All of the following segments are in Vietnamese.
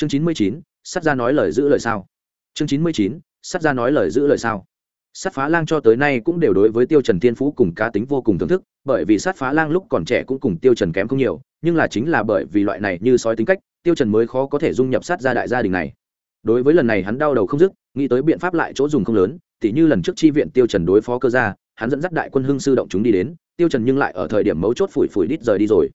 chương chín mươi chín sắt ra nói lời giữ lời sao. Chương chín mươi chín sắt ra nói lời giữ lời sao. Sát phá lang cho tới nay cũng đều đối với tiêu trần thiên phú cùng cá tính vô cùng thưởng thức, bởi vì sát phá lang lúc còn trẻ cũng cùng tiêu trần kém không nhiều, nhưng là chính là bởi vì loại này như sói tính cách, tiêu trần mới khó có thể dung nhập sát gia đại gia đình này. Đối với lần này hắn đau đầu không dứt, nghĩ tới biện pháp lại chỗ dùng không lớn, tỉ như lần trước chi viện tiêu trần đối phó cơ gia, hắn dẫn dắt đại quân hưng sư động chúng đi đến, tiêu trần nhưng lại ở thời điểm mấu chốt phủi phủi đít rời đi rồi.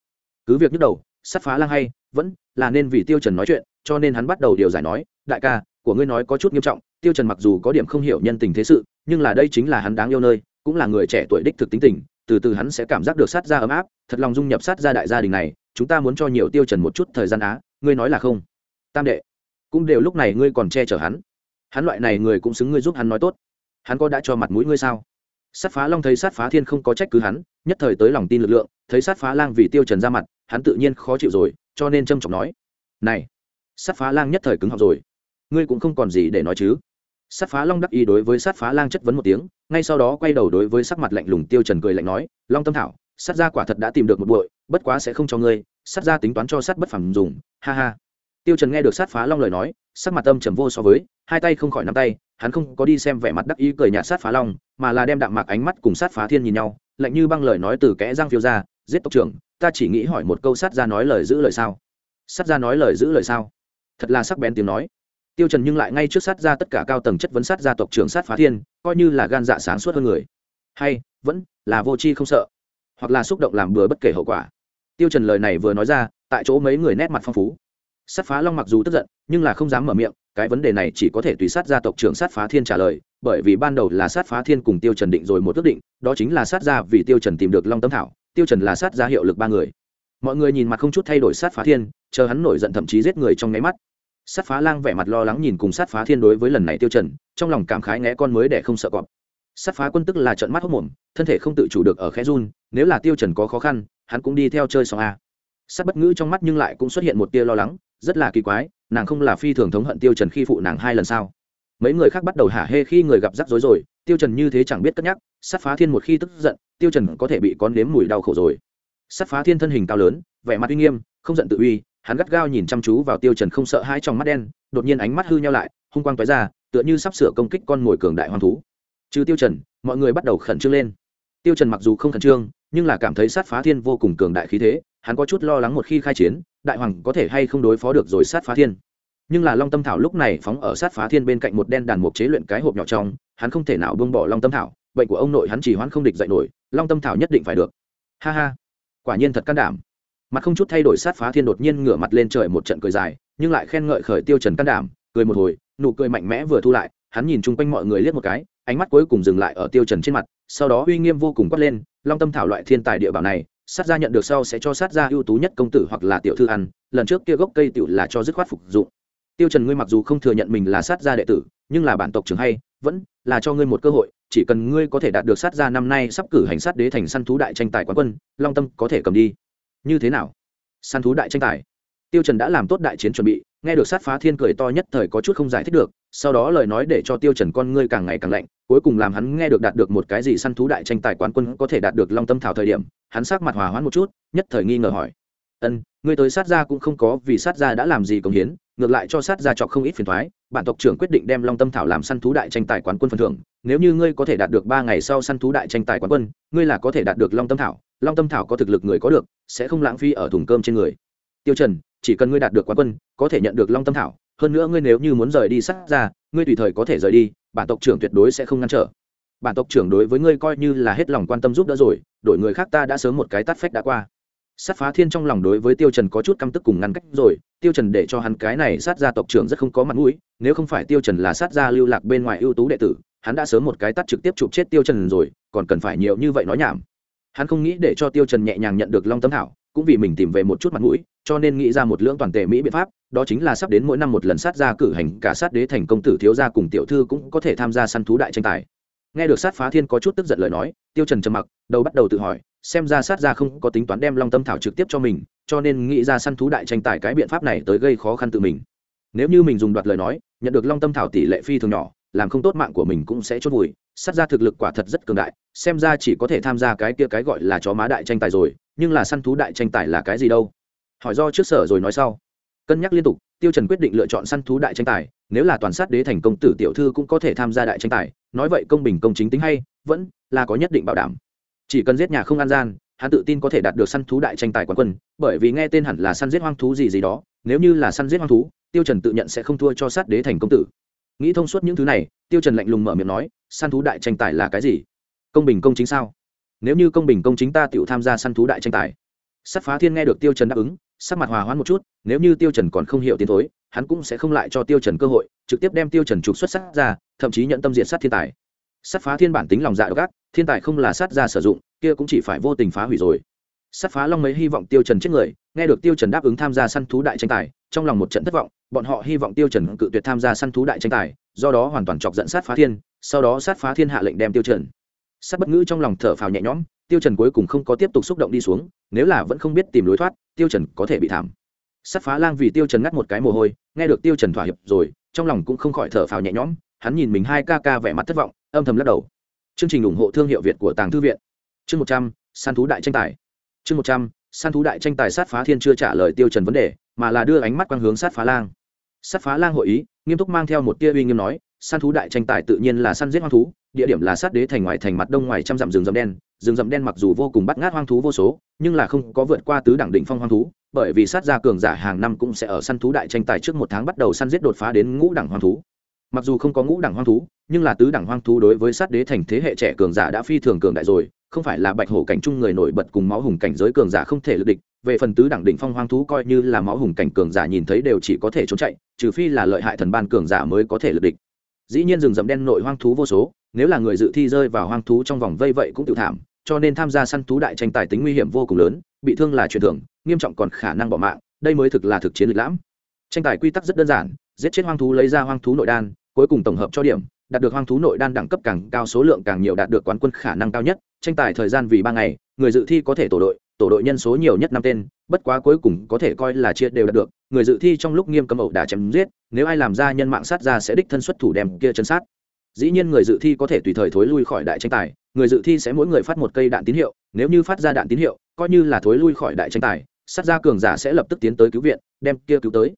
Cứ việc nhức đầu, sát phá lang hay, vẫn là nên vì tiêu trần nói chuyện cho nên hắn bắt đầu điều giải nói, đại ca, của ngươi nói có chút nghiêm trọng, tiêu trần mặc dù có điểm không hiểu nhân tình thế sự, nhưng là đây chính là hắn đáng yêu nơi, cũng là người trẻ tuổi đích thực tính tình, từ từ hắn sẽ cảm giác được sát gia ấm áp, thật lòng dung nhập sát gia đại gia đình này, chúng ta muốn cho nhiều tiêu trần một chút thời gian á, ngươi nói là không? Tam đệ, cũng đều lúc này ngươi còn che chở hắn. Hắn loại này người cũng xứng ngươi giúp hắn nói tốt. Hắn có đã cho mặt mũi ngươi sao? Sát phá long thấy sát phá thiên không có trách cứ hắn, nhất thời tới lòng tin lực lượng, thấy sát phá lang vì tiêu trần ra mặt, hắn tự nhiên khó chịu rồi, cho nên trâm trọng nói, này sát phá lang nhất thời cứng học rồi. Ngươi cũng không còn gì để nói chứ. Sát phá long đắc ý đối với sát phá lang chất vấn một tiếng, ngay sau đó quay đầu đối với sắc mặt lạnh lùng tiêu trần cười lạnh nói, long tâm thảo, sát gia quả thật đã tìm được một bụi, bất quá sẽ không cho ngươi, sát gia tính toán cho sát bất phẳng dùng, ha ha. Tiêu trần nghe được sát phá long lời nói, sắc mặt âm trầm vô so với, hai tay không khỏi nắm tay, hắn không có đi xem vẻ mặt đắc ý cười nhạt sát phá long, mà là đem đạm mạc ánh mắt cùng sát phá thiên nhìn nhau, lạnh như băng lời nói từ kẽ răng phiêu ra, giết tộc trưởng, ta chỉ nghĩ hỏi một câu, sát gia nói lời giữ lời sao? Sát gia nói lời giữ lời sao? Thật là sắc bén tiếng nói. Tiêu trần nhưng lại ngay trước sát ra tất cả cao tầng chất vấn sát gia tộc trưởng sát phá thiên, coi như là gan dạ sáng suốt hơn người. Hay, vẫn là vô chi không sợ, hoặc là xúc động làm bừa bất kể hậu quả. Tiêu trần lời này vừa nói ra, tại chỗ mấy người nét mặt phong phú. Sát phá long mặc dù tức giận, nhưng là không dám mở miệng, cái vấn đề này chỉ có thể tùy sát gia tộc trưởng sát phá thiên trả lời, bởi vì ban đầu là sát phá thiên cùng tiêu trần định rồi một quyết định, đó chính là sát gia vì tiêu trần tìm được long tâm thảo, tiêu trần là sát gia hiệu lực ba người mọi người nhìn mặt không chút thay đổi sát phá thiên, chờ hắn nổi giận thậm chí giết người trong nháy mắt. Sát phá lang vẻ mặt lo lắng nhìn cùng sát phá thiên đối với lần này tiêu trần, trong lòng cảm khái ngẽ con mới để không sợ cọp. Sát phá quân tức là trận mắt hốc mồm, thân thể không tự chủ được ở khẽ run, nếu là tiêu trần có khó khăn, hắn cũng đi theo chơi xong a. Sát bất ngữ trong mắt nhưng lại cũng xuất hiện một tia lo lắng, rất là kỳ quái, nàng không là phi thường thống hận tiêu trần khi phụ nàng hai lần sao? Mấy người khác bắt đầu hả hê khi người gặp rắc rối rồi, tiêu trần như thế chẳng biết cất nhắc, sát phá thiên một khi tức giận, tiêu trần có thể bị con nếm mùi đau khổ rồi sát phá thiên thân hình cao lớn, vẻ mặt uy nghiêm, không giận tự uy, hắn gắt gao nhìn chăm chú vào tiêu trần không sợ hai trong mắt đen, đột nhiên ánh mắt hư nhau lại, hung quang tóe ra, tựa như sắp sửa công kích con mồi cường đại hoang thú. Trừ tiêu trần, mọi người bắt đầu khẩn trương lên. Tiêu trần mặc dù không khẩn trương, nhưng là cảm thấy sát phá thiên vô cùng cường đại khí thế, hắn có chút lo lắng một khi khai chiến, đại hoàng có thể hay không đối phó được rồi sát phá thiên. Nhưng là long tâm thảo lúc này phóng ở sát phá thiên bên cạnh một đen đàn mục chế luyện cái hộp nhỏ trong, hắn không thể nào buông bỏ long tâm thảo bệnh của ông nội hắn chỉ hoãn không địch dậy nổi, long tâm thảo nhất định phải được. Ha ha quả nhiên thật can đảm. Mặt không chút thay đổi sát phá thiên đột nhiên ngửa mặt lên trời một trận cười dài, nhưng lại khen ngợi khởi tiêu trần can đảm, cười một hồi, nụ cười mạnh mẽ vừa thu lại, hắn nhìn chung quanh mọi người liếc một cái, ánh mắt cuối cùng dừng lại ở tiêu trần trên mặt, sau đó uy nghiêm vô cùng quát lên, long tâm thảo loại thiên tài địa bảo này, sát gia nhận được sau sẽ cho sát gia ưu tú nhất công tử hoặc là tiểu thư ăn, lần trước kia gốc cây tiểu là cho dứt khoát phục dụng. Tiêu trần ngươi mặc dù không thừa nhận mình là sát gia đệ tử, nhưng là bản tộc trưởng hay, vẫn là cho ngươi một cơ hội chỉ cần ngươi có thể đạt được sát gia năm nay sắp cử hành sát đế thành săn thú đại tranh tài quán quân, long tâm có thể cầm đi. Như thế nào? Săn thú đại tranh tài. Tiêu trần đã làm tốt đại chiến chuẩn bị, nghe được sát phá thiên cười to nhất thời có chút không giải thích được, sau đó lời nói để cho tiêu trần con ngươi càng ngày càng lạnh, cuối cùng làm hắn nghe được đạt được một cái gì săn thú đại tranh tài quán quân có thể đạt được long tâm thảo thời điểm, hắn sắc mặt hòa hoãn một chút, nhất thời nghi ngờ hỏi. Ân, ngươi tới sát gia cũng không có vì sát gia đã làm gì công hiến, ngược lại cho sát gia chọc không ít phiền toái bản tộc trưởng quyết định đem long tâm thảo làm săn thú đại tranh tài quán quân phần thưởng. Nếu như ngươi có thể đạt được ba ngày sau săn thú đại tranh tài quán quân, ngươi là có thể đạt được long tâm thảo. Long tâm thảo có thực lực người có được, sẽ không lãng phí ở thùng cơm trên người. Tiêu trần, chỉ cần ngươi đạt được quán quân, có thể nhận được long tâm thảo. Hơn nữa ngươi nếu như muốn rời đi sát ra, ngươi tùy thời có thể rời đi, bản tộc trưởng tuyệt đối sẽ không ngăn trở. Bản tộc trưởng đối với ngươi coi như là hết lòng quan tâm giúp đỡ rồi, đổi người khác ta đã sớm một cái tát phách đã qua sát phá thiên trong lòng đối với tiêu trần có chút căm tức cùng ngăn cách rồi, tiêu trần để cho hắn cái này sát gia tộc trưởng rất không có mặt mũi, nếu không phải tiêu trần là sát gia lưu lạc bên ngoài ưu tú đệ tử, hắn đã sớm một cái tát trực tiếp chụp chết tiêu trần rồi, còn cần phải nhiều như vậy nói nhảm. Hắn không nghĩ để cho tiêu trần nhẹ nhàng nhận được long tâm thảo, cũng vì mình tìm về một chút mặt mũi, cho nên nghĩ ra một lưỡng toàn tề mỹ biện pháp, đó chính là sắp đến mỗi năm một lần sát gia cử hành, cả sát đế thành công tử thiếu gia cùng tiểu thư cũng có thể tham gia săn thú đại tranh tài nghe được sát phá thiên có chút tức giận lời nói, tiêu trần trầm mặc, đầu bắt đầu tự hỏi, xem ra sát gia không có tính toán đem long tâm thảo trực tiếp cho mình, cho nên nghĩ ra săn thú đại tranh tài cái biện pháp này tới gây khó khăn tự mình. Nếu như mình dùng đoạt lời nói, nhận được long tâm thảo tỷ lệ phi thường nhỏ, làm không tốt mạng của mình cũng sẽ chốt vùi, sát ra thực lực quả thật rất cường đại, xem ra chỉ có thể tham gia cái kia cái gọi là chó má đại tranh tài rồi, nhưng là săn thú đại tranh tài là cái gì đâu? Hỏi do trước sở rồi nói sau. Cân nhắc liên tục, tiêu trần quyết định lựa chọn săn thú đại tranh tài nếu là toàn sát đế thành công tử tiểu thư cũng có thể tham gia đại tranh tài, nói vậy công bình công chính tính hay, vẫn là có nhất định bảo đảm. Chỉ cần giết nhà không an gian, hắn tự tin có thể đạt được săn thú đại tranh tài quán quân, bởi vì nghe tên hẳn là săn giết hoang thú gì gì đó, nếu như là săn giết hoang thú, tiêu trần tự nhận sẽ không thua cho sát đế thành công tử. Nghĩ thông suốt những thứ này, tiêu trần lạnh lùng mở miệng nói, săn thú đại tranh tài là cái gì? Công bình công chính sao? Nếu như công bình công chính ta tự tham gia săn thú đại tranh tài. Sát phá thiên nghe được tiêu trần đáp ứng sắc mặt hòa hoãn một chút, nếu như tiêu trần còn không hiểu tiến thối, hắn cũng sẽ không lại cho tiêu trần cơ hội, trực tiếp đem tiêu trần trục xuất sát ra, thậm chí nhận tâm diện sát thiên tài. Sát phá thiên bản tính lòng dạ độc ác, thiên tài không là sát ra sử dụng, kia cũng chỉ phải vô tình phá hủy rồi. Sát phá long mấy hy vọng tiêu trần chết người, nghe được tiêu trần đáp ứng tham gia săn thú đại tranh tài, trong lòng một trận thất vọng, bọn họ hy vọng tiêu trần cự tuyệt tham gia săn thú đại tranh tài, do đó hoàn toàn chọc giận sát phá thiên, sau đó sát phá thiên hạ lệnh đem tiêu trần. Sát bất ngữ trong lòng thở phào nhẹ nhõm tiêu trần cuối cùng không có tiếp tục xúc động đi xuống, nếu là vẫn không biết tìm lối thoát, tiêu trần có thể bị thảm. Sát phá lang vì tiêu trần ngắt một cái mồ hôi, nghe được tiêu trần thỏa hiệp rồi, trong lòng cũng không khỏi thở phào nhẹ nhõm, hắn nhìn mình hai ca ca vẻ mặt thất vọng, âm thầm lắc đầu. Chương trình ủng hộ thương hiệu việt của tàng thư viện. Chương một trăm săn thú đại tranh tài. Chương một trăm săn thú đại tranh tài sát phá thiên chưa trả lời tiêu trần vấn đề, mà là đưa ánh mắt quang hướng sát phá lang. Sát phá lang hội ý, nghiêm túc mang theo một tia uy nghiêm nói săn thú đại tranh tài tự nhiên là săn giết hoang thú, địa điểm là sát đế thành ngoài thành mặt đông ngoài trăm dặm rừng rậm đen. Rừng rậm đen mặc dù vô cùng bắt ngát hoang thú vô số, nhưng là không có vượt qua tứ đẳng định phong hoang thú, bởi vì sát gia cường giả hàng năm cũng sẽ ở săn thú đại tranh tài trước một tháng bắt đầu săn giết đột phá đến ngũ đẳng hoang thú. Mặc dù không có ngũ đẳng hoang thú, nhưng là tứ đẳng hoang thú đối với sát đế thành thế hệ trẻ cường giả đã phi thường cường đại rồi, không phải là bạch hổ cảnh trung người nổi bật cùng máu hùng cảnh giới cường giả không thể lực địch, về phần tứ đẳng định phong hoang thú coi như là máu hùng cảnh cường giả nhìn thấy đều chỉ có thể trốn chạy, trừ phi là lợi hại thần ban cường giả mới có thể lực địch dĩ nhiên rừng rậm đen nội hoang thú vô số, nếu là người dự thi rơi vào hoang thú trong vòng vây vậy cũng tự thảm, cho nên tham gia săn thú đại tranh tài tính nguy hiểm vô cùng lớn, bị thương là truyền thường, nghiêm trọng còn khả năng bỏ mạng, đây mới thực là thực chiến lịch lãm. Tranh tài quy tắc rất đơn giản, giết chết hoang thú lấy ra hoang thú nội đan, cuối cùng tổng hợp cho điểm, đạt được hoang thú nội đan đẳng cấp càng cao số lượng càng nhiều đạt được quán quân khả năng cao nhất, tranh tài thời gian vì ba ngày, người dự thi có thể tổ đội tổ đội nhân số nhiều nhất năm tên, bất quá cuối cùng có thể coi là chia đều đạt được, người dự thi trong lúc nghiêm cấm ẩu đả chém giết, nếu ai làm ra nhân mạng sát ra sẽ đích thân xuất thủ đem kia chân sát. Dĩ nhiên người dự thi có thể tùy thời thối lui khỏi đại tranh tài, người dự thi sẽ mỗi người phát một cây đạn tín hiệu, nếu như phát ra đạn tín hiệu, coi như là thối lui khỏi đại tranh tài, sát ra cường giả sẽ lập tức tiến tới cứu viện, đem kia cứu tới.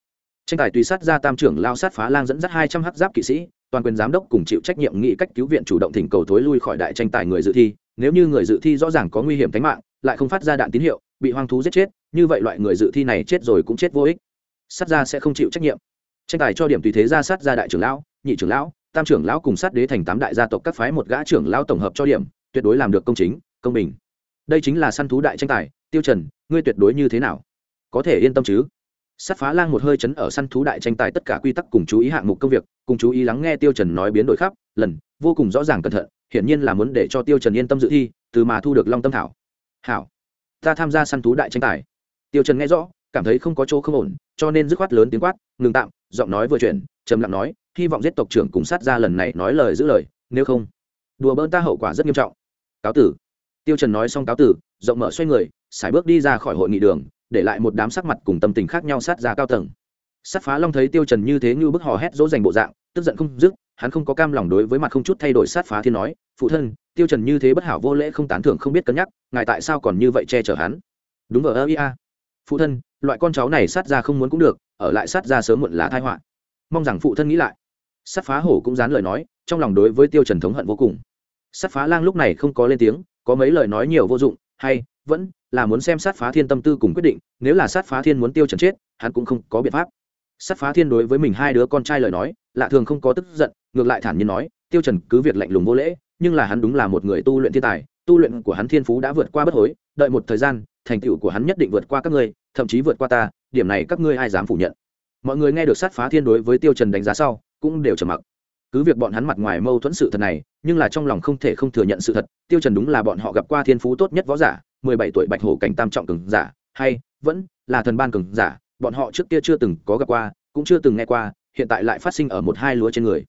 Tranh tài tùy sát ra tam trưởng lao sát phá lang dẫn dắt hai trăm h giáp kỵ sĩ, toàn quyền giám đốc cùng chịu trách nhiệm nghĩ cách cứu viện chủ động thỉnh cầu thối lui khỏi đại tranh tài người dự thi, nếu như người dự thi rõ ràng có nguy hiểm tính mạng lại không phát ra đạn tín hiệu, bị hoang thú giết chết, như vậy loại người dự thi này chết rồi cũng chết vô ích. Sát ra sẽ không chịu trách nhiệm. Tranh tài cho điểm tùy thế ra sát ra đại trưởng lão, nhị trưởng lão, tam trưởng lão cùng sát đế thành tám đại gia tộc các phái một gã trưởng lão tổng hợp cho điểm, tuyệt đối làm được công chính, công bình. Đây chính là săn thú đại tranh tài, tiêu trần, ngươi tuyệt đối như thế nào? Có thể yên tâm chứ? Sát phá lang một hơi chấn ở săn thú đại tranh tài tất cả quy tắc cùng chú ý hạng mục công việc, cùng chú ý lắng nghe tiêu trần nói biến đổi khắp, lần, vô cùng rõ ràng cẩn thận, hiển nhiên là muốn để cho tiêu trần yên tâm dự thi, từ mà thu được long tâm thảo hảo. Ta tham gia săn thú đại tranh tài. Tiêu trần nghe rõ, cảm thấy không có chỗ không ổn, cho nên dứt khoát lớn tiếng quát, ngừng tạm. Giọng nói vừa chuyển, trầm lặng nói, hy vọng giết tộc trưởng cùng sát ra lần này nói lời giữ lời, nếu không, đùa bỡn ta hậu quả rất nghiêm trọng. Cáo tử. Tiêu trần nói xong cáo tử, rộng mở xoay người, xài bước đi ra khỏi hội nghị đường, để lại một đám sắc mặt cùng tâm tình khác nhau sát ra cao tầng. Sát phá long thấy tiêu trần như thế như bức hò hét dỗ dành bộ dạng, tức giận không dứt hắn không có cam lòng đối với mặt không chút thay đổi sát phá thiên nói, phụ thân, tiêu trần như thế bất hảo vô lễ không tán thưởng không biết cân nhắc, ngài tại sao còn như vậy che chở hắn? Đúng ở ơ ia phụ thân, loại con cháu này sát ra không muốn cũng được, ở lại sát ra sớm muộn là tai họa. Mong rằng phụ thân nghĩ lại. Sát phá hổ cũng dán lời nói, trong lòng đối với tiêu trần thống hận vô cùng. Sát phá lang lúc này không có lên tiếng, có mấy lời nói nhiều vô dụng, hay, vẫn là muốn xem sát phá thiên tâm tư cùng quyết định, nếu là sát phá thiên muốn tiêu trần chết, hắn cũng không có biện pháp. Sát phá thiên đối với mình hai đứa con trai lời nói, lạ thường không có tức giận ngược lại thản nhiên nói, tiêu trần cứ việc lạnh lùng vô lễ, nhưng là hắn đúng là một người tu luyện thiên tài, tu luyện của hắn thiên phú đã vượt qua bất hối, đợi một thời gian, thành tựu của hắn nhất định vượt qua các ngươi, thậm chí vượt qua ta, điểm này các ngươi ai dám phủ nhận? Mọi người nghe được sát phá thiên đối với tiêu trần đánh giá sau, cũng đều trầm mặc. Cứ việc bọn hắn mặt ngoài mâu thuẫn sự thật này, nhưng là trong lòng không thể không thừa nhận sự thật, tiêu trần đúng là bọn họ gặp qua thiên phú tốt nhất võ giả, mười bảy tuổi bạch hổ cảnh tam trọng cường giả, hay vẫn là thần ban cường giả, bọn họ trước kia chưa từng có gặp qua, cũng chưa từng nghe qua, hiện tại lại phát sinh ở một hai lúa trên người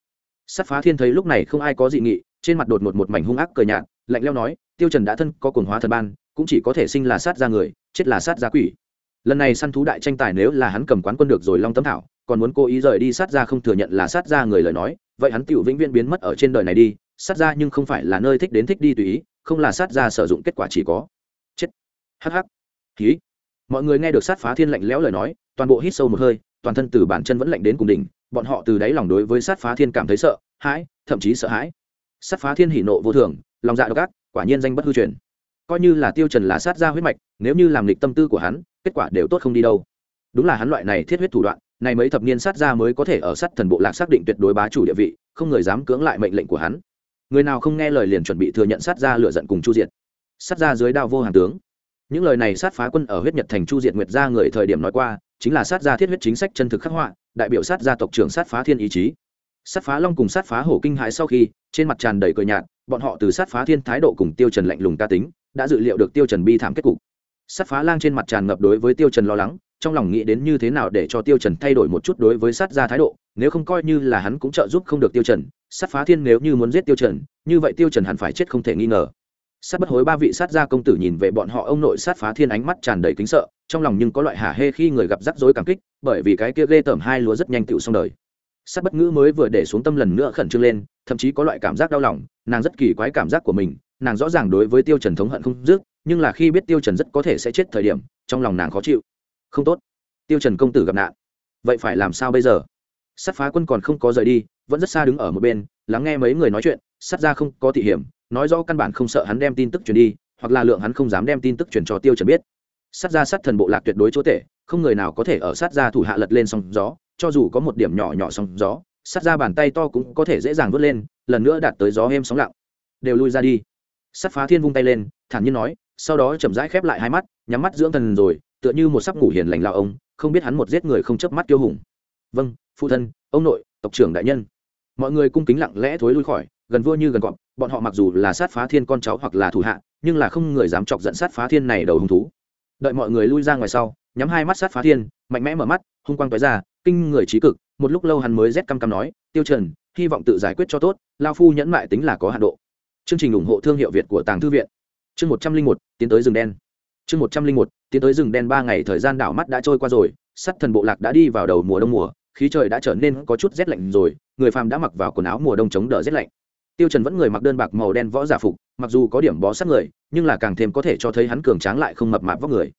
sát phá thiên thấy lúc này không ai có dị nghị, trên mặt đột ngột một mảnh hung ác cười nhạt, lạnh lẽo nói, tiêu trần đã thân có cuồng hóa thần ban, cũng chỉ có thể sinh là sát ra người, chết là sát ra quỷ. Lần này săn thú đại tranh tài nếu là hắn cầm quán quân được rồi long tấm thảo, còn muốn cố ý rời đi sát ra không thừa nhận là sát ra người lời nói, vậy hắn tiểu vĩnh viễn biến mất ở trên đời này đi, sát ra nhưng không phải là nơi thích đến thích đi tùy ý, không là sát ra sử dụng kết quả chỉ có. Chết. Hắc hắc. Khí mọi người nghe được sát phá thiên lạnh lẽo lời nói, toàn bộ hít sâu một hơi, toàn thân từ bản chân vẫn lạnh đến cùng đỉnh bọn họ từ đáy lòng đối với sát phá thiên cảm thấy sợ, hãi, thậm chí sợ hãi. Sát phá thiên hỉ nộ vô thường, lòng dạ độc ác, quả nhiên danh bất hư truyền. Coi như là tiêu trần là sát ra huyết mạch, nếu như làm lịch tâm tư của hắn, kết quả đều tốt không đi đâu. Đúng là hắn loại này thiết huyết thủ đoạn này mấy thập niên sát ra mới có thể ở sát thần bộ lạc xác định tuyệt đối bá chủ địa vị, không người dám cưỡng lại mệnh lệnh của hắn. Người nào không nghe lời liền chuẩn bị thừa nhận sát ra lựa giận cùng chu diệt. Sát ra dưới đao vô hàng tướng những lời này sát phá quân ở huyết nhật thành chu diệt nguyệt gia người thời điểm nói qua, chính là sát gia thiết huyết chính sách chân thực khắc họa, đại biểu sát gia tộc trưởng sát phá thiên ý chí. Sát phá long cùng sát phá hổ kinh hãi sau khi, trên mặt tràn đầy cười nhạt, bọn họ từ sát phá thiên thái độ cùng tiêu trần lạnh lùng ca tính, đã dự liệu được tiêu trần bi thảm kết cục. Sát phá lang trên mặt tràn ngập đối với tiêu trần lo lắng, trong lòng nghĩ đến như thế nào để cho tiêu trần thay đổi một chút đối với sát gia thái độ, nếu không coi như là hắn cũng trợ giúp không được tiêu trần, sát phá thiên nếu như muốn giết tiêu trần, như vậy tiêu trần hẳn phải chết không thể nghi ngờ sát bất hối ba vị sát gia công tử nhìn về bọn họ, ông nội sát phá thiên ánh mắt tràn đầy kính sợ, trong lòng nhưng có loại hả hê khi người gặp rắc rối cảm kích, bởi vì cái kia ghê tởm hai lúa rất nhanh tựu xong đời. Sát bất ngữ mới vừa để xuống tâm lần nữa khẩn trương lên, thậm chí có loại cảm giác đau lòng, nàng rất kỳ quái cảm giác của mình, nàng rõ ràng đối với tiêu trần thống hận không dứt, nhưng là khi biết tiêu trần rất có thể sẽ chết thời điểm, trong lòng nàng khó chịu. Không tốt, tiêu trần công tử gặp nạn. Vậy phải làm sao bây giờ? Sát phá quân còn không có rời đi, vẫn rất xa đứng ở một bên, lắng nghe mấy người nói chuyện, sát ra không có thị hiểm nói rõ căn bản không sợ hắn đem tin tức truyền đi hoặc là lượng hắn không dám đem tin tức truyền cho tiêu trần biết. Sát ra sát thần bộ lạc tuyệt đối chỗ thể, không người nào có thể ở sát ra thủ hạ lật lên sóng gió cho dù có một điểm nhỏ nhỏ sóng gió sát ra bàn tay to cũng có thể dễ dàng vớt lên lần nữa đạt tới gió êm sóng lặng. Đều lui ra đi. Sát phá thiên vung tay lên thản nhiên nói sau đó chậm rãi khép lại hai mắt nhắm mắt dưỡng thần rồi tựa như một sắp ngủ hiền lành lao ông không biết hắn một giết người không chớp mắt kiêu hùng. Vâng phụ thân ông nội tộc trưởng đại nhân. Mọi người cung kính lặng lẽ thối lui khỏi gần vua như gần cọp, bọn họ mặc dù là sát phá thiên con cháu hoặc là thủ hạ, nhưng là không người dám chọc giận sát phá thiên này đầu hung thú. Đợi mọi người lui ra ngoài sau, nhắm hai mắt sát phá thiên, mạnh mẽ mở mắt, hung quang tói ra, kinh người trí cực, một lúc lâu hắn mới rét căm căm nói, tiêu trần, hy vọng tự giải quyết cho tốt, lao phu nhẫn mại tính là có hạn độ. Chương trình ủng hộ thương hiệu việt của tàng thư viện. Chương một trăm linh một, tiến tới rừng đen. Chương một trăm linh một, tiến tới rừng đen ba ngày thời gian đảo mắt đã trôi qua rồi, sắt thần bộ lạc đã đi vào đầu mùa đông mùa, khí trời đã trở nên có chút rét lạnh rồi, người phàm đã mặc vào quần áo mùa đông chống đỡ rét lạnh tiêu trần vẫn người mặc đơn bạc màu đen võ giả phục, mặc dù có điểm bó sát người, nhưng là càng thêm có thể cho thấy hắn cường tráng lại không mập mạp vóc người.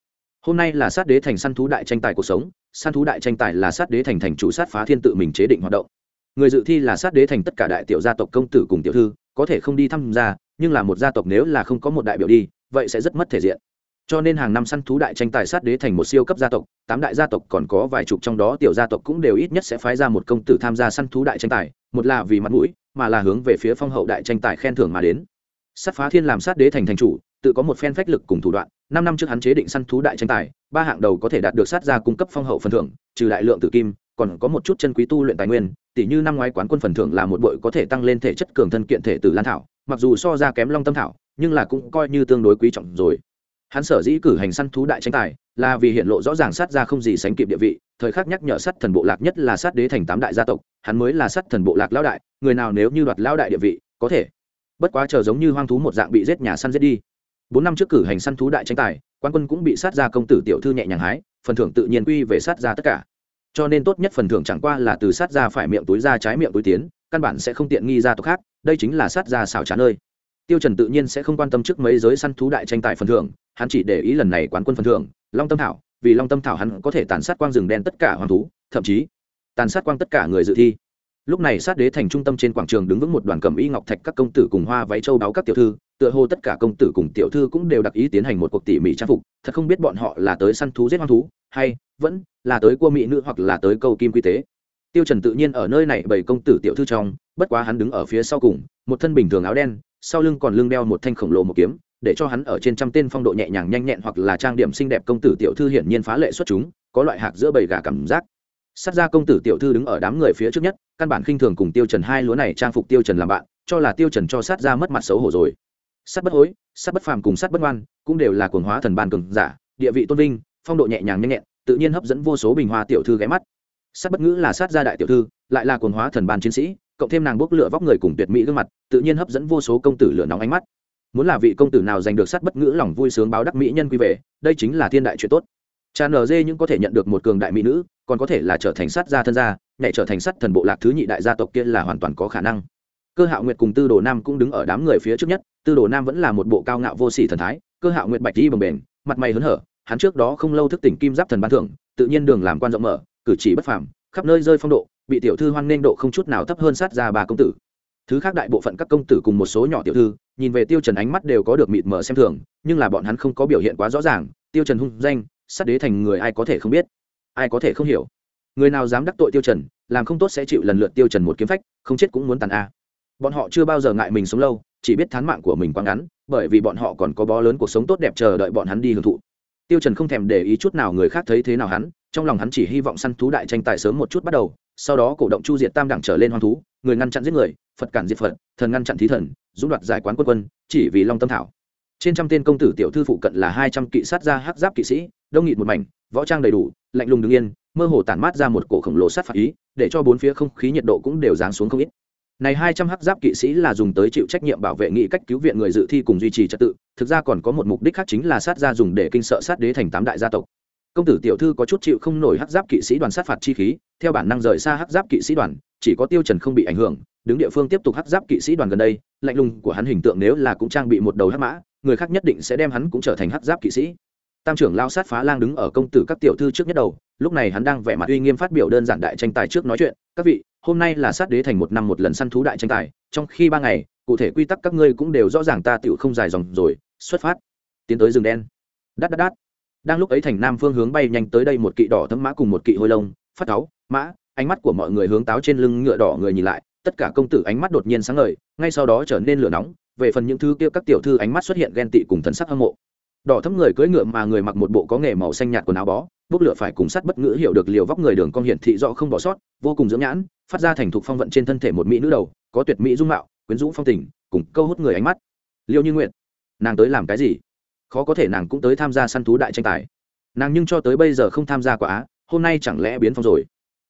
Hôm nay là sát đế thành săn thú đại tranh tài cuộc sống, săn thú đại tranh tài là sát đế thành thành chủ sát phá thiên tự mình chế định hoạt động. Người dự thi là sát đế thành tất cả đại tiểu gia tộc công tử cùng tiểu thư, có thể không đi tham gia, nhưng là một gia tộc nếu là không có một đại biểu đi, vậy sẽ rất mất thể diện. Cho nên hàng năm săn thú đại tranh tài sát đế thành một siêu cấp gia tộc, tám đại gia tộc còn có vài chục trong đó tiểu gia tộc cũng đều ít nhất sẽ phái ra một công tử tham gia săn thú đại tranh tài, một là vì mặt mũi mà là hướng về phía phong hậu đại tranh tài khen thưởng mà đến. Sát phá thiên làm sát đế thành thành chủ, tự có một phen phách lực cùng thủ đoạn, năm năm trước hắn chế định săn thú đại tranh tài, ba hạng đầu có thể đạt được sát gia cung cấp phong hậu phần thưởng, trừ đại lượng tử kim, còn có một chút chân quý tu luyện tài nguyên tỷ như năm ngoái quán quân phần thưởng là một bội có thể tăng lên thể chất cường thân kiện thể từ lan thảo, mặc dù so ra kém long tâm thảo, nhưng là cũng coi như tương đối quý trọng rồi. Hắn sở dĩ cử hành săn thú đại tranh tài là vì hiện lộ rõ ràng sát ra không gì sánh kịp địa vị, thời khắc nhắc nhở sát thần bộ lạc nhất là sát đế thành tám đại gia tộc, hắn mới là sát thần bộ lạc lão đại, người nào nếu như đoạt lão đại địa vị, có thể. Bất quá chờ giống như hoang thú một dạng bị giết nhà săn giết đi. Bốn năm trước cử hành săn thú đại tranh tài, quan quân cũng bị sát ra công tử tiểu thư nhẹ nhàng hái, phần thưởng tự nhiên quy về sát ra tất cả. Cho nên tốt nhất phần thưởng chẳng qua là từ sát ra phải miệng túi ra trái miệng túi tiến, căn bản sẽ không tiện nghi ra tộc khác, đây chính là sát ra xảo trá nơi. Tiêu trần tự nhiên sẽ không quan tâm trước mấy giới săn thú đại tranh tài phần thưởng, hắn chỉ để ý lần này quán quân phần thưởng long tâm thảo, vì long tâm thảo hắn có thể tàn sát quang rừng đen tất cả hoàng thú, thậm chí tàn sát quang tất cả người dự thi. Lúc này sát đế thành trung tâm trên quảng trường đứng vững một đoàn cầm y ngọc thạch các công tử cùng hoa váy châu báo các tiểu thư, tựa hồ tất cả công tử cùng tiểu thư cũng đều đặc ý tiến hành một cuộc tỉ mỉ trang phục, thật không biết bọn họ là tới săn thú giết hoang thú, hay vẫn là tới cua mỹ nữ hoặc là tới câu kim quy tế. Tiêu trần tự nhiên ở nơi này bảy công tử tiểu thư trong, bất quá hắn đứng ở phía sau cùng, một thân bình thường áo đen, sau lưng còn lưng đeo một thanh khổng lồ một kiếm để cho hắn ở trên trăm tên phong độ nhẹ nhàng nhanh nhẹn hoặc là trang điểm xinh đẹp công tử tiểu thư hiển nhiên phá lệ xuất chúng, có loại hạc giữa bầy gà cảm giác. Sát ra công tử tiểu thư đứng ở đám người phía trước nhất, căn bản khinh thường cùng tiêu trần hai lúa này trang phục tiêu trần làm bạn, cho là tiêu trần cho sát ra mất mặt xấu hổ rồi. Sát bất hối, sát bất phàm cùng sát bất ngoan, cũng đều là cuồng hóa thần ban cường giả, địa vị tôn vinh, phong độ nhẹ nhàng nhanh nhẹn, tự nhiên hấp dẫn vô số bình hoa tiểu thư ghé mắt. Sát bất ngữ là sát gia đại tiểu thư, lại là cuồng hóa thần ban chiến sĩ, cộng thêm nàng bốc lửa vóc người cùng tuyệt mỹ gương mặt, tự nhiên hấp dẫn vô số công tử lửa nóng ánh mắt muốn là vị công tử nào giành được sát bất ngữ lòng vui sướng báo đắc mỹ nhân quy về, đây chính là thiên đại chuyện tốt. Cha nở dê những có thể nhận được một cường đại mỹ nữ, còn có thể là trở thành sát gia thân gia, nhảy trở thành sát thần bộ lạc thứ nhị đại gia tộc kia là hoàn toàn có khả năng. Cơ hạo nguyệt cùng tư đồ nam cũng đứng ở đám người phía trước nhất, tư đồ nam vẫn là một bộ cao ngạo vô sỉ thần thái, cơ hạo nguyệt bạch đi bồng bềnh, mặt mày hớn hở, hắn trước đó không lâu thức tỉnh kim giáp thần ban thưởng, tự nhiên đường làm quan rộng mở, cử chỉ bất phàm, khắp nơi rơi phong độ, bị tiểu thư hoan nên độ không chút nào thấp hơn sát ra bà công tử thứ khác đại bộ phận các công tử cùng một số nhỏ tiểu thư, nhìn về tiêu trần ánh mắt đều có được mịt mờ xem thường, nhưng là bọn hắn không có biểu hiện quá rõ ràng, tiêu trần hung danh, sát đế thành người ai có thể không biết, ai có thể không hiểu. Người nào dám đắc tội tiêu trần, làm không tốt sẽ chịu lần lượt tiêu trần một kiếm phách, không chết cũng muốn tàn a. Bọn họ chưa bao giờ ngại mình sống lâu, chỉ biết thán mạng của mình quá ngắn, bởi vì bọn họ còn có bó lớn cuộc sống tốt đẹp chờ đợi bọn hắn đi hưởng thụ. Tiêu trần không thèm để ý chút nào người khác thấy thế nào hắn, trong lòng hắn chỉ hy vọng săn thú đại tranh tài sớm một chút bắt đầu sau đó cổ động chu diệt tam đẳng trở lên hoang thú, người ngăn chặn giết người, phật cản diệt phật, thần ngăn chặn thí thần dũng đoạt giải quán quân quân, chỉ vì long tâm thảo. Trên trăm tên công tử tiểu thư phụ cận là hai trăm kỵ sát gia hắc giáp kỵ sĩ, đông nghịt một mảnh, võ trang đầy đủ, lạnh lùng đứng yên, mơ hồ tản mát ra một cổ khổng lồ sát phạt ý, để cho bốn phía không khí nhiệt độ cũng đều giáng xuống không ít. Này hai trăm hắc giáp kỵ sĩ là dùng tới chịu trách nhiệm bảo vệ nghị cách cứu viện người dự thi cùng duy trì trật tự, thực ra còn có một mục đích khác chính là sát gia dùng để kinh sợ sát đế thành tám đại gia tộc công tử tiểu thư có chút chịu không nổi hắc giáp kỵ sĩ đoàn sát phạt chi khí, theo bản năng rời xa hắc giáp kỵ sĩ đoàn, chỉ có tiêu trần không bị ảnh hưởng, đứng địa phương tiếp tục hắc giáp kỵ sĩ đoàn gần đây, lạnh lùng của hắn hình tượng nếu là cũng trang bị một đầu hắc mã, người khác nhất định sẽ đem hắn cũng trở thành hắc giáp kỵ sĩ. Tam trưởng lao sát phá lang đứng ở công tử các tiểu thư trước nhất đầu, lúc này hắn đang vẻ mặt uy nghiêm phát biểu đơn giản đại tranh tài trước nói chuyện, các vị, hôm nay là sát đế thành một năm một lần săn thú đại tranh tài, trong khi ba ngày, cụ thể quy tắc các ngươi cũng đều rõ ràng ta tiểu không dài dòng rồi, xuất phát, tiến tới rừng đen. Đắt đắt đắt đang lúc ấy thành nam phương hướng bay nhanh tới đây một kỵ đỏ thấm mã cùng một kỵ hôi lông, phát áo, mã, ánh mắt của mọi người hướng táo trên lưng ngựa đỏ người nhìn lại, tất cả công tử ánh mắt đột nhiên sáng ngời, ngay sau đó trở nên lửa nóng, về phần những thứ kia các tiểu thư ánh mắt xuất hiện ghen tị cùng thần sắc hâm mộ. Đỏ thấm người cưỡi ngựa mà người mặc một bộ có nghề màu xanh nhạt quần áo bó, bốc lửa phải cùng sắt bất ngữ hiểu được liều vóc người đường cong hiển thị rõ không bỏ sót, vô cùng dưỡng nhãn, phát ra thành thục phong vận trên thân thể một mỹ nữ đầu, có tuyệt mỹ dung mạo, quyến rũ phong tình, cùng câu hút người ánh mắt. Liêu như nguyện nàng tới làm cái gì? Khó có thể nàng cũng tới tham gia săn thú đại tranh tài. Nàng nhưng cho tới bây giờ không tham gia quá, hôm nay chẳng lẽ biến phong rồi?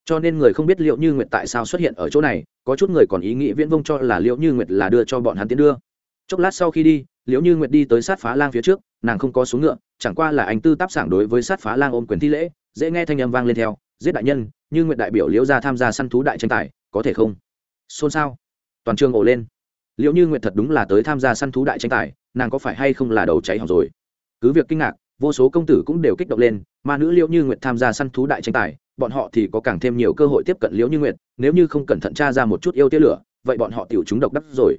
Cho nên người không biết liệu như nguyệt tại sao xuất hiện ở chỗ này, có chút người còn ý nghĩ viễn vông cho là liệu như nguyệt là đưa cho bọn hắn tiến đưa. Chốc lát sau khi đi liệu như nguyệt đi tới sát phá lang phía trước, nàng không có xuống ngựa, chẳng qua là anh tư táp sảng đối với sát phá lang ôm quyền thi lễ, dễ nghe thanh âm vang lên theo, giết đại nhân, như nguyệt đại biểu liễu ra tham gia săn thú đại tranh tài, có thể không? Xôn xao. Toàn trường ổ lên liệu như nguyệt thật đúng là tới tham gia săn thú đại tranh tài, nàng có phải hay không là đầu cháy hỏng rồi? Cứ việc kinh ngạc, vô số công tử cũng đều kích động lên, mà nữ liễu như nguyệt tham gia săn thú đại tranh tài, bọn họ thì có càng thêm nhiều cơ hội tiếp cận liễu như nguyệt, nếu như không cẩn thận tra ra một chút yêu tia lửa, vậy bọn họ tiểu chúng độc đắc rồi.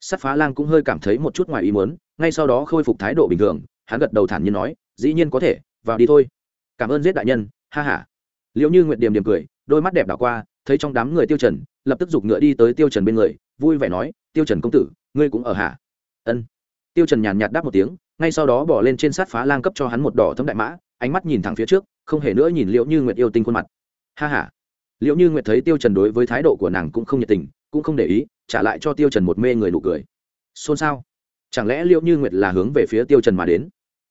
Sắt phá lang cũng hơi cảm thấy một chút ngoài ý muốn, ngay sau đó khôi phục thái độ bình thường, hắn gật đầu thản nhiên nói, dĩ nhiên có thể, vào đi thôi. Cảm ơn giết đại nhân, ha ha. Liễu như nguyệt điềm điềm cười, đôi mắt đẹp đảo qua, thấy trong đám người tiêu trần, lập tức giục ngựa đi tới tiêu trần bên người, vui vẻ nói tiêu trần công tử, ngươi cũng ở hả? Ân. Tiêu trần nhàn nhạt đáp một tiếng, ngay sau đó bỏ lên trên sát phá lang cấp cho hắn một đỏ thấm đại mã, ánh mắt nhìn thẳng phía trước, không hề nữa nhìn Liễu như nguyệt yêu tinh khuôn mặt. Ha ha. Liễu như nguyệt thấy tiêu trần đối với thái độ của nàng cũng không nhiệt tình, cũng không để ý, trả lại cho tiêu trần một mê người nụ cười. Xôn xao. Chẳng lẽ Liễu như nguyệt là hướng về phía tiêu trần mà đến?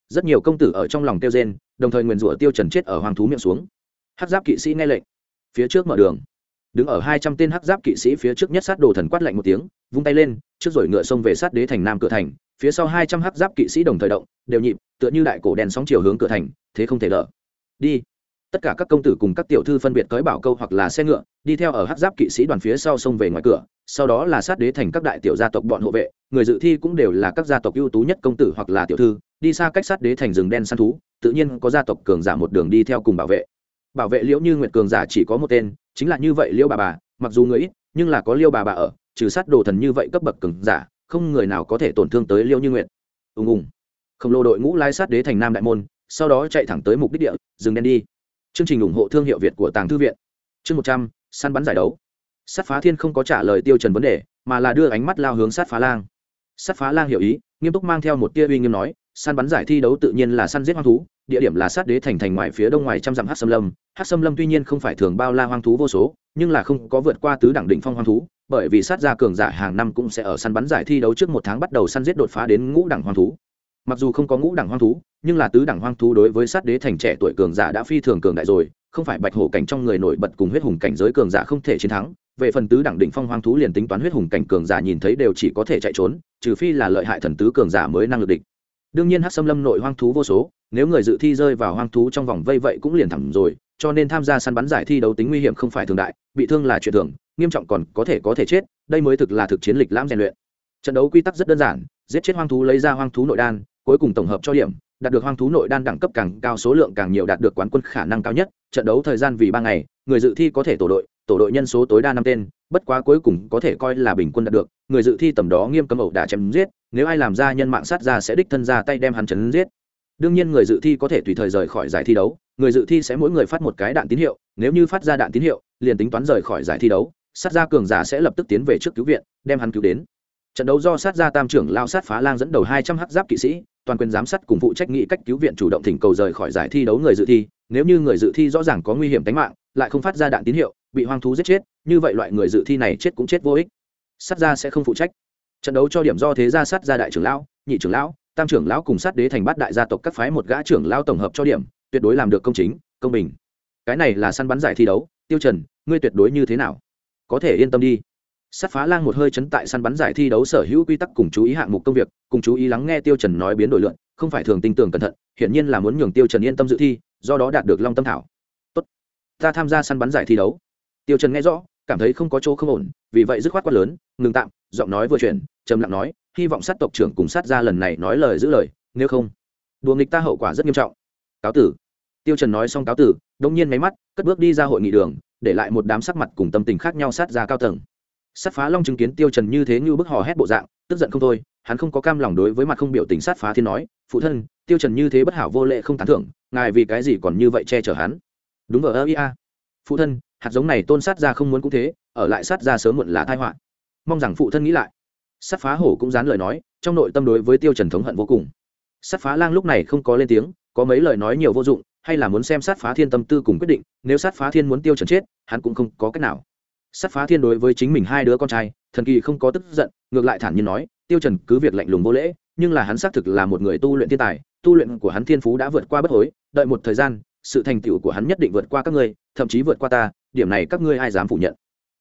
Rất nhiều công tử ở trong lòng tiêu gen đồng thời nguyền rủa tiêu trần chết ở hoàng thú miệng xuống. Hắc giáp kỵ sĩ nghe lệnh. Phía trước mở đường đứng ở hai trăm tên hắc giáp kỵ sĩ phía trước nhất sát đồ thần quát lạnh một tiếng, vung tay lên, trước rồi ngựa xông về sát đế thành nam cửa thành, phía sau hai trăm hắc giáp kỵ sĩ đồng thời động, đều nhịp, tựa như đại cổ đèn sóng chiều hướng cửa thành, thế không thể đỡ. Đi. Tất cả các công tử cùng các tiểu thư phân biệt tới bảo câu hoặc là xe ngựa, đi theo ở hắc giáp kỵ sĩ đoàn phía sau xông về ngoài cửa, sau đó là sát đế thành các đại tiểu gia tộc bọn hộ vệ, người dự thi cũng đều là các gia tộc ưu tú nhất công tử hoặc là tiểu thư, đi xa cách sát đế thành rừng đen săn thú, tự nhiên có gia tộc cường giả một đường đi theo cùng bảo vệ bảo vệ liễu như nguyệt cường giả chỉ có một tên, chính là như vậy liễu bà bà, mặc dù người ít, nhưng là có liêu bà bà ở, trừ sát đồ thần như vậy cấp bậc cường giả, không người nào có thể tổn thương tới liêu như nguyệt. Ùng ùng. Khổng lồ đội ngũ lai sát đế thành nam đại môn, sau đó chạy thẳng tới mục đích địa, dừng đen đi. Chương trình ủng hộ thương hiệu việt của tàng thư viện. Chương một trăm, săn bắn giải đấu. Sát phá thiên không có trả lời tiêu trần vấn đề, mà là đưa ánh mắt lao hướng sát phá lang. Sát phá lang hiểu ý, nghiêm túc mang theo một tia uy nghiêm nói săn bắn giải thi đấu tự nhiên là săn giết hoang thú, địa điểm là sát đế thành thành ngoài phía đông ngoài trăm dặm hát xâm lâm. Hát xâm lâm tuy nhiên không phải thường bao la hoang thú vô số, nhưng là không có vượt qua tứ đẳng định phong hoang thú, bởi vì sát gia cường giả hàng năm cũng sẽ ở săn bắn giải thi đấu trước một tháng bắt đầu săn giết đột phá đến ngũ đẳng hoang thú. Mặc dù không có ngũ đẳng hoang thú, nhưng là tứ đẳng hoang thú đối với sát đế thành trẻ tuổi cường giả đã phi thường cường đại rồi, không phải bạch hổ cảnh trong người nổi bật cùng huyết hùng cảnh giới cường giả không thể chiến thắng. Về phần tứ đẳng định phong hoang thú liền tính toán huyết hùng cảnh cường giả nhìn thấy đều chỉ có thể chạy trốn, trừ phi là lợi hại thần tứ cường giả mới năng lực địch đương nhiên hát xâm lâm nội hoang thú vô số, nếu người dự thi rơi vào hoang thú trong vòng vây vậy cũng liền thẳng rồi, cho nên tham gia săn bắn giải thi đấu tính nguy hiểm không phải thường đại, bị thương là chuyện thường, nghiêm trọng còn có thể có thể chết, đây mới thực là thực chiến lịch lãm rèn luyện. Trận đấu quy tắc rất đơn giản, giết chết hoang thú lấy ra hoang thú nội đan, cuối cùng tổng hợp cho điểm, đạt được hoang thú nội đan đẳng cấp càng cao số lượng càng nhiều đạt được quán quân khả năng cao nhất, trận đấu thời gian vì ba ngày, người dự thi có thể tổ đội tổ đội nhân số tối đa năm tên bất quá cuối cùng có thể coi là bình quân đạt được, người dự thi tầm đó nghiêm cấm ẩu đả chém giết, nếu ai làm ra nhân mạng sát ra sẽ đích thân ra tay đem hắn chấn giết. Đương nhiên người dự thi có thể tùy thời rời khỏi giải thi đấu, người dự thi sẽ mỗi người phát một cái đạn tín hiệu, nếu như phát ra đạn tín hiệu, liền tính toán rời khỏi giải thi đấu, sát gia cường giả sẽ lập tức tiến về trước cứu viện, đem hắn cứu đến. Trận đấu do sát gia tam trưởng lao sát phá lang dẫn đầu hai trăm h giáp kỵ sĩ, toàn quyền giám sát cùng phụ trách nghị cách cứu viện chủ động thỉnh cầu rời khỏi giải thi đấu người dự thi, nếu như người dự thi rõ ràng có nguy hiểm tính mạng, lại không phát ra đạn tín hiệu bị hoang thú giết chết, như vậy loại người dự thi này chết cũng chết vô ích. Sát gia sẽ không phụ trách. Trận đấu cho điểm do thế gia sát gia đại trưởng lão, nhị trưởng lão, tam trưởng lão cùng sát đế thành bát đại gia tộc các phái một gã trưởng lão tổng hợp cho điểm, tuyệt đối làm được công chính, công bình. Cái này là săn bắn giải thi đấu, tiêu trần, ngươi tuyệt đối như thế nào? Có thể yên tâm đi. Sát phá lang một hơi chấn tại săn bắn giải thi đấu sở hữu quy tắc cùng chú ý hạng mục công việc, cùng chú ý lắng nghe tiêu trần nói biến đổi lượng không phải thường tin tưởng cẩn thận, hiển nhiên là muốn nhường tiêu trần yên tâm dự thi, do đó đạt được long tâm thảo. Tốt. Ta tham gia săn bắn giải thi đấu tiêu trần nghe rõ cảm thấy không có chỗ không ổn vì vậy dứt khoát quát lớn ngừng tạm. Giọng nói vừa chuyển trầm lặng nói hy vọng sát tộc trưởng cùng sát gia lần này nói lời giữ lời nếu không đùa nghịch ta hậu quả rất nghiêm trọng. Cáo tử. Tiêu trần nói xong cáo tử đông nhiên máy mắt cất bước đi ra hội nghị đường để lại một đám sắc mặt cùng tâm tình khác nhau sát ra cao tầng. Sát phá long chứng kiến tiêu trần như thế như bức hò hét bộ dạng tức giận không thôi hắn không có cam lòng đối với mặt không biểu tình sát phá thiên nói phụ thân tiêu trần như thế bất hảo vô lệ không tán thưởng ngài vì cái gì còn như vậy che chở hắn? Đúng vậy, ơ ia phụ thân hạt giống này tôn sát ra không muốn cũng thế, ở lại sát ra sớm muộn là tai họa. Mong rằng phụ thân nghĩ lại. Sát phá hổ cũng dán lời nói, trong nội tâm đối với tiêu trần thống hận vô cùng. Sát phá lang lúc này không có lên tiếng, có mấy lời nói nhiều vô dụng, hay là muốn xem sát phá thiên tâm tư cùng quyết định, nếu sát phá thiên muốn tiêu trần chết, hắn cũng không có cách nào. Sát phá thiên đối với chính mình hai đứa con trai, thần kỳ không có tức giận, ngược lại thản nhiên nói, tiêu trần cứ việc lạnh lùng vô lễ, nhưng là hắn xác thực là một người tu luyện thiên tài, tu luyện của hắn thiên phú đã vượt qua bất hối, đợi một thời gian, sự thành tựu của hắn nhất định vượt qua các ngươi thậm chí vượt qua ta, điểm này các ngươi ai dám phủ nhận?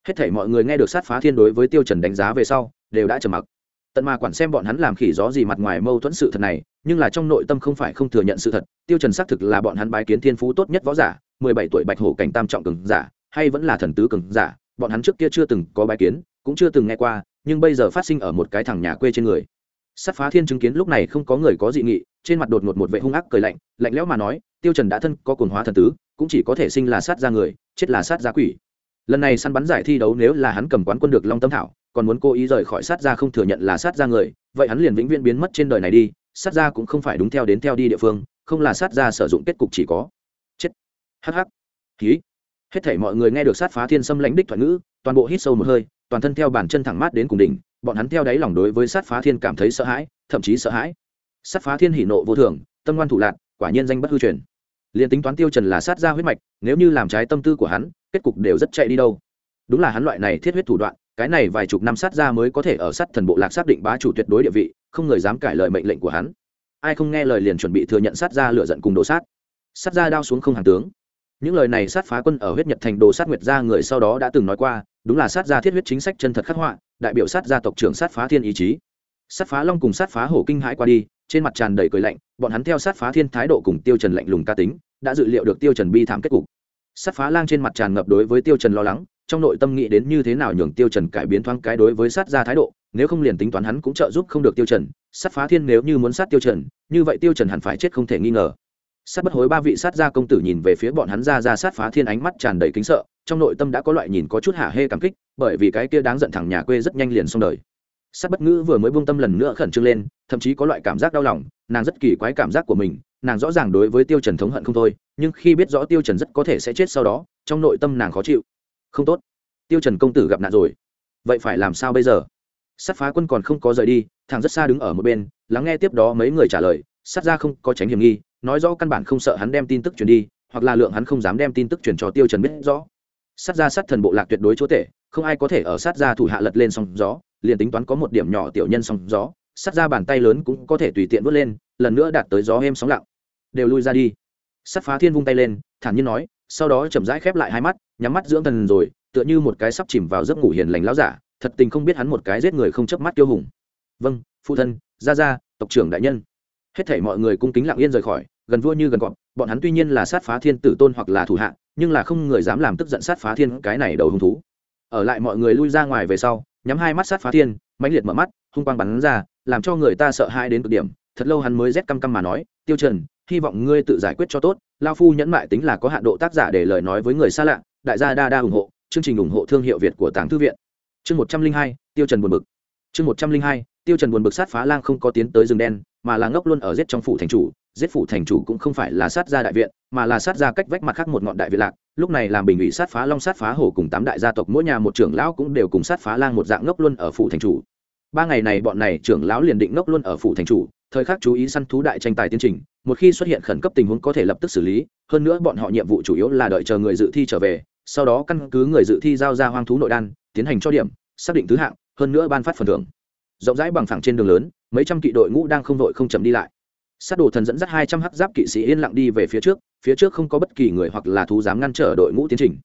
Hết thảy mọi người nghe được sát phá thiên đối với tiêu trần đánh giá về sau, đều đã trầm mặc. Tận mà quản xem bọn hắn làm khỉ gió gì mặt ngoài mâu thuẫn sự thật này, nhưng là trong nội tâm không phải không thừa nhận sự thật, tiêu trần xác thực là bọn hắn bái kiến thiên phú tốt nhất võ giả, mười bảy tuổi bạch hổ cảnh tam trọng cường giả, hay vẫn là thần tứ cường giả, bọn hắn trước kia chưa từng có bái kiến, cũng chưa từng nghe qua, nhưng bây giờ phát sinh ở một cái thằng nhà quê trên người. Sát phá thiên chứng kiến lúc này không có người có dị nghị, trên mặt đột ngột một vệ hung ác cười lạnh lạnh lẽo mà nói, tiêu trần đã thân có cuồng hóa thần tứ cũng chỉ có thể sinh là sát ra người, chết là sát ra quỷ. Lần này săn bắn giải thi đấu nếu là hắn cầm quán quân được long tâm thảo, còn muốn cố ý rời khỏi sát ra không thừa nhận là sát ra người, vậy hắn liền vĩnh viễn biến mất trên đời này đi, sát ra cũng không phải đúng theo đến theo đi địa phương, không là sát ra sử dụng kết cục chỉ có. Chết. Hắc hắc. Ký hết thảy mọi người nghe được sát phá thiên xâm lãnh đích thoại ngữ, toàn bộ hít sâu một hơi, toàn thân theo bản chân thẳng mát đến cùng đỉnh, bọn hắn theo đáy lòng đối với sát phá thiên cảm thấy sợ hãi, thậm chí sợ hãi. Sát phá thiên hỉ nộ vô thường, tâm ngoan thủ lạc, quả nhiên danh bất hư truyền liền tính toán tiêu trần là sát ra huyết mạch, nếu như làm trái tâm tư của hắn, kết cục đều rất chạy đi đâu. Đúng là hắn loại này thiết huyết thủ đoạn, cái này vài chục năm sát ra mới có thể ở sát thần bộ lạc xác định bá chủ tuyệt đối địa vị, không người dám cải lời mệnh lệnh của hắn. Ai không nghe lời liền chuẩn bị thừa nhận sát ra lựa giận cùng đồ sát. Sát ra đao xuống không hàng tướng. Những lời này sát phá quân ở huyết nhật thành đồ sát nguyệt gia người sau đó đã từng nói qua, đúng là sát gia thiết huyết chính sách chân thật khắc họa, đại biểu sát gia tộc trưởng sát phá thiên ý chí. Sát phá long cùng sát phá hổ kinh hãi qua đi trên mặt tràn đầy cười lạnh, bọn hắn theo sát phá thiên thái độ cùng tiêu trần lạnh lùng ca tính, đã dự liệu được tiêu trần bi thảm kết cục. Sát phá lang trên mặt tràn ngập đối với tiêu trần lo lắng, trong nội tâm nghĩ đến như thế nào nhường tiêu trần cải biến thoáng cái đối với sát gia thái độ, nếu không liền tính toán hắn cũng trợ giúp không được tiêu trần, sát phá thiên nếu như muốn sát tiêu trần, như vậy tiêu trần hẳn phải chết không thể nghi ngờ. Sát bất hối ba vị sát gia công tử nhìn về phía bọn hắn ra ra sát phá thiên ánh mắt tràn đầy kính sợ, trong nội tâm đã có loại nhìn có chút hả hê cảm kích, bởi vì cái kia đáng giận thẳng nhà quê rất nhanh liền xong đời sát bất ngữ vừa mới buông tâm lần nữa khẩn trương lên, thậm chí có loại cảm giác đau lòng, nàng rất kỳ quái cảm giác của mình, nàng rõ ràng đối với tiêu trần thống hận không thôi, nhưng khi biết rõ tiêu trần rất có thể sẽ chết sau đó, trong nội tâm nàng khó chịu. Không tốt, tiêu trần công tử gặp nạn rồi. Vậy phải làm sao bây giờ? Sát phá quân còn không có rời đi, thằng rất xa đứng ở một bên, lắng nghe tiếp đó mấy người trả lời, sát ra không có tránh hiểm nghi, nói rõ căn bản không sợ hắn đem tin tức truyền đi, hoặc là lượng hắn không dám đem tin tức truyền cho tiêu trần biết rõ. Sát ra sát thần bộ lạc tuyệt đối chỗ tệ không ai có thể ở sát ra thủ hạ lật lên sóng gió liền tính toán có một điểm nhỏ tiểu nhân sóng gió, sát ra bàn tay lớn cũng có thể tùy tiện vớt lên, lần nữa đạt tới gió êm sóng lặng. Đều lui ra đi. Sát phá thiên vung tay lên, thản nhiên nói, sau đó chậm rãi khép lại hai mắt, nhắm mắt dưỡng thần rồi, tựa như một cái sắp chìm vào giấc ngủ hiền lành lão giả, thật tình không biết hắn một cái giết người không chớp mắt tiêu hùng. Vâng phụ thân, gia gia, tộc trưởng đại nhân. Hết thảy mọi người cung kính lặng yên rời khỏi, gần vua như gần cọp, bọn hắn tuy nhiên là sát phá thiên tử tôn hoặc là thủ hạ, nhưng là không người dám làm tức giận sát phá thiên cái này đầu hung thú ở lại mọi người lui ra ngoài về sau, nhắm hai mắt sát phá thiên, mãnh liệt mở mắt, hung quang bắn ra, làm cho người ta sợ hãi đến cực điểm. Thật lâu hắn mới rét căm căm mà nói, tiêu trần, hy vọng ngươi tự giải quyết cho tốt lao phu nhẫn mại tính là có hạn độ tác giả để lời nói với người xa lạ, đại gia đa đa ủng hộ, chương trình ủng hộ thương hiệu việt của tàng thư viện. Chương một trăm linh hai, tiêu trần buồn bực. Chương một trăm linh hai, tiêu trần buồn bực sát phá lang không có tiến tới rừng đen, mà là ngốc luôn ở giết trong phủ thành chủ, giết phủ thành chủ cũng không phải là sát gia đại viện, mà là sát gia cách vách mặt khác một ngọn đại viện lạc lúc này làm bình ủy sát phá long sát phá hổ cùng tám đại gia tộc, mỗi nhà một trưởng lão cũng đều cùng sát phá lang một dạng ngốc luôn ở phủ thành chủ. Ba ngày này bọn này trưởng lão liền định ngốc luôn ở phủ thành chủ, thời khắc chú ý săn thú đại tranh tài tiến trình, một khi xuất hiện khẩn cấp tình huống có thể lập tức xử lý, hơn nữa bọn họ nhiệm vụ chủ yếu là đợi chờ người dự thi trở về, sau đó căn cứ người dự thi giao ra hoang thú nội đan, tiến hành cho điểm, xác định thứ hạng, hơn nữa ban phát phần thưởng. Rộng rãi bằng phẳng trên đường lớn, mấy trăm kỵ đội ngũ đang không đội không chậm đi lại sát đồ thần dẫn dắt hai trăm hắc giáp kỵ sĩ yên lặng đi về phía trước phía trước không có bất kỳ người hoặc là thú dám ngăn trở đội ngũ tiến trình.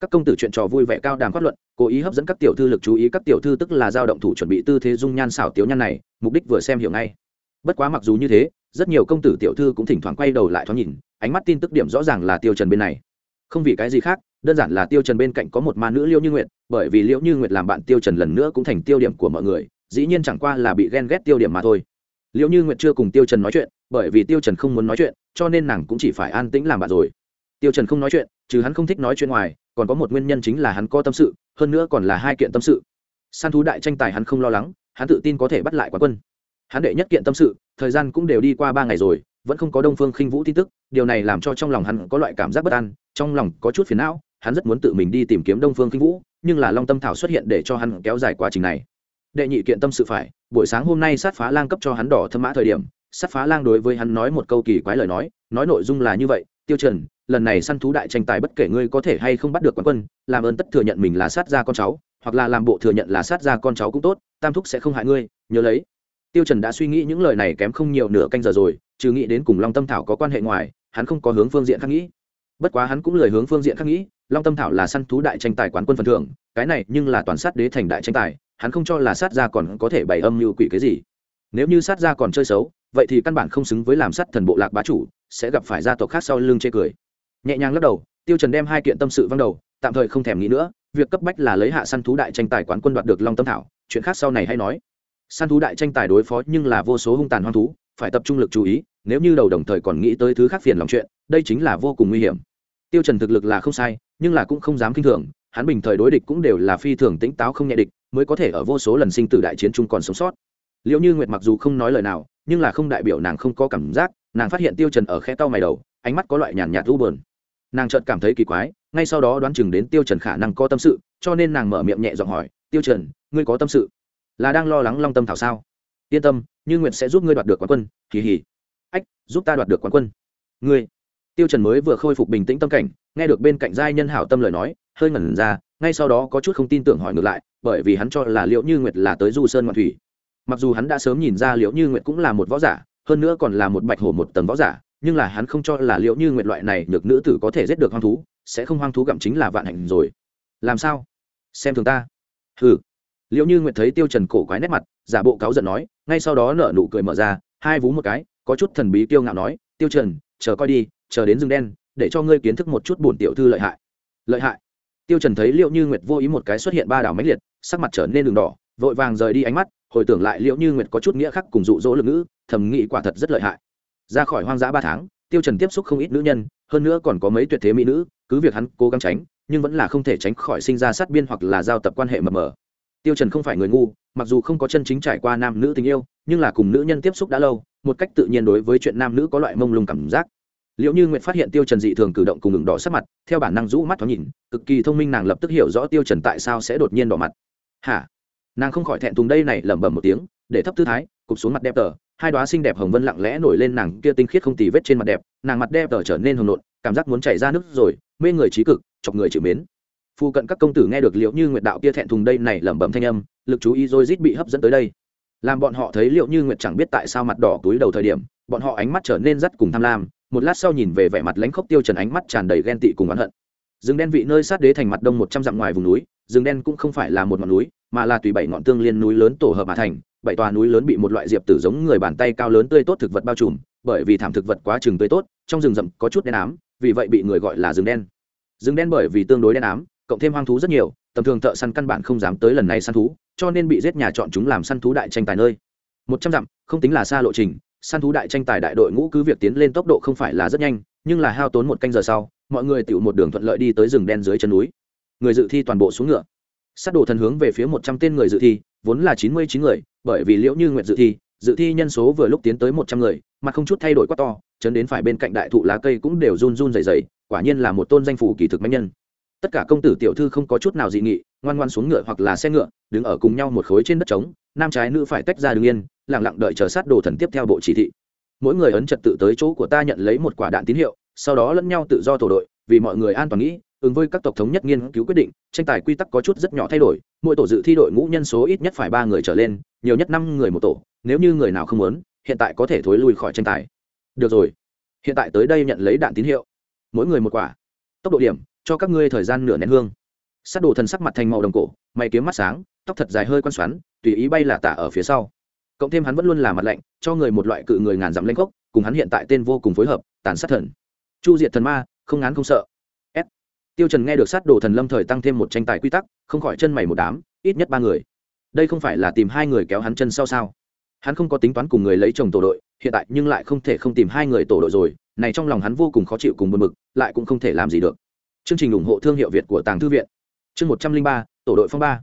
Các công tử chuyện trò vui vẻ cao đàm phát luận, cố ý hấp dẫn các tiểu thư lực chú ý, các tiểu thư tức là giao động thủ chuẩn bị tư thế dung nhan xảo tiểu nhan này, mục đích vừa xem hiểu ngay. Bất quá mặc dù như thế, rất nhiều công tử tiểu thư cũng thỉnh thoảng quay đầu lại thoáng nhìn, ánh mắt tin tức điểm rõ ràng là tiêu trần bên này. Không vì cái gì khác, đơn giản là tiêu trần bên cạnh có một ma nữ liễu như nguyệt, bởi vì liễu như nguyệt làm bạn tiêu trần lần nữa cũng thành tiêu điểm của mọi người, dĩ nhiên chẳng qua là bị ghen ghét tiêu điểm mà thôi. Liễu như nguyệt chưa cùng tiêu trần nói chuyện bởi vì tiêu trần không muốn nói chuyện, cho nên nàng cũng chỉ phải an tĩnh làm bạn rồi. Tiêu trần không nói chuyện, trừ hắn không thích nói chuyện ngoài, còn có một nguyên nhân chính là hắn có tâm sự, hơn nữa còn là hai kiện tâm sự. Săn thú đại tranh tài hắn không lo lắng, hắn tự tin có thể bắt lại quán quân. Hắn đệ nhất kiện tâm sự, thời gian cũng đều đi qua ba ngày rồi, vẫn không có đông phương khinh vũ tin tức, điều này làm cho trong lòng hắn có loại cảm giác bất an, trong lòng có chút phiền não, hắn rất muốn tự mình đi tìm kiếm đông phương khinh vũ, nhưng là long tâm thảo xuất hiện để cho hắn kéo dài quá trình này. Đệ nhị kiện tâm sự phải, buổi sáng hôm nay sát phá lang cấp cho hắn đỏ thâm mã thời điểm sát phá lang đối với hắn nói một câu kỳ quái lời nói nói nội dung là như vậy, tiêu trần, lần này săn thú đại tranh tài bất kể ngươi có thể hay không bắt được quán quân, làm ơn tất thừa nhận mình là sát gia con cháu, hoặc là làm bộ thừa nhận là sát gia con cháu cũng tốt, tam thúc sẽ không hại ngươi, nhớ lấy. Tiêu trần đã suy nghĩ những lời này kém không nhiều nửa canh giờ rồi, trừ nghĩ đến cùng long tâm thảo có quan hệ ngoài, hắn không có hướng phương diện khác nghĩ. Bất quá hắn cũng lời hướng phương diện khác nghĩ, long tâm thảo là săn thú đại tranh tài quán quân phần thưởng, cái này nhưng là toàn sát đế thành đại tranh tài, hắn không cho là sát gia còn có thể bày âm như quỷ cái gì. Nếu như sát gia còn chơi xấu vậy thì căn bản không xứng với làm sát thần bộ lạc bá chủ, sẽ gặp phải gia tộc khác sau lưng chê cười. Nhẹ nhàng lắc đầu, tiêu trần đem hai kiện tâm sự văng đầu, tạm thời không thèm nghĩ nữa, việc cấp bách là lấy hạ săn thú đại tranh tài quán quân đoạt được long tâm thảo, chuyện khác sau này hay nói. Săn thú đại tranh tài đối phó nhưng là vô số hung tàn hoang thú, phải tập trung lực chú ý, nếu như đầu đồng thời còn nghĩ tới thứ khác phiền lòng chuyện, đây chính là vô cùng nguy hiểm. Tiêu trần thực lực là không sai, nhưng là cũng không dám kinh thường, hắn bình thời đối địch cũng đều là phi thường tĩnh táo không nhẹ địch, mới có thể ở vô số lần sinh tử đại chiến chung còn sống sót. Liệu như nguyệt mặc dù không nói lời nào nhưng là không đại biểu nàng không có cảm giác, nàng phát hiện tiêu trần ở khe tao mày đầu, ánh mắt có loại nhàn nhạt u buồn. Nàng chợt cảm thấy kỳ quái, ngay sau đó đoán chừng đến tiêu trần khả năng có tâm sự, cho nên nàng mở miệng nhẹ giọng hỏi, tiêu trần, ngươi có tâm sự? Là đang lo lắng long tâm thảo sao? Yên tâm, như nguyệt sẽ giúp ngươi đoạt được quán quân kỳ hỉ ách, giúp ta đoạt được quán quân. Ngươi? Tiêu trần mới vừa khôi phục bình tĩnh tâm cảnh, nghe được bên cạnh giai nhân hảo tâm lời nói, hơi ngẩn ra, ngay sau đó có chút không tin tưởng hỏi ngược lại, bởi vì hắn cho là liệu như nguyệt là tới du sơn ngoạn thủy mặc dù hắn đã sớm nhìn ra liễu như nguyệt cũng là một võ giả, hơn nữa còn là một bạch hổ một tầng võ giả, nhưng là hắn không cho là liễu như nguyệt loại này được nữ tử có thể giết được hoang thú, sẽ không hoang thú gặm chính là vạn hạnh rồi. Làm sao? Xem thường ta. Hừ. Liễu như nguyệt thấy tiêu trần cổ quái nét mặt, giả bộ cáu giận nói, ngay sau đó nở nụ cười mở ra, hai vú một cái, có chút thần bí tiêu ngạo nói, tiêu trần, chờ coi đi, chờ đến rừng đen, để cho ngươi kiến thức một chút bổn tiểu thư lợi hại. Lợi hại? Tiêu trần thấy liễu như nguyệt vô ý một cái xuất hiện ba đảo mãnh liệt, sắc mặt trở nên đường đỏ, vội vàng rời đi ánh mắt hồi tưởng lại liệu như nguyệt có chút nghĩa khác cùng dụ dỗ lực ngữ, thầm nghĩ quả thật rất lợi hại. Ra khỏi hoang dã ba tháng, tiêu trần tiếp xúc không ít nữ nhân, hơn nữa còn có mấy tuyệt thế mỹ nữ, cứ việc hắn cố gắng tránh, nhưng vẫn là không thể tránh khỏi sinh ra sát biên hoặc là giao tập quan hệ mờ mờ. Tiêu trần không phải người ngu, mặc dù không có chân chính trải qua nam nữ tình yêu, nhưng là cùng nữ nhân tiếp xúc đã lâu, một cách tự nhiên đối với chuyện nam nữ có loại mông lung cảm giác. Liệu như nguyệt phát hiện tiêu trần dị thường cử động cùng ngừng đỏ sắc mặt, theo bản năng rũ mắt thoáng nhìn, cực kỳ thông minh nàng lập tức hiểu rõ tiêu trần tại sao sẽ đột nhiên đỏ mặt. Hả? Nàng không khỏi thẹn thùng đây này lẩm bẩm một tiếng, để thấp tư thái, cụp xuống mặt đẹp tờ, hai đóa xinh đẹp hồng vân lặng lẽ nổi lên nàng kia tinh khiết không tì vết trên mặt đẹp, nàng mặt đẹp tờ trở nên hồng nộn, cảm giác muốn chảy ra nước rồi, mê người trí cực, chọc người chịu mến. Phu cận các công tử nghe được liệu như nguyệt đạo kia thẹn thùng đây này lẩm bẩm thanh âm, lực chú ý rồi rít bị hấp dẫn tới đây. Làm bọn họ thấy liệu như nguyệt chẳng biết tại sao mặt đỏ túi đầu thời điểm, bọn họ ánh mắt trở nên rất cùng tham lam, một lát sau nhìn về vẻ mặt lãnh khốc tiêu trần ánh mắt tràn đầy ghen tị cùng oán hận rừng đen vị nơi sát đế thành mặt đông một trăm dặm ngoài vùng núi, rừng đen cũng không phải là một ngọn núi, mà là tùy bảy ngọn tương liên núi lớn tổ hợp mà thành, bảy tòa núi lớn bị một loại diệp tử giống người bàn tay cao lớn tươi tốt thực vật bao trùm, bởi vì thảm thực vật quá chừng tươi tốt, trong rừng rậm có chút đen ám, vì vậy bị người gọi là rừng đen. Rừng đen bởi vì tương đối đen ám, cộng thêm hoang thú rất nhiều, tầm thường thợ săn căn bản không dám tới lần này săn thú, cho nên bị giết nhà chọn chúng làm săn thú đại tranh tài nơi. Một trăm dặm, không tính là xa lộ trình, săn thú đại tranh tài đại đội ngũ cứ việc tiến lên tốc độ không phải là rất nhanh, nhưng là hao tốn một canh giờ sau mọi người tiểu một đường thuận lợi đi tới rừng đen dưới chân núi. Người dự thi toàn bộ xuống ngựa. Sát đồ thần hướng về phía một trăm tên người dự thi, vốn là chín mươi chín người, bởi vì liễu như nguyện dự thi dự thi nhân số vừa lúc tiến tới một trăm người, mà không chút thay đổi quá to, chấn đến phải bên cạnh đại thụ lá cây cũng đều run run dày dày quả nhiên là một tôn danh phủ kỳ thực mạnh nhân. Tất cả công tử tiểu thư không có chút nào dị nghị, ngoan ngoan xuống ngựa hoặc là xe ngựa, đứng ở cùng nhau một khối trên đất trống, nam trái nữ phải tách ra đứng yên lẳng lặng đợi chờ sát đồ thần tiếp theo bộ chỉ thị. Mỗi người ấn trật tự tới chỗ của ta nhận lấy một quả đạn tín hiệu sau đó lẫn nhau tự do tổ đội, vì mọi người an toàn nghĩ, ứng với các tộc thống nhất nghiên cứu quyết định, tranh tài quy tắc có chút rất nhỏ thay đổi, mỗi tổ dự thi đội ngũ nhân số ít nhất phải ba người trở lên, nhiều nhất năm người một tổ, nếu như người nào không muốn, hiện tại có thể thối lui khỏi tranh tài. Được rồi. Hiện tại tới đây nhận lấy đạn tín hiệu. Mỗi người một quả. Tốc độ điểm, cho các ngươi thời gian nửa nén hương. Sát đồ thần sắc mặt thành màu đồng cổ, mày kiếm mắt sáng, tóc thật dài hơi quan xoắn, tùy ý bay là tả ở phía sau. Cộng thêm hắn vẫn luôn là mặt lạnh, cho người một loại cự người ngàn dặm lanh gốc cùng hắn hiện tại tên vô cùng phối hợp, tàn sát thần chu diệt thần ma, không ngán không sợ. S. Tiêu trần nghe được sát đồ thần lâm thời tăng thêm một tranh tài quy tắc, không khỏi chân mày một đám, ít nhất ba người. Đây không phải là tìm hai người kéo hắn chân sau sao? Hắn không có tính toán cùng người lấy chồng tổ đội, hiện tại nhưng lại không thể không tìm hai người tổ đội rồi, này trong lòng hắn vô cùng khó chịu cùng buồn bực, lại cũng không thể làm gì được. Chương trình ủng hộ thương hiệu việt của tàng thư viện. Chương một trăm linh ba, tổ đội phong ba.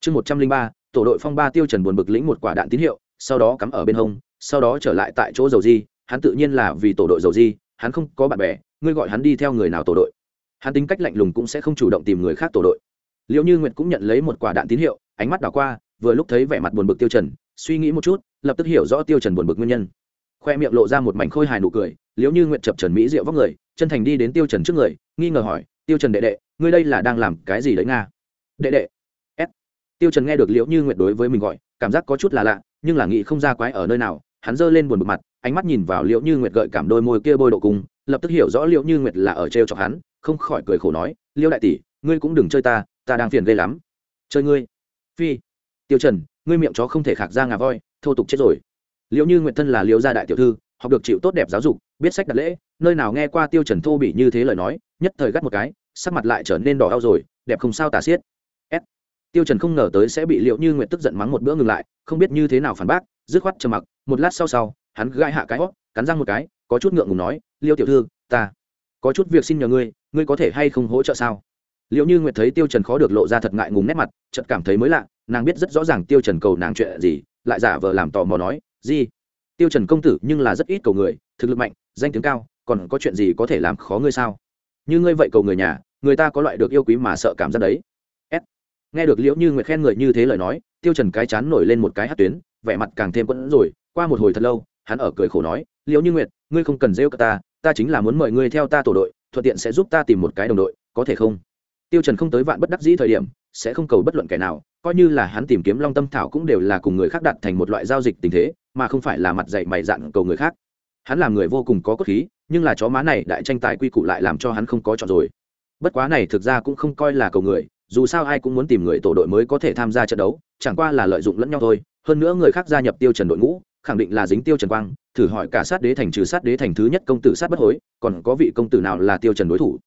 Chương một trăm linh ba, tổ đội phong ba tiêu trần buồn bực lĩnh một quả đạn tín hiệu, sau đó cắm ở bên hông, sau đó trở lại tại chỗ dầu di, hắn tự nhiên là vì tổ đội dầu di, hắn không có bạn bè ngươi gọi hắn đi theo người nào tổ đội? Hắn tính cách lạnh lùng cũng sẽ không chủ động tìm người khác tổ đội. Liệu như nguyệt cũng nhận lấy một quả đạn tín hiệu, ánh mắt đảo qua, vừa lúc thấy vẻ mặt buồn bực tiêu trần, suy nghĩ một chút, lập tức hiểu rõ tiêu trần buồn bực nguyên nhân. Khoe miệng lộ ra một mảnh khôi hài nụ cười, liễu như nguyệt chập trần mỹ diệu vóc người, chân thành đi đến tiêu trần trước người, nghi ngờ hỏi, tiêu trần đệ đệ, ngươi đây là đang làm cái gì đấy nga? Đệ đệ. S. Tiêu trần nghe được liễu như nguyệt đối với mình gọi, cảm giác có chút là lạ, nhưng là nghĩ không ra quái ở nơi nào, hắn giơ lên buồn bực mặt, ánh mắt nhìn vào liễu như nguyệt gợi cảm đôi môi kia bôi độ cùng lập tức hiểu rõ liễu như nguyệt là ở treo chọc hắn, không khỏi cười khổ nói liễu đại tỷ, ngươi cũng đừng chơi ta ta đang phiền ghê lắm. Chơi ngươi? Phi. Tiêu trần, ngươi miệng chó không thể khạc ra ngà voi, thô tục chết rồi. Liễu như nguyệt thân là liễu gia đại tiểu thư, học được chịu tốt đẹp giáo dục, biết sách đặt lễ, nơi nào nghe qua tiêu trần thô bỉ như thế lời nói, nhất thời gắt một cái, sắc mặt lại trở nên đỏ ao rồi, đẹp không sao tà xiết. S tiêu trần không ngờ tới sẽ bị liệu như nguyệt tức giận mắng một bữa ngừng lại, không biết như thế nào phản bác, dứt khoát trầm mặc, một lát sau sau, hắn gãi hạ cái hót cắn răng một cái có chút ngượng ngùng nói, liêu tiểu thư, ta có chút việc xin nhờ ngươi ngươi có thể hay không hỗ trợ sao? Liệu như nguyệt thấy tiêu trần khó được lộ ra thật ngại ngùng nét mặt, chợt cảm thấy mới lạ, nàng biết rất rõ ràng tiêu trần cầu nàng chuyện gì, lại giả vờ làm tò mò nói gì tiêu trần công tử nhưng là rất ít cầu người, thực lực mạnh, danh tiếng cao, còn có chuyện gì có thể làm khó ngươi sao? Như ngươi vậy cầu người nhà, người ta có loại được yêu quý mà sợ cảm giác đấy. S. nghe được liễu như nguyệt khen người như thế lời nói, tiêu trần cái chán nổi lên một cái hát tuyến, vẻ mặt càng thêm quẫn rồi, qua một hồi thật lâu hắn ở cười khổ nói, liễu như nguyệt, ngươi không cần rêu cả ta ta chính là muốn mời ngươi theo ta tổ đội, thuận tiện sẽ giúp ta tìm một cái đồng đội, có thể không? Tiêu trần không tới vạn bất đắc dĩ thời điểm, sẽ không cầu bất luận kẻ nào, coi như là hắn tìm kiếm long tâm thảo cũng đều là cùng người khác đặt thành một loại giao dịch tình thế, mà không phải là mặt dạy mày dạn cầu người khác. Hắn làm người vô cùng có cốt khí, nhưng là chó má này đại tranh tài quy củ lại làm cho hắn không có chọn rồi. Bất quá này thực ra cũng không coi là cầu người, dù sao ai cũng muốn tìm người tổ đội mới có thể tham gia trận đấu, chẳng qua là lợi dụng lẫn nhau thôi, hơn nữa người khác gia nhập tiêu trần đội ngũ khẳng định là dính tiêu trần quang, thử hỏi cả sát đế thành trừ sát đế thành thứ nhất công tử sát bất hối, còn có vị công tử nào là tiêu trần đối thủ?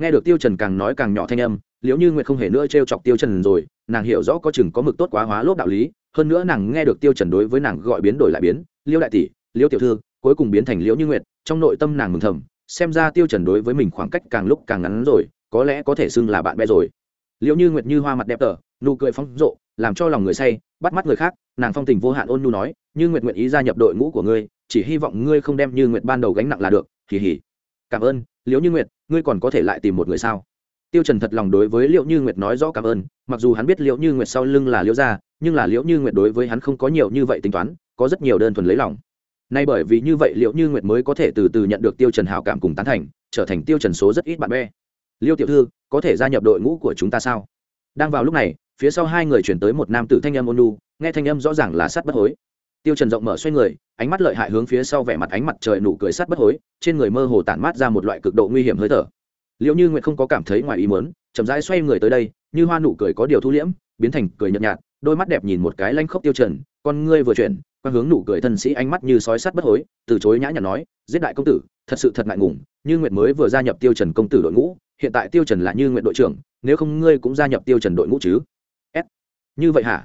Nghe được tiêu trần càng nói càng nhỏ thanh âm, liễu như nguyệt không hề nữa trêu chọc tiêu trần rồi, nàng hiểu rõ có chừng có mực tốt quá hóa lốp đạo lý, hơn nữa nàng nghe được tiêu trần đối với nàng gọi biến đổi lại biến, liễu đại tỷ, liễu tiểu thư, cuối cùng biến thành liễu như nguyệt, trong nội tâm nàng mừng thầm, xem ra tiêu trần đối với mình khoảng cách càng lúc càng ngắn rồi, có lẽ có thể xưng là bạn bè rồi. Liễu như nguyệt như hoa mặt đẹp tở, nụ cười phóng rộ làm cho lòng người say, bắt mắt người khác, nàng phong tình vô hạn ôn nhu nói, như nguyệt nguyện ý gia nhập đội ngũ của ngươi, chỉ hy vọng ngươi không đem như nguyệt ban đầu gánh nặng là được. Kỳ hỉ cảm ơn, liễu như nguyệt, ngươi còn có thể lại tìm một người sao? Tiêu trần thật lòng đối với liễu như nguyệt nói rõ cảm ơn, mặc dù hắn biết liễu như nguyệt sau lưng là liễu gia, nhưng là liễu như nguyệt đối với hắn không có nhiều như vậy tính toán, có rất nhiều đơn thuần lấy lòng. Nay bởi vì như vậy liễu như nguyệt mới có thể từ từ nhận được tiêu trần hảo cảm cùng tán thành, trở thành tiêu trần số rất ít bạn bè. Liêu tiểu thư, có thể gia nhập đội ngũ của chúng ta sao? Đang vào lúc này phía sau hai người chuyển tới một nam tử thanh âm ôn lu nghe thanh âm rõ ràng là sát bất hối. Tiêu trần rộng mở xoay người, ánh mắt lợi hại hướng phía sau vẻ mặt ánh mặt trời nụ cười sát bất hối, trên người mơ hồ tản mát ra một loại cực độ nguy hiểm hơi thở. Liệu như nguyệt không có cảm thấy ngoài ý muốn, chậm rãi xoay người tới đây, như hoa nụ cười có điều thu liễm, biến thành cười nhợt nhạt, đôi mắt đẹp nhìn một cái lanh khốc tiêu trần, con ngươi vừa chuyển quan hướng nụ cười thân sĩ ánh mắt như sói sắt bất hối, từ chối nhã nhặn nói, giết đại công tử, thật sự thật ngại ngùng, như nguyệt mới vừa gia nhập tiêu trần công tử đội ngũ, hiện tại tiêu trần là như nguyệt đội trưởng, nếu không ngươi cũng gia nhập tiêu trần đội ngũ chứ? Như vậy hả?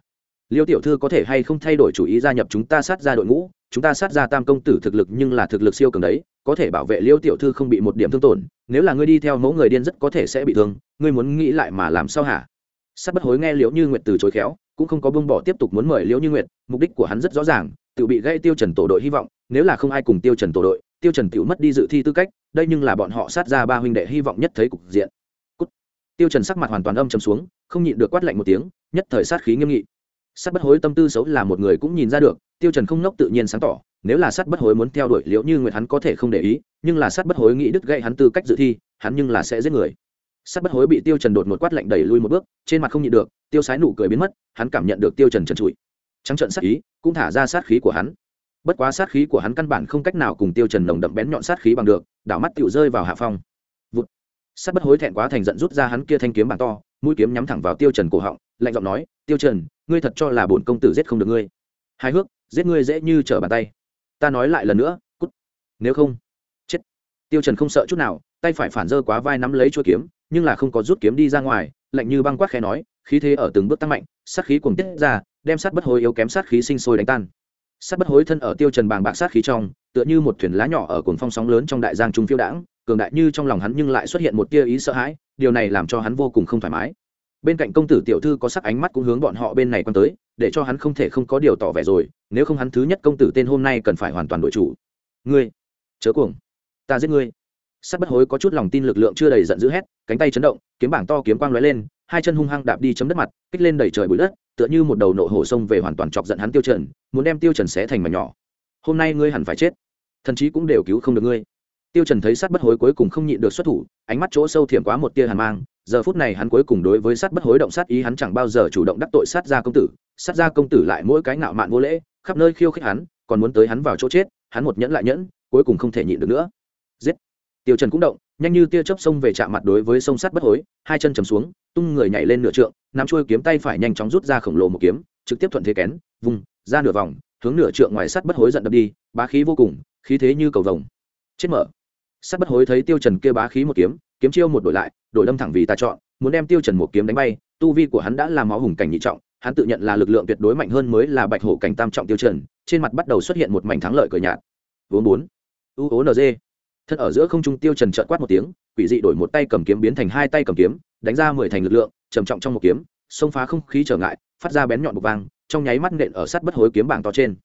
Liêu tiểu thư có thể hay không thay đổi chủ ý gia nhập chúng ta sát ra đội ngũ? Chúng ta sát ra tam công tử thực lực nhưng là thực lực siêu cường đấy, có thể bảo vệ liêu tiểu thư không bị một điểm thương tổn. Nếu là ngươi đi theo mẫu người điên rất có thể sẽ bị thương, ngươi muốn nghĩ lại mà làm sao hả? Sát bất hối nghe liễu như nguyệt từ chối khéo, cũng không có buông bỏ tiếp tục muốn mời liễu như nguyệt, mục đích của hắn rất rõ ràng, tự bị gây tiêu trần tổ đội hy vọng, nếu là không ai cùng tiêu trần tổ đội, tiêu trần tự mất đi dự thi tư cách, đây nhưng là bọn họ sát ra ba huynh đệ hy vọng nhất thấy cục diện. Cút. tiêu trần sắc mặt hoàn toàn âm trầm xuống, không nhịn được quát lạnh một tiếng nhất thời sát khí nghiêm nghị. Sát bất hối tâm tư xấu là một người cũng nhìn ra được, tiêu trần không nốc tự nhiên sáng tỏ, nếu là sát bất hối muốn theo đuổi liễu như nguyệt hắn có thể không để ý, nhưng là sát bất hối nghĩ đứt gãy hắn tư cách dự thi, hắn nhưng là sẽ giết người. Sát bất hối bị tiêu trần đột một quát lạnh đẩy lui một bước, trên mặt không nhịn được, tiêu sái nụ cười biến mất, hắn cảm nhận được tiêu trần trần trụi. Trắng trận sát ý, cũng thả ra sát khí của hắn. Bất quá sát khí của hắn căn bản không cách nào cùng tiêu trần nồng đậm bén nhọn sát khí bằng được, đảo mắt tiểu rơi vào hạ phong. Sắt bất hối thẹn quá thành giận rút ra hắn kia thanh kiếm bằng to, mũi kiếm nhắm thẳng vào tiêu trần cổ họng, lạnh giọng nói, tiêu trần, ngươi thật cho là bổn công tử giết không được ngươi. Hài hước, giết ngươi dễ như trở bàn tay. Ta nói lại lần nữa, cút. Nếu không, chết. Tiêu trần không sợ chút nào, tay phải phản dơ quá vai nắm lấy chuôi kiếm, nhưng là không có rút kiếm đi ra ngoài, lạnh như băng quát khẽ nói, khí thế ở từng bước tăng mạnh, sát khí cuồng tiết ra, đem sát bất hối yếu kém sát khí sinh sôi đánh tan. Sát bất hối thân ở tiêu trần bàng bạc sát khí trong, tựa như một thuyền lá nhỏ ở cuồng phong sóng lớn trong đại giang trung phiêu đãng cường đại như trong lòng hắn nhưng lại xuất hiện một tia ý sợ hãi, điều này làm cho hắn vô cùng không thoải mái. Bên cạnh công tử tiểu thư có sắc ánh mắt cũng hướng bọn họ bên này quan tới, để cho hắn không thể không có điều tỏ vẻ rồi, nếu không hắn thứ nhất công tử tên hôm nay cần phải hoàn toàn đội chủ. Ngươi, chớ cuồng, ta giết ngươi. Sát bất hối có chút lòng tin lực lượng chưa đầy giận dữ hét, cánh tay chấn động, kiếm bảng to kiếm quang lóe lên, hai chân hung hăng đạp đi chấm đất mặt, kích lên đẩy trời bụi đất, tựa như một đầu nộ hổ sông về hoàn toàn chọc giận hắn tiêu trần, muốn đem tiêu trần xé thành mảnh nhỏ. Hôm nay ngươi hẳn phải chết, thần chí cũng đều cứu không được ngươi tiêu trần thấy sát bất hối cuối cùng không nhịn được xuất thủ, ánh mắt chỗ sâu thiểm quá một tia hàn mang, giờ phút này hắn cuối cùng đối với sát bất hối động sát ý hắn chẳng bao giờ chủ động đắc tội sát gia công tử, sát gia công tử lại mỗi cái ngạo mạn vô lễ, khắp nơi khiêu khích hắn, còn muốn tới hắn vào chỗ chết, hắn một nhẫn lại nhẫn, cuối cùng không thể nhịn được nữa. Giết! Tiêu trần cũng động, nhanh như tia chớp xông về chạm mặt đối với sông sắt bất hối, hai chân chầm xuống, tung người nhảy lên nửa trượng, nắm chuôi kiếm tay phải nhanh chóng rút ra khổng lồ một kiếm, trực tiếp thuận thế kén vùng ra nửa vòng, hướng nửa trượng ngoài sắt bất hối giận đập đi, bá khí vô cùng, khí thế như cầu vồng. Chết mở! Sát bất hối thấy tiêu trần kia bá khí một kiếm kiếm chiêu một đổi lại, đổi đâm thẳng vì ta chọn, muốn đem tiêu trần một kiếm đánh bay, tu vi của hắn đã là máu hùng cảnh nhị trọng, hắn tự nhận là lực lượng tuyệt đối mạnh hơn mới là bạch hổ cảnh tam trọng tiêu trần, trên mặt bắt đầu xuất hiện một mảnh thắng lợi cười nhạt. Vốn bốn. U ố nd thân ở giữa không trung tiêu trần trợn quát một tiếng, quỷ dị đổi một tay cầm kiếm biến thành hai tay cầm kiếm, đánh ra mười thành lực lượng, trầm trọng trong một kiếm, xông phá không khí trở ngại, phát ra bén nhọn bục vang, trong nháy mắt nện ở sát bất hối kiếm bảng to trên.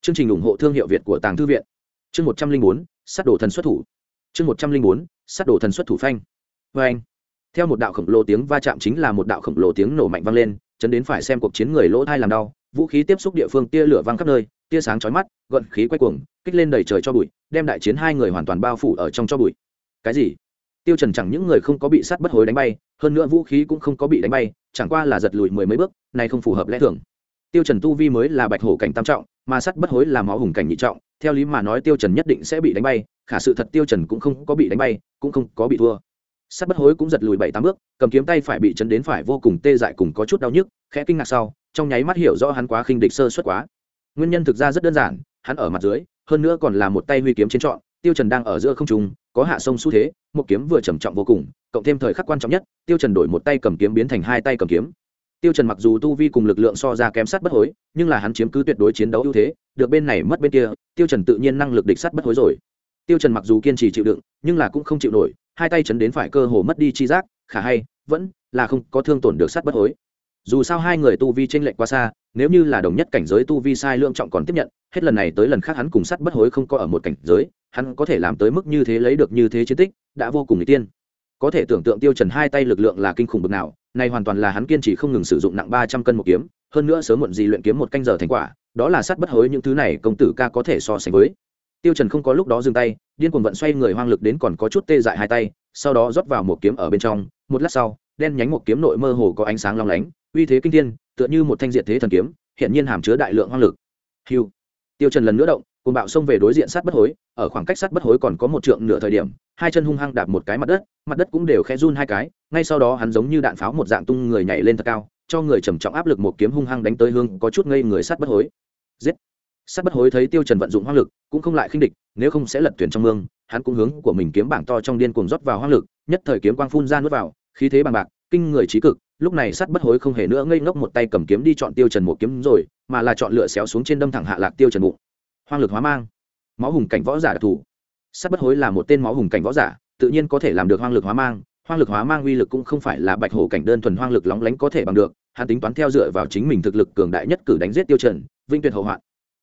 Chương trình ủng hộ thương hiệu việt của tàng thư viện. Chương một trăm linh bốn, sát đồ thần xuất thủ chương một trăm linh bốn, sát đổ thần xuất thủ phanh. Vê anh, theo một đạo khổng lồ tiếng va chạm chính là một đạo khổng lồ tiếng nổ mạnh vang lên, chấn đến phải xem cuộc chiến người lỗ thai làm đau, vũ khí tiếp xúc địa phương tia lửa văng khắp nơi, tia sáng chói mắt, gọn khí quay cuồng, kích lên đầy trời cho bụi, đem đại chiến hai người hoàn toàn bao phủ ở trong cho bụi. Cái gì? Tiêu trần chẳng những người không có bị sát bất hối đánh bay, hơn nữa vũ khí cũng không có bị đánh bay, chẳng qua là giật lùi mười mấy bước, này không phù hợp lẽ thường. Tiêu trần tu vi mới là bạch hổ cảnh tam trọng, mà sát bất hối là máu hùng cảnh nhị trọng theo lý mà nói tiêu trần nhất định sẽ bị đánh bay, khả sự thật tiêu trần cũng không có bị đánh bay, cũng không có bị thua. Sát bất hối cũng giật lùi bảy tám bước, cầm kiếm tay phải bị chấn đến phải vô cùng tê dại cùng có chút đau nhức, khẽ kinh ngạc sau, trong nháy mắt hiểu rõ hắn quá khinh địch sơ suất quá. Nguyên nhân thực ra rất đơn giản, hắn ở mặt dưới, hơn nữa còn là một tay huy kiếm chiến trọn, tiêu trần đang ở giữa không trung, có hạ sông xu thế, một kiếm vừa trầm trọng vô cùng, cộng thêm thời khắc quan trọng nhất, tiêu trần đổi một tay cầm kiếm biến thành hai tay cầm kiếm tiêu trần mặc dù tu vi cùng lực lượng so ra kém sát bất hối, nhưng là hắn chiếm cứ tuyệt đối chiến đấu ưu thế, được bên này mất bên kia, tiêu trần tự nhiên năng lực địch sát bất hối rồi. Tiêu trần mặc dù kiên trì chịu đựng, nhưng là cũng không chịu nổi, hai tay chấn đến phải cơ hồ mất đi chi giác, khả hay, vẫn là không có thương tổn được sát bất hối. Dù sao hai người tu vi chênh lệch quá xa, nếu như là đồng nhất cảnh giới tu vi sai lượng trọng còn tiếp nhận, hết lần này tới lần khác hắn cùng sát bất hối không có ở một cảnh giới, hắn có thể làm tới mức như thế lấy được như thế chiến tích, đã vô cùng n tiên. Có thể tưởng tượng tiêu trần hai tay lực lượng là kinh khủng bực nào này hoàn toàn là hắn kiên trì không ngừng sử dụng nặng ba trăm cân một kiếm, hơn nữa sớm muộn gì luyện kiếm một canh giờ thành quả, đó là sát bất hối những thứ này công tử ca có thể so sánh với. Tiêu trần không có lúc đó dừng tay, điên cuồng vận xoay người hoang lực đến còn có chút tê dại hai tay, sau đó rót vào một kiếm ở bên trong, một lát sau, đen nhánh một kiếm nội mơ hồ có ánh sáng long lánh, uy thế kinh thiên, tựa như một thanh diệt thế thần kiếm, hiện nhiên hàm chứa đại lượng hoang lực. Hiu tiêu trần lần nữa động cùng bạo xông về đối diện sát bất hối, ở khoảng cách sát bất hối còn có một trượng nửa thời điểm, hai chân hung hăng đạp một cái mặt đất mặt đất cũng đều khẽ run hai cái, ngay sau đó hắn giống như đạn pháo một dạng tung người nhảy lên thật cao, cho người trầm trọng áp lực một kiếm hung hăng đánh tới hương, có chút ngây người sát bất hối. Giết! Sát bất hối thấy tiêu trần vận dụng hoang lực, cũng không lại khinh địch, nếu không sẽ lật tuyển trong mương, hắn cũng hướng của mình kiếm bảng to trong điên cuồng rót vào hoang lực, nhất thời kiếm quang phun ra nuốt vào, khí thế bằng bạc, kinh người trí cực, lúc này sát bất hối không hề nữa ngây ngốc một tay cầm kiếm đi chọn tiêu trần một kiếm rồi, mà là chọn lựa xéo xuống trên đâm thẳng hạ lạc tiêu trần bụng hoang lực hóa mang. Máu hùng cảnh võ giả đặc thù. Sắt bất hối là một tên máu hùng cảnh võ giả, tự nhiên có thể làm được hoang lực hóa mang. Hoang lực hóa mang uy lực cũng không phải là bạch hổ cảnh đơn thuần hoang lực lóng lánh có thể bằng được, hắn tính toán theo dựa vào chính mình thực lực cường đại nhất cử đánh giết tiêu trần, vinh tuyệt hậu hoạn.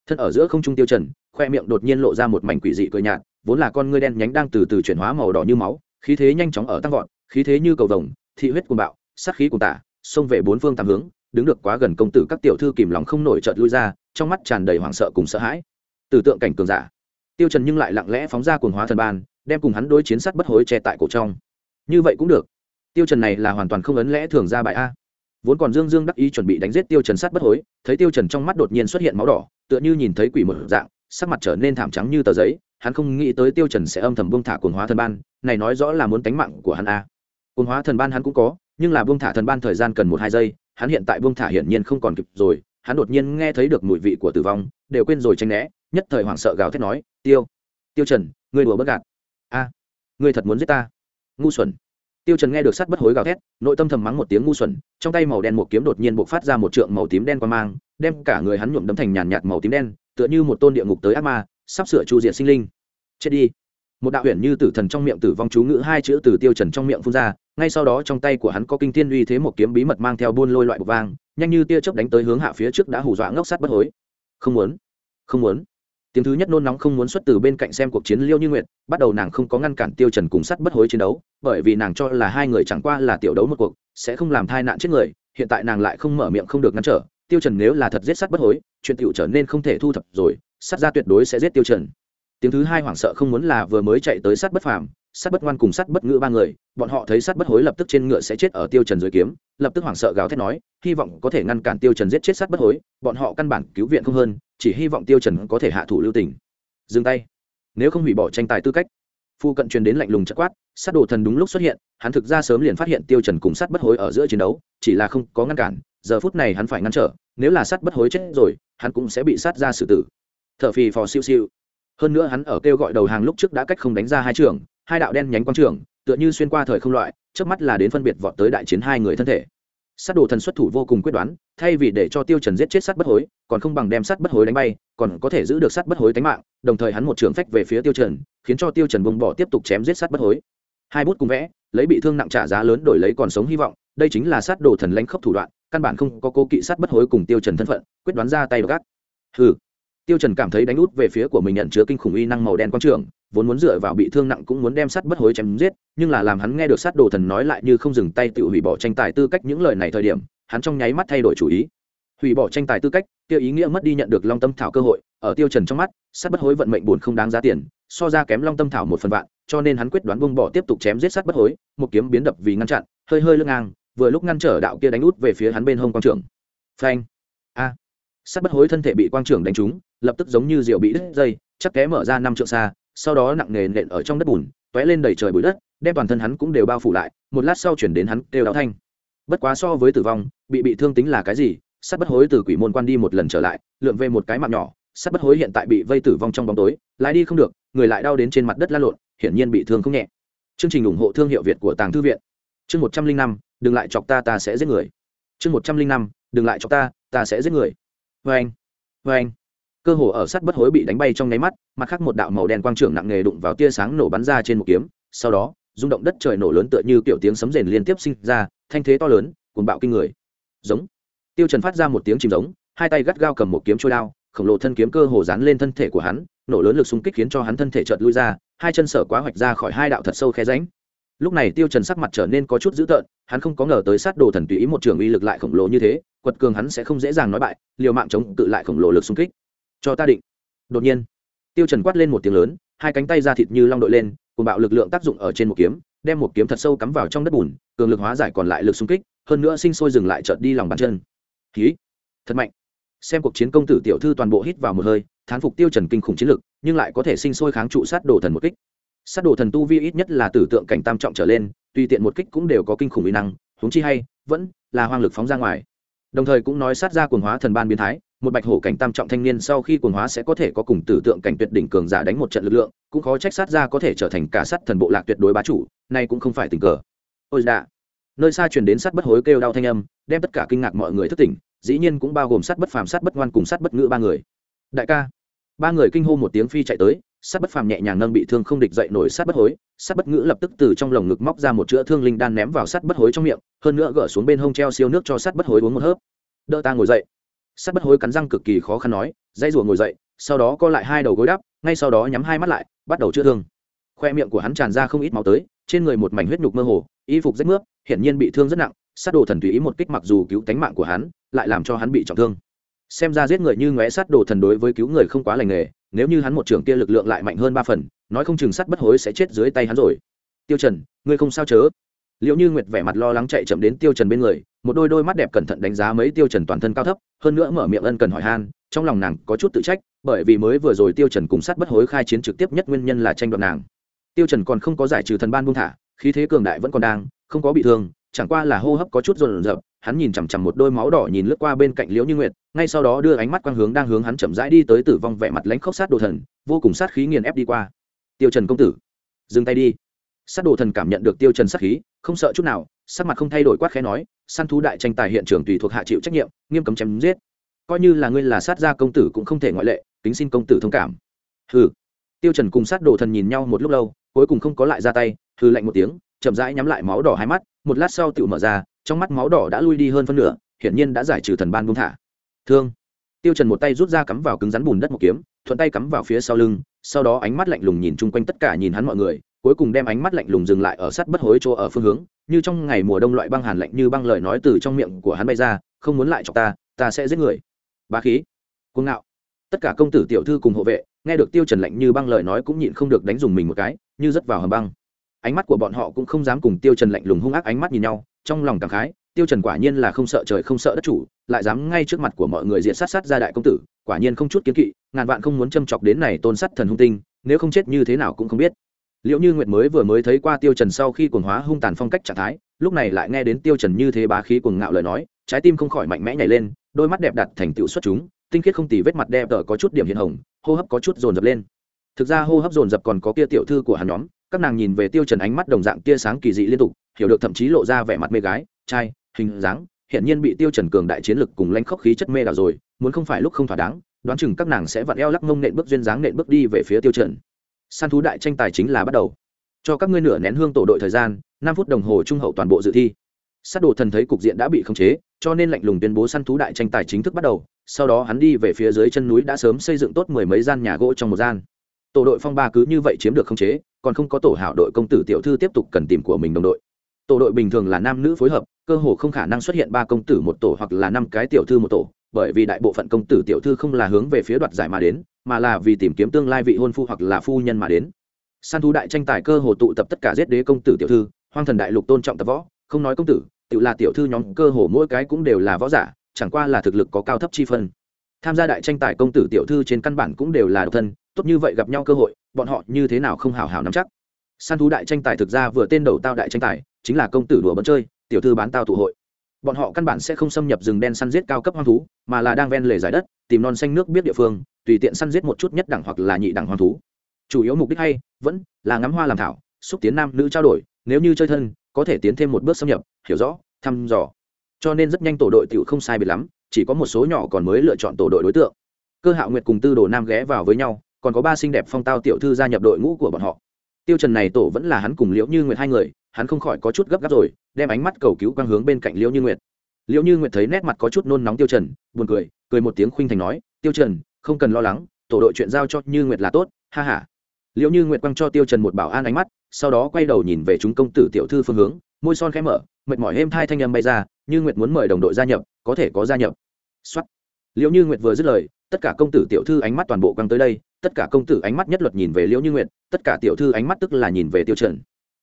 Thân ở giữa không trung tiêu trần, khoe miệng đột nhiên lộ ra một mảnh quỷ dị cười nhạt, vốn là con ngươi đen nhánh đang từ từ chuyển hóa màu đỏ như máu, khí thế nhanh chóng ở tăng vọt, khí thế như cầu vồng, thị huyết cuồng bạo, sát khí cuồng tả, xông về bốn phương tám hướng, đứng được quá gần công tử các tiểu thư kìm lòng không nổi chợt lui ra, trong mắt tràn đầy hoảng sợ cùng sợ hãi tử tượng cảnh cường giả. Tiêu trần nhưng lại lặng lẽ phóng ra cuồng hóa thần ban, đem cùng hắn đối chiến sát bất hối che tại cổ trong. Như vậy cũng được. Tiêu trần này là hoàn toàn không ấn lẽ thường ra bại a. Vốn còn dương dương đắc ý chuẩn bị đánh giết tiêu trần sát bất hối, thấy tiêu trần trong mắt đột nhiên xuất hiện máu đỏ, tựa như nhìn thấy quỷ một dạng, sắc mặt trở nên thảm trắng như tờ giấy, hắn không nghĩ tới tiêu trần sẽ âm thầm buông thả cuồng hóa thần ban, này nói rõ là muốn đánh mạng của hắn a. Cuồng hóa thần ban hắn cũng có, nhưng là buông thả thần ban thời gian cần một hai giây, hắn hiện tại buông thả hiển nhiên không còn kịp rồi, hắn đột nhiên nghe thấy được mùi vị của tử vong đều quên rồi tránh né, nhất thời hoảng sợ gào thét nói, tiêu tiêu trần, ngươi đùa bất gạt. A, ngươi thật muốn giết ta? Ngu xuẩn. Tiêu trần nghe được sát bất hối gào thét, nội tâm thầm mắng một tiếng ngu xuẩn, trong tay màu đen một kiếm đột nhiên bộc phát ra một trượng màu tím đen qua mang, đem cả người hắn nhuộm đấm thành nhàn nhạt màu tím đen, tựa như một tôn địa ngục tới ác ma, sắp sửa chu diệt sinh linh. Chết đi. Một đạo huyền như tử thần trong miệng tử vong chú ngữ hai chữ từ tiêu trần trong miệng phun ra, ngay sau đó trong tay của hắn có kinh thiên uy thế một kiếm bí mật mang theo buôn lôi loại bộc vang, nhanh như tia chớp đánh tới hướng hạ phía trước đã hù dọa ngốc sát bất hối không muốn không muốn. Tiếng thứ nhất nôn nóng không muốn xuất từ bên cạnh xem cuộc chiến liêu như nguyệt, bắt đầu nàng không có ngăn cản tiêu trần cùng sắt bất hối chiến đấu, bởi vì nàng cho là hai người chẳng qua là tiểu đấu một cuộc, sẽ không làm thai nạn chết người, hiện tại nàng lại không mở miệng không được ngăn trở. Tiêu trần nếu là thật giết sắt bất hối, chuyện tiểu trở nên không thể thu thập rồi, sắt ra tuyệt đối sẽ giết tiêu trần. Tiếng thứ hai hoảng sợ không muốn là vừa mới chạy tới sắt bất phàm sắt bất ngoan cùng sắt bất ngữ ba người, bọn họ thấy sắt bất hối lập tức trên ngựa sẽ chết ở tiêu trần dưới kiếm, lập tức hoảng sợ gào thét nói, hy vọng có thể ngăn cản tiêu trần giết chết sắt bất hối, bọn họ căn bản cứu viện không hơn, chỉ hy vọng tiêu trần có thể hạ thủ lưu tình. Dừng tay. Nếu không hủy bỏ tranh tài tư cách. Phu cận truyền đến lạnh lùng chất quát, sát đồ thần đúng lúc xuất hiện, hắn thực ra sớm liền phát hiện tiêu trần cùng sát bất hối ở giữa chiến đấu, chỉ là không có ngăn cản, giờ phút này hắn phải ngăn trở, nếu là sát bất hối chết rồi, hắn cũng sẽ bị sát ra xử tử. Thở phì phò siêu siêu. Hơn nữa hắn ở kêu gọi đầu hàng lúc trước đã cách không đánh ra hai trường hai đạo đen nhánh quang trường, tựa như xuyên qua thời không loại trước mắt là đến phân biệt vọt tới đại chiến hai người thân thể. Sát đồ thần xuất thủ vô cùng quyết đoán, thay vì để cho tiêu trần giết chết sát bất hối, còn không bằng đem sát bất hối đánh bay, còn có thể giữ được sát bất hối tính mạng, đồng thời hắn một trường phách về phía tiêu trần, khiến cho tiêu trần buông bỏ tiếp tục chém giết sát bất hối. Hai bút cùng vẽ, lấy bị thương nặng trả giá lớn đổi lấy còn sống hy vọng, đây chính là sát đồ thần lãnh khốc thủ đoạn, căn bản không có cố kỵ sát bất hối cùng tiêu trần thân phận, quyết đoán ra tay gắt. hừ tiêu trần cảm thấy đánh út về phía của mình nhận chứa kinh khủng uy năng màu đen quang trường, vốn muốn dựa vào bị thương nặng cũng muốn đem sát bất hối chém giết, nhưng là làm hắn nghe được sát đồ thần nói lại như không dừng tay tự hủy bỏ tranh tài tư cách những lời này thời điểm, hắn trong nháy mắt thay đổi chủ ý. Hủy bỏ tranh tài tư cách tiêu ý nghĩa mất đi nhận được long tâm thảo cơ hội, ở tiêu trần trong mắt sát bất hối vận mệnh buồn không đáng giá tiền, so ra kém long tâm thảo một phần vạn, cho nên hắn quyết đoán buông bỏ tiếp tục chém giết sát bất hối, một kiếm biến đập vì ngăn chặn, hơi hơi lưng ngang, vừa lúc ngăn trở đạo kia đánh út về phía hắn bên hông quang trưởng phanh. A. Sát bất hối thân thể bị quang trưởng đánh trúng lập tức giống như rượu bị đứt dây, chắc té mở ra năm trượng xa, sau đó nặng nề nện ở trong đất bùn, tóe lên đầy trời bụi đất, đem toàn thân hắn cũng đều bao phủ lại, một lát sau chuyển đến hắn kêu đau thanh. Bất quá so với tử vong, bị bị thương tính là cái gì? Sát bất hối từ quỷ môn quan đi một lần trở lại lượn về một cái mạng nhỏ, sát bất hối hiện tại bị vây tử vong trong bóng tối, lái đi không được, người lại đau đến trên mặt đất la lộn, hiển nhiên bị thương không nhẹ. Chương trình ủng hộ thương hiệu việt của tàng thư viện. Chương một trăm linh năm, đừng lại chọc ta ta sẽ giết người. Chương một trăm linh năm, đừng lại chọc ta ta sẽ giết người. Vê anh vê anh cơ hồ ở sát bất hối bị đánh bay trong nháy mắt, mặt khác một đạo màu đen quang trưởng nặng nề đụng vào tia sáng nổ bắn ra trên một kiếm, sau đó, rung động đất trời nổ lớn tựa như kiểu tiếng sấm rền liên tiếp sinh ra, thanh thế to lớn, cuồng bạo kinh người. Giống. Tiêu trần phát ra một tiếng chìm giống, hai tay gắt gao cầm một kiếm trôi đao, khổng lồ thân kiếm cơ hồ dán lên thân thể của hắn, nổ lớn lực xung kích khiến cho hắn thân thể chợt lui ra, hai chân sở quá hoạch ra khỏi hai đạo thật sâu khe rãnh. Lúc này tiêu trần sắc mặt trở nên có chút dữ tợn, hắn không có ngờ tới sát đồ thần tùy ý một trường uy lực lại khổng lồ như thế, quật cường hắn sẽ không dễ dàng nói bại, liều mạng chống tự lại khổng lồ lực xung kích cho ta định. Đột nhiên, tiêu trần quát lên một tiếng lớn, hai cánh tay ra thịt như long đội lên cùng bạo lực lượng tác dụng ở trên một kiếm, đem một kiếm thật sâu cắm vào trong đất bùn, cường lực hóa giải còn lại lực xung kích, hơn nữa sinh sôi dừng lại chợt đi lòng bàn chân. Khí, thật mạnh. Xem cuộc chiến công tử tiểu thư toàn bộ hít vào một hơi, thán phục tiêu trần kinh khủng chiến lực, nhưng lại có thể sinh sôi kháng trụ sát đồ thần một kích. Sát đồ thần tu vi ít nhất là tử tượng cảnh tam trọng trở lên, tùy tiện một kích cũng đều có kinh khủng uy năng, huống chi hay, vẫn là hoang lực phóng ra ngoài. Đồng thời cũng nói sát ra cuồng hóa thần ban biến thái một bạch hổ cảnh tam trọng thanh niên sau khi cuồng hóa sẽ có thể có cùng tử tượng cảnh tuyệt đỉnh cường giả đánh một trận lực lượng, cũng khó trách sát ra có thể trở thành cả sát thần bộ lạc tuyệt đối bá chủ, nay cũng không phải tình cờ. Ôi đạ nơi xa truyền đến sát bất hối kêu đau thanh âm, đem tất cả kinh ngạc mọi người thức tỉnh, dĩ nhiên cũng bao gồm sát bất phàm, sát bất ngoan cùng sát bất ngữ ba người. Đại ca. Ba người kinh hô một tiếng phi chạy tới, sát bất phàm nhẹ nhàng nâng bị thương không địch dậy nổi sát bất hối, sát bất ngữ lập tức từ trong lồng ngực móc ra một chữa thương linh đan ném vào sát bất hối trong miệng, hơn nữa gỡ xuống bên hông treo siêu nước cho sát bất hối uống một hớp. Đỡ ta ngồi dậy. Sắt bất hối cắn răng cực kỳ khó khăn nói dây rùa ngồi dậy, sau đó co lại hai đầu gối đắp, ngay sau đó nhắm hai mắt lại, bắt đầu chữa thương. Khoe miệng của hắn tràn ra không ít máu tới, trên người một mảnh huyết nhục mơ hồ, y phục rách nước hiển nhiên bị thương rất nặng, sát đồ thần tùy ý một kích mặc dù cứu tánh mạng của hắn, lại làm cho hắn bị trọng thương. Xem ra giết người như ngóe sát đồ thần đối với cứu người không quá lành nghề, nếu như hắn một trưởng kia lực lượng lại mạnh hơn ba phần, nói không chừng sắt bất hối sẽ chết dưới tay hắn rồi. Tiêu trần, ngươi không sao chớ liệu như nguyệt vẻ mặt lo lắng chạy chậm đến tiêu trần bên người, một đôi đôi mắt đẹp cẩn thận đánh giá mấy tiêu trần toàn thân cao thấp, hơn nữa mở miệng ân cần hỏi han, trong lòng nàng có chút tự trách, bởi vì mới vừa rồi tiêu trần cùng sắt bất hối khai chiến trực tiếp nhất nguyên nhân là tranh đoạt nàng tiêu trần còn không có giải trừ thần ban buông thả, khí thế cường đại vẫn còn đang, không có bị thương, chẳng qua là hô hấp có chút rồn rập. hắn nhìn chằm chằm một đôi máu đỏ nhìn lướt qua bên cạnh liễu như nguyệt, ngay sau đó đưa ánh mắt quang hướng đang hướng hắn chậm rãi đi tới tử vong vẻ mặt lãnh khốc sát đồ thần, vô cùng sát khí nghiền ép đi qua tiêu trần công tử, dừng tay đi sát đồ thần cảm nhận được tiêu trần sát khí, không sợ chút nào, sắc mặt không thay đổi quát khẽ nói, săn thú đại tranh tài hiện trường tùy thuộc hạ chịu trách nhiệm, nghiêm cấm chém giết. Coi như là ngươi là sát gia công tử cũng không thể ngoại lệ, kính xin công tử thông cảm. Hừ. Tiêu trần cùng sát đồ thần nhìn nhau một lúc lâu, cuối cùng không có lại ra tay, hừ lạnh một tiếng, chậm rãi nhắm lại máu đỏ hai mắt, một lát sau tự mở ra, trong mắt máu đỏ đã lui đi hơn phân nửa, hiển nhiên đã giải trừ thần ban buông thả. Thương. Tiêu trần một tay rút ra cắm vào cứng rắn bùn đất một kiếm, thuận tay cắm vào phía sau lưng, sau đó ánh mắt lạnh lùng nhìn chung quanh tất cả nhìn hắn mọi người cuối cùng đem ánh mắt lạnh lùng dừng lại ở sát bất hối chỗ ở phương hướng, như trong ngày mùa đông loại băng hàn lạnh như băng lời nói từ trong miệng của hắn bay ra, không muốn lại chọc ta ta sẽ giết người. Bá khí, cuồng ngạo. Tất cả công tử tiểu thư cùng hộ vệ, nghe được tiêu trần lạnh như băng lời nói cũng nhịn không được đánh dùng mình một cái, như rất vào hầm băng. Ánh mắt của bọn họ cũng không dám cùng tiêu trần lạnh lùng hung ác ánh mắt nhìn nhau, trong lòng cảm khái, tiêu trần quả nhiên là không sợ trời không sợ đất chủ, lại dám ngay trước mặt của mọi người diện sát sát ra đại công tử, quả nhiên không chút kiến kỵ, ngàn vạn không muốn châm chọc đến này tôn sắt thần hung tinh, nếu không chết như thế nào cũng không biết liệu như nguyệt mới vừa mới thấy qua tiêu trần sau khi cuồng hóa hung tàn phong cách trạng thái, lúc này lại nghe đến tiêu trần như thế bá khí cuồng ngạo lời nói, trái tim không khỏi mạnh mẽ nhảy lên, đôi mắt đẹp đặt thành tựu xuất chúng, tinh khiết không tì vết mặt đẹp tờ có chút điểm hiện hồng, hô hấp có chút dồn dập lên. Thực ra hô hấp dồn dập còn có kia tiểu thư của hắn nhóm, các nàng nhìn về tiêu trần ánh mắt đồng dạng tia sáng kỳ dị liên tục, hiểu được thậm chí lộ ra vẻ mặt mê gái, trai, hình dáng hiện nhiên bị tiêu trần cường đại chiến lực cùng lãnh khốc khí chất mê đảo rồi, muốn không phải lúc không thỏa đáng, đoán chừng các nàng sẽ vặn eo lắc mông nện bước duyên dáng nện bước đi về phía tiêu trần săn thú đại tranh tài chính là bắt đầu. Cho các ngươi nửa nén hương tổ đội thời gian, năm phút đồng hồ trung hậu toàn bộ dự thi. Sát đồ thần thấy cục diện đã bị khống chế, cho nên lạnh lùng tuyên bố săn thú đại tranh tài chính thức bắt đầu. Sau đó hắn đi về phía dưới chân núi đã sớm xây dựng tốt mười mấy gian nhà gỗ trong một gian. Tổ đội phong ba cứ như vậy chiếm được khống chế, còn không có tổ hảo đội công tử tiểu thư tiếp tục cần tìm của mình đồng đội. Tổ đội bình thường là nam nữ phối hợp, cơ hồ không khả năng xuất hiện ba công tử một tổ hoặc là năm cái tiểu thư một tổ, bởi vì đại bộ phận công tử tiểu thư không là hướng về phía đoạt giải mà đến mà là vì tìm kiếm tương lai vị hôn phu hoặc là phu nhân mà đến. Săn thú đại tranh tài cơ hồ tụ tập tất cả giết đế công tử tiểu thư, hoang thần đại lục tôn trọng tập võ, không nói công tử tự là tiểu thư nhóm cơ hồ mỗi cái cũng đều là võ giả, chẳng qua là thực lực có cao thấp chi phân. Tham gia đại tranh tài công tử tiểu thư trên căn bản cũng đều là độc thân, tốt như vậy gặp nhau cơ hội, bọn họ như thế nào không hào hào nắm chắc. Săn thú đại tranh tài thực ra vừa tên đầu tao đại tranh tài, chính là công tử đùa bấn chơi, tiểu thư bán tao tụ hội. Bọn họ căn bản sẽ không xâm nhập rừng đen săn giết cao cấp hoang thú, mà là đang ven lề giải đất tìm non xanh nước biết địa phương, tùy tiện săn giết một chút nhất đẳng hoặc là nhị đẳng hoang thú. Chủ yếu mục đích hay, vẫn là ngắm hoa làm thảo, xúc tiến nam nữ trao đổi, nếu như chơi thân, có thể tiến thêm một bước xâm nhập, hiểu rõ, thăm dò. Cho nên rất nhanh tổ đội tiểu không sai biệt lắm, chỉ có một số nhỏ còn mới lựa chọn tổ đội đối tượng. Cơ hạo nguyệt cùng tư đồ nam ghé vào với nhau, còn có ba xinh đẹp phong tao tiểu thư gia nhập đội ngũ của bọn họ. Tiêu trần này tổ vẫn là hắn cùng liễu như nguyệt hai người, hắn không khỏi có chút gấp gáp rồi, đem ánh mắt cầu cứu quang hướng bên cạnh liễu như nguyệt. Liễu như nguyệt thấy nét mặt có chút nôn nóng tiêu trần, buồn cười cười một tiếng khuynh thành nói, tiêu trần, không cần lo lắng, tổ đội chuyện giao cho như nguyệt là tốt, ha ha. Liễu như nguyệt quăng cho tiêu trần một bảo an ánh mắt, sau đó quay đầu nhìn về chúng công tử tiểu thư phương hướng, môi son khẽ mở, mệt mỏi êm thai thanh âm bay ra, như nguyệt muốn mời đồng đội gia nhập, có thể có gia nhập. Xuất liễu như nguyệt vừa dứt lời, tất cả công tử tiểu thư ánh mắt toàn bộ quăng tới đây, tất cả công tử ánh mắt nhất luật nhìn về liễu như nguyệt, tất cả tiểu thư ánh mắt tức là nhìn về tiêu trần.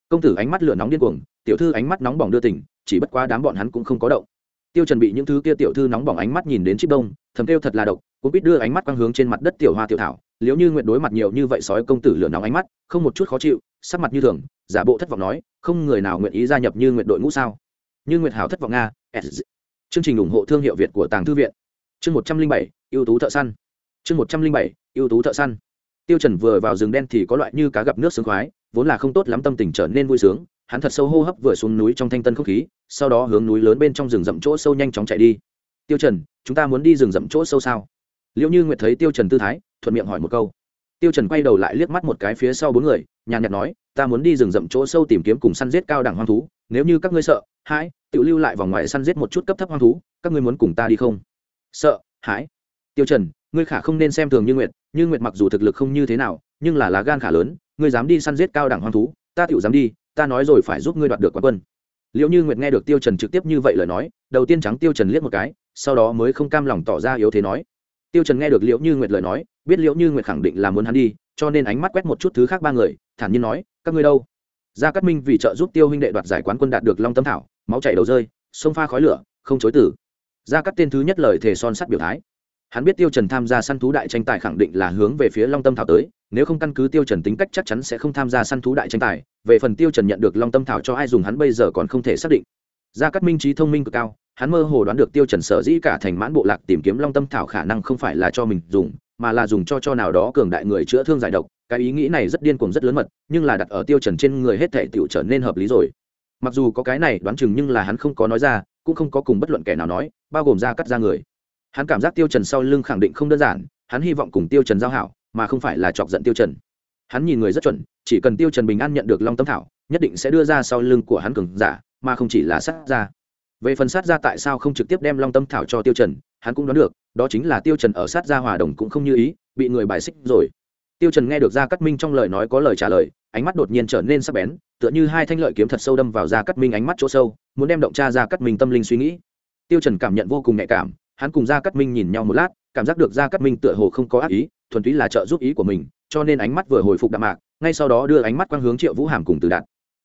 Công tử ánh mắt lửa nóng điên cuồng, tiểu thư ánh mắt nóng bỏng đưa tình chỉ bất quá đám bọn hắn cũng không có động tiêu trần bị những thứ kia tiểu thư nóng bỏng ánh mắt nhìn đến chip đông, thầm tiêu thật là độc, cũng biết đưa ánh mắt quang hướng trên mặt đất tiểu hoa tiểu thảo, liếu như nguyện đối mặt nhiều như vậy sói công tử lửa nóng ánh mắt, không một chút khó chịu, sắc mặt như thường, giả bộ thất vọng nói, không người nào nguyện ý gia nhập như nguyện đội ngũ sao? Như nguyện hảo thất vọng nga chương trình ủng hộ thương hiệu việt của tàng thư viện. Chương một trăm linh bảy, ưu tú thợ săn. Chương một trăm linh bảy, ưu tú thợ săn. Tiêu trần vừa vào rừng đen thì có loại như cá gặp nước sướng khoái, vốn là không tốt lắm tâm tình trở nên vui sướng hắn thật sâu hô hấp vừa xuống núi trong thanh tân không khí, sau đó hướng núi lớn bên trong rừng rậm chỗ sâu nhanh chóng chạy đi. Tiêu trần, chúng ta muốn đi rừng rậm chỗ sâu sao? Liễu như nguyệt thấy tiêu trần tư thái, thuận miệng hỏi một câu. Tiêu trần quay đầu lại liếc mắt một cái phía sau bốn người, nhàn nhạt nói, ta muốn đi rừng rậm chỗ sâu tìm kiếm cùng săn giết cao đẳng hoang thú, nếu như các ngươi sợ, hãi, tự lưu lại vòng ngoài săn giết một chút cấp thấp hoang thú, các ngươi muốn cùng ta đi không? Sợ, hãi? Tiêu trần, ngươi khả không nên xem thường như nguyệt như nguyệt mặc dù thực lực không như thế nào, nhưng là lá gan khả lớn, ngươi dám đi săn giết cao đẳng hoang thú, ta tiểu dám đi ta nói rồi phải giúp ngươi đoạt được quán quân. Liệu như nguyệt nghe được tiêu trần trực tiếp như vậy lời nói, đầu tiên trắng tiêu trần liếc một cái, sau đó mới không cam lòng tỏ ra yếu thế nói. Tiêu trần nghe được liễu như nguyệt lời nói, biết liễu như nguyệt khẳng định là muốn hắn đi, cho nên ánh mắt quét một chút thứ khác ba người, thản nhiên nói, các ngươi đâu? Gia cát minh vì trợ giúp tiêu huynh đệ đoạt giải quán quân đạt được long tâm thảo, máu chảy đầu rơi, sông pha khói lửa, không chối tử gia cát tên thứ nhất lời thề son sắt biểu thái hắn biết tiêu trần tham gia săn thú đại tranh tài khẳng định là hướng về phía long tâm thảo tới, nếu không căn cứ tiêu trần tính cách chắc chắn sẽ không tham gia săn thú đại tranh tài. Về phần tiêu trần nhận được long tâm thảo cho ai dùng hắn bây giờ còn không thể xác định. Gia cát minh trí thông minh cực cao, hắn mơ hồ đoán được tiêu trần sở dĩ cả thành mãn bộ lạc tìm kiếm long tâm thảo khả năng không phải là cho mình dùng, mà là dùng cho cho nào đó cường đại người chữa thương giải độc. Cái ý nghĩ này rất điên cuồng, rất lớn mật, nhưng là đặt ở tiêu trần trên người hết thể tiểu trở nên hợp lý rồi. Mặc dù có cái này đoán chừng nhưng là hắn không có nói ra, cũng không có cùng bất luận kẻ nào nói, bao gồm ra cắt ra người hắn cảm giác tiêu trần sau lưng khẳng định không đơn giản, hắn hy vọng cùng tiêu trần giao hảo, mà không phải là chọc giận tiêu trần. Hắn nhìn người rất chuẩn, chỉ cần tiêu trần bình an nhận được long tâm thảo, nhất định sẽ đưa ra sau lưng của hắn cường giả, mà không chỉ là sát ra về phần sát ra tại sao không trực tiếp đem long tâm thảo cho tiêu trần, hắn cũng đoán được, đó chính là tiêu trần ở sát ra hòa đồng cũng không như ý, bị người bài xích rồi. Tiêu trần nghe được gia cát minh trong lời nói có lời trả lời, ánh mắt đột nhiên trở nên sắc bén, tựa như hai thanh lợi kiếm thật sâu đâm vào gia cát minh ánh mắt chỗ sâu, muốn đem động tra gia cát minh tâm linh suy nghĩ. Tiêu trần cảm nhận vô cùng nhạy cảm hắn cùng gia cát minh nhìn nhau một lát, cảm giác được gia cát minh tựa hồ không có ác ý, thuần túy là trợ giúp ý của mình, cho nên ánh mắt vừa hồi phục đạm mạc, ngay sau đó đưa ánh mắt quang hướng triệu vũ hàm cùng từ đạt.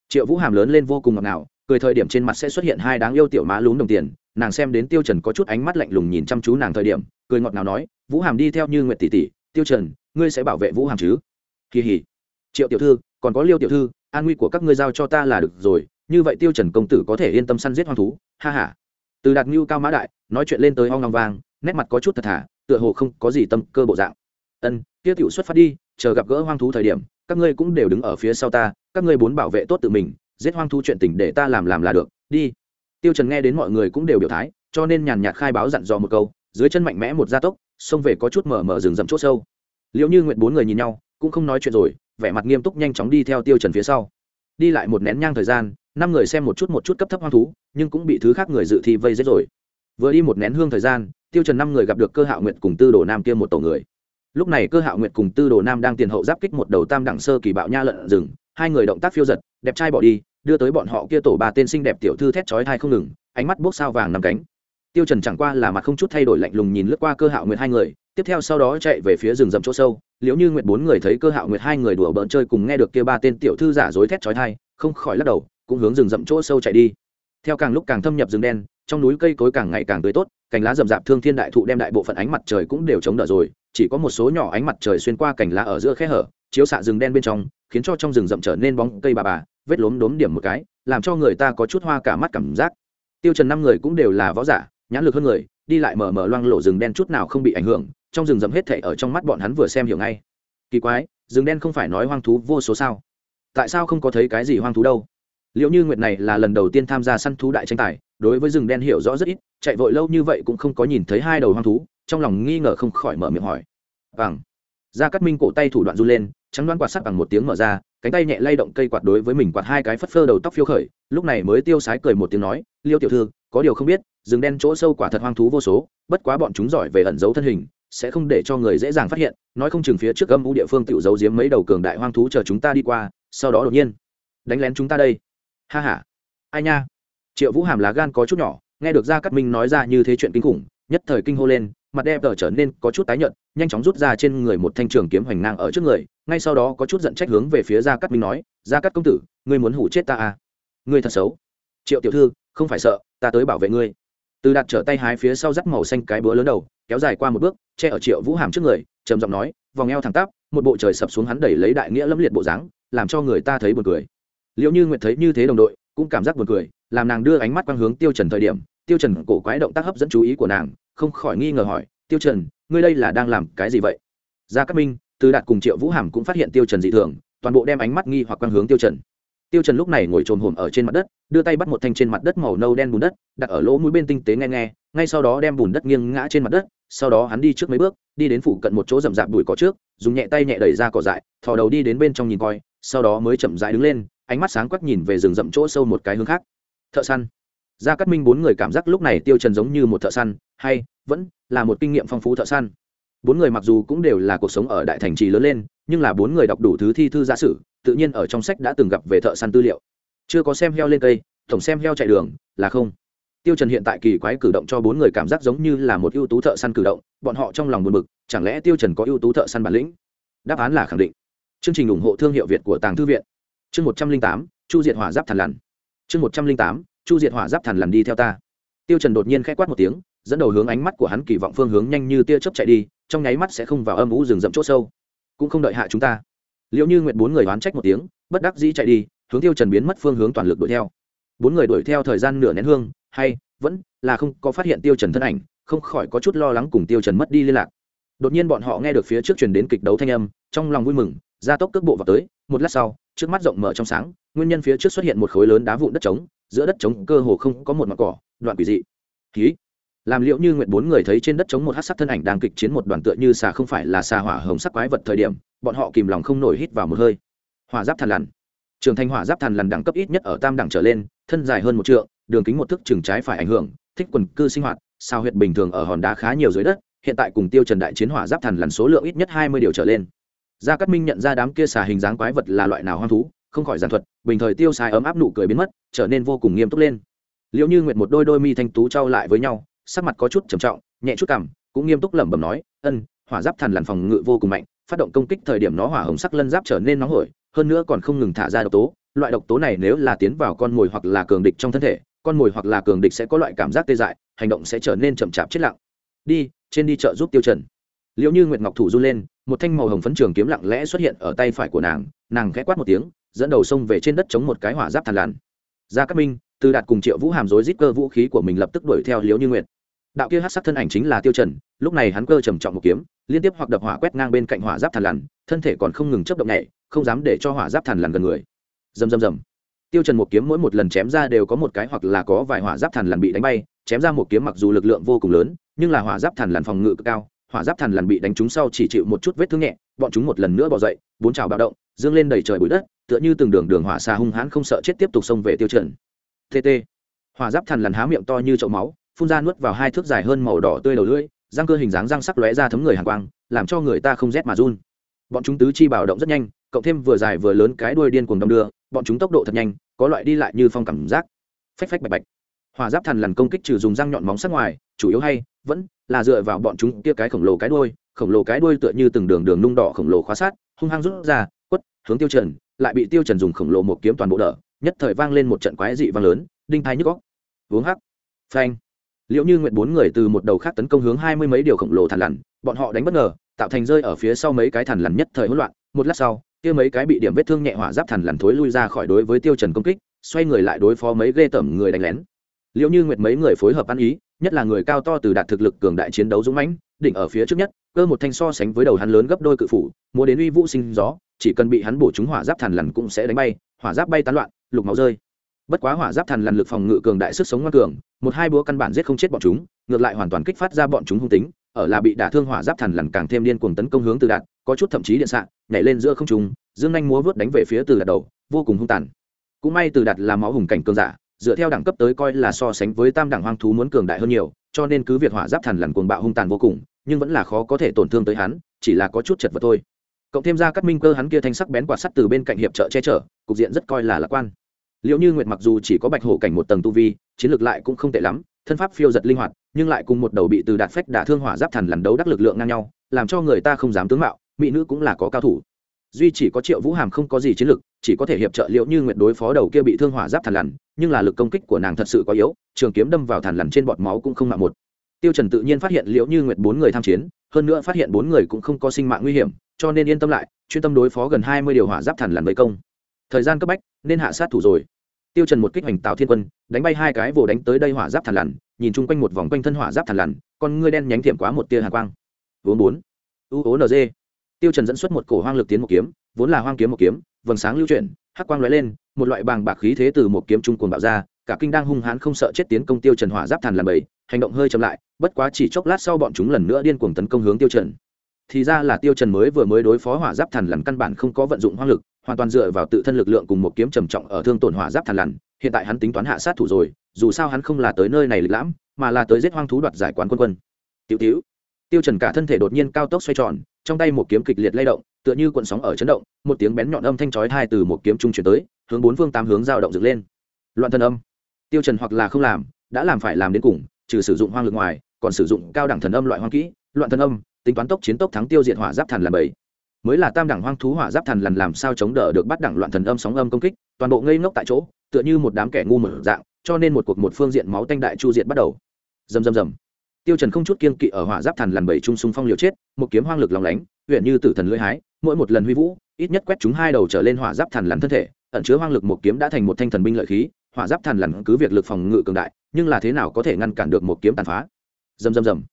Triệu vũ hàm lớn lên vô cùng ngọt ngào, cười thời điểm trên mặt sẽ xuất hiện hai đáng yêu tiểu má lún đồng tiền, nàng xem đến tiêu trần có chút ánh mắt lạnh lùng nhìn chăm chú nàng thời điểm, cười ngọt ngào nói, vũ hàm đi theo như nguyệt tỷ tỷ, tiêu trần, ngươi sẽ bảo vệ vũ hàm chứ? Kỳ hỉ. Triệu tiểu thư, còn có liêu tiểu thư, an nguy của các ngươi giao cho ta là được rồi, như vậy tiêu trần công tử có thể yên tâm săn giết hoang thú, ha ha từ đạt ngưu cao mã đại, nói chuyện lên tới ho long vang, nét mặt có chút thật thà, tựa hồ không có gì tâm cơ bộ dạng. Ân tiêu tiểu xuất phát đi, chờ gặp gỡ hoang thú thời điểm, các ngươi cũng đều đứng ở phía sau ta, các ngươi muốn bảo vệ tốt tự mình, giết hoang thú chuyện tình để ta làm làm là được, đi. Tiêu trần nghe đến mọi người cũng đều biểu thái, cho nên nhàn nhạt khai báo dặn dò một câu, dưới chân mạnh mẽ một gia tốc, xông về có chút mở mở rừng rậm chỗ sâu. Liệu như nguyện bốn người nhìn nhau, cũng không nói chuyện rồi, vẻ mặt nghiêm túc nhanh chóng đi theo tiêu trần phía sau. Đi lại một nén nhang thời gian năm người xem một chút một chút cấp thấp hoang thú, nhưng cũng bị thứ khác người dự thi vây giết rồi. Vừa đi một nén hương thời gian, tiêu trần năm người gặp được cơ hạo nguyệt cùng tư đồ nam kia một tổ người. Lúc này cơ hạo nguyệt cùng tư đồ nam đang tiền hậu giáp kích một đầu tam đẳng sơ kỳ bạo nha lợn rừng, hai người động tác phiêu giật, đẹp trai bỏ đi, đưa tới bọn họ kia tổ ba tên xinh đẹp tiểu thư thét chói tai không ngừng, ánh mắt bốc sao vàng nằm cánh. Tiêu trần chẳng qua là mặt không chút thay đổi lạnh lùng nhìn lướt qua cơ hạo nguyệt hai người, tiếp theo sau đó chạy về phía rừng rậm chỗ sâu, liếu như nguyệt bốn người thấy cơ hạo nguyệt hai người đùa bỡn chơi cùng nghe được kia ba tên tiểu thư giả dối thét chói tai, không khỏi lắc đầu cũng hướng rừng rậm chỗ sâu chạy đi. Theo càng lúc càng thâm nhập rừng đen, trong núi cây cối càng ngày càng tươi tốt, cành lá rậm rạp thương thiên đại thụ đem đại bộ phận ánh mặt trời cũng đều chống đỡ rồi, chỉ có một số nhỏ ánh mặt trời xuyên qua cành lá ở giữa khe hở, chiếu xạ rừng đen bên trong, khiến cho trong rừng rậm trở nên bóng cây bà bà, vết lốm đốm điểm một cái, làm cho người ta có chút hoa cả mắt cảm giác. Tiêu trần năm người cũng đều là võ giả, nhãn lực hơn người, đi lại mở mở loang lộ rừng đen chút nào không bị ảnh hưởng, trong rừng rậm hết thảy ở trong mắt bọn hắn vừa xem hiểu ngay. Kỳ quái, rừng đen không phải nói hoang thú vô số sao? Tại sao không có thấy cái gì hoang thú đâu? Liệu như nguyệt này là lần đầu tiên tham gia săn thú đại tranh tài, đối với rừng đen hiểu rõ rất ít, chạy vội lâu như vậy cũng không có nhìn thấy hai đầu hoang thú, trong lòng nghi ngờ không khỏi mở miệng hỏi. Vàng ra cắt minh cổ tay thủ đoạn run lên, trắng đoán quạt sắt bằng một tiếng mở ra, cánh tay nhẹ lay động cây quạt đối với mình quạt hai cái phất phơ đầu tóc phiêu khởi, lúc này mới tiêu sái cười một tiếng nói, liêu tiểu thư, có điều không biết, rừng đen chỗ sâu quả thật hoang thú vô số, bất quá bọn chúng giỏi về ẩn giấu thân hình, sẽ không để cho người dễ dàng phát hiện, nói không chừng phía trước âm u địa phương tự giấu giếm mấy đầu cường đại hoang thú chờ chúng ta đi qua, sau đó đột nhiên đánh lén chúng ta đây ha ha. Ai nha. Triệu vũ hàm lá gan có chút nhỏ, nghe được gia cát minh nói ra như thế chuyện kinh khủng, nhất thời kinh hô lên, mặt đẹp tờ trở nên có chút tái nhợt, nhanh chóng rút ra trên người một thanh trường kiếm hoành ngang ở trước người, ngay sau đó có chút giận trách hướng về phía gia cát minh nói, gia cát công tử, ngươi muốn hủ chết ta à? Ngươi thật xấu. Triệu tiểu thư, không phải sợ, ta tới bảo vệ ngươi. Từ đạt trở tay hái phía sau rắc màu xanh cái búa lớn đầu, kéo dài qua một bước, che ở triệu vũ hàm trước người, trầm giọng nói, vòng eo thẳng tắp, một bộ trời sập xuống hắn đẩy lấy đại nghĩa lâm liệt bộ dáng, làm cho người ta thấy buồn cười liệu như nguyệt thấy như thế đồng đội, cũng cảm giác buồn cười, làm nàng đưa ánh mắt quang hướng tiêu trần thời điểm, tiêu trần cổ quái động tác hấp dẫn chú ý của nàng, không khỏi nghi ngờ hỏi, tiêu trần, ngươi đây là đang làm cái gì vậy? Gia cát minh, từ đạt cùng triệu vũ hàm cũng phát hiện tiêu trần dị thường, toàn bộ đem ánh mắt nghi hoặc quang hướng tiêu trần. Tiêu trần lúc này ngồi trồn hổm ở trên mặt đất, đưa tay bắt một thanh trên mặt đất màu nâu đen bùn đất, đặt ở lỗ mũi bên tinh tế nghe nghe, ngay sau đó đem bùn đất nghiêng ngã trên mặt đất, sau đó hắn đi trước mấy bước, đi đến phụ cận một chỗ rậm rạp bụi cỏ trước, dùng nhẹ tay nhẹ đẩy ra cỏ dại, thò đầu đi đến bên trong nhìn coi, sau đó mới chậm rãi đứng lên ánh mắt sáng quắc nhìn về rừng rậm chỗ sâu một cái hướng khác. Thợ săn. Gia cát minh bốn người cảm giác lúc này tiêu trần giống như một thợ săn, hay, vẫn là một kinh nghiệm phong phú thợ săn. Bốn người mặc dù cũng đều là cuộc sống ở đại thành trì lớn lên, nhưng là bốn người đọc đủ thứ thi thư giả sử, tự nhiên ở trong sách đã từng gặp về thợ săn tư liệu. Chưa có xem heo lên cây, tổng xem heo chạy đường, là không. Tiêu trần hiện tại kỳ quái cử động cho bốn người cảm giác giống như là một ưu tú thợ săn cử động, bọn họ trong lòng buồn bực, chẳng lẽ tiêu trần có ưu tú thợ săn bản lĩnh? Đáp án là khẳng định. Chương trình ủng hộ thương hiệu việt của tàng thư viện chương một trăm linh tám, chu diệt hỏa giáp thần lằn. Chương một trăm linh tám, chu diệt hỏa giáp thần lằn đi theo ta. Tiêu trần đột nhiên khẽ quát một tiếng, dẫn đầu hướng ánh mắt của hắn kỳ vọng phương hướng nhanh như tia chớp chạy đi, trong nháy mắt sẽ không vào âm ủ rừng rậm chỗ sâu. Cũng không đợi hạ chúng ta. Liệu như nguyện bốn người đoán trách một tiếng, bất đắc dĩ chạy đi, hướng tiêu trần biến mất phương hướng toàn lực đuổi theo. Bốn người đuổi theo thời gian nửa nén hương, hay, vẫn là không có phát hiện tiêu trần thân ảnh, không khỏi có chút lo lắng cùng tiêu trần mất đi liên lạc. Đột nhiên bọn họ nghe được phía trước truyền đến kịch đấu thanh âm, trong lòng vui mừng, gia tốc cước bộ vào tới, một lát sau trước mắt rộng mở trong sáng, nguyên nhân phía trước xuất hiện một khối lớn đá vụn đất trống, giữa đất trống cơ hồ không có một mặt cỏ, đoạn quỷ dị. Ký làm liệu như nguyện bốn người thấy trên đất trống một hát sắc thân ảnh đang kịch chiến một đoàn tựa như xà không phải là xà hỏa hồng sắc quái vật thời điểm, bọn họ kìm lòng không nổi hít vào một hơi. Hỏa giáp thằn lằn. Trường thanh hỏa giáp thằn lằn đẳng cấp ít nhất ở tam đẳng trở lên, thân dài hơn một trượng, đường kính một thước chừng trái phải ảnh hưởng, thích quần cư sinh hoạt, sao huyệt bình thường ở hòn đá khá nhiều dưới đất, hiện tại cùng tiêu trần đại chiến hỏa giáp thằn lằn số lượng ít nhất hai mươi điều trở lên gia cát minh nhận ra đám kia xà hình dáng quái vật là loại nào hoang thú, không khỏi giản thuật, bình thời tiêu xài ấm áp nụ cười biến mất, trở nên vô cùng nghiêm túc lên. Liệu như nguyệt một đôi đôi mi thanh tú trao lại với nhau, sắc mặt có chút trầm trọng, nhẹ chút cằm, cũng nghiêm túc lẩm bẩm nói, ân, hỏa giáp thần làn phòng ngự vô cùng mạnh, phát động công kích thời điểm nó hỏa hồng sắc lân giáp trở nên nóng hổi, hơn nữa còn không ngừng thả ra độc tố, loại độc tố này nếu là tiến vào con mồi hoặc là cường địch trong thân thể, con mồi hoặc là cường địch sẽ có loại cảm giác tê dại, hành động sẽ trở nên chậm chạp chết lặng. Đi, trên đi chợ giúp tiêu trần. Liệu như nguyệt ngọc thủ run lên một thanh màu hồng phấn trường kiếm lặng lẽ xuất hiện ở tay phải của nàng nàng khẽ quát một tiếng, dẫn đầu sông về trên đất chống một cái hỏa giáp thàn lặn gia cát minh, từ đạt cùng triệu vũ hàm rối rít cơ vũ khí của mình lập tức đuổi theo liễu như nguyệt. Đạo kia hát sắc thân ảnh chính là tiêu trần, lúc này hắn cơ trầm trọng một kiếm, liên tiếp hoặc đập hỏa quét ngang bên cạnh hỏa giáp thàn lằn, thân thể còn không ngừng chớp động nhẹ không dám để cho hỏa giáp thàn lằn gần người. Rầm rầm rầm. Tiêu trần một kiếm mỗi một lần chém ra đều có một cái hoặc là có vài hỏa giáp thàn lằn bị đánh bay, chém ra một kiếm mặc dù lực lượng vô cùng lớn, nhưng là hỏa giáp thàn lằn phòng ngự cực cao hỏa giáp thần lần bị đánh trúng sau chỉ chịu một chút vết thương nhẹ, bọn chúng một lần nữa bỏ dậy, bốn trào bạo động, dương lên đầy trời bụi đất, tựa như từng đường đường hỏa xa hung hãn không sợ chết tiếp tục xông về tiêu trần tt hỏa giáp thần lần há miệng to như chậu máu, phun ra nuốt vào hai thước dài hơn màu đỏ tươi đầu lưỡi, răng cơ hình dáng răng sắc lóe ra thấm người hàng quang, làm cho người ta không rét mà run. Bọn chúng tứ chi bạo động rất nhanh, cộng thêm vừa dài vừa lớn cái đuôi điên cuồng đong đưa, bọn chúng tốc độ thật nhanh, có loại đi lại như phong cảm giác. Phách phách bạch bạch. Hỏa giáp thần lần công kích trừ dùng răng nhọn móng sắc ngoài chủ yếu hay, vẫn là dựa vào bọn chúng kia cái khổng lồ cái đuôi, khổng lồ cái đuôi tựa như từng đường đường nung đỏ khổng lồ khóa sát, hung hăng rút ra, quất, hướng tiêu trần, lại bị tiêu trần dùng khổng lồ một kiếm toàn bộ đỡ, nhất thời vang lên một trận quái dị vang lớn, đinh thai nhức óc. Uống hắc. Phanh. Liệu như nguyện bốn người từ một đầu khác tấn công hướng hai mươi mấy điều khổng lồ thằn lằn, bọn họ đánh bất ngờ, tạo thành rơi ở phía sau mấy cái thằn lằn nhất thời hỗn loạn, một lát sau, kia mấy cái bị điểm vết thương nhẹ hỏa giáp thằn lằn thối lui ra khỏi đối với tiêu trần công kích, xoay người lại đối phó mấy ghê tởm người đánh lén. Liệu như nguyệt mấy người phối hợp ăn ý nhất là người cao to từ đạt thực lực cường đại chiến đấu dũng mãnh, đỉnh ở phía trước nhất, cơ một thanh so sánh với đầu hắn lớn gấp đôi cự phủ mua đến uy vũ sinh gió, chỉ cần bị hắn bổ trúng hỏa giáp thằn lằn cũng sẽ đánh bay, hỏa giáp bay tán loạn, lục máu rơi. Bất quá hỏa giáp thằn lằn lực phòng ngự cường đại sức sống ngoan cường, một hai búa căn bản giết không chết bọn chúng, ngược lại hoàn toàn kích phát ra bọn chúng hung tính, ở là bị đả thương hỏa giáp thằn lằn càng thêm điên cuồng tấn công hướng từ đạt, có chút thậm chí điện xạ, nhảy lên giữa không trung, dương anh múa vớt đánh về phía từ đạt đầu, vô cùng hung tàn. Cũng may từ đạt là máu hùng cảnh cường giả dựa theo đẳng cấp tới coi là so sánh với tam đẳng hoang thú muốn cường đại hơn nhiều, cho nên cứ việc hỏa giáp thần lằn cuồng bạo hung tàn vô cùng, nhưng vẫn là khó có thể tổn thương tới hắn, chỉ là có chút chật vật thôi. Cộng thêm ra các minh cơ hắn kia thanh sắc bén quả sắt từ bên cạnh hiệp trợ che chở, cục diện rất coi là lạc quan. Liệu như nguyệt mặc dù chỉ có bạch hổ cảnh một tầng tu vi, chiến lược lại cũng không tệ lắm, thân pháp phiêu giật linh hoạt, nhưng lại cùng một đầu bị từ đạt phách đả thương hỏa giáp thần lằn đấu đắc lực lượng ngang nhau, làm cho người ta không dám tướng mạo, mỹ nữ cũng là có cao thủ duy chỉ có triệu vũ hàm không có gì chiến lược, chỉ có thể hiệp trợ liệu như nguyệt đối phó đầu kia bị thương hỏa giáp thằn lằn, nhưng là lực công kích của nàng thật sự quá yếu, trường kiếm đâm vào thằn lằn trên bọt máu cũng không mạng một. Tiêu trần tự nhiên phát hiện liệu như nguyệt bốn người tham chiến, hơn nữa phát hiện bốn người cũng không có sinh mạng nguy hiểm, cho nên yên tâm lại, chuyên tâm đối phó gần hai mươi điều hỏa giáp thằn lằn với công. Thời gian cấp bách, nên hạ sát thủ rồi. Tiêu trần một kích hành tào thiên quân, đánh bay hai cái vồ đánh tới đây hỏa giáp thằn lằn, nhìn chung quanh một vòng quanh thân hỏa giáp thằn lằn, con ngươi đen nhánh thiểm quá một tia hàn quang. Vốn bốn. U ố g tiêu trần dẫn xuất một cổ hoang lực tiến một kiếm, vốn là hoang kiếm một kiếm, vầng sáng lưu chuyển, hắc quang lóe lên, một loại bàng bạc khí thế từ một kiếm trung cuồng bạo ra, cả kinh đang hung hãn không sợ chết tiến công tiêu trần hỏa giáp thần làm bầy, hành động hơi chậm lại, bất quá chỉ chốc lát sau bọn chúng lần nữa điên cuồng tấn công hướng tiêu trần. Thì ra là tiêu trần mới vừa mới đối phó hỏa giáp thần lằn căn bản không có vận dụng hoang lực, hoàn toàn dựa vào tự thân lực lượng cùng một kiếm trầm trọng ở thương tổn hỏa giáp thần lằn, hiện tại hắn tính toán hạ sát thủ rồi, dù sao hắn không là tới nơi này lịch lãm, mà là tới giết hoang thú đoạt giải quán quân quân. Tiểu tiểu tiêu trần cả thân thể đột nhiên cao tốc xoay tròn, trong tay một kiếm kịch liệt lay động, tựa như cuộn sóng ở chấn động, một tiếng bén nhọn âm thanh chói tai từ một kiếm trung chuyển tới, hướng bốn phương tám hướng dao động dựng lên. Loạn thần âm. Tiêu trần hoặc là không làm, đã làm phải làm đến cùng, trừ sử dụng hoang lực ngoài, còn sử dụng cao đẳng thần âm loại hoang kỹ. Loạn thần âm, tính toán tốc chiến tốc thắng tiêu diệt hỏa giáp thần lần bảy. Mới là tam đẳng hoang thú hỏa giáp thần lần làm sao chống đỡ được bắt đẳng loạn thần âm sóng âm công kích, toàn bộ ngây ngốc tại chỗ, tựa như một đám kẻ ngu mở dạng, cho nên một cuộc một phương diện máu tanh đại chu diệt bắt đầu. Rầm rầm rầm tiêu trần không chút kiên kỵ ở hỏa giáp thần lần bảy trung sung phong liều chết, một kiếm hoang lực lòng lánh huyện như tử thần lưỡi hái, mỗi một lần huy vũ, ít nhất quét chúng hai đầu trở lên hỏa giáp thần lần thân thể, ẩn chứa hoang lực một kiếm đã thành một thanh thần binh lợi khí, hỏa giáp thần lần cứ việc lực phòng ngự cường đại, nhưng là thế nào có thể ngăn cản được một kiếm tàn phá? Rầm rầm rầm.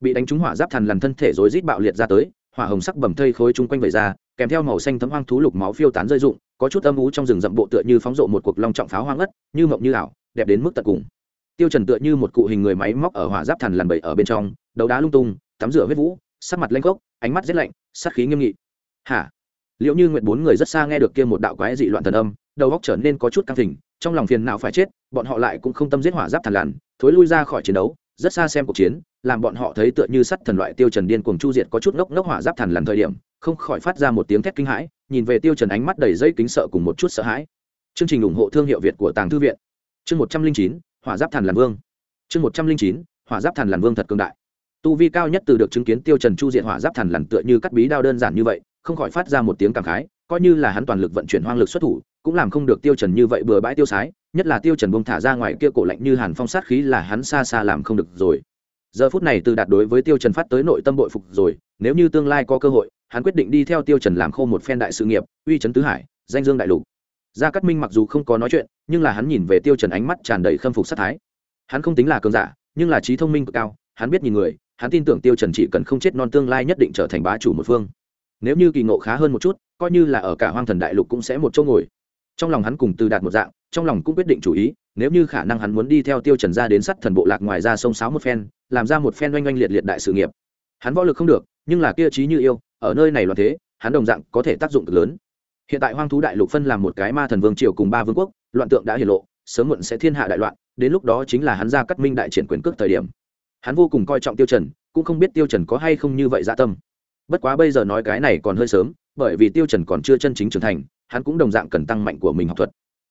Bị đánh trúng hỏa giáp thần lần thân thể rối rít bạo liệt ra tới, hỏa hồng sắc bầm thây khối chung quanh vẩy ra, kèm theo màu xanh thấm hoang thú lục máu phiêu tán rơi rụng, có chút âm ú trong rừng rậm bộ tựa như phóng rộ một cuộc long trọng pháo hoang ất như mộng như ảo, đẹp đến mức tận cùng tiêu trần tựa như một cụ hình người máy móc ở hỏa giáp thần lần bậy ở bên trong, đấu đá lung tung, tắm rửa huyết vũ, sắc mặt lanh gốc ánh mắt rét lạnh, sát khí nghiêm nghị. Hả? Liệu như nguyệt bốn người rất xa nghe được kia một đạo quái dị loạn thần âm, đầu óc trở nên có chút căng thẳng trong lòng phiền não phải chết, bọn họ lại cũng không tâm giết hỏa giáp thần lằn, thối lui ra khỏi chiến đấu, rất xa xem cuộc chiến, làm bọn họ thấy tựa như sắt thần loại tiêu trần điên cuồng chu diệt có chút ngốc ngốc hỏa giáp thần lần thời điểm, không khỏi phát ra một tiếng thét kinh hãi, nhìn về tiêu trần ánh mắt đầy dây kính sợ cùng một chút sợ hãi. Chương trình ủng hộ thương hiệu việt của tàng thư viện. Chương một trăm linh chín hỏa giáp thần làn vương. Chương một trăm linh chín, hỏa giáp thần làn vương thật cường đại. Tu vi cao nhất từ được chứng kiến tiêu trần chu Diện hỏa giáp thần làn tựa như cắt bí đao đơn giản như vậy, không khỏi phát ra một tiếng cảm khái, coi như là hắn toàn lực vận chuyển hoang lực xuất thủ, cũng làm không được tiêu trần như vậy bừa bãi tiêu sái, nhất là tiêu trần bông thả ra ngoài kia cổ lạnh như hàn phong sát khí là hắn xa xa làm không được rồi. Giờ phút này từ đạt đối với tiêu trần phát tới nội tâm bội phục rồi, nếu như tương lai có cơ hội, hắn quyết định đi theo tiêu trần làm khô một phen đại sự nghiệp, uy chấn tứ hải, danh dương đại lục gia cát minh mặc dù không có nói chuyện, nhưng là hắn nhìn về tiêu trần ánh mắt tràn đầy khâm phục sát thái. Hắn không tính là cường giả, nhưng là trí thông minh cực cao, hắn biết nhìn người, hắn tin tưởng tiêu trần chỉ cần không chết non tương lai nhất định trở thành bá chủ một phương. Nếu như kỳ ngộ khá hơn một chút, coi như là ở cả hoang thần đại lục cũng sẽ một chỗ ngồi. Trong lòng hắn cùng từ đạt một dạng, trong lòng cũng quyết định chủ ý, nếu như khả năng hắn muốn đi theo tiêu trần ra đến sắt thần bộ lạc ngoài ra sông sáo một phen, làm ra một phen oanh oanh liệt liệt đại sự nghiệp. Hắn võ lực không được, nhưng là kia trí như yêu, ở nơi này loạn thế, hắn đồng dạng có thể tác dụng cực lớn hiện tại hoang thú đại lục phân làm một cái ma thần vương triều cùng ba vương quốc, loạn tượng đã hiển lộ, sớm muộn sẽ thiên hạ đại loạn, đến lúc đó chính là hắn ra cắt minh đại triển quyền cước thời điểm. Hắn vô cùng coi trọng tiêu trần, cũng không biết tiêu trần có hay không như vậy dạ tâm. Bất quá bây giờ nói cái này còn hơi sớm, bởi vì tiêu trần còn chưa chân chính trưởng thành, hắn cũng đồng dạng cần tăng mạnh của mình học thuật.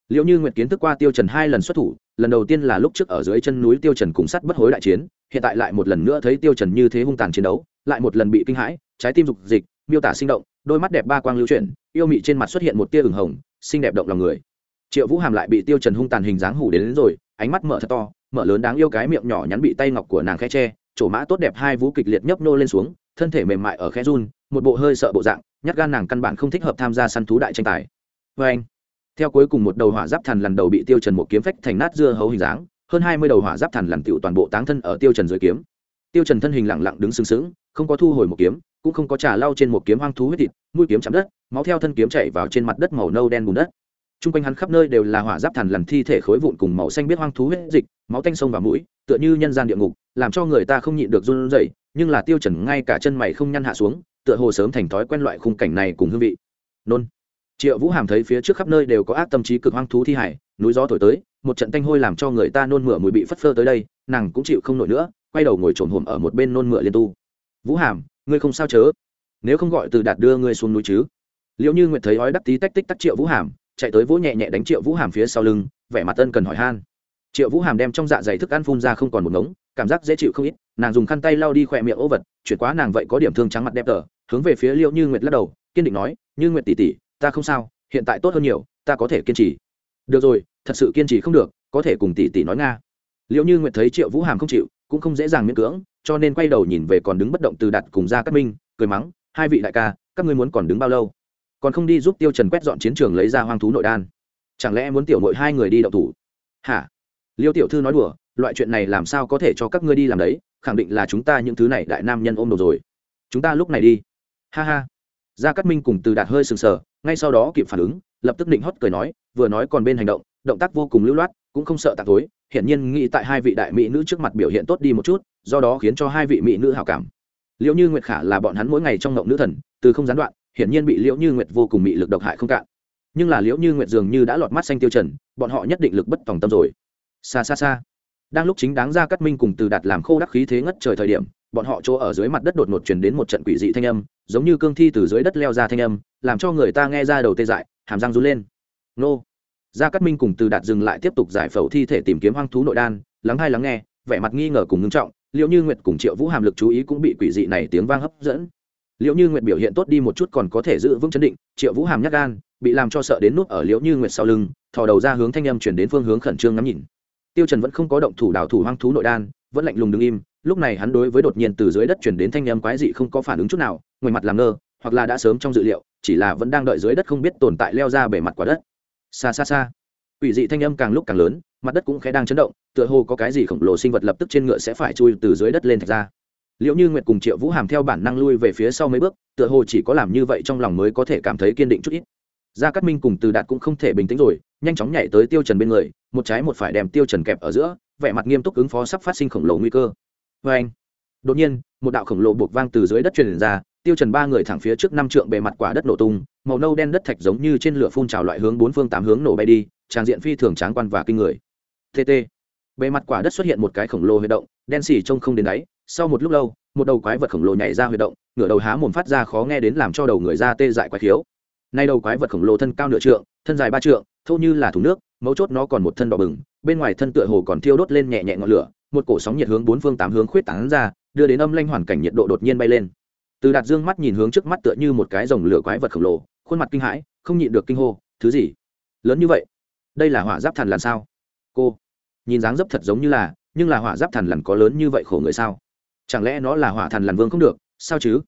Liệu như nguyệt kiến thức qua tiêu trần hai lần xuất thủ, lần đầu tiên là lúc trước ở dưới chân núi tiêu trần cùng sắt bất hối đại chiến, hiện tại lại một lần nữa thấy tiêu trần như thế hung tàn chiến đấu, lại một lần bị kinh hãi, trái tim dục dịch, miêu tả sinh động đôi mắt đẹp ba quang lưu chuyển yêu mị trên mặt xuất hiện một tia ửng hồng xinh đẹp động lòng người. Triệu vũ hàm lại bị tiêu trần hung tàn hình dáng hủ đến, đến rồi ánh mắt mở thật to mở lớn đáng yêu cái miệng nhỏ nhắn bị tay ngọc của nàng khẽ che chỗ mã tốt đẹp hai vũ kịch liệt nhấp nô lên xuống thân thể mềm mại ở khẽ run một bộ hơi sợ bộ dạng nhát gan nàng căn bản không thích hợp tham gia săn thú đại tranh tài. Với anh theo cuối cùng một đầu hỏa giáp thần lần đầu bị tiêu trần một kiếm phách thành nát dưa hấu hình dáng hơn hai mươi đầu hỏa giáp thần lần tiểu toàn bộ táng thân ở tiêu trần dưới kiếm. Tiêu trần thân hình lặng lặng đứng sừng sững không có thu hồi một kiếm, cũng không có trà lau trên một kiếm hoang thú huyết thịt, mũi kiếm chạm đất, máu theo thân kiếm chảy vào trên mặt đất màu nâu đen bùn đất. Trung quanh hắn khắp nơi đều là hỏa giáp thần lằn thi thể khối vụn cùng màu xanh biết hoang thú huyết dịch, máu tanh sông vào mũi, tựa như nhân gian địa ngục, làm cho người ta không nhịn được run rẩy, nhưng là tiêu trần ngay cả chân mày không nhăn hạ xuống, tựa hồ sớm thành thói quen loại khung cảnh này cùng hương vị. Nôn. Triệu vũ hàm thấy phía trước khắp nơi đều có ác tâm trí cực hoang thú thi hải, núi gió thổi tới, một trận tanh hôi làm cho người ta nôn mửa mùi bị phất phơ tới đây, nàng cũng chịu không nổi nữa, quay đầu ngồi trồn hổm ở một bên nôn mửa liên tu vũ hàm, ngươi không sao chớ. Nếu không gọi từ đạt đưa ngươi xuống núi chứ. Liệu như nguyệt thấy ói đắc tí tách tích tắc triệu vũ hàm, chạy tới vỗ nhẹ nhẹ đánh triệu vũ hàm phía sau lưng, vẻ mặt ân cần hỏi han. Triệu vũ hàm đem trong dạ dày thức ăn phun ra không còn một ngống, cảm giác dễ chịu không ít, nàng dùng khăn tay lau đi khỏe miệng ố vật, chuyển quá nàng vậy có điểm thương trắng mặt đẹp tờ, hướng về phía liệu như nguyệt lắc đầu, kiên định nói, như nguyệt tỷ tỷ, ta không sao, hiện tại tốt hơn nhiều, ta có thể kiên trì. Được rồi, thật sự kiên trì không được, có thể cùng tỷ tỷ nói nga. Liệu như nguyệt thấy triệu vũ hàm không chịu cũng không dễ dàng miễn cưỡng, cho nên quay đầu nhìn về còn đứng bất động từ đặt cùng ra các minh, cười mắng, hai vị đại ca, các ngươi muốn còn đứng bao lâu? Còn không đi giúp tiêu trần quét dọn chiến trường lấy ra hoang thú nội đan. Chẳng lẽ muốn tiểu nội hai người đi đậu thủ? Hả? Liêu tiểu thư nói đùa, loại chuyện này làm sao có thể cho các ngươi đi làm đấy, khẳng định là chúng ta những thứ này đại nam nhân ôm đồ rồi. Chúng ta lúc này đi. Ha ha. Gia cát minh cùng từ đạt hơi sừng sờ, ngay sau đó kịp phản ứng, lập tức định hót cười nói, vừa nói còn bên hành động động tác vô cùng lưu loát, cũng không sợ tạc tối hiển nhiên nghĩ tại hai vị đại mỹ nữ trước mặt biểu hiện tốt đi một chút, do đó khiến cho hai vị mỹ nữ hảo cảm. Liệu như nguyệt khả là bọn hắn mỗi ngày trong ngộng nữ thần, từ không gián đoạn, hiển nhiên bị liễu như nguyệt vô cùng bị lực độc hại không cạn. Nhưng là liễu như nguyệt dường như đã lọt mắt xanh tiêu trần, bọn họ nhất định lực bất tòng tâm rồi. Xa xa xa. Đang lúc chính đáng ra cắt minh cùng từ đạt làm khô đắc khí thế ngất trời thời điểm, bọn họ chỗ ở dưới mặt đất đột ngột truyền đến một trận quỷ dị thanh âm, giống như cương thi từ dưới đất leo ra thanh âm, làm cho người ta nghe ra đầu tê dại, hàm răng rú lên. Nô gia cát minh cùng từ đạt dừng lại tiếp tục giải phẫu thi thể tìm kiếm hoang thú nội đan, lắng hay lắng nghe, vẻ mặt nghi ngờ cùng ngưng trọng liệu như nguyệt cùng triệu vũ hàm lực chú ý cũng bị quỷ dị này tiếng vang hấp dẫn. Liệu như nguyệt biểu hiện tốt đi một chút còn có thể giữ vững chấn định, triệu vũ hàm nhắc gan, bị làm cho sợ đến nút ở liễu như nguyệt sau lưng, thò đầu ra hướng thanh âm chuyển đến phương hướng khẩn trương ngắm nhìn. Tiêu trần vẫn không có động thủ đào thủ hoang thú nội đan, vẫn lạnh lùng đứng im, lúc này hắn đối với đột nhiên từ dưới đất chuyển đến thanh âm quái dị không có phản ứng chút nào, ngoài mặt làm ngơ, hoặc là đã sớm trong dự liệu, chỉ là vẫn đang đợi dưới đất không biết tồn tại leo ra bề mặt quả đất xa xa xa. Ủy dị thanh âm càng lúc càng lớn, mặt đất cũng khẽ đang chấn động, tựa hồ có cái gì khổng lồ sinh vật lập tức trên ngựa sẽ phải chui từ dưới đất lên thạch ra. Liệu như nguyệt cùng triệu vũ hàm theo bản năng lui về phía sau mấy bước, tựa hồ chỉ có làm như vậy trong lòng mới có thể cảm thấy kiên định chút ít. Gia cát minh cùng từ đạt cũng không thể bình tĩnh rồi, nhanh chóng nhảy tới tiêu trần bên người, một trái một phải đem tiêu trần kẹp ở giữa, vẻ mặt nghiêm túc ứng phó sắp phát sinh khổng lồ nguy cơ. Với anh đột nhiên, một đạo khổng lồ buộc vang từ dưới đất truyền ra tiêu trần ba người thẳng phía trước năm trượng bề mặt quả đất nổ tung, màu nâu đen đất thạch giống như trên lửa phun trào loại hướng bốn phương tám hướng nổ bay đi tràng diện phi thường tráng quan và kinh người. Tt bề mặt quả đất xuất hiện một cái khổng lồ huy động, đen xì trông không đến đáy. Sau một lúc lâu, một đầu quái vật khổng lồ nhảy ra huy động, ngửa đầu há mồm phát ra khó nghe đến làm cho đầu người ra tê dại quái thiếu nay đầu quái vật khổng lồ thân cao nửa trượng, thân dài ba trượng, thô như là thùng nước, mấu chốt nó còn một thân đỏ bừng, bên ngoài thân tựa hồ còn thiêu đốt lên nhẹ nhẹ ngọn lửa, một cổ sóng nhiệt hướng bốn phương tám hướng khuyết tán ra, đưa đến âm lanh hoàn cảnh nhiệt độ đột nhiên bay lên từ đạt dương mắt nhìn hướng trước mắt tựa như một cái dòng lửa quái vật khổng lồ, khuôn mặt kinh hãi, không nhịn được kinh hô, thứ gì? Lớn như vậy? Đây là hỏa giáp thần lần sao? Cô, nhìn dáng dấp thật giống như là, nhưng là hỏa giáp thần lần có lớn như vậy khổ người sao? Chẳng lẽ nó là hỏa thần lần vương không được, sao chứ?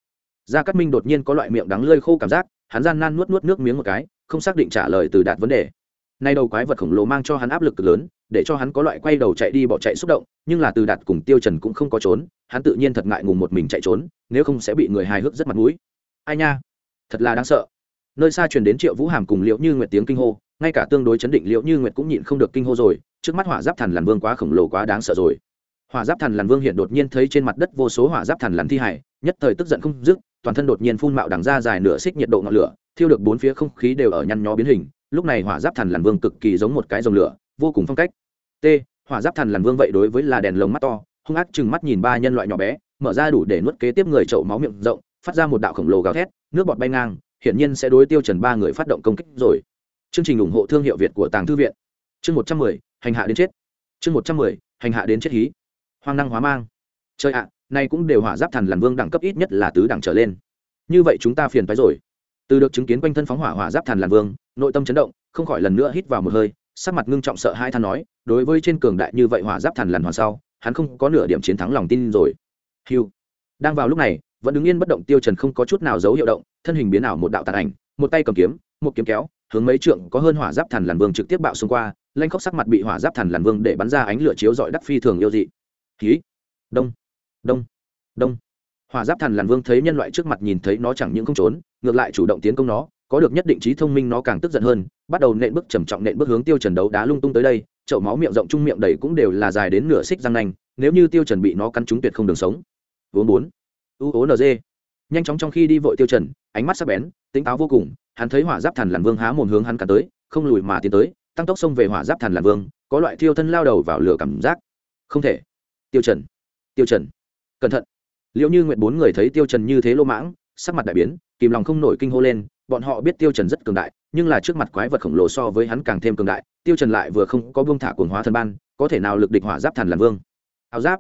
Gia cát minh đột nhiên có loại miệng đắng lơi khô cảm giác, hắn gian nan nuốt nuốt nước miếng một cái, không xác định trả lời từ đạt vấn đề nay đầu quái vật khổng lồ mang cho hắn áp lực cực lớn, để cho hắn có loại quay đầu chạy đi bỏ chạy xúc động, nhưng là từ đạt cùng tiêu trần cũng không có trốn, hắn tự nhiên thật ngại ngùng một mình chạy trốn, nếu không sẽ bị người hài hước rất mặt mũi. Ai nha, thật là đáng sợ. Nơi xa truyền đến triệu vũ hàm cùng liễu như nguyệt tiếng kinh hô, ngay cả tương đối chấn định liễu như nguyệt cũng nhịn không được kinh hô rồi, trước mắt hỏa giáp thần làn vương quá khổng lồ quá đáng sợ rồi. Hỏa giáp thần làn vương hiện đột nhiên thấy trên mặt đất vô số hỏa giáp thần làn thi hải, nhất thời tức giận không dứt, toàn thân đột nhiên phun mạo đằng ra dài nửa xích nhiệt độ ngọn lửa, thiêu được bốn phía không khí đều ở nhăn nhó biến hình lúc này hỏa giáp thần làn vương cực kỳ giống một cái dòng lửa, vô cùng phong cách. T, hỏa giáp thần làn vương vậy đối với là đèn lồng mắt to, hung ác chừng mắt nhìn ba nhân loại nhỏ bé, mở ra đủ để nuốt kế tiếp người chậu máu miệng rộng, phát ra một đạo khổng lồ gào thét, nước bọt bay ngang, hiển nhiên sẽ đối tiêu trần ba người phát động công kích rồi. Chương trình ủng hộ thương hiệu việt của tàng thư viện. Chương một trăm mười, hành hạ đến chết. Chương một trăm mười, hành hạ đến chết hí. Hoang năng hóa mang. Chơi ạ à, nay cũng đều hỏa giáp thần làn vương đẳng cấp ít nhất là tứ đẳng trở lên. Như vậy chúng ta phiền phái rồi từ được chứng kiến quanh thân phóng hỏa hỏa giáp thần làn vương, nội tâm chấn động, không khỏi lần nữa hít vào một hơi, sắc mặt ngưng trọng sợ hai than nói, đối với trên cường đại như vậy hỏa giáp thần làn hoàn sau, hắn không có nửa điểm chiến thắng lòng tin rồi. Hiu đang vào lúc này, vẫn đứng yên bất động tiêu trần không có chút nào dấu hiệu động, thân hình biến ảo một đạo tàn ảnh, một tay cầm kiếm, một kiếm kéo, hướng mấy trượng có hơn hỏa giáp thần làn vương trực tiếp bạo xung qua, lanh khóc sắc mặt bị hỏa giáp thần làn vương để bắn ra ánh lửa chiếu rọi đắc phi thường yêu dị. Khí đông. Đông. Đông. Hỏa giáp thần làn vương thấy nhân loại trước mặt nhìn thấy nó chẳng những không trốn ngược lại chủ động tiến công nó, có được nhất định trí thông minh nó càng tức giận hơn, bắt đầu nện bước trầm trọng nện bước hướng tiêu trần đấu đá lung tung tới đây, chậu máu miệng rộng trung miệng đầy cũng đều là dài đến nửa xích răng nanh, nếu như tiêu trần bị nó cắn trúng tuyệt không đường sống. Vốn bốn, u ố nd nhanh chóng trong khi đi vội tiêu trần, ánh mắt sắc bén, tính táo vô cùng, hắn thấy hỏa giáp thần làn vương há mồm hướng hắn cắn tới, không lùi mà tiến tới, tăng tốc xông về hỏa giáp thần làn vương, có loại thiêu thân lao đầu vào lửa cảm giác. Không thể. Tiêu trần. Tiêu trần. Cẩn thận. Liệu như nguyện bốn người thấy tiêu trần như thế lô mãng sắc mặt đại biến, kìm lòng không nổi kinh hô lên, bọn họ biết tiêu trần rất cường đại, nhưng là trước mặt quái vật khổng lồ so với hắn càng thêm cường đại, tiêu trần lại vừa không có buông thả cuồng hóa thần ban, có thể nào lực địch hỏa giáp thần làm vương. Áo giáp.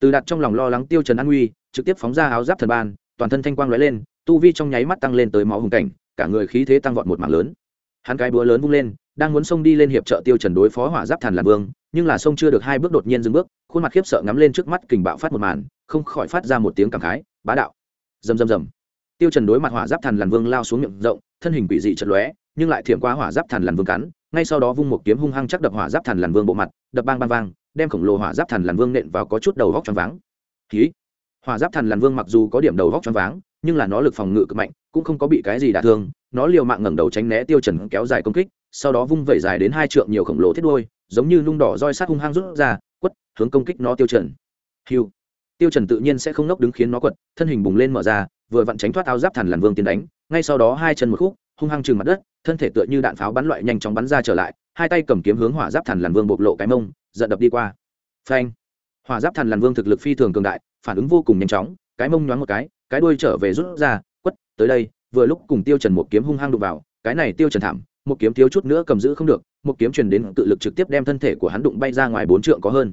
Từ đặt trong lòng lo lắng tiêu trần an nguy, trực tiếp phóng ra áo giáp thần ban, toàn thân thanh quang lóe lên, tu vi trong nháy mắt tăng lên tới máu hùng cảnh, cả người khí thế tăng vọt một mảng lớn. Hắn cái búa lớn vung lên, đang muốn xông đi lên hiệp trợ tiêu trần đối phó hỏa giáp thần làm vương, nhưng là xông chưa được hai bước đột nhiên dừng bước, khuôn mặt khiếp sợ ngắm lên trước mắt kình bạo phát một màn, không khỏi phát ra một tiếng cảm khái, bá đạo. Rầm rầm rầm tiêu trần đối mặt hỏa giáp thần lằn vương lao xuống miệng rộng, thân hình quỷ dị chật lóe, nhưng lại thiểm qua hỏa giáp thần lằn vương cắn, ngay sau đó vung một kiếm hung hăng chắc đập hỏa giáp thần lằn vương bộ mặt, đập bang bang vang, đem khổng lồ hỏa giáp thần lằn vương nện vào có chút đầu góc choáng váng. Khí hỏa giáp thần lằn vương mặc dù có điểm đầu góc choáng váng, nhưng là nó lực phòng ngự cực mạnh, cũng không có bị cái gì đả thương, nó liều mạng ngẩng đầu tránh né tiêu trần kéo dài công kích, sau đó vung vẩy dài đến hai trượng nhiều khổng lồ thiết đuôi, giống như nung đỏ roi sát hung hăng rút ra, quất, hướng công kích nó tiêu trần. Hiu tiêu trần tự nhiên sẽ không nốc đứng khiến nó quật, thân hình bùng lên mở ra vừa vặn tránh thoát áo giáp thần lằn vương tiến đánh, ngay sau đó hai chân một khúc, hung hăng trừng mặt đất, thân thể tựa như đạn pháo bắn loại nhanh chóng bắn ra trở lại, hai tay cầm kiếm hướng hỏa giáp thần lằn vương bộc lộ cái mông giận đập đi qua. Phanh! Hỏa giáp thần lằn vương thực lực phi thường cường đại, phản ứng vô cùng nhanh chóng, cái mông nhoáng một cái cái đuôi trở về rút ra, quất, tới đây, vừa lúc cùng tiêu trần một kiếm hung hăng đụng vào, cái này tiêu trần thảm, một kiếm thiếu chút nữa cầm giữ không được, một kiếm truyền đến tự lực trực tiếp đem thân thể của hắn đụng bay ra ngoài bốn trượng có hơn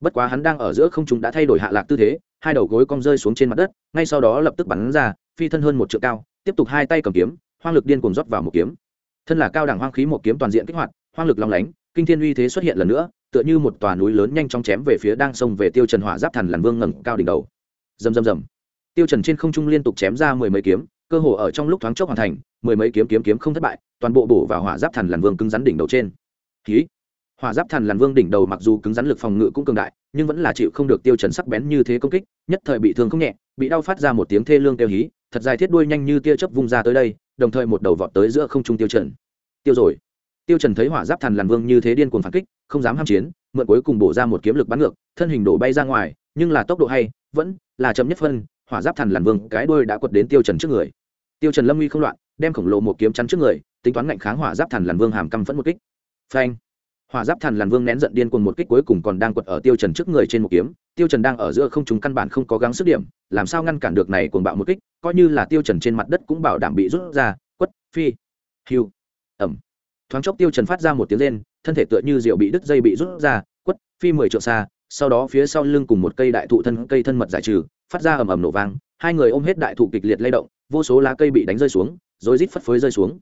bất quá hắn đang ở giữa không trung đã thay đổi hạ lạc tư thế, hai đầu gối cong rơi xuống trên mặt đất, ngay sau đó lập tức bắn ra, phi thân hơn một trượng cao, tiếp tục hai tay cầm kiếm, hoang lực điên cuồng rót vào một kiếm. Thân là cao đẳng hoang khí một kiếm toàn diện kích hoạt, hoang lực long lánh, kinh thiên uy thế xuất hiện lần nữa, tựa như một tòa núi lớn nhanh chóng chém về phía đang xông về tiêu trần hỏa giáp thần làn vương ngẩng cao đỉnh đầu. Rầm rầm rầm. Tiêu trần trên không trung liên tục chém ra mười mấy kiếm, cơ hồ ở trong lúc thoáng chốc hoàn thành, mười mấy kiếm kiếm kiếm không thất bại, toàn bộ bổ vào hỏa giáp thần làn vương cứng rắn đỉnh đầu trên. Khí hỏa giáp thần làn vương đỉnh đầu mặc dù cứng rắn lực phòng ngự cũng cường đại, nhưng vẫn là chịu không được tiêu trần sắc bén như thế công kích, nhất thời bị thương không nhẹ, bị đau phát ra một tiếng thê lương tiêu hí, thật dài thiết đuôi nhanh như tia chớp vung ra tới đây, đồng thời một đầu vọt tới giữa không trung tiêu trần. Tiêu rồi. Tiêu trần thấy hỏa giáp thần làn vương như thế điên cuồng phản kích, không dám ham chiến, mượn cuối cùng bổ ra một kiếm lực bắn ngược, thân hình đổ bay ra ngoài, nhưng là tốc độ hay, vẫn là chậm nhất phân, hỏa giáp thần làn vương cái đuôi đã quật đến tiêu trần trước người. Tiêu trần lâm uy không loạn, đem khổng lồ một kiếm chắn trước người, tính toán ngạnh kháng hỏa giáp thần làn vương hàm căm phẫn một kích. Phanh hỏa giáp thần làn vương nén giận điên cuồng một kích cuối cùng còn đang quật ở tiêu trần trước người trên một kiếm. Tiêu trần đang ở giữa không trung căn bản không có gắng sức điểm làm sao ngăn cản được này cuồng bạo một kích coi như là tiêu trần trên mặt đất cũng bảo đảm bị rút ra. Quất phi hưu ẩm. Thoáng chốc tiêu trần phát ra một tiếng lên, thân thể tựa như diệu bị đứt dây bị rút ra. Quất phi mười trượng xa sau đó phía sau lưng cùng một cây đại thụ thân cây thân mật giải trừ phát ra ầm ầm nổ vang. Hai người ôm hết đại thụ kịch liệt lay động vô số lá cây bị đánh rơi xuống rồi rít phất phới rơi xuống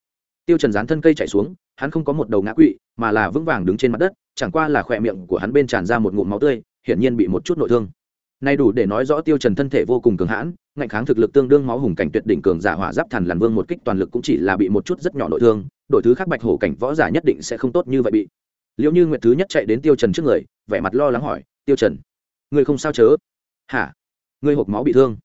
tiêu trần dán thân cây chạy xuống, hắn không có một đầu ngã quỵ, mà là vững vàng đứng trên mặt đất, chẳng qua là khỏe miệng của hắn bên tràn ra một ngụm máu tươi, hiển nhiên bị một chút nội thương. Nay đủ để nói rõ tiêu trần thân thể vô cùng cường hãn, ngạnh kháng thực lực tương đương máu hùng cảnh tuyệt đỉnh cường giả hỏa giáp thần làn vương một kích toàn lực cũng chỉ là bị một chút rất nhỏ nội thương, đội thứ khác bạch hổ cảnh võ giả nhất định sẽ không tốt như vậy bị. Liệu như nguyệt thứ nhất chạy đến tiêu trần trước người, vẻ mặt lo lắng hỏi, tiêu trần người không sao chớ? Hả? Ngươi hộp máu bị thương?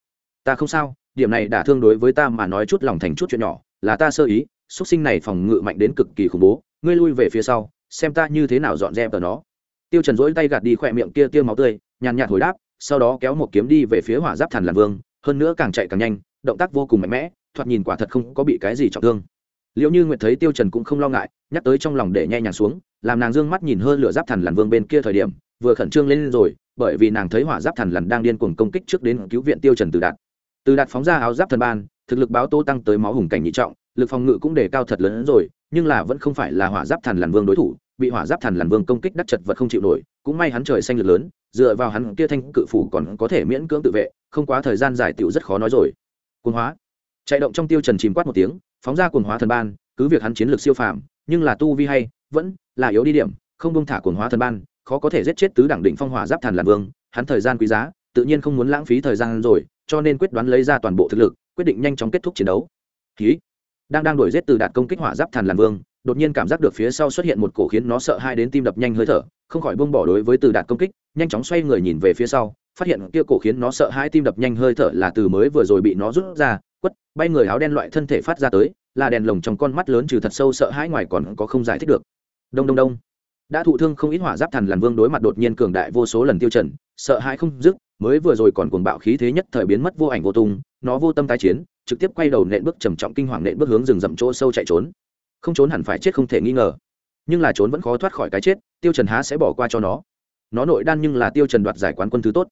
Ta không sao, điểm này đả thương đối với ta mà nói chút lòng thành chút chuyện nhỏ, là ta sơ ý xuất sinh này phòng ngự mạnh đến cực kỳ khủng bố, ngươi lui về phía sau, xem ta như thế nào dọn dẹp tờ nó. Tiêu trần dỗi tay gạt đi khỏe miệng kia tiêu máu tươi, nhàn nhạt hồi đáp, sau đó kéo một kiếm đi về phía hỏa giáp thần làm vương, hơn nữa càng chạy càng nhanh, động tác vô cùng mạnh mẽ, thoạt nhìn quả thật không có bị cái gì trọng thương. Liệu như nguyệt thấy tiêu trần cũng không lo ngại, nhắc tới trong lòng để nhẹ nhàng xuống, làm nàng dương mắt nhìn hơn lửa giáp thần lằn vương bên kia thời điểm, vừa khẩn trương lên rồi, bởi vì nàng thấy hỏa giáp thần lằn đang điên cuồng công kích trước đến cứu viện tiêu trần từ đạt. Từ đạt phóng ra áo giáp thần ban, thực lực báo tô tăng tới máu hùng cảnh nhị trọng lực phòng ngự cũng đề cao thật lớn hơn rồi, nhưng là vẫn không phải là hỏa giáp thần lằn vương đối thủ, bị hỏa giáp thần lằn vương công kích đắc chật vật không chịu nổi, cũng may hắn trời xanh lực lớn, dựa vào hắn kia thanh cự phủ còn có thể miễn cưỡng tự vệ, không quá thời gian giải tiểu rất khó nói rồi. Cuồng hóa. Chạy động trong tiêu trần chìm quát một tiếng, phóng ra cuồng hóa thần ban, cứ việc hắn chiến lược siêu phàm, nhưng là tu vi hay, vẫn là yếu đi điểm, không buông thả cuồng hóa thần ban, khó có thể giết chết tứ đẳng định phong hỏa giáp thần làn vương, hắn thời gian quý giá, tự nhiên không muốn lãng phí thời gian rồi, cho nên quyết đoán lấy ra toàn bộ thực lực, quyết định nhanh chóng kết thúc chiến đấu. Khí đang đang đuổi giết từ đạt công kích hỏa giáp thần làn vương, đột nhiên cảm giác được phía sau xuất hiện một cổ khiến nó sợ hai đến tim đập nhanh hơi thở, không khỏi buông bỏ đối với từ đạt công kích, nhanh chóng xoay người nhìn về phía sau, phát hiện kia cổ khiến nó sợ hai tim đập nhanh hơi thở là từ mới vừa rồi bị nó rút ra, quất, bay người áo đen loại thân thể phát ra tới, là đèn lồng trong con mắt lớn trừ thật sâu sợ hãi ngoài còn có không giải thích được. Đông đông đông. Đã thụ thương không ít hỏa giáp thần làn vương đối mặt đột nhiên cường đại vô số lần tiêu trần, sợ hãi không dứt, mới vừa rồi còn cuồng bạo khí thế nhất thời biến mất vô ảnh vô tung, nó vô tâm tái chiến trực tiếp quay đầu nện bước trầm trọng kinh hoàng nện bước hướng rừng rậm chỗ sâu chạy trốn. Không trốn hẳn phải chết không thể nghi ngờ. Nhưng là trốn vẫn khó thoát khỏi cái chết, tiêu trần há sẽ bỏ qua cho nó. Nó nội đan nhưng là tiêu trần đoạt giải quán quân thứ tốt.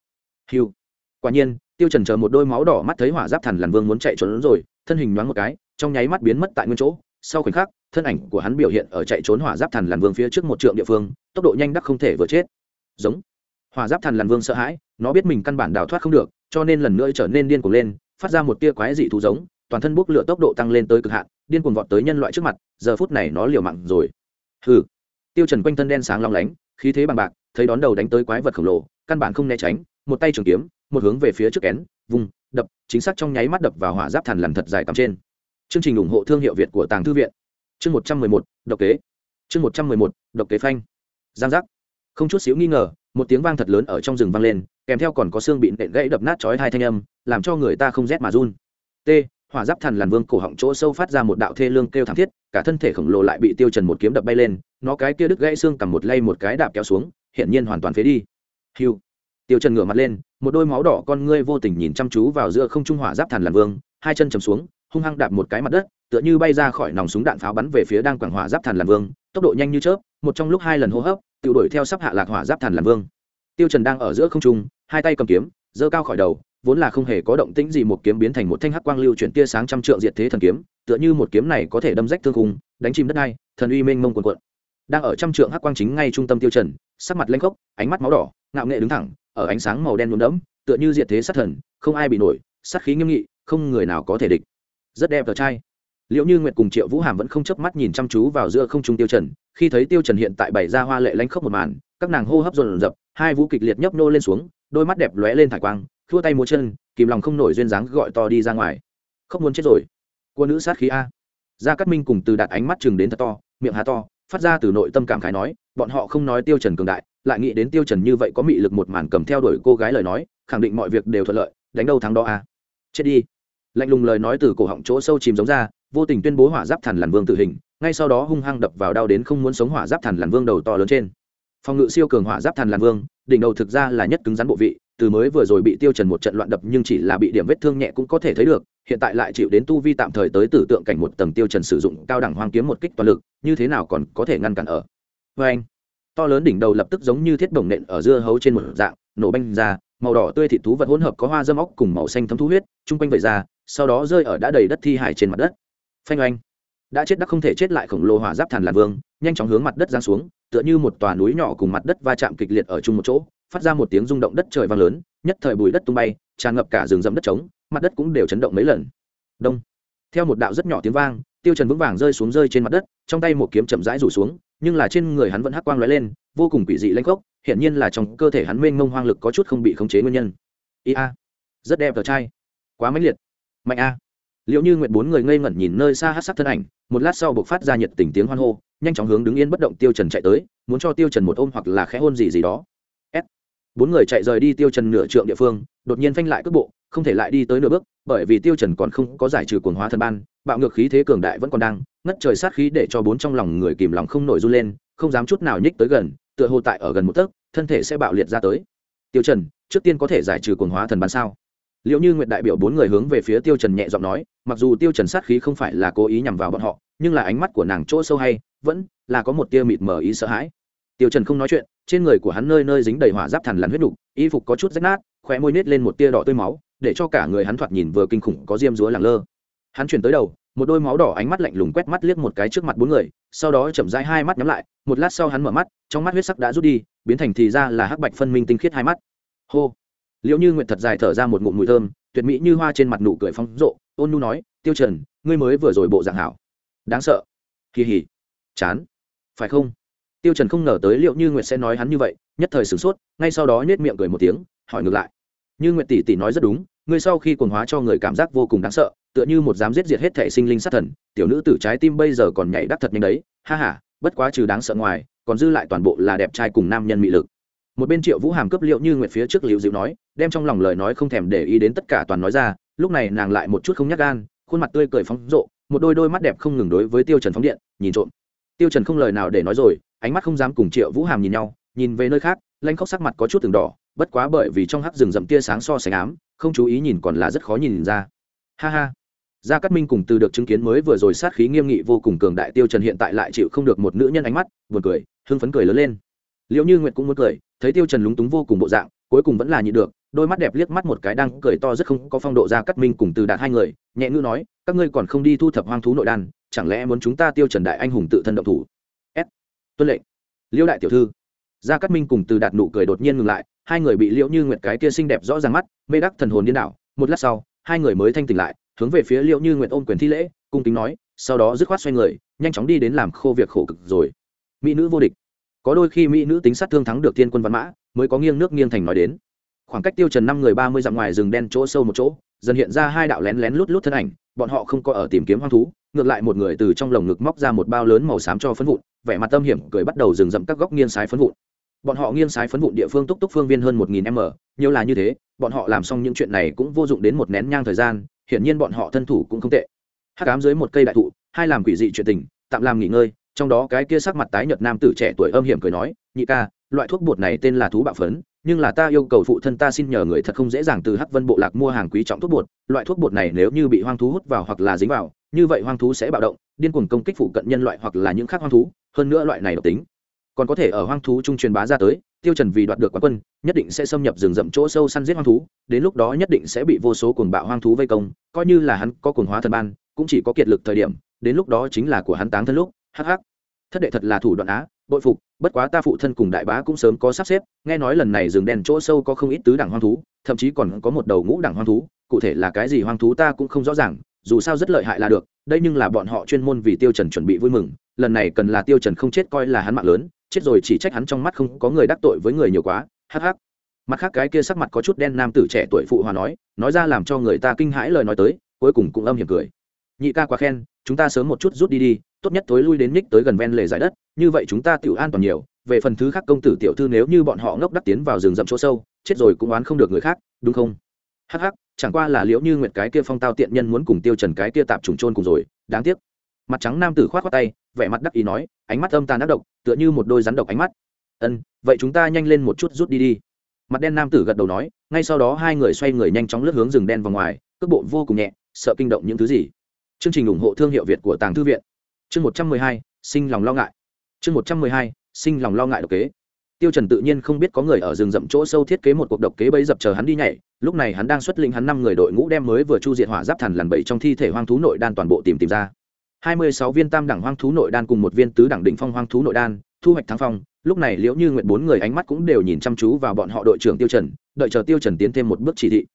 Hiu quả nhiên, tiêu trần chờ một đôi máu đỏ mắt thấy hỏa giáp thần làn vương muốn chạy trốn rồi, thân hình nhoáng một cái, trong nháy mắt biến mất tại nguyên chỗ. Sau khoảnh khắc, thân ảnh của hắn biểu hiện ở chạy trốn hỏa giáp thần làn vương phía trước một trượng địa phương, tốc độ nhanh đắc không thể vừa chết. Giống. Hỏa giáp thần làn vương sợ hãi, nó biết mình căn bản đào thoát không được, cho nên lần nữa trở nên điên cuồng lên phát ra một tia quái dị thú giống, toàn thân bốc lửa tốc độ tăng lên tới cực hạn, điên cuồng vọt tới nhân loại trước mặt, giờ phút này nó liều mạng rồi. Hừ. Tiêu trần quanh thân đen sáng long lánh, khí thế bằng bạc, thấy đón đầu đánh tới quái vật khổng lồ, căn bản không né tránh, một tay trường kiếm, một hướng về phía trước kén, vùng, đập, chính xác trong nháy mắt đập vào hỏa giáp thần lằn thật dài cắm trên. Chương trình ủng hộ thương hiệu việt của tàng thư viện. Chương một trăm mười một, độc kế. Chương một trăm mười một, độc kế phanh. Giang giác. Không chút xíu nghi ngờ một tiếng vang thật lớn ở trong rừng vang lên, kèm theo còn có xương bị nện gãy đập nát chói hai thanh âm, làm cho người ta không rét mà run. T, hỏa giáp thần làn vương cổ họng chỗ sâu phát ra một đạo thê lương kêu thảm thiết, cả thân thể khổng lồ lại bị tiêu trần một kiếm đập bay lên, nó cái kia đứt gãy xương cầm một lay một cái đạp kéo xuống hiện nhiên hoàn toàn phế đi. Hiu tiêu trần ngửa mặt lên, một đôi máu đỏ con ngươi vô tình nhìn chăm chú vào giữa không trung hỏa giáp thần làn vương, hai chân chầm xuống, hung hăng đạp một cái mặt đất, tựa như bay ra khỏi nòng súng đạn pháo bắn về phía đang quảng hỏa giáp thần làn vương, tốc độ nhanh như chớp, một trong lúc hai lần hô hấp tự đuổi theo sắp hạ lạc hỏa giáp thần làn vương. Tiêu trần đang ở giữa không trung, hai tay cầm kiếm, giơ cao khỏi đầu, vốn là không hề có động tĩnh gì một kiếm biến thành một thanh hắc quang lưu chuyển tia sáng trăm trượng diệt thế thần kiếm, tựa như một kiếm này có thể đâm rách thương khung, đánh chìm đất đai, thần uy mênh mông cuồn cuộn. đang ở trăm trượng hắc quang chính ngay trung tâm tiêu trần, sắc mặt lênh khốc, ánh mắt máu đỏ, ngạo nghệ đứng thẳng, ở ánh sáng màu đen nhuốm đẫm, tựa như diệt thế sát thần, không ai bị nổi, sát khí nghiêm nghị, không người nào có thể địch. Rất đẹp tờ trai. Liệu như nguyệt cùng triệu vũ hàm vẫn không chớp mắt nhìn chăm chú vào giữa không trung tiêu trần khi thấy tiêu trần hiện tại bảy ra hoa lệ lanh khốc một màn, các nàng hô hấp dồn dập, hai vũ kịch liệt nhấp nô lên xuống, đôi mắt đẹp lóe lên thải quang thua tay múa chân, kìm lòng không nổi duyên dáng gọi to đi ra ngoài. Không muốn chết rồi. Cô nữ sát khí a. Gia cát minh cùng từ đạt ánh mắt chừng đến thật to, miệng há to, phát ra từ nội tâm cảm khái nói, bọn họ không nói tiêu trần cường đại, lại nghĩ đến tiêu trần như vậy có mị lực một màn cầm theo đuổi cô gái lời nói, khẳng định mọi việc đều thuận lợi, đánh đâu thắng đó a. Chết đi. Lạnh lùng lời nói từ cổ họng chỗ sâu chìm giống ra, vô tình tuyên bố hỏa giáp thần làn vương tử hình ngay sau đó hung hăng đập vào đau đến không muốn sống hỏa giáp thần làn vương đầu to lớn trên. Phòng ngự siêu cường hỏa giáp thần làn vương, đỉnh đầu thực ra là nhất cứng rắn bộ vị, từ mới vừa rồi bị tiêu trần một trận loạn đập nhưng chỉ là bị điểm vết thương nhẹ cũng có thể thấy được, hiện tại lại chịu đến tu vi tạm thời tới tử tượng cảnh một tầng tiêu trần sử dụng cao đẳng hoang kiếm một kích toàn lực, như thế nào còn có thể ngăn cản ở? Với anh, to lớn đỉnh đầu lập tức giống như thiết bổng nện ở dưa hấu trên một dạng, nổ banh ra, màu đỏ tươi thịt thú vật hỗn hợp có hoa dâm óc cùng màu xanh thấm thú huyết trung quanh vẩy ra, sau đó rơi ở đã đầy đất thi hải trên mặt đất. Phanh oanh đã chết đắc không thể chết lại khổng lồ hỏa giáp thần làn vương, nhanh chóng hướng mặt đất giáng xuống, tựa như một tòa núi nhỏ cùng mặt đất va chạm kịch liệt ở chung một chỗ, phát ra một tiếng rung động đất trời vang lớn, nhất thời bùi đất tung bay, tràn ngập cả rừng rậm đất trống, mặt đất cũng đều chấn động mấy lần. Đông. Theo một đạo rất nhỏ tiếng vang, tiêu trần vững vàng rơi xuống rơi trên mặt đất, trong tay một kiếm chậm rãi rủ xuống, nhưng là trên người hắn vẫn hắc quang lóe lên, vô cùng quỷ dị lanh khốc hiện nhiên là trong cơ thể hắn mênh mông hoang lực có chút không bị khống chế nguyên nhân. Ia rất đẹp tờ trai. Quá mãnh liệt. Mạnh a liệu như nguyện bốn người ngây ngẩn nhìn nơi xa hát sắc thân ảnh, một lát sau buộc phát ra nhiệt tình tiếng hoan hô, nhanh chóng hướng đứng yên bất động tiêu trần chạy tới, muốn cho tiêu trần một ôm hoặc là khẽ hôn gì gì đó. S. Bốn người chạy rời đi tiêu trần nửa trượng địa phương, đột nhiên phanh lại cước bộ, không thể lại đi tới nửa bước, bởi vì tiêu trần còn không có giải trừ cuồng hóa thần ban, bạo ngược khí thế cường đại vẫn còn đang, ngất trời sát khí để cho bốn trong lòng người kìm lòng không nổi run lên, không dám chút nào nhích tới gần, tựa hồ tại ở gần một tấc, thân thể sẽ bạo liệt ra tới. Tiêu trần, trước tiên có thể giải trừ cuồng hóa thần ban sao? Liệu như nguyện đại biểu bốn người hướng về phía tiêu trần nhẹ giọng nói mặc dù tiêu trần sát khí không phải là cố ý nhằm vào bọn họ nhưng là ánh mắt của nàng chỗ sâu hay vẫn là có một tia mịt mờ ý sợ hãi. Tiêu trần không nói chuyện trên người của hắn nơi nơi dính đầy hỏa giáp thần lằn huyết đủ, y phục có chút rách nát khóe môi nết lên một tia đỏ tươi máu để cho cả người hắn thoạt nhìn vừa kinh khủng có diêm dúa lẳng lơ. Hắn chuyển tới đầu một đôi máu đỏ ánh mắt lạnh lùng quét mắt liếc một cái trước mặt bốn người sau đó chậm rãi hai mắt nhắm lại một lát sau hắn mở mắt trong mắt huyết sắc đã rút đi biến thành thì ra là hắc bạch phân minh tinh khiết hai mắt. Hô! Liệu như nguyệt thật dài thở ra một ngụm mùi thơm, tuyệt mỹ như hoa trên mặt nụ cười phong rộ. Ôn nu nói, tiêu trần, ngươi mới vừa rồi bộ dạng hảo. Đáng sợ. Kỳ hỉ chán. Phải không? Tiêu trần không ngờ tới liệu như nguyệt sẽ nói hắn như vậy, nhất thời sửng sốt, ngay sau đó nhếch miệng cười một tiếng, hỏi ngược lại. Như nguyệt tỷ tỷ nói rất đúng, ngươi sau khi quần hóa cho người cảm giác vô cùng đáng sợ, tựa như một dám giết diệt hết thể sinh linh sát thần, tiểu nữ tử trái tim bây giờ còn nhảy đắc thật nhanh đấy. Ha ha, bất quá trừ đáng sợ ngoài, còn dư lại toàn bộ là đẹp trai cùng nam nhân mị lực một bên triệu vũ hàm cấp liệu như nguyệt phía trước liệu dịu nói, đem trong lòng lời nói không thèm để ý đến tất cả toàn nói ra, lúc này nàng lại một chút không nhắc gan, khuôn mặt tươi cười phóng rộ, một đôi đôi mắt đẹp không ngừng đối với tiêu trần phóng điện, nhìn trộm. Tiêu trần không lời nào để nói rồi, ánh mắt không dám cùng triệu vũ hàm nhìn nhau, nhìn về nơi khác, lanh khóc sắc mặt có chút từng đỏ, bất quá bởi vì trong hắc rừng rậm tia sáng so sánh ám, không chú ý nhìn còn là rất khó nhìn ra. Ha ha. Gia cát minh cùng từ được chứng kiến mới vừa rồi sát khí nghiêm nghị vô cùng cường đại tiêu trần hiện tại lại chịu không được một nữ nhân ánh mắt, buồn cười, hưng phấn cười lớn lên. Liệu như nguyệt cũng muốn cười thấy tiêu trần lúng túng vô cùng bộ dạng, cuối cùng vẫn là nhịn được, đôi mắt đẹp liếc mắt một cái đang cười to rất không có phong độ ra cắt minh cùng từ đạt hai người, nhẹ ngữ nói, các ngươi còn không đi thu thập hoang thú nội đan, chẳng lẽ muốn chúng ta tiêu trần đại anh hùng tự thân động thủ? S. Tuân lệnh. Liễu đại tiểu thư. Gia cát minh cùng từ đạt nụ cười đột nhiên ngừng lại, hai người bị liễu như nguyệt cái kia xinh đẹp rõ ràng mắt, mê đắc thần hồn điên đảo, một lát sau, hai người mới thanh tỉnh lại, hướng về phía liễu như nguyệt ôm quyền thi lễ, cung kính nói, sau đó dứt khoát xoay người, nhanh chóng đi đến làm khô việc khổ cực rồi. Mỹ nữ vô địch có đôi khi mỹ nữ tính sát thương thắng được thiên quân văn mã, mới có nghiêng nước nghiêng thành nói đến. Khoảng cách tiêu trần năm người ba mươi dặm ngoài rừng đen chỗ sâu một chỗ, dần hiện ra hai đạo lén lén lút lút thân ảnh, bọn họ không có ở tìm kiếm hoang thú, ngược lại một người từ trong lồng ngực móc ra một bao lớn màu xám cho phấn vụn, vẻ mặt tâm hiểm cười bắt đầu dừng dậm các góc nghiêng sái phấn vụn. Bọn họ nghiêng sái phấn vụn địa phương túc túc phương viên hơn một nghìn m, nhiều là như thế, bọn họ làm xong những chuyện này cũng vô dụng đến một nén nhang thời gian, hiển nhiên bọn họ thân thủ cũng không tệ. Hắc ám dưới một cây đại thụ, hai làm quỷ dị chuyện tình, tạm làm nghỉ ngơi trong đó cái kia sắc mặt tái nhợt nam tử trẻ tuổi âm hiểm cười nói, nhị ca, loại thuốc bột này tên là thú bạo phấn, nhưng là ta yêu cầu phụ thân ta xin nhờ người thật không dễ dàng từ hắc vân bộ lạc mua hàng quý trọng thuốc bột, loại thuốc bột này nếu như bị hoang thú hút vào hoặc là dính vào, như vậy hoang thú sẽ bạo động, điên cuồng công kích phụ cận nhân loại hoặc là những khác hoang thú, hơn nữa loại này độc tính còn có thể ở hoang thú trung truyền bá ra tới, tiêu trần vì đoạt được quán quân, nhất định sẽ xâm nhập rừng rậm chỗ sâu săn giết hoang thú, đến lúc đó nhất định sẽ bị vô số cuồng bạo hoang thú vây công, coi như là hắn có cuồng hóa thần ban, cũng chỉ có kiệt lực thời điểm, đến lúc đó chính là của hắn táng thân lúc hắc hắc. Thất đệ thật là thủ đoạn á, bội phục, bất quá ta phụ thân cùng đại bá cũng sớm có sắp xếp, nghe nói lần này rừng đen chỗ sâu có không ít tứ đẳng hoang thú, thậm chí còn có một đầu ngũ đẳng hoang thú, cụ thể là cái gì hoang thú ta cũng không rõ ràng, dù sao rất lợi hại là được, đây nhưng là bọn họ chuyên môn vì tiêu trần chuẩn bị vui mừng, lần này cần là tiêu trần không chết coi là hắn mạng lớn, chết rồi chỉ trách hắn trong mắt không có người đắc tội với người nhiều quá, hắc hắc. Mặt khác cái kia sắc mặt có chút đen nam tử trẻ tuổi phụ hòa nói nói ra làm cho người ta kinh hãi lời nói tới, cuối cùng cũng âm hiểm cười. Nhị ca quá khen, chúng ta sớm một chút rút đi đi tốt nhất tối lui đến ních tới gần ven lề giải đất, như vậy chúng ta tiểu an toàn nhiều, về phần thứ khác công tử tiểu thư nếu như bọn họ ngốc đắc tiến vào rừng rậm chỗ sâu, chết rồi cũng oán không được người khác, đúng không? Hắc hắc, chẳng qua là liễu như nguyệt cái kia phong tao tiện nhân muốn cùng tiêu trần cái kia tạp trùng trôn cùng rồi, đáng tiếc. Mặt trắng nam tử khoát khoát tay, vẻ mặt đắc ý nói, ánh mắt âm tàn ác độc, tựa như một đôi rắn độc ánh mắt. Ân, vậy chúng ta nhanh lên một chút rút đi đi. Mặt đen nam tử gật đầu nói, ngay sau đó hai người xoay người nhanh chóng lướt hướng rừng đen vào ngoài, cước bộ vô cùng nhẹ, sợ kinh động những thứ gì? Chương trình ủng hộ thương hiệu việt của tàng thư viện chương một trăm mười hai, sinh lòng lo ngại. Chương một trăm mười hai, sinh lòng lo ngại độc kế. Tiêu trần tự nhiên không biết có người ở rừng rậm chỗ sâu thiết kế một cuộc độc kế bấy dập chờ hắn đi nhảy. Lúc này hắn đang xuất lĩnh hắn năm người đội ngũ đem mới vừa chu diệt hỏa giáp thần lần bảy trong thi thể hoang thú nội đan toàn bộ tìm tìm ra. Hai mươi sáu viên tam đẳng hoang thú nội đan cùng một viên tứ đẳng đỉnh phong hoang thú nội đan, thu hoạch thắng phong. Lúc này liễu như nguyện bốn người ánh mắt cũng đều nhìn chăm chú vào bọn họ đội trưởng tiêu trần, đợi chờ tiêu trần tiến thêm một bước chỉ thị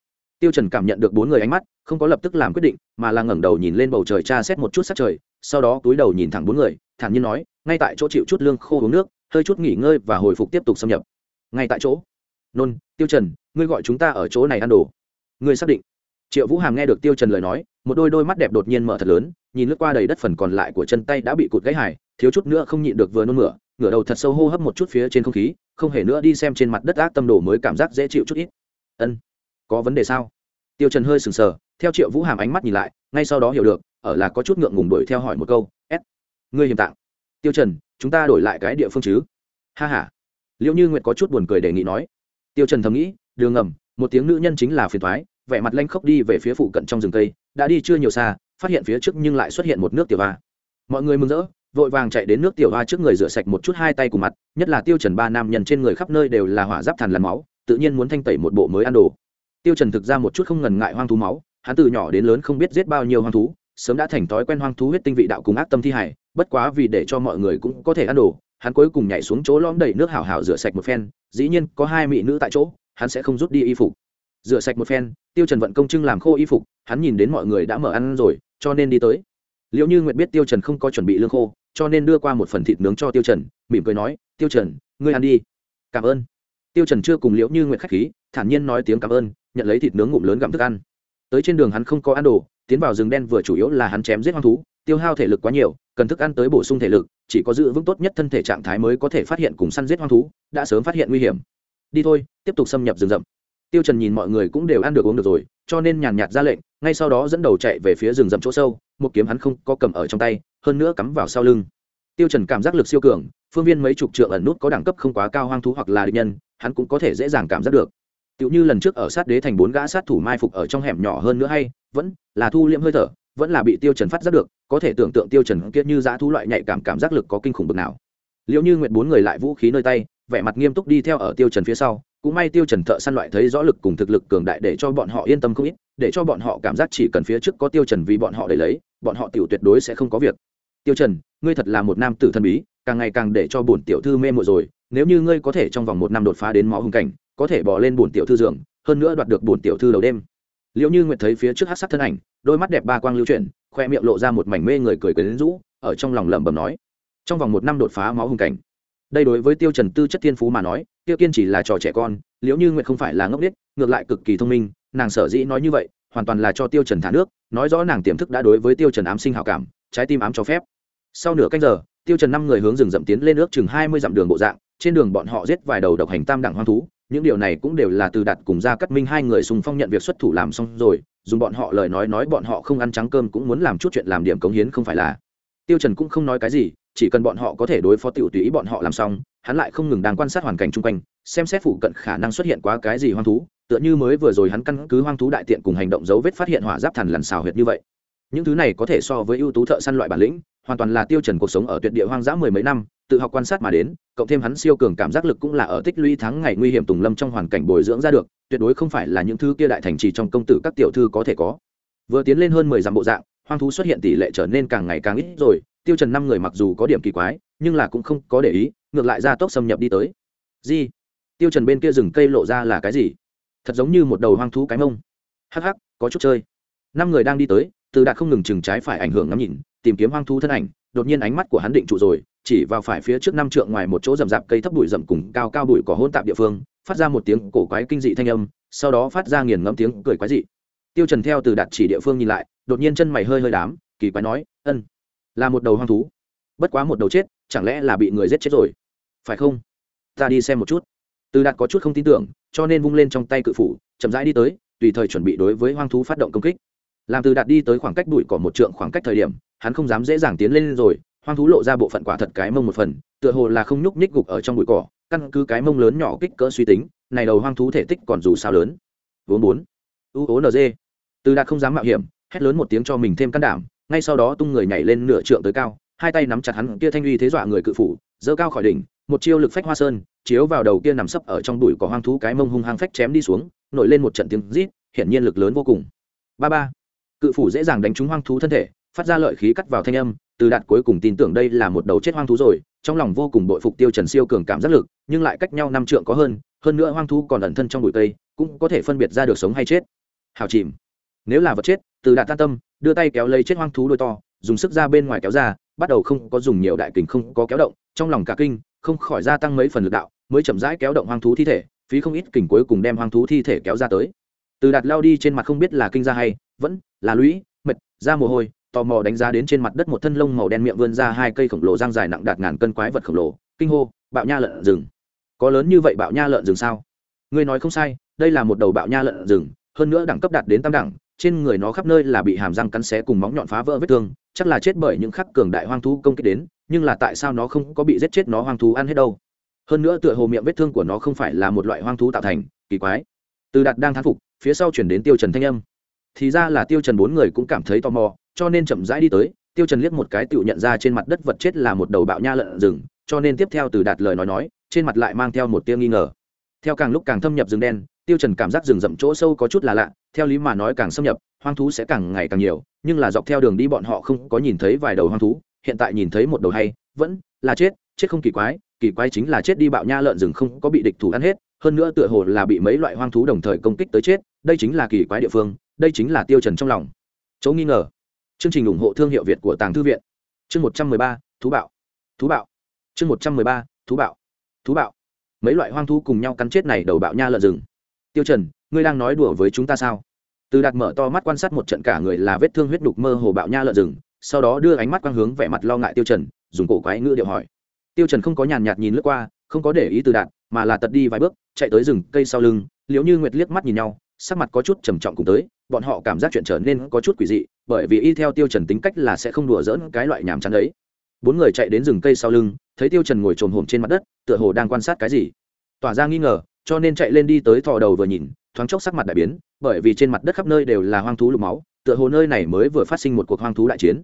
tiêu trần cảm nhận được bốn người ánh mắt, không có lập tức làm quyết định, mà là ngẩng đầu nhìn lên bầu trời tra xét một chút sắc trời, sau đó túi đầu nhìn thẳng bốn người, thản nhiên nói, ngay tại chỗ chịu chút lương khô uống nước, hơi chút nghỉ ngơi và hồi phục tiếp tục xâm nhập. Ngay tại chỗ? Nôn, tiêu trần, ngươi gọi chúng ta ở chỗ này ăn đồ. Ngươi xác định? Triệu vũ hàm nghe được tiêu trần lời nói, một đôi đôi mắt đẹp đột nhiên mở thật lớn, nhìn lướt qua đầy đất phần còn lại của chân tay đã bị cụt gãy hải thiếu chút nữa không nhịn được vừa nôn mửa, ngửa đầu thật sâu hô hấp một chút phía trên không khí, không hề nữa đi xem trên mặt đất ác tâm đồ mới cảm giác dễ chịu chút ít. Ân có vấn đề sao? Tiêu trần hơi sừng sờ, theo triệu vũ hàm ánh mắt nhìn lại, ngay sau đó hiểu được, ở là có chút ngượng ngùng đuổi theo hỏi một câu, s, ngươi hiểm tạng. Tiêu trần, chúng ta đổi lại cái địa phương chứ? Ha ha. Liễu như nguyệt có chút buồn cười đề nghị nói. Tiêu trần thầm nghĩ, đường ngầm, một tiếng nữ nhân chính là phiền toái, vẻ mặt lanh khốc đi về phía phụ cận trong rừng cây, đã đi chưa nhiều xa, phát hiện phía trước nhưng lại xuất hiện một nước tiểu hoa. Mọi người mừng rỡ, vội vàng chạy đến nước tiểu hoa trước người rửa sạch một chút hai tay cùng mặt, nhất là tiêu trần ba nam nhân trên người khắp nơi đều là hỏa giáp thần lằn máu, tự nhiên muốn thanh tẩy một bộ mới ăn đồ tiêu trần thực ra một chút không ngần ngại hoang thú máu, hắn từ nhỏ đến lớn không biết giết bao nhiêu hoang thú, sớm đã thành thói quen hoang thú huyết tinh vị đạo cùng ác tâm thi hải bất quá vì để cho mọi người cũng có thể ăn đồ, hắn cuối cùng nhảy xuống chỗ lõm đầy nước hảo hảo rửa sạch một phen, dĩ nhiên có hai mỹ nữ tại chỗ, hắn sẽ không rút đi y phục. Rửa sạch một phen, tiêu trần vận công trưng làm khô y phục, hắn nhìn đến mọi người đã mở ăn rồi, cho nên đi tới. Liệu như nguyệt biết tiêu trần không có chuẩn bị lương khô, cho nên đưa qua một phần thịt nướng cho tiêu trần, mỉm cười nói, tiêu trần, ngươi ăn đi. Cảm ơn. Tiêu trần chưa cùng liễu như nguyệt khách khí, thản nhiên nói tiếng cảm ơn nhận lấy thịt nướng ngụm lớn gặm thức ăn. Tới trên đường hắn không có ăn đồ, tiến vào rừng đen vừa chủ yếu là hắn chém giết hoang thú, tiêu hao thể lực quá nhiều, cần thức ăn tới bổ sung thể lực, chỉ có giữ vững tốt nhất thân thể trạng thái mới có thể phát hiện cùng săn giết hoang thú, đã sớm phát hiện nguy hiểm. Đi thôi, tiếp tục xâm nhập rừng rậm. Tiêu trần nhìn mọi người cũng đều ăn được uống được rồi, cho nên nhàn nhạt ra lệnh, ngay sau đó dẫn đầu chạy về phía rừng rậm chỗ sâu, một kiếm hắn không có cầm ở trong tay, hơn nữa cắm vào sau lưng. Tiêu trần cảm giác lực siêu cường, phương viên mấy chục trượng ẩn nút có đẳng cấp không quá cao hoang thú hoặc là địch nhân, hắn cũng có thể dễ dàng cảm giác được tựu như lần trước ở sát đế thành bốn gã sát thủ mai phục ở trong hẻm nhỏ hơn nữa hay, vẫn là thu liễm hơi thở, vẫn là bị Tiêu Trần phát giác được, có thể tưởng tượng Tiêu Trần kia như dã thú loại nhạy cảm cảm giác lực có kinh khủng bực nào. Liễu Như Nguyệt bốn người lại vũ khí nơi tay, vẻ mặt nghiêm túc đi theo ở Tiêu Trần phía sau, cũng may Tiêu Trần thợ săn loại thấy rõ lực cùng thực lực cường đại để cho bọn họ yên tâm không ít, để cho bọn họ cảm giác chỉ cần phía trước có Tiêu Trần vì bọn họ để lấy, bọn họ tiểu tuyệt đối sẽ không có việc. Tiêu Trần, ngươi thật là một nam tử thần bí, càng ngày càng để cho bổn tiểu thư mê muội rồi, nếu như ngươi có thể trong vòng một năm đột phá đến máu hùng cảnh, có thể bỏ lên bổn tiểu thư giường, hơn nữa đoạt được bổn tiểu thư đầu đêm. Liệu như nguyệt thấy phía trước hát sắc thân ảnh, đôi mắt đẹp ba quang lưu chuyển, khoe miệng lộ ra một mảnh mê người cười quyến rũ, ở trong lòng lẩm bẩm nói, trong vòng một năm đột phá máu hùng cảnh. Đây đối với tiêu trần tư chất thiên phú mà nói, tiêu kiên chỉ là trò trẻ con, liễu như nguyệt không phải là ngốc nghếch, ngược lại cực kỳ thông minh, nàng sở dĩ nói như vậy, hoàn toàn là cho tiêu trần thả nước, nói rõ nàng tiềm thức đã đối với tiêu trần ám sinh hảo cảm, trái tim ám cho phép. Sau nửa canh giờ, tiêu trần năm người hướng rừng rậm tiến lên ước chừng hai mươi dặm đường bộ dạng, trên đường bọn họ giết vài đầu độc hành tam đẳng hoang thú những điều này cũng đều là từ đặt cùng gia cắt minh hai người sùng phong nhận việc xuất thủ làm xong rồi, dùng bọn họ lời nói nói bọn họ không ăn trắng cơm cũng muốn làm chút chuyện làm điểm cống hiến không phải là. Tiêu trần cũng không nói cái gì, chỉ cần bọn họ có thể đối phó tiểu tùy ý bọn họ làm xong, hắn lại không ngừng đang quan sát hoàn cảnh chung quanh, xem xét phụ cận khả năng xuất hiện quá cái gì hoang thú, tựa như mới vừa rồi hắn căn cứ hoang thú đại tiện cùng hành động dấu vết phát hiện hỏa giáp thần lần xào huyệt như vậy những thứ này có thể so với ưu tú thợ săn loại bản lĩnh, hoàn toàn là tiêu trần cuộc sống ở tuyệt địa hoang dã mười mấy năm, tự học quan sát mà đến, cộng thêm hắn siêu cường cảm giác lực cũng là ở tích lũy tháng ngày nguy hiểm tùng lâm trong hoàn cảnh bồi dưỡng ra được, tuyệt đối không phải là những thứ kia đại thành trì trong công tử các tiểu thư có thể có. Vừa tiến lên hơn mười dặm bộ dạng, hoang thú xuất hiện tỷ lệ trở nên càng ngày càng ít rồi, tiêu trần năm người mặc dù có điểm kỳ quái, nhưng là cũng không có để ý, ngược lại ra tốc xâm nhập đi tới. Gì? Tiêu trần bên kia rừng cây lộ ra là cái gì? Thật giống như một đầu hoang thú cái mông. Hắc hắc, có chút chơi. Năm người đang đi tới từ đạt không ngừng chừng trái phải ảnh hưởng ngắm nhìn, tìm kiếm hoang thú thân ảnh, đột nhiên ánh mắt của hắn định trụ rồi, chỉ vào phải phía trước năm trượng ngoài một chỗ rậm rạp cây thấp bụi rậm cùng cao cao bụi cỏ hôn tạp địa phương, phát ra một tiếng cổ quái kinh dị thanh âm, sau đó phát ra nghiền ngẫm tiếng cười quái dị. Tiêu trần theo từ đạt chỉ địa phương nhìn lại, đột nhiên chân mày hơi hơi đám, kỳ quái nói, ân, là một đầu hoang thú. Bất quá một đầu chết, chẳng lẽ là bị người giết chết rồi? Phải không? Ta đi xem một chút. Từ đạt có chút không tin tưởng, cho nên vung lên trong tay cự phủ, chậm rãi đi tới, tùy thời chuẩn bị đối với hoang thú phát động công kích làm từ đạt đi tới khoảng cách bụi cỏ một trượng khoảng cách thời điểm, hắn không dám dễ dàng tiến lên rồi, hoang thú lộ ra bộ phận quả thật cái mông một phần, tựa hồ là không nhúc nhích gục ở trong bụi cỏ, căn cứ cái mông lớn nhỏ kích cỡ suy tính, này đầu hoang thú thể tích còn dù sao lớn. Vốn bốn. U ố nd từ đạt không dám mạo hiểm, hét lớn một tiếng cho mình thêm can đảm, ngay sau đó tung người nhảy lên nửa trượng tới cao, hai tay nắm chặt hắn kia thanh uy thế dọa người cự phủ dơ cao khỏi đỉnh, một chiêu lực phách hoa sơn, chiếu vào đầu kia nằm sấp ở trong bụi có hoang thú cái mông hung hăng phách chém đi xuống, nổi lên một trận tiếng rít, hiển nhiên lực lớn vô cùng. Ba ba cự phủ dễ dàng đánh trúng hoang thú thân thể, phát ra lợi khí cắt vào thanh âm, từ đạt cuối cùng tin tưởng đây là một đầu chết hoang thú rồi, trong lòng vô cùng bội phục tiêu trần siêu cường cảm giác lực, nhưng lại cách nhau năm trượng có hơn hơn nữa hoang thú còn ẩn thân trong bụi cây, cũng có thể phân biệt ra được sống hay chết. Hào chìm. Nếu là vật chết, từ đạt tan tâm, đưa tay kéo lấy chết hoang thú đôi to, dùng sức ra bên ngoài kéo ra, bắt đầu không có dùng nhiều đại kình không có kéo động, trong lòng cả kinh, không khỏi gia tăng mấy phần lực đạo, mới chậm rãi kéo động hoang thú thi thể, phí không ít kình cuối cùng đem hoang thú thi thể kéo ra tới. Từ đạt lao đi trên mặt không biết là kinh ra hay vẫn là lũy, mệt ra mồ hôi, tò mò đánh giá đến trên mặt đất một thân lông màu đen miệng vươn ra hai cây khổng lồ răng dài nặng đạt ngàn cân quái vật khổng lồ. Kinh hô, bạo nha lợn rừng. Có lớn như vậy bạo nha lợn rừng sao? Ngươi nói không sai, đây là một đầu bạo nha lợn rừng, hơn nữa đẳng cấp đạt đến tam đẳng, trên người nó khắp nơi là bị hàm răng cắn xé cùng móng nhọn phá vỡ vết thương, chắc là chết bởi những khắc cường đại hoang thú công kích đến, nhưng là tại sao nó không có bị giết chết nó hoang thú ăn hết đâu? Hơn nữa tựa hồ miệng vết thương của nó không phải là một loại hoang thú tạo thành, kỳ quái. Từ đạt đang thán phục, phía sau chuyển đến tiêu trần thanh âm thì ra là tiêu trần bốn người cũng cảm thấy tò mò, cho nên chậm rãi đi tới, tiêu trần liếc một cái tự nhận ra trên mặt đất vật chết là một đầu bạo nha lợn rừng, cho nên tiếp theo từ đạt lời nói nói, trên mặt lại mang theo một tia nghi ngờ. Theo càng lúc càng thâm nhập rừng đen, tiêu trần cảm giác rừng rậm chỗ sâu có chút là lạ, theo lý mà nói càng xâm nhập, hoang thú sẽ càng ngày càng nhiều, nhưng là dọc theo đường đi bọn họ không có nhìn thấy vài đầu hoang thú, hiện tại nhìn thấy một đầu hay, vẫn là chết chết không kỳ quái kỳ quái chính là chết đi bạo nha lợn rừng không có bị địch thủ ăn hết, hơn nữa tựa hồ là bị mấy loại hoang thú đồng thời công kích tới chết, đây chính là kỳ quái địa phương đây chính là tiêu trần trong lòng. Chỗ nghi ngờ. Chương trình ủng hộ thương hiệu việt của tàng thư viện. Chương một trăm mười ba, thú bạo. Thú bạo. Chương một trăm mười ba, thú bạo. Thú bạo. Mấy loại hoang thú cùng nhau cắn chết này đầu bạo nha lợn rừng. Tiêu trần, ngươi đang nói đùa với chúng ta sao? Từ đạt mở to mắt quan sát một trận cả người là vết thương huyết đục mơ hồ bạo nha lợn rừng, sau đó đưa ánh mắt quang hướng vẻ mặt lo ngại tiêu trần, dùng cổ quái ngữ điệu hỏi. Tiêu trần không có nhàn nhạt nhìn lướt qua, không có để ý từ đạt, mà là tật đi vài bước, chạy tới rừng cây sau lưng liễu như nguyệt liếc mắt nhìn nhau sắc mặt có chút trầm trọng cùng tới, bọn họ cảm giác chuyện trở nên có chút quỷ dị, bởi vì y theo tiêu trần tính cách là sẽ không đùa dỡn cái loại nhảm chán đấy. Bốn người chạy đến rừng cây sau lưng, thấy tiêu trần ngồi trồm hổm trên mặt đất, tựa hồ đang quan sát cái gì. Tỏa ra nghi ngờ, cho nên chạy lên đi tới thò đầu vừa nhìn, thoáng chốc sắc mặt đại biến, bởi vì trên mặt đất khắp nơi đều là hoang thú lục máu, tựa hồ nơi này mới vừa phát sinh một cuộc hoang thú đại chiến.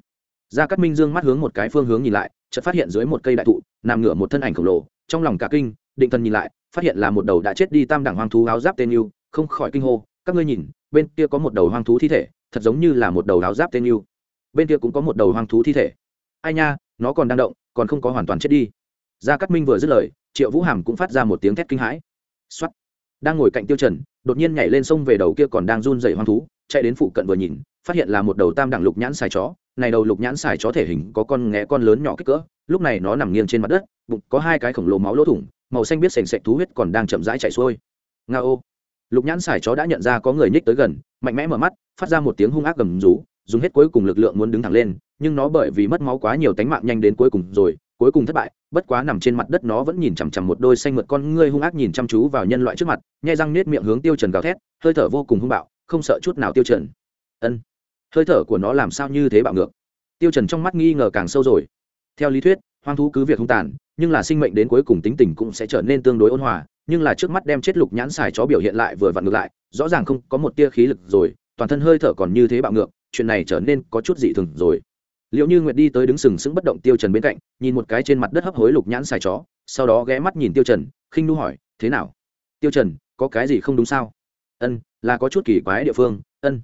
Gia cát minh dương mắt hướng một cái phương hướng nhìn lại, chợt phát hiện dưới một cây đại thụ, nằm ngửa một thân ảnh khổng lồ, trong lòng cả kinh, định thần nhìn lại, phát hiện là một đầu đã chết đi tam đẳng hoang thú áo giáp tên yêu không khỏi kinh hô, các ngươi nhìn, bên kia có một đầu hoang thú thi thể, thật giống như là một đầu áo giáp tên yêu. Bên kia cũng có một đầu hoang thú thi thể. Ai nha, nó còn đang động, còn không có hoàn toàn chết đi. Gia cát minh vừa dứt lời, triệu vũ hàm cũng phát ra một tiếng thét kinh hãi. Xuất đang ngồi cạnh tiêu trần, đột nhiên nhảy lên sông về đầu kia còn đang run rẩy hoang thú, chạy đến phụ cận vừa nhìn, phát hiện là một đầu tam đẳng lục nhãn xài chó. Này đầu lục nhãn xài chó thể hình có con nghé con lớn nhỏ kích cỡ, lúc này nó nằm nghiêng trên mặt đất, bụng có hai cái khổng lồ máu lỗ thủng, màu xanh biết sền sệt thú huyết còn đang chậm rãi chảy xuôi. Nga ô lục nhãn xài chó đã nhận ra có người nhích tới gần, mạnh mẽ mở mắt, phát ra một tiếng hung ác gầm rú, dùng hết cuối cùng lực lượng muốn đứng thẳng lên, nhưng nó bởi vì mất máu quá nhiều tánh mạng nhanh đến cuối cùng rồi, cuối cùng thất bại, bất quá nằm trên mặt đất nó vẫn nhìn chằm chằm một đôi xanh mượt con ngươi hung ác nhìn chăm chú vào nhân loại trước mặt, nhai răng nết miệng hướng tiêu trần gào thét, hơi thở vô cùng hung bạo, không sợ chút nào tiêu trần. Ân. Hơi thở của nó làm sao như thế bạo ngược? Tiêu trần trong mắt nghi ngờ càng sâu rồi. Theo lý thuyết, hoang thú cứ việc hung tàn, nhưng là sinh mệnh đến cuối cùng tính tình cũng sẽ trở nên tương đối ôn hòa nhưng là trước mắt đem chết lục nhãn xài chó biểu hiện lại vừa vặn ngược lại, rõ ràng không có một tia khí lực rồi, toàn thân hơi thở còn như thế bạo ngược, chuyện này trở nên có chút dị thường rồi. Liệu như nguyệt đi tới đứng sừng sững bất động tiêu trần bên cạnh, nhìn một cái trên mặt đất hấp hối lục nhãn xài chó, sau đó ghé mắt nhìn tiêu trần, khinh nu hỏi, thế nào? Tiêu trần, có cái gì không đúng sao? Ân, là có chút kỳ quái địa phương, ân.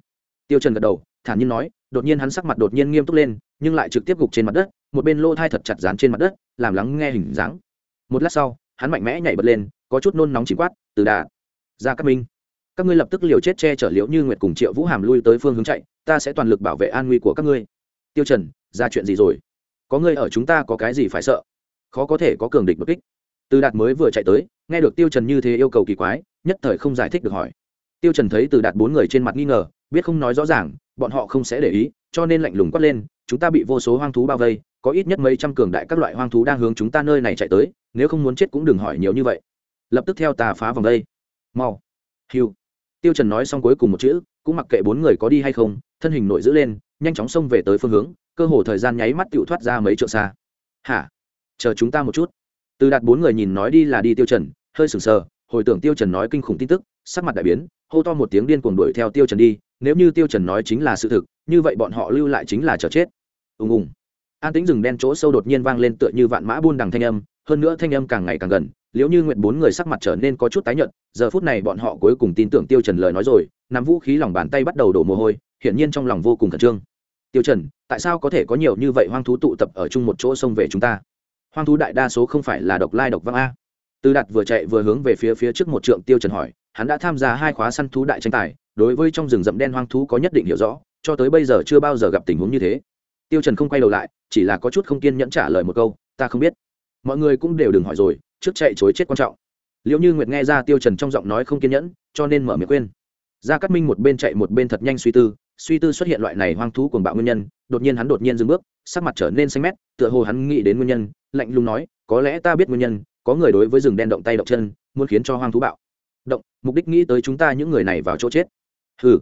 Tiêu trần gật đầu, thản nhiên nói, đột nhiên hắn sắc mặt đột nhiên nghiêm túc lên, nhưng lại trực tiếp gục trên mặt đất, một bên lô thai thật chặt dán trên mặt đất, làm lắng nghe hình dáng. Một lát sau, hắn mạnh mẽ nhảy bật lên có chút nôn nóng chỉ quát, từ đà, ra các minh. Các ngươi lập tức liều chết che chở liễu như nguyệt cùng triệu vũ hàm lui tới phương hướng chạy, ta sẽ toàn lực bảo vệ an nguy của các ngươi. Tiêu trần, ra chuyện gì rồi? Có ngươi ở chúng ta có cái gì phải sợ? Khó có thể có cường địch bất kích. Từ đạt mới vừa chạy tới, nghe được tiêu trần như thế yêu cầu kỳ quái, nhất thời không giải thích được hỏi. Tiêu trần thấy từ đạt bốn người trên mặt nghi ngờ, biết không nói rõ ràng, bọn họ không sẽ để ý, cho nên lạnh lùng quát lên, chúng ta bị vô số hoang thú bao vây, có ít nhất mấy trăm cường đại các loại hoang thú đang hướng chúng ta nơi này chạy tới, nếu không muốn chết cũng đừng hỏi nhiều như vậy lập tức theo tà phá vòng đây. Mau. Hiu tiêu trần nói xong cuối cùng một chữ, cũng mặc kệ bốn người có đi hay không, thân hình nội giữ lên, nhanh chóng xông về tới phương hướng, cơ hồ thời gian nháy mắt tiểu thoát ra mấy trượng xa. Hả? Chờ chúng ta một chút. Từ đạt bốn người nhìn nói đi là đi tiêu trần, hơi sừng sờ, hồi tưởng tiêu trần nói kinh khủng tin tức, sắc mặt đại biến, hô to một tiếng điên cuồng đuổi theo tiêu trần đi, nếu như tiêu trần nói chính là sự thực, như vậy bọn họ lưu lại chính là chờ chết. Ùng ùng. An tĩnh rừng đen chỗ sâu đột nhiên vang lên tựa như vạn mã buôn đằng thanh âm, hơn nữa thanh âm càng ngày càng gần liếu như nguyện bốn người sắc mặt trở nên có chút tái nhợt, giờ phút này bọn họ cuối cùng tin tưởng tiêu trần lời nói rồi, nắm vũ khí lòng bàn tay bắt đầu đổ mồ hôi, hiển nhiên trong lòng vô cùng khẩn trương. Tiêu trần, tại sao có thể có nhiều như vậy hoang thú tụ tập ở chung một chỗ sông về chúng ta? Hoang thú đại đa số không phải là độc lai độc văng a. Từ đạt vừa chạy vừa hướng về phía phía trước một trượng, tiêu trần hỏi, hắn đã tham gia hai khóa săn thú đại tranh tài, đối với trong rừng rậm đen hoang thú có nhất định hiểu rõ, cho tới bây giờ chưa bao giờ gặp tình huống như thế. Tiêu trần không quay đầu lại, chỉ là có chút không kiên nhẫn trả lời một câu, ta không biết. Mọi người cũng đều đừng hỏi rồi trước chạy chối chết quan trọng. Liệu như nguyệt nghe ra tiêu trần trong giọng nói không kiên nhẫn, cho nên mở miệng quên gia cát minh một bên chạy một bên thật nhanh suy tư suy tư xuất hiện loại này hoang thú cuồng bạo nguyên nhân, đột nhiên hắn đột nhiên dừng bước, sắc mặt trở nên xanh mét, tựa hồ hắn nghĩ đến nguyên nhân, lạnh lùng nói, có lẽ ta biết nguyên nhân, có người đối với rừng đen động tay động chân, muốn khiến cho hoang thú bạo. Động, mục đích nghĩ tới chúng ta những người này vào chỗ chết. Hừ.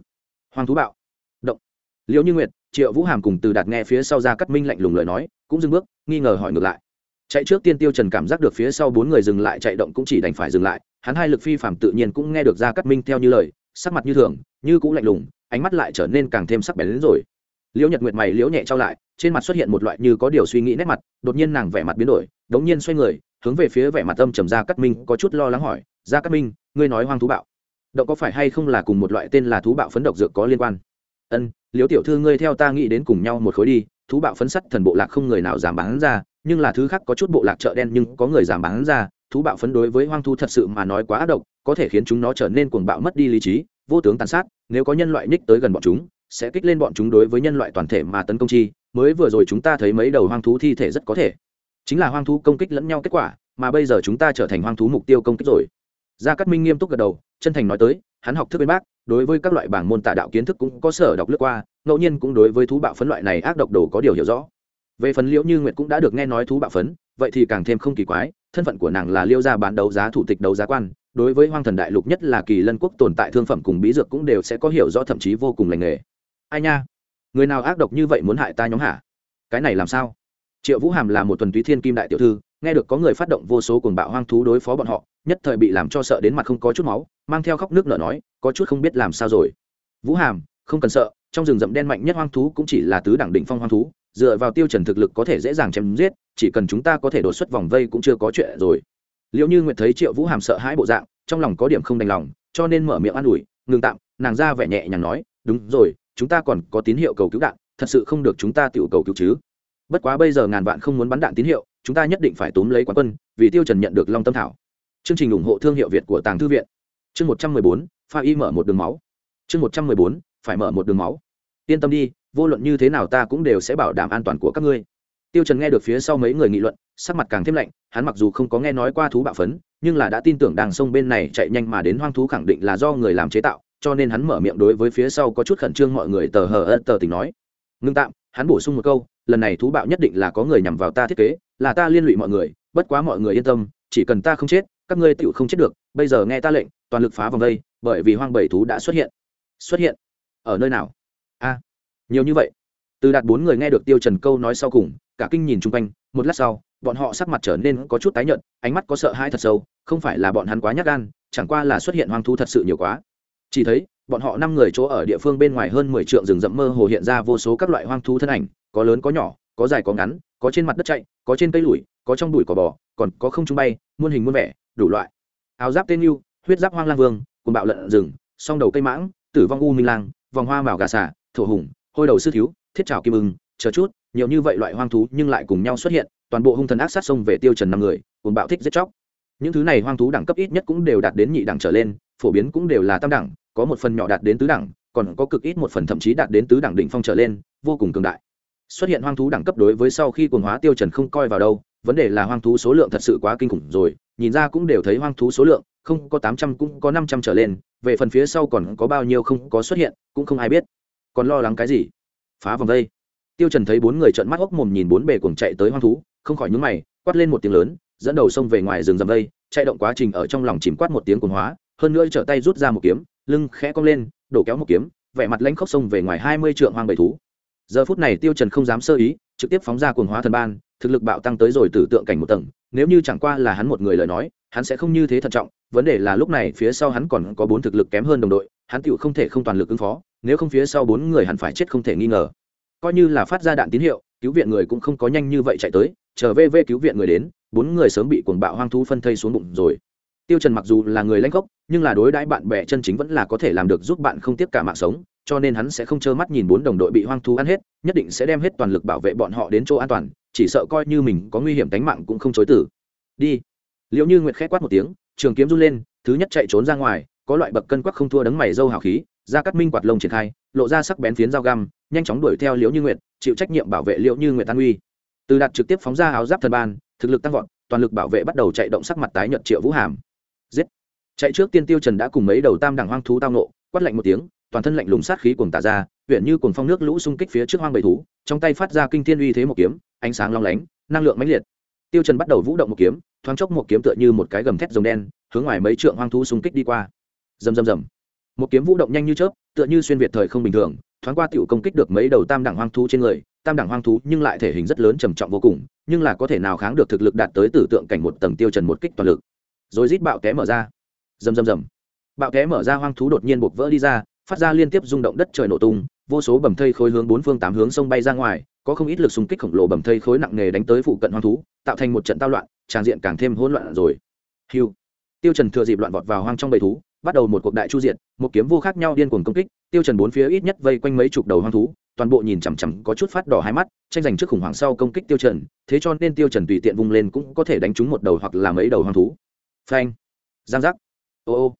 Hoang thú bạo. Động. Liệu như nguyệt, triệu vũ hàm cùng từ đạt nghe phía sau ra cắt minh lạnh lùng lời nói, cũng dừng bước, nghi ngờ hỏi ngược lại chạy trước tiên tiêu trần cảm giác được phía sau bốn người dừng lại chạy động cũng chỉ đành phải dừng lại, hắn hai lực phi phạm tự nhiên cũng nghe được ra cắt minh theo như lời, sắc mặt như thường, như cũng lạnh lùng, ánh mắt lại trở nên càng thêm sắc bén đến rồi. Liễu nhật nguyệt mày liễu nhẹ trao lại, trên mặt xuất hiện một loại như có điều suy nghĩ nét mặt, đột nhiên nàng vẻ mặt biến đổi, đống nhiên xoay người, hướng về phía vẻ mặt âm trầm ra cắt minh có chút lo lắng hỏi ra cắt minh, ngươi nói hoang thú bạo, động có phải hay không là cùng một loại tên là thú bạo phấn độc dược có liên quan? Ân, liễu tiểu thư ngươi theo ta nghĩ đến cùng nhau một khối đi, thú bạo phấn sắt thần bộ lạc không người nào giảm bán ra nhưng là thứ khác có chút bộ lạc chợ đen nhưng có người giảm bán ra, thú bạo phấn đối với hoang thú thật sự mà nói quá ác độc, có thể khiến chúng nó trở nên cuồng bạo mất đi lý trí, vô tướng tàn sát, nếu có nhân loại ních tới gần bọn chúng, sẽ kích lên bọn chúng đối với nhân loại toàn thể mà tấn công chi, mới vừa rồi chúng ta thấy mấy đầu hoang thú thi thể rất có thể. Chính là hoang thú công kích lẫn nhau kết quả, mà bây giờ chúng ta trở thành hoang thú mục tiêu công kích rồi. Gia cát minh nghiêm túc gật đầu, chân thành nói tới, hắn học thức bên bác đối với các loại bảng môn tà đạo kiến thức cũng có sở đọc lướt qua, ngẫu nhiên cũng đối với thú bạo phấn loại này ác độc đồ có điều hiểu rõ về phần liễu như nguyệt cũng đã được nghe nói thú bạo phấn, vậy thì càng thêm không kỳ quái, thân phận của nàng là liêu gia bán đấu giá thủ tịch đấu giá quan, đối với hoang thần đại lục nhất là kỳ lân quốc tồn tại thương phẩm cùng bí dược cũng đều sẽ có hiểu rõ thậm chí vô cùng lành nghề. Ai nha, người nào ác độc như vậy muốn hại ta nhóm hả? Cái này làm sao? Triệu vũ hàm là một tuần túy thiên kim đại tiểu thư, nghe được có người phát động vô số cuồng bạo hoang thú đối phó bọn họ, nhất thời bị làm cho sợ đến mặt không có chút máu, mang theo khóc nước nở nói, có chút không biết làm sao rồi. Vũ hàm, không cần sợ, trong rừng rậm đen mạnh nhất hoang thú cũng chỉ là tứ đẳng định phong hoang thú dựa vào tiêu chuẩn thực lực có thể dễ dàng chém giết, chỉ cần chúng ta có thể đột xuất vòng vây cũng chưa có chuyện rồi. Liệu như nguyệt thấy triệu vũ hàm sợ hãi bộ dạng, trong lòng có điểm không đành lòng, cho nên mở miệng an ủi, ngừng tạm. Nàng ra vẻ nhẹ nhàng nói, đúng rồi, chúng ta còn có tín hiệu cầu cứu đạn, thật sự không được chúng ta tự cầu cứu chứ. Bất quá bây giờ ngàn vạn không muốn bắn đạn tín hiệu, chúng ta nhất định phải túm lấy quán quân, vì tiêu trần nhận được long tâm thảo. Chương trình ủng hộ thương hiệu việt của tàng thư viện. Chương một trăm mười bốn, pha y mở một đường máu. Chương một trăm mười bốn, phải mở một đường máu yên tâm đi vô luận như thế nào ta cũng đều sẽ bảo đảm an toàn của các ngươi. Tiêu trần nghe được phía sau mấy người nghị luận sắc mặt càng thêm lạnh hắn mặc dù không có nghe nói qua thú bạo phấn nhưng là đã tin tưởng đàng sông bên này chạy nhanh mà đến hoang thú khẳng định là do người làm chế tạo cho nên hắn mở miệng đối với phía sau có chút khẩn trương mọi người tờ hờ ớt tờ tình nói. Ngưng tạm hắn bổ sung một câu lần này thú bạo nhất định là có người nhằm vào ta thiết kế là ta liên lụy mọi người bất quá mọi người yên tâm chỉ cần ta không chết các ngươi tựu không chết được bây giờ nghe ta lệnh toàn lực phá vòng đây, bởi vì hoang bảy thú đã xuất hiện. Xuất hiện. Ở nơi nào? A nhiều như vậy. Từ đạt bốn người nghe được tiêu trần câu nói sau cùng, cả kinh nhìn chung quanh, một lát sau, bọn họ sắc mặt trở nên có chút tái nhợt, ánh mắt có sợ hãi thật sâu, không phải là bọn hắn quá nhát gan, chẳng qua là xuất hiện hoang thú thật sự nhiều quá. Chỉ thấy, bọn họ năm người chỗ ở địa phương bên ngoài hơn mười trượng rừng rậm mơ hồ hiện ra vô số các loại hoang thú thân ảnh, có lớn có nhỏ, có dài có ngắn, có trên mặt đất chạy, có trên cây lủi, có trong bụi cỏ bò, còn có không trung bay, muôn hình muôn vẻ, đủ loại. Áo giáp tên yêu, huyết giáp hoang lang vương cùng bạo lợn rừng, song đầu cây mãng, tử vong u minh lang, vòng hoa màu gà xả thổ hùng, hôi đầu sư thiếu, thiết trào kim ưng, chờ chút, nhiều như vậy loại hoang thú nhưng lại cùng nhau xuất hiện, toàn bộ hung thần ác sát sông về tiêu trần năm người cùng bạo thích giết chóc. Những thứ này hoang thú đẳng cấp ít nhất cũng đều đạt đến nhị đẳng trở lên, phổ biến cũng đều là tam đẳng, có một phần nhỏ đạt đến tứ đẳng, còn có cực ít một phần thậm chí đạt đến tứ đẳng đỉnh phong trở lên, vô cùng cường đại. Xuất hiện hoang thú đẳng cấp đối với sau khi cuồng hóa tiêu trần không coi vào đâu, vấn đề là hoang thú số lượng thật sự quá kinh khủng rồi, nhìn ra cũng đều thấy hoang thú số lượng, không có tám trăm cũng có năm trăm trở lên, về phần phía sau còn có bao nhiêu không có xuất hiện, cũng không ai biết còn lo lắng cái gì? Phá vòng đây. Tiêu trần thấy bốn người trợn mắt ốc mồm nhìn bốn bề cuồng chạy tới hoang thú, không khỏi nhướng mày, quát lên một tiếng lớn, dẫn đầu xông về ngoài rừng rậm đây, chạy động quá trình ở trong lòng chìm quát một tiếng cuồng hóa, hơn nữa trở tay rút ra một kiếm, lưng khẽ cong lên, đổ kéo một kiếm, vẻ mặt lãnh khốc xông về ngoài hai mươi trượng hoang bầy thú. Giờ phút này tiêu trần không dám sơ ý, trực tiếp phóng ra cuồng hóa thần ban, thực lực bạo tăng tới rồi tử tượng cảnh một tầng, nếu như chẳng qua là hắn một người lời nói, hắn sẽ không như thế thận trọng, vấn đề là lúc này phía sau hắn còn có bốn thực lực kém hơn đồng đội hắn tựu không thể không toàn lực ứng phó, nếu không phía sau bốn người hẳn phải chết không thể nghi ngờ. Coi như là phát ra đạn tín hiệu, cứu viện người cũng không có nhanh như vậy chạy tới, chờ vv cứu viện người đến, bốn người sớm bị cuồng bạo hoang thú phân thây xuống bụng rồi. Tiêu trần mặc dù là người lãnh gốc, nhưng là đối đãi bạn bè chân chính vẫn là có thể làm được giúp bạn không tiếp cả mạng sống, cho nên hắn sẽ không trơ mắt nhìn bốn đồng đội bị hoang thú ăn hết, nhất định sẽ đem hết toàn lực bảo vệ bọn họ đến chỗ an toàn, chỉ sợ coi như mình có nguy hiểm tính mạng cũng không chối từ. Đi. Liệu như nguyệt khẽ quát một tiếng, trường kiếm run lên, thứ nhất chạy trốn ra ngoài có loại bậc cân quắc không thua đấng mày dâu hào khí ra cắt minh quạt lông triển khai, lộ ra sắc bén phiến dao găm, nhanh chóng đuổi theo liễu như nguyệt, chịu trách nhiệm bảo vệ liễu như nguyệt an uy. Từ đạt trực tiếp phóng ra áo giáp thần ban, thực lực tăng vọt, toàn lực bảo vệ bắt đầu chạy động sắc mặt tái nhợt triệu vũ hàm. Giết! Chạy trước tiên tiêu trần đã cùng mấy đầu tam đẳng hoang thú tao nộ quát lạnh một tiếng, toàn thân lạnh lùng sát khí cuồng tả ra, huyện như cuồng phong nước lũ xung kích phía trước hoang bầy thú, trong tay phát ra kinh thiên uy thế một kiếm, ánh sáng long lánh, năng lượng mãnh liệt. Tiêu trần bắt đầu vũ động một kiếm, thoáng chốc một kiếm tựa như một cái gầm thét rồng đen, hướng ngoài mấy trượng hoang thú xung kích đi qua rầm rầm rầm. Một kiếm vũ động nhanh như chớp, tựa như xuyên việt thời không bình thường, thoáng qua tiểu công kích được mấy đầu tam đẳng hoang thú trên người. Tam đẳng hoang thú nhưng lại thể hình rất lớn trầm trọng vô cùng, nhưng là có thể nào kháng được thực lực đạt tới tử tượng cảnh một tầng tiêu trần một kích toàn lực. Rồi rít bạo té mở ra. Rầm rầm rầm. Bạo té mở ra hoang thú đột nhiên bộc vỡ đi ra, phát ra liên tiếp rung động đất trời nổ tung, vô số bầm thây khối hướng bốn phương tám hướng sông bay ra ngoài, có không ít lực xung kích khổng lồ bầm thây khối nặng nề đánh tới phụ cận hoang thú, tạo thành một trận tao loạn tràng diện càng thêm hỗn loạn rồi. Hiu. Tiêu trần thừa dịp loạn vọt vào hoang trong bầy thú bắt đầu một cuộc đại chu diện một kiếm vô khác nhau điên cuồng công kích, tiêu trần bốn phía ít nhất vây quanh mấy chục đầu hoang thú, toàn bộ nhìn chằm chằm, có chút phát đỏ hai mắt, tranh giành trước khủng hoảng sau công kích tiêu trần, thế cho nên tiêu trần tùy tiện vung lên cũng có thể đánh trúng một đầu hoặc là mấy đầu hoang thú. Phanh! Giang giác! Ô ô!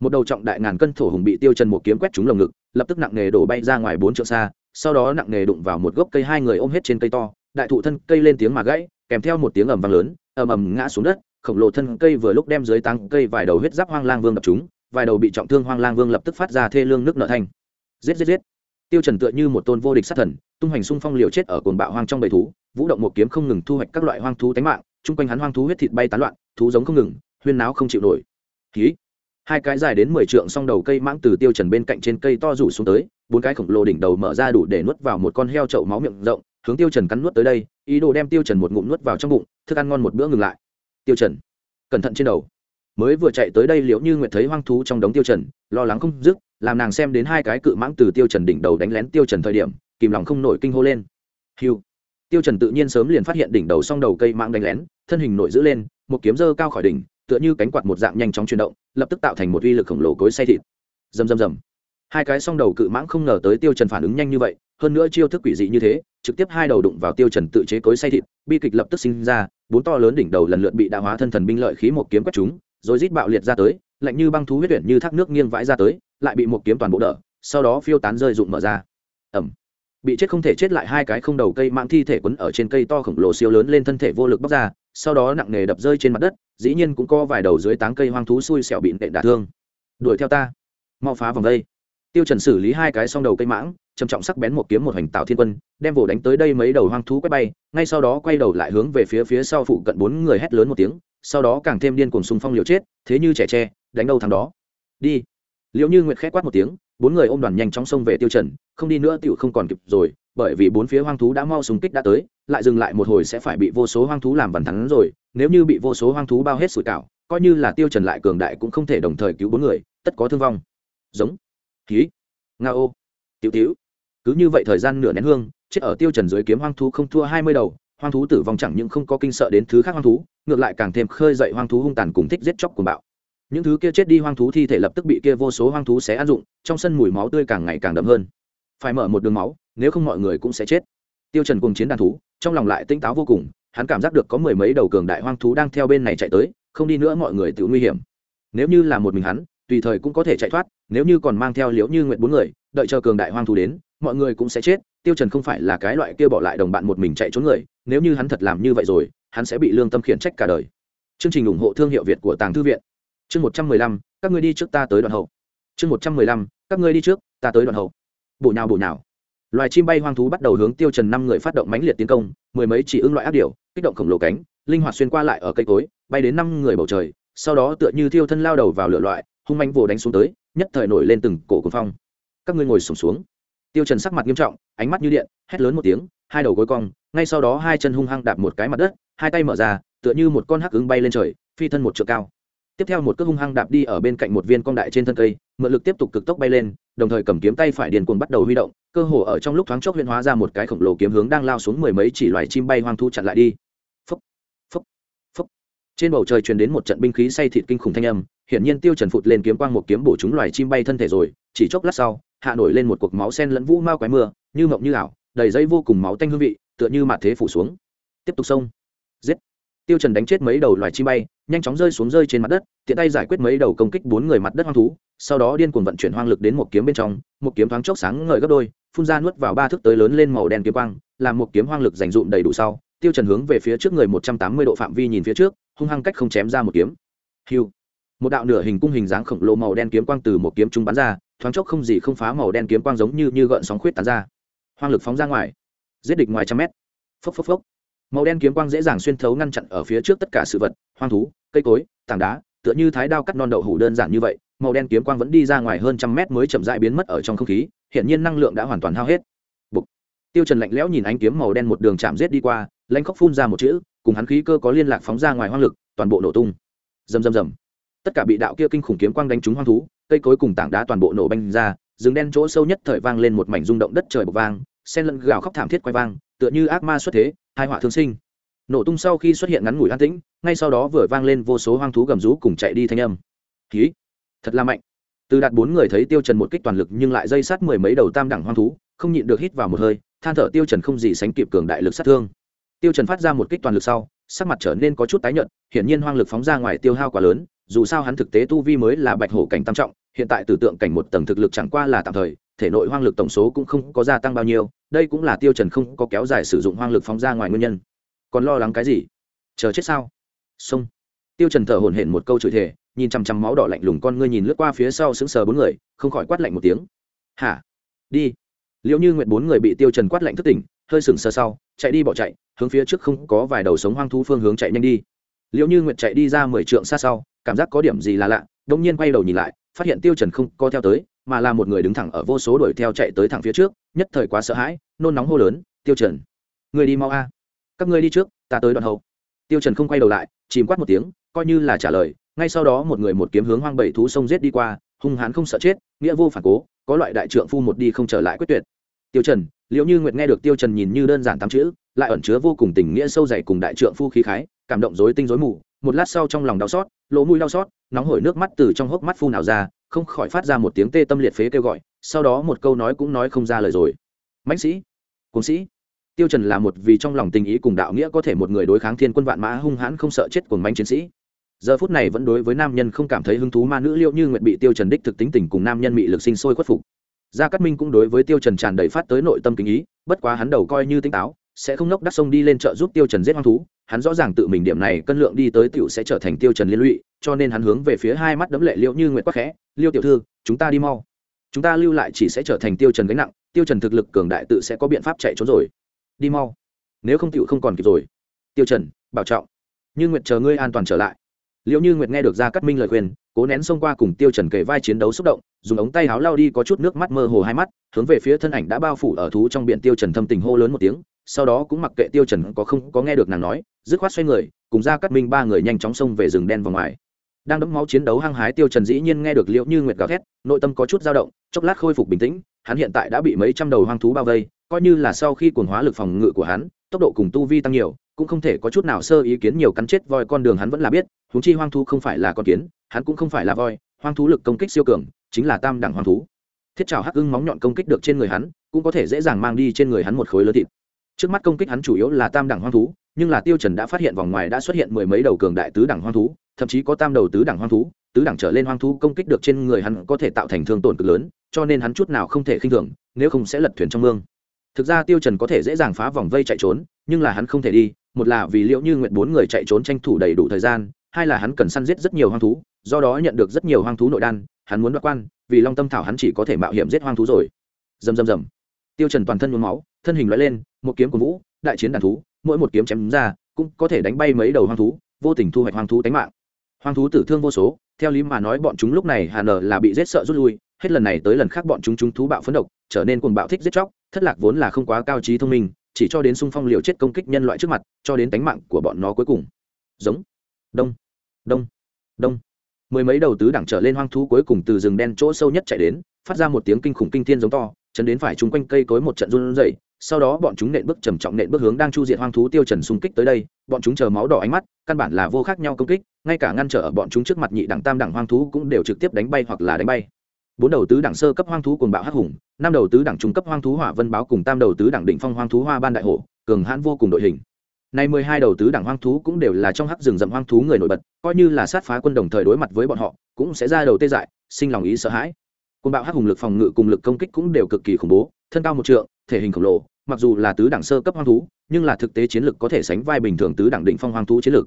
Một đầu trọng đại ngàn cân thổ hùng bị tiêu trần một kiếm quét trúng lồng ngực, lập tức nặng nề đổ bay ra ngoài bốn trượng xa, sau đó nặng nề đụng vào một gốc cây hai người ôm hết trên cây to, đại thụ thân cây lên tiếng mà gãy, kèm theo một tiếng ầm vang lớn, ầm ầm ngã xuống đất, khổng lồ thân cây vừa lúc đem dưới tăng cây vài đầu huyết giáp hoang lang vương đập chúng vài đầu bị trọng thương hoang lang vương lập tức phát ra thê lương nước nợ thanh. Giết giết giết. Tiêu trần tựa như một tôn vô địch sát thần, tung hoành xung phong liều chết ở cồn bạo hoang trong bầy thú, vũ động một kiếm không ngừng thu hoạch các loại hoang thú tánh mạng, chung quanh hắn hoang thú huyết thịt bay tán loạn, thú giống không ngừng, huyên náo không chịu nổi. Khí hai cái dài đến mười trượng song đầu cây mãng từ tiêu trần bên cạnh trên cây to rủ xuống tới, bốn cái khổng lồ đỉnh đầu mở ra đủ để nuốt vào một con heo chậu máu miệng rộng, hướng tiêu trần cắn nuốt tới đây, ý đồ đem tiêu trần một ngụm nuốt vào trong bụng, thức ăn ngon một bữa ngừng lại. Tiêu trần, cẩn thận trên đầu mới vừa chạy tới đây liễu như nguyệt thấy hoang thú trong đống tiêu trần, lo lắng không dứt, làm nàng xem đến hai cái cự mãng từ tiêu trần đỉnh đầu đánh lén tiêu trần thời điểm, kìm lòng không nổi kinh hô lên. Hiu tiêu trần tự nhiên sớm liền phát hiện đỉnh đầu song đầu cây mãng đánh lén, thân hình nổi giữ lên, một kiếm dơ cao khỏi đỉnh, tựa như cánh quạt một dạng nhanh chóng chuyển động, lập tức tạo thành một uy lực khổng lồ cối xay thịt. Rầm rầm rầm. Hai cái song đầu cự mãng không ngờ tới tiêu trần phản ứng nhanh như vậy, hơn nữa chiêu thức quỷ dị như thế, trực tiếp hai đầu đụng vào tiêu trần tự chế cối xay thịt, bi kịch lập tức sinh ra, bốn to lớn đỉnh đầu lần lượt bị đa hóa thân thần binh lợi khí một kiếm quét chúng rồi rít bạo liệt ra tới, lạnh như băng thú huyết tuyển như thác nước nghiêng vãi ra tới, lại bị một kiếm toàn bộ đỡ, sau đó phiêu tán rơi rụng mở ra. Ẩm bị chết không thể chết lại hai cái không đầu cây mạng thi thể quấn ở trên cây to khổng lồ siêu lớn lên thân thể vô lực bóc ra, sau đó nặng nề đập rơi trên mặt đất, dĩ nhiên cũng có vài đầu dưới táng cây hoang thú xui xẻo bị nện đả thương. Đuổi theo ta. Mau phá vòng đây. Tiêu trần xử lý hai cái song đầu cây mãng, trầm trọng sắc bén một kiếm một hành tạo thiên quân, đem vồ đánh tới đây mấy đầu hoang thú quét bay, ngay sau đó quay đầu lại hướng về phía phía sau phụ cận bốn người hét lớn một tiếng sau đó càng thêm điên cuồng xung phong liều chết, thế như trẻ tre, đánh đâu thằng đó. Đi. Liệu như nguyệt khẽ quát một tiếng, bốn người ôm đoàn nhanh chóng xông về tiêu trần, không đi nữa tiểu không còn kịp rồi, bởi vì bốn phía hoang thú đã mau súng kích đã tới, lại dừng lại một hồi sẽ phải bị vô số hoang thú làm vằn thắng rồi, nếu như bị vô số hoang thú bao hết sủi cảo, coi như là tiêu trần lại cường đại cũng không thể đồng thời cứu bốn người, tất có thương vong. Giống. Khí nga ô. Tiểu tiểu. Cứ như vậy thời gian nửa nén hương, chết ở tiêu trần dưới kiếm hoang thú không thua hai mươi đầu hoang thú tử vong chẳng những không có kinh sợ đến thứ khác hoang thú, ngược lại càng thêm khơi dậy hoang thú hung tàn cùng thích giết chóc cuồng bạo. Những thứ kia chết đi hoang thú thi thể lập tức bị kia vô số hoang thú sẽ ăn dụng, trong sân mùi máu tươi càng ngày càng đậm hơn. Phải mở một đường máu, nếu không mọi người cũng sẽ chết. Tiêu trần cùng chiến đàn thú, trong lòng lại tinh táo vô cùng, hắn cảm giác được có mười mấy đầu cường đại hoang thú đang theo bên này chạy tới, không đi nữa mọi người tự nguy hiểm. Nếu như là một mình hắn, tùy thời cũng có thể chạy thoát, nếu như còn mang theo liễu như nguyện bốn người, đợi chờ cường đại hoang thú đến, mọi người cũng sẽ chết tiêu trần không phải là cái loại kia bỏ lại đồng bạn một mình chạy trốn người nếu như hắn thật làm như vậy rồi hắn sẽ bị lương tâm khiển trách cả đời. Chương trình ủng hộ thương hiệu việt của tàng thư viện. Chương một trăm mười lăm các ngươi đi trước ta tới đoạn hậu. Chương một trăm mười lăm các ngươi đi trước ta tới đoạn hậu. Bộ nào bộ nào loài chim bay hoang thú bắt đầu hướng tiêu trần năm người phát động mãnh liệt tiến công mười mấy chỉ ưng loại áp điểu kích động khổng lồ cánh linh hoạt xuyên qua lại ở cây cối bay đến năm người bầu trời sau đó tựa như thiêu thân lao đầu vào lửa loại hung manh vồ đánh xuống tới nhất thời nổi lên từng cổ cuồng phong. Các ngươi ngồi sụp xuống, xuống tiêu trần sắc mặt nghiêm trọng ánh mắt như điện hét lớn một tiếng hai đầu gối cong ngay sau đó hai chân hung hăng đạp một cái mặt đất hai tay mở ra tựa như một con hắc ứng bay lên trời phi thân một trượng cao tiếp theo một cước hung hăng đạp đi ở bên cạnh một viên cong đại trên thân cây mượn lực tiếp tục cực tốc bay lên đồng thời cầm kiếm tay phải điền cuồng bắt đầu huy động cơ hồ ở trong lúc thoáng chốc huyễn hóa ra một cái khổng lồ kiếm hướng đang lao xuống mười mấy chỉ loài chim bay hoang thu chặn lại đi phúc, phúc, phúc. trên bầu trời truyền đến một trận binh khí say thịt kinh khủng thanh âm hiển nhiên tiêu trần phụt lên kiếm quang một kiếm bổ chúng loài chim bay thân thể rồi chỉ chốc lát sau hạ nổi lên một cuộc máu sen lẫn vũ mao quái mưa, như mộng như ảo, đầy dây vô cùng máu tanh hương vị, tựa như mạt thế phủ xuống. Tiếp tục xông giết. Tiêu trần đánh chết mấy đầu loài chim bay, nhanh chóng rơi xuống rơi trên mặt đất, tiện tay giải quyết mấy đầu công kích bốn người mặt đất hoang thú, sau đó điên cuồng vận chuyển hoang lực đến một kiếm bên trong, một kiếm thoáng chốc sáng ngời gấp đôi, phun ra nuốt vào ba thước tới lớn lên màu đen kiếm quang, làm một kiếm hoang lực dành dụm đầy đủ sau, tiêu trần hướng về phía trước người một trăm tám mươi độ phạm vi nhìn phía trước, hung hăng cách không chém ra một kiếm. Hiu. Một đạo nửa hình cung hình dáng khổng lồ màu đen kiếm quang từ một kiếm trung bắn ra thoáng chốc không gì không phá màu đen kiếm quang giống như như gợn sóng khuyết tán ra. Hoang lực phóng ra ngoài, giết địch ngoài trăm mét. Phốc phốc phốc. Màu đen kiếm quang dễ dàng xuyên thấu ngăn chặn ở phía trước tất cả sự vật, hoang thú, cây cối, tảng đá, tựa như thái đao cắt non đậu hủ đơn giản như vậy, màu đen kiếm quang vẫn đi ra ngoài hơn trăm mét mới chậm rãi biến mất ở trong không khí hiện nhiên năng lượng đã hoàn toàn hao hết. Bục. tiêu trần lạnh lẽo nhìn ánh kiếm màu đen một đường chạm giết đi qua lãnh khốc phun ra một chữ, cùng hắn khí cơ có liên lạc phóng ra ngoài hoang lực, toàn bộ nổ tung. Rầm rầm rầm. Tất cả bị đạo kia kinh khủng kiếm quang đánh trúng hoang thú cây cối cùng tảng đá toàn bộ nổ banh ra, rừng đen chỗ sâu nhất thời vang lên một mảnh rung động đất trời bộc vang sen lẫn gào khóc thảm thiết quay vang, tựa như ác ma xuất thế, hai họa thương sinh. Nổ tung sau khi xuất hiện ngắn ngủi an tĩnh, ngay sau đó vừa vang lên vô số hoang thú gầm rú cùng chạy đi thanh âm. Khí thật là mạnh. Từ đạt bốn người thấy tiêu trần một kích toàn lực nhưng lại dây sát mười mấy đầu tam đẳng hoang thú, không nhịn được hít vào một hơi, than thở tiêu trần không gì sánh kịp cường đại lực sát thương. Tiêu trần phát ra một kích toàn lực sau, sắc mặt trở nên có chút tái nhợt, hiển nhiên hoang lực phóng ra ngoài tiêu hao quá lớn, dù sao hắn thực tế tu vi mới là bạch hổ cảnh tam trọng hiện tại tử tượng cảnh một tầng thực lực chẳng qua là tạm thời, thể nội hoang lực tổng số cũng không có gia tăng bao nhiêu, đây cũng là tiêu trần không có kéo dài sử dụng hoang lực phóng ra ngoài nguyên nhân. Còn lo lắng cái gì? Chờ chết sao? Xông tiêu trần thở hổn hển một câu chửi thề, nhìn chăm chăm máu đỏ lạnh lùng con ngươi nhìn lướt qua phía sau sững sờ bốn người, không khỏi quát lạnh một tiếng. Hả? Đi. Liệu như nguyện bốn người bị tiêu trần quát lạnh thức tỉnh, hơi sừng sờ sau, chạy đi bỏ chạy, hướng phía trước không có vài đầu sống hoang thú phương hướng chạy nhanh đi. Liệu như nguyện chạy đi ra mười trượng xa sau, cảm giác có điểm gì là lạ đông nhiên quay đầu nhìn lại phát hiện tiêu trần không co theo tới, mà là một người đứng thẳng ở vô số đuổi theo chạy tới thẳng phía trước, nhất thời quá sợ hãi, nôn nóng hô lớn, tiêu trần, người đi mau a. Các ngươi đi trước, ta tới đoạn hậu. Tiêu trần không quay đầu lại, chìm quát một tiếng, coi như là trả lời, ngay sau đó một người một kiếm hướng hoang bảy thú sông giết đi qua, hung hãn không sợ chết, nghĩa vô phản cố, có loại đại trượng phu một đi không trở lại quyết tuyệt. Tiêu trần, liệu như nguyệt nghe được tiêu trần nhìn như đơn giản tám chữ, lại ẩn chứa vô cùng tình nghĩa sâu dày cùng đại trượng phu khí khái, cảm động rối tinh rối mù một lát sau trong lòng đau xót, lỗ mũi đau xót, nóng hổi nước mắt từ trong hốc mắt phu nào ra, không khỏi phát ra một tiếng tê tâm liệt phế kêu gọi, sau đó một câu nói cũng nói không ra lời rồi. Mãnh sĩ cuốn sĩ, tiêu trần là một vì trong lòng tình ý cùng đạo nghĩa có thể một người đối kháng thiên quân vạn mã hung hãn không sợ chết cuồng manh chiến sĩ. Giờ phút này vẫn đối với nam nhân không cảm thấy hứng thú ma nữ liệu như nguyện bị tiêu trần đích thực tính tình cùng nam nhân bị lực sinh sôi khuất phục. Gia cát minh cũng đối với tiêu trần tràn đầy phát tới nội tâm kính ý, bất quá hắn đầu coi như tinh táo sẽ không nốc đắc sông đi lên chợ giúp tiêu trần giết hoang thú. Hắn rõ ràng tự mình điểm này cân lượng đi tới tiểu sẽ trở thành tiêu trần liên lụy, cho nên hắn hướng về phía hai mắt đấm lệ liễu như nguyệt quắc khẽ, liêu tiểu thư, chúng ta đi mau. Chúng ta lưu lại chỉ sẽ trở thành tiêu trần gánh nặng, tiêu trần thực lực cường đại tự sẽ có biện pháp chạy trốn rồi. Đi mau. Nếu không tiểu không còn kịp rồi. Tiêu trần, bảo trọng. Như nguyệt chờ ngươi an toàn trở lại. Liễu như nguyệt nghe được gia cát minh lời khuyên cố nén xông qua cùng tiêu trần kề vai chiến đấu xúc động, dùng ống tay áo lao đi có chút nước mắt mơ hồ hai mắt, hướng về phía thân ảnh đã bao phủ ở thú trong biển tiêu trần thâm tình hô lớn một tiếng, sau đó cũng mặc kệ tiêu trần có không có nghe được nàng nói, dứt khoát xoay người, cùng ra cắt minh ba người nhanh chóng xông về rừng đen vào ngoài. Đang đấm máu chiến đấu hăng hái tiêu trần dĩ nhiên nghe được liễu như nguyệt gào thét, nội tâm có chút dao động, chốc lát khôi phục bình tĩnh, hắn hiện tại đã bị mấy trăm đầu hoang thú bao vây, coi như là sau khi cuồng hóa lực phòng ngự của hắn, tốc độ cùng tu vi tăng nhiều cũng không thể có chút nào sơ ý kiến nhiều cắn chết voi con đường hắn vẫn là biết, huống chi hoang thú không phải là con kiến, hắn cũng không phải là voi, hoang thú lực công kích siêu cường, chính là tam đẳng hoang thú. Thiết trào hắc ưng móng nhọn công kích được trên người hắn, cũng có thể dễ dàng mang đi trên người hắn một khối lớn thịt. Trước mắt công kích hắn chủ yếu là tam đẳng hoang thú, nhưng là tiêu trần đã phát hiện vòng ngoài đã xuất hiện mười mấy đầu cường đại tứ đẳng hoang thú, thậm chí có tam đầu tứ đẳng hoang thú, tứ đẳng trở lên hoang thú công kích được trên người hắn có thể tạo thành thương tổn cực lớn, cho nên hắn chút nào không thể khinh thường, nếu không sẽ lật thuyền trong mương. Thực ra tiêu trần có thể dễ dàng phá vòng vây chạy trốn, nhưng là hắn không thể đi một là vì liệu như nguyện bốn người chạy trốn tranh thủ đầy đủ thời gian, hai là hắn cần săn giết rất nhiều hoang thú, do đó nhận được rất nhiều hoang thú nội đan, hắn muốn đoạt quan, vì long tâm thảo hắn chỉ có thể mạo hiểm giết hoang thú rồi. Dầm dầm dầm tiêu trần toàn thân nhuốm máu, thân hình lóe lên, một kiếm của vũ, đại chiến đàn thú, mỗi một kiếm chém ra, cũng có thể đánh bay mấy đầu hoang thú, vô tình thu hoạch hoang thú tánh mạng. Hoang thú tử thương vô số, theo lý mà nói bọn chúng lúc này hà nở là bị giết sợ rút lui, hết lần này tới lần khác bọn chúng chúng thú bạo phấn độc, trở nên cuồng bạo thích giết chóc, thất lạc vốn là không quá cao trí thông minh chỉ cho đến xung phong liều chết công kích nhân loại trước mặt, cho đến tánh mạng của bọn nó cuối cùng. Giống. Đông. Đông. Đông. Mười mấy đầu tứ đẳng trở lên hoang thú cuối cùng từ rừng đen chỗ sâu nhất chạy đến, phát ra một tiếng kinh khủng kinh thiên giống to, chấn đến phải chung quanh cây cối một trận run rẩy. Sau đó bọn chúng nện bước trầm trọng nện bước hướng đang chu diệt hoang thú tiêu trần xung kích tới đây, bọn chúng chờ máu đỏ ánh mắt, căn bản là vô khác nhau công kích, ngay cả ngăn trở ở bọn chúng trước mặt nhị đẳng tam đẳng hoang thú cũng đều trực tiếp đánh bay hoặc là đánh bay bốn đầu tứ đẳng sơ cấp hoang thú cùng bạo hắc hùng, năm đầu tứ đẳng trung cấp hoang thú hỏa vân báo cùng tam đầu tứ đẳng đỉnh phong hoang thú hoa ban đại hổ, cường hãn vô cùng đội hình. Nay mười hai đầu tứ đẳng hoang thú cũng đều là trong hắc rừng rậm hoang thú người nổi bật, coi như là sát phá quân đồng thời đối mặt với bọn họ, cũng sẽ ra đầu tê dại, sinh lòng ý sợ hãi. Côn bạo hắc hùng lực phòng ngự cùng lực công kích cũng đều cực kỳ khủng bố, thân cao một trượng, thể hình khổng lồ, mặc dù là tứ đẳng sơ cấp hoang thú, nhưng là thực tế chiến lực có thể sánh vai bình thường tứ đẳng định phong hoang thú chiến lực.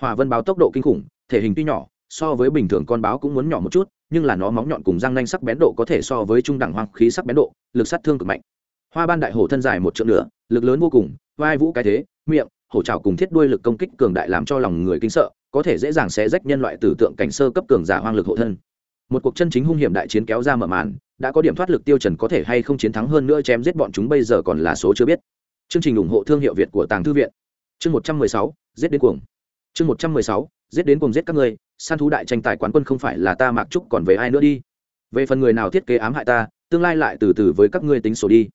Hỏa vân báo tốc độ kinh khủng, thể hình tuy nhỏ so với bình thường con báo cũng muốn nhỏ một chút, nhưng là nó móng nhọn cùng răng nanh sắc bén độ có thể so với trung đẳng hoang khí sắc bén độ, lực sát thương cực mạnh. Hoa ban đại hổ thân dài một trượng nửa, lực lớn vô cùng, vai vũ cái thế, miệng, hổ trào cùng thiết đuôi lực công kích cường đại làm cho lòng người kinh sợ, có thể dễ dàng xé rách nhân loại tử tượng cảnh sơ cấp cường giả hoang lực hộ thân. Một cuộc chân chính hung hiểm đại chiến kéo ra mở màn, đã có điểm thoát lực tiêu trần có thể hay không chiến thắng hơn nữa chém giết bọn chúng bây giờ còn là số chưa biết. Chương trình ủng hộ thương hiệu việt của tàng thư viện. Chương một trăm mười sáu, giết đến cuồng. Chương một trăm mười sáu, giết đến cuồng giết các ngươi săn thú đại tranh tài quán quân không phải là ta mạc trúc, còn về ai nữa đi? Về phần người nào thiết kế ám hại ta, tương lai lại từ từ với các ngươi tính sổ đi.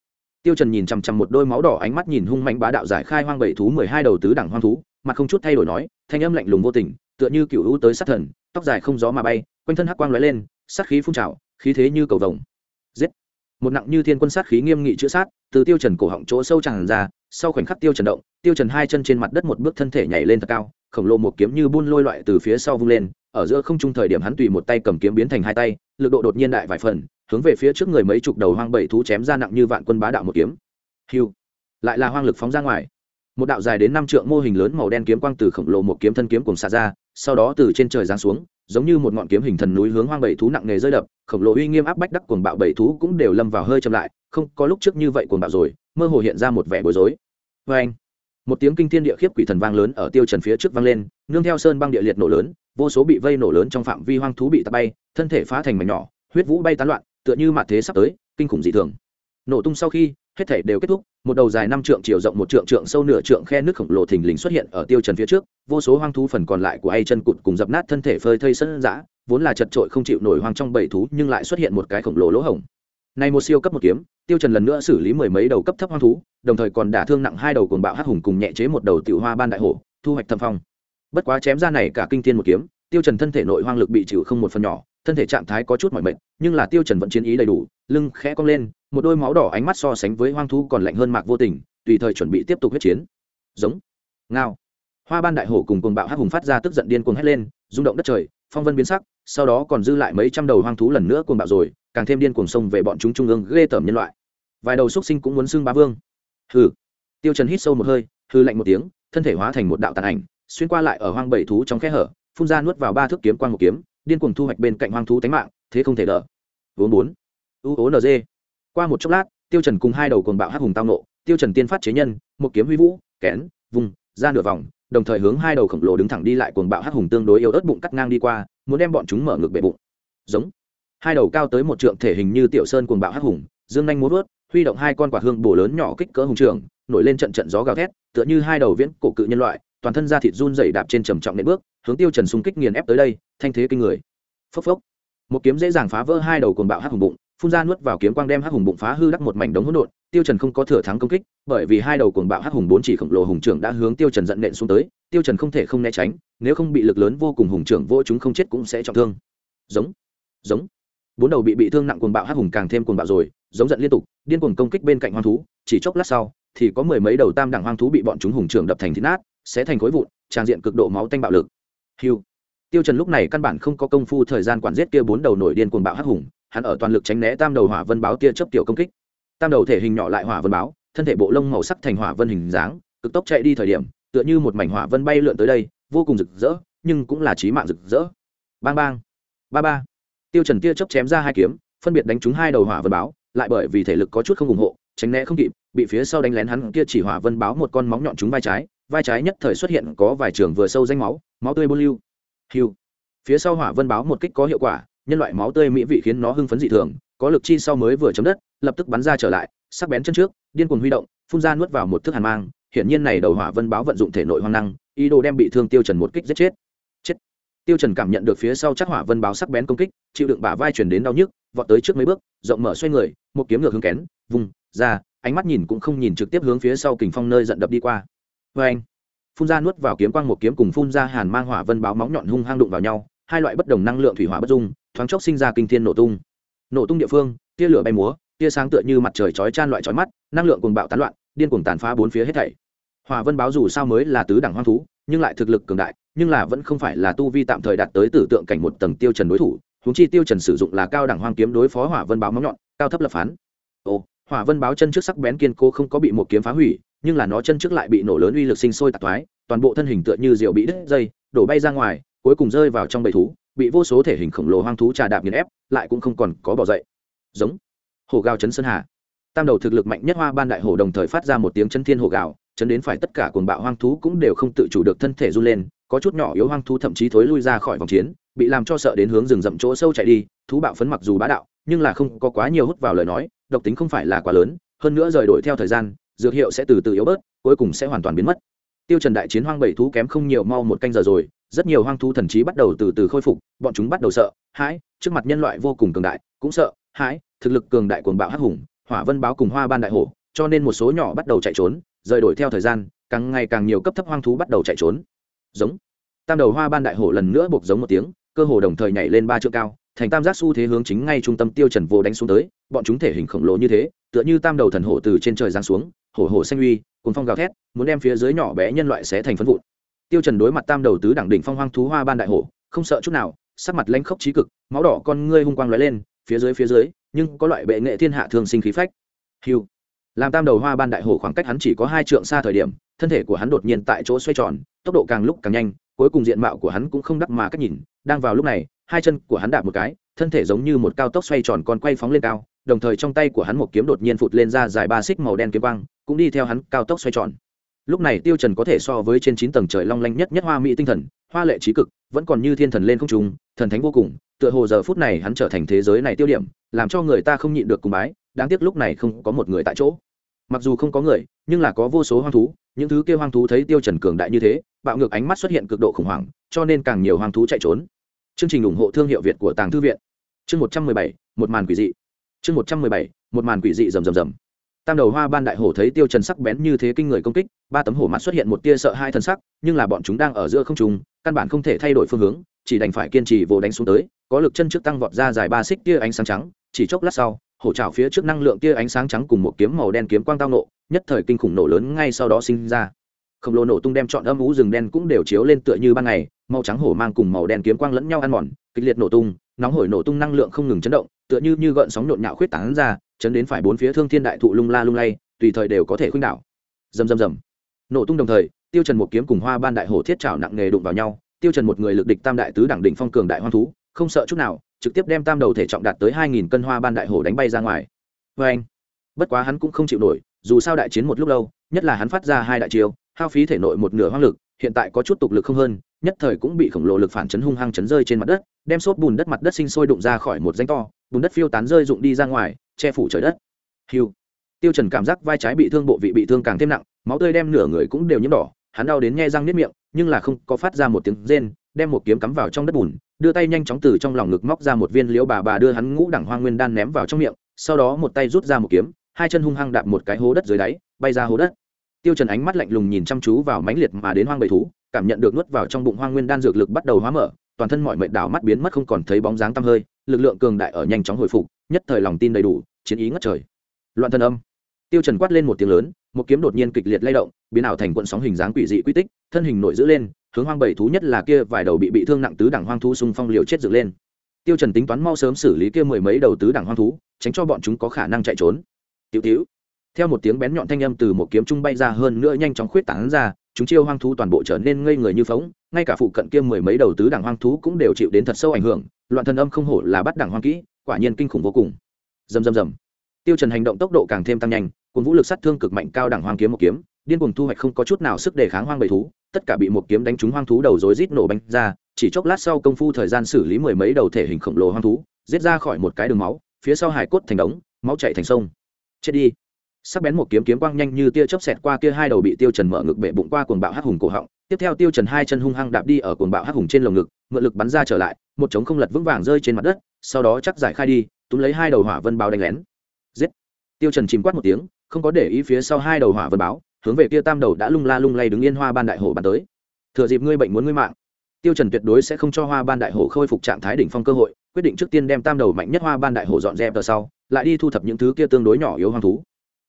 Tiêu trần nhìn chằm chằm một đôi máu đỏ ánh mắt nhìn hung mạnh bá đạo giải khai hoang bảy thú mười hai đầu tứ đẳng hoang thú, mặt không chút thay đổi nói, thanh âm lạnh lùng vô tình, tựa như cựu hữu tới sát thần, tóc dài không gió mà bay, quanh thân hắc quang lóe lên, sát khí phun trào, khí thế như cầu vồng. Giết! Một nặng như thiên quân sát khí nghiêm nghị chữa sát, từ tiêu trần cổ họng chỗ sâu tràn ra, sau khoảnh khắc tiêu trần động, tiêu trần hai chân trên mặt đất một bước thân thể nhảy lên thật cao khổng lồ một kiếm như buôn lôi loại từ phía sau vung lên, ở giữa không trung thời điểm hắn tùy một tay cầm kiếm biến thành hai tay, lực độ đột nhiên đại vài phần, hướng về phía trước người mấy chục đầu hoang bảy thú chém ra nặng như vạn quân bá đạo một kiếm. Hiu! Lại là hoang lực phóng ra ngoài. Một đạo dài đến năm trượng mô hình lớn màu đen kiếm quang từ khổng lồ một kiếm thân kiếm cùng xả ra, sau đó từ trên trời giáng xuống, giống như một ngọn kiếm hình thần núi hướng hoang bảy thú nặng nề rơi đập, khổng lồ uy nghiêm áp bách đắc cuồng bạo bảy thú cũng đều lâm vào hơi chậm lại, không có lúc trước như vậy cuồng bạo rồi, mơ hồ hiện ra một vẻ bối rối. Vê anh một tiếng kinh thiên địa khiếp quỷ thần vang lớn ở tiêu trần phía trước vang lên, nương theo sơn băng địa liệt nổ lớn, vô số bị vây nổ lớn trong phạm vi hoang thú bị tạt bay, thân thể phá thành mảnh nhỏ, huyết vũ bay tán loạn, tựa như mạt thế sắp tới, kinh khủng dị thường. Nổ tung sau khi, hết thể đều kết thúc, một đầu dài năm trượng chiều rộng một trượng trượng sâu nửa trượng khe nước khổng lồ thình lình xuất hiện ở tiêu trần phía trước, vô số hoang thú phần còn lại của ai chân cụt cùng dập nát thân thể phơi thây sân dã, vốn là chật trội không chịu nổi hoang trong bầy thú, nhưng lại xuất hiện một cái khổng lồ lỗ hổng này một siêu cấp một kiếm, tiêu trần lần nữa xử lý mười mấy đầu cấp thấp hoang thú, đồng thời còn đả thương nặng hai đầu cuồng bạo hắc hùng cùng nhẹ chế một đầu tiểu hoa ban đại hổ, thu hoạch thâm phong. Bất quá chém ra này cả kinh thiên một kiếm, tiêu trần thân thể nội hoang lực bị chịu không một phần nhỏ, thân thể trạng thái có chút mỏi mệt, nhưng là tiêu trần vẫn chiến ý đầy đủ, lưng khẽ cong lên, một đôi máu đỏ ánh mắt so sánh với hoang thú còn lạnh hơn mạc vô tình, tùy thời chuẩn bị tiếp tục huyết chiến. Giống, ngao. Hoa ban đại hổ cùng cuồng bạo hắc hùng phát ra tức giận điên cuồng hét lên, rung động đất trời, phong vân biến sắc, sau đó còn dư lại mấy trăm đầu hoang thú lần nữa cuồng bạo rồi càng thêm điên cuồng xông về bọn chúng trung ương ghê tởm nhân loại. Vài đầu xuất sinh cũng muốn xưng bá vương. Hừ. Tiêu trần hít sâu một hơi, hừ lạnh một tiếng, thân thể hóa thành một đạo tàn ảnh, xuyên qua lại ở hoang bảy thú trong khe hở, phun ra nuốt vào ba thước kiếm quang một kiếm, điên cuồng thu hoạch bên cạnh hoang thú tánh mạng, thế không thể đỡ. Vốn bốn. U ố nd qua một chốc lát, tiêu trần cùng hai đầu cuồng bạo hắc hùng tao nộ, tiêu trần tiên phát chế nhân, một kiếm huy vũ, kén vùng ra nửa vòng, đồng thời hướng hai đầu khổng lồ đứng thẳng đi lại cuồng bạo hắc hùng tương đối yếu ớt bụng cắt ngang đi qua, muốn đem bọn chúng mở ngược bệ bụng. Giống hai đầu cao tới một trượng thể hình như tiểu sơn cuồng bạo hắc hùng, dương nhanh múa vớt huy động hai con quả hương bổ lớn nhỏ kích cỡ hùng trường, nổi lên trận trận gió gào thét, tựa như hai đầu viễn cổ cự nhân loại, toàn thân da thịt run dày đạp trên trầm trọng nệm bước, hướng tiêu trần xung kích nghiền ép tới đây, thanh thế kinh người. Phốc phốc. Một kiếm dễ dàng phá vỡ hai đầu cuồng bạo hắc hùng bụng, phun ra nuốt vào kiếm quang đem hắc hùng bụng phá hư đắc một mảnh đống hỗn độn, tiêu trần không có thừa thắng công kích, bởi vì hai đầu cuồng bạo hắc hùng bốn chỉ khổng lồ hùng trưởng đã hướng tiêu trần giận nện xuống tới, tiêu trần không thể không né tránh, nếu không bị lực lớn vô cùng hùng trưởng vô chúng không chết cũng sẽ trọng thương. Giống. Giống bốn đầu bị bị thương nặng cuồng bạo hắc hùng càng thêm cuồng bạo rồi, giống giận liên tục, điên cuồng công kích bên cạnh hoang thú, chỉ chốc lát sau, thì có mười mấy đầu tam đẳng hoang thú bị bọn chúng hùng trưởng đập thành thít nát, sẽ thành khối vụn trang diện cực độ máu tanh bạo lực. Hiu. Tiêu trần lúc này căn bản không có công phu thời gian quản giết kia bốn đầu nổi điên cuồng bạo hắc hùng, hắn ở toàn lực tránh né tam đầu hỏa vân báo tia chớp tiểu công kích. Tam đầu thể hình nhỏ lại hỏa vân báo, thân thể bộ lông màu sắc thành hỏa vân hình dáng, cực tốc chạy đi thời điểm, tựa như một mảnh hỏa vân bay lượn tới đây, vô cùng rực rỡ, nhưng cũng là chí mạng rực rỡ. Bang bang. Ba ba tiêu trần tia chớp chém ra hai kiếm, phân biệt đánh trúng hai đầu hỏa vân báo, lại bởi vì thể lực có chút không ủng hộ, tránh né không kịp, bị phía sau đánh lén hắn kia chỉ hỏa vân báo một con móng nhọn trúng vai trái vai trái nhất thời xuất hiện có vài trường vừa sâu danh máu máu tươi bôi lưu. Hiu. Phía sau hỏa vân báo một kích có hiệu quả, nhân loại máu tươi mỹ vị khiến nó hưng phấn dị thường, có lực chi sau mới vừa chấm đất, lập tức bắn ra trở lại, sắc bén chân trước, điên cuồng huy động, phun ra nuốt vào một thức hàn mang, hiển nhiên này đầu hỏa vân báo vận dụng thể nội hoang năng, ý đồ đem bị thương tiêu trần một kích giết chết tiêu trần cảm nhận được phía sau chắc hỏa vân báo sắc bén công kích, chịu đựng bả vai truyền đến đau nhức, vọt tới trước mấy bước, rộng mở xoay người, một kiếm ngược hướng kén, vùng, ra, ánh mắt nhìn cũng không nhìn trực tiếp hướng phía sau kình phong nơi giận đập đi qua. Với anh, phun ra nuốt vào kiếm quang một kiếm cùng phun ra hàn mang hỏa vân báo móng nhọn hung hăng đụng vào nhau, hai loại bất đồng năng lượng thủy hỏa bất dung, thoáng chốc sinh ra kinh thiên nổ tung. Nổ tung địa phương, tia lửa bay múa, tia sáng tựa như mặt trời chói chan loại chói mắt, năng lượng cuồng bạo tán loạn, điên cuồng tàn phá bốn phía hết thảy. Hỏa vân báo dù sao mới là tứ đẳng hoang thú, nhưng lại thực lực cường đại nhưng là vẫn không phải là tu vi tạm thời đạt tới tử tượng cảnh một tầng tiêu trần đối thủ, huống chi tiêu trần sử dụng là cao đẳng hoang kiếm đối phó hỏa vân báo móng nhọn, cao thấp lập phán. Ồ, hỏa vân báo chân trước sắc bén kiên cố không có bị một kiếm phá hủy, nhưng là nó chân trước lại bị nổ lớn uy lực sinh sôi tạc thoái, toàn bộ thân hình tựa như diều bị đứt dây, đổ bay ra ngoài, cuối cùng rơi vào trong bầy thú, bị vô số thể hình khổng lồ hoang thú trà đạp nghiền ép, lại cũng không còn có bỏ dậy. Giống. Hổ gào chấn sơn hà. Tam đầu thực lực mạnh nhất hoa ban đại hổ đồng thời phát ra một tiếng chân thiên hổ gào, chấn đến phải tất cả cuồng bạo hoang thú cũng đều không tự chủ được thân thể run lên có chút nhỏ yếu hoang thú thậm chí thối lui ra khỏi vòng chiến, bị làm cho sợ đến hướng rừng rậm chỗ sâu chạy đi, thú bạo phấn mặc dù bá đạo, nhưng là không có quá nhiều hút vào lời nói, độc tính không phải là quá lớn, hơn nữa rời đổi theo thời gian, dược hiệu sẽ từ từ yếu bớt, cuối cùng sẽ hoàn toàn biến mất. Tiêu trần đại chiến hoang bảy thú kém không nhiều mau một canh giờ rồi, rất nhiều hoang thú thần trí bắt đầu từ từ khôi phục, bọn chúng bắt đầu sợ, hãi, trước mặt nhân loại vô cùng cường đại, cũng sợ, hãi, thực lực cường đại cuồng bạo hắc hùng, hỏa vân báo cùng hoa ban đại hổ, cho nên một số nhỏ bắt đầu chạy trốn, rời đổi theo thời gian, càng ngày càng nhiều cấp thấp hoang thú bắt đầu chạy trốn giống. Tam đầu hoa ban đại hổ lần nữa buộc giống một tiếng, cơ hồ đồng thời nhảy lên ba trượng cao, thành tam giác xu thế hướng chính ngay trung tâm tiêu trần vô đánh xuống tới, bọn chúng thể hình khổng lồ như thế, tựa như tam đầu thần hổ từ trên trời giáng xuống, hổ hổ xanh uy cùng phong gào thét, muốn đem phía dưới nhỏ bé nhân loại sẽ thành phân vụn. Tiêu trần đối mặt tam đầu tứ đẳng đỉnh phong hoang thú hoa ban đại hổ, không sợ chút nào, sắc mặt lãnh khốc trí cực, máu đỏ con ngươi hung quang lóe lên, phía dưới phía dưới, nhưng có loại bệ nghệ thiên hạ thường sinh khí phách. Hiu làm tam đầu hoa ban đại hổ khoảng cách hắn chỉ có hai trượng xa thời điểm, thân thể của hắn đột nhiên tại chỗ xoay tròn tốc độ càng lúc càng nhanh, cuối cùng diện mạo của hắn cũng không đắc mà cách nhìn, đang vào lúc này, hai chân của hắn đạp một cái, thân thể giống như một cao tốc xoay tròn còn quay phóng lên cao, đồng thời trong tay của hắn một kiếm đột nhiên phụt lên ra dài ba xích màu đen kiếm băng cũng đi theo hắn cao tốc xoay tròn. Lúc này tiêu trần có thể so với trên chín tầng trời long lanh nhất nhất hoa mỹ tinh thần, hoa lệ trí cực, vẫn còn như thiên thần lên không trung, thần thánh vô cùng, tựa hồ giờ phút này hắn trở thành thế giới này tiêu điểm, làm cho người ta không nhịn được cùng bái, đáng tiếc lúc này không có một người tại chỗ. Mặc dù không có người, nhưng là có vô số hoang thú, những thứ kia hoang thú thấy tiêu trần cường đại như thế bạo ngược ánh mắt xuất hiện cực độ khủng hoảng, cho nên càng nhiều hoang thú chạy trốn. Chương trình ủng hộ thương hiệu việt của tàng thư viện. Chương một trăm mười bảy, một màn quỷ dị. Chương một trăm mười bảy, một màn quỷ dị rầm rầm rầm. Tam đầu hoa ban đại hổ thấy tiêu trần sắc bén như thế kinh người công kích, ba tấm hổ mặt xuất hiện một tia sợ hai thần sắc, nhưng là bọn chúng đang ở giữa không trung, căn bản không thể thay đổi phương hướng, chỉ đành phải kiên trì vồ đánh xuống tới, có lực chân trước tăng vọt ra dài ba xích tia ánh sáng trắng, chỉ chốc lát sau, hổ trảo phía trước năng lượng tia ánh sáng trắng cùng một kiếm màu đen kiếm quang tao nộ, nhất thời kinh khủng nổ lớn ngay sau đó sinh ra khổng lồ nổ tung đem chọn âm ú rừng đen cũng đều chiếu lên tựa như ban ngày, màu trắng hổ mang cùng màu đen kiếm quang lẫn nhau ăn mòn, kịch liệt nổ tung, nóng hổi nổ tung năng lượng không ngừng chấn động, tựa như như gợn sóng nhộn nhạo khuyết tán ra, chấn đến phải bốn phía thương thiên đại thụ lung la lung lay, tùy thời đều có thể khuynh đảo. Rầm rầm rầm. Nổ tung đồng thời, tiêu trần một kiếm cùng hoa ban đại hổ thiết trảo nặng nghề đụng vào nhau, tiêu trần một người lực địch tam đại tứ đẳng đỉnh phong cường đại hoang thú, không sợ chút nào, trực tiếp đem tam đầu thể trọng đạt tới hai nghìn cân hoa ban đại hổ đánh bay ra ngoài. Với anh bất quá hắn cũng không chịu nổi, dù sao đại chiến một lúc lâu, nhất là hắn phát ra hai đại chiêu hao phí thể nội một nửa hoang lực, hiện tại có chút tục lực không hơn, nhất thời cũng bị khổng lồ lực phản chấn hung hăng chấn rơi trên mặt đất, đem xốp bùn đất mặt đất sinh sôi đụng ra khỏi một danh to, bùn đất phiêu tán rơi rụng đi ra ngoài, che phủ trời đất. Hiu tiêu trần cảm giác vai trái bị thương, bộ vị bị thương càng thêm nặng, máu tươi đem nửa người cũng đều nhiễm đỏ, hắn đau đến nghe răng niết miệng, nhưng là không có phát ra một tiếng rên, đem một kiếm cắm vào trong đất bùn, đưa tay nhanh chóng từ trong lòng ngực móc ra một viên liễu bà bà đưa hắn ngũ đẳng hoang nguyên đan ném vào trong miệng, sau đó một tay rút ra một kiếm, hai chân hung hăng đạp một cái hố đất dưới đáy, bay ra hố đất tiêu trần ánh mắt lạnh lùng nhìn chăm chú vào mãnh liệt mà đến hoang bầy thú, cảm nhận được nuốt vào trong bụng hoang nguyên đan dược lực bắt đầu hóa mở, toàn thân mọi mệt đảo mắt biến mất không còn thấy bóng dáng tăm hơi, lực lượng cường đại ở nhanh chóng hồi phục, nhất thời lòng tin đầy đủ, chiến ý ngất trời. Loạn thân âm. Tiêu trần quát lên một tiếng lớn, một kiếm đột nhiên kịch liệt lay động, biến ảo thành cuộn sóng hình dáng quỷ dị quy tích, thân hình nổi giữ lên, hướng hoang bầy thú nhất là kia vài đầu bị bị thương nặng tứ đẳng hoang thú xung phong liều chết dựng lên. Tiêu trần tính toán mau sớm xử lý kia mười mấy đầu tứ đẳng hoang thú, tránh cho bọn chúng có khả năng chạy trốn. Tiểu tiểu theo một tiếng bén nhọn thanh âm từ một kiếm trung bay ra hơn nữa nhanh chóng khuyết tán ra chúng chiêu hoang thú toàn bộ trở nên ngây người như phóng ngay cả phụ cận kia mười mấy đầu tứ đẳng hoang thú cũng đều chịu đến thật sâu ảnh hưởng loạn thần âm không hổ là bắt đẳng hoang kỹ quả nhiên kinh khủng vô cùng. Dầm dầm dầm, tiêu trần hành động tốc độ càng thêm tăng nhanh cùng vũ lực sát thương cực mạnh cao đẳng hoang kiếm một kiếm điên cuồng thu hoạch không có chút nào sức đề kháng hoang bầy thú tất cả bị một kiếm đánh trúng hoang thú đầu rối rít nổ banh ra chỉ chốc lát sau công phu thời gian xử lý mười mấy đầu thể hình khổng lồ hoang thú giết ra khỏi một cái đường máu phía sau hải cốt thành đống máu chảy thành sông. Chết đi sắc bén một kiếm kiếm quang nhanh như tia chớp xẹt qua kia hai đầu bị tiêu trần mở ngực bể bụng qua cuồng bạo hắc hùng cổ họng. Tiếp theo tiêu trần hai chân hung hăng đạp đi ở cuồng bạo hắc hùng trên lồng ngực, mượn lực bắn ra trở lại, một trống không lật vững vàng rơi trên mặt đất, sau đó chắc giải khai đi, túm lấy hai đầu hỏa vân báo đánh lén. Giết! Tiêu trần chìm quát một tiếng, không có để ý phía sau hai đầu hỏa vân báo, hướng về kia tam đầu đã lung la lung lay đứng yên hoa ban đại hổ bắn tới. Thừa dịp ngươi bệnh muốn ngươi mạng. Tiêu trần tuyệt đối sẽ không cho hoa ban đại hổ khôi phục trạng thái đỉnh phong cơ hội, quyết định trước tiên đem tam đầu mạnh nhất hoa ban đại hổ dọn dẹp từ sau, lại đi thu thập những thứ kia tương đối nhỏ yếu hoang thú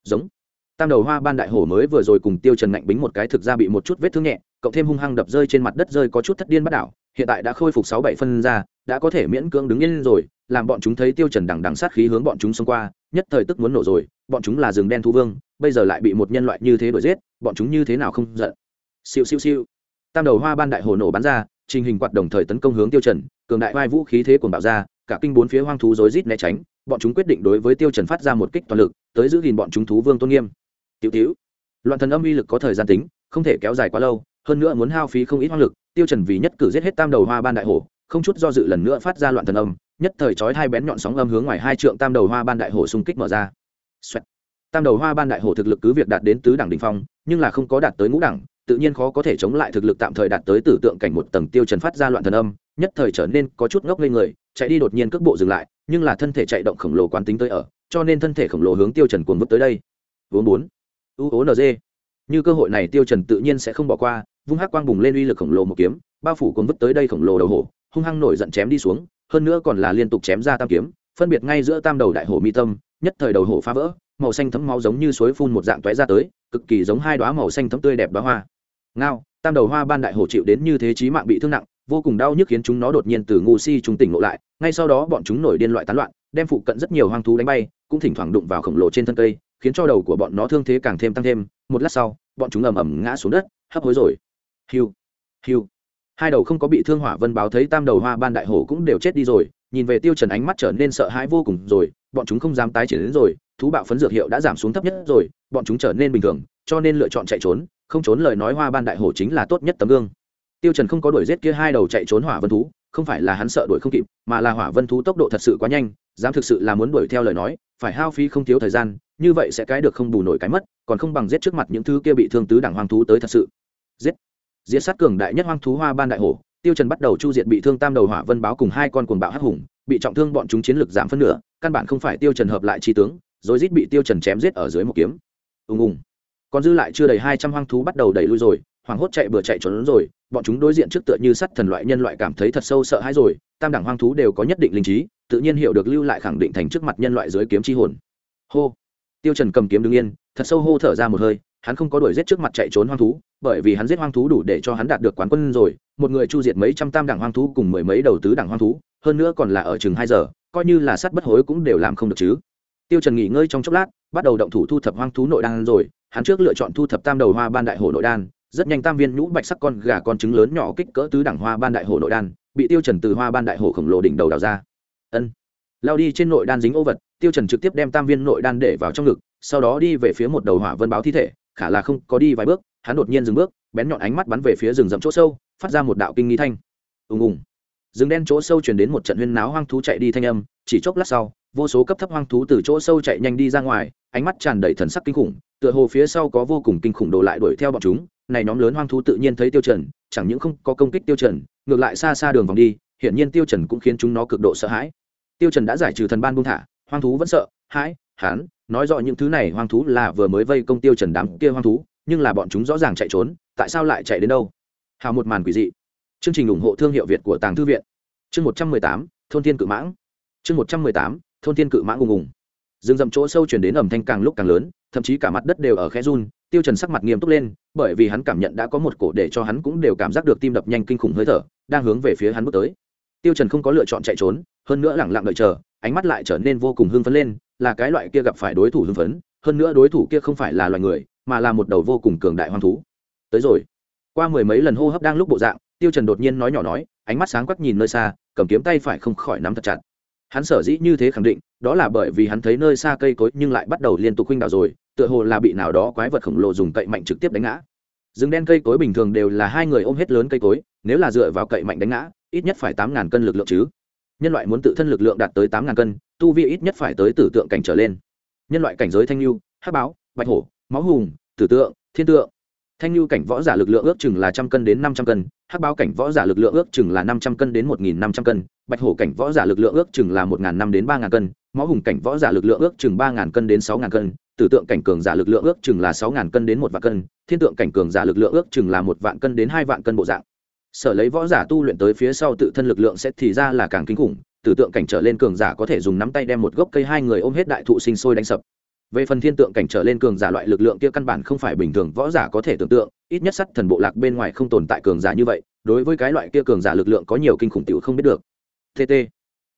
giống. Tam đầu hoa ban đại hổ mới vừa rồi cùng tiêu trần ngạnh bính một cái thực ra bị một chút vết thương nhẹ cộng thêm hung hăng đập rơi trên mặt đất rơi có chút thất điên bắt đảo, hiện tại đã khôi phục sáu bảy phân ra, đã có thể miễn cưỡng đứng yên rồi, làm bọn chúng thấy tiêu trần đằng đằng sát khí hướng bọn chúng xông qua, nhất thời tức muốn nổ rồi, bọn chúng là rừng đen thú vương, bây giờ lại bị một nhân loại như thế đuổi giết, bọn chúng như thế nào không giận. Siêu siêu siêu. Tam đầu hoa ban đại hổ nổ bắn ra, trình hình quạt đồng thời tấn công hướng tiêu trần, cường đại vai vũ khí thế cuồng bạo ra, cả kinh bốn phía hoang thú rối rít né tránh, bọn chúng quyết định đối với tiêu trần phát ra một kích toàn lực tới giữ gìn bọn chúng thú vương tôn nghiêm tiểu tiểu, loạn thần âm uy lực có thời gian tính, không thể kéo dài quá lâu, hơn nữa muốn hao phí không ít hoang lực, tiêu trần vì nhất cử giết hết tam đầu hoa ban đại hổ, không chút do dự lần nữa phát ra loạn thần âm, nhất thời chói hai bén nhọn sóng âm hướng ngoài hai trượng tam đầu hoa ban đại hổ xung kích mở ra Xoẹt. tam đầu hoa ban đại hổ thực lực cứ việc đạt đến tứ đẳng đỉnh phong, nhưng là không có đạt tới ngũ đẳng, tự nhiên khó có thể chống lại thực lực tạm thời đạt tới tử tượng cảnh một tầng tiêu trần phát ra loạn thần âm, nhất thời trở nên có chút ngốc lên người, chạy đi đột nhiên cước bộ dừng lại, nhưng là thân thể chạy động khổng lồ quán tính tới ở cho nên thân thể khổng lồ hướng tiêu trần cuồng vứt tới đây. Vốn bốn. U ố nd như cơ hội này tiêu trần tự nhiên sẽ không bỏ qua, vung hắc quang bùng lên uy lực khổng lồ một kiếm, bao phủ cuồng vứt tới đây khổng lồ đầu hổ, hung hăng nổi giận chém đi xuống, hơn nữa còn là liên tục chém ra tam kiếm, phân biệt ngay giữa tam đầu đại hổ mi tâm, nhất thời đầu hổ phá vỡ, màu xanh thấm máu giống như suối phun một dạng tóe ra tới, cực kỳ giống hai đóa màu xanh thấm tươi đẹp đóa hoa. Ngao, tam đầu hoa ban đại hổ chịu đến như thế chí mạng bị thương nặng, vô cùng đau nhức khiến chúng nó đột nhiên từ ngu si chúng tỉnh ngộ lại, ngay sau đó bọn chúng nổi điên loại tán loạn đem phụ cận rất nhiều hoang thú đánh bay, cũng thỉnh thoảng đụng vào khổng lồ trên thân cây, khiến cho đầu của bọn nó thương thế càng thêm tăng thêm. Một lát sau, bọn chúng ầm ầm ngã xuống đất, hấp hối rồi. Hiu hiu. Hai đầu không có bị thương hỏa vân báo thấy tam đầu hoa ban đại hổ cũng đều chết đi rồi, nhìn về tiêu trần ánh mắt trở nên sợ hãi vô cùng rồi, bọn chúng không dám tái triển đến rồi, thú bạo phấn dược hiệu đã giảm xuống thấp nhất rồi, bọn chúng trở nên bình thường, cho nên lựa chọn chạy trốn, không trốn lời nói hoa ban đại hổ chính là tốt nhất tấm gương. Tiêu trần không có đuổi giết kia hai đầu chạy trốn hỏa vân thú, không phải là hắn sợ đuổi không kịp, mà là hỏa vân thú tốc độ thật sự quá nhanh dám thực sự là muốn đuổi theo lời nói, phải hao phí không thiếu thời gian, như vậy sẽ cái được không bù nổi cái mất, còn không bằng giết trước mặt những thứ kia bị thương tứ đẳng hoang thú tới thật sự. Giết. Giết sát cường đại nhất hoang thú hoa ban đại hổ, tiêu trần bắt đầu chu diệt bị thương tam đầu hỏa vân báo cùng hai con cuồng bạo hắc hùng, bị trọng thương bọn chúng chiến lực giảm phân nửa, căn bản không phải tiêu trần hợp lại chi tướng, rồi giết bị tiêu trần chém giết ở dưới một kiếm. Ung ung còn dư lại chưa đầy hai trăm hoang thú bắt đầu đẩy lui rồi, hoảng hốt chạy bừa chạy trốn rồi bọn chúng đối diện trước tựa như sắt thần loại nhân loại cảm thấy thật sâu sợ hãi rồi, tam đẳng hoang thú đều có nhất định linh trí, tự nhiên hiểu được lưu lại khẳng định thành trước mặt nhân loại dưới kiếm chi hồn. Hô. Tiêu trần cầm kiếm đứng yên, thật sâu hô thở ra một hơi, hắn không có đuổi giết trước mặt chạy trốn hoang thú, bởi vì hắn giết hoang thú đủ để cho hắn đạt được quán quân rồi, một người chu diệt mấy trăm tam đẳng hoang thú cùng mười mấy đầu tứ đẳng hoang thú, hơn nữa còn là ở chừng hai giờ, coi như là sắt bất hối cũng đều làm không được chứ. Tiêu trần nghỉ ngơi trong chốc lát, bắt đầu động thủ thu thập hoang thú nội đan rồi, hắn trước lựa chọn thu thập tam đầu hoa ban đại hổ nội đan rất nhanh tam viên nhũ bạch sắc con gà con trứng lớn nhỏ kích cỡ tứ đẳng hoa ban đại hồ nội đan, bị tiêu trần từ hoa ban đại hồ khổng lồ đỉnh đầu đào ra. Ân. Lao đi trên nội đan dính ô vật, tiêu trần trực tiếp đem tam viên nội đan để vào trong ngực, sau đó đi về phía một đầu hỏa vân báo thi thể, khả là không có đi vài bước, hắn đột nhiên dừng bước, bén nhọn ánh mắt bắn về phía rừng rậm chỗ sâu, phát ra một đạo kinh nghi thanh. Ùng ùng. Rừng đen chỗ sâu chuyển đến một trận huyên náo hoang thú chạy đi thanh âm, chỉ chốc lát sau, vô số cấp thấp hoang thú từ chỗ sâu chạy nhanh đi ra ngoài, ánh mắt tràn đầy thần sắc kinh khủng tựa hồ phía sau có vô cùng kinh khủng đồ lại đuổi theo bọn chúng, này nhóm lớn hoang thú tự nhiên thấy tiêu trần, chẳng những không có công kích tiêu trần, ngược lại xa xa đường vòng đi hiện nhiên tiêu trần cũng khiến chúng nó cực độ sợ hãi. Tiêu trần đã giải trừ thần ban buông thả, hoang thú vẫn sợ, hãi, hán, nói rõ những thứ này hoang thú là vừa mới vây công tiêu trần đám kia hoang thú, nhưng là bọn chúng rõ ràng chạy trốn, tại sao lại chạy đến đâu? Hào một màn quỷ dị. Chương trình ủng hộ thương hiệu việt của tàng thư viện. Chương một trăm mười tám, thôn thiên cự mãng. Chương một trăm mười tám, thôn thiên cự mãng ùng ùng. Rừng rậm chỗ sâu chuyển đến ẩm thanh càng lúc càng lớn thậm chí cả mặt đất đều ở khe run, tiêu trần sắc mặt nghiêm túc lên, bởi vì hắn cảm nhận đã có một cổ để cho hắn cũng đều cảm giác được tim đập nhanh kinh khủng hơi thở, đang hướng về phía hắn bước tới. Tiêu trần không có lựa chọn chạy trốn, hơn nữa lẳng lặng đợi chờ, ánh mắt lại trở nên vô cùng hưng phấn lên, là cái loại kia gặp phải đối thủ hưng phấn, hơn nữa đối thủ kia không phải là loài người, mà là một đầu vô cùng cường đại hoang thú. Tới rồi. Qua mười mấy lần hô hấp đang lúc bộ dạng, tiêu trần đột nhiên nói nhỏ nói, ánh mắt sáng quắc nhìn nơi xa, cầm kiếm tay phải không khỏi nắm thật chặt hắn sở dĩ như thế khẳng định, đó là bởi vì hắn thấy nơi xa cây cối nhưng lại bắt đầu liên tục khuynh đảo rồi, tựa hồ là bị nào đó quái vật khổng lồ dùng cậy mạnh trực tiếp đánh ngã. Rừng đen cây cối bình thường đều là hai người ôm hết lớn cây cối, nếu là dựa vào cậy mạnh đánh ngã, ít nhất phải tám ngàn cân lực lượng chứ. Nhân loại muốn tự thân lực lượng đạt tới tám ngàn cân, tu vi ít nhất phải tới tử tượng cảnh trở lên. Nhân loại cảnh giới thanh lưu hắc báo, bạch hổ, máu hùng, tử tượng, thiên tượng. Thanh lưu cảnh võ giả lực lượng ước chừng là trăm cân đến năm trăm cân, hắc báo cảnh võ giả lực lượng ước chừng là năm trăm cân đến một nghìn năm trăm cân bạch hổ cảnh võ giả lực lượng ước chừng là một n năm đến ba ngàn cân máu hùng cảnh võ giả lực lượng ước chừng ba ngàn cân đến sáu ngàn cân, tử tượng cảnh cường giả lực lượng ước chừng là sáu ngàn cân đến một vạn cân, thiên tượng cảnh cường giả lực lượng ước chừng là một vạn cân đến hai vạn cân bộ dạng. Sở lấy võ giả tu luyện tới phía sau tự thân lực lượng sẽ thì ra là càng kinh khủng, tử tượng cảnh trở lên cường giả có thể dùng nắm tay đem một gốc cây hai người ôm hết đại thụ sinh sôi đánh sập. Về phần thiên tượng cảnh trở lên cường giả loại lực lượng kia căn bản không phải bình thường võ giả có thể tưởng tượng, ít nhất sắt thần bộ lạc bên ngoài không tồn tại cường giả như vậy, đối với cái loại kia cường giả lực lượng có nhiều kinh khủng tiểu không biết được tt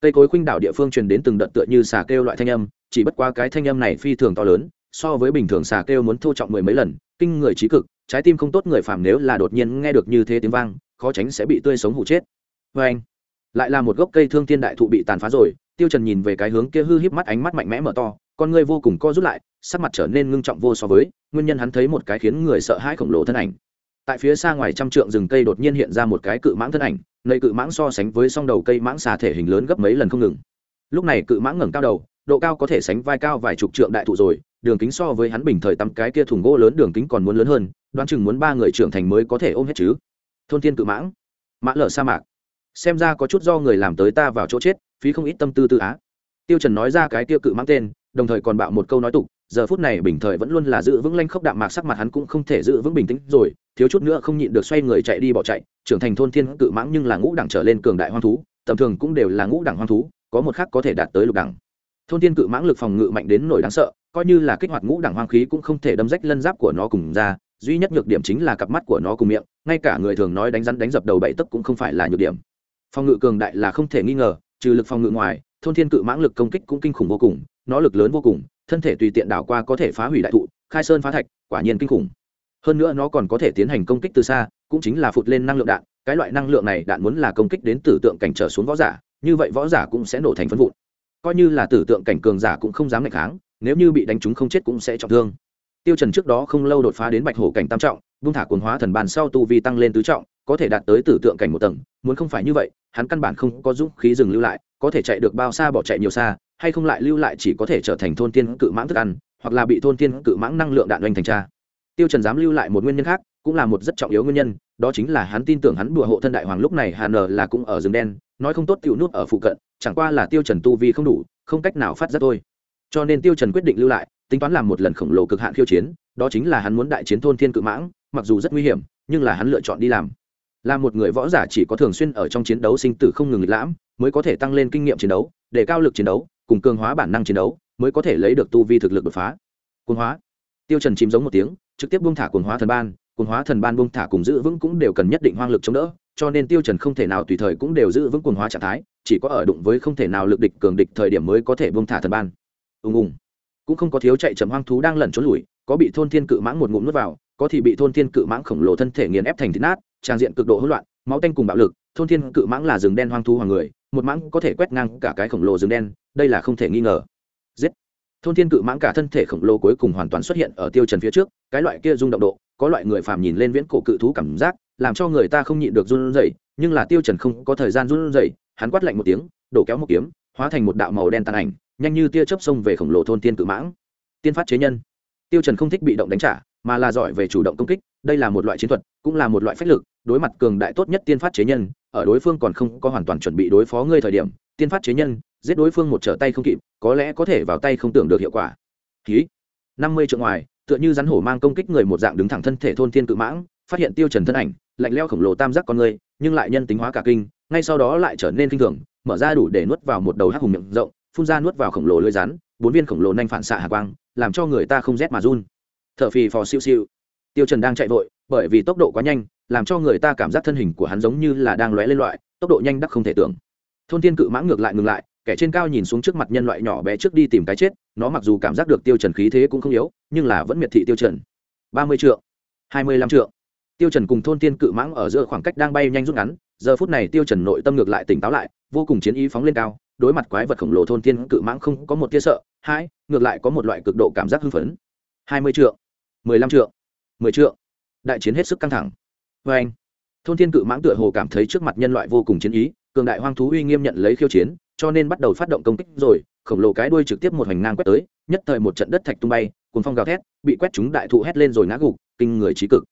cây cối khuynh đảo địa phương truyền đến từng đợt tựa như xà kêu loại thanh âm, chỉ bất qua cái thanh âm này phi thường to lớn, so với bình thường xà kêu muốn thô trọng mười mấy lần, kinh người trí cực, trái tim không tốt người phàm nếu là đột nhiên nghe được như thế tiếng vang, khó tránh sẽ bị tươi sống hụ chết. Vê anh, lại là một gốc cây thương thiên đại thụ bị tàn phá rồi, tiêu trần nhìn về cái hướng kia hư híp mắt ánh mắt mạnh mẽ mở to, con người vô cùng co rút lại, sắc mặt trở nên ngưng trọng vô so với, nguyên nhân hắn thấy một cái khiến người sợ hãi khổng lồ thân ảnh. Tại phía xa ngoài trăm trượng rừng cây đột nhiên hiện ra một cái cự mãng thân ảnh nơi cự mãng so sánh với song đầu cây mãng xà thể hình lớn gấp mấy lần không ngừng. Lúc này cự mãng ngẩng cao đầu, độ cao có thể sánh vai cao vài chục trượng đại thụ rồi, đường kính so với hắn bình thời tắm cái kia thùng gỗ lớn đường kính còn muốn lớn hơn, đoán chừng muốn ba người trưởng thành mới có thể ôm hết chứ. Thôn thiên cự mãng, mã lở sa mạc. Xem ra có chút do người làm tới ta vào chỗ chết, phí không ít tâm tư tư á. Tiêu trần nói ra cái kia cự mãng tên, đồng thời còn bạo một câu nói tục giờ phút này bình thời vẫn luôn là giữ vững lanh khốc đạm mạc sắc mặt hắn cũng không thể giữ vững bình tĩnh rồi, thiếu chút nữa không nhịn được xoay người chạy đi bỏ chạy, trưởng thành thôn thiên cự mãng nhưng là ngũ đẳng trở lên cường đại hoang thú, tầm thường cũng đều là ngũ đẳng hoang thú, có một khác có thể đạt tới lục đẳng. Thôn thiên cự mãng lực phòng ngự mạnh đến nổi đáng sợ, coi như là kích hoạt ngũ đẳng hoang khí cũng không thể đâm rách lân giáp của nó cùng ra, duy nhất nhược điểm chính là cặp mắt của nó cùng miệng, ngay cả người thường nói đánh rắn đánh dập đầu bảy tấp cũng không phải là nhược điểm. Phòng ngự cường đại là không thể nghi ngờ, trừ lực phòng ngự ngoài, thôn thiên cự mãng lực công kích cũng kinh khủng vô cùng, nó lực lớn vô cùng thân thể tùy tiện đảo qua có thể phá hủy đại thụ, khai sơn phá thạch, quả nhiên kinh khủng. Hơn nữa nó còn có thể tiến hành công kích từ xa, cũng chính là phụt lên năng lượng đạn, cái loại năng lượng này đạn muốn là công kích đến tử tượng cảnh trở xuống võ giả, như vậy võ giả cũng sẽ nổ thành phân vụn. Coi như là tử tượng cảnh cường giả cũng không dám ngày kháng, nếu như bị đánh trúng không chết cũng sẽ trọng thương. Tiêu trần trước đó không lâu đột phá đến bạch hổ cảnh tam trọng, vung thả cuồng hóa thần bàn sau tu vi tăng lên tứ trọng, có thể đạt tới tử tượng cảnh một tầng, muốn không phải như vậy, hắn căn bản không có dũng khí dừng lưu lại có thể chạy được bao xa bỏ chạy nhiều xa, hay không lại lưu lại chỉ có thể trở thành thôn tiên cự mãng thức ăn, hoặc là bị thôn tiên cự mãng năng lượng đạn oanh thành tra tiêu trần dám lưu lại một nguyên nhân khác, cũng là một rất trọng yếu nguyên nhân, đó chính là hắn tin tưởng hắn đùa hộ thân đại hoàng lúc này hà nờ là cũng ở rừng đen, nói không tốt tiểu nút ở phụ cận, chẳng qua là tiêu trần tu vi không đủ, không cách nào phát ra thôi. Cho nên tiêu trần quyết định lưu lại, tính toán làm một lần khổng lồ cực hạn khiêu chiến, đó chính là hắn muốn đại chiến thôn thiên cự mãng, mặc dù rất nguy hiểm, nhưng là hắn lựa chọn đi làm là một người võ giả chỉ có thường xuyên ở trong chiến đấu sinh tử không ngừng lịch lãm, mới có thể tăng lên kinh nghiệm chiến đấu, để cao lực chiến đấu, cùng cường hóa bản năng chiến đấu, mới có thể lấy được tu vi thực lực đột phá. Cuồng hóa. Tiêu trần chìm giống một tiếng, trực tiếp buông thả cuồng hóa thần ban, cuồng hóa thần ban buông thả cùng giữ vững cũng đều cần nhất định hoang lực chống đỡ, cho nên tiêu trần không thể nào tùy thời cũng đều giữ vững cuồng hóa trạng thái, chỉ có ở đụng với không thể nào lực địch cường địch thời điểm mới có thể buông thả thần ban. Ung ung cũng không có thiếu chạy chậm hoang thú đang lẩn trốn lùi, có bị thôn thiên cự mãng một ngụm nuốt vào, có thì bị thôn thiên cự mãng khổng lồ thân thể nghiền ép thành thịt nát trang diện cực độ hỗn loạn, máu tanh cùng bạo lực, thôn thiên cự mãng là rừng đen hoang thú hoàng người, một mãng có thể quét ngang cả cái khổng lồ rừng đen, đây là không thể nghi ngờ. Giết! Thôn thiên cự mãng cả thân thể khổng lồ cuối cùng hoàn toàn xuất hiện ở tiêu trần phía trước, cái loại kia rung động độ, có loại người phàm nhìn lên viễn cổ cự thú cảm giác, làm cho người ta không nhịn được run rẩy, nhưng là tiêu trần không có thời gian run rẩy, hắn quát lạnh một tiếng, đổ kéo một kiếm, hóa thành một đạo màu đen tàn ảnh, nhanh như tia chớp xông về khổng lồ thôn thiên cự mãng. Tiên phát chế nhân. Tiêu trần không thích bị động đánh trả mà là giỏi về chủ động công kích, đây là một loại chiến thuật, cũng là một loại phách lực, đối mặt cường đại tốt nhất tiên phát chế nhân, ở đối phương còn không có hoàn toàn chuẩn bị đối phó ngươi thời điểm, tiên phát chế nhân, giết đối phương một trở tay không kịp, có lẽ có thể vào tay không tưởng được hiệu quả. Ký. Năm mươi triệu ngoài, tựa như rắn hổ mang công kích người một dạng đứng thẳng thân thể thôn thiên cự mãng, phát hiện tiêu trần thân ảnh, lạnh leo khổng lồ tam giác con người, nhưng lại nhân tính hóa cả kinh, ngay sau đó lại trở nên kinh thường, mở ra đủ để nuốt vào một đầu hắc hùng miệng rộng, phun ra nuốt vào khổng lồ lưỡi rắn, bốn viên khổng lồ nhanh phản xạ hạ quang, làm cho người ta không rét mà run thở phì phò siêu siêu. Tiêu trần đang chạy vội bởi vì tốc độ quá nhanh làm cho người ta cảm giác thân hình của hắn giống như là đang lóe lên loại tốc độ nhanh đắc không thể tưởng. Thôn thiên cự mãng ngược lại ngừng lại kẻ trên cao nhìn xuống trước mặt nhân loại nhỏ bé trước đi tìm cái chết nó mặc dù cảm giác được tiêu trần khí thế cũng không yếu nhưng là vẫn miệt thị tiêu trần. Ba mươi trượng, hai mươi lăm trượng, tiêu trần cùng thôn thiên cự mãng ở giữa khoảng cách đang bay nhanh rút ngắn giờ phút này tiêu trần nội tâm ngược lại tỉnh táo lại vô cùng chiến ý phóng lên cao đối mặt quái vật khổng lồ thôn thiên cự mãng không có một tia sợ hai ngược lại có một loại cực độ cảm giác hưng phấn. Hai mươi trượng mười lăm triệu mười triệu đại chiến hết sức căng thẳng. Với anh, thôn thiên cự mãng tựa hồ cảm thấy trước mặt nhân loại vô cùng chiến ý, cường đại hoang thú uy nghiêm nhận lấy khiêu chiến, cho nên bắt đầu phát động công kích rồi, khổng lồ cái đuôi trực tiếp một hành ngang quét tới, nhất thời một trận đất thạch tung bay cuốn phong gào thét, bị quét chúng đại thụ hét lên rồi ngã gục, kinh người trí cực.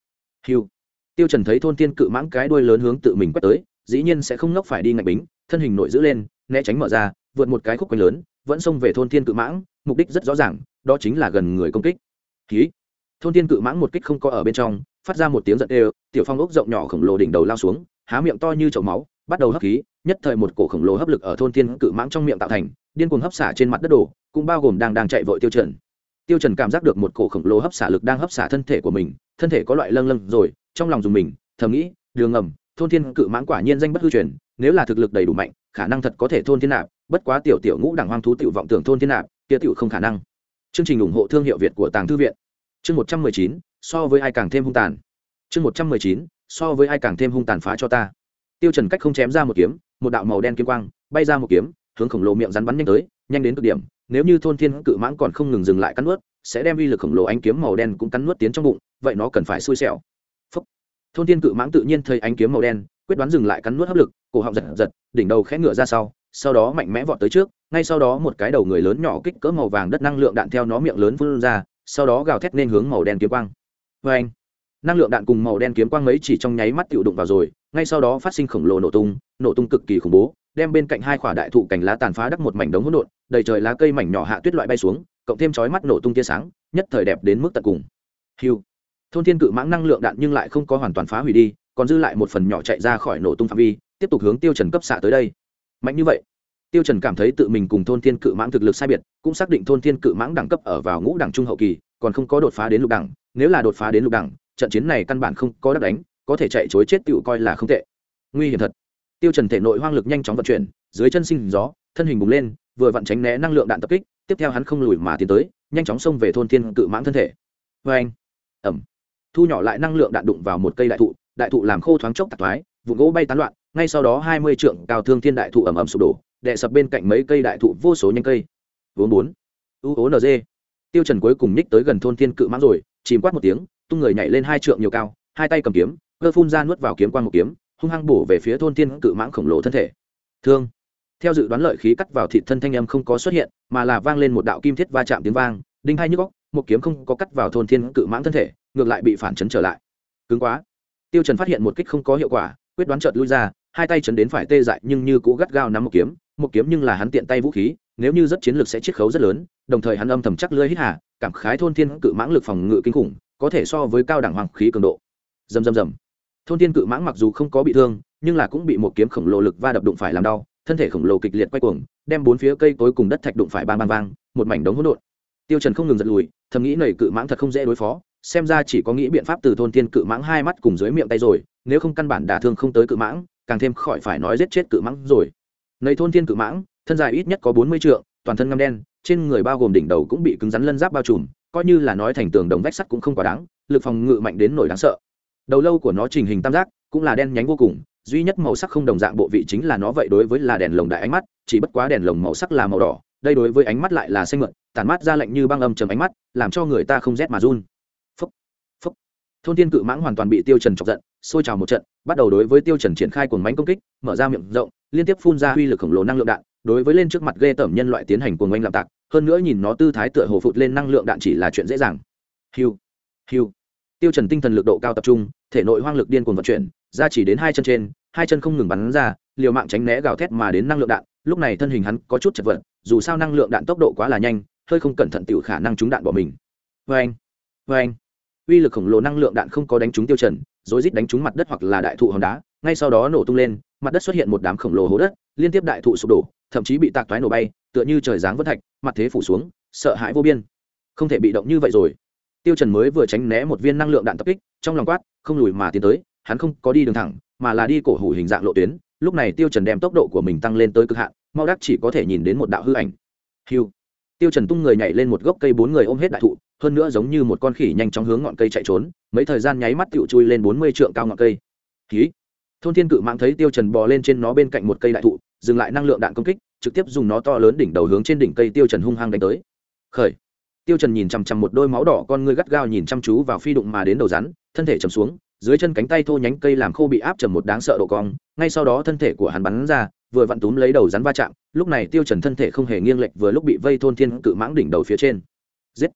Hiu tiêu trần thấy thôn thiên cự mãng cái đuôi lớn hướng tự mình quét tới, dĩ nhiên sẽ không ngốc phải đi ngạch bính, thân hình nội giữ lên, né tránh mở ra, vượt một cái khúc quanh lớn, vẫn xông về thôn thiên cự mãng, mục đích rất rõ ràng, đó chính là gần người công kích. Khí thôn thiên cự mãng một kích không có ở bên trong, phát ra một tiếng giận đều, tiểu phong ốc rộng nhỏ khổng lồ đỉnh đầu lao xuống, há miệng to như chậu máu, bắt đầu hấp khí, nhất thời một cổ khổng lồ hấp lực ở thôn thiên cự mãng trong miệng tạo thành, điên cuồng hấp xả trên mặt đất đổ, cũng bao gồm đang đang chạy vội tiêu trần. Tiêu trần cảm giác được một cổ khổng lồ hấp xả lực đang hấp xả thân thể của mình, thân thể có loại lâng lâng rồi, trong lòng dùng mình, thầm nghĩ, đường ngầm, thôn thiên cự mãng quả nhiên danh bất hư truyền, nếu là thực lực đầy đủ mạnh, khả năng thật có thể thôn thiên nạp, bất quá tiểu tiểu ngũ đẳng hoang thú tiểu vọng tưởng thôn thiên nạp, kia tiểu không khả năng. Chương trình ủng hộ thương hiệu việt của tàng thư viện chương một trăm mười chín, so với ai càng thêm hung tàn. Chương một trăm mười chín, so với ai càng thêm hung tàn phá cho ta. Tiêu trần cách không chém ra một kiếm, một đạo màu đen kiếm quang, bay ra một kiếm, hướng khổng lồ miệng rắn bắn nhanh tới, nhanh đến cực điểm. Nếu như thôn thiên cự mãng còn không ngừng dừng lại cắn nuốt, sẽ đem uy lực khổng lồ ánh kiếm màu đen cũng cắn nuốt tiến trong bụng, vậy nó cần phải xui xẻo. Phúc. thôn thiên cự mãng tự nhiên thấy ánh kiếm màu đen, quyết đoán dừng lại cắn nuốt hấp lực, cổ họng giật giật, đỉnh đầu khẽ ngựa ra sau sau đó mạnh mẽ vọt tới trước, ngay sau đó một cái đầu người lớn nhỏ kích cỡ màu vàng đất năng lượng đạn theo nó miệng lớn phun ra sau đó gào thét nên hướng màu đen kiếm quang. Vê anh, năng lượng đạn cùng màu đen kiếm quang mấy chỉ trong nháy mắt tự đụng vào rồi, ngay sau đó phát sinh khổng lồ nổ tung nổ tung cực kỳ khủng bố, đem bên cạnh hai quả đại thụ cành lá tàn phá đắp một mảnh đống hỗn độn, đầy trời lá cây mảnh nhỏ hạ tuyết loại bay xuống, cộng thêm chói mắt nổ tung tia sáng, nhất thời đẹp đến mức tận cùng. Hiu thôn thiên cự mãng năng lượng đạn nhưng lại không có hoàn toàn phá hủy đi, còn dư lại một phần nhỏ chạy ra khỏi nổ tung phạm vi, tiếp tục hướng tiêu trần cấp xạ tới đây. Mạnh như vậy tiêu trần cảm thấy tự mình cùng thôn thiên cự mãng thực lực sai biệt, cũng xác định thôn thiên cự mãng đẳng cấp ở vào ngũ đẳng trung hậu kỳ, còn không có đột phá đến lục đẳng. Nếu là đột phá đến lục đẳng, trận chiến này căn bản không có đắc đánh, có thể chạy chối chết tựu coi là không tệ. Nguy hiểm thật. Tiêu trần thể nội hoang lực nhanh chóng vận chuyển, dưới chân sinh gió, thân hình bùng lên, vừa vặn tránh né năng lượng đạn tập kích, tiếp theo hắn không lùi mà tiến tới, nhanh chóng xông về thôn thiên cự mãng thân thể. Với anh, ẩm, thu nhỏ lại năng lượng đạn đụng vào một cây đại thụ đại thụ làm khô thoáng chốc tạc thoái vụ gỗ bay tán loạn, ngay sau đó hai mươi trượng cao thương thiên đại thụ ẩm ẩm sụp đổ đè sập bên cạnh mấy cây đại thụ vô số nhanh cây. Vốn bốn, u ố nd tiêu trần cuối cùng nhích tới gần thôn thiên cự mãng rồi, chìm quát một tiếng, tung người nhảy lên hai trượng nhiều cao, hai tay cầm kiếm, cơ phun ra nuốt vào kiếm quan một kiếm, hung hăng bổ về phía thôn thiên cự mãng khổng lồ thân thể. Thương. Theo dự đoán lợi khí cắt vào thịt thân thanh âm không có xuất hiện, mà là vang lên một đạo kim thiết va chạm tiếng vang, đinh hai nhức góc một kiếm không có cắt vào thôn thiên cự mãng thân thể, ngược lại bị phản chấn trở lại. Cứng quá. Tiêu trần phát hiện một kích không có hiệu quả, quyết đoán chợt lui ra, hai tay chấn đến phải tê dại nhưng như cũ gắt gao nắm một kiếm một kiếm nhưng là hắn tiện tay vũ khí, nếu như rất chiến lược sẽ chiết khấu rất lớn, đồng thời hắn âm thầm chắc lưới hít hà, cảm khái thôn thiên cự mãng lực phòng ngự kinh khủng, có thể so với cao đẳng hoàng khí cường độ. Dầm dầm dầm thôn thiên cự mãng mặc dù không có bị thương, nhưng là cũng bị một kiếm khổng lồ lực va đập đụng phải làm đau, thân thể khổng lồ kịch liệt quay cuồng, đem bốn phía cây cối cùng đất thạch đụng phải bang bang vang một mảnh đống hỗn độn. Tiêu trần không ngừng giật lùi, thầm nghĩ nảy cự mãng thật không dễ đối phó, xem ra chỉ có nghĩ biện pháp từ thôn thiên cự mãng hai mắt cùng dưới miệng tay rồi, nếu không căn bản đả thương không tới cự mãng, càng thêm khỏi phải nói giết chết cự mãng rồi nầy thôn thiên cự mãng, thân dài ít nhất có bốn mươi trượng, toàn thân ngăm đen, trên người bao gồm đỉnh đầu cũng bị cứng rắn lân giáp bao trùm, coi như là nói thành tường đồng vách sắt cũng không quá đáng, lực phòng ngự mạnh đến nổi đáng sợ. Đầu lâu của nó trình hình tam giác, cũng là đen nhánh vô cùng, duy nhất màu sắc không đồng dạng bộ vị chính là nó vậy đối với là đèn lồng đại ánh mắt, chỉ bất quá đèn lồng màu sắc là màu đỏ, đây đối với ánh mắt lại là xanh mượn tản mát ra lạnh như băng âm trầm ánh mắt, làm cho người ta không rét mà run. Phúc phúc. Thôn thiên cự mãng hoàn toàn bị tiêu trần chọc giận sôi trào một trận, bắt đầu đối với tiêu trần triển khai cuồng bánh công kích, mở ra miệng rộng, liên tiếp phun ra uy lực khổng lồ năng lượng đạn, đối với lên trước mặt ghê tởm nhân loại tiến hành cuồng bánh làm tạc, hơn nữa nhìn nó tư thái tựa hồ phụt lên năng lượng đạn chỉ là chuyện dễ dàng. Hiu hiu. Tiêu trần tinh thần lực độ cao tập trung, thể nội hoang lực điên cuồng vận chuyển ra chỉ đến hai chân trên, hai chân không ngừng bắn ra, liều mạng tránh né gào thét mà đến năng lượng đạn, lúc này thân hình hắn có chút chật vật, dù sao năng lượng đạn tốc độ quá là nhanh, hơi không cẩn thận tiểu khả năng trúng đạn bỏ mình. Vê anh vê anh uy lực khổng lồ năng lượng đạn không có đánh trúng tiêu trần rồi rít đánh trúng mặt đất hoặc là đại thụ hòn đá, ngay sau đó nổ tung lên, mặt đất xuất hiện một đám khổng lồ hố đất, liên tiếp đại thụ sụp đổ, thậm chí bị tạc toái nổ bay, tựa như trời giáng vân thạch, mặt thế phủ xuống, sợ hãi vô biên. Không thể bị động như vậy rồi. Tiêu trần mới vừa tránh né một viên năng lượng đạn tập kích, trong lòng quát, không lùi mà tiến tới, hắn không có đi đường thẳng, mà là đi cổ hủ hình dạng lộ tuyến. Lúc này tiêu trần đem tốc độ của mình tăng lên tới cực hạn, mau đắc chỉ có thể nhìn đến một đạo hư ảnh. Hưu! tiêu trần tung người nhảy lên một gốc cây bốn người ôm hết đại thụ hơn nữa giống như một con khỉ nhanh chóng hướng ngọn cây chạy trốn, mấy thời gian nháy mắt tựu chui lên bốn mươi trượng cao ngọn cây. Khí thôn thiên cự mạng thấy tiêu trần bò lên trên nó bên cạnh một cây đại thụ, dừng lại năng lượng đạn công kích, trực tiếp dùng nó to lớn đỉnh đầu hướng trên đỉnh cây tiêu trần hung hăng đánh tới. Khởi! Tiêu trần nhìn chăm chăm một đôi máu đỏ con ngươi gắt gao nhìn chăm chú vào phi đụng mà đến đầu rắn, thân thể trầm xuống, dưới chân cánh tay thô nhánh cây làm khô bị áp trầm một đáng sợ độ cong, ngay sau đó thân thể của hắn bắn ra, vừa vặn túm lấy đầu rắn va chạm, lúc này tiêu trần thân thể không hề nghiêng lệch vừa lúc bị vây thôn thiên cự mãng đỉnh đầu phía trên. Giết!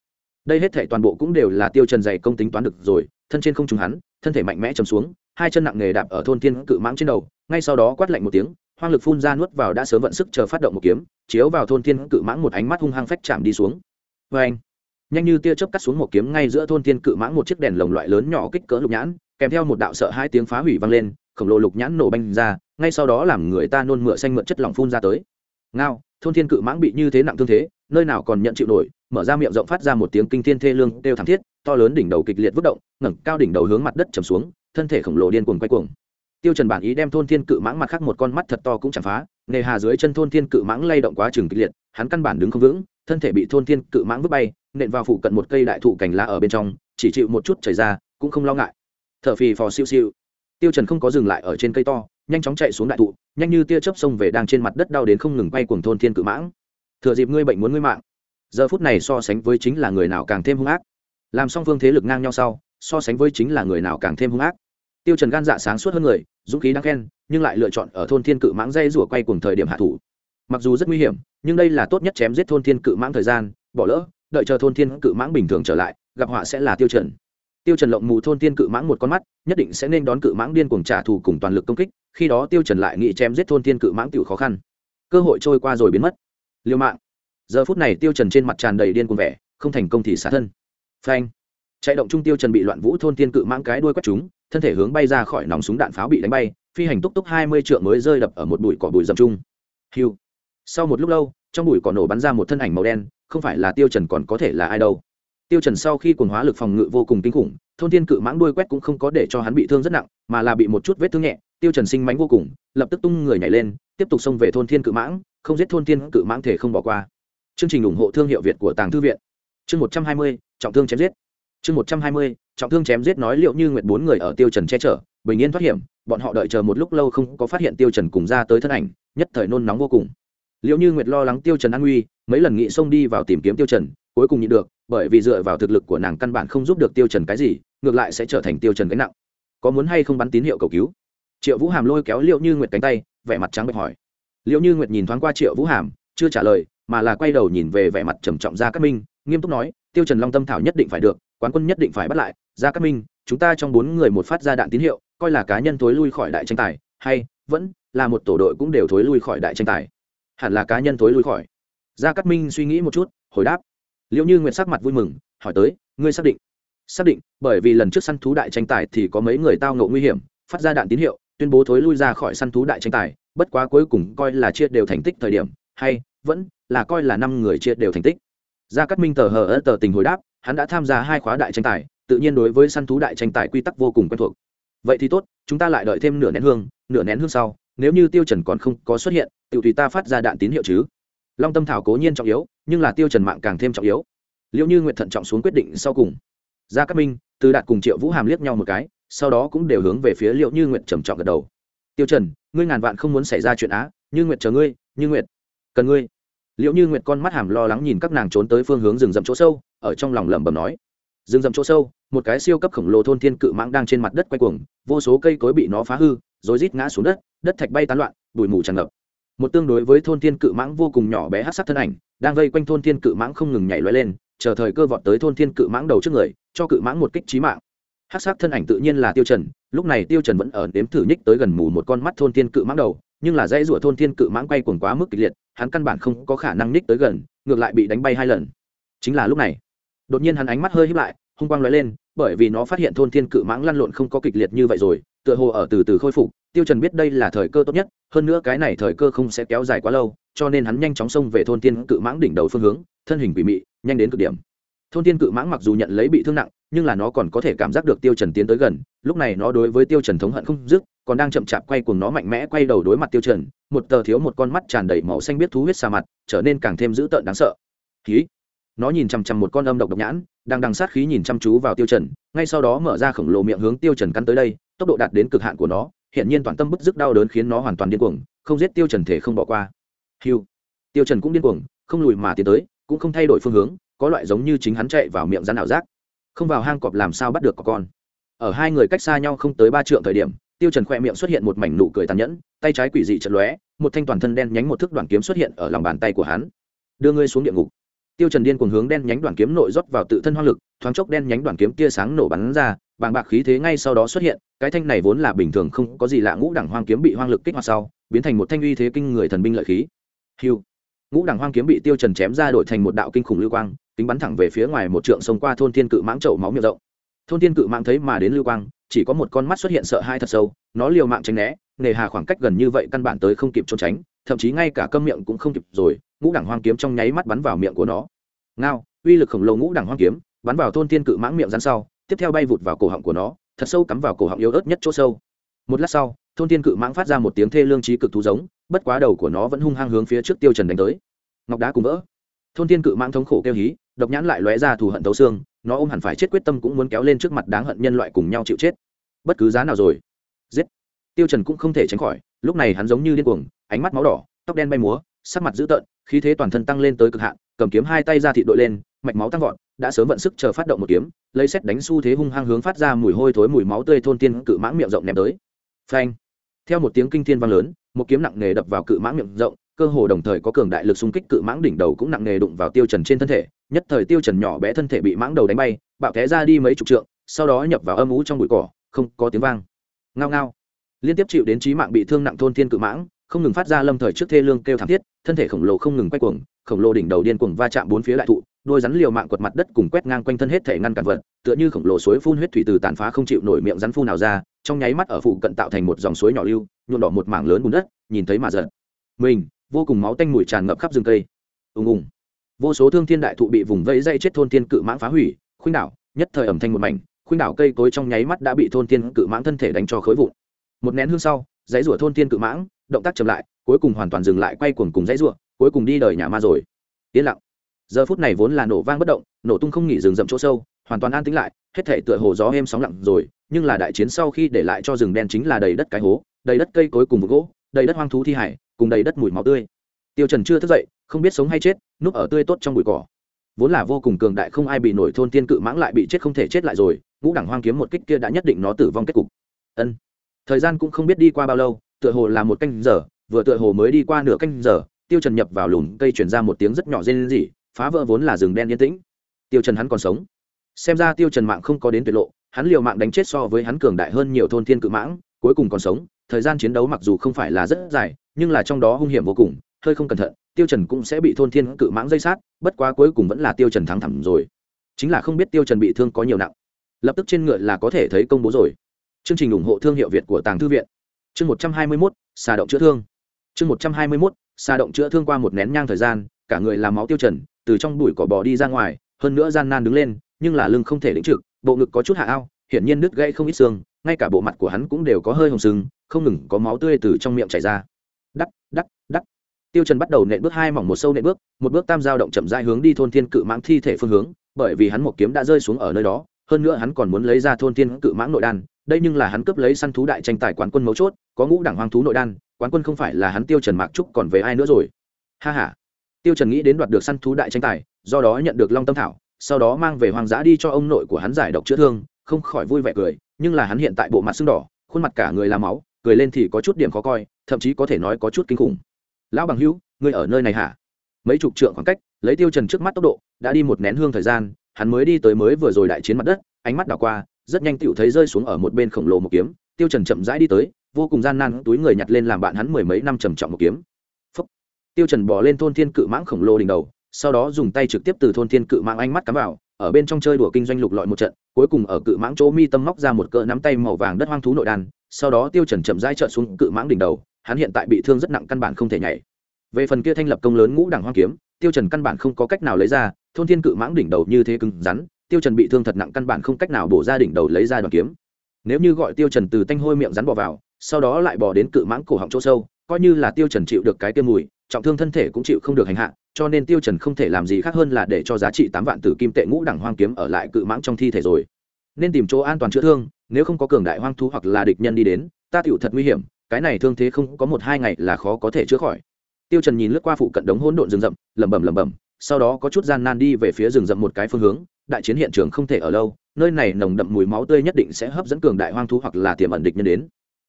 Đây hết thể toàn bộ cũng đều là tiêu trần dày công tính toán được rồi, thân trên không trùng hắn, thân thể mạnh mẽ trầm xuống, hai chân nặng nghề đạp ở thôn thiên cự mãng trên đầu, ngay sau đó quát lạnh một tiếng, hoang lực phun ra nuốt vào đã sớm vận sức chờ phát động một kiếm, chiếu vào thôn thiên cự mãng một ánh mắt hung hăng phách chạm đi xuống. Với anh nhanh như tia chớp cắt xuống một kiếm ngay giữa thôn thiên cự mãng một chiếc đèn lồng loại lớn nhỏ kích cỡ lục nhãn, kèm theo một đạo sợ hai tiếng phá hủy vang lên, khổng lồ lục nhãn nổ banh ra, ngay sau đó làm người ta nôn mửa xanh mượn chất lỏng phun ra tới. Ngao, thôn thiên cự mãng bị như thế nặng thương thế, nơi nào còn nhận chịu nổi mở ra miệng rộng phát ra một tiếng kinh thiên thê lương kêu thảm thiết, to lớn đỉnh đầu kịch liệt vút động, ngẩng cao đỉnh đầu hướng mặt đất trầm xuống, thân thể khổng lồ điên cuồng quay cuồng. Tiêu trần bản ý đem thôn thiên cự mãng mặt khác một con mắt thật to cũng chẳng phá nề hà dưới chân thôn thiên cự mãng lay động quá trường kịch liệt, hắn căn bản đứng không vững, thân thể bị thôn thiên cự mãng vứt bay, nện vào phụ cận một cây đại thụ cành lá ở bên trong, chỉ chịu một chút chảy ra, cũng không lo ngại. Thở phì phò siêu siêu tiêu trần không có dừng lại ở trên cây to, nhanh chóng chạy xuống đại thụ, nhanh như tia chớp xông về đang trên mặt đất đau đến không ngừng bay cuồng thôn thiên cự mãng. Thừa dịp ngươi bệnh muốn ngươi mạng giờ phút này so sánh với chính là người nào càng thêm hung ác. Làm song phương thế lực ngang nhau sau, so sánh với chính là người nào càng thêm hung ác. Tiêu trần gan dạ sáng suốt hơn người, dũng khí đáng khen, nhưng lại lựa chọn ở thôn thiên cự mãng dây rủa quay cùng thời điểm hạ thủ. Mặc dù rất nguy hiểm, nhưng đây là tốt nhất chém giết thôn thiên cự mãng thời gian, bỏ lỡ, đợi chờ thôn thiên cự mãng bình thường trở lại, gặp họa sẽ là tiêu trần. Tiêu trần lộng mù thôn thiên cự mãng một con mắt, nhất định sẽ nên đón cự mãng điên cuồng trả thù cùng toàn lực công kích, khi đó tiêu trần lại nghĩ chém giết thôn thiên cự mãng tiểu khó khăn. Cơ hội trôi qua rồi biến mất. Liều mạng giờ phút này tiêu trần trên mặt tràn đầy điên cuồng vẻ, không thành công thì xả thân. Phanh. Chạy động trung tiêu trần bị loạn vũ thôn thiên cự mãng cái đuôi quét chúng thân thể hướng bay ra khỏi nòng súng đạn pháo bị đánh bay, phi hành túc túc hai mươi trượng mới rơi đập ở một bụi cỏ bụi rậm trung hiu. Sau một lúc lâu, trong bụi cỏ nổ bắn ra một thân ảnh màu đen, không phải là tiêu trần còn có thể là ai đâu. Tiêu trần sau khi cuồng hóa lực phòng ngự vô cùng kinh khủng, thôn thiên cự mãng đuôi quét cũng không có để cho hắn bị thương rất nặng, mà là bị một chút vết thương nhẹ, tiêu trần sinh mánh vô cùng, lập tức tung người nhảy lên, tiếp tục xông về thôn thiên cự mãng, không giết thôn thiên cự mãng thể không bỏ qua chương trình ủng hộ thương hiệu việt của tàng thư viện. Chương một trăm hai mươi, trọng thương chém giết. Chương một trăm hai mươi, trọng thương chém giết nói liệu như nguyệt bốn người ở tiêu trần che chở, bình yên thoát hiểm, bọn họ đợi chờ một lúc lâu không có phát hiện tiêu trần cùng ra tới thân ảnh, nhất thời nôn nóng vô cùng. Liệu như nguyệt lo lắng tiêu trần an nguy, mấy lần nghị xông đi vào tìm kiếm tiêu trần, cuối cùng nhịn được, bởi vì dựa vào thực lực của nàng căn bản không giúp được tiêu trần cái gì, ngược lại sẽ trở thành tiêu trần cái nặng. Có muốn hay không bắn tín hiệu cầu cứu? Triệu vũ hàm lôi kéo liệu như nguyệt cánh tay, vẻ mặt trắng bệch hỏi. Liệu như nguyệt nhìn thoáng qua triệu vũ hàm, chưa trả lời mà là quay đầu nhìn về vẻ mặt trầm trọng gia cát minh, nghiêm túc nói, tiêu trần long tâm thảo nhất định phải được, quán quân nhất định phải bắt lại. Gia cát minh, chúng ta trong bốn người một phát ra đạn tín hiệu, coi là cá nhân thối lui khỏi đại tranh tài, hay vẫn là một tổ đội cũng đều thối lui khỏi đại tranh tài. Hẳn là cá nhân thối lui khỏi. Gia cát minh suy nghĩ một chút, hồi đáp. Liệu như nguyệt sắc mặt vui mừng, hỏi tới, ngươi xác định? Xác định, bởi vì lần trước săn thú đại tranh tài thì có mấy người tao ngộ nguy hiểm, phát ra đạn tín hiệu, tuyên bố thối lui ra khỏi săn thú đại tranh tài, bất quá cuối cùng coi là chia đều thành tích thời điểm, hay vẫn là coi là năm người chia đều thành tích. Gia cát minh tờ hờ ơ tờ tình hồi đáp, hắn đã tham gia hai khóa đại tranh tài, tự nhiên đối với săn thú đại tranh tài quy tắc vô cùng quen thuộc. Vậy thì tốt, chúng ta lại đợi thêm nửa nén hương, nửa nén hương sau, nếu như tiêu trần còn không có xuất hiện tự tùy ta phát ra đạn tín hiệu chứ. Long tâm thảo cố nhiên trọng yếu, nhưng là tiêu trần mạng càng thêm trọng yếu. Liệu như nguyện thận trọng xuống quyết định sau cùng. Gia cát minh, từ đạt cùng triệu vũ hàm liếc nhau một cái, sau đó cũng đều hướng về phía liệu như nguyện trầm trọng gật đầu. Tiêu trần, ngươi ngàn vạn không muốn xảy ra chuyện á, như nguyện chờ ngươi, như nguyện cần ngươi liệu như nguyệt con mắt hàm lo lắng nhìn các nàng trốn tới phương hướng rừng rậm chỗ sâu, ở trong lòng lẩm bẩm nói. Rừng rậm chỗ sâu, một cái siêu cấp khổng lồ thôn thiên cự mãng đang trên mặt đất quay cuồng, vô số cây cối bị nó phá hư, rồi rít ngã xuống đất đất thạch bay tán loạn, bụi mù tràn ngập. Một tương đối với thôn thiên cự mãng vô cùng nhỏ bé hát sắc thân ảnh, đang vây quanh thôn thiên cự mãng không ngừng nhảy loay lên, chờ thời cơ vọt tới thôn thiên cự mãng đầu trước người, cho cự mãng một kích trí mạng. Hát sắc thân ảnh tự nhiên là tiêu trần, lúc này tiêu trần vẫn ở đếm thử nhích tới gần mù một con mắt thôn thiên cự mãng đầu, nhưng là dây rủa thôn thiên cự mãng quay cuồng quá mức kịch liệt hắn căn bản không có khả năng ních tới gần, ngược lại bị đánh bay hai lần. Chính là lúc này, đột nhiên hắn ánh mắt hơi híp lại, hung quang lóe lên, bởi vì nó phát hiện thôn thiên cự mãng lăn lộn không có kịch liệt như vậy rồi, tựa hồ ở từ từ khôi phục. Tiêu trần biết đây là thời cơ tốt nhất, hơn nữa cái này thời cơ không sẽ kéo dài quá lâu, cho nên hắn nhanh chóng xông về thôn thiên cự mãng đỉnh đầu phương hướng, thân hình quỷ mị, nhanh đến cực điểm. Thôn thiên cự mãng mặc dù nhận lấy bị thương nặng, nhưng là nó còn có thể cảm giác được tiêu trần tiến tới gần, lúc này nó đối với tiêu trần thống hận không dứt còn đang chậm chạp quay cuồng nó mạnh mẽ quay đầu đối mặt tiêu trần một tờ thiếu một con mắt tràn đầy màu xanh biết thú huyết xa mặt trở nên càng thêm dữ tợn đáng sợ. Khí nó nhìn chăm chăm một con âm độc độc nhãn đang đằng sát khí nhìn chăm chú vào tiêu trần ngay sau đó mở ra khổng lồ miệng hướng tiêu trần cắn tới đây tốc độ đạt đến cực hạn của nó hiện nhiên toàn tâm bức dứt đau đớn khiến nó hoàn toàn điên cuồng không giết tiêu trần thể không bỏ qua. Hưu, tiêu trần cũng điên cuồng không lùi mà tiến tới cũng không thay đổi phương hướng có loại giống như chính hắn chạy vào miệng rắn ảo giác. Không vào hang cọp làm sao bắt được có con? Ở hai người cách xa nhau không tới ba trượng thời điểm tiêu trần khoe miệng xuất hiện một mảnh nụ cười tàn nhẫn, tay trái quỷ dị chật lóe, một thanh toàn thân đen nhánh một thước đoạn kiếm xuất hiện ở lòng bàn tay của hắn. Đưa ngươi xuống địa ngục. Tiêu trần điên cuồng hướng đen nhánh đoạn kiếm nội rót vào tự thân hoang lực, thoáng chốc đen nhánh đoạn kiếm tia sáng nổ bắn ra, bàng bạc khí thế ngay sau đó xuất hiện, cái thanh này vốn là bình thường không có gì lạ ngũ đẳng hoang kiếm bị hoang lực kích hoạt sau, biến thành một thanh uy thế kinh người thần binh lợi khí. Hưu. ngũ đẳng hoang kiếm bị tiêu trần chém ra đổi thành một đạo kinh khủng lưu quang, kính bắn thẳng về phía ngoài một trượng sông qua thôn thiên cự mãng chậu máu miệng rộng. Thôn thiên cự mãng thấy mà đến lưu quang chỉ có một con mắt xuất hiện sợ hai thật sâu, nó liều mạng tránh né nề hà khoảng cách gần như vậy căn bản tới không kịp trốn tránh, thậm chí ngay cả cơm miệng cũng không kịp rồi, ngũ đẳng hoang kiếm trong nháy mắt bắn vào miệng của nó. Ngao, uy lực khổng lồ ngũ đẳng hoang kiếm, bắn vào thôn thiên cự mãng miệng rắn sau, tiếp theo bay vụt vào cổ họng của nó, thật sâu cắm vào cổ họng yếu ớt nhất chỗ sâu. Một lát sau, thôn thiên cự mãng phát ra một tiếng thê lương trí cực thú giống, bất quá đầu của nó vẫn hung hăng hướng phía trước tiêu trần đánh tới. Ngọc đá cùng vỡ. Thôn thiên cự mãng thống khổ kêu hí, độc nhãn lại lóe ra thù hận thấu xương nó ôm hẳn phải chết quyết tâm cũng muốn kéo lên trước mặt đáng hận nhân loại cùng nhau chịu chết. Bất cứ giá nào rồi. Giết. Tiêu trần cũng không thể tránh khỏi, lúc này hắn giống như điên cuồng, ánh mắt máu đỏ, tóc đen bay múa, sắc mặt dữ tợn, khí thế toàn thân tăng lên tới cực hạn, cầm kiếm hai tay ra thị đội lên, mạch máu tăng vọt, đã sớm vận sức chờ phát động một kiếm, lấy xét đánh xu thế hung hăng hướng phát ra mùi hôi thối mùi máu tươi thôn tiên cự mãng miệng rộng ném tới. Phanh. Theo một tiếng kinh thiên vang lớn, một kiếm nặng nề đập vào cự mãng miệng rộng cơ hồ đồng thời có cường đại lực xung kích cự mãng đỉnh đầu cũng nặng nề đụng vào tiêu trần trên thân thể, nhất thời tiêu trần nhỏ bé thân thể bị mãng đầu đánh bay, bạo té ra đi mấy chục trượng, sau đó nhập vào âm ú trong bụi cỏ, không có tiếng vang. Ngao ngao. Liên tiếp chịu đến chí mạng bị thương nặng thôn thiên cự mãng, không ngừng phát ra lâm thời trước thê lương kêu thảm thiết, thân thể khổng lồ không ngừng quay cuồng, khổng lồ đỉnh đầu điên cuồng va chạm bốn phía đại thụ, đôi rắn liều mạng quật mặt đất cùng quét ngang quanh thân hết thể ngăn cản vật, tựa như khổng lồ suối phun huyết thủy từ tàn phá không chịu nổi miệng rắn phun nào ra, trong nháy mắt ở phụ cận tạo thành một dòng suối nhỏ lưu, nhuộm đỏ một mảng lớn bùn đất, nhìn thấy mà giận mình vô cùng máu tanh mùi tràn ngập khắp rừng cây. Ùng ùng. Vô số thương thiên đại thụ bị vùng vẫy dây chết thôn thiên cự mãng phá hủy, khuynh đảo, nhất thời ẩm thanh một mảnh, khuynh đảo cây cối trong nháy mắt đã bị thôn thiên cự mãng thân thể đánh cho khối vụn. Một nén hương sau, dãy rủa thôn thiên cự mãng, động tác chậm lại, cuối cùng hoàn toàn dừng lại quay cuồng cùng dãy rủa, cuối cùng đi đời nhà ma rồi. Yên lặng. Giờ phút này vốn là nổ vang bất động, nổ tung không nghỉ rừng rậm chỗ sâu, hoàn toàn an tĩnh lại, hết thể tựa hồ gió êm sóng lặng rồi, nhưng là đại chiến sau khi để lại cho rừng đen chính là đầy đất cái hố, đầy đất cây cối cùng một gỗ, đầy đất hoang thú thi hải cùng đầy đất mùi máu tươi. Tiêu trần chưa thức dậy, không biết sống hay chết, núp ở tươi tốt trong bụi cỏ. Vốn là vô cùng cường đại không ai bị nổi thôn tiên cự mãng lại bị chết không thể chết lại rồi, ngũ đẳng hoang kiếm một kích kia đã nhất định nó tử vong kết cục. Ân. Thời gian cũng không biết đi qua bao lâu, tựa hồ là một canh giờ, vừa tựa hồ mới đi qua nửa canh giờ, tiêu trần nhập vào lùn cây truyền ra một tiếng rất nhỏ rên rỉ, phá vỡ vốn là rừng đen yên tĩnh. Tiêu trần hắn còn sống. Xem ra tiêu trần mạng không có đến tuyệt lộ, hắn liều mạng đánh chết so với hắn cường đại hơn nhiều thôn thiên cự mãng cuối cùng còn sống thời gian chiến đấu mặc dù không phải là rất dài nhưng là trong đó hung hiểm vô cùng hơi không cẩn thận tiêu trần cũng sẽ bị thôn thiên cự mãng dây sát bất quá cuối cùng vẫn là tiêu trần thắng thẳm rồi. Chính là không biết tiêu trần bị thương có nhiều nặng. Lập tức trên ngựa là có thể thấy công bố rồi. Chương trình ủng hộ thương hiệu việt của tàng thư viện. Chương một trăm hai mươi 121, xà động chữa thương. Chương một trăm hai mươi 121, xà động chữa thương qua một nén nhang thời gian cả người làm máu tiêu trần từ trong bụi cỏ bò đi ra ngoài hơn nữa gian nan đứng lên nhưng là lưng không thể lĩnh trực bộ ngực có chút hạ ao hiển nhiên nứt gãy không ít xương ngay cả bộ mặt của hắn cũng đều có hơi hồng sưng không ngừng có máu tươi từ trong miệng chảy ra. Đắc đắc đắc. Tiêu trần bắt đầu nện bước hai mỏng một sâu nện bước, một bước tam giao động chậm rãi hướng đi thôn thiên cự mãng thi thể phương hướng, bởi vì hắn một kiếm đã rơi xuống ở nơi đó, hơn nữa hắn còn muốn lấy ra thôn thiên cự mãng nội đan, đây nhưng là hắn cướp lấy săn thú đại tranh tài quán quân mấu chốt, có ngũ đẳng hoang thú nội đan, quán quân không phải là hắn tiêu trần mạc trúc còn về ai nữa rồi. Ha ha. Tiêu trần nghĩ đến đoạt được săn thú đại tranh tài, do đó nhận được long tâm thảo, sau đó mang về hoàng dã đi cho ông nội của hắn giải độc chữa thương, không khỏi vui vẻ cười nhưng là hắn hiện tại bộ mặt sưng đỏ, khuôn mặt cả người làm máu, cười lên thì có chút điểm khó coi, thậm chí có thể nói có chút kinh khủng. Lão bằng hữu, ngươi ở nơi này hả? Mấy chục trượng khoảng cách, lấy tiêu trần trước mắt tốc độ, đã đi một nén hương thời gian, hắn mới đi tới mới vừa rồi đại chiến mặt đất, ánh mắt đảo qua, rất nhanh tiểu thấy rơi xuống ở một bên khổng lồ một kiếm, tiêu trần chậm rãi đi tới, vô cùng gian nan, túi người nhặt lên làm bạn hắn mười mấy năm trầm trọng một kiếm. Phúc. tiêu trần bỏ lên thôn thiên cự mãng khổng lồ đỉnh đầu, sau đó dùng tay trực tiếp từ thôn thiên cự mãng ánh mắt cắm vào ở bên trong chơi đùa kinh doanh lục lọi một trận, cuối cùng ở cự mãng chỗ mi tâm móc ra một cỡ nắm tay màu vàng đất hoang thú nội đan, sau đó tiêu trần chậm rãi trợn xuống cự mãng đỉnh đầu, hắn hiện tại bị thương rất nặng căn bản không thể nhảy. Về phần kia thanh lập công lớn ngũ đẳng hoang kiếm, tiêu trần căn bản không có cách nào lấy ra, thôn thiên cự mãng đỉnh đầu như thế cứng rắn, tiêu trần bị thương thật nặng căn bản không cách nào bổ ra đỉnh đầu lấy ra đoàn kiếm. Nếu như gọi tiêu trần từ tanh hôi miệng rắn bò vào, sau đó lại bò đến cự mãng cổ họng chỗ sâu, coi như là tiêu trần chịu được cái tiêu mùi trọng thương thân thể cũng chịu không được hành hạ, cho nên tiêu trần không thể làm gì khác hơn là để cho giá trị tám vạn tử kim tệ ngũ đẳng hoang kiếm ở lại cự mãng trong thi thể rồi. Nên tìm chỗ an toàn chữa thương, nếu không có cường đại hoang thú hoặc là địch nhân đi đến, ta tiểu thật nguy hiểm, cái này thương thế không có một hai ngày là khó có thể chữa khỏi. Tiêu trần nhìn lướt qua phụ cận đống hỗn độn rừng rậm, lẩm bẩm lẩm bẩm, sau đó có chút gian nan đi về phía rừng rậm một cái phương hướng, đại chiến hiện trường không thể ở lâu, nơi này nồng đậm mùi máu tươi nhất định sẽ hấp dẫn cường đại hoang thú hoặc là tiềm ẩn địch nhân đến.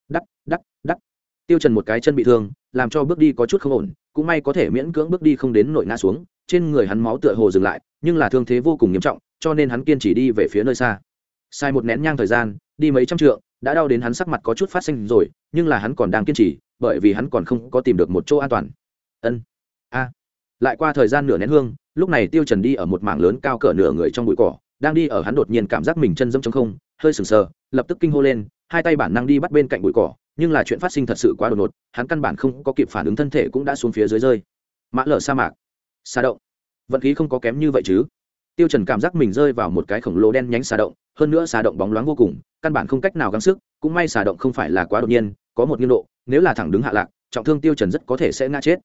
Đắc đắc đắc. Tiêu trần một cái chân bị thương làm cho bước đi có chút không ổn, cũng may có thể miễn cưỡng bước đi không đến nội ngã xuống, trên người hắn máu tựa hồ dừng lại, nhưng là thương thế vô cùng nghiêm trọng, cho nên hắn kiên trì đi về phía nơi xa. Sai một nén nhang thời gian, đi mấy trăm trượng, đã đau đến hắn sắc mặt có chút phát sinh rồi, nhưng là hắn còn đang kiên trì, bởi vì hắn còn không có tìm được một chỗ an toàn. Ân, a. Lại qua thời gian nửa nén hương, lúc này tiêu trần đi ở một mảng lớn cao cỡ nửa người trong bụi cỏ, đang đi ở hắn đột nhiên cảm giác mình chân dẫm trong không, hơi sừng sờ, lập tức kinh hô lên, hai tay bản năng đi bắt bên cạnh bụi cỏ nhưng là chuyện phát sinh thật sự quá đột ngột, hắn căn bản không có kịp phản ứng thân thể cũng đã xuống phía dưới rơi. Mã lở sa mạc. Xa động. Vận khí không có kém như vậy chứ. Tiêu trần cảm giác mình rơi vào một cái khổng lồ đen nhánh xà động, hơn nữa xà động bóng loáng vô cùng, căn bản không cách nào gắng sức, cũng may xà động không phải là quá đột nhiên, có một nghiêng độ, nếu là thẳng đứng hạ lạc, trọng thương tiêu trần rất có thể sẽ ngã chết.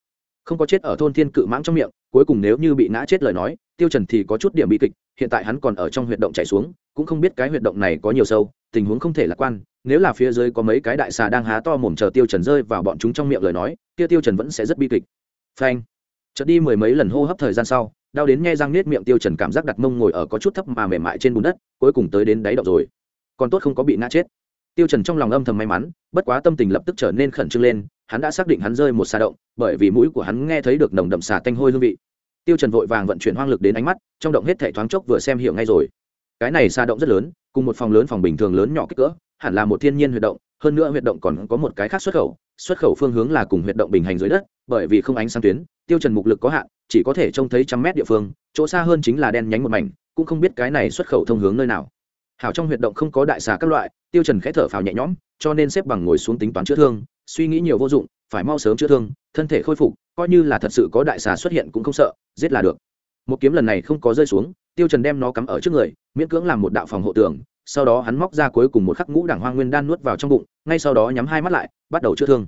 Không có chết ở thôn thiên cự mãng trong miệng, cuối cùng nếu như bị ngã chết lời nói tiêu trần thì có chút điểm bị kịch, hiện tại hắn còn ở trong huyệt động chảy xuống, cũng không biết cái huyệt động này có nhiều sâu, tình huống không thể lạc quan, nếu là phía dưới có mấy cái đại xà đang há to mồm chờ tiêu trần rơi vào bọn chúng trong miệng lời nói, kia tiêu trần vẫn sẽ rất bi kịch. Phanh. Chợt đi mười mấy lần hô hấp thời gian sau, đau đến nghe răng nết miệng tiêu trần cảm giác đặt mông ngồi ở có chút thấp mà mềm mại trên bùn đất, cuối cùng tới đến đáy động rồi. Còn tốt không có bị ngã chết. Tiêu trần trong lòng âm thầm may mắn, bất quá tâm tình lập tức trở nên khẩn trương lên, hắn đã xác định hắn rơi một xà động, bởi vì mũi của hắn nghe thấy được nồng đậm xà tanh hôi hương vị tiêu trần vội vàng vận chuyển hoang lực đến ánh mắt, trong động hết thảy thoáng chốc vừa xem hiểu ngay rồi. Cái này xa động rất lớn, cùng một phòng lớn phòng bình thường lớn nhỏ kích cỡ, hẳn là một thiên nhiên huyệt động, hơn nữa huyệt động còn có một cái khác xuất khẩu xuất khẩu phương hướng là cùng huyệt động bình hành dưới đất, bởi vì không ánh sáng tuyến, tiêu trần mục lực có hạn, chỉ có thể trông thấy trăm mét địa phương, chỗ xa hơn chính là đen nhánh một mảnh, cũng không biết cái này xuất khẩu thông hướng nơi nào. Hảo trong huyệt động không có đại xà các loại, tiêu trần khẽ thở phào nhẹ nhõm, cho nên xếp bằng ngồi xuống tính toán chữa thương, suy nghĩ nhiều vô dụng phải mau sớm chữa thương, thân thể khôi phục, coi như là thật sự có đại xà xuất hiện cũng không sợ, giết là được. Một kiếm lần này không có rơi xuống, tiêu trần đem nó cắm ở trước người, miễn cưỡng làm một đạo phòng hộ tường, sau đó hắn móc ra cuối cùng một khắc ngũ đẳng hoang nguyên đan nuốt vào trong bụng, ngay sau đó nhắm hai mắt lại, bắt đầu chữa thương.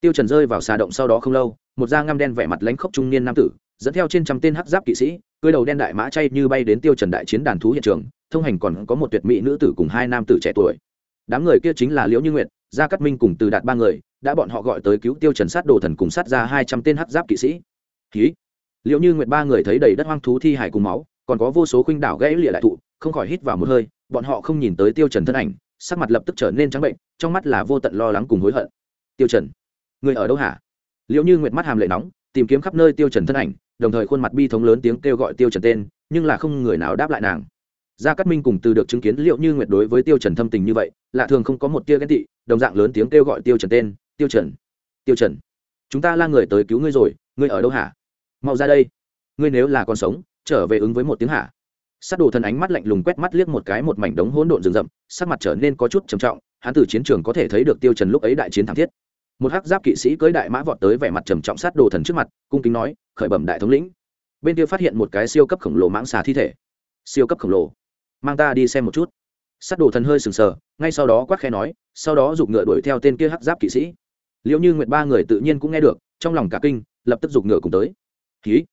Tiêu trần rơi vào xà động sau đó không lâu, một da ngăm đen vẻ mặt lãnh khốc trung niên nam tử, dẫn theo trên trăm tên hắc giáp kỵ sĩ cưỡi đầu đen đại mã chay như bay đến tiêu trần đại chiến đàn thú hiện trường, thông hành còn có một tuyệt mỹ nữ tử cùng hai nam tử trẻ tuổi. Đám người kia chính là liễu như nguyệt, gia cát minh cùng từ đạt ba người đã bọn họ gọi tới cứu tiêu trần sát đồ thần cùng sát ra hai trăm tên hắc giáp kỵ sĩ. Khí liễu như nguyệt ba người thấy đầy đất hoang thú thi hải cùng máu, còn có vô số khuynh đảo gãy lìa đại thụ, không khỏi hít vào một hơi, bọn họ không nhìn tới tiêu trần thân ảnh, sắc mặt lập tức trở nên trắng bệnh, trong mắt là vô tận lo lắng cùng hối hận. Tiêu trần, người ở đâu hả? Liễu như nguyệt mắt hàm lệ nóng, tìm kiếm khắp nơi tiêu trần thân ảnh, đồng thời khuôn mặt bi thống lớn tiếng kêu gọi tiêu trần tên, nhưng là không người nào đáp lại nàng. Gia cát minh cùng từ được chứng kiến liệu như nguyệt đối với tiêu trần thâm tình như vậy, lạ thường không có một tia ghen tị, đồng dạng lớn tiếng kêu gọi tiêu trần tên tiêu trần tiêu trần, chúng ta là người tới cứu ngươi rồi, ngươi ở đâu hả? Mau ra đây. Ngươi nếu là còn sống, trở về ứng với một tiếng hả? Sát đồ thần ánh mắt lạnh lùng quét mắt liếc một cái một mảnh đống hỗn độn rừng rậm, sắc mặt trở nên có chút trầm trọng, hắn từ chiến trường có thể thấy được tiêu trần lúc ấy đại chiến thảm thiết. Một hắc giáp kỵ sĩ cưỡi đại mã vọt tới vẻ mặt trầm trọng sát đồ thần trước mặt, cung kính nói, khởi bẩm đại thống lĩnh. Bên kia phát hiện một cái siêu cấp khổng lồ mãng xà thi thể. Siêu cấp khổng lồ? Mang ta đi xem một chút. Sát đồ thần hơi sừng sờ, ngay sau đó quát khe nói, sau đó giục ngựa đuổi theo tên kia hắc giáp kỵ sĩ liệu như nguyệt ba người tự nhiên cũng nghe được, trong lòng cả kinh, lập tức giục ngựa cùng tới. Ký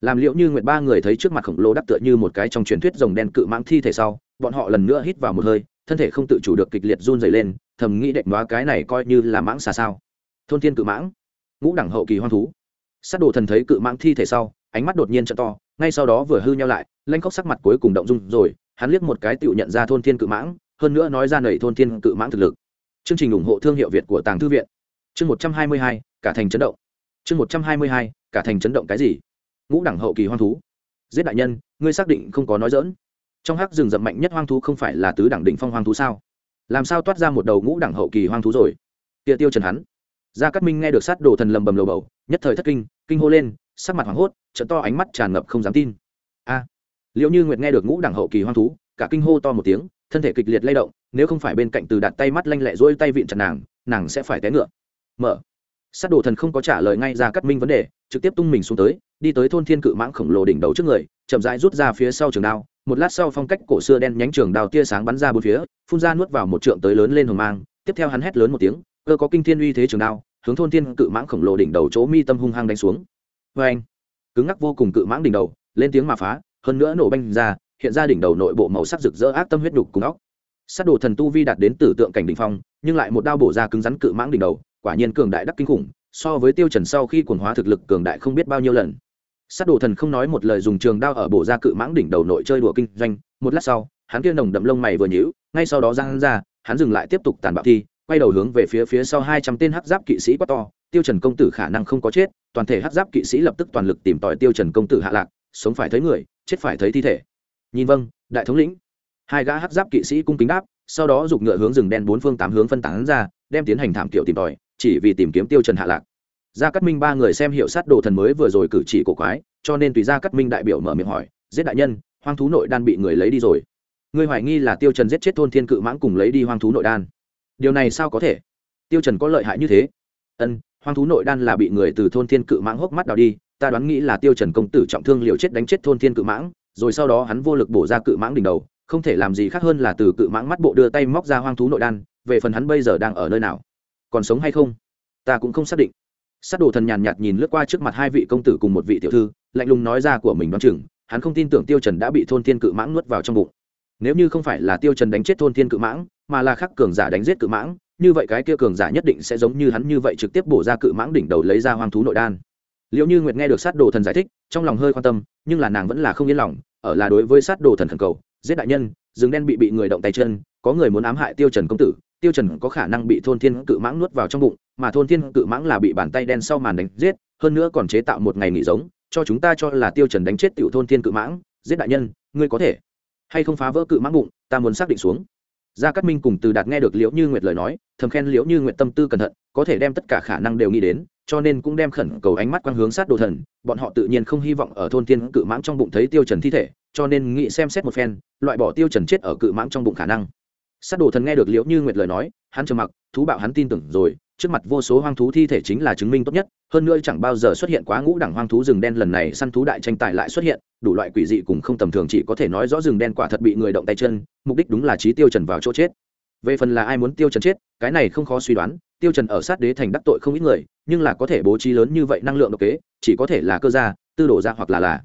làm liệu như nguyệt ba người thấy trước mặt khổng lồ đắp tựa như một cái trong truyền thuyết rồng đen cự mãng thi thể sau, bọn họ lần nữa hít vào một hơi, thân thể không tự chủ được kịch liệt run dày lên, thầm nghĩ đệm đoá cái này coi như là mãng xà sao. Thôn thiên cự mãng, ngũ đẳng hậu kỳ hoang thú. Sát đồ thần thấy cự mãng thi thể sau, ánh mắt đột nhiên t to, ngay sau đó vừa hư nhau lại lanh khóc sắc mặt cuối cùng động dung rồi, hắn liếc một cái tựu nhận ra thôn thiên cự mãng, hơn nữa nói ra nầy thôn thiên cự mãng thực lực. Chương trình ủng hộ thương hiệu việt của tàng thư viện chương một trăm hai mươi hai, cả thành chấn động. Chương một trăm hai mươi hai, cả thành chấn động cái gì? Ngũ đẳng hậu kỳ hoang thú. Giết đại nhân, ngươi xác định không có nói dỡn. Trong hắc rừng rậm mạnh nhất hoang thú không phải là tứ đẳng đỉnh phong hoang thú sao? Làm sao toát ra một đầu ngũ đẳng hậu kỳ hoang thú rồi? Tia tiêu trần hắn. Gia cát minh nghe được sát đồ thần lầm bầm lầu bầu, nhất thời thất kinh kinh hô lên, sắc mặt hoảng hốt trận to ánh mắt tràn ngập không dám tin. A! Liệu như nguyệt nghe được ngũ đẳng hậu kỳ hoang thú, cả kinh hô to một tiếng, thân thể kịch liệt lay động, nếu không phải bên cạnh từ đặt tay mắt lanh lẹ dỗi tay vịn chặt nàng nàng sẽ phải té ngựa mở. Sát đồ thần không có trả lời ngay ra cắt minh vấn đề, trực tiếp tung mình xuống tới, đi tới thôn thiên cự mãng khổng lồ đỉnh đầu trước người, chậm rãi rút ra phía sau trường đao, một lát sau phong cách cổ xưa đen nhánh trường đao tia sáng bắn ra bốn phía, phun ra nuốt vào một trượng tới lớn lên hồng mang, tiếp theo hắn hét lớn một tiếng, cơ có kinh thiên uy thế trường đao, hướng thôn thiên cự mãng khổng lồ đỉnh đầu chỗ mi tâm hung hăng đánh xuống. Vê anh cứng ngắc vô cùng cự mãng đỉnh đầu, lên tiếng mà phá, hơn nữa nổ banh ra, hiện ra đỉnh đầu nội bộ màu sắc rực rỡ ác tâm huyết đục cùng óc. Sát đồ thần tu vi đạt đến tử tượng cảnh đỉnh phong, nhưng lại một đao bổ ra cứng rắn cự mãng đỉnh đầu quả nhiên cường đại đắc kinh khủng, so với tiêu trần sau khi cuồng hóa thực lực cường đại không biết bao nhiêu lần. Sát đồ thần không nói một lời dùng trường đao ở bổ ra cự mãng đỉnh đầu nội chơi đùa kinh doanh, một lát sau, hắn kia nồng đậm lông mày vừa nhíu, ngay sau đó giang ra, hắn dừng lại tiếp tục tàn bạo thi, quay đầu hướng về phía phía sau hai trăm tên hắc giáp kỵ sĩ quá to, tiêu trần công tử khả năng không có chết, toàn thể hắc giáp kỵ sĩ lập tức toàn lực tìm tòi tiêu trần công tử hạ lạc, sống phải thấy người, chết phải thấy thi thể. Nhìn vâng đại thống lĩnh. Hai gã hắc giáp kỵ sĩ cung kính đáp, sau đó giục ngựa hướng rừng đen bốn phương tám hướng phân tán ra, đem tiến hành thảm kiểu tìm tòi chỉ vì tìm kiếm tiêu trần hạ lạc. Gia cát minh ba người xem hiệu sát đồ thần mới vừa rồi cử chỉ cổ quái, cho nên tùy gia cát minh đại biểu mở miệng hỏi, giết đại nhân, hoang thú nội đan bị người lấy đi rồi. Ngươi hoài nghi là tiêu trần giết chết thôn thiên cự mãng cùng lấy đi hoang thú nội đan. Điều này sao có thể? Tiêu trần có lợi hại như thế? Ân, hoang thú nội đan là bị người từ thôn thiên cự mãng hốc mắt đào đi, ta đoán nghĩ là tiêu trần công tử trọng thương liều chết đánh chết thôn thiên cự mãng, rồi sau đó hắn vô lực bổ ra cự mãng đỉnh đầu, không thể làm gì khác hơn là từ cự mãng mắt bộ đưa tay móc ra hoang thú nội đan, về phần hắn bây giờ đang ở nơi nào? Còn sống hay không? Ta cũng không xác định. Sát đồ thần nhàn nhạt nhìn lướt qua trước mặt hai vị công tử cùng một vị tiểu thư, lạnh lùng nói ra của mình đoán chừng, hắn không tin tưởng tiêu trần đã bị thôn thiên cự mãng nuốt vào trong bụng. Nếu như không phải là tiêu trần đánh chết thôn thiên cự mãng, mà là khắc cường giả đánh giết cự mãng, như vậy cái kia cường giả nhất định sẽ giống như hắn như vậy trực tiếp bổ ra cự mãng đỉnh đầu lấy ra hoang thú nội đan. Liệu như nguyệt nghe được sát đồ thần giải thích, trong lòng hơi quan tâm, nhưng là nàng vẫn là không yên lòng, ở là đối với sát đồ thần thần cầu, giết đại nhân, rừng đen bị bị người động tay chân có người muốn ám hại tiêu trần công tử, tiêu trần có khả năng bị thôn thiên cự mãng nuốt vào trong bụng, mà thôn thiên cự mãng là bị bàn tay đen sau màn đánh giết, hơn nữa còn chế tạo một ngày nghỉ giống, cho chúng ta cho là tiêu trần đánh chết tiểu thôn thiên cự mãng, giết đại nhân, ngươi có thể hay không phá vỡ cự mãng bụng, ta muốn xác định xuống. Gia cát minh cùng từ đạt nghe được liễu như nguyệt lời nói, thầm khen liễu như nguyệt tâm tư cẩn thận, có thể đem tất cả khả năng đều nghĩ đến, cho nên cũng đem khẩn cầu ánh mắt quang hướng sát đồ thần, bọn họ tự nhiên không hy vọng ở thôn thiên cự mãng trong bụng thấy tiêu trần thi thể, cho nên nghĩ xem xét một phen, loại bỏ tiêu trần chết ở cự mãng trong bụng khả năng sát đồ thần nghe được liễu như nguyệt lời nói, hắn trầm mặc, thú bạo hắn tin tưởng rồi, trước mặt vô số hoang thú thi thể chính là chứng minh tốt nhất, hơn nữa chẳng bao giờ xuất hiện quá ngũ đẳng hoang thú rừng đen lần này, săn thú đại tranh tài lại xuất hiện, đủ loại quỷ dị cùng không tầm thường chỉ có thể nói rõ rừng đen quả thật bị người động tay chân, mục đích đúng là trí tiêu trần vào chỗ chết. Về phần là ai muốn tiêu trần chết, cái này không khó suy đoán, tiêu trần ở sát đế thành đắc tội không ít người, nhưng là có thể bố trí lớn như vậy năng lượng độc kế, chỉ có thể là cơ gia, tư đổ gia hoặc là là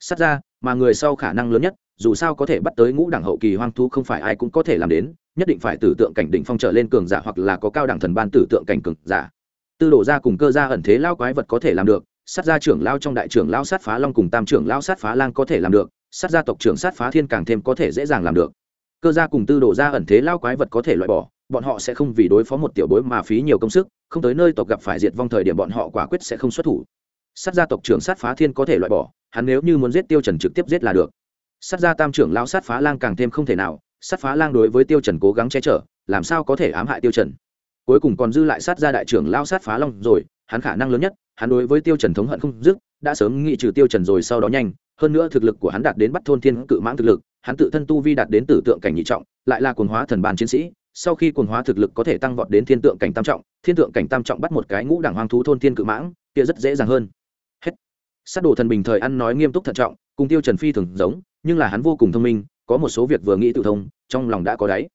sát gia, mà người sau khả năng lớn nhất dù sao có thể bắt tới ngũ đẳng hậu kỳ hoang thú không phải ai cũng có thể làm đến, nhất định phải tử tượng cảnh đỉnh phong trở lên cường giả hoặc là có cao đẳng thần ban tử tượng cảnh cường giả. Tư đổ gia cùng cơ gia ẩn thế lao quái vật có thể làm được, sát gia trưởng lao trong đại trưởng lao sát phá long cùng tam trưởng lao sát phá lang có thể làm được, sát gia tộc trưởng sát phá thiên càng thêm có thể dễ dàng làm được. Cơ gia cùng tư đổ gia ẩn thế lao quái vật có thể loại bỏ, bọn họ sẽ không vì đối phó một tiểu bối mà phí nhiều công sức, không tới nơi tộc gặp phải diệt vong thời điểm bọn họ quả quyết sẽ không xuất thủ. Sát gia tộc trưởng sát phá thiên có thể loại bỏ, hắn nếu như muốn giết tiêu trần trực tiếp giết là được sát gia tam trưởng lao sát phá lang càng thêm không thể nào, sát phá lang đối với tiêu trần cố gắng che chở, làm sao có thể ám hại tiêu trần? Cuối cùng còn dư lại sát gia đại trưởng lao sát phá long rồi, hắn khả năng lớn nhất, hắn đối với tiêu trần thống hận không dứt, đã sớm nghị trừ tiêu trần rồi sau đó nhanh, hơn nữa thực lực của hắn đạt đến bắt thôn thiên cự mãng thực lực, hắn tự thân tu vi đạt đến tử tượng cảnh nhị trọng, lại là cuồng hóa thần bàn chiến sĩ, sau khi quần hóa thực lực có thể tăng vọt đến thiên tượng cảnh tam trọng, thiên tượng cảnh tam trọng bắt một cái ngũ đẳng hoang thú thôn thiên cự mãng, kia rất dễ dàng hơn. Hết. Sát đồ thần bình thời ăn nói nghiêm túc thận trọng, cùng tiêu trần phi thường giống nhưng là hắn vô cùng thông minh, có một số việc vừa nghĩ tự thông, trong lòng đã có đáy.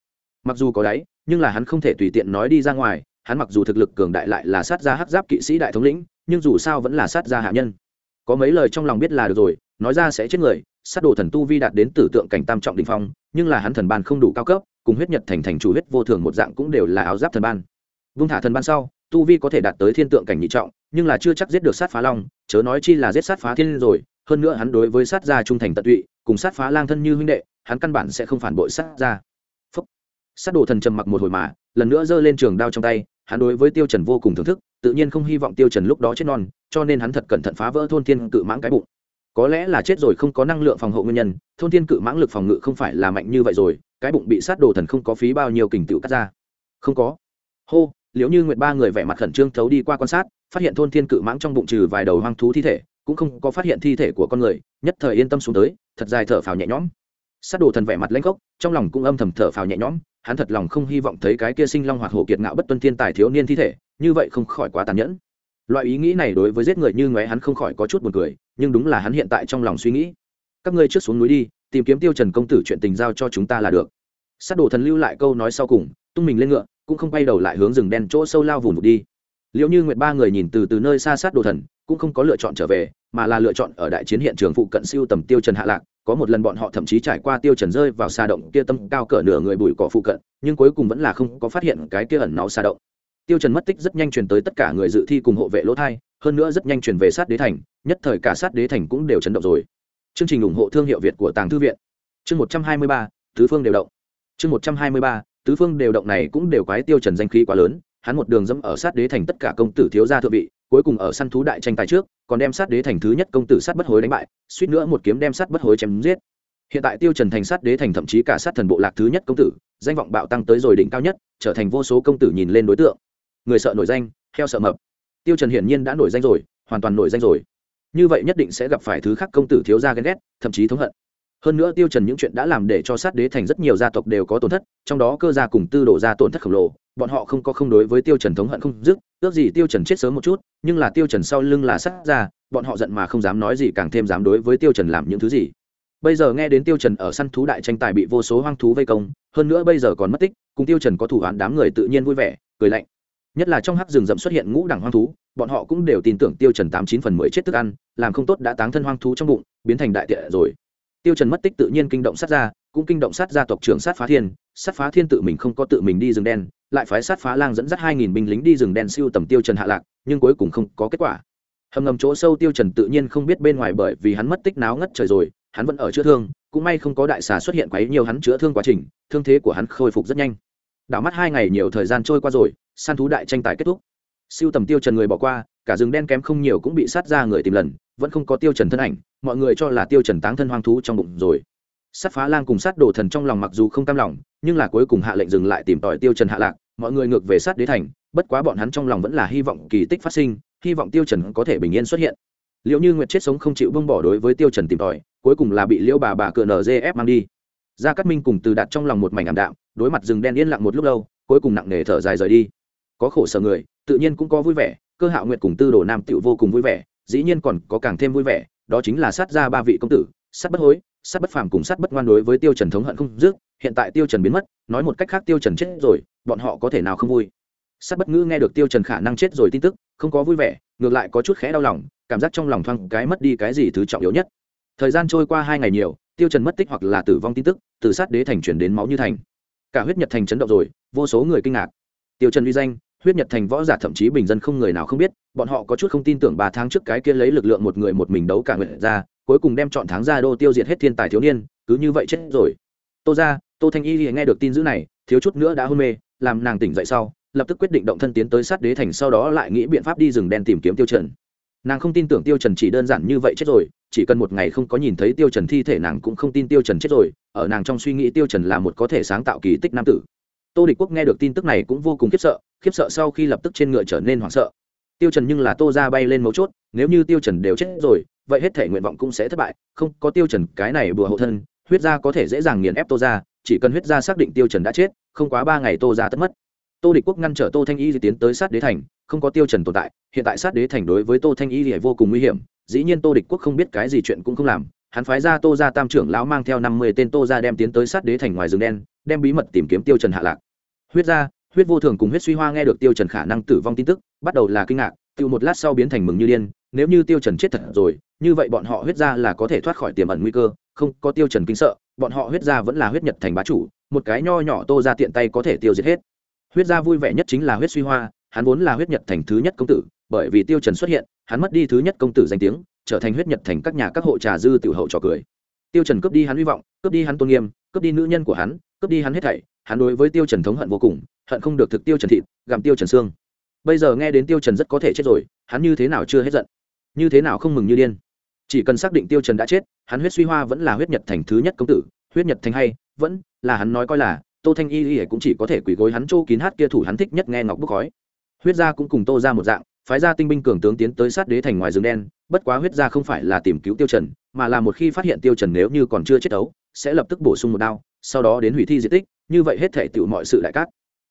Mặc dù có đáy, nhưng là hắn không thể tùy tiện nói đi ra ngoài, hắn mặc dù thực lực cường đại lại là sát gia hắc giáp kỵ sĩ đại thống lĩnh, nhưng dù sao vẫn là sát gia hạ nhân. Có mấy lời trong lòng biết là được rồi, nói ra sẽ chết người, sát đồ thần tu vi đạt đến tử tượng cảnh tam trọng đình phong, nhưng là hắn thần ban không đủ cao cấp, cùng huyết nhật thành thành chủ huyết vô thường một dạng cũng đều là áo giáp thần ban. Vung thả thần ban sau, tu vi có thể đạt tới thiên tượng cảnh nhị trọng, nhưng là chưa chắc giết được sát phá long, chớ nói chi là giết sát phá thiên rồi, hơn nữa hắn đối với sát gia trung thành tận tụy cùng sát phá lang thân như huynh đệ, hắn căn bản sẽ không phản bội sát ra. Phúc. sát đồ thần trầm mặc một hồi mà, lần nữa giơ lên trường đao trong tay, hắn đối với tiêu trần vô cùng thưởng thức, tự nhiên không hy vọng tiêu trần lúc đó chết non, cho nên hắn thật cẩn thận phá vỡ thôn thiên cự mãng cái bụng. Có lẽ là chết rồi không có năng lượng phòng hộ nguyên nhân, thôn thiên cự mãng lực phòng ngự không phải là mạnh như vậy rồi, cái bụng bị sát đồ thần không có phí bao nhiêu kình tựu cắt ra. Không có. Hô liếu như nguyệt ba người vẻ mặt khẩn trương thấu đi qua quan sát, phát hiện thôn thiên cự mãng trong bụng trừ vài đầu hoang thú thi thể cũng không có phát hiện thi thể của con người, nhất thời yên tâm xuống tới, thật dài thở phào nhẹ nhõm. Sát đồ thần vẻ mặt lãnh gốc trong lòng cũng âm thầm thở phào nhẹ nhõm, hắn thật lòng không hy vọng thấy cái kia sinh long hoạt hổ kiệt ngạo bất tuân thiên tài thiếu niên thi thể, như vậy không khỏi quá tàn nhẫn. Loại ý nghĩ này đối với giết người như ngóe hắn không khỏi có chút buồn cười, nhưng đúng là hắn hiện tại trong lòng suy nghĩ. Các ngươi trước xuống núi đi, tìm kiếm tiêu trần công tử chuyện tình giao cho chúng ta là được. Sát đồ thần lưu lại câu nói sau cùng, tung mình lên ngựa, cũng không quay đầu lại hướng rừng đen chỗ sâu lao vùn vụt đi. Liệu như nguyệt ba người nhìn từ từ nơi xa sát đồ thần, cũng không có lựa chọn trở về mà là lựa chọn ở đại chiến hiện trường phụ cận siêu tầm tiêu trần hạ lạc, có một lần bọn họ thậm chí trải qua tiêu trần rơi vào xa động kia tâm cao cỡ nửa người bụi cỏ phụ cận, nhưng cuối cùng vẫn là không có phát hiện cái kia ẩn náu xa động. Tiêu trần mất tích rất nhanh truyền tới tất cả người dự thi cùng hộ vệ lỗ thai, hơn nữa rất nhanh truyền về sát đế thành, nhất thời cả sát đế thành cũng đều chấn động rồi. Chương trình ủng hộ thương hiệu việt của tàng thư viện. Chương một trăm hai mươi ba, tứ phương đều động. Chương một trăm hai mươi ba, tứ phương đều động này cũng đều quái tiêu trần danh khí quá lớn, hắn một đường dẫm ở sát đế thành tất cả công tử thiếu gia thượng vị cuối cùng ở săn thú đại tranh tài trước, còn đem sát đế thành thứ nhất công tử sát bất hối đánh bại, suýt nữa một kiếm đem sát bất hối chém giết. Hiện tại tiêu trần thành sát đế thành thậm chí cả sát thần bộ lạc thứ nhất công tử, danh vọng bạo tăng tới rồi đỉnh cao nhất, trở thành vô số công tử nhìn lên đối tượng. Người sợ nổi danh, heo sợ mập. Tiêu trần hiển nhiên đã nổi danh rồi, hoàn toàn nổi danh rồi. Như vậy nhất định sẽ gặp phải thứ khác công tử thiếu gia ghen ghét, thậm chí thống hận. Hơn nữa tiêu trần những chuyện đã làm để cho sát đế thành rất nhiều gia tộc đều có tổn thất, trong đó cơ gia cùng tư đổ gia tổn thất khổng lồ, bọn họ không có không đối với tiêu trần thống hận không dứt, ước gì tiêu trần chết sớm một chút nhưng là tiêu trần sau lưng là sát gia bọn họ giận mà không dám nói gì càng thêm dám đối với tiêu trần làm những thứ gì. Bây giờ nghe đến tiêu trần ở săn thú đại tranh tài bị vô số hoang thú vây công, hơn nữa bây giờ còn mất tích, cùng tiêu trần có thủ án đám người tự nhiên vui vẻ, cười lạnh. Nhất là trong hắc rừng rậm xuất hiện ngũ đẳng hoang thú, bọn họ cũng đều tin tưởng tiêu trần tám chín phần mười chết thức ăn, làm không tốt đã táng thân hoang thú trong bụng, biến thành đại tiện rồi. Tiêu trần mất tích tự nhiên kinh động sát gia, cũng kinh động sát gia tộc trưởng sát phá thiên, sát phá thiên tự mình không có tự mình đi rừng đen, lại phái sát phá lang dẫn dắt hai nghìn binh lính đi rừng đen siêu tầm tiêu trần hạ lạc nhưng cuối cùng không có kết quả. Hầm ngầm chỗ sâu tiêu trần tự nhiên không biết bên ngoài bởi vì hắn mất tích náo ngất trời rồi, hắn vẫn ở chữa thương, cũng may không có đại xà xuất hiện quấy nhiều hắn chữa thương quá trình, thương thế của hắn khôi phục rất nhanh. Đảo mắt hai ngày nhiều thời gian trôi qua rồi, săn thú đại tranh tài kết thúc. Siêu tầm tiêu trần người bỏ qua, cả rừng đen kém không nhiều cũng bị sát ra người tìm lần, vẫn không có tiêu trần thân ảnh, mọi người cho là tiêu trần táng thân hoang thú trong bụng rồi. Sát phá lang cùng sát đồ thần trong lòng mặc dù không cam lòng, nhưng là cuối cùng hạ lệnh dừng lại tìm tòi tiêu trần hạ lạc, mọi người ngược về sát đế thành bất quá bọn hắn trong lòng vẫn là hy vọng kỳ tích phát sinh, hy vọng tiêu trần có thể bình yên xuất hiện. Liệu như nguyệt chết sống không chịu buông bỏ đối với tiêu trần tìm tòi, cuối cùng là bị liễu bà bà cựa nzf mang đi. Gia cát minh cùng từ đạt trong lòng một mảnh ảm đạm, đối mặt rừng đen yên lặng một lúc lâu, cuối cùng nặng nề thở dài rời đi. Có khổ sở người, tự nhiên cũng có vui vẻ, cơ hạo nguyệt cùng tư đồ nam tiểu vô cùng vui vẻ, dĩ nhiên còn có càng thêm vui vẻ, đó chính là sát ra ba vị công tử, sát bất hối, sát bất phàm cùng sát bất ngoan đối với tiêu trần thống hận không dứt, hiện tại tiêu trần biến mất, nói một cách khác tiêu trần chết rồi, bọn họ có thể nào không vui? Sát bất ngữ nghe được tiêu trần khả năng chết rồi tin tức, không có vui vẻ, ngược lại có chút khẽ đau lòng, cảm giác trong lòng thoáng cái mất đi cái gì thứ trọng yếu nhất. Thời gian trôi qua hai ngày nhiều, tiêu trần mất tích hoặc là tử vong tin tức, từ sát đế thành chuyển đến máu như thành. Cả huyết nhật thành chấn động rồi, vô số người kinh ngạc. Tiêu trần uy danh, huyết nhật thành võ giả thậm chí bình dân không người nào không biết, bọn họ có chút không tin tưởng ba tháng trước cái kia lấy lực lượng một người một mình đấu cả nguyện ra, cuối cùng đem chọn tháng ra đô tiêu diệt hết thiên tài thiếu niên, cứ như vậy chết rồi. Tô ra tô thanh y nghe được tin dữ này, thiếu chút nữa đã hôn mê, làm nàng tỉnh dậy sau lập tức quyết định động thân tiến tới sát đế thành, sau đó lại nghĩ biện pháp đi rừng đen tìm kiếm tiêu trần. Nàng không tin tưởng tiêu trần chỉ đơn giản như vậy chết rồi, chỉ cần một ngày không có nhìn thấy tiêu trần thi thể nàng cũng không tin tiêu trần chết rồi, ở nàng trong suy nghĩ tiêu trần là một có thể sáng tạo kỳ tích nam tử. Tô địch quốc nghe được tin tức này cũng vô cùng khiếp sợ khiếp sợ sau khi lập tức trên ngựa trở nên hoảng sợ. Tiêu trần nhưng là tô ra bay lên mấu chốt, nếu như tiêu trần đều chết rồi, vậy hết thể nguyện vọng cũng sẽ thất bại, không có tiêu trần cái này bùa hộ thân, huyết gia có thể dễ dàng nghiền ép tô ra, chỉ cần huyết gia xác định tiêu trần đã chết, không quá ba ngày tô ra tất mất tô địch quốc ngăn trở tô thanh y tiến tới sát đế thành, không có tiêu trần tồn tại, hiện tại sát đế thành đối với tô thanh y thì vô cùng nguy hiểm, dĩ nhiên tô địch quốc không biết cái gì chuyện cũng không làm, hắn phái ra tô gia tam trưởng lão mang theo năm mươi tên tô gia đem tiến tới sát đế thành ngoài rừng đen, đem bí mật tìm kiếm tiêu trần hạ lạc. Huyết gia, huyết vô thường cùng huyết suy hoa nghe được tiêu trần khả năng tử vong tin tức, bắt đầu là kinh ngạc, tiêu một lát sau biến thành mừng như điên, nếu như tiêu trần chết thật rồi, như vậy bọn họ huyết gia là có thể thoát khỏi tiềm ẩn nguy cơ, không có tiêu trần kinh sợ, bọn họ huyết gia vẫn là huyết nhật thành bá chủ, một cái nho nhỏ tô gia tiện tay có thể tiêu diệt hết huyết gia vui vẻ nhất chính là huyết suy hoa, hắn vốn là huyết nhật thành thứ nhất công tử, bởi vì tiêu trần xuất hiện, hắn mất đi thứ nhất công tử danh tiếng, trở thành huyết nhật thành các nhà các hộ trà dư tiểu hậu trò cười. Tiêu trần cướp đi hắn hy vọng, cướp đi hắn tôn nghiêm, cướp đi nữ nhân của hắn, cướp đi hắn hết thảy, hắn đối với tiêu trần thống hận vô cùng, hận không được thực tiêu trần thịt, gặm tiêu trần xương. Bây giờ nghe đến tiêu trần rất có thể chết rồi, hắn như thế nào chưa hết giận? Như thế nào không mừng như điên? Chỉ cần xác định tiêu trần đã chết, hắn huyết suy hoa vẫn là huyết nhật thành thứ nhất công tử, huyết nhật thành hay, vẫn là hắn nói coi là tô thanh y y cũng chỉ có thể quỳ gối hắn chỗ kín hát kia thủ hắn thích nhất nghe ngọc bốc khói. Huyết gia cũng cùng tô ra một dạng, phái ra tinh binh cường tướng tiến tới sát đế thành ngoài rừng đen, bất quá huyết gia không phải là tìm cứu tiêu trần, mà là một khi phát hiện tiêu trần nếu như còn chưa chết đấu, sẽ lập tức bổ sung một đao, sau đó đến hủy thi di tích, như vậy hết thể tựu mọi sự đại cát.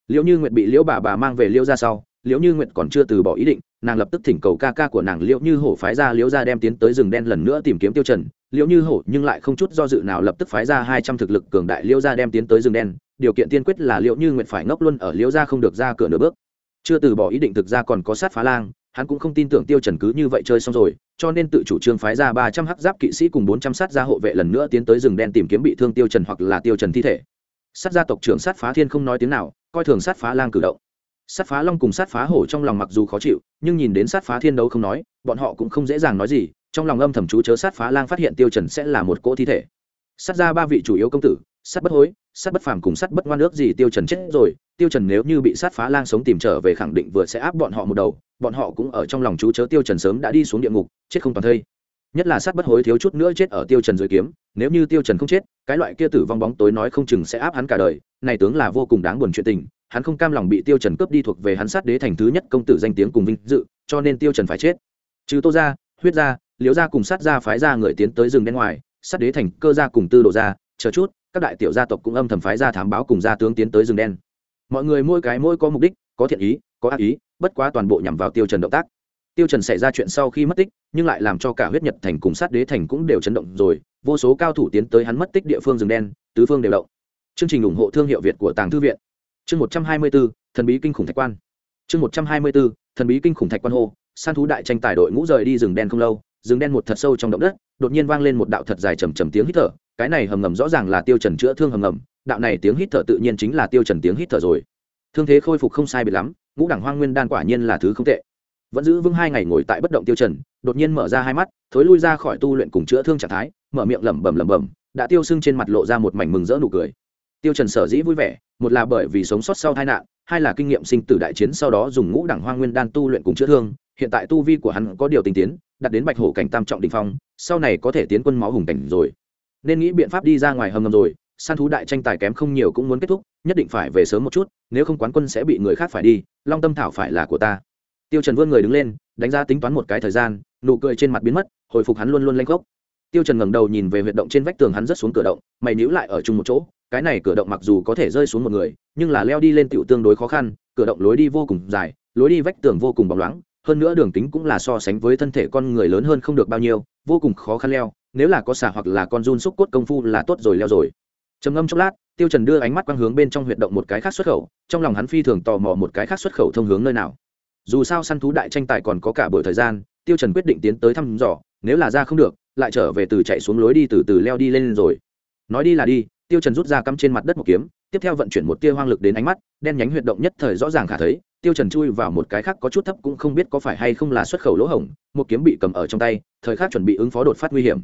Liễu như nguyệt bị liễu bà bà mang về liễu ra sau, liễu như nguyệt còn chưa từ bỏ ý định, nàng lập tức thỉnh cầu ca ca của nàng liễu như hổ phái ra liễu ra đem tiến tới rừng đen lần nữa tìm kiếm tiêu trần. Liễu như hổ nhưng lại không chút do dự nào lập tức phái ra hai trăm thực lực cường đại liễu ra đem tiến tới rừng đen điều kiện tiên quyết là liệu như nguyện phải ngốc luôn ở liễu ra không được ra cửa nửa bước. Chưa từ bỏ ý định thực ra còn có sát phá lang, hắn cũng không tin tưởng tiêu trần cứ như vậy chơi xong rồi, cho nên tự chủ trương phái ra ba trăm hắc giáp kỵ sĩ cùng bốn trăm sát gia hộ vệ lần nữa tiến tới rừng đen tìm kiếm bị thương tiêu trần hoặc là tiêu trần thi thể. Sát gia tộc trưởng sát phá thiên không nói tiếng nào, coi thường sát phá lang cử động. Sát phá long cùng sát phá hổ trong lòng mặc dù khó chịu, nhưng nhìn đến sát phá thiên đấu không nói, bọn họ cũng không dễ dàng nói gì, trong lòng âm thầm chú chớ sát phá lang phát hiện tiêu trần sẽ là một cỗ thi thể. Sát ra ba vị chủ yếu công tử sát bất hối sát bất phàm cùng sát bất ngoan nước gì tiêu trần chết rồi, tiêu trần nếu như bị sát phá lang sống tìm trở về khẳng định vừa sẽ áp bọn họ một đầu, bọn họ cũng ở trong lòng chú chớ tiêu trần sớm đã đi xuống địa ngục, chết không toàn thây. Nhất là sát bất hối thiếu chút nữa chết ở tiêu trần dưới kiếm, nếu như tiêu trần không chết, cái loại kia tử vong bóng tối nói không chừng sẽ áp hắn cả đời, này tướng là vô cùng đáng buồn chuyện tình, hắn không cam lòng bị tiêu trần cướp đi thuộc về hắn sát đế thành thứ nhất công tử danh tiếng cùng vinh dự, cho nên tiêu trần phải chết. Trừ tô gia, huyết gia, liễu gia cùng sát gia phái gia người tiến tới rừng bên ngoài, sát đế thành cơ gia cùng tư đồ gia, chờ chút các đại tiểu gia tộc cũng âm thầm phái ra thám báo cùng gia tướng tiến tới rừng đen. Mọi người mỗi cái mỗi có mục đích có thiện ý có ác ý bất quá toàn bộ nhằm vào tiêu trần động tác. Tiêu trần xảy ra chuyện sau khi mất tích nhưng lại làm cho cả huyết nhật thành cùng sát đế thành cũng đều chấn động rồi vô số cao thủ tiến tới hắn mất tích địa phương rừng đen tứ phương đều động. Chương trình ủng hộ thương hiệu việt của tàng thư viện. Chương một trăm hai mươi 124, thần bí kinh khủng thạch quan. Chương một trăm hai mươi 124, thần bí kinh khủng thạch quan hô san thú đại tranh tài đội ngũ rời đi rừng đen không lâu rừng đen một thật sâu trong động đất đột nhiên vang lên một đạo thật dài trầm trầm tiếng hít thở cái này hầm ngầm rõ ràng là tiêu trần chữa thương hầm ngầm, đạo này tiếng hít thở tự nhiên chính là tiêu trần tiếng hít thở rồi. Thương thế khôi phục không sai biệt lắm, ngũ đẳng hoang nguyên đan quả nhiên là thứ không tệ. Vẫn giữ vững hai ngày ngồi tại bất động tiêu trần, đột nhiên mở ra hai mắt, thối lui ra khỏi tu luyện cùng chữa thương trạng thái, mở miệng lẩm bẩm lẩm bẩm, đã tiêu sưng trên mặt lộ ra một mảnh mừng rỡ nụ cười. Tiêu trần sở dĩ vui vẻ, một là bởi vì sống sót sau tai nạn, hai là kinh nghiệm sinh tử đại chiến sau đó dùng ngũ đẳng hoang nguyên đan tu luyện cùng chữa thương, hiện tại tu vi của hắn có điều tinh tiến, đạt đến bạch hổ cảnh tam trọng đỉnh phong, sau này có thể tiến quân máu hùng cảnh rồi nên nghĩ biện pháp đi ra ngoài hầm ngầm rồi, săn thú đại tranh tài kém không nhiều cũng muốn kết thúc, nhất định phải về sớm một chút, nếu không quán quân sẽ bị người khác phải đi, long tâm thảo phải là của ta. Tiêu trần vươn người đứng lên, đánh giá tính toán một cái thời gian, nụ cười trên mặt biến mất, hồi phục hắn luôn luôn lanh gốc tiêu trần ngẩng đầu nhìn về huyệt động trên vách tường hắn rất xuống cửa động, mày níu lại ở chung một chỗ, cái này cửa động mặc dù có thể rơi xuống một người, nhưng là leo đi lên tiểu tương đối khó khăn, cửa động lối đi vô cùng dài, lối đi vách tường vô cùng bóng loáng, hơn nữa đường kính cũng là so sánh với thân thể con người lớn hơn không được bao nhiêu, vô cùng khó khăn leo nếu là có xả hoặc là con run xúc cốt công phu là tốt rồi, leo rồi. Trầm ngâm chốc lát, tiêu trần đưa ánh mắt quang hướng bên trong huyệt động một cái khác xuất khẩu, trong lòng hắn phi thường tò mò một cái khác xuất khẩu thông hướng nơi nào. Dù sao săn thú đại tranh tài còn có cả buổi thời gian, tiêu trần quyết định tiến tới thăm dò, nếu là ra không được, lại trở về từ chạy xuống lối đi từ từ leo đi lên rồi. Nói đi là đi, tiêu trần rút ra cắm trên mặt đất một kiếm, tiếp theo vận chuyển một tia hoang lực đến ánh mắt, đen nhánh huyệt động nhất thời rõ ràng khả thấy, tiêu trần chui vào một cái khác có chút thấp cũng không biết có phải hay không là xuất khẩu lỗ hổng, một kiếm bị cầm ở trong tay, thời khắc chuẩn bị ứng phó đột phát nguy hiểm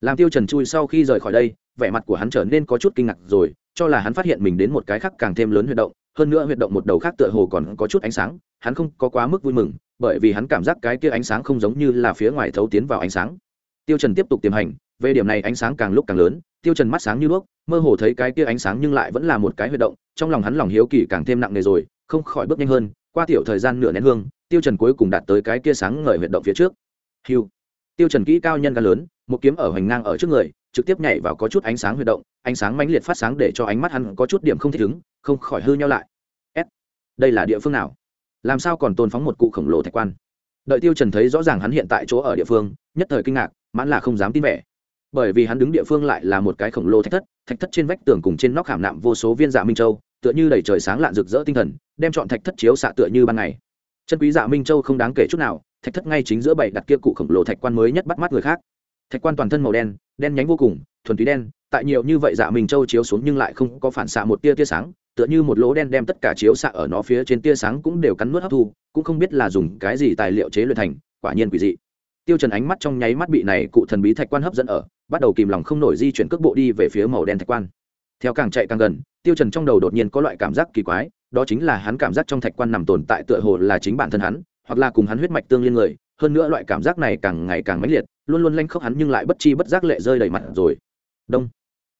làm tiêu trần chui sau khi rời khỏi đây, vẻ mặt của hắn trở nên có chút kinh ngạc rồi, cho là hắn phát hiện mình đến một cái khác càng thêm lớn huyệt động, hơn nữa huyệt động một đầu khác tựa hồ còn có chút ánh sáng, hắn không có quá mức vui mừng, bởi vì hắn cảm giác cái kia ánh sáng không giống như là phía ngoài thấu tiến vào ánh sáng. Tiêu trần tiếp tục tiềm hành, về điểm này ánh sáng càng lúc càng lớn, tiêu trần mắt sáng như đuốc, mơ hồ thấy cái kia ánh sáng nhưng lại vẫn là một cái huyệt động, trong lòng hắn lòng hiếu kỳ càng thêm nặng nề rồi, không khỏi bước nhanh hơn, qua tiểu thời gian nửa nén hương, tiêu trần cuối cùng đạt tới cái kia sáng ngời huyệt động phía trước. Hiu tiêu trần kỹ cao nhân ca lớn một kiếm ở hoành ngang ở trước người, trực tiếp nhảy vào có chút ánh sáng huy động, ánh sáng mãnh liệt phát sáng để cho ánh mắt hắn có chút điểm không thích ứng, không khỏi hư nhau lại. S. Đây là địa phương nào? Làm sao còn tôn phóng một cụ khổng lồ thạch quan? Đợi tiêu trần thấy rõ ràng hắn hiện tại chỗ ở địa phương, nhất thời kinh ngạc, mãn là không dám tin vẻ. Bởi vì hắn đứng địa phương lại là một cái khổng lồ thạch thất thạch thất trên vách tường cùng trên nóc hàm nạm vô số viên dạ minh châu, tựa như đầy trời sáng lạn rực rỡ tinh thần, đem chọn thạch thất chiếu xạ tựa như ban ngày. Chân quý dạ minh châu không đáng kể chút nào, thạch thất ngay chính giữa bảy đặt kia cụ khổng lồ thạch quan mới nhất bắt mắt người khác thạch quan toàn thân màu đen đen nhánh vô cùng, thuần túy đen, tại nhiều như vậy dạ mình châu chiếu xuống nhưng lại không có phản xạ một tia tia sáng, tựa như một lỗ đen đem tất cả chiếu xạ ở nó phía trên tia sáng cũng đều cắn nuốt hấp thu, cũng không biết là dùng cái gì tài liệu chế luyện thành, quả nhiên quỷ dị. Tiêu trần ánh mắt trong nháy mắt bị này cụ thần bí thạch quan hấp dẫn ở, bắt đầu kìm lòng không nổi di chuyển cước bộ đi về phía màu đen thạch quan. Theo càng chạy càng gần, tiêu trần trong đầu đột nhiên có loại cảm giác kỳ quái, đó chính là hắn cảm giác trong thạch quan nằm tồn tại tựa hồ là chính bản thân hắn, hoặc là cùng hắn huyết mạch tương liên người hơn nữa loại cảm giác này càng ngày càng mãnh liệt, luôn luôn lanh khóc hắn nhưng lại bất chi bất giác lệ rơi đầy mặt rồi. Đông.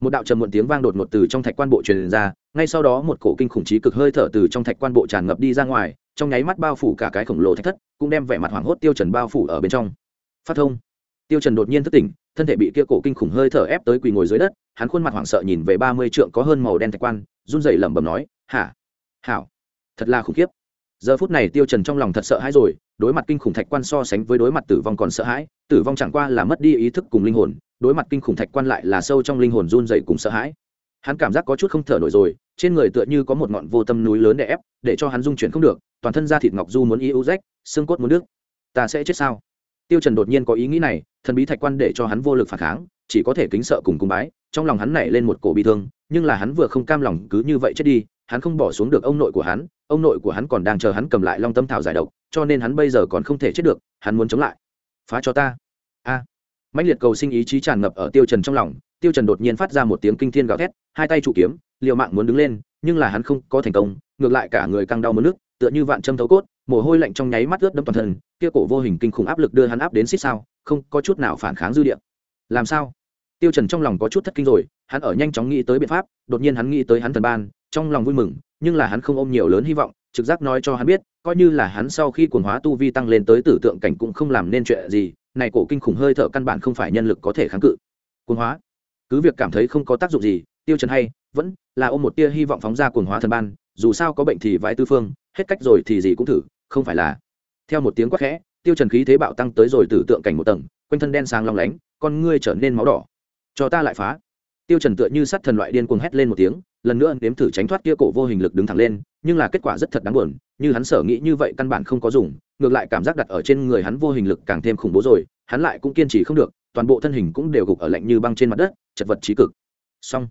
Một đạo trầm muộn tiếng vang đột ngột từ trong thạch quan bộ truyền ra, ngay sau đó một cổ kinh khủng trí cực hơi thở từ trong thạch quan bộ tràn ngập đi ra ngoài, trong nháy mắt bao phủ cả cái khổng lồ thạch thất, cũng đem vẻ mặt hoảng hốt tiêu trần bao phủ ở bên trong. Phát thông. Tiêu trần đột nhiên thức tỉnh, thân thể bị kia cổ kinh khủng hơi thở ép tới quỳ ngồi dưới đất, hắn khuôn mặt hoảng sợ nhìn về ba mươi trượng có hơn màu đen thạch quan, run rẩy lẩm bẩm nói, hả? Hảo. Thật là khủng khiếp. Giờ phút này tiêu trần trong lòng thật sợ hãi rồi đối mặt kinh khủng thạch quan so sánh với đối mặt tử vong còn sợ hãi, tử vong chẳng qua là mất đi ý thức cùng linh hồn, đối mặt kinh khủng thạch quan lại là sâu trong linh hồn run rẩy cùng sợ hãi. Hắn cảm giác có chút không thở nổi rồi, trên người tựa như có một ngọn vô tâm núi lớn để ép, để cho hắn dung chuyển không được, toàn thân da thịt ngọc du muốn y ưu rách, xương cốt muốn nước. Ta sẽ chết sao? Tiêu trần đột nhiên có ý nghĩ này, thần bí thạch quan để cho hắn vô lực phản kháng, chỉ có thể kính sợ cùng cung bái, trong lòng hắn nảy lên một cổ bi thương, nhưng là hắn vừa không cam lòng cứ như vậy chết đi, hắn không bỏ xuống được ông nội của hắn, ông nội của hắn còn đang chờ hắn cầm lại long tâm thảo giải độc cho nên hắn bây giờ còn không thể chết được, hắn muốn chống lại. Phá cho ta. A. À. mãnh liệt cầu sinh ý chí tràn ngập ở tiêu trần trong lòng, tiêu trần đột nhiên phát ra một tiếng kinh thiên gào thét, hai tay trụ kiếm, liều mạng muốn đứng lên, nhưng là hắn không có thành công, ngược lại cả người căng đau muốn nước, tựa như vạn châm thấu cốt, mồ hôi lạnh trong nháy mắt ướt đẫm toàn thân, kia cổ vô hình kinh khủng áp lực đưa hắn áp đến xít sao, không có chút nào phản kháng dư địa. Làm sao? Tiêu trần trong lòng có chút thất kinh rồi, hắn ở nhanh chóng nghĩ tới biện pháp, đột nhiên hắn nghĩ tới hắn thần ban, trong lòng vui mừng, nhưng là hắn không ôm nhiều lớn hy vọng, trực giác nói cho hắn biết coi như là hắn sau khi cuồng hóa tu vi tăng lên tới tử tượng cảnh cũng không làm nên chuyện gì, này cổ kinh khủng hơi thở căn bản không phải nhân lực có thể kháng cự. Cuồng hóa? Cứ việc cảm thấy không có tác dụng gì, tiêu trần hay, vẫn là ôm một tia hy vọng phóng ra cuồng hóa thần ban, dù sao có bệnh thì vãi tư phương, hết cách rồi thì gì cũng thử, không phải là. Theo một tiếng quát khẽ, tiêu trần khí thế bạo tăng tới rồi tử tượng cảnh một tầng, quanh thân đen sáng long lánh, con ngươi trở nên máu đỏ. Cho ta lại phá. Tiêu trần tựa như sắt thần loại điên cuồng hét lên một tiếng, lần nữa nếm thử tránh thoát kia cổ vô hình lực đứng thẳng lên, nhưng là kết quả rất thật đáng buồn như hắn sở nghĩ như vậy căn bản không có dùng, ngược lại cảm giác đặt ở trên người hắn vô hình lực càng thêm khủng bố rồi, hắn lại cũng kiên trì không được, toàn bộ thân hình cũng đều gục ở lạnh như băng trên mặt đất, chật vật trí cực. Xong.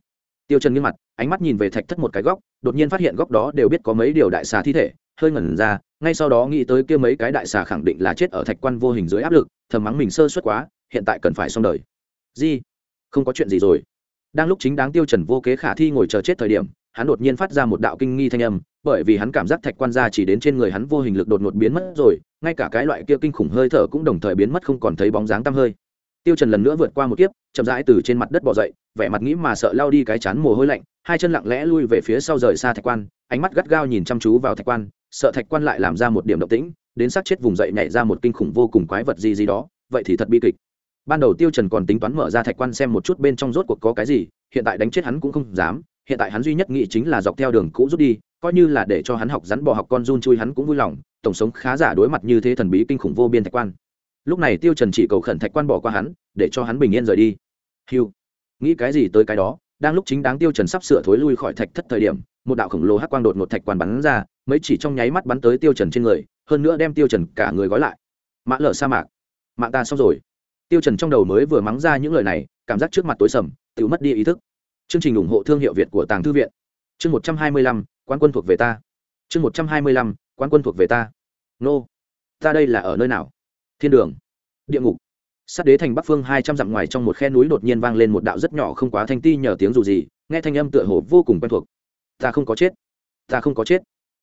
Tiêu trần nghiêng mặt, ánh mắt nhìn về thạch thất một cái góc, đột nhiên phát hiện góc đó đều biết có mấy điều đại xà thi thể, hơi ngẩn ra, ngay sau đó nghĩ tới kia mấy cái đại xà khẳng định là chết ở thạch quan vô hình dưới áp lực, thầm mắng mình sơ suất quá, hiện tại cần phải xong đời. Gì không có chuyện gì rồi. Đang lúc chính đáng tiêu trần vô kế khả thi ngồi chờ chết thời điểm hắn đột nhiên phát ra một đạo kinh nghi thanh âm, bởi vì hắn cảm giác thạch quan gia chỉ đến trên người hắn vô hình lực đột ngột biến mất rồi, ngay cả cái loại kia kinh khủng hơi thở cũng đồng thời biến mất không còn thấy bóng dáng tăm hơi. Tiêu trần lần nữa vượt qua một kiếp, chậm rãi từ trên mặt đất bò dậy, vẻ mặt nghĩ mà sợ lao đi cái chán mồ hôi lạnh, hai chân lặng lẽ lui về phía sau rời xa thạch quan, ánh mắt gắt gao nhìn chăm chú vào thạch quan, sợ thạch quan lại làm ra một điểm động tĩnh, đến sát chết vùng dậy nhảy ra một kinh khủng vô cùng quái vật gì gì đó, vậy thì thật bi kịch. Ban đầu tiêu trần còn tính toán mở ra thạch quan xem một chút bên trong rốt cuộc có cái gì, hiện tại đánh chết hắn cũng không dám hiện tại hắn duy nhất nghĩ chính là dọc theo đường cũ rút đi, coi như là để cho hắn học rắn bò học con run chui hắn cũng vui lòng, tổng sống khá giả đối mặt như thế thần bí kinh khủng vô biên thạch quan. Lúc này tiêu trần chỉ cầu khẩn thạch quan bỏ qua hắn, để cho hắn bình yên rời đi. Hiu nghĩ cái gì tới cái đó, đang lúc chính đáng tiêu trần sắp sửa thối lui khỏi thạch thất thời điểm, một đạo khổng lồ hắc quang đột ngột thạch quan bắn ra, mấy chỉ trong nháy mắt bắn tới tiêu trần trên người, hơn nữa đem tiêu trần cả người gói lại. Mã lở sa mạc. Mạng ta xong rồi. Tiêu trần trong đầu mới vừa mắng ra những lời này, cảm giác trước mặt tối sầm, tự mất đi ý thức chương trình ủng hộ thương hiệu việt của tàng thư viện. Chương một trăm hai mươi lăm quan quân thuộc về ta. Chương một trăm hai mươi lăm quan quân thuộc về ta. Nô, ta đây là ở nơi nào? Thiên đường. Địa ngục. Sát đế thành bắc phương hai trăm dặm ngoài trong một khe núi đột nhiên vang lên một đạo rất nhỏ không quá thanh ti nhờ tiếng dù gì, nghe thanh âm tựa hồ vô cùng quen thuộc. Ta không có chết. Ta không có chết.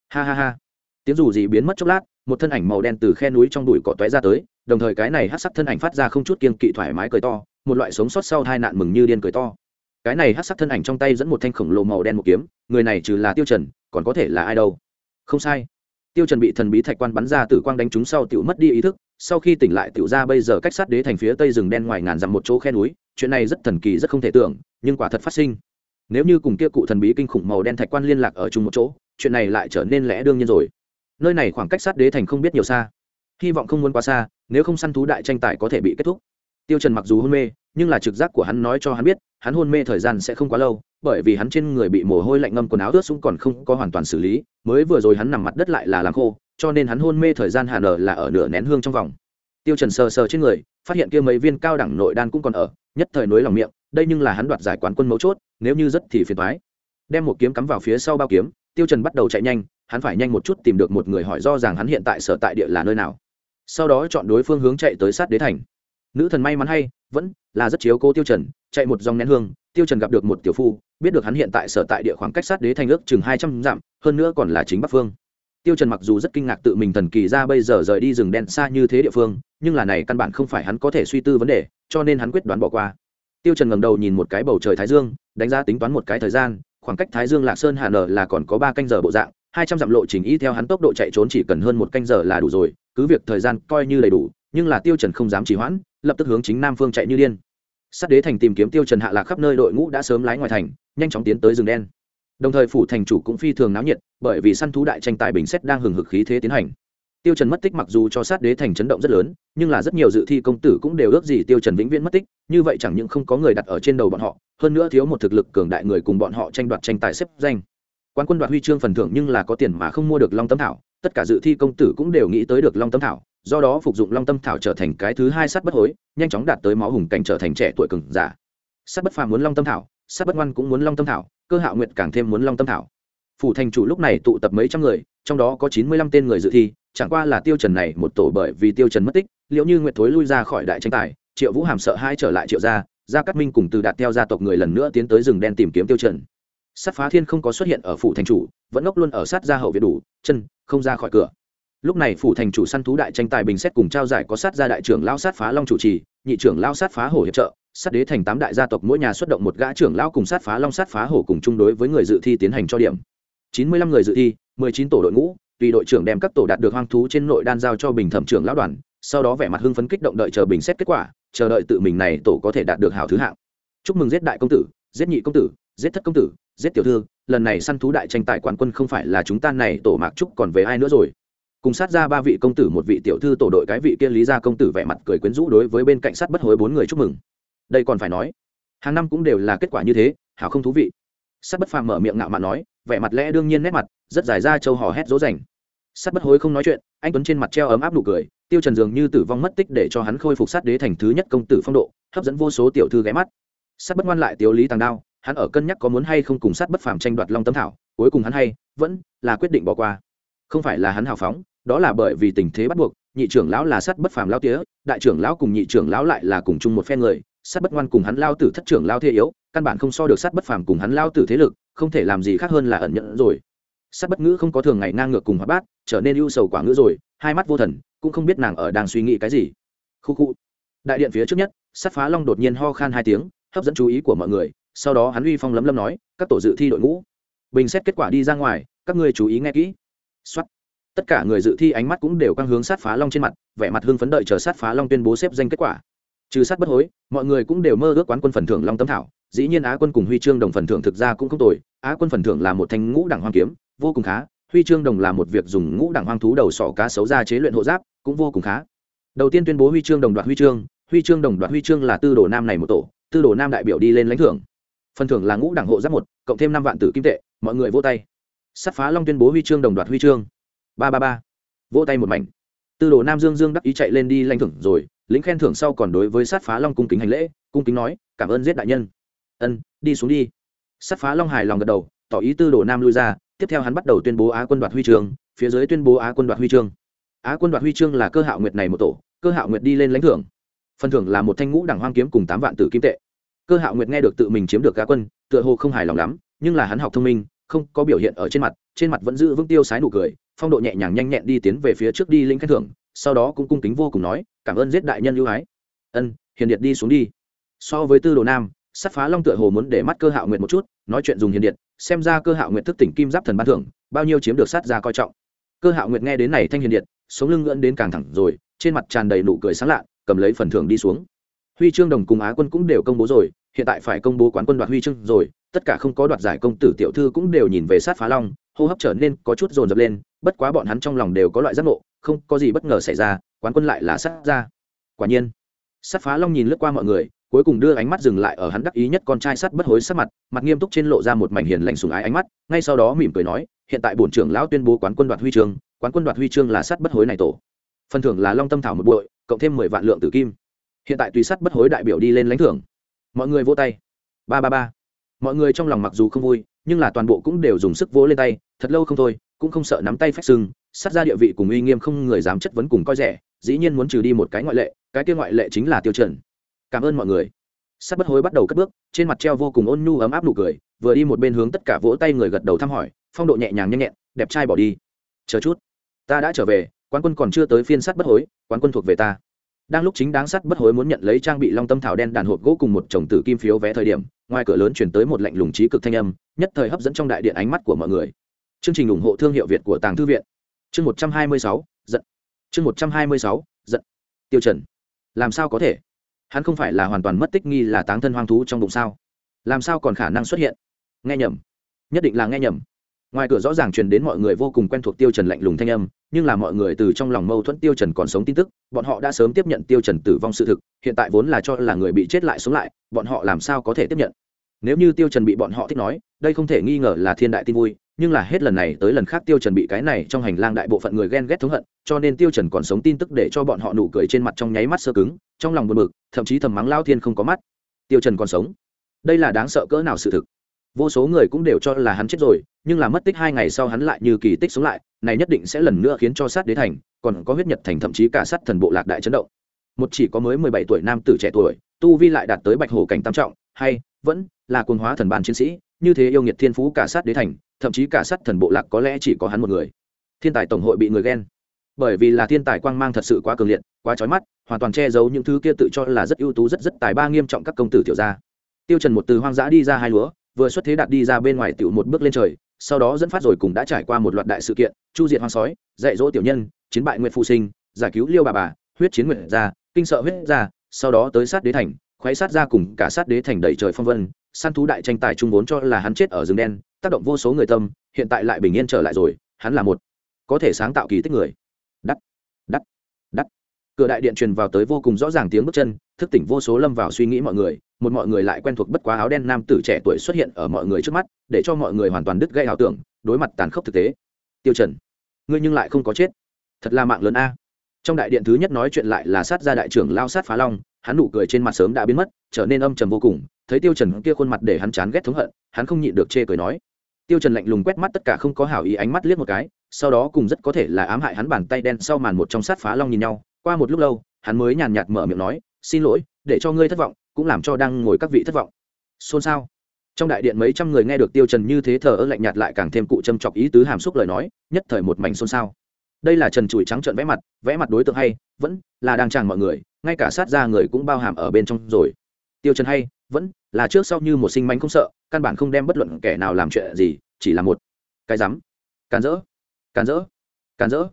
Ha ha ha. Tiếng dù gì biến mất chốc lát, một thân ảnh màu đen từ khe núi trong bụi cỏ tóe ra tới, đồng thời cái này hát sắc thân ảnh phát ra không chút kiên kỵ thoải mái cười to, một loại sống sót sau hai nạn mừng như điên cười to cái này hát sắc thân ảnh trong tay dẫn một thanh khổng lồ màu đen một kiếm, người này trừ là tiêu trần, còn có thể là ai đâu? Không sai. Tiêu trần bị thần bí thạch quan bắn ra tử quang đánh trúng sau tiểu mất đi ý thức, sau khi tỉnh lại tiểu ra bây giờ cách sát đế thành phía tây rừng đen ngoài ngàn dặm một chỗ khe núi, chuyện này rất thần kỳ, rất không thể tưởng, nhưng quả thật phát sinh. Nếu như cùng kia cụ thần bí kinh khủng màu đen thạch quan liên lạc ở chung một chỗ, chuyện này lại trở nên lẽ đương nhiên rồi. Nơi này khoảng cách sát đế thành không biết nhiều xa. Hy vọng không muốn quá xa, nếu không săn thú đại tranh tài có thể bị kết thúc. Tiêu trần mặc dù hôn mê, nhưng là trực giác của hắn nói cho hắn biết hắn hôn mê thời gian sẽ không quá lâu, bởi vì hắn trên người bị mồ hôi lạnh ngâm quần áo ướt sũng còn không có hoàn toàn xử lý, mới vừa rồi hắn nằm mặt đất lại là làm khô, cho nên hắn hôn mê thời gian hà nở là ở nửa nén hương trong vòng. Tiêu trần sờ sờ trên người, phát hiện kia mấy viên cao đẳng nội đan cũng còn ở, nhất thời nối lòng miệng, đây nhưng là hắn đoạt giải quán quân mấu chốt, nếu như rất thì phiền toái. Đem một kiếm cắm vào phía sau bao kiếm, tiêu trần bắt đầu chạy nhanh, hắn phải nhanh một chút tìm được một người hỏi do rằng hắn hiện tại sở tại địa là nơi nào. Sau đó chọn đối phương hướng chạy tới sát đế thành. Nữ thần may mắn hay, vẫn là rất chiếu cố tiêu trần chạy một dòng nén hương, tiêu trần gặp được một tiểu phu, biết được hắn hiện tại sở tại địa khoảng cách sát đế thành ước chừng hai trăm dặm, hơn nữa còn là chính bắc phương. Tiêu trần mặc dù rất kinh ngạc tự mình thần kỳ ra bây giờ rời đi rừng đen xa như thế địa phương, nhưng là này căn bản không phải hắn có thể suy tư vấn đề, cho nên hắn quyết đoán bỏ qua. Tiêu trần ngẩng đầu nhìn một cái bầu trời thái dương, đánh giá tính toán một cái thời gian, khoảng cách thái dương lạc sơn hà nở là còn có ba canh giờ bộ dạng, hai trăm dặm lộ trình y theo hắn tốc độ chạy trốn chỉ cần hơn một canh giờ là đủ rồi, cứ việc thời gian coi như đầy đủ, nhưng là tiêu trần không dám trì hoãn, lập tức hướng chính nam phương chạy như điên sát đế thành tìm kiếm tiêu trần hạ lạc khắp nơi đội ngũ đã sớm lái ngoài thành, nhanh chóng tiến tới rừng đen. Đồng thời phủ thành chủ cũng phi thường náo nhiệt, bởi vì săn thú đại tranh tài bình xét đang hừng hực khí thế tiến hành. Tiêu trần mất tích mặc dù cho sát đế thành chấn động rất lớn, nhưng là rất nhiều dự thi công tử cũng đều ước gì tiêu trần vĩnh viễn mất tích, như vậy chẳng những không có người đặt ở trên đầu bọn họ, hơn nữa thiếu một thực lực cường đại người cùng bọn họ tranh đoạt tranh tài xếp danh. Quan quân đoạt huy chương phần thưởng nhưng là có tiền mà không mua được long tấm thảo, tất cả dự thi công tử cũng đều nghĩ tới được long tấm thảo do đó phục dụng long tâm thảo trở thành cái thứ hai sát bất hối, nhanh chóng đạt tới máu hùng cảnh trở thành trẻ tuổi cường giả. Sát bất phàm muốn long tâm thảo sát bất ngoan cũng muốn long tâm thảo, cơ hạo nguyệt càng thêm muốn long tâm thảo. Phủ thành chủ lúc này tụ tập mấy trăm người, trong đó có chín mươi lăm tên người dự thi, chẳng qua là tiêu trần này một tổ bởi vì tiêu trần mất tích, liệu như nguyệt thối lui ra khỏi đại tranh tài, triệu vũ hàm sợ hai trở lại triệu gia gia cát minh cùng từ đạt theo gia tộc người lần nữa tiến tới rừng đen tìm kiếm tiêu trần. Sát phá thiên không có xuất hiện ở phủ thành chủ, vẫn ngốc luôn ở sát gia hậu viện đủ, chân, không ra khỏi cửa lúc này phủ thành chủ săn thú đại tranh tài bình xét cùng trao giải có sát gia đại trưởng lao sát phá long chủ trì, nhị trưởng lao sát phá hổ hiệp trợ, sát đế thành tám đại gia tộc mỗi nhà xuất động một gã trưởng lao cùng sát phá long sát phá hổ cùng chung đối với người dự thi tiến hành cho điểm. Chín mươi lăm người dự thi, mười chín tổ đội ngũ, tùy đội trưởng đem các tổ đạt được hoang thú trên nội đan giao cho bình thẩm trưởng lão đoàn, sau đó vẻ mặt hưng phấn kích động đợi chờ bình xét kết quả, chờ đợi tự mình này tổ có thể đạt được hảo thứ hạng. Chúc mừng giết đại công tử, giết nhị công tử, giết thất công tử, giết tiểu thư, lần này săn thú đại tranh tài quán quân không phải là chúng ta này tổ mạc trúc còn về ai nữa rồi cùng sát ra ba vị công tử, một vị tiểu thư tổ đội, cái vị kia lý gia công tử vẻ mặt cười quyến rũ đối với bên cạnh sát bất hối bốn người chúc mừng. Đây còn phải nói, hàng năm cũng đều là kết quả như thế, hảo không thú vị. Sát bất phàm mở miệng ngạo mạn nói, vẻ mặt lẽ đương nhiên nét mặt, rất dài ra châu hò hét dỗ dành. Sát bất hối không nói chuyện, anh tuấn trên mặt treo ấm áp nụ cười, tiêu trần dường như tử vong mất tích để cho hắn khôi phục sát đế thành thứ nhất công tử phong độ, hấp dẫn vô số tiểu thư ghé mắt. Sát bất ngoan lại tiểu lý tàng đao, hắn ở cân nhắc có muốn hay không cùng sát bất phàm tranh đoạt long tâm thảo, cuối cùng hắn hay vẫn là quyết định bỏ qua. Không phải là hắn hào phóng đó là bởi vì tình thế bắt buộc, nhị trưởng lão là sắt bất phàm lao tía, đại trưởng lão cùng nhị trưởng lão lại là cùng chung một phe người sắt bất ngoan cùng hắn lao tử thất trưởng lao thế yếu, căn bản không so được sắt bất phàm cùng hắn lao tử thế lực, không thể làm gì khác hơn là ẩn nhận rồi. Sắt bất ngữ không có thường ngày ngang ngược cùng hóa bát, trở nên ưu sầu quả ngữ rồi, hai mắt vô thần, cũng không biết nàng ở đang suy nghĩ cái gì. Khu khu. Đại điện phía trước nhất sắt phá long đột nhiên ho khan hai tiếng, hấp dẫn chú ý của mọi người, sau đó hắn uy phong lấm lấm nói, các tổ dự thi đội ngũ, bình xét kết quả đi ra ngoài, các ngươi chú ý nghe kỹ. Xuất tất cả người dự thi ánh mắt cũng đều căng hướng sát phá long trên mặt, vẻ mặt hưng phấn đợi chờ sát phá long tuyên bố xếp danh kết quả. Trừ sát bất hối, mọi người cũng đều mơ ước quán quân phần thưởng long tấm thảo. Dĩ nhiên á quân cùng huy chương đồng phần thưởng thực ra cũng không tồi, á quân phần thưởng là một thanh ngũ đẳng hoang kiếm, vô cùng khá. Huy chương đồng là một việc dùng ngũ đẳng hoang thú đầu sỏ cá sấu ra chế luyện hộ giáp, cũng vô cùng khá. Đầu tiên tuyên bố huy chương đồng đoạt huy chương huy chương đồng đoạt huy chương là tư đồ nam này một tổ, tư đồ nam đại biểu đi lên lãnh thưởng. Phần thưởng là ngũ đẳng hộ giáp một, cộng thêm năm vạn tử kim tệ, mọi người vô tay. Sắt phá long tuyên bố huy chương đồng đoạt huy chương ba ba ba. Vỗ tay một mảnh. Tư đồ nam dương dương đắc ý chạy lên đi lãnh thưởng rồi, lính khen thưởng sau còn đối với sát phá long cung kính hành lễ, cung kính nói, cảm ơn giết đại nhân. Ân, đi xuống đi. Sát phá long hài lòng gật đầu, tỏ ý tư đồ nam lui ra, tiếp theo hắn bắt đầu tuyên bố á quân đoạt huy chương, phía dưới tuyên bố á quân đoạt huy chương. Á quân đoạt huy chương là cơ hạo nguyệt này một tổ, cơ hạo nguyệt đi lên lãnh thưởng. Phần thưởng là một thanh ngũ đẳng hoang kiếm cùng tám vạn tử kim tệ. Cơ hạo nguyệt nghe được tự mình chiếm được cá quân, tựa hồ không hài lòng lắm, nhưng là hắn học thông minh, không có biểu hiện ở trên mặt trên mặt vẫn giữ vững tiêu sái nụ cười phong độ nhẹ nhàng nhanh nhẹn đi tiến về phía trước đi linh khen thưởng, sau đó cũng cung kính vô cùng nói, cảm ơn giết đại nhân ưu ái. Ân, hiền điệt đi xuống đi. So với tư đồ nam, sát phá long tựa hồ muốn để mắt cơ hạo nguyệt một chút, nói chuyện dùng hiền điện xem ra cơ hạo nguyệt thức tỉnh kim giáp thần ban thưởng, bao nhiêu chiếm được sát ra coi trọng. Cơ hạo nguyệt nghe đến này thanh hiền điện sống lưng ngưỡn đến càng thẳng rồi, trên mặt tràn đầy nụ cười sáng lạ, cầm lấy phần thưởng đi xuống. Huy chương đồng cùng á quân cũng đều công bố rồi, hiện tại phải công bố quán quân đoạt huy chương rồi, tất cả không có đoạt giải công tử tiểu thư cũng đều nhìn về sát phá long, hô hấp trở nên có chút dồn dập lên bất quá bọn hắn trong lòng đều có loại giác ngộ, không có gì bất ngờ xảy ra, quán quân lại là sát ra. Quả nhiên, sát phá long nhìn lướt qua mọi người, cuối cùng đưa ánh mắt dừng lại ở hắn đắc ý nhất con trai sắt bất hối sắc mặt mặt nghiêm túc trên lộ ra một mảnh hiền lành sùng ái ánh mắt, ngay sau đó mỉm cười nói, hiện tại bổn trưởng lão tuyên bố quán quân đoạt huy chương, quán quân đoạt huy chương là sắt bất hối này tổ. Phần thưởng là long tâm thảo một bội, cộng thêm mười vạn lượng tử kim. Hiện tại tùy sắt bất hối đại biểu đi lên lãnh thưởng. Mọi người vỗ tay. Ba ba ba mọi người trong lòng mặc dù không vui, nhưng là toàn bộ cũng đều dùng sức vỗ lên tay, thật lâu không thôi, cũng không sợ nắm tay phách sưng sát ra địa vị cùng uy nghiêm không người dám chất vấn cùng coi rẻ, dĩ nhiên muốn trừ đi một cái ngoại lệ, cái kia ngoại lệ chính là tiêu chuẩn. Cảm ơn mọi người. Sát bất hối bắt đầu cất bước, trên mặt treo vô cùng ôn nhu ấm áp nụ cười, vừa đi một bên hướng tất cả vỗ tay người gật đầu thăm hỏi, phong độ nhẹ nhàng nhanh nhẹn, đẹp trai bỏ đi. Chờ chút, ta đã trở về, quán quân còn chưa tới phiên sát bất hối, quán quân thuộc về ta đang lúc chính đáng sắt bất hối muốn nhận lấy trang bị long tâm thảo đen đàn hộp gỗ cùng một chồng tử kim phiếu vé thời điểm, ngoài cửa lớn chuyển tới một lạnh lùng trí cực thanh âm, nhất thời hấp dẫn trong đại điện ánh mắt của mọi người. Chương trình ủng hộ thương hiệu việt của tàng thư viện. Chương một trăm hai mươi sáu, giận. Chương một trăm hai mươi sáu, giận. Tiêu trần. Làm sao có thể? Hắn không phải là hoàn toàn mất tích nghi là táng thân hoang thú trong bụng sao? Làm sao còn khả năng xuất hiện? Nghe nhầm. Nhất định là nghe nhầm ngoài cửa rõ ràng truyền đến mọi người vô cùng quen thuộc tiêu trần lạnh lùng thanh âm, nhưng là mọi người từ trong lòng mâu thuẫn tiêu trần còn sống tin tức, bọn họ đã sớm tiếp nhận tiêu trần tử vong sự thực, hiện tại vốn là cho là người bị chết lại sống lại, bọn họ làm sao có thể tiếp nhận? Nếu như tiêu trần bị bọn họ thích nói, đây không thể nghi ngờ là thiên đại tin vui, nhưng là hết lần này tới lần khác tiêu trần bị cái này trong hành lang đại bộ phận người ghen ghét thống hận, cho nên tiêu trần còn sống tin tức để cho bọn họ nụ cười trên mặt trong nháy mắt sơ cứng, trong lòng buồn bực, thậm chí thầm mắng lao thiên không có mắt. Tiêu trần còn sống. Đây là đáng sợ cỡ nào sự thực? Vô số người cũng đều cho là hắn chết rồi, nhưng là mất tích hai ngày sau hắn lại như kỳ tích sống lại, này nhất định sẽ lần nữa khiến cho sát đế thành, còn có huyết nhật thành thậm chí cả sát thần bộ lạc đại chấn động. Một chỉ có mới mười bảy tuổi nam tử trẻ tuổi, tu vi lại đạt tới bạch hổ cảnh tam trọng, hay, vẫn là quân hóa thần ban chiến sĩ, như thế yêu nghiệt thiên phú cả sát đế thành, thậm chí cả sát thần bộ lạc có lẽ chỉ có hắn một người. Thiên tài tổng hội bị người ghen. Bởi vì là thiên tài quang mang thật sự quá cường liệt, quá trói mắt, hoàn toàn che giấu những thứ kia tự cho là rất ưu tú, rất rất tài ba nghiêm trọng các công tử tiểu gia. Tiêu trần một từ hoang dã đi ra hai lúa vừa xuất thế đạt đi ra bên ngoài tiểu một bước lên trời, sau đó dẫn phát rồi cùng đã trải qua một loạt đại sự kiện, chu diệt hoang sói, dạy dỗ tiểu nhân, chiến bại nguyệt phụ sinh, giải cứu liêu bà bà, huyết chiến nguyệt ra kinh sợ huyết ra sau đó tới sát đế thành, khoái sát ra cùng cả sát đế thành đầy trời phong vân, săn thú đại tranh tài trung vốn cho là hắn chết ở rừng đen, tác động vô số người tâm, hiện tại lại bình yên trở lại rồi, hắn là một có thể sáng tạo kỳ tích người. Đắt đắt đắt. Cửa đại điện truyền vào tới vô cùng rõ ràng tiếng bước chân, thức tỉnh vô số lâm vào suy nghĩ mọi người một mọi người lại quen thuộc bất quá áo đen nam tử trẻ tuổi xuất hiện ở mọi người trước mắt, để cho mọi người hoàn toàn đứt gây ảo tưởng, đối mặt tàn khốc thực tế. Tiêu trần, ngươi nhưng lại không có chết. Thật là mạng lớn a. Trong đại điện thứ nhất nói chuyện lại là sát gia đại trưởng lao sát phá long, hắn nụ cười trên mặt sớm đã biến mất, trở nên âm trầm vô cùng, thấy tiêu trần kia khuôn mặt để hắn chán ghét thống hận, hắn không nhịn được chê cười nói. Tiêu trần lạnh lùng quét mắt tất cả không có hảo ý ánh mắt liếc một cái, sau đó cùng rất có thể là ám hại hắn bàn tay đen sau màn một trong sát phá long nhìn nhau, qua một lúc lâu, hắn mới nhàn nhạt mở miệng nói, xin lỗi, để cho ngươi thất vọng cũng làm cho đang ngồi các vị thất vọng. Xôn xao. Trong đại điện mấy trăm người nghe được tiêu trần như thế thờ ơ lạnh nhạt lại càng thêm cụ châm chọc ý tứ hàm xúc lời nói nhất thời một mảnh xôn xao. Đây là trần chùi trắng trợn vẽ mặt vẽ mặt đối tượng hay vẫn là đang chàng mọi người ngay cả sát ra người cũng bao hàm ở bên trong rồi. Tiêu trần hay vẫn là trước sau như một sinh mánh không sợ căn bản không đem bất luận kẻ nào làm chuyện gì chỉ là một cái dám, càn rỡ. Càn rỡ. Càn rỡ.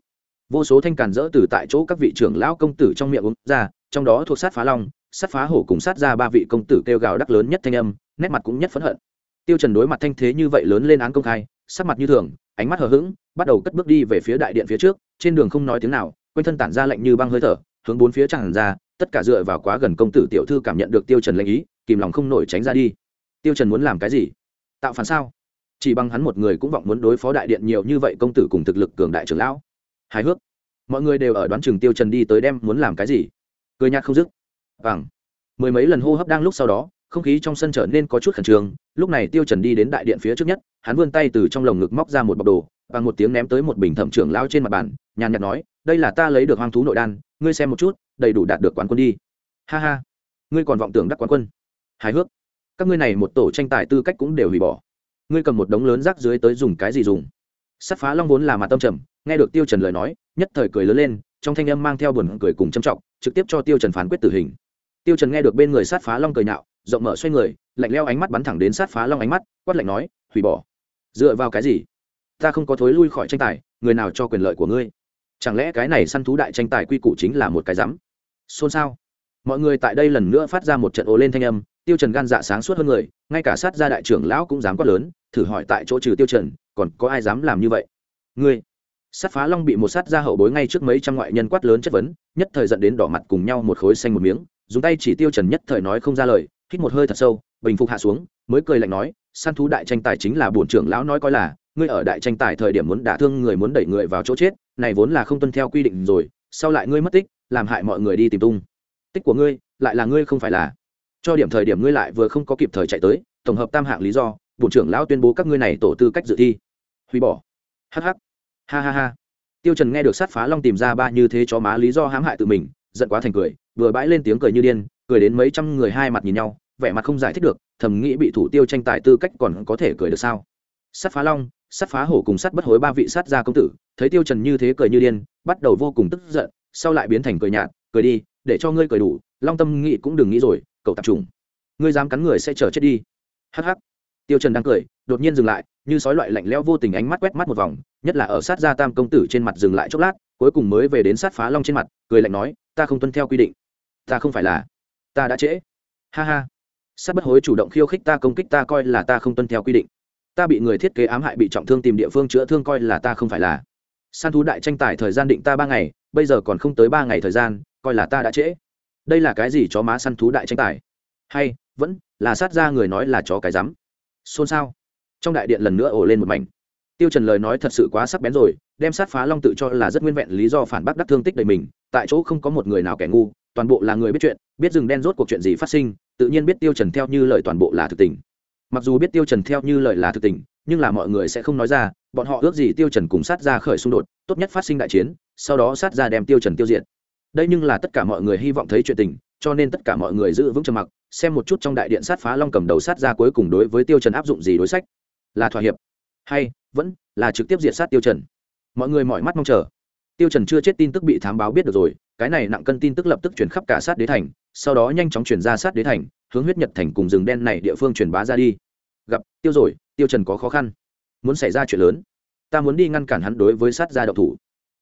Vô số thanh càn rỡ từ tại chỗ các vị trưởng lão công tử trong miệng uống ra trong đó thuộc sát phá long sát phá hổ cùng sát ra ba vị công tử kêu gào đắc lớn nhất thanh âm, nét mặt cũng nhất phẫn hận. Tiêu trần đối mặt thanh thế như vậy lớn lên án công khai, sắc mặt như thường, ánh mắt hờ hững, bắt đầu cất bước đi về phía đại điện phía trước, trên đường không nói tiếng nào, quanh thân tản ra lạnh như băng hơi thở, hướng bốn phía tràn ra, tất cả dựa vào quá gần công tử tiểu thư cảm nhận được tiêu trần lệnh ý, kìm lòng không nổi tránh ra đi. Tiêu trần muốn làm cái gì? Tạo phản sao? Chỉ bằng hắn một người cũng vọng muốn đối phó đại điện nhiều như vậy công tử cùng thực lực cường đại trưởng lão. Hài hước. Mọi người đều ở đoán chừng tiêu trần đi tới đem muốn làm cái gì. Cười nhạt không dứt vàng. Mười mấy lần hô hấp đang lúc sau đó, không khí trong sân trở nên có chút khẩn trương. Lúc này tiêu trần đi đến đại điện phía trước nhất, hắn vươn tay từ trong lồng ngực móc ra một bọc đồ bằng một tiếng ném tới một bình thẩm trưởng lão trên mặt bàn, nhàn nhạt nói, đây là ta lấy được hoang thú nội đan, ngươi xem một chút, đầy đủ đạt được quán quân đi. Ha ha, ngươi còn vọng tưởng đắc quán quân. Hài hước, các ngươi này một tổ tranh tài tư cách cũng đều hủy bỏ. Ngươi cầm một đống lớn rác dưới tới dùng cái gì dùng? Sắt phá long vốn là mặt tâm trầm, nghe được tiêu trần lời nói, nhất thời cười lớn lên, trong thanh âm mang theo buồn cười cùng châm trọng, trực tiếp cho tiêu trần phán quyết tử hình tiêu trần nghe được bên người sát phá long cười nhạo, rộng mở xoay người, lạnh leo ánh mắt bắn thẳng đến sát phá long ánh mắt, quát lạnh nói, hủy bỏ. Dựa vào cái gì? Ta không có thối lui khỏi tranh tài, người nào cho quyền lợi của ngươi? Chẳng lẽ cái này săn thú đại tranh tài quy củ chính là một cái rắm? Xôn xao. Mọi người tại đây lần nữa phát ra một trận ồ lên thanh âm, tiêu trần gan dạ sáng suốt hơn người, ngay cả sát gia đại trưởng lão cũng dám quát lớn, thử hỏi tại chỗ trừ tiêu trần, còn có ai dám làm như vậy? Ngươi. Sát phá long bị một sát gia hậu bối ngay trước mấy trăm ngoại nhân quát lớn chất vấn, nhất thời giận đến đỏ mặt cùng nhau một khối xanh một miếng dùng tay chỉ tiêu trần nhất thời nói không ra lời, hít một hơi thật sâu, bình phục hạ xuống, mới cười lạnh nói săn thú đại tranh tài chính là bổn trưởng lão nói coi là, ngươi ở đại tranh tài thời điểm muốn đả thương người muốn đẩy người vào chỗ chết, này vốn là không tuân theo quy định rồi, sau lại ngươi mất tích, làm hại mọi người đi tìm tung. Tích của ngươi, lại là ngươi không phải là. Cho điểm thời điểm ngươi lại vừa không có kịp thời chạy tới, tổng hợp tam hạng lý do bộ trưởng lão tuyên bố các ngươi này tổ tư cách dự thi. Hủy bỏ. Hh ha ha ha. Tiêu trần nghe được sát phá long tìm ra ba như thế cho má lý do hãm hại tự mình, giận quá thành cười vừa bãi lên tiếng cười như điên, cười đến mấy trăm người hai mặt nhìn nhau, vẻ mặt không giải thích được, thầm nghĩ bị thủ tiêu tranh tài tư cách còn có thể cười được sao? Sắt phá long, sắt phá hổ cùng sắt bất hối ba vị sát gia công tử, thấy tiêu trần như thế cười như điên, bắt đầu vô cùng tức giận, sau lại biến thành cười nhạt, cười đi, để cho ngươi cười đủ, long tâm nghĩ cũng đừng nghĩ rồi, cậu tập trung. Ngươi dám cắn người sẽ chờ chết đi. Hắc hắc. Tiêu trần đang cười, đột nhiên dừng lại, như sói loại lạnh lẽo vô tình ánh mắt quét mắt một vòng, nhất là ở sát gia tam công tử trên mặt dừng lại chốc lát, cuối cùng mới về đến sát phá long trên mặt, cười lạnh nói, ta không tuân theo quy định ta không phải là, ta đã trễ. Ha ha. Sát bất hối chủ động khiêu khích ta công kích ta coi là ta không tuân theo quy định. Ta bị người thiết kế ám hại bị trọng thương tìm địa phương chữa thương coi là ta không phải là. Săn thú đại tranh tài thời gian định ta ba ngày, bây giờ còn không tới ba ngày thời gian, coi là ta đã trễ. Đây là cái gì chó má săn thú đại tranh tài? Hay, vẫn là sát ra người nói là chó cái rắm. Xôn xao. Trong đại điện lần nữa ổ lên một mảnh. Tiêu trần lời nói thật sự quá sắc bén rồi, đem sát phá long tự cho là rất nguyên vẹn lý do phản bác đắc thương tích đầy mình, tại chỗ không có một người nào kẻ ngu toàn bộ là người biết chuyện, biết rừng đen rốt cuộc chuyện gì phát sinh, tự nhiên biết tiêu trần theo như lời toàn bộ là thực tình. Mặc dù biết tiêu trần theo như lời là thực tình, nhưng là mọi người sẽ không nói ra, bọn họ ước gì tiêu trần cùng sát ra khởi xung đột, tốt nhất phát sinh đại chiến, sau đó sát ra đem tiêu trần tiêu diệt. Đây nhưng là tất cả mọi người hy vọng thấy chuyện tình, cho nên tất cả mọi người giữ vững trầm mặc, xem một chút trong đại điện sát phá long cầm đầu sát ra cuối cùng đối với tiêu trần áp dụng gì đối sách. Là thỏa hiệp, hay vẫn là trực tiếp diệt sát tiêu trần? Mọi người mỏi mắt mong chờ. Tiêu trần chưa chết tin tức bị thám báo biết được rồi cái này nặng cân tin tức lập tức truyền khắp cả sát đế thành, sau đó nhanh chóng truyền ra sát đế thành, hướng huyết nhật thành cùng rừng đen này địa phương truyền bá ra đi. Gặp, tiêu rồi, tiêu trần có khó khăn. Muốn xảy ra chuyện lớn, ta muốn đi ngăn cản hắn đối với sát gia độc thủ.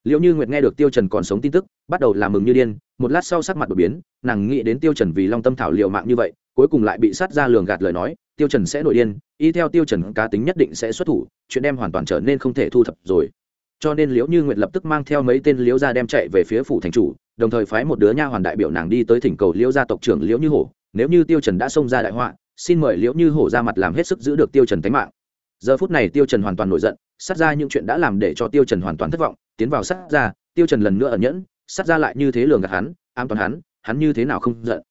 Liệu như nguyệt nghe được tiêu trần còn sống tin tức, bắt đầu làm mừng như điên, một lát sau sắc mặt đổi biến, nàng nghĩ đến tiêu trần vì long tâm thảo liệu mạng như vậy, cuối cùng lại bị sát gia lường gạt lời nói, tiêu trần sẽ nổi điên, y theo tiêu trần cá tính nhất định sẽ xuất thủ, chuyện đem hoàn toàn trở nên không thể thu thập rồi. Cho nên liễu như nguyệt lập tức mang theo mấy tên liễu gia đem chạy về phía phủ thành chủ đồng thời phái một đứa nha hoàn đại biểu nàng đi tới thỉnh cầu liễu gia tộc trưởng liễu như hổ. Nếu như tiêu trần đã xông ra đại họa, xin mời liễu như hổ ra mặt làm hết sức giữ được tiêu trần tính mạng. Giờ phút này tiêu trần hoàn toàn nổi giận, sát ra những chuyện đã làm để cho tiêu trần hoàn toàn thất vọng, tiến vào sát ra, tiêu trần lần nữa ẩn nhẫn, sát ra lại như thế lường gạt hắn an toàn hắn hắn như thế nào không giận.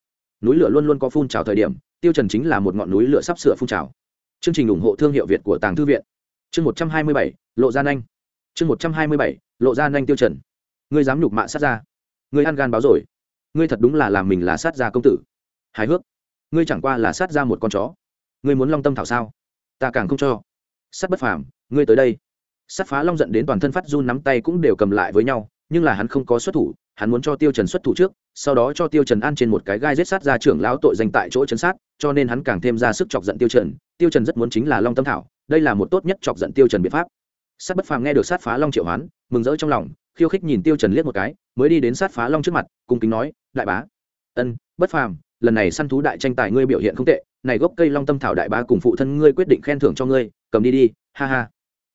Núi lửa luôn luôn có phun trào thời điểm, tiêu trần chính là một ngọn núi lửa sắp sửa phun trào. Chương trình ủng hộ thương hiệu việt của tàng thư viện. Chương một trăm hai mươi bảy, lộ ra nhanh chương một trăm hai mươi bảy, lộ ra nhanh tiêu trần. Ngươi dám nhục mạ sát ra ngươi ăn gan báo rồi. Ngươi thật đúng là làm mình là sát gia công tử. Hài hước. Ngươi chẳng qua là sát ra một con chó. Ngươi muốn long tâm thảo sao? Ta càng không cho. Sát bất phàm, ngươi tới đây. Sát phá long giận đến toàn thân phát run nắm tay cũng đều cầm lại với nhau, nhưng là hắn không có xuất thủ, hắn muốn cho tiêu trần xuất thủ trước, sau đó cho tiêu trần ăn trên một cái gai giết sát ra trưởng lão tội danh tại chỗ chấn sát, cho nên hắn càng thêm ra sức chọc giận tiêu trần. Tiêu trần rất muốn chính là long tâm thảo, đây là một tốt nhất chọc giận tiêu trần biện pháp. Sát bất phàm nghe được sát phá long triệu hoán, mừng rỡ trong lòng khiêu khích nhìn tiêu trần liếc một cái, mới đi đến sát phá long trước mặt, cung kính nói, đại bá. Ân, bất phàm, lần này săn thú đại tranh tài ngươi biểu hiện không tệ, này gốc cây long tâm thảo đại bá cùng phụ thân ngươi quyết định khen thưởng cho ngươi, cầm đi đi, ha ha.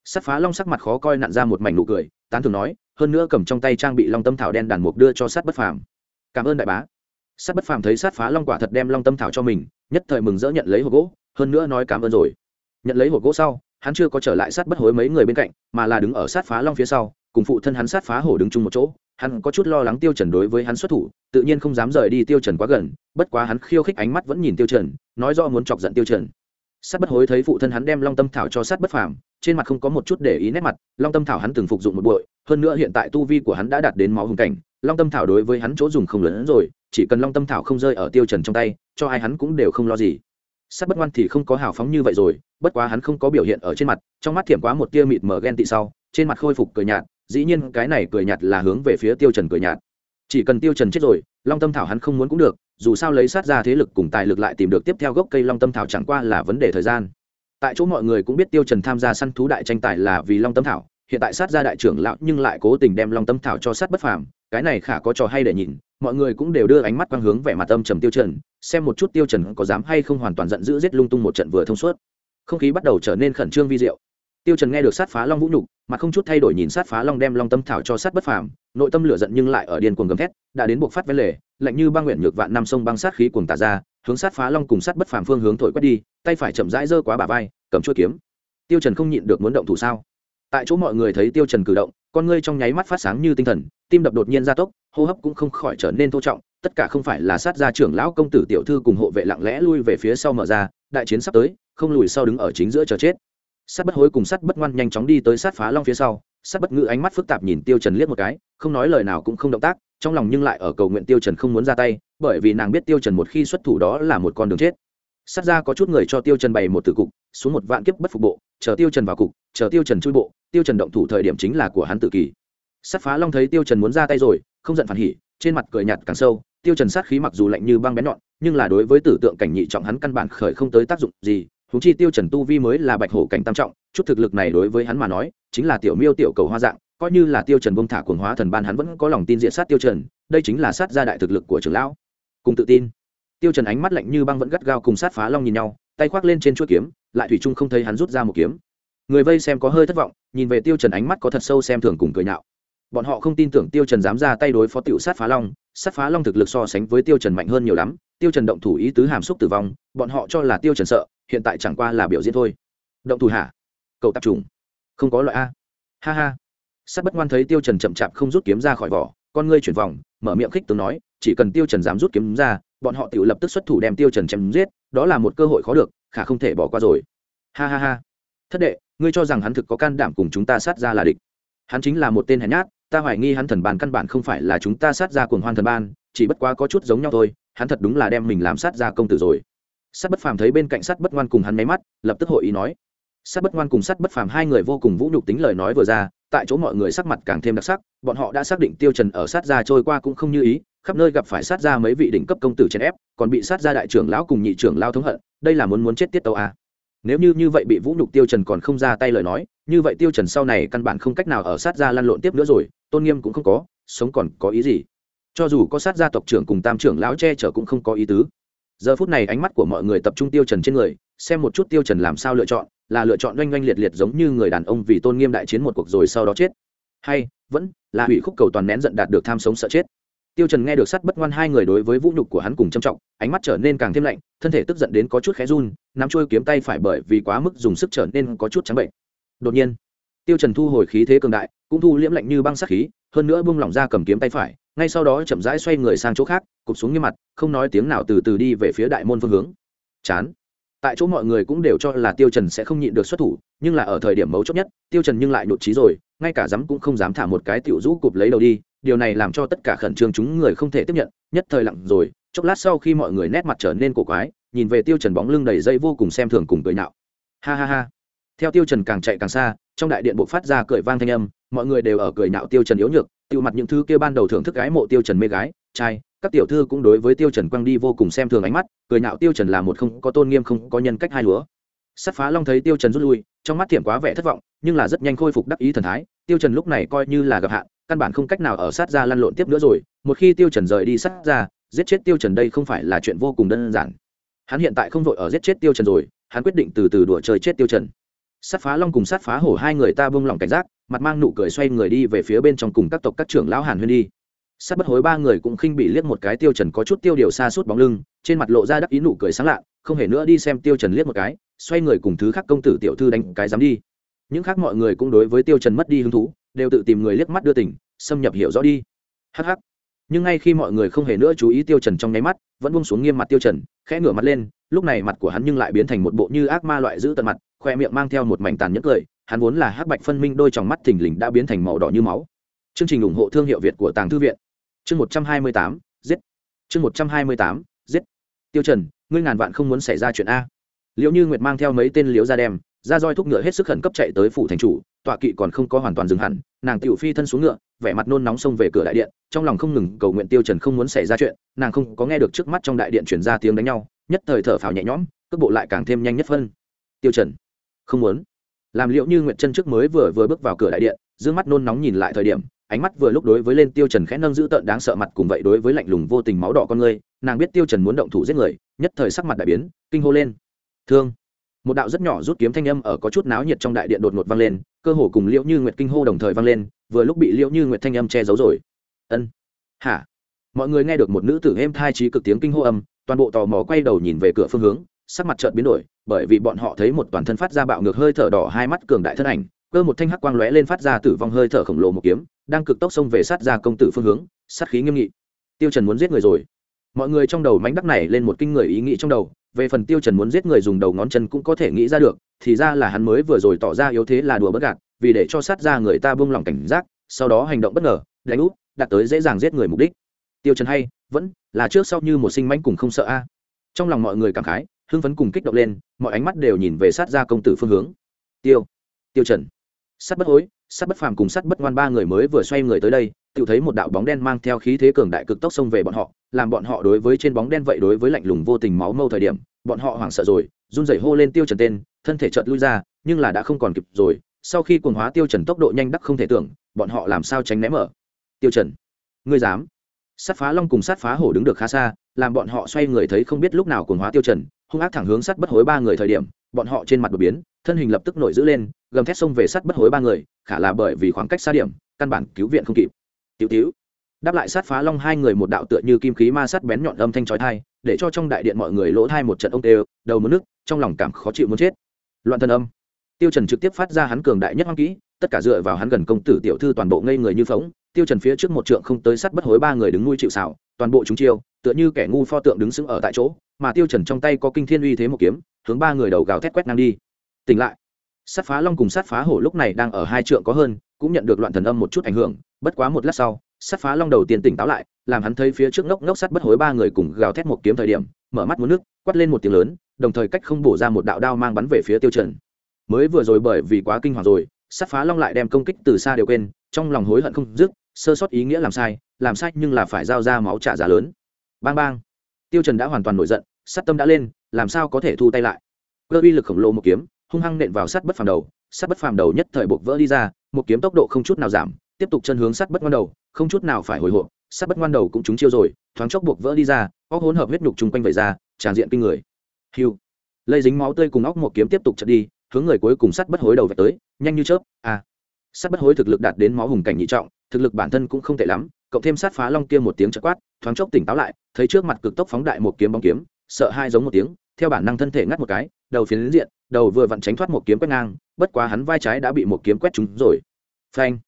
Sát phá long sắc mặt khó coi nặn ra một mảnh nụ cười, tán thường nói, hơn nữa cầm trong tay trang bị long tâm thảo đen đàn mục đưa cho sát bất phàm. Cảm ơn đại bá. Sát bất phàm thấy sát phá long quả thật đem long tâm thảo cho mình, nhất thời mừng rỡ nhận lấy hộp gỗ, hơn nữa nói cảm ơn rồi. Nhận lấy hộp gỗ sau, hắn chưa có trở lại sát bất hối mấy người bên cạnh, mà là đứng ở sát phá long phía sau cùng phụ thân hắn sát phá hổ đứng chung một chỗ, hắn có chút lo lắng tiêu trần đối với hắn xuất thủ, tự nhiên không dám rời đi tiêu trần quá gần, bất quá hắn khiêu khích ánh mắt vẫn nhìn tiêu trần, nói rõ muốn chọc giận tiêu trần. Sát bất hối thấy phụ thân hắn đem long tâm thảo cho sát bất phàm, trên mặt không có một chút để ý nét mặt, long tâm thảo hắn từng phục dụng một bội, hơn nữa hiện tại tu vi của hắn đã đạt đến máu hùng cảnh, long tâm thảo đối với hắn chỗ dùng không lớn hơn rồi, chỉ cần long tâm thảo không rơi ở tiêu trần trong tay, cho ai hắn cũng đều không lo gì. Sát bất ngoan thì không có hào phóng như vậy rồi, bất quá hắn không có biểu hiện ở trên mặt, trong mắt thiểm quá một tia mịt mờ ghen tị sau, trên mặt khôi phục cười nhạt dĩ nhiên cái này cười nhạt là hướng về phía tiêu trần cười nhạt. Chỉ cần tiêu trần chết rồi, long tâm thảo hắn không muốn cũng được, dù sao lấy sát ra thế lực cùng tài lực lại tìm được tiếp theo gốc cây long tâm thảo chẳng qua là vấn đề thời gian. Tại chỗ mọi người cũng biết tiêu trần tham gia săn thú đại tranh tài là vì long tâm thảo, hiện tại sát ra đại trưởng lão nhưng lại cố tình đem long tâm thảo cho sát bất phàm, cái này khả có trò hay để nhìn, mọi người cũng đều đưa ánh mắt quang hướng vẻ mặt âm trầm tiêu trần, xem một chút tiêu trần có dám hay không hoàn toàn giận dữ giết lung tung một trận vừa thông suốt. Không khí bắt đầu trở nên khẩn trương vi diệu tiêu trần nghe được sát phá long vũ nhục, mà không chút thay đổi nhìn sát phá long đem long tâm thảo cho sát bất phàm, nội tâm lửa giận nhưng lại ở điên cuồng gầm thét, đã đến buộc phát vấn lề, lạnh như băng nguyện nhược vạn năm sông băng sát khí cuồng tả ra, hướng sát phá long cùng sát bất phàm phương hướng thổi quét đi, tay phải chậm rãi giơ quá bả vai, cầm chuôi kiếm. Tiêu trần không nhịn được muốn động thủ sao? Tại chỗ mọi người thấy tiêu trần cử động, con ngươi trong nháy mắt phát sáng như tinh thần, tim đập đột nhiên gia tốc, hô hấp cũng không khỏi trở nên thô trọng, tất cả không phải là sát gia trưởng lão công tử tiểu thư cùng hộ vệ lặng lẽ lui về phía sau mở ra, đại chiến sắp tới, không lùi sau đứng ở chính giữa chờ chết sát bất hối cùng sát bất ngoan nhanh chóng đi tới sát phá long phía sau, sát bất ngữ ánh mắt phức tạp nhìn tiêu trần liếc một cái, không nói lời nào cũng không động tác, trong lòng nhưng lại ở cầu nguyện tiêu trần không muốn ra tay, bởi vì nàng biết tiêu trần một khi xuất thủ đó là một con đường chết. Sát ra có chút người cho tiêu trần bày một tử cục, xuống một vạn kiếp bất phục bộ, chờ tiêu trần vào cục, chờ tiêu trần chui bộ, tiêu trần động thủ thời điểm chính là của hắn tự kỳ. Sát phá long thấy tiêu trần muốn ra tay rồi, không giận phản hỉ, trên mặt cười nhạt càng sâu, tiêu trần sát khí mặc dù lạnh như băng bén nhọn, nhưng là đối với tử tượng cảnh nhị trọng hắn căn bản khởi không tới tác dụng gì huống chi tiêu trần tu vi mới là bạch hổ cảnh tam trọng, chút thực lực này đối với hắn mà nói, chính là tiểu miêu tiểu cầu hoa dạng, coi như là tiêu trần bông thả cuồng hóa thần ban hắn vẫn có lòng tin diện sát tiêu trần, đây chính là sát gia đại thực lực của trưởng lão. Cùng tự tin. Tiêu trần ánh mắt lạnh như băng vẫn gắt gao cùng sát phá long nhìn nhau, tay khoác lên trên chuôi kiếm, lại thủy trung không thấy hắn rút ra một kiếm. Người vây xem có hơi thất vọng, nhìn về tiêu trần ánh mắt có thật sâu xem thường cùng cười nhạo. Bọn họ không tin tưởng tiêu trần dám ra tay đối phó tiểu sát phá long, sát phá long thực lực so sánh với tiêu trần mạnh hơn nhiều lắm, tiêu trần động thủ ý tứ hàm xúc tử vong, bọn họ cho là tiêu trần sợ hiện tại chẳng qua là biểu diễn thôi. Động thủ hả? Cậu tập trung không có loại a. Ha ha. Sát bất ngoan thấy tiêu trần chậm chạp không rút kiếm ra khỏi vỏ, con ngươi chuyển vòng, mở miệng khích tướng nói, chỉ cần tiêu trần dám rút kiếm ra, bọn họ tự lập tức xuất thủ đem tiêu trần chém giết, đó là một cơ hội khó được, khả không thể bỏ qua rồi. Ha ha ha. Thất đệ, ngươi cho rằng hắn thực có can đảm cùng chúng ta sát ra là địch. Hắn chính là một tên hèn nhát, ta hoài nghi hắn thần bàn căn bản không phải là chúng ta sát ra cuồng hoan thần ban, chỉ bất quá có chút giống nhau thôi, hắn thật đúng là đem mình làm sát ra công tử rồi sát bất phàm thấy bên cạnh sát bất ngoan cùng hắn máy mắt, lập tức hội ý nói. Sát bất ngoan cùng sát bất phàm hai người vô cùng vũ nhục tính lời nói vừa ra, tại chỗ mọi người sắc mặt càng thêm đặc sắc, bọn họ đã xác định tiêu trần ở sát gia trôi qua cũng không như ý, khắp nơi gặp phải sát gia mấy vị đỉnh cấp công tử chèn ép, còn bị sát gia đại trưởng lão cùng nhị trưởng lão thống hận, đây là muốn muốn chết tiết tàu à. nếu như như vậy bị vũ nhục tiêu trần còn không ra tay lời nói, như vậy tiêu trần sau này căn bản không cách nào ở sát gia lăn lộn tiếp nữa rồi, tôn nghiêm cũng không có, sống còn có ý gì? Cho dù có sát gia tộc trưởng cùng tam trưởng lão che chở cũng không có ý tứ giờ phút này ánh mắt của mọi người tập trung tiêu trần trên người, xem một chút tiêu trần làm sao lựa chọn, là lựa chọn oanh oanh liệt liệt giống như người đàn ông vì tôn nghiêm đại chiến một cuộc rồi sau đó chết. Hay, vẫn là hủy khúc cầu toàn nén giận đạt được tham sống sợ chết. Tiêu trần nghe được sắt bất ngoan hai người đối với vũ nhục của hắn cùng trầm trọng, ánh mắt trở nên càng thêm lạnh, thân thể tức giận đến có chút khẽ run, nắm chuôi kiếm tay phải bởi vì quá mức dùng sức trở nên có chút trắng bệnh. Đột nhiên, tiêu trần thu hồi khí thế cường đại, cũng thu liễm lạnh như băng sát khí, hơn nữa buông lỏng ra cầm kiếm tay phải ngay sau đó chậm rãi xoay người sang chỗ khác, cụp xuống như mặt, không nói tiếng nào từ từ đi về phía đại môn phương hướng. Chán. Tại chỗ mọi người cũng đều cho là tiêu trần sẽ không nhịn được xuất thủ, nhưng là ở thời điểm mấu chốt nhất, tiêu trần nhưng lại nhụt chí rồi, ngay cả dám cũng không dám thả một cái tiểu rũ cụp lấy đầu đi, điều này làm cho tất cả khẩn trương chúng người không thể tiếp nhận, nhất thời lặng rồi, chốc lát sau khi mọi người nét mặt trở nên cổ quái, nhìn về tiêu trần bóng lưng đầy dây vô cùng xem thường cùng cười nhạo. Ha ha ha. Theo tiêu trần càng chạy càng xa, trong đại điện bộ phát ra cười vang thanh âm, mọi người đều ở cười nhạo tiêu trần yếu nhược tiêu mặt những thứ kia ban đầu thưởng thức gái mộ tiêu trần mê gái, trai, các tiểu thư cũng đối với tiêu trần quăng đi vô cùng xem thường ánh mắt, cười nhạo tiêu trần là một không có tôn nghiêm không có nhân cách hai lúa sắt phá long thấy tiêu trần rút lui, trong mắt thiểm quá vẻ thất vọng, nhưng là rất nhanh khôi phục đắc ý thần thái, tiêu trần lúc này coi như là gặp hạn, căn bản không cách nào ở sát ra lăn lộn tiếp nữa rồi, một khi tiêu trần rời đi sát ra, giết chết tiêu trần đây không phải là chuyện vô cùng đơn giản. Hắn hiện tại không vội ở giết chết tiêu trần rồi, hắn quyết định từ từ đùa chơi chết tiêu trần. Sát phá long cùng sát phá hổ hai người ta buông lỏng cảnh giác mặt mang nụ cười xoay người đi về phía bên trong cùng các tộc các trưởng lão hàn huyên đi. Sát bất hối ba người cũng khinh bị liếc một cái tiêu trần có chút tiêu điều xa suốt bóng lưng, trên mặt lộ ra đắc ý nụ cười sáng lạ, không hề nữa đi xem tiêu trần liếc một cái, xoay người cùng thứ khác công tử tiểu thư đánh cái dám đi. Những khác mọi người cũng đối với tiêu trần mất đi hứng thú, đều tự tìm người liếc mắt đưa tình, xâm nhập hiểu rõ đi. Hắc hắc. Nhưng ngay khi mọi người không hề nữa chú ý tiêu trần trong nháy mắt, vẫn buông xuống nghiêm mặt tiêu trần, khẽ ngửa mặt lên, lúc này mặt của hắn nhưng lại biến thành một bộ như ác ma loại giữ tận mặt, khoe miệng mang theo một mảnh tàn nhẫn cười hắn vốn là hắc bạch phân minh, đôi tròng mắt thình lình đã biến thành màu đỏ như máu. Chương trình ủng hộ thương hiệu việt của tàng thư viện. Chương một trăm hai mươi tám, giết. Chương một trăm hai mươi tám, giết. Tiêu trần, ngươi ngàn vạn không muốn xảy ra chuyện a. Liễu như nguyệt mang theo mấy tên liếu ra đem, ra roi thúc ngựa hết sức khẩn cấp chạy tới phủ thành chủ, tọa kỵ còn không có hoàn toàn dừng hẳn, nàng tiểu phi thân xuống ngựa, vẻ mặt nôn nóng xông về cửa đại điện, trong lòng không ngừng cầu nguyện tiêu trần không muốn xảy ra chuyện, nàng không có nghe được trước mắt trong đại điện truyền ra tiếng đánh nhau, nhất thời thở phào nhẹ nhõm, cước bộ lại càng thêm nhanh nhất phân. Tiêu trần, không muốn làm liệu như nguyệt chân trước mới vừa vừa bước vào cửa đại điện, dương mắt nôn nóng nhìn lại thời điểm, ánh mắt vừa lúc đối với lên tiêu trần khẽ nâng giữ tợn đáng sợ mặt cùng vậy đối với lạnh lùng vô tình máu đỏ con người, nàng biết tiêu trần muốn động thủ giết người, nhất thời sắc mặt đại biến, kinh hô lên. Thương! Một đạo rất nhỏ rút kiếm thanh âm ở có chút náo nhiệt trong đại điện đột ngột vang lên, cơ hồ cùng liễu như nguyệt kinh hô đồng thời vang lên, vừa lúc bị liễu như nguyệt thanh âm che giấu rồi. Ân. Hả? Mọi người nghe được một nữ tử êm thai trí cực tiếng kinh hô âm, toàn bộ tò mò quay đầu nhìn về cửa phương hướng sắc mặt chợt biến đổi, bởi vì bọn họ thấy một toàn thân phát ra bạo ngược hơi thở đỏ, hai mắt cường đại thân ảnh, cơ một thanh hắc quang lóe lên phát ra tử vong hơi thở khổng lồ một kiếm, đang cực tốc xông về sát ra công tử phương hướng, sát khí nghiêm nghị. Tiêu trần muốn giết người rồi. Mọi người trong đầu mánh đắc này lên một kinh người ý nghĩ trong đầu, về phần tiêu trần muốn giết người dùng đầu ngón chân cũng có thể nghĩ ra được, thì ra là hắn mới vừa rồi tỏ ra yếu thế là đùa bất gạt, vì để cho sát ra người ta buông lòng cảnh giác, sau đó hành động bất ngờ, đánh úp, đạt tới dễ dàng giết người mục đích. Tiêu trần hay, vẫn là trước sau như một sinh mãnh cùng không sợ a. Trong lòng mọi người cảm khái hưng phấn cùng kích động lên, mọi ánh mắt đều nhìn về sát ra công tử phương hướng. Tiêu tiêu trần. Sát bất hối, sát bất phàm cùng sát bất ngoan ba người mới vừa xoay người tới đây tự thấy một đạo bóng đen mang theo khí thế cường đại cực tốc xông về bọn họ, làm bọn họ đối với trên bóng đen vậy đối với lạnh lùng vô tình máu mâu thời điểm, bọn họ hoảng sợ rồi, run rẩy hô lên tiêu trần tên, thân thể chợt lui ra, nhưng là đã không còn kịp rồi, sau khi cuồng hóa tiêu trần tốc độ nhanh đắc không thể tưởng, bọn họ làm sao tránh né mở? Tiêu trần, ngươi dám? Sát phá long cùng sát phá hổ đứng được khá xa, làm bọn họ xoay người thấy không biết lúc nào cuồng hóa tiêu trần, hung ác thẳng hướng sát bất hối ba người thời điểm, bọn họ trên mặt đột biến, thân hình lập tức nổi giữ lên, gầm thét xông về sát bất hối ba người, khả là bởi vì khoảng cách xa điểm, căn bản cứu viện không kịp. Tiểu tiểu đáp lại sát phá long hai người một đạo tựa như kim khí ma sát bén nhọn âm thanh chói tai, để cho trong đại điện mọi người lỗ thai một trận ông đều đầu muốn nước, trong lòng cảm khó chịu muốn chết. Loạn thân âm. Tiêu trần trực tiếp phát ra hắn cường đại nhất hoang kỹ, tất cả dựa vào hắn gần công tử tiểu thư toàn bộ ngây người như phóng tiêu trần phía trước một trượng không tới sát bất hối ba người đứng nuôi chịu xảo toàn bộ chúng chiêu, tựa như kẻ ngu pho tượng đứng sững ở tại chỗ, mà tiêu trần trong tay có kinh thiên uy thế một kiếm, hướng ba người đầu gào thét quét ngang đi. Tỉnh lại. Sát phá long cùng sát phá hổ lúc này đang ở hai trượng có hơn, cũng nhận được loạn thần âm một chút ảnh hưởng, bất quá một lát sau, sát phá long đầu tiên tỉnh táo lại, làm hắn thấy phía trước ngốc ngốc sát bất hối ba người cùng gào thét một kiếm thời điểm, mở mắt muốn nước, quát lên một tiếng lớn, đồng thời cách không bổ ra một đạo đao mang bắn về phía tiêu trần. Mới vừa rồi bởi vì quá kinh hoàng rồi, sát phá long lại đem công kích từ xa đều quên, trong lòng hối hận không dứt sơ sót ý nghĩa làm sai làm sai nhưng là phải giao ra máu trả giá lớn. Bang bang. Tiêu trần đã hoàn toàn nổi giận sát tâm đã lên, làm sao có thể thu tay lại? Cơ uy lực khổng lồ một kiếm, hung hăng nện vào sát bất phàm đầu sát bất phàm đầu nhất thời buộc vỡ đi ra, một kiếm tốc độ không chút nào giảm, tiếp tục chân hướng sát bất ngoan đầu, không chút nào phải hồi hộp sát bất ngoan đầu cũng trúng chiêu rồi, thoáng chốc buộc vỡ đi ra, óc hỗn hợp huyết nhục chung quanh vẩy ra, tràn diện kinh người. Hiu. Lây dính máu tươi cùng óc một kiếm tiếp tục chặt đi, hướng người cuối cùng sát bất hối đầu về tới, nhanh như chớp a à. sát bất hối thực lực đạt đến máu hùng cảnh nhị trọng thực lực bản thân cũng không tệ lắm, cộng thêm sát phá long kia một tiếng chợt quát, thoáng chốc tỉnh táo lại, thấy trước mặt cực tốc phóng đại một kiếm bóng kiếm, sợ hai giống một tiếng, theo bản năng thân thể ngắt một cái, đầu phiến diện, đầu vừa vặn tránh thoát một kiếm quét ngang, bất quá hắn vai trái đã bị một kiếm quét trúng rồi. Phanh!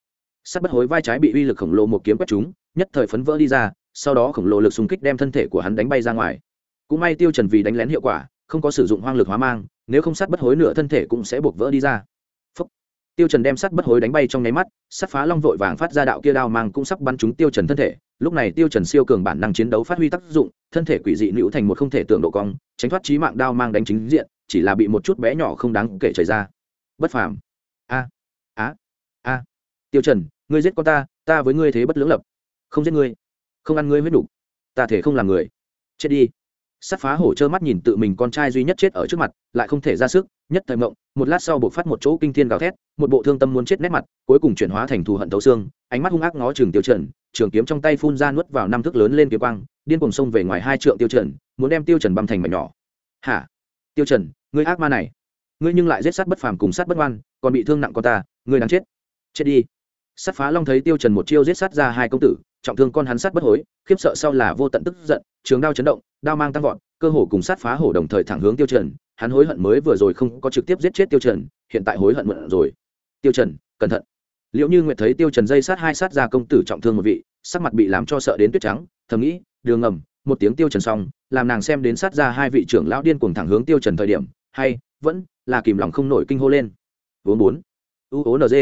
Sát bất hối vai trái bị uy lực khổng lồ một kiếm quét trúng, nhất thời phấn vỡ đi ra, sau đó khổng lồ lực xung kích đem thân thể của hắn đánh bay ra ngoài. Cũng may tiêu trần vì đánh lén hiệu quả, không có sử dụng hoang lực hóa mang, nếu không sát bất hối nửa thân thể cũng sẽ buộc vỡ đi ra tiêu trần đem sắt bất hối đánh bay trong nháy mắt, sắt phá long vội vàng phát ra đạo kia đao mang cũng sắp bắn trúng tiêu trần thân thể. Lúc này tiêu trần siêu cường bản năng chiến đấu phát huy tác dụng, thân thể quỷ dị liễu thành một không thể tưởng độ cong, tránh thoát chí mạng đao mang đánh chính diện, chỉ là bị một chút bé nhỏ không đáng kể chảy ra. Bất phàm. A a a. Tiêu trần, ngươi giết con ta ta với ngươi thế bất lưỡng lập. Không giết ngươi. Không ăn ngươi huyết đủ. Ta thể không làm người. Chết đi sát phá hổ trơ mắt nhìn tự mình con trai duy nhất chết ở trước mặt, lại không thể ra sức, nhất thời mộng, một lát sau buộc phát một chỗ kinh thiên gào thét, một bộ thương tâm muốn chết nét mặt, cuối cùng chuyển hóa thành thù hận thấu xương, ánh mắt hung ác ngó trường tiêu trần, trường kiếm trong tay phun ra nuốt vào năm thước lớn lên kiếm quang, điên cuồng xông về ngoài hai trượng tiêu trần, muốn đem tiêu trần băm thành mảnh nhỏ. Hả? Tiêu trần, ngươi ác ma này, ngươi nhưng lại giết sát bất phàm cùng sát bất oan còn bị thương nặng con ta, ngươi đáng chết. Chết đi. Sát phá long thấy tiêu trần một chiêu giết sát ra hai công tử trọng thương con hắn sát bất hối, khiếp sợ sau là vô tận tức giận, trường đao chấn động, đao mang tăng vọt, cơ hồ cùng sát phá hổ đồng thời thẳng hướng tiêu trần, hắn hối hận mới vừa rồi không có trực tiếp giết chết tiêu trần, hiện tại hối hận muộn rồi. Tiêu trần, cẩn thận. Liệu như nguyệt thấy tiêu trần dây sát hai sát ra công tử trọng thương một vị, sắc mặt bị làm cho sợ đến tuyết trắng, thầm nghĩ, đường ngầm, một tiếng tiêu trần xong, làm nàng xem đến sát ra hai vị trưởng lão điên cuồng thẳng hướng tiêu trần thời điểm, hay, vẫn là kìm lòng không nổi kinh hô lên. Vốn bốn. U ố nd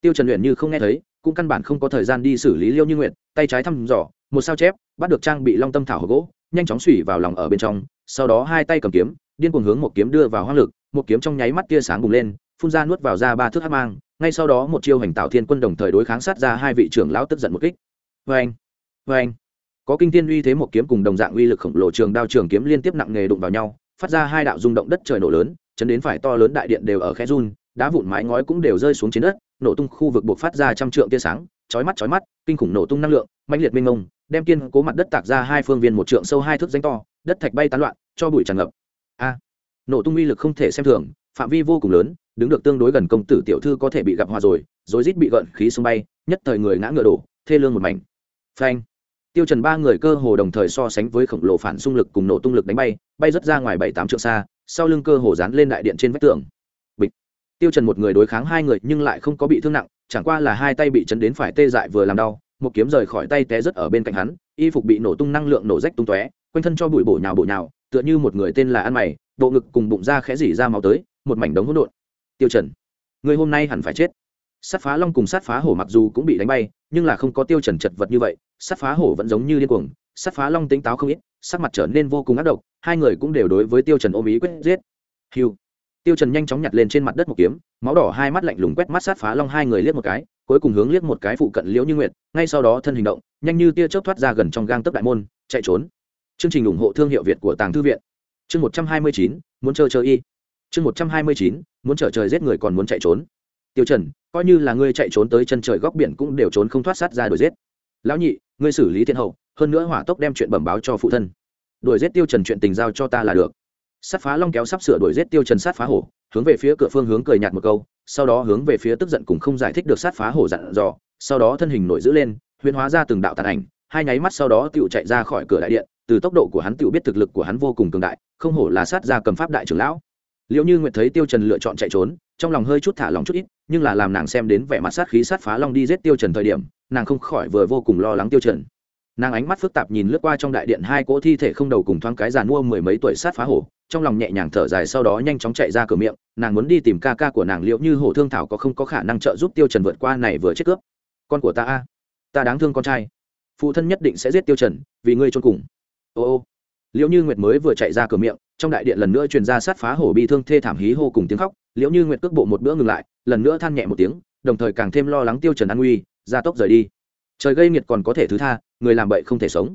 tiêu trần luyện như không nghe thấy cũng căn bản không có thời gian đi xử lý liêu như nguyện tay trái thăm dò, một sao chép, bắt được trang bị long tâm thảo hộp gỗ, nhanh chóng xủy vào lòng ở bên trong, sau đó hai tay cầm kiếm, điên cuồng hướng một kiếm đưa vào hoang lực, một kiếm trong nháy mắt tia sáng bùng lên, phun ra nuốt vào ra ba thước hát mang, ngay sau đó một chiêu hành tạo thiên quân đồng thời đối kháng sát ra hai vị trưởng lão tức giận một kích. Vê anh vê anh có kinh thiên uy thế một kiếm cùng đồng dạng uy lực khổng lồ trường đao trường kiếm liên tiếp nặng nghề đụng vào nhau, phát ra hai đạo rung động đất trời nổ lớn, chấn đến phải to lớn đại điện đều ở khe run đá vụn mái ngói cũng đều rơi xuống trên đất, nổ tung khu vực buộc phát ra trăm trượng tia sáng, chói mắt chói mắt, kinh khủng nổ tung năng lượng mạnh liệt mênh mông, đem kiên cố mặt đất tạc ra hai phương viên một trượng sâu hai thước danh to, đất thạch bay tán loạn, cho bụi tràn ngập. A, nổ tung uy lực không thể xem thường, phạm vi vô cùng lớn, đứng được tương đối gần công tử tiểu thư có thể bị gặp hòa rồi rồi rít bị gợn khí xung bay, nhất thời người ngã ngựa đổ, thê lương một mảnh. Phanh. Tiêu trần ba người cơ hồ đồng thời so sánh với khổng lồ phản xung lực cùng nổ tung lực đánh bay bay rất ra ngoài bảy tám trượng xa, sau lưng cơ hồ dán lên đại điện trên vách tường tiêu trần một người đối kháng hai người nhưng lại không có bị thương nặng, chẳng qua là hai tay bị chấn đến phải tê dại vừa làm đau, một kiếm rời khỏi tay té rất ở bên cạnh hắn, y phục bị nổ tung năng lượng nổ rách tung tóe, quanh thân cho bụi bổ nhào bổ nhào, tựa như một người tên là ăn mày, bộ ngực cùng bụng ra khẽ dỉ ra máu tới, một mảnh đống hỗn độn. Tiêu trần, người hôm nay hẳn phải chết. Sát phá long cùng sát phá hổ mặc dù cũng bị đánh bay, nhưng là không có tiêu trần chật vật như vậy, sát phá hổ vẫn giống như điên cuồng, sát phá long tính táo không ít, sắc mặt trở nên vô cùng ác độc, hai người cũng đều đối với tiêu trần ôm ý quyết giết. Hiu tiêu trần nhanh chóng nhặt lên trên mặt đất một kiếm, máu đỏ hai mắt lạnh lùng quét mắt sát phá long hai người liếc một cái, cuối cùng hướng liếc một cái phụ cận liễu như nguyệt, ngay sau đó thân hình động, nhanh như tia chớp thoát ra gần trong gang tấc đại môn, chạy trốn. Chương trình ủng hộ thương hiệu việt của tàng thư viện. Chương một trăm hai mươi chín, muốn chơi chơi y. Chương một trăm hai mươi chín, muốn trở trời giết người còn muốn chạy trốn. Tiêu trần, coi như là ngươi chạy trốn tới chân trời góc biển cũng đều trốn không thoát sát ra đuổi giết. Lão nhị, ngươi xử lý thiên hậu, hơn nữa hỏa tốc đem chuyện bẩm báo cho phụ thân. Đuổi giết tiêu trần chuyện tình giao cho ta là được sát phá long kéo sắp sửa đuổi giết tiêu trần sát phá hổ, hướng về phía cửa phương hướng cười nhạt một câu, sau đó hướng về phía tức giận cùng không giải thích được sát phá hổ dặn dò, sau đó thân hình nổi giữ lên huyễn hóa ra từng đạo tàn ảnh, hai nháy mắt sau đó tựu chạy ra khỏi cửa đại điện, từ tốc độ của hắn tựu biết thực lực của hắn vô cùng cường đại, không hổ là sát ra cầm pháp đại trưởng lão. Liệu như nguyệt thấy tiêu trần lựa chọn chạy trốn, trong lòng hơi chút thả lòng chút ít, nhưng là làm nàng xem đến vẻ mặt sát khí sát phá long đi giết tiêu trần thời điểm, nàng không khỏi vừa vô cùng lo lắng tiêu trần. Nàng ánh mắt phức tạp nhìn lướt qua trong đại điện hai cỗ thi thể không đầu cùng thoáng cái giàn mua mười mấy tuổi sát phá hổ trong lòng nhẹ nhàng thở dài sau đó nhanh chóng chạy ra cửa miệng, nàng muốn đi tìm ca ca của nàng liệu như hổ thương thảo có không có khả năng trợ giúp tiêu trần vượt qua này vừa chết cướp. Con của ta a, ta đáng thương con trai. Phụ thân nhất định sẽ giết tiêu trần, vì ngươi trôn cùng. Ô ô. Liệu như nguyệt mới vừa chạy ra cửa miệng, trong đại điện lần nữa truyền ra sát phá hổ bi thương thê thảm hí hô cùng tiếng khóc liễu như nguyệt cước bộ một bữa ngừng lại, lần nữa than nhẹ một tiếng, đồng thời càng thêm lo lắng tiêu trần an nguy, ra tốc rời đi. Trời gây nghiệt còn có thể thứ tha, người làm bậy không thể sống.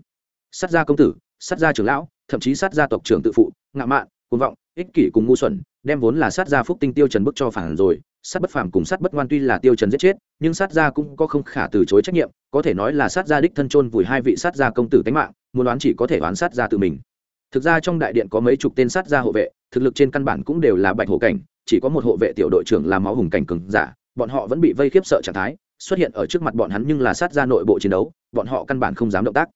Sát gia công tử sát gia trưởng lão, thậm chí sát gia tộc trưởng tự phụ ngạ mạn, cuồng vọng, ích kỷ cùng ngu xuẩn, đem vốn là sát gia phúc tinh tiêu trần bức cho phản rồi. Sát bất phàm cùng sát bất ngoan tuy là tiêu trần giết chết, nhưng sát gia cũng có không khả từ chối trách nhiệm, có thể nói là sát gia đích thân chôn vùi hai vị sát gia công tử tánh mạng, muốn đoán chỉ có thể đoán sát gia tự mình. Thực ra trong đại điện có mấy chục tên sát gia hộ vệ, thực lực trên căn bản cũng đều là bạch hổ cảnh, chỉ có một hộ vệ tiểu đội trưởng là máu hùng cảnh cường giả, bọn họ vẫn bị vây khiếp sợ trạng thái, xuất hiện ở trước mặt bọn hắn nhưng là sát gia nội bộ chiến đấu, bọn họ căn bản không dám động tác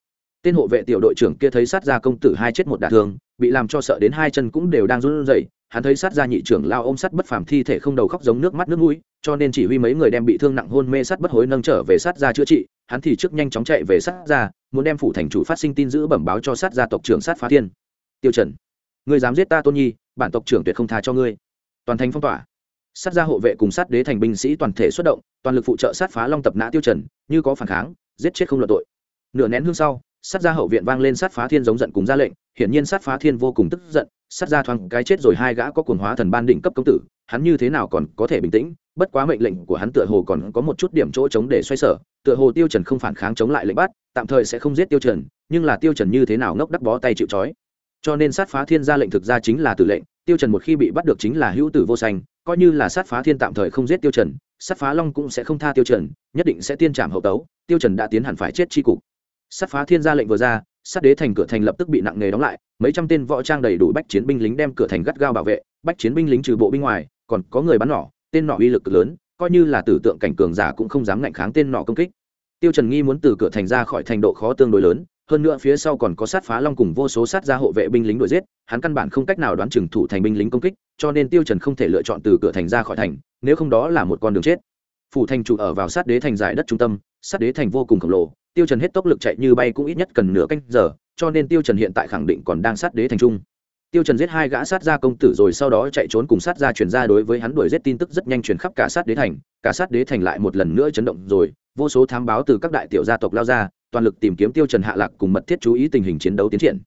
tên hộ vệ tiểu đội trưởng kia thấy sát gia công tử hai chết một đả thương, bị làm cho sợ đến hai chân cũng đều đang run rẩy. Hắn thấy sát gia nhị trưởng lao ôm sắt bất phàm thi thể không đầu khóc giống nước mắt nước mũi, cho nên chỉ huy mấy người đem bị thương nặng hôn mê sát bất hối nâng trở về sát gia chữa trị. Hắn thì trước nhanh chóng chạy về sát gia, muốn đem phủ thành chủ phát sinh tin giữ bẩm báo cho sát gia tộc trưởng sát phá thiên. Tiêu trần, ngươi dám giết ta tôn nhi, bản tộc trưởng tuyệt không tha cho ngươi. Toàn thành phong tỏa. Sát gia hộ vệ cùng sát đế thành binh sĩ toàn thể xuất động, toàn lực phụ trợ sát phá long tập nã tiêu trần, như có phản kháng, giết chết không luận tội. Nửa nén hương sau sát gia hậu viện vang lên sát phá thiên giống giận cùng ra lệnh, hiển nhiên sát phá thiên vô cùng tức giận, sát gia thoáng cái chết rồi, hai gã có cuồng hóa thần ban đỉnh cấp công tử, hắn như thế nào còn có thể bình tĩnh? Bất quá mệnh lệnh của hắn tựa hồ còn có một chút điểm chỗ chống để xoay sở, tựa hồ tiêu trần không phản kháng chống lại lệnh bắt, tạm thời sẽ không giết tiêu trần, nhưng là tiêu trần như thế nào ngốc đắc bó tay chịu chói cho nên sát phá thiên ra lệnh thực ra chính là tử lệnh, tiêu trần một khi bị bắt được chính là hữu tử vô sanh, coi như là sát phá thiên tạm thời không giết tiêu trần, sát phá long cũng sẽ không tha tiêu trần, nhất định sẽ tiên trảm hậu tấu, tiêu trần đã tiến hẳn phải chết chi cục sát phá thiên gia lệnh vừa ra, sát đế thành cửa thành lập tức bị nặng nề đóng lại, mấy trăm tên võ trang đầy đủ bách chiến binh lính đem cửa thành gắt gao bảo vệ, bách chiến binh lính trừ bộ binh ngoài, còn có người bắn nỏ, tên nỏ uy lực lớn, coi như là tử tượng cảnh cường giả cũng không dám ngạnh kháng tên nỏ công kích. Tiêu trần nghi muốn từ cửa thành ra khỏi thành độ khó tương đối lớn, hơn nữa phía sau còn có sát phá long cùng vô số sát gia hộ vệ binh lính đuổi giết, hắn căn bản không cách nào đoán chừng thủ thành binh lính công kích, cho nên tiêu trần không thể lựa chọn từ cửa thành ra khỏi thành, nếu không đó là một con đường chết. Phủ thành chủ ở vào sát đế thành giải đất trung tâm, sát đế thành vô cùng khổng lồ tiêu trần hết tốc lực chạy như bay cũng ít nhất cần nửa canh giờ, cho nên tiêu trần hiện tại khẳng định còn đang sát đế thành trung. Tiêu trần giết hai gã sát gia công tử rồi sau đó chạy trốn cùng sát gia truyền ra đối với hắn đuổi giết tin tức rất nhanh truyền khắp cả sát đế thành, cả sát đế thành lại một lần nữa chấn động rồi, vô số thám báo từ các đại tiểu gia tộc lao ra, toàn lực tìm kiếm tiêu trần hạ lạc cùng mật thiết chú ý tình hình chiến đấu tiến triển.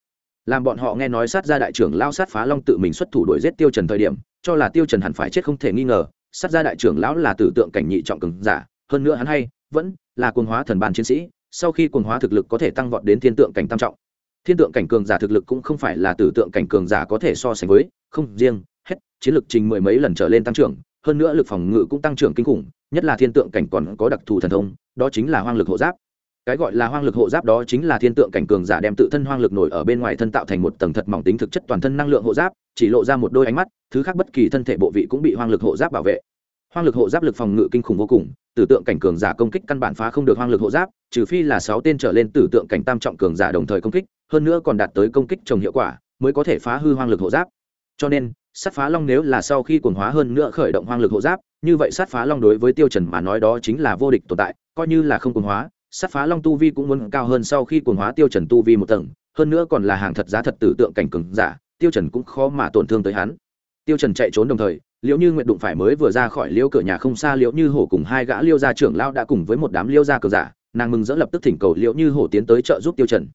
Làm bọn họ nghe nói sát gia đại trưởng lao sát phá long tự mình xuất thủ đuổi giết tiêu trần thời điểm, cho là tiêu trần hẳn phải chết không thể nghi ngờ, sát gia đại trưởng lão là tử tượng cảnh nhị trọng cường giả, hơn nữa hắn hay vẫn là cuồng hóa thần ban chiến sĩ sau khi cuồng hóa thực lực có thể tăng vọt đến thiên tượng cảnh tam trọng. Thiên tượng cảnh cường giả thực lực cũng không phải là tử tượng cảnh cường giả có thể so sánh với, không riêng, hết, chiến lực trình mười mấy lần trở lên tăng trưởng, hơn nữa lực phòng ngự cũng tăng trưởng kinh khủng, nhất là thiên tượng cảnh còn có đặc thù thần thông, đó chính là hoang lực hộ giáp. Cái gọi là hoang lực hộ giáp đó chính là thiên tượng cảnh cường giả đem tự thân hoang lực nổi ở bên ngoài thân tạo thành một tầng thật mỏng tính thực chất toàn thân năng lượng hộ giáp, chỉ lộ ra một đôi ánh mắt, thứ khác bất kỳ thân thể bộ vị cũng bị hoang lực hộ giáp bảo vệ hoang lực hộ giáp lực phòng ngự kinh khủng vô cùng, tử tượng cảnh cường giả công kích căn bản phá không được hoang lực hộ giáp, trừ phi là sáu tên trở lên tử tượng cảnh tam trọng cường giả đồng thời công kích, hơn nữa còn đạt tới công kích trồng hiệu quả, mới có thể phá hư hoang lực hộ giáp. Cho nên, sát phá long nếu là sau khi cuồng hóa hơn nữa khởi động hoang lực hộ giáp, như vậy sát phá long đối với tiêu trần mà nói đó chính là vô địch tồn tại, coi như là không cuồng hóa, sát phá long tu vi cũng muốn cao hơn sau khi cuồng hóa tiêu trần tu vi một tầng, hơn nữa còn là hàng thật giá thật tử tượng cảnh cường giả, tiêu trần cũng khó mà tổn thương tới hắn. Tiêu trần chạy trốn đồng thời liễu như nguyện đụng phải mới vừa ra khỏi liễu cửa nhà không xa, liễu như hổ cùng hai gã liễu gia trưởng lão đã cùng với một đám liễu gia cờ giả, nàng mừng rỡ lập tức thỉnh cầu liễu như hổ tiến tới trợ giúp tiêu trần.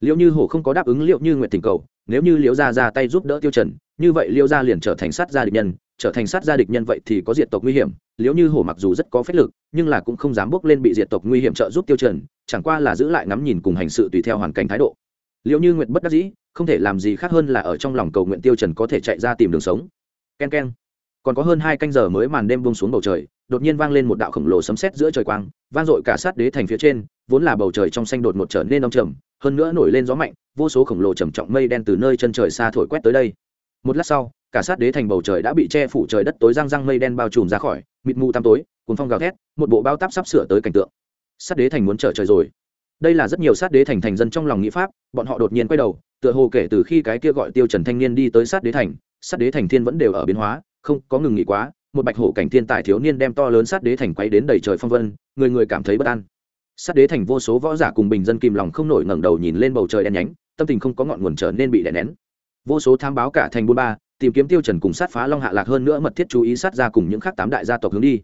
Liệu như hổ không có đáp ứng liệu như nguyện thỉnh cầu, nếu như liễu gia ra tay giúp đỡ tiêu trần, như vậy liễu gia liền trở thành sát gia địch nhân, trở thành sát gia địch nhân vậy thì có diệt tộc nguy hiểm. Liễu như hổ mặc dù rất có phép lực, nhưng là cũng không dám bước lên bị diệt tộc nguy hiểm trợ giúp tiêu trần, chẳng qua là giữ lại ngắm nhìn cùng hành sự tùy theo hoàn cảnh thái độ. Liễu như nguyện bất đắc dĩ, không thể làm gì khác hơn là ở trong lòng cầu nguyện tiêu trần có thể chạy ra tìm đường sống. Ken ken còn có hơn hai canh giờ mới màn đêm buông xuống bầu trời, đột nhiên vang lên một đạo khổng lồ sấm sét giữa trời quang, vang dội cả sát đế thành phía trên, vốn là bầu trời trong xanh đột ngột trở nên đông trầm, hơn nữa nổi lên gió mạnh, vô số khổng lồ trầm trọng mây đen từ nơi chân trời xa thổi quét tới đây. Một lát sau, cả sát đế thành bầu trời đã bị che phủ trời đất tối răng răng mây đen bao trùm ra khỏi, mịt mù tăm tối cuốn phong gào thét, một bộ bao táp sắp sửa tới cảnh tượng. Sát đế thành muốn trở trời rồi. Đây là rất nhiều sát đế thành thành dân trong lòng nghĩ pháp, bọn họ đột nhiên quay đầu, tựa hồ kể từ khi cái kia gọi tiêu trần thanh niên đi tới sát đế thành, sát đế thành thiên vẫn đều ở biến hóa không có ngừng nghỉ quá, một bạch hổ cảnh thiên tài thiếu niên đem to lớn sát đế thành quay đến đầy trời phong vân, người người cảm thấy bất an. Sát đế thành vô số võ giả cùng bình dân kìm lòng không nổi ngẩng đầu nhìn lên bầu trời đen nhánh, tâm tình không có ngọn nguồn trở nên bị đè nén. Vô số tham báo cả thành buôn ba, tìm kiếm tiêu trần cùng sát phá long hạ lạc hơn nữa mật thiết chú ý sát ra cùng những khác tám đại gia tộc hướng đi.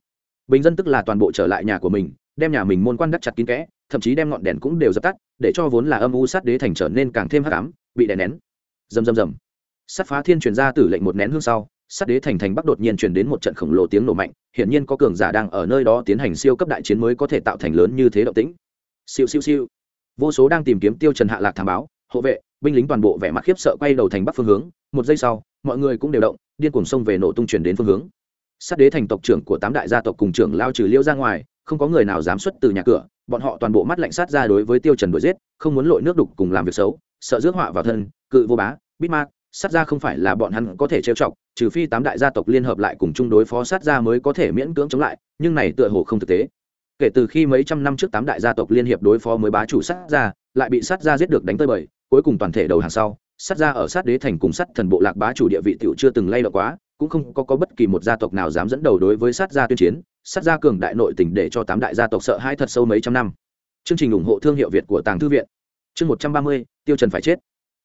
Bình dân tức là toàn bộ trở lại nhà của mình, đem nhà mình môn quan đắc chặt kín kẽ, thậm chí đem ngọn đèn cũng đều dập tắt, để cho vốn là âm u sát đế thành trở nên càng thêm hắc ám, bị đè nén. Rầm rầm rầm. Sát phá thiên truyền ra tử lệnh một nén hương sau sát đế thành thành bắc đột nhiên truyền đến một trận khổng lồ tiếng nổ mạnh, hiển nhiên có cường giả đang ở nơi đó tiến hành siêu cấp đại chiến mới có thể tạo thành lớn như thế động tĩnh. Siêu siêu siêu. Vô số đang tìm kiếm tiêu trần hạ lạc thám báo, hộ vệ, binh lính toàn bộ vẻ mặt khiếp sợ quay đầu thành bắc phương hướng. Một giây sau, mọi người cũng đều động, điên cuồng xông về nổ tung truyền đến phương hướng. Sát đế thành tộc trưởng của tám đại gia tộc cùng trưởng lao trừ liêu ra ngoài, không có người nào dám xuất từ nhà cửa. Bọn họ toàn bộ mắt lạnh sát ra đối với tiêu trần đuổi giết, không muốn lội nước đục cùng làm việc xấu, sợ rước họa vào thân, cự vô bá, bít ma sát ra không phải là bọn hắn có thể trêu chọc trừ phi tám đại gia tộc liên hợp lại cùng chung đối phó sát ra mới có thể miễn cưỡng chống lại nhưng này tựa hồ không thực tế. Kể từ khi mấy trăm năm trước tám đại gia tộc liên hiệp đối phó mới bá chủ sát ra lại bị sát ra giết được đánh tơi bời cuối cùng toàn thể đầu hàng sau sát ra ở sát đế thành cùng sát thần bộ lạc bá chủ địa vị tiểu chưa từng lay động quá cũng không có, có bất kỳ một gia tộc nào dám dẫn đầu đối với sát gia tuyên chiến sát gia cường đại nội tình để cho tám đại gia tộc sợ hãi thật sâu mấy trăm năm. Chương trình ủng hộ thương hiệu việt của tàng thư viện. Chương một trăm ba mươi tiêu trần phải chết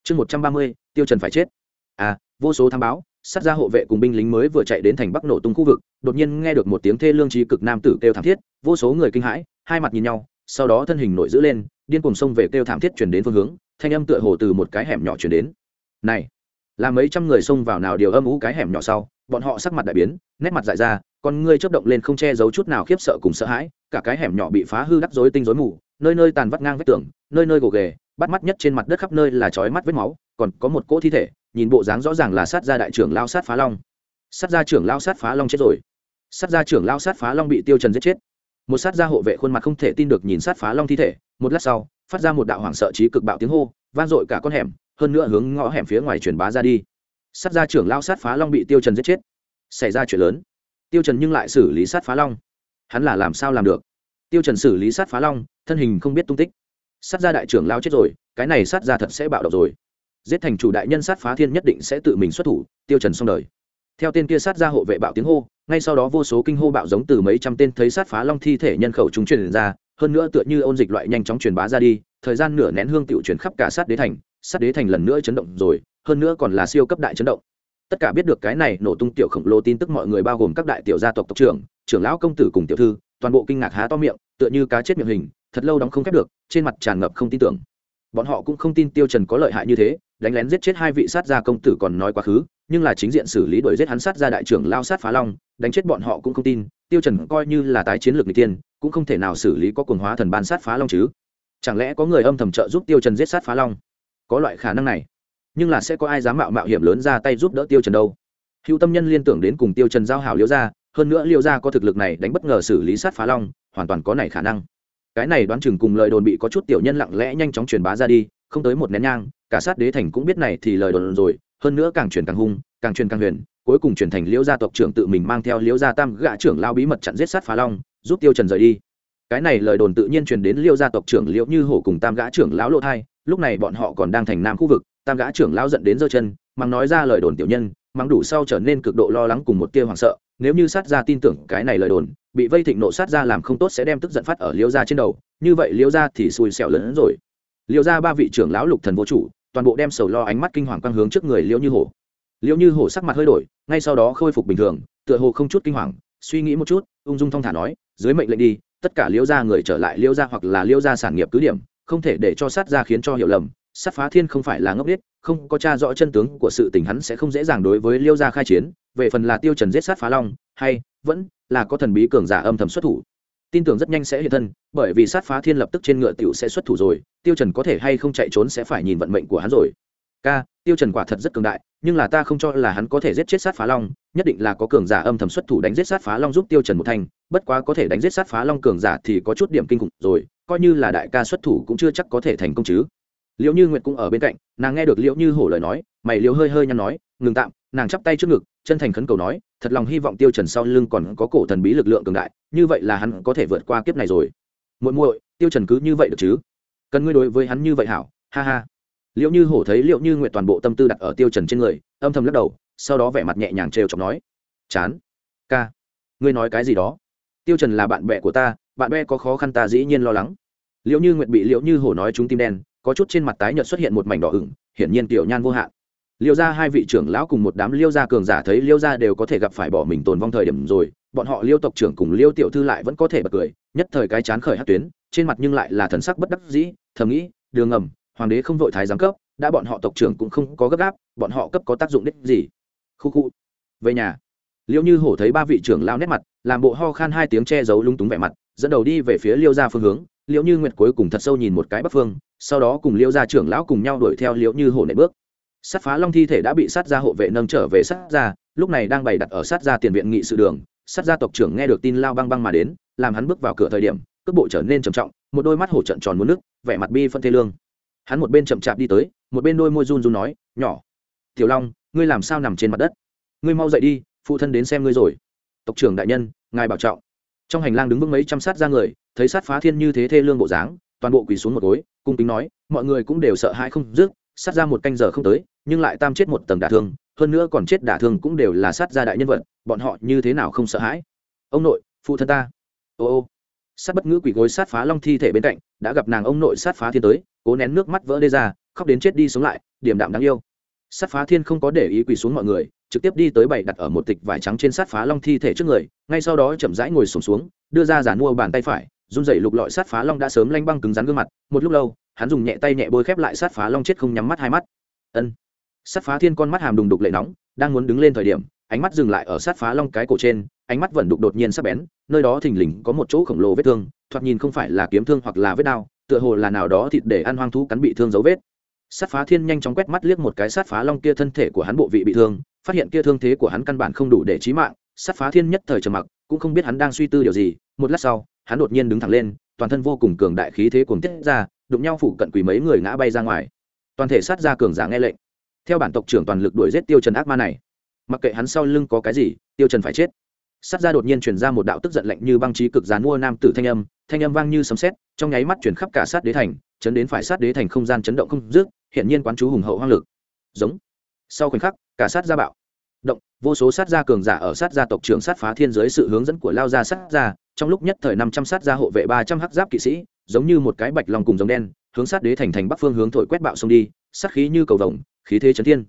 chương một trăm ba mươi, tiêu trần phải chết. À vô số tham báo, sát gia hộ vệ cùng binh lính mới vừa chạy đến thành bắc nổ tung khu vực, đột nhiên nghe được một tiếng thê lương trí cực nam tử kêu thảm thiết, vô số người kinh hãi, hai mặt nhìn nhau, sau đó thân hình nổi giữ lên, điên cuồng xông về kêu thảm thiết chuyển đến phương hướng, thanh âm tựa hồ từ một cái hẻm nhỏ chuyển đến. Này, là mấy trăm người xông vào nào điều âm ú cái hẻm nhỏ sau, bọn họ sắc mặt đại biến, nét mặt dại ra, con ngươi chớp động lên không che giấu chút nào khiếp sợ cùng sợ hãi, cả cái hẻm nhỏ bị phá hư đắc rối tinh rối mù, nơi nơi tàn vắt ngang vết tường, nơi nơi gồ ghề bắt mắt nhất trên mặt đất khắp nơi là chói mắt vết máu, còn có một cỗ thi thể, nhìn bộ dáng rõ ràng là sát gia đại trưởng lao sát phá long. Sát gia trưởng lao sát phá long chết rồi. Sát gia trưởng lao sát phá long bị tiêu trần giết chết. Một sát gia hộ vệ khuôn mặt không thể tin được nhìn sát phá long thi thể, một lát sau, phát ra một đạo hoảng sợ trí cực bạo tiếng hô, vang dội cả con hẻm, hơn nữa hướng ngõ hẻm phía ngoài truyền bá ra đi. Sát gia trưởng lao sát phá long bị tiêu trần giết chết. Xảy ra chuyện lớn. Tiêu trần nhưng lại xử lý sát phá long. Hắn là làm sao làm được? Tiêu trần xử lý sát phá long, thân hình không biết tung tích sát gia đại trưởng lao chết rồi, cái này sát gia thật sẽ bạo động rồi. Giết thành chủ đại nhân sát phá thiên nhất định sẽ tự mình xuất thủ, tiêu trần xong đời. Theo tên kia sát gia hộ vệ bạo tiếng hô, ngay sau đó vô số kinh hô bạo giống từ mấy trăm tên thấy sát phá long thi thể nhân khẩu chúng truyền ra, hơn nữa tựa như ôn dịch loại nhanh chóng truyền bá ra đi, thời gian nửa nén hương tiểu truyền khắp cả sát đế thành, sát đế thành lần nữa chấn động rồi, hơn nữa còn là siêu cấp đại chấn động. Tất cả biết được cái này nổ tung tiểu khổng lồ tin tức mọi người bao gồm các đại tiểu gia tộc tộc trưởng trưởng lão công tử cùng tiểu thư, toàn bộ kinh ngạc há to miệng, tựa như cá chết miệng hình, thật lâu đóng không khép được trên mặt tràn ngập không tin tưởng. Bọn họ cũng không tin tiêu trần có lợi hại như thế, đánh lén giết chết hai vị sát gia công tử còn nói quá khứ, nhưng là chính diện xử lý đuổi giết hắn sát gia đại trưởng lao sát phá long, đánh chết bọn họ cũng không tin, tiêu trần coi như là tái chiến lược người tiên, cũng không thể nào xử lý có cuồng hóa thần ban sát phá long chứ. Chẳng lẽ có người âm thầm trợ giúp tiêu trần giết sát phá long? Có loại khả năng này, nhưng là sẽ có ai dám mạo mạo hiểm lớn ra tay giúp đỡ tiêu trần đâu? Hữu tâm nhân liên tưởng đến cùng tiêu trần giao hảo liễu gia, hơn nữa liễu gia có thực lực này đánh bất ngờ xử lý sát phá long, hoàn toàn có này khả năng cái này đoán chừng cùng lời đồn bị có chút tiểu nhân lặng lẽ nhanh chóng truyền bá ra đi, không tới một nén nhang, cả sát đế thành cũng biết này thì lời đồn rồi, hơn nữa càng truyền càng hung, càng truyền càng huyền, cuối cùng truyền thành liễu gia tộc trưởng tự mình mang theo liễu gia tam gã trưởng lao bí mật chặn giết sát phá long, giúp tiêu trần rời đi. Cái này lời đồn tự nhiên truyền đến liễu gia tộc trưởng liễu như hổ cùng tam gã trưởng lão lộ thai, lúc này bọn họ còn đang thành nam khu vực, tam gã trưởng lão giận đến giơ chân mắng nói ra lời đồn tiểu nhân mắng đủ sau trở nên cực độ lo lắng cùng một tia hoảng sợ, nếu như sát gia tin tưởng cái này lời đồn bị vây thịnh nộ sát gia làm không tốt sẽ đem tức giận phát ở liễu gia trên đầu, như vậy liễu gia thì xui xẻo lớn hơn rồi. Liễu gia ba vị trưởng lão lục thần vô chủ, toàn bộ đem sầu lo ánh mắt kinh hoàng quang hướng trước người liễu như hổ. Liễu như hổ sắc mặt hơi đổi, ngay sau đó khôi phục bình thường, tựa hồ không chút kinh hoàng, suy nghĩ một chút, ung dung thong thả nói, dưới mệnh lệnh đi, tất cả liễu gia người trở lại liễu gia hoặc là liễu gia sản nghiệp cứ điểm, không thể để cho sát gia khiến cho hiểu lầm, sát phá thiên không phải là ngốc biết không có tra rõ chân tướng của sự tình hắn sẽ không dễ dàng đối với liêu gia khai chiến, về phần là tiêu trần giết sát phá long, hay vẫn là có thần bí cường giả âm thầm xuất thủ. Tin tưởng rất nhanh sẽ hiện thân, bởi vì sát phá thiên lập tức trên ngựa tiểu sẽ xuất thủ rồi, tiêu trần có thể hay không chạy trốn sẽ phải nhìn vận mệnh của hắn rồi. Ca, tiêu trần quả thật rất cường đại, nhưng là ta không cho là hắn có thể giết chết sát phá long, nhất định là có cường giả âm thầm xuất thủ đánh giết sát phá long giúp tiêu trần một thành, bất quá có thể đánh giết sát phá long cường giả thì có chút điểm kinh khủng rồi, coi như là đại ca xuất thủ cũng chưa chắc có thể thành công chứ. Liễu như nguyệt cũng ở bên cạnh, nàng nghe được liễu như hổ lời nói, mày liễu hơi hơi nhăn nói ngừng tạm, nàng chắp tay trước ngực, chân thành khấn cầu nói, thật lòng hy vọng tiêu trần sau lưng còn có cổ thần bí lực lượng cường đại, như vậy là hắn có thể vượt qua kiếp này rồi. Muội muội, tiêu trần cứ như vậy được chứ? Cần ngươi đối với hắn như vậy hảo, ha ha. Liễu như hổ thấy liễu như nguyện toàn bộ tâm tư đặt ở tiêu trần trên người, âm thầm lắc đầu, sau đó vẻ mặt nhẹ nhàng trêu chọc nói, chán, ca, ngươi nói cái gì đó? Tiêu trần là bạn bè của ta, bạn bè có khó khăn ta dĩ nhiên lo lắng. Liễu như nguyện bị liễu như hổ nói chúng tim đen, có chút trên mặt tái nhợt xuất hiện một mảnh đỏ ửng, hiển nhiên tiểu nhan vô hạn liêu gia hai vị trưởng lão cùng một đám liêu gia cường giả thấy liêu gia đều có thể gặp phải bỏ mình tồn vong thời điểm rồi, bọn họ liêu tộc trưởng cùng liêu tiểu thư lại vẫn có thể bật cười, nhất thời cái chán khởi hát tuyến, trên mặt nhưng lại là thần sắc bất đắc dĩ, thầm nghĩ, đường ngầm, hoàng đế không vội thái giám cấp, đã bọn họ tộc trưởng cũng không có gấp gáp, bọn họ cấp có tác dụng đích gì? Khu khu. Về nhà. Liêu như hổ thấy ba vị trưởng lao nét mặt, làm bộ ho khan hai tiếng che giấu lung túng vẻ mặt, dẫn đầu đi về phía liêu gia phương hướng. Liễu như nguyệt cuối cùng thật sâu nhìn một cái bắc phương, sau đó cùng Liêu gia trưởng lão cùng nhau đuổi theo liễu như hổ nệ bước sát phá long thi thể đã bị sát gia hộ vệ nâng trở về sát gia, lúc này đang bày đặt ở sát gia tiền viện nghị sự đường, sát gia tộc trưởng nghe được tin lao băng băng mà đến, làm hắn bước vào cửa thời điểm, cước bộ trở nên trầm trọng, một đôi mắt hổ trận tròn muốn nước, vẻ mặt bi phân thê lương. Hắn một bên chậm chạp đi tới, một bên đôi môi run run nói, nhỏ, tiểu long, ngươi làm sao nằm trên mặt đất? Ngươi mau dậy đi, phụ thân đến xem ngươi rồi. Tộc trưởng đại nhân, ngài bảo trọng. Trong hành lang đứng vững mấy trăm sát ra người, thấy sát phá thiên như thế thê lương bộ dáng, toàn bộ quỳ xuống một gối, cung kính nói, mọi người cũng đều sợ hãi không dứt sát ra một canh giờ không tới nhưng lại tam chết một tầng đả thương hơn nữa còn chết đả thương cũng đều là sát gia đại nhân vật bọn họ như thế nào không sợ hãi? Ông nội phụ thân ta. Ô ô. Sát bất ngữ quỷ gối sát phá long thi thể bên cạnh đã gặp nàng ông nội sát phá thiên tới cố nén nước mắt vỡ đê ra khóc đến chết đi sống lại điểm đạm đáng yêu. Sát phá thiên không có để ý quỳ xuống mọi người trực tiếp đi tới bảy đặt ở một tịch vải trắng trên sát phá long thi thể trước người ngay sau đó chậm rãi ngồi sổm xuống, xuống đưa ra giàn mua bàn tay phải run dậy lục lọi sát phá long đã sớm lanh băng cứng rắn gương mặt một lúc lâu hắn dùng nhẹ tay nhẹ bôi khép lại sát phá long chết không nhắm mắt hai mắt. Ân. Sát phá thiên con mắt hàm đùng đục lệ nóng, đang muốn đứng lên thời điểm, ánh mắt dừng lại ở sát phá long cái cổ trên, ánh mắt vẫn đục đột nhiên sắc bén, nơi đó thình lình có một chỗ khổng lồ vết thương, thoạt nhìn không phải là kiếm thương hoặc là vết đao, tựa hồ là nào đó thịt để ăn hoang thú cắn bị thương dấu vết. Sát phá thiên nhanh chóng quét mắt liếc một cái sát phá long kia thân thể của hắn bộ vị bị thương, phát hiện kia thương thế của hắn căn bản không đủ để chí mạng, sát phá thiên nhất thời trầm mặc, cũng không biết hắn đang suy tư điều gì, một lát sau, hắn đột nhiên đứng thẳng lên toàn thân vô cùng cường đại khí thế cuồng tiết ra, đụng nhau phụ cận quỳ mấy người ngã bay ra ngoài. Toàn thể sát ra cường giả nghe lệnh. Theo bản tộc trưởng toàn lực đuổi giết tiêu trần ác ma này. Mặc kệ hắn sau lưng có cái gì, tiêu trần phải chết. Sát ra đột nhiên truyền ra một đạo tức giận lạnh như băng chí cực giàn mua nam tử thanh âm thanh âm vang như sấm sét, trong nháy mắt truyền khắp cả sát đế thành, chấn đến phải sát đế thành không gian chấn động không dứt hiện nhiên quán chú hùng hậu hoang lực. Giống. Sau khoảnh khắc, cả sát gia bạo. Động, vô số sát gia cường giả ở sát gia tộc trưởng sát phá thiên giới sự hướng dẫn của lao gia sát gia trong lúc nhất thời năm trăm sát gia hộ vệ ba trăm hắc giáp kỵ sĩ, giống như một cái bạch long cùng giống đen, hướng sát đế thành thành bắc phương hướng thổi quét bạo sông đi, sát khí như cầu vồng, khí thế chấn thiên.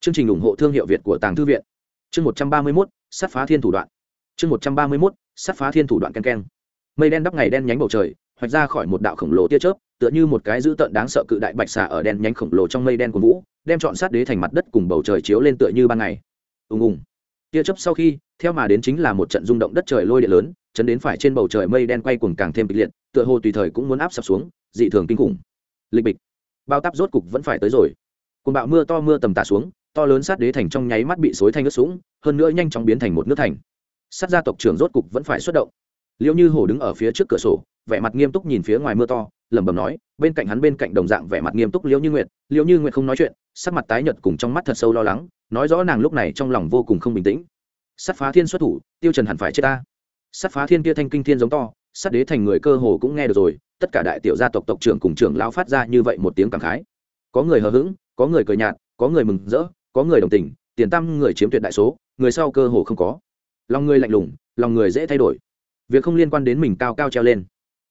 Chương trình ủng hộ thương hiệu việt của tàng thư viện. Chương một trăm ba mươi mốt, sát phá thiên thủ đoạn. Chương một trăm ba mươi mốt, sát phá thiên thủ đoạn ken ken. Mây đen đắp ngày đen nhánh bầu trời, hoạch ra khỏi một đạo khổng lồ tia chớp, tựa như một cái dữ tợn đáng sợ cự đại bạch xà ở đen nhánh khổng lồ trong mây đen của vũ, đem chọn sát đế thành mặt đất cùng bầu trời chiếu lên tựa như ban ngày. Ùng ùng. Tia chớp sau khi theo mà đến chính là một trận rung động đất trời lôi điện lớn, chấn đến phải trên bầu trời mây đen quay cuồng càng thêm kịch liệt, tựa hồ tùy thời cũng muốn áp sập xuống, dị thường kinh khủng. Lịch bịch. Bao táp rốt cục vẫn phải tới rồi. Cùng bạo mưa to mưa tầm tả xuống, to lớn sát đế thành trong nháy mắt bị xối thanh ướt sũng, hơn nữa nhanh chóng biến thành một nước thành. Sát gia tộc trưởng rốt cục vẫn phải xuất động. Liệu như hổ đứng ở phía trước cửa sổ, vẻ mặt nghiêm túc nhìn phía ngoài mưa to, lẩm bẩm nói, bên cạnh hắn bên cạnh đồng dạng vẻ mặt nghiêm túc liễu như nguyệt. Liễu như nguyệt không nói chuyện, sắc mặt tái nhợt cùng trong mắt thật sâu lo lắng, nói rõ nàng lúc này trong lòng vô cùng không bình tĩnh sát phá thiên xuất thủ, tiêu trần hẳn phải chết ta. Sát phá thiên kia thanh kinh thiên giống to sát đế thành người cơ hồ cũng nghe được rồi, tất cả đại tiểu gia tộc tộc trưởng cùng trưởng lão phát ra như vậy một tiếng cảm khái. Có người hờ hững, có người cười nhạt, có người mừng rỡ, có người đồng tình, tiền tăng người chiếm tuyệt đại số, người sau cơ hồ không có. Lòng người lạnh lùng, lòng người dễ thay đổi. Việc không liên quan đến mình cao cao treo lên.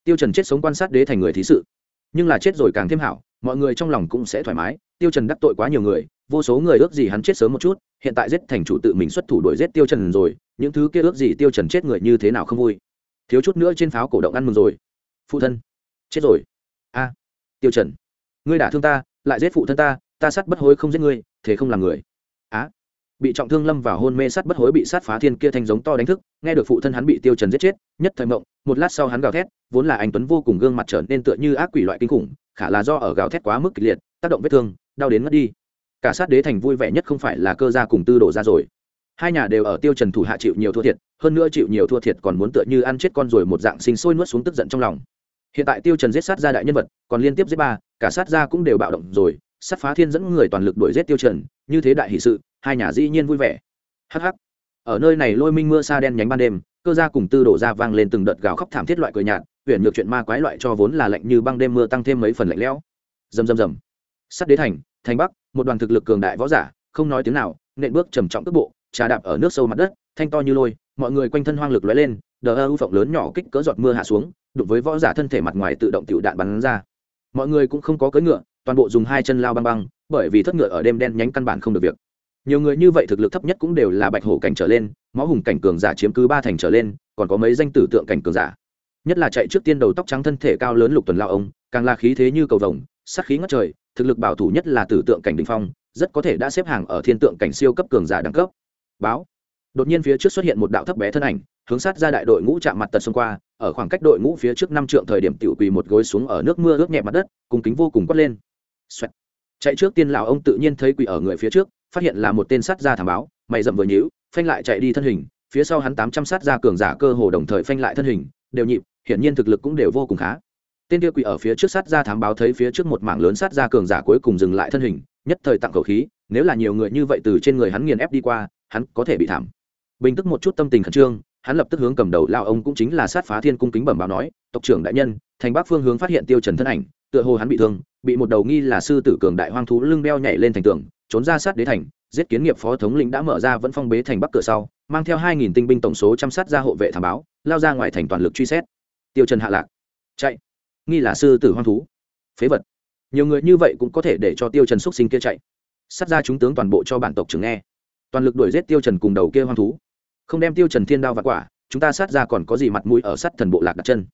Tiêu trần chết sống quan sát đế thành người thí sự. Nhưng là chết rồi càng thêm hảo, mọi người trong lòng cũng sẽ thoải mái, tiêu trần đắc tội quá nhiều người vô số người ước gì hắn chết sớm một chút, hiện tại giết thành chủ tự mình xuất thủ đuổi giết tiêu trần rồi, những thứ kia ước gì tiêu trần chết người như thế nào không vui. Thiếu chút nữa trên pháo cổ động ăn mừng rồi. Phụ thân, chết rồi. A, tiêu trần, ngươi đả thương ta, lại giết phụ thân ta ta sát bất hối không giết ngươi, thế không làm người. Á bị trọng thương lâm vào hôn mê sát bất hối bị sát phá thiên kia thanh giống to đánh thức, nghe được phụ thân hắn bị tiêu trần giết chết, nhất thời mộng, một lát sau hắn gào thét, vốn là anh tuấn vô cùng gương mặt trở nên tựa như ác quỷ loại kinh khủng, khả là do ở gào thét quá mức kịch liệt, tác động vết thương, đau đến mất đi cả sát đế thành vui vẻ nhất không phải là cơ gia cùng tư đổ ra rồi. Hai nhà đều ở tiêu trần thủ hạ chịu nhiều thua thiệt, hơn nữa chịu nhiều thua thiệt còn muốn tựa như ăn chết con rồi một dạng sinh sôi nuốt xuống tức giận trong lòng. Hiện tại tiêu trần giết sát gia đại nhân vật, còn liên tiếp giết ba, cả sát gia cũng đều bạo động rồi, sát phá thiên dẫn người toàn lực đuổi giết tiêu trần, như thế đại hỷ sự, hai nhà dĩ nhiên vui vẻ. Hắc hắc. Ở nơi này lôi minh mưa sa đen nhánh ban đêm, cơ gia cùng tư đổ ra vang lên từng đợt gào khóc thảm thiết loại cười nhạt, huyền nhược chuyện ma quái loại cho vốn là lạnh như băng đêm mưa tăng thêm mấy phần lạnh lẽo. Rầm rầm rầm. Sát đế thành thành bắc, một đoàn thực lực cường đại võ giả, không nói tiếng nào, nện bước trầm trọng cước bộ, trà đạp ở nước sâu mặt đất, thanh to như lôi, mọi người quanh thân hoang lực lóe lên, đờ ơ u phộng lớn nhỏ kích cỡ giọt mưa hạ xuống, đụng với võ giả thân thể mặt ngoài tự động tiểu đạn bắn ra. Mọi người cũng không có cưỡi ngựa, toàn bộ dùng hai chân lao băng băng, bởi vì thất ngựa ở đêm đen nhánh căn bản không được việc. Nhiều người như vậy thực lực thấp nhất cũng đều là bạch hổ cảnh trở lên, máu hùng cảnh cường giả chiếm cứ ba thành trở lên, còn có mấy danh tử tượng cảnh cường giả. Nhất là chạy trước tiên đầu tóc trắng thân thể cao lớn lục tuần lao ông, càng là khí thế như cầu vồng Sát khí ngất trời, thực lực bảo thủ nhất là tử tượng cảnh đình phong, rất có thể đã xếp hàng ở thiên tượng cảnh siêu cấp cường giả đẳng cấp. Báo. Đột nhiên phía trước xuất hiện một đạo thấp bé thân ảnh, hướng sát ra đại đội ngũ chạm mặt tật xông qua, ở khoảng cách đội ngũ phía trước năm trượng thời điểm tiểu quỳ một gối xuống ở nước mưa ướt nhẹ mặt đất cùng kính vô cùng quất lên. Xoẹt. chạy trước tiên lão ông tự nhiên thấy quỳ ở người phía trước, phát hiện là một tên sát gia thảm báo, mày dậm vừa nhíu, phanh lại chạy đi thân hình, phía sau hắn tám trăm sát gia cường giả cơ hồ đồng thời phanh lại thân hình, đều nhịp, hiển nhiên thực lực cũng đều vô cùng khá tên kia quỷ ở phía trước sát ra thám báo thấy phía trước một mảng lớn sát ra cường giả cuối cùng dừng lại thân hình, nhất thời tặng khẩu khí, nếu là nhiều người như vậy từ trên người hắn nghiền ép đi qua, hắn có thể bị thảm. Bình tức một chút tâm tình khẩn trương, hắn lập tức hướng cầm đầu lao ông cũng chính là sát phá thiên cung kính bẩm báo nói, tộc trưởng đại nhân, thành bắc phương hướng phát hiện tiêu trần thân ảnh, tựa hồ hắn bị thương, bị một đầu nghi là sư tử cường đại hoang thú lưng đeo nhảy lên thành tường, trốn ra sát đế thành, giết kiến nghiệp phó thống lĩnh đã mở ra vẫn phong bế thành bắc cửa sau, mang theo hai nghìn tinh binh tổng số chăm sát ra hộ vệ thám báo, lao ra ngoài thành toàn lực truy xét. Tiêu trần hạ lạc. Chạy nghi là sư tử hoang thú. Phế vật. Nhiều người như vậy cũng có thể để cho tiêu trần xuất sinh kia chạy. Sát ra chúng tướng toàn bộ cho bản tộc trưởng nghe. Toàn lực đuổi giết tiêu trần cùng đầu kia hoang thú. Không đem tiêu trần thiên đao và quả, chúng ta sát ra còn có gì mặt mũi ở sát thần bộ lạc đặt chân?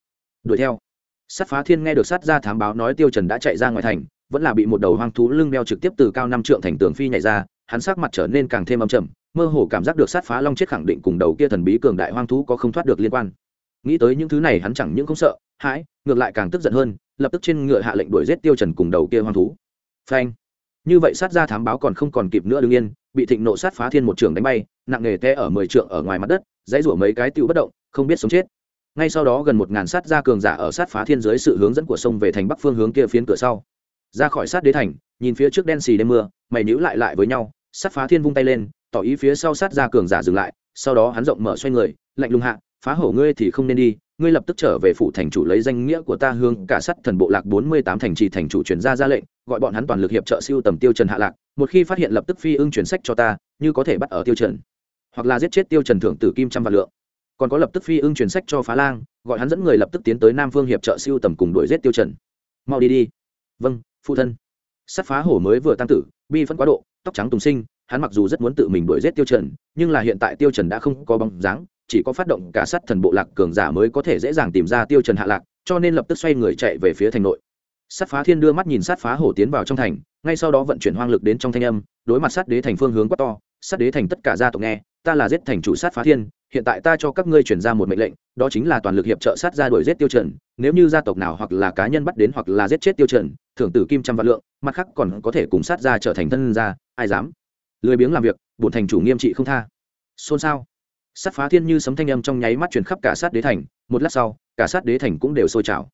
Đuổi theo. Sát phá thiên nghe được sát ra thám báo nói tiêu trần đã chạy ra ngoài thành, vẫn là bị một đầu hoang thú lưng đeo trực tiếp từ cao năm trượng thành tường phi nhảy ra, hắn sắc mặt trở nên càng thêm âm trầm, mơ hồ cảm giác được sát phá long chết khẳng định cùng đầu kia thần bí cường đại hoang thú có không thoát được liên quan. Nghĩ tới những thứ này hắn chẳng những không sợ hãi, ngược lại càng tức giận hơn, lập tức trên ngựa hạ lệnh đuổi giết tiêu trần cùng đầu kia hoang thú. Phanh. Như vậy sát ra thám báo còn không còn kịp nữa đương nhiên bị thịnh nộ sát phá thiên một trường đánh bay, nặng nghề té ở mười trượng ở ngoài mặt đất, dãy rủa mấy cái tiêu bất động, không biết sống chết. Ngay sau đó gần một ngàn sát ra cường giả ở sát phá thiên dưới sự hướng dẫn của sông về thành bắc phương hướng kia phiến cửa sau. Ra khỏi sát đế thành, nhìn phía trước đen xì đêm mưa, mày nhíu lại lại với nhau, sát phá thiên vung tay lên, tỏ ý phía sau sát ra cường giả dừng lại, sau đó hắn rộng mở xoay người, lạnh lùng hạ, phá hổ ngươi thì không nên đi ngươi lập tức trở về phủ thành chủ lấy danh nghĩa của ta hương cả sắt thần bộ lạc bốn mươi tám thành trì thành chủ truyền ra ra lệnh, gọi bọn hắn toàn lực hiệp trợ siêu tầm tiêu trần hạ lạc, một khi phát hiện lập tức phi ưng chuyển sách cho ta, như có thể bắt ở tiêu trần. Hoặc là giết chết tiêu trần thưởng tử kim trăm vạn lượng. Còn có lập tức phi ưng chuyển sách cho phá lang, gọi hắn dẫn người lập tức tiến tới nam phương hiệp trợ siêu tầm cùng đuổi giết tiêu trần. Mau đi đi. Vâng phụ thân. Sát phá hổ mới vừa tăng tử, bi phân quá độ, tóc trắng tùng sinh, hắn mặc dù rất muốn tự mình đuổi giết tiêu trần, nhưng là hiện tại tiêu trần đã không có bóng dáng chỉ có phát động cả sát thần bộ lạc cường giả mới có thể dễ dàng tìm ra tiêu trần hạ lạc, cho nên lập tức xoay người chạy về phía thành nội. Sát phá thiên đưa mắt nhìn sát phá hổ tiến vào trong thành, ngay sau đó vận chuyển hoang lực đến trong thanh âm, đối mặt sát đế thành phương hướng quá to, sát đế thành tất cả gia tộc nghe, ta là giết thành chủ sát phá thiên, hiện tại ta cho các ngươi chuyển ra một mệnh lệnh, đó chính là toàn lực hiệp trợ sát ra đuổi giết tiêu trần, nếu như gia tộc nào hoặc là cá nhân bắt đến hoặc là giết chết tiêu trần, thưởng tử kim trăm vạn lượng, mặt khác còn có thể cùng sát ra trở thành thân gia, ai dám? Lười biếng làm việc, bổn thành chủ nghiêm trị không tha. Xôn xao sát phá thiên như sấm thanh âm trong nháy mắt truyền khắp cả sát đế thành, một lát sau, cả sát đế thành cũng đều sôi trào.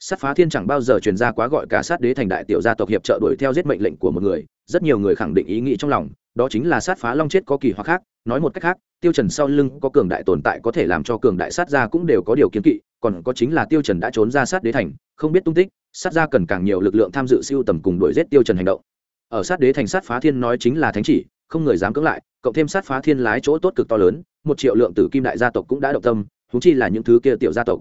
Sát phá thiên chẳng bao giờ truyền ra quá gọi cả sát đế thành đại tiểu gia tộc hiệp trợ đuổi theo giết mệnh lệnh của một người, rất nhiều người khẳng định ý nghĩ trong lòng, đó chính là sát phá long chết có kỳ hoặc khác, nói một cách khác, tiêu trần sau lưng có cường đại tồn tại có thể làm cho cường đại sát gia cũng đều có điều kiến kỵ, còn có chính là tiêu trần đã trốn ra sát đế thành, không biết tung tích, sát gia cần càng nhiều lực lượng tham dự siêu tầm cùng đuổi giết tiêu trần hành động. Ở sát đế thành sát phá thiên nói chính là thánh chỉ không người dám cưỡng lại, cộng thêm sát phá thiên lái chỗ tốt cực to lớn, một triệu lượng tử kim đại gia tộc cũng đã động tâm thú chi là những thứ kia tiểu gia tộc.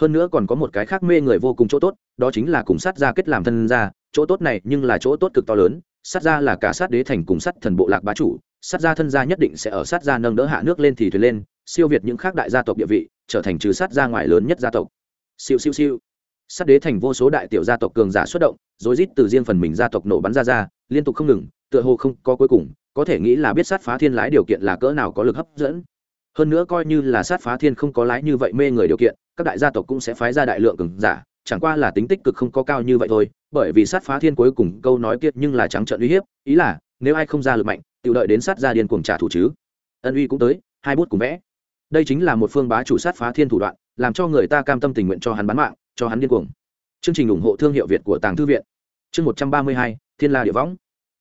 Hơn nữa còn có một cái khác mê người vô cùng chỗ tốt, đó chính là cùng sát gia kết làm thân gia, chỗ tốt này nhưng là chỗ tốt cực to lớn, sát gia là cả sát đế thành cùng sát thần bộ lạc bá chủ, sát gia thân gia nhất định sẽ ở sát gia nâng đỡ hạ nước lên thì thuyền lên, siêu việt những khác đại gia tộc địa vị, trở thành trừ sát gia ngoài lớn nhất gia tộc. Siêu siêu siêu. Sát đế thành vô số đại tiểu gia tộc cường giả xuất động, rối rít từ riêng phần mình gia tộc nổ bắn ra ra, liên tục không ngừng, tựa hồ không có cuối cùng có thể nghĩ là biết sát phá thiên lái điều kiện là cỡ nào có lực hấp dẫn. Hơn nữa coi như là sát phá thiên không có lái như vậy mê người điều kiện, các đại gia tộc cũng sẽ phái ra đại lượng cường giả, chẳng qua là tính tích cực không có cao như vậy thôi, bởi vì sát phá thiên cuối cùng câu nói kiệt nhưng là trắng trợn uy hiếp, ý là, nếu ai không ra lực mạnh tự đợi đến sát ra điên cuồng trả thù chứ. Ân uy cũng tới, hai bút cùng vẽ. Đây chính là một phương bá chủ sát phá thiên thủ đoạn, làm cho người ta cam tâm tình nguyện cho hắn bán mạng, cho hắn điên cuồng. Chương trình ủng hộ thương hiệu việt của tàng thư viện. Chương một trăm ba mươi hai, thiên la địa võng.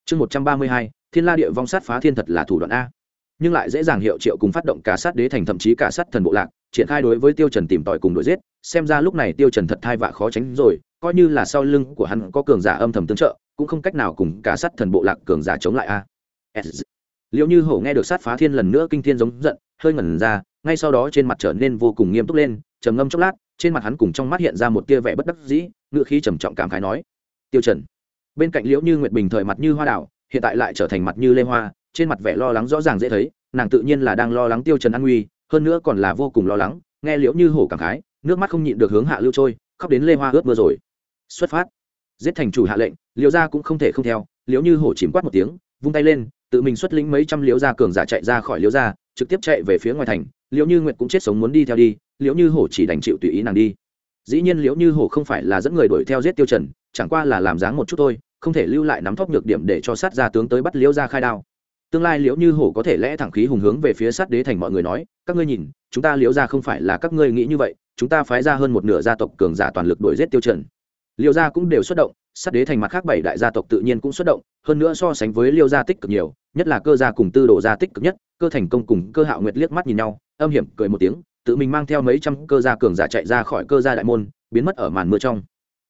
Chương một trăm ba mươi hai thiên la địa vong sát phá thiên thật là thủ đoạn a. Nhưng lại dễ dàng hiệu triệu cùng phát động cả sát đế thành thậm chí cả sát thần bộ lạc, triển khai đối với tiêu trần tìm tòi cùng đội giết, xem ra lúc này tiêu trần thật thai vạ khó tránh rồi, coi như là sau lưng của hắn có cường giả âm thầm tương trợ, cũng không cách nào cùng cả sát thần bộ lạc cường giả chống lại a. Liệu như hổ nghe được sát phá thiên lần nữa kinh thiên giống giận, hơi ngẩn ra, ngay sau đó trên mặt trở nên vô cùng nghiêm túc lên, trầm ngâm chốc lát, trên mặt hắn cùng trong mắt hiện ra một tia vẻ bất đắc dĩ ngựa khí trầm trọng cảm khái nói, tiêu trần. Bên cạnh liễu như nguyệt bình thời mặt như hoa đảo hiện tại lại trở thành mặt như lê hoa, trên mặt vẻ lo lắng rõ ràng dễ thấy, nàng tự nhiên là đang lo lắng tiêu trần an nguy, hơn nữa còn là vô cùng lo lắng, nghe liễu như hổ cảm khái, nước mắt không nhịn được hướng hạ lưu trôi, khóc đến lê hoa ướt mưa rồi. Xuất phát. Giết thành chủ hạ lệnh, liễu gia cũng không thể không theo, liễu như hổ chìm quát một tiếng, vung tay lên, tự mình xuất lĩnh mấy trăm liễu gia cường giả chạy ra khỏi liễu gia, trực tiếp chạy về phía ngoài thành, liễu như nguyệt cũng chết sống muốn đi theo đi, liễu như hổ chỉ đành chịu tùy ý nàng đi. Dĩ nhiên liễu như hổ không phải là dẫn người đuổi theo giết tiêu trần, chẳng qua là làm dáng một chút thôi không thể lưu lại nắm thóc nhược điểm để cho sát gia tướng tới bắt liễu gia khai đao. Tương lai liễu như hổ có thể lẽ thẳng khí hùng hướng về phía sát đế thành mọi người nói, các ngươi nhìn, chúng ta liễu gia không phải là các ngươi nghĩ như vậy, chúng ta phái ra hơn một nửa gia tộc cường giả toàn lực đuổi giết tiêu trần. Liễu gia cũng đều xuất động, sát đế thành mặt khác bảy đại gia tộc tự nhiên cũng xuất động, hơn nữa so sánh với liễu gia tích cực nhiều, nhất là cơ gia cùng tư đồ gia tích cực nhất, cơ thành công cùng cơ hạo nguyệt liếc mắt nhìn nhau, âm hiểm cười một tiếng, tự mình mang theo mấy trăm cơ gia cường giả chạy ra khỏi cơ gia đại môn, biến mất ở màn mưa trong.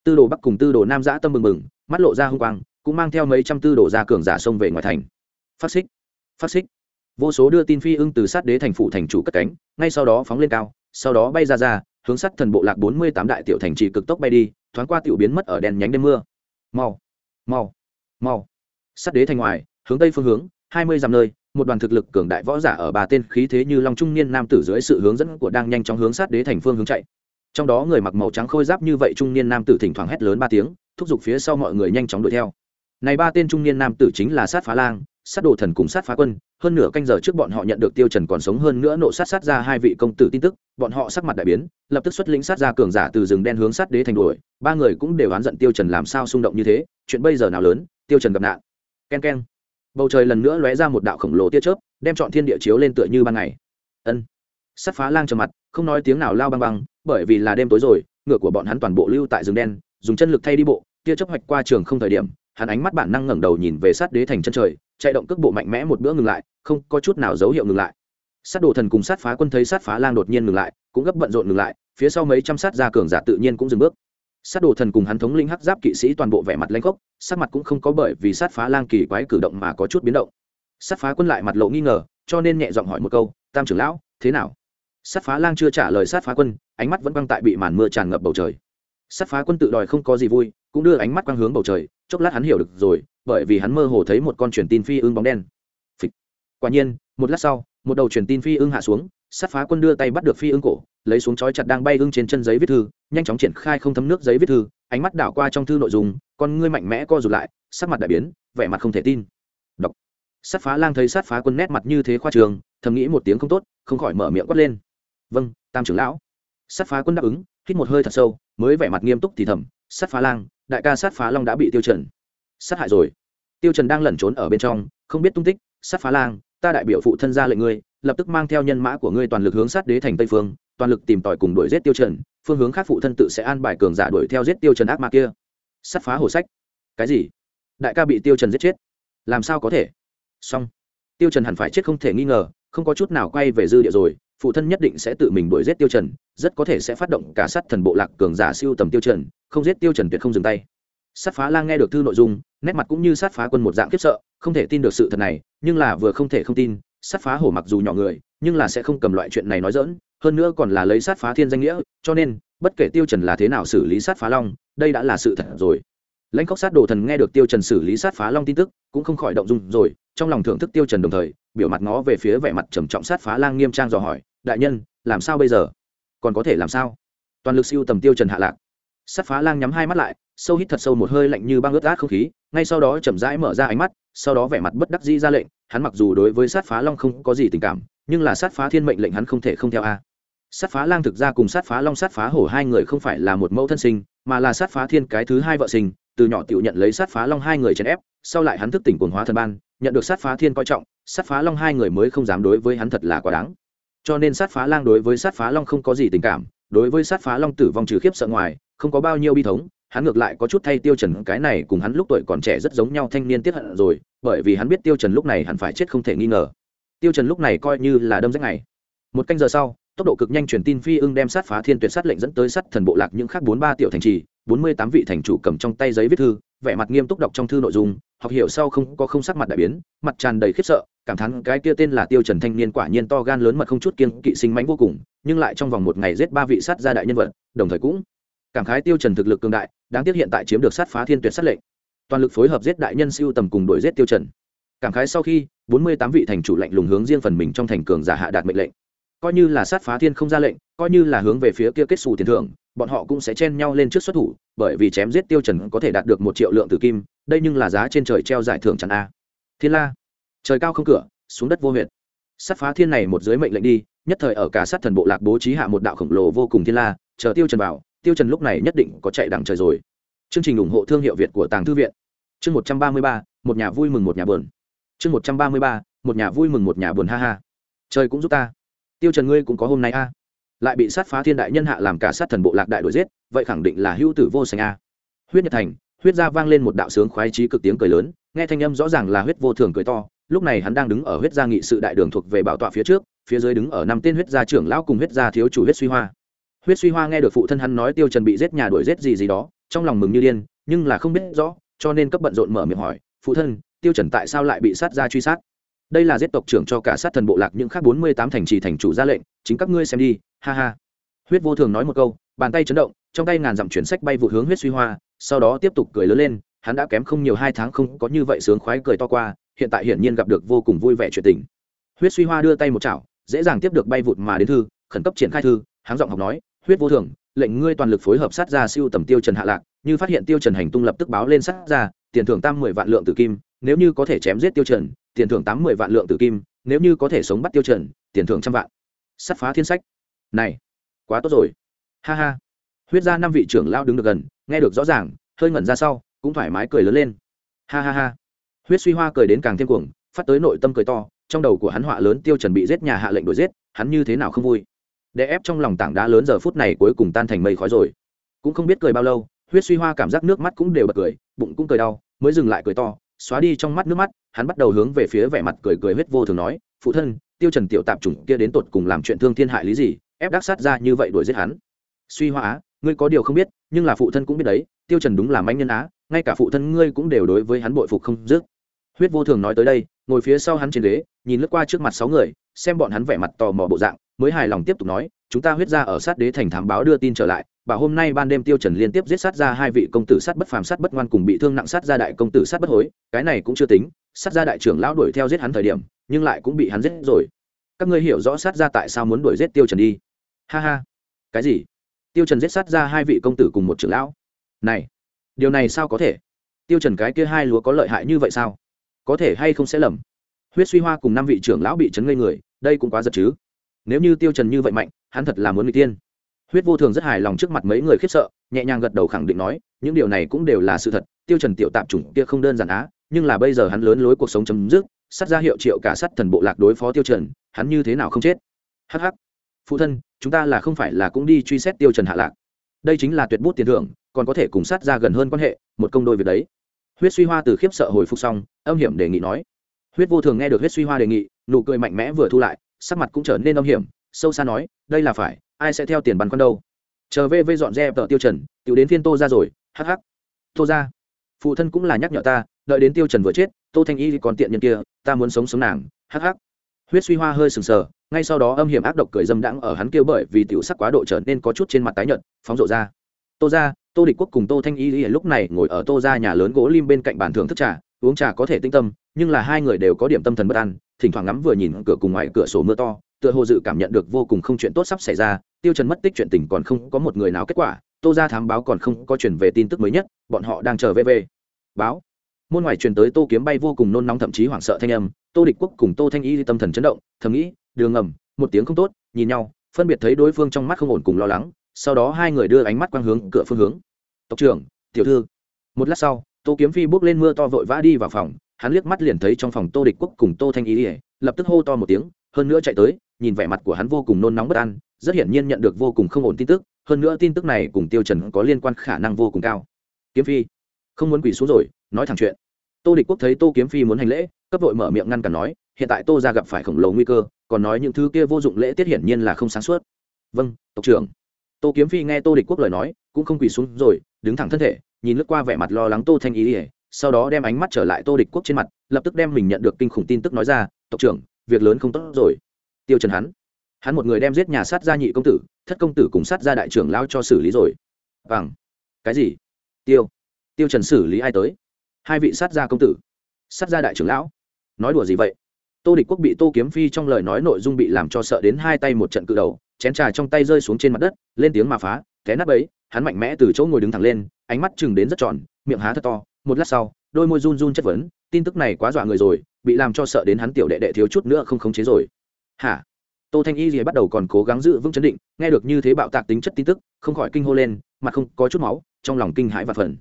Tư đồ bắc cùng tư đồ nam giã tâm mừng mừng mắt lộ ra hung quang, cũng mang theo mấy trăm tư đồ gia cường giả xông về ngoài thành. Phát xích phát xích. Vô số đưa tin phi ưng từ sát đế thành phủ thành chủ cất cánh, ngay sau đó phóng lên cao, sau đó bay ra ra, hướng sắt thần bộ lạc bốn mươi tám đại tiểu thành trì cực tốc bay đi, thoáng qua tiểu biến mất ở đèn nhánh đêm mưa. Mau mau mau. Sắt đế thành ngoài, hướng tây phương hướng, hai mươi dặm nơi, một đoàn thực lực cường đại võ giả ở bà tên khí thế như long trung niên nam tử dưới sự hướng dẫn của đang nhanh chóng hướng sát đế thành phương hướng chạy. Trong đó người mặc màu trắng khôi giáp như vậy trung niên nam tử thỉnh thoảng hét lớn ba tiếng thúc giục phía sau mọi người nhanh chóng đuổi theo. Này ba tên trung niên nam tử chính là sát phá lang, sát đồ thần cùng sát phá quân, hơn nửa canh giờ trước bọn họ nhận được tiêu trần còn sống hơn nữa nộ sát sát ra hai vị công tử tin tức, bọn họ sắc mặt đại biến, lập tức xuất lĩnh sát ra cường giả từ rừng đen hướng sát đế thành đuổi, ba người cũng đều oán giận tiêu trần làm sao xung động như thế, chuyện bây giờ nào lớn, tiêu trần gặp nạn. Ken ken. Bầu trời lần nữa lóe ra một đạo khổng lồ tia chớp, đem trọn thiên địa chiếu lên tựa như ban ngày. Ân. Sát phá lang trầm mặt, không nói tiếng nào lao băng băng, bởi vì là đêm tối rồi, ngựa của bọn hắn toàn bộ lưu tại rừng đen, dùng chân lực thay đi bộ tia chấp hoạch qua trường không thời điểm, hắn ánh mắt bản năng ngẩng đầu nhìn về sát đế thành chân trời, chạy động cước bộ mạnh mẽ một bữa ngừng lại, không có chút nào dấu hiệu ngừng lại. Sát đồ thần cùng sát phá quân thấy sát phá lang đột nhiên ngừng lại, cũng gấp bận rộn ngừng lại, phía sau mấy trăm sát gia cường giả tự nhiên cũng dừng bước. Sát đồ thần cùng hắn thống linh hắc giáp kỵ sĩ toàn bộ vẻ mặt lanh khốc, sắc mặt cũng không có bởi vì sát phá lang kỳ quái cử động mà có chút biến động. Sát phá quân lại mặt lộ nghi ngờ, cho nên nhẹ giọng hỏi một câu, tam trưởng lão, thế nào? Sát phá lang chưa trả lời sát phá quân, ánh mắt vẫn băng tại bị màn mưa tràn ngập bầu trời. Sát phá quân tự đòi không có gì vui cũng đưa ánh mắt quang hướng bầu trời, chốc lát hắn hiểu được rồi, bởi vì hắn mơ hồ thấy một con truyền tin phi ưng bóng đen. Phịch. quả nhiên, một lát sau, một đầu truyền tin phi ưng hạ xuống, sát phá quân đưa tay bắt được phi ưng cổ, lấy xuống chói chặt đang bay ưng trên chân giấy viết thư, nhanh chóng triển khai không thấm nước giấy viết thư, ánh mắt đảo qua trong thư nội dung, con ngươi mạnh mẽ co rụt lại, sắc mặt đại biến, vẻ mặt không thể tin. Đọc sát phá lang thấy sát phá quân nét mặt như thế khoa trường, thầm nghĩ một tiếng không tốt, không khỏi mở miệng quát lên. Vâng tam trưởng lão. Sát phá quân đáp ứng, hít một hơi thật sâu, mới vẻ mặt nghiêm túc thì thầm, sát phá lang đại ca sát phá long đã bị tiêu trần sát hại rồi tiêu trần đang lẩn trốn ở bên trong không biết tung tích sát phá lang ta đại biểu phụ thân ra lệnh ngươi lập tức mang theo nhân mã của ngươi toàn lực hướng sát đế thành tây phương toàn lực tìm tòi cùng đuổi giết tiêu trần phương hướng khác phụ thân tự sẽ an bài cường giả đuổi theo giết tiêu trần ác ma kia sát phá hồ sách cái gì đại ca bị tiêu trần giết chết làm sao có thể xong tiêu trần hẳn phải chết không thể nghi ngờ không có chút nào quay về dư địa rồi phụ thân nhất định sẽ tự mình đuổi giết tiêu trần rất có thể sẽ phát động cả sát thần bộ lạc cường giả siêu tầm tiêu trần không giết tiêu trần tuyệt không dừng tay sát phá lang nghe được thư nội dung nét mặt cũng như sát phá quân một dạng khiếp sợ không thể tin được sự thật này nhưng là vừa không thể không tin sát phá hổ mặc dù nhỏ người nhưng là sẽ không cầm loại chuyện này nói dỡn, hơn nữa còn là lấy sát phá thiên danh nghĩa, cho nên, bất kể tiêu trần là thế nào xử lý sát phá long, đây đã là sự thật rồi. Lãnh cốc sát đồ thần nghe được tiêu trần xử lý sát phá long tin tức, cũng không khỏi động dung rồi, trong lòng thưởng thức tiêu trần đồng thời, biểu mặt ngó về phía vẻ mặt trầm trọng sát phá lang nghiêm trang dò hỏi, đại nhân, làm sao bây giờ? Còn có thể làm sao? Toàn lực siêu tầm tiêu trần hạ lạc sắt phá lang nhắm hai mắt lại sâu hít thật sâu một hơi lạnh như băng ướt át không khí ngay sau đó chậm rãi mở ra ánh mắt sau đó vẻ mặt bất đắc dĩ ra lệnh hắn mặc dù đối với sát phá long không có gì tình cảm nhưng là sát phá thiên mệnh lệnh hắn không thể không theo a sát phá lang thực ra cùng sát phá long sát phá hổ hai người không phải là một mẫu thân sinh mà là sát phá thiên cái thứ hai vợ sinh từ nhỏ tiểu nhận lấy sát phá long hai người chèn ép sau lại hắn thức tỉnh quần hóa thần ban nhận được sát phá thiên coi trọng sát phá long hai người mới không dám đối với hắn thật là quá đáng cho nên sát phá lang đối với sát phá long không có gì tình cảm đối với sát phá long tử vong trừ khiếp sợ ngoài, không có bao nhiêu bi thống, hắn ngược lại có chút thay tiêu trần cái này cùng hắn lúc tuổi còn trẻ rất giống nhau thanh niên tiết hận rồi, bởi vì hắn biết tiêu trần lúc này hẳn phải chết không thể nghi ngờ. Tiêu trần lúc này coi như là đâm rách ngày. Một canh giờ sau, tốc độ cực nhanh truyền tin phi ưng đem sát phá thiên tuyệt sát lệnh dẫn tới sát thần bộ lạc những khác bốn ba tiểu thành trì bốn mươi tám vị thành chủ cầm trong tay giấy viết thư, vẻ mặt nghiêm túc đọc trong thư nội dung, học hiểu sau không có không sắc mặt đại biến, mặt tràn đầy khiếp sợ, cảm thán cái kia tên là tiêu trần thanh niên quả nhiên to gan lớn mật không chút kiêng kỵ sinh mãnh vô cùng, nhưng lại trong vòng một ngày giết ba vị sát gia đại nhân vật, đồng thời cũng cảm khái tiêu trần thực lực cường đại, đáng tiếc hiện tại chiếm được sát phá thiên tuyệt sát lệnh. Toàn lực phối hợp giết đại nhân siêu tầm cùng đuổi giết tiêu trần. Cảm khái sau khi, bốn mươi tám vị thành chủ lệnh lùng hướng riêng phần mình trong thành cường giả hạ đạt mệnh lệnh. Coi như là sát phá thiên không ra lệnh coi như là hướng về phía kia kết xù tiền thưởng bọn họ cũng sẽ chen nhau lên trước xuất thủ bởi vì chém giết tiêu trần có thể đạt được một triệu lượng tử kim đây nhưng là giá trên trời treo giải thưởng chẳng a. Thiên la trời cao không cửa xuống đất vô huyệt, sát phá thiên này một dưới mệnh lệnh đi nhất thời ở cả sát thần bộ lạc bố trí hạ một đạo khổng lồ vô cùng thiên la chờ tiêu trần vào tiêu trần lúc này nhất định có chạy đằng trời rồi. Chương trình ủng hộ thương hiệu việt của tàng thư viện. Chương một trăm ba mươi ba một nhà vui mừng một nhà buồn. Chương một trăm ba mươi ba một nhà vui mừng một nhà buồn ha ha. Trời cũng giúp ta. Tiêu trần ngươi cũng có hôm nay a lại bị sát phá thiên đại nhân hạ làm cả sát thần bộ lạc đại đuổi giết, vậy khẳng định là hữu tử vô sanh a. Huyết nhật thành, huyết gia vang lên một đạo sướng khoái trí cực tiếng cười lớn, nghe thanh âm rõ ràng là huyết vô thường cười to, lúc này hắn đang đứng ở huyết gia nghị sự đại đường thuộc về bảo tọa phía trước, phía dưới đứng ở năm tên huyết gia trưởng lão cùng huyết gia thiếu chủ huyết suy hoa. Huyết suy hoa nghe được phụ thân hắn nói tiêu trần bị giết nhà đuổi giết gì gì đó, trong lòng mừng như điên, nhưng là không biết rõ, cho nên cấp bận rộn mở miệng hỏi, phụ thân, tiêu trần tại sao lại bị sát gia truy sát? Đây là giết tộc trưởng cho cả sát thần bộ lạc những khác bốn mươi tám thành trì thành chủ ra lệnh chính các ngươi xem đi, ha ha. Huyết vô thường nói một câu, bàn tay chấn động, trong tay ngàn dặm chuyển sách bay vụt hướng huyết suy hoa, sau đó tiếp tục cười lớn lên, hắn đã kém không nhiều hai tháng không có như vậy sướng khoái cười to qua, hiện tại hiển nhiên gặp được vô cùng vui vẻ chuyện tình. Huyết suy hoa đưa tay một chảo, dễ dàng tiếp được bay vụt mà đến thư, khẩn cấp triển khai thư, hắn giọng học nói, huyết vô thường, lệnh ngươi toàn lực phối hợp sát ra siêu tầm tiêu trần hạ lạc, như phát hiện tiêu trần hành tung lập tức báo lên sát ra, tiền thưởng tam mười vạn lượng tử kim, nếu như có thể chém giết tiêu trần, tiền thưởng tám mười vạn lượng tử kim, nếu như có thể sống bắt tiêu trần, tiền thưởng trăm vạn sát phá thiên sách. Này, quá tốt rồi. Ha ha. Huyết gia năm vị trưởng lao đứng được gần, nghe được rõ ràng, hơi ngẩn ra sau, cũng thoải mái cười lớn lên. Ha ha ha. Huyết suy hoa cười đến càng thêm cuồng, phát tới nội tâm cười to, trong đầu của hắn họa lớn tiêu trần bị giết nhà hạ lệnh đuổi giết, hắn như thế nào không vui. Đè ép trong lòng tảng đá lớn giờ phút này cuối cùng tan thành mây khói rồi. Cũng không biết cười bao lâu, huyết suy hoa cảm giác nước mắt cũng đều bật cười, bụng cũng cười đau, mới dừng lại cười to, xóa đi trong mắt nước mắt, hắn bắt đầu hướng về phía vẻ mặt cười cười huyết vô thường nói, phụ thân tiêu trần tiểu tạp chủng kia đến tột cùng làm chuyện thương thiên hại lý gì ép đắc sát ra như vậy đuổi giết hắn. Suy hóa, ngươi có điều không biết nhưng là phụ thân cũng biết đấy tiêu trần đúng là manh nhân á ngay cả phụ thân ngươi cũng đều đối với hắn bội phục không dứt. Huyết vô thường nói tới đây ngồi phía sau hắn trên ghế nhìn lướt qua trước mặt sáu người xem bọn hắn vẻ mặt tò mò bộ dạng mới hài lòng tiếp tục nói chúng ta huyết ra ở sát đế thành thám báo đưa tin trở lại và hôm nay ban đêm tiêu trần liên tiếp giết sát ra hai vị công tử sát bất phàm sát bất ngoan cùng bị thương nặng sát ra đại công tử sát bất hối cái này cũng chưa tính sát gia đại trưởng lão đuổi theo giết hắn thời điểm, nhưng lại cũng bị hắn giết rồi. Các ngươi hiểu rõ sát gia tại sao muốn đuổi giết tiêu trần đi. Ha ha. Cái gì? Tiêu trần giết sát ra hai vị công tử cùng một trưởng lão? Này, điều này sao có thể? Tiêu trần cái kia hai lúa có lợi hại như vậy sao? Có thể hay không sẽ lầm? Huyết suy hoa cùng năm vị trưởng lão bị chấn ngây người, đây cũng quá giật chứ. Nếu như tiêu trần như vậy mạnh, hắn thật là muốn người tiên. Huyết vô thường rất hài lòng trước mặt mấy người khiếp sợ, nhẹ nhàng gật đầu khẳng định nói, những điều này cũng đều là sự thật, tiêu trần tiểu tạm chủng kia không đơn giản á nhưng là bây giờ hắn lớn lối cuộc sống chấm dứt, sát ra hiệu triệu cả sát thần bộ lạc đối phó tiêu trần, hắn như thế nào không chết? Hắc hắc. Phụ thân, chúng ta là không phải là cũng đi truy xét tiêu trần hạ lạc. Đây chính là tuyệt bút tiền thưởng, còn có thể cùng sát ra gần hơn quan hệ, một công đôi việc đấy. Huyết suy hoa từ khiếp sợ hồi phục xong, âm hiểm đề nghị nói. Huyết vô thường nghe được huyết suy hoa đề nghị, nụ cười mạnh mẽ vừa thu lại, sắc mặt cũng trở nên âm hiểm, sâu xa nói, đây là phải, ai sẽ theo tiền bắn con đâu? Chờ về vê dọn dẹp tờ tiêu trần, tiểu đến phiên tô ra rồi, hắc hắc. Tô ra, phụ thân cũng là nhắc nhở ta đợi đến tiêu trần vừa chết, tô thanh y còn tiện nhân kia, ta muốn sống sống nàng, hắc hắc. Huyết suy hoa hơi sừng sờ, ngay sau đó âm hiểm ác độc cười dâm đãng ở hắn kêu bởi vì tiểu sắc quá độ trở nên có chút trên mặt tái nhợt, phóng rộ ra. Tô ra tô địch quốc cùng tô thanh y lúc này ngồi ở tô ra nhà lớn gỗ lim bên cạnh bàn thưởng thức trà, uống trà có thể tinh tâm, nhưng là hai người đều có điểm tâm thần bất an, thỉnh thoảng ngắm vừa nhìn cửa cùng ngoài cửa sổ mưa to, tựa hồ dự cảm nhận được vô cùng không chuyện tốt sắp xảy ra, tiêu trần mất tích chuyện tình còn không có một người nào kết quả, tô ra thám báo còn không có chuyển về tin tức mới nhất, bọn họ đang chờ về. Báo môn ngoài truyền tới tô kiếm bay vô cùng nôn nóng thậm chí hoảng sợ thanh âm, tô địch quốc cùng tô thanh y tâm thần chấn động, thầm nghĩ, đường ngầm, một tiếng không tốt, nhìn nhau, phân biệt thấy đối phương trong mắt không ổn cùng lo lắng, sau đó hai người đưa ánh mắt quang hướng cửa phương hướng. Tộc trưởng, tiểu thư. Một lát sau, tô kiếm phi bước lên mưa to vội vã đi vào phòng, hắn liếc mắt liền thấy trong phòng tô địch quốc cùng tô thanh y lập tức hô to một tiếng, hơn nữa chạy tới, nhìn vẻ mặt của hắn vô cùng nôn nóng bất an, rất hiển nhiên nhận được vô cùng không ổn tin tức, hơn nữa tin tức này cùng tiêu trần có liên quan khả năng vô cùng cao. Kiếm phi, không muốn quỳ xuống rồi nói thẳng chuyện. Tô địch quốc thấy tô kiếm phi muốn hành lễ, cấp vội mở miệng ngăn cản nói, hiện tại tô ra gặp phải khổng lồ nguy cơ, còn nói những thứ kia vô dụng lễ tiết hiển nhiên là không sáng suốt. Vâng tộc trưởng. Tô kiếm phi nghe tô địch quốc lời nói, cũng không quỳ xuống rồi, đứng thẳng thân thể, nhìn lướt qua vẻ mặt lo lắng tô thanh ý ỉa, sau đó đem ánh mắt trở lại tô địch quốc trên mặt, lập tức đem mình nhận được kinh khủng tin tức nói ra, tộc trưởng, việc lớn không tốt rồi. Tiêu trần hắn. Hắn một người đem giết nhà sát gia nhị công tử, thất công tử cùng sát gia đại trưởng lao cho xử lý rồi. Bằng cái gì? Tiêu. Tiêu trần xử lý ai tới? Hai vị sát gia công tử. Sát gia đại trưởng lão. Nói đùa gì vậy? Tô địch quốc bị tô kiếm phi trong lời nói nội dung bị làm cho sợ đến hai tay một trận cự đầu, chén trà trong tay rơi xuống trên mặt đất, lên tiếng mà phá, té nắp ấy hắn mạnh mẽ từ chỗ ngồi đứng thẳng lên, ánh mắt chừng đến rất tròn, miệng há thật to, một lát sau, đôi môi run run chất vấn, tin tức này quá dọa người rồi, bị làm cho sợ đến hắn tiểu đệ đệ thiếu chút nữa không khống chế rồi. Hả? Tô thanh y gì bắt đầu còn cố gắng giữ vững chấn định, nghe được như thế bạo tạc tính chất tin tức, không khỏi kinh hô lên, mặt không có chút máu, trong lòng kinh hãi và phần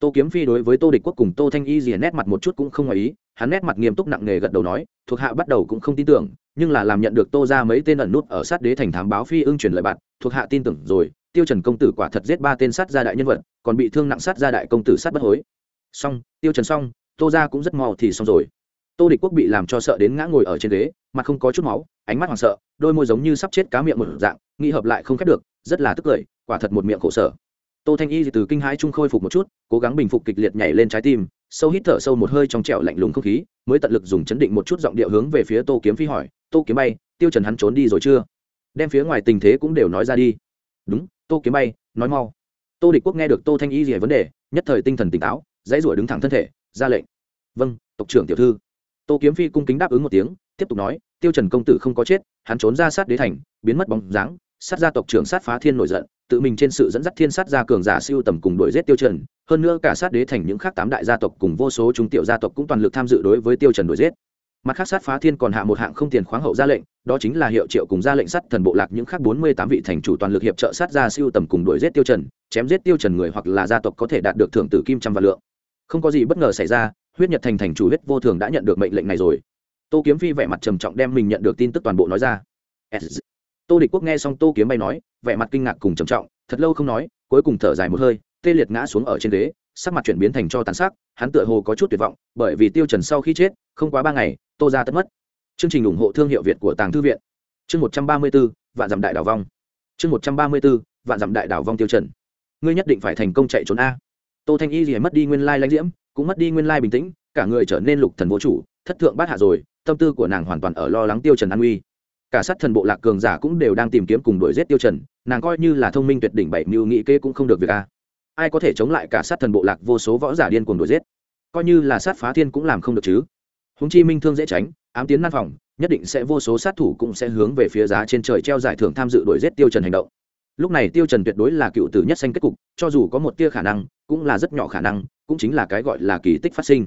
tô kiếm phi đối với tô địch quốc cùng tô thanh y gì nét mặt một chút cũng không ngoài ý, hắn nét mặt nghiêm túc nặng nề gật đầu nói, thuộc hạ bắt đầu cũng không tin tưởng, nhưng là làm nhận được tô ra mấy tên ẩn nút ở sát đế thành thám báo phi ưng truyền lời bạn, thuộc hạ tin tưởng rồi, tiêu trần công tử quả thật giết ba tên sát gia đại nhân vật, còn bị thương nặng sát gia đại công tử sát bất hối. Xong, tiêu trần xong, tô ra cũng rất mau thì xong rồi. Tô địch quốc bị làm cho sợ đến ngã ngồi ở trên ghế, mặt không có chút máu, ánh mắt hoảng sợ, đôi môi giống như sắp chết cá miệng một dạng, nghĩ hợp lại không khép được, rất là tức cười, quả thật một miệng khổ sở tô thanh y từ kinh hãi trung khôi phục một chút, cố gắng bình phục kịch liệt nhảy lên trái tim, sâu hít thở sâu một hơi trong trẻo lạnh lùng không khí, mới tận lực dùng chấn định một chút giọng điệu hướng về phía tô kiếm phi hỏi, tô kiếm bay, tiêu trần hắn trốn đi rồi chưa? Đem phía ngoài tình thế cũng đều nói ra đi. Đúng, tô kiếm bay, nói mau. Tô địch quốc nghe được tô thanh y gì vấn đề, nhất thời tinh thần tỉnh táo, dãy rủa đứng thẳng thân thể, ra lệnh. Vâng tộc trưởng tiểu thư. Tô kiếm phi cung kính đáp ứng một tiếng, tiếp tục nói, tiêu trần công tử không có chết, hắn trốn ra sát đế thành, biến mất bóng dáng, sát gia tộc trưởng sát phá thiên nổi giận tự mình trên sự dẫn dắt thiên sát gia cường giả siêu tầm cùng đuổi giết tiêu trần, hơn nữa cả sát đế thành những khác tám đại gia tộc cùng vô số trung tiểu gia tộc cũng toàn lực tham dự đối với tiêu trần đuổi giết. Mặt khác sát phá thiên còn hạ một hạng không tiền khoáng hậu ra lệnh, đó chính là hiệu triệu cùng ra lệnh sát thần bộ lạc những khác bốn mươi tám vị thành chủ toàn lực hiệp trợ sát gia siêu tầm cùng đuổi giết tiêu trần, chém giết tiêu trần người hoặc là gia tộc có thể đạt được thưởng tử kim trăm vạn lượng. Không có gì bất ngờ xảy ra, huyết nhật thành thành chủ huyết vô thường đã nhận được mệnh lệnh này rồi. Tô kiếm phi vẻ mặt trầm trọng đem mình nhận được tin tức toàn bộ nói ra tô địch quốc nghe xong tô kiếm bay nói vẻ mặt kinh ngạc cùng trầm trọng thật lâu không nói cuối cùng thở dài một hơi tê liệt ngã xuống ở trên ghế sắc mặt chuyển biến thành cho tàn sắc hắn tựa hồ có chút tuyệt vọng bởi vì tiêu trần sau khi chết không quá ba ngày tô ra tất mất. Chương trình ủng hộ thương hiệu việt của tàng thư viện. Chương một trăm ba mươi 134, vạn dặm đại đảo vong. Chương một trăm ba mươi 134, vạn dặm đại đảo vong tiêu trần. Ngươi nhất định phải thành công chạy trốn a. Tô thanh y gì mất đi nguyên lai lãnh diễm cũng mất đi nguyên lai bình tĩnh cả người trở nên lục thần vô chủ thất thượng bát hạ rồi tâm tư của nàng hoàn toàn ở lo lắng tiêu trần an nguy cả sát thần bộ lạc cường giả cũng đều đang tìm kiếm cùng đuổi giết tiêu trần, nàng coi như là thông minh tuyệt đỉnh bảy mưu nghị kế cũng không được việc a. Ai có thể chống lại cả sát thần bộ lạc vô số võ giả điên cuồng đuổi giết? Coi như là sát phá thiên cũng làm không được chứ. Huống chi minh thương dễ tránh, ám tiến nan phòng, nhất định sẽ vô số sát thủ cũng sẽ hướng về phía giá trên trời treo giải thưởng tham dự đuổi giết tiêu trần hành động. Lúc này tiêu trần tuyệt đối là cựu tử nhất sanh kết cục, cho dù có một tia khả năng, cũng là rất nhỏ khả năng, cũng chính là cái gọi là kỳ tích phát sinh.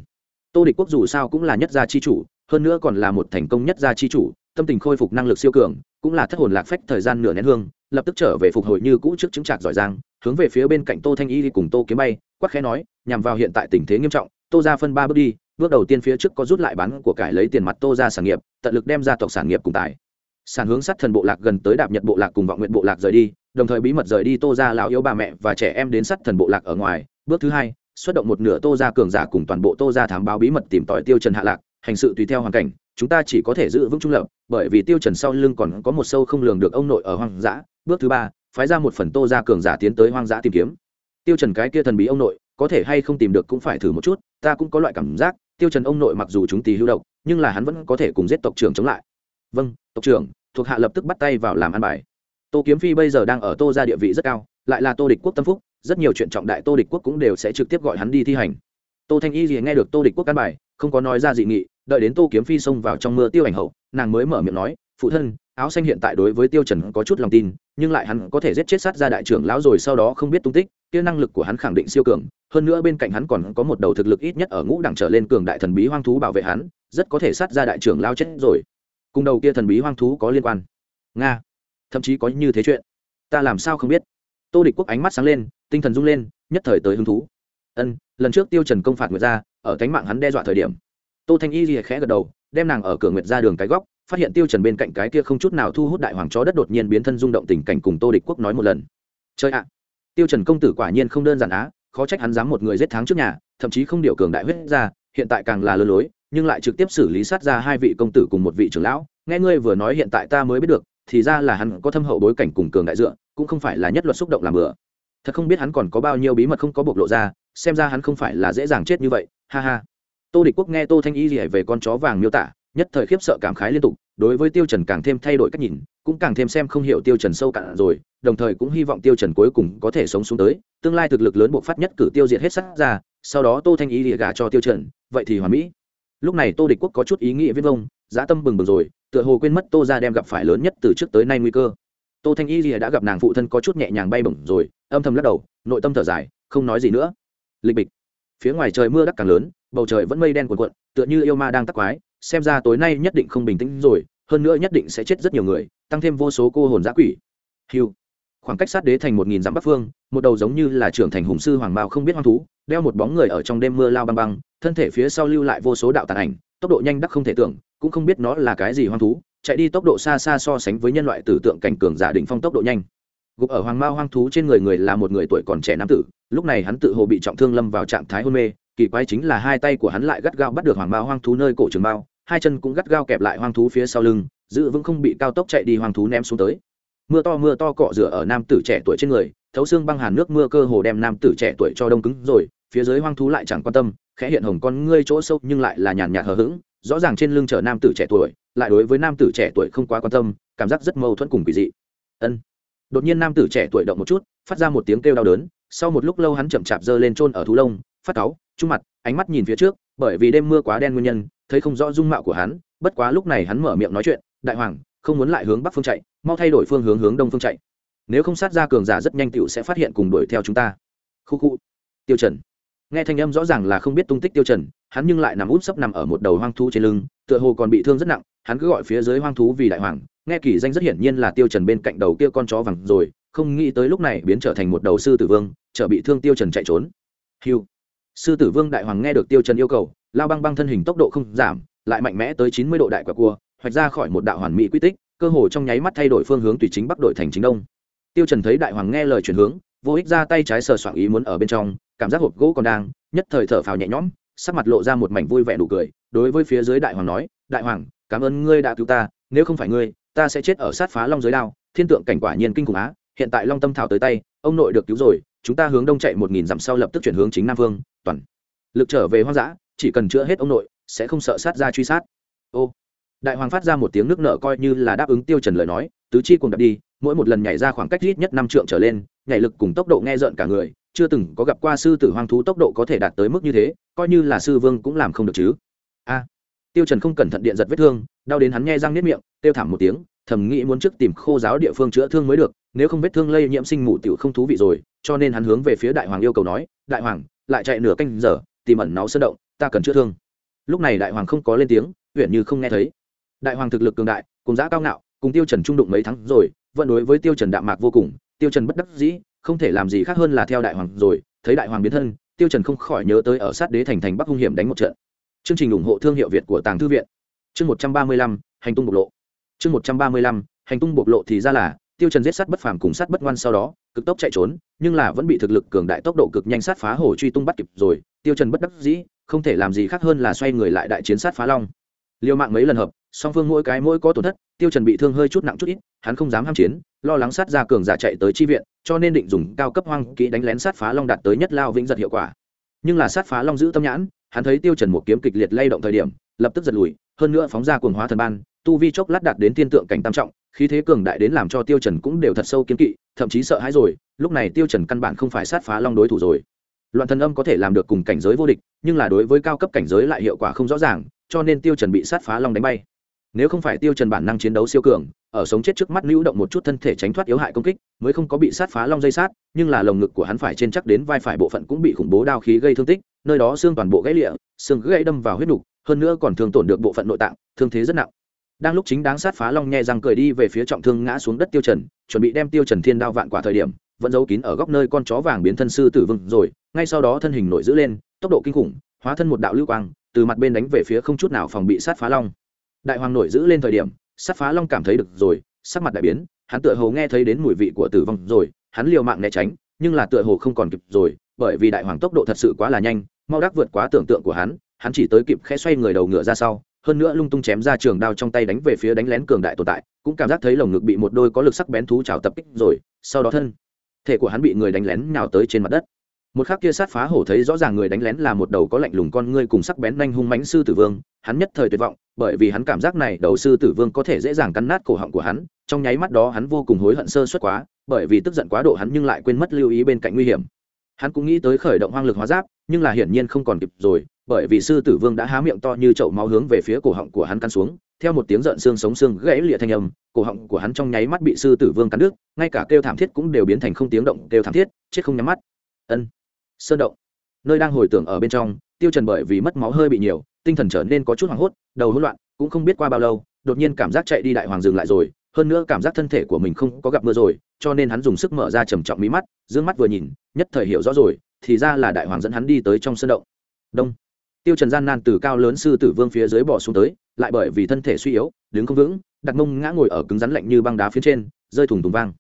Tô địch quốc dù sao cũng là nhất gia chi chủ, hơn nữa còn là một thành công nhất gia chi chủ tâm tình khôi phục năng lực siêu cường, cũng là thất hồn lạc phách thời gian nửa nén hương, lập tức trở về phục hồi như cũ trước chứng trạc giỏi giang, hướng về phía bên cạnh tô thanh y đi cùng tô kiếm bay quắc khẽ nói, nhằm vào hiện tại tình thế nghiêm trọng, tô ra phân ba bước đi, bước đầu tiên phía trước có rút lại bán của cải lấy tiền mặt tô ra sản nghiệp, tận lực đem ra tộc sản nghiệp cùng tài. Sản hướng sát thần bộ lạc gần tới đạp nhật bộ lạc cùng vọng nguyện bộ lạc rời đi, đồng thời bí mật rời đi tô ra lão yếu bà mẹ và trẻ em đến sát thần bộ lạc ở ngoài. Bước thứ hai, xuất động một nửa tô ra cường giả cùng toàn bộ tô ra thám báo bí mật tìm tòi tiêu trần hạ lạc, hành sự tùy theo hoàn cảnh chúng ta chỉ có thể giữ vững trung lập, bởi vì tiêu trần sau lưng còn có một sâu không lường được ông nội ở hoang dã. Bước thứ ba, phái ra một phần tô ra cường giả tiến tới hoang dã tìm kiếm. Tiêu trần cái kia thần bí ông nội, có thể hay không tìm được cũng phải thử một chút, ta cũng có loại cảm giác, tiêu trần ông nội mặc dù chúng tì hưu độc, nhưng là hắn vẫn có thể cùng giết tộc trưởng chống lại. Vâng tộc trưởng, thuộc hạ lập tức bắt tay vào làm ăn bài. Tô kiếm phi bây giờ đang ở tô ra địa vị rất cao, lại là tô địch quốc tâm phúc, rất nhiều chuyện trọng đại tô địch quốc cũng đều sẽ trực tiếp gọi hắn đi thi hành. Tô thanh y gì nghe được tô địch quốc căn bài, không có nói ra dị nghị đợi đến tô kiếm phi xông vào trong mưa tiêu ảnh hậu, nàng mới mở miệng nói, phụ thân, áo xanh hiện tại đối với tiêu trần có chút lòng tin, nhưng lại hắn có thể giết chết sát ra đại trưởng lão rồi sau đó không biết tung tích, kia năng lực của hắn khẳng định siêu cường, hơn nữa bên cạnh hắn còn có một đầu thực lực ít nhất ở ngũ đẳng trở lên cường đại thần bí hoang thú bảo vệ hắn, rất có thể sát ra đại trưởng lão chết rồi. Cùng đầu kia thần bí hoang thú có liên quan. Nga. Thậm chí có như thế chuyện. Ta làm sao không biết? Tô địch quốc ánh mắt sáng lên, tinh thần rung lên, nhất thời tới hứng thú. Ân, lần trước tiêu trần công phạt người ra ở cánh mạng hắn đe dọa thời điểm tô thanh y lìa khẽ gật đầu, đem nàng ở cửa nguyệt ra đường cái góc, phát hiện tiêu trần bên cạnh cái kia không chút nào thu hút đại hoàng chó đất đột nhiên biến thân rung động tình cảnh cùng tô địch quốc nói một lần. Chơi ạ, tiêu trần công tử quả nhiên không đơn giản á, khó trách hắn dám một người giết tháng trước nhà, thậm chí không điều cường đại huyết ra, hiện tại càng là lừa lối, nhưng lại trực tiếp xử lý sát ra hai vị công tử cùng một vị trưởng lão. Nghe ngươi vừa nói hiện tại ta mới biết được, thì ra là hắn có thâm hậu bối cảnh cùng cường đại dựa, cũng không phải là nhất luật xúc động làm bừa. Thật không biết hắn còn có bao nhiêu bí mật không có bộc lộ ra, xem ra hắn không phải là dễ dàng chết như vậy, ha ha tô địch quốc nghe tô thanh y gì về con chó vàng miêu tả, nhất thời khiếp sợ cảm khái liên tục, đối với tiêu trần càng thêm thay đổi cách nhìn, cũng càng thêm xem không hiểu tiêu trần sâu cạn rồi, đồng thời cũng hy vọng tiêu trần cuối cùng có thể sống xuống tới, tương lai thực lực lớn buộc phát nhất cử tiêu diệt hết sắc ra, sau đó tô thanh y lìa gả cho tiêu trần, vậy thì hoàn mỹ. Lúc này tô địch quốc có chút ý nghĩa viết vông, dã tâm bừng bừng rồi, tựa hồ quên mất tô gia đem gặp phải lớn nhất từ trước tới nay nguy cơ. Tô thanh y lìa đã gặp nàng phụ thân có chút nhẹ nhàng bay bổng rồi, âm thầm lắc đầu, nội tâm thở dài, không nói gì nữa. Lịch bịch. Phía ngoài trời mưa đắt càng lớn bầu trời vẫn mây đen cuồn cuộn, tựa như yêu ma đang tắc quái, xem ra tối nay nhất định không bình tĩnh rồi, hơn nữa nhất định sẽ chết rất nhiều người, tăng thêm vô số cô hồn giã quỷ. Hiu khoảng cách sát đế thành một nghìn dặm bắc phương, một đầu giống như là trưởng thành hùng sư hoàng mao không biết hoang thú, đeo một bóng người ở trong đêm mưa lao băng băng, thân thể phía sau lưu lại vô số đạo tàn ảnh, tốc độ nhanh đắc không thể tưởng, cũng không biết nó là cái gì hoang thú, chạy đi tốc độ xa xa so sánh với nhân loại tử tượng cảnh cường giả đỉnh phong tốc độ nhanh. Gục ở hoàng mao hoang thú trên người người là một người tuổi còn trẻ nam tử, lúc này hắn tự hồ bị trọng thương lâm vào trạng thái hôn mê kỳ quái chính là hai tay của hắn lại gắt gao bắt được hoàng mao hoang thú nơi cổ trường mao, hai chân cũng gắt gao kẹp lại hoang thú phía sau lưng, giữ vững không bị cao tốc chạy đi hoang thú ném xuống tới. Mưa to mưa to, cọ rửa ở nam tử trẻ tuổi trên người, thấu xương băng hàn nước mưa cơ hồ đem nam tử trẻ tuổi cho đông cứng rồi, phía dưới hoang thú lại chẳng quan tâm, khẽ hiện hồng con ngươi chỗ sâu nhưng lại là nhàn nhạt hờ hững, rõ ràng trên lưng chở nam tử trẻ tuổi, lại đối với nam tử trẻ tuổi không quá quan tâm, cảm giác rất mâu thuẫn cùng kỳ dị. Ân. Đột nhiên nam tử trẻ tuổi động một chút, phát ra một tiếng kêu đau đớn, sau một lúc lâu hắn chậm chạp giơ lên trôn ở thú lông, phát cáu trung mặt, ánh mắt nhìn phía trước, bởi vì đêm mưa quá đen nguyên nhân, thấy không rõ dung mạo của hắn, bất quá lúc này hắn mở miệng nói chuyện, đại hoàng, không muốn lại hướng bắc phương chạy, mau thay đổi phương hướng hướng đông phương chạy. Nếu không sát ra cường giả rất nhanh tựu sẽ phát hiện cùng đuổi theo chúng ta. Khu khu. Tiêu trần. Nghe thanh âm rõ ràng là không biết tung tích tiêu trần, hắn nhưng lại nằm út sấp nằm ở một đầu hoang thú trên lưng, tựa hồ còn bị thương rất nặng, hắn cứ gọi phía dưới hoang thú vì đại hoàng, nghe kỳ danh rất hiển nhiên là tiêu trần bên cạnh đầu kia con chó vàng rồi, không nghĩ tới lúc này biến trở thành một đầu sư tử vương, trở bị thương tiêu trần chạy trốn. Hiu sư tử vương đại hoàng nghe được tiêu trần yêu cầu, lao băng băng thân hình tốc độ không giảm, lại mạnh mẽ tới chín mươi độ đại quả cua, hoạch ra khỏi một đạo hoàn mỹ quy tích, cơ hồ trong nháy mắt thay đổi phương hướng tùy chính bắc đổi thành chính đông. Tiêu trần thấy đại hoàng nghe lời chuyển hướng, vô ích ra tay trái sờ soạng ý muốn ở bên trong, cảm giác hộp gỗ còn đang, nhất thời thở phào nhẹ nhõm, sắc mặt lộ ra một mảnh vui vẻ đủ cười, đối với phía dưới đại hoàng nói, đại hoàng, cảm ơn ngươi đã cứu ta, nếu không phải ngươi, ta sẽ chết ở sát phá long giới đao, thiên tượng cảnh quả nhiên kinh khủng á, hiện tại long tâm thảo tới tay, ông nội được cứu rồi chúng ta hướng đông chạy một nghìn dặm sau lập tức chuyển hướng chính nam vương toàn lực trở về hoang dã, chỉ cần chữa hết ông nội, sẽ không sợ sát ra truy sát. Ô, đại hoàng phát ra một tiếng nước nợ coi như là đáp ứng tiêu trần lời nói, tứ chi cùng đập đi, mỗi một lần nhảy ra khoảng cách ít nhất năm trượng trở lên, nhảy lực cùng tốc độ nghe rợn cả người, chưa từng có gặp qua sư tử hoang thú tốc độ có thể đạt tới mức như thế, coi như là sư vương cũng làm không được chứ. A, tiêu trần không cẩn thận điện giật vết thương, đau đến hắn nghe răng niết miệng tiêu thảm một tiếng, thầm nghĩ muốn trước tìm khô giáo địa phương chữa thương mới được, nếu không vết thương lây nhiễm sinh mù tiểu không thú vị rồi cho nên hắn hướng về phía đại hoàng yêu cầu nói, đại hoàng, lại chạy nửa canh giờ, tìm ẩn náu sơn động, ta cần chữa thương. Lúc này đại hoàng không có lên tiếng huyện như không nghe thấy. Đại hoàng thực lực cường đại, cùng giã cao ngạo, cùng tiêu trần trung đụng mấy tháng rồi, vẫn đối với tiêu trần đạm mạc vô cùng, tiêu trần bất đắc dĩ, không thể làm gì khác hơn là theo đại hoàng rồi, thấy đại hoàng biến thân, tiêu trần không khỏi nhớ tới ở sát đế thành thành bắc hung hiểm đánh một trận. Chương trình ủng hộ thương hiệu việt của tàng thư viện. Chương một trăm ba mươi lăm, hành tung bộc lộ. Chương một trăm ba mươi lăm, hành tung bộc lộ thì ra là tiêu trần giết sát bất phàm cùng sát bất ngoan sau đó, cực tốc chạy trốn, nhưng là vẫn bị thực lực cường đại tốc độ cực nhanh sát phá hồ truy tung bắt kịp rồi, tiêu trần bất đắc dĩ, không thể làm gì khác hơn là xoay người lại đại chiến sát phá long. Liều mạng mấy lần hợp, song phương mỗi cái mỗi có tổn thất, tiêu trần bị thương hơi chút nặng chút ít, hắn không dám ham chiến, lo lắng sát ra cường giả chạy tới chi viện, cho nên định dùng cao cấp hoang kỹ đánh lén sát phá long đạt tới nhất lao vĩnh giật hiệu quả. Nhưng là sát phá long giữ tâm nhãn, hắn thấy tiêu trần một kiếm kịch liệt lay động thời điểm, lập tức giật lùi, hơn nữa phóng ra cuồng hóa thần ban, tu vi chốc lát đạt đến tiên tượng cảnh tam trọng khí thế cường đại đến làm cho tiêu trần cũng đều thật sâu kiên kỵ thậm chí sợ hãi rồi lúc này tiêu trần căn bản không phải sát phá long đối thủ rồi. Loạn thần âm có thể làm được cùng cảnh giới vô địch nhưng là đối với cao cấp cảnh giới lại hiệu quả không rõ ràng cho nên tiêu trần bị sát phá long đánh bay. Nếu không phải tiêu trần bản năng chiến đấu siêu cường ở sống chết trước mắt lưu động một chút thân thể tránh thoát yếu hại công kích mới không có bị sát phá long dây sát nhưng là lồng ngực của hắn phải trên chắc đến vai phải bộ phận cũng bị khủng bố đao khí gây thương tích nơi đó xương toàn bộ gãy lịa xương gãy đâm vào huyết đủ, hơn nữa còn thương tổn được bộ phận nội tạng thương thế rất nặng đang lúc chính đáng sát phá long nhẹ răng cười đi về phía trọng thương ngã xuống đất tiêu trần, chuẩn bị đem tiêu trần thiên đao vạn quả thời điểm, vẫn giấu kín ở góc nơi con chó vàng biến thân sư tử vương rồi, ngay sau đó thân hình nổi giữ lên, tốc độ kinh khủng, hóa thân một đạo lưu quang, từ mặt bên đánh về phía không chút nào phòng bị sát phá long. Đại hoàng nổi giữ lên thời điểm, sát phá long cảm thấy được rồi, sắc mặt đại biến, hắn tựa hồ nghe thấy đến mùi vị của tử vong rồi, hắn liều mạng né tránh, nhưng là tựa hồ không còn kịp rồi, bởi vì đại hoàng tốc độ thật sự quá là nhanh, mau đắc vượt quá tưởng tượng của hắn hắn chỉ tới kịp khẽ xoay người đầu ngựa ra sau hơn nữa lung tung chém ra trường đao trong tay đánh về phía đánh lén cường đại tồn tại, cũng cảm giác thấy lồng ngực bị một đôi có lực sắc bén thú trào tập kích rồi, sau đó thân thể của hắn bị người đánh lén nhào tới trên mặt đất. Một khắc kia sát phá hổ thấy rõ ràng người đánh lén là một đầu có lạnh lùng con ngươi cùng sắc bén nhanh hung mãnh sư tử vương, hắn nhất thời tuyệt vọng, bởi vì hắn cảm giác này đầu sư tử vương có thể dễ dàng cắn nát cổ họng của hắn, trong nháy mắt đó hắn vô cùng hối hận sơ suất quá, bởi vì tức giận quá độ hắn nhưng lại quên mất lưu ý bên cạnh nguy hiểm. Hắn cũng nghĩ tới khởi động hoang lực hóa giáp, nhưng là hiển nhiên không còn kịp rồi bởi vì sư tử vương đã há miệng to như chậu máu hướng về phía cổ họng của hắn cắn xuống, theo một tiếng rợn xương sống xương gãy lịa thanh âm, cổ họng của hắn trong nháy mắt bị sư tử vương cắn đứt, ngay cả kêu thảm thiết cũng đều biến thành không tiếng động, kêu thảm thiết, chết không nhắm mắt. Ân. Sơn động. Nơi đang hồi tưởng ở bên trong, tiêu trần bởi vì mất máu hơi bị nhiều, tinh thần trở nên có chút hoảng hốt, đầu hỗn loạn, cũng không biết qua bao lâu, đột nhiên cảm giác chạy đi đại hoàng dừng lại rồi, hơn nữa cảm giác thân thể của mình không có gặp mưa rồi, cho nên hắn dùng sức mở ra trầm trọng mí mắt, dương mắt vừa nhìn, nhất thời hiểu rõ rồi, thì ra là đại hoàng dẫn hắn đi tới trong sân động. Đông tiêu trần gian nan từ cao lớn sư tử vương phía dưới bỏ xuống tới, lại bởi vì thân thể suy yếu, đứng không vững đặt mông ngã ngồi ở cứng rắn lạnh như băng đá phía trên, rơi thùng thùng vang.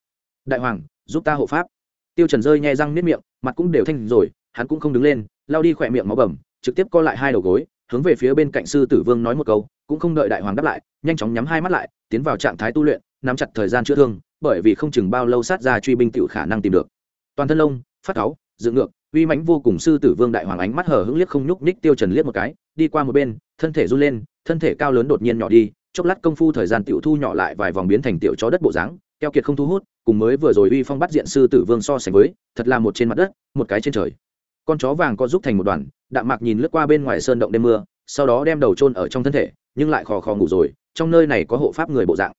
Đại hoàng, giúp ta hộ pháp. Tiêu trần rơi nhẹ răng niết miệng, mặt cũng đều thanh rồi, hắn cũng không đứng lên, lao đi khỏe miệng máu bầm, trực tiếp co lại hai đầu gối, hướng về phía bên cạnh sư tử vương nói một câu, cũng không đợi đại hoàng đáp lại, nhanh chóng nhắm hai mắt lại, tiến vào trạng thái tu luyện, nắm chặt thời gian chữa thương, bởi vì không chừng bao lâu sát ra truy binh tiểu khả năng tìm được. Toàn thân lông, phát áo, dựng ngược uy mãnh vô cùng sư tử vương đại hoàng ánh mắt hở hững liếc không nhúc ních tiêu trần liếc một cái, đi qua một bên, thân thể run lên, thân thể cao lớn đột nhiên nhỏ đi, chốc lát công phu thời gian tiểu thu nhỏ lại vài vòng biến thành tiểu chó đất bộ dáng, keo kiệt không thu hút, cùng mới vừa rồi uy phong bắt diện sư tử vương so sánh với, thật là một trên mặt đất, một cái trên trời. Con chó vàng có giúp thành một đoàn, đạm mạc nhìn lướt qua bên ngoài sơn động đêm mưa, sau đó đem đầu chôn ở trong thân thể, nhưng lại khò khò ngủ rồi, trong nơi này có hộ pháp người bộ dạng,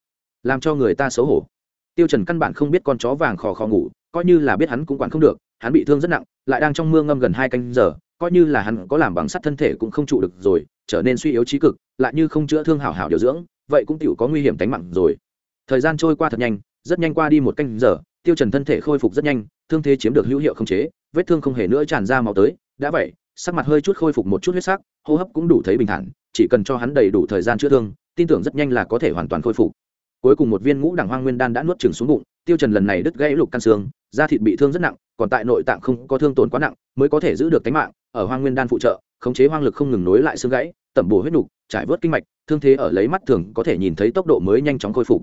làm cho người ta xấu hổ. Tiêu trần căn bản không biết con chó vàng khò khò ngủ, coi như là biết hắn cũng quản không được hắn bị thương rất nặng, lại đang trong mưa ngâm gần hai canh giờ, coi như là hắn có làm bằng sắt thân thể cũng không trụ được rồi, trở nên suy yếu trí cực, lại như không chữa thương hảo hảo điều dưỡng, vậy cũng tiểu có nguy hiểm tính mạng rồi. Thời gian trôi qua thật nhanh, rất nhanh qua đi một canh giờ, tiêu trần thân thể khôi phục rất nhanh, thương thế chiếm được hữu hiệu không chế, vết thương không hề nữa tràn ra máu tới, đã vậy, sắc mặt hơi chút khôi phục một chút huyết sắc, hô hấp cũng đủ thấy bình thản, chỉ cần cho hắn đầy đủ thời gian chữa thương, tin tưởng rất nhanh là có thể hoàn toàn khôi phục. Cuối cùng một viên ngũ đẳng hoang nguyên đan đã nuốt chừng xuống bụng, tiêu trần lần này đứt gãy lục căn xương, da thịt bị thương rất nặng còn tại nội tạng không có thương tổn quá nặng, mới có thể giữ được tính mạng, ở hoang nguyên đan phụ trợ, khống chế hoang lực không ngừng nối lại xương gãy, tẩm bổ huyết nục, trải vớt kinh mạch, thương thế ở lấy mắt thường có thể nhìn thấy tốc độ mới nhanh chóng khôi phục.